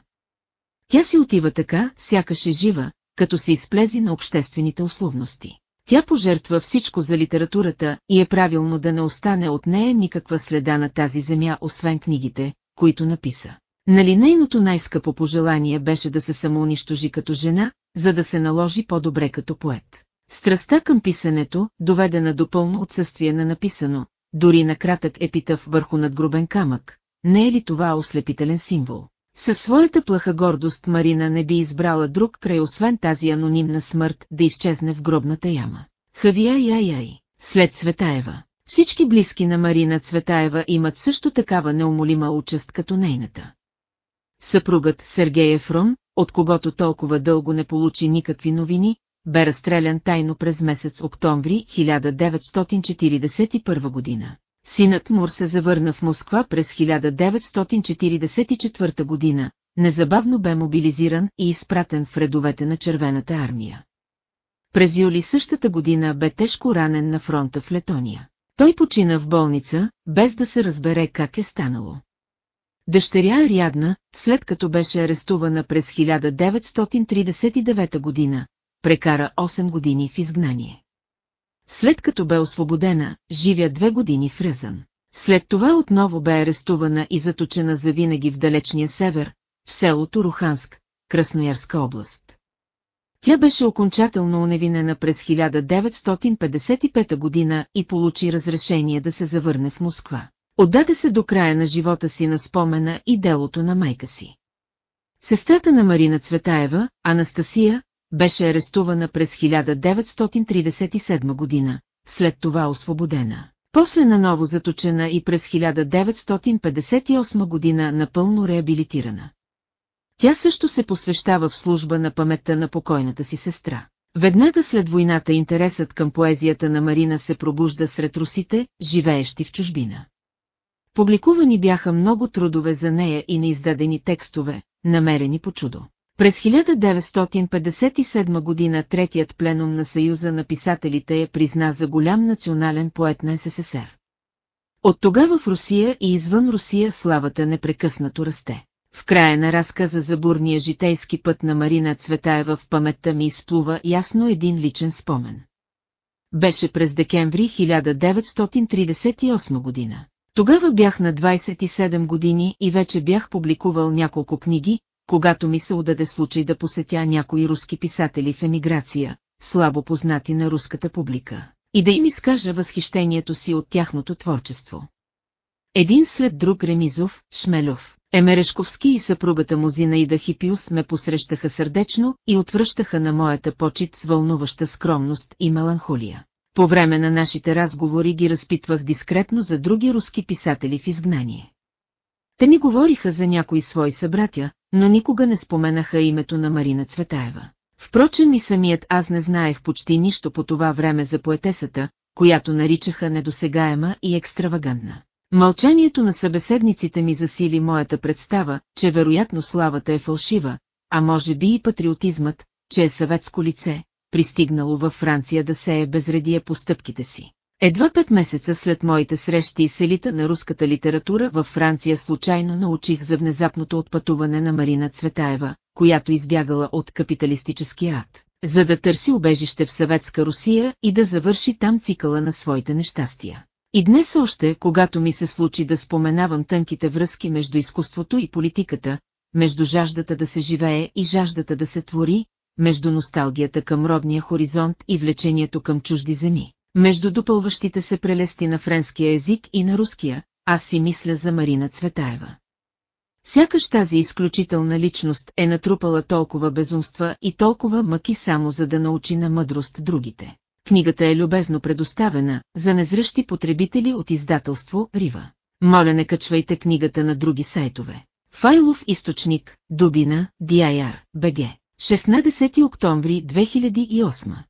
Тя си отива така, сякаш е жива, като се изплези на обществените условности. Тя пожертва всичко за литературата и е правилно да не остане от нея никаква следа на тази земя, освен книгите, които написа. Нали нейното най-скъпо пожелание беше да се самоунищожи като жена, за да се наложи по-добре като поет. Страстта към писането, доведена до пълно отсъствие на написано, дори на кратък епитъв върху надгробен камък, не е ли това ослепителен символ? Със своята плаха гордост Марина не би избрала друг край освен тази анонимна смърт да изчезне в гробната яма. Хавия яй яй, след Цветаева. Всички близки на Марина Цветаева имат също такава неумолима участ като нейната. Съпругът Сергей Ефрон, от когото толкова дълго не получи никакви новини, бе разстрелян тайно през месец октомври 1941 година. Синът Мур се завърна в Москва през 1944 година, незабавно бе мобилизиран и изпратен в редовете на Червената армия. През юли същата година бе тежко ранен на фронта в Летония. Той почина в болница, без да се разбере как е станало. Дъщеря Ариадна, след като беше арестувана през 1939 година, прекара 8 години в изгнание. След като бе освободена, живя две години в Ръзан. След това отново бе арестувана и заточена завинаги в далечния север, в селото Руханск, Красноярска област. Тя беше окончателно уневинена през 1955 година и получи разрешение да се завърне в Москва. Отдаде се до края на живота си на спомена и делото на майка си. Сестрата на Марина Цветаева, Анастасия, беше арестувана през 1937 година, след това освободена. После наново заточена и през 1958 година напълно реабилитирана. Тя също се посвещава в служба на паметта на покойната си сестра. Веднага след войната интересът към поезията на Марина се пробужда сред русите, живеещи в чужбина. Публикувани бяха много трудове за нея и неиздадени текстове, намерени по чудо. През 1957 година третият пленум на Съюза на писателите я призна за голям национален поет на СССР. От тогава в Русия и извън Русия славата непрекъснато расте. В края на разказа за бурния житейски път на Марина Цветаева в паметта ми изплува ясно един личен спомен. Беше през декември 1938 година. Тогава бях на 27 години и вече бях публикувал няколко книги, когато ми се удаде случай да посетя някои руски писатели в емиграция, слабо познати на руската публика, и да им изкажа възхищението си от тяхното творчество. Един след друг Ремизов, Шмелов, Емерешковски и съпругата му Зинаида Хипиус ме посрещаха сърдечно и отвръщаха на моята почет с вълнуваща скромност и меланхолия. По време на нашите разговори ги разпитвах дискретно за други руски писатели в изгнание. Те ми говориха за някои свои събратя, но никога не споменаха името на Марина Цветаева. Впрочем и самият аз не знаех почти нищо по това време за поетесата, която наричаха недосегаема и екстравагантна. Мълчанието на събеседниците ми засили моята представа, че вероятно славата е фалшива, а може би и патриотизмът, че е съветско лице, пристигнало във Франция да сее безредие по стъпките си. Едва пет месеца след моите срещи с елита на руската литература във Франция случайно научих за внезапното отпътуване на Марина Цветаева, която избягала от капиталистическия ад, за да търси убежище в съветска Русия и да завърши там цикъла на своите нещастия. И днес още, когато ми се случи да споменавам тънките връзки между изкуството и политиката, между жаждата да се живее и жаждата да се твори, между носталгията към родния хоризонт и влечението към чужди земи, между допълващите се прелести на френския език и на руския, аз си мисля за Марина Цветаева. Сякаш тази изключителна личност е натрупала толкова безумства и толкова мъки само за да научи на мъдрост другите. Книгата е любезно предоставена за незръщи потребители от издателство Рива. Моля не качвайте книгата на други сайтове. Файлов източник, Дубина, DIR, BG. 16 октомври 2008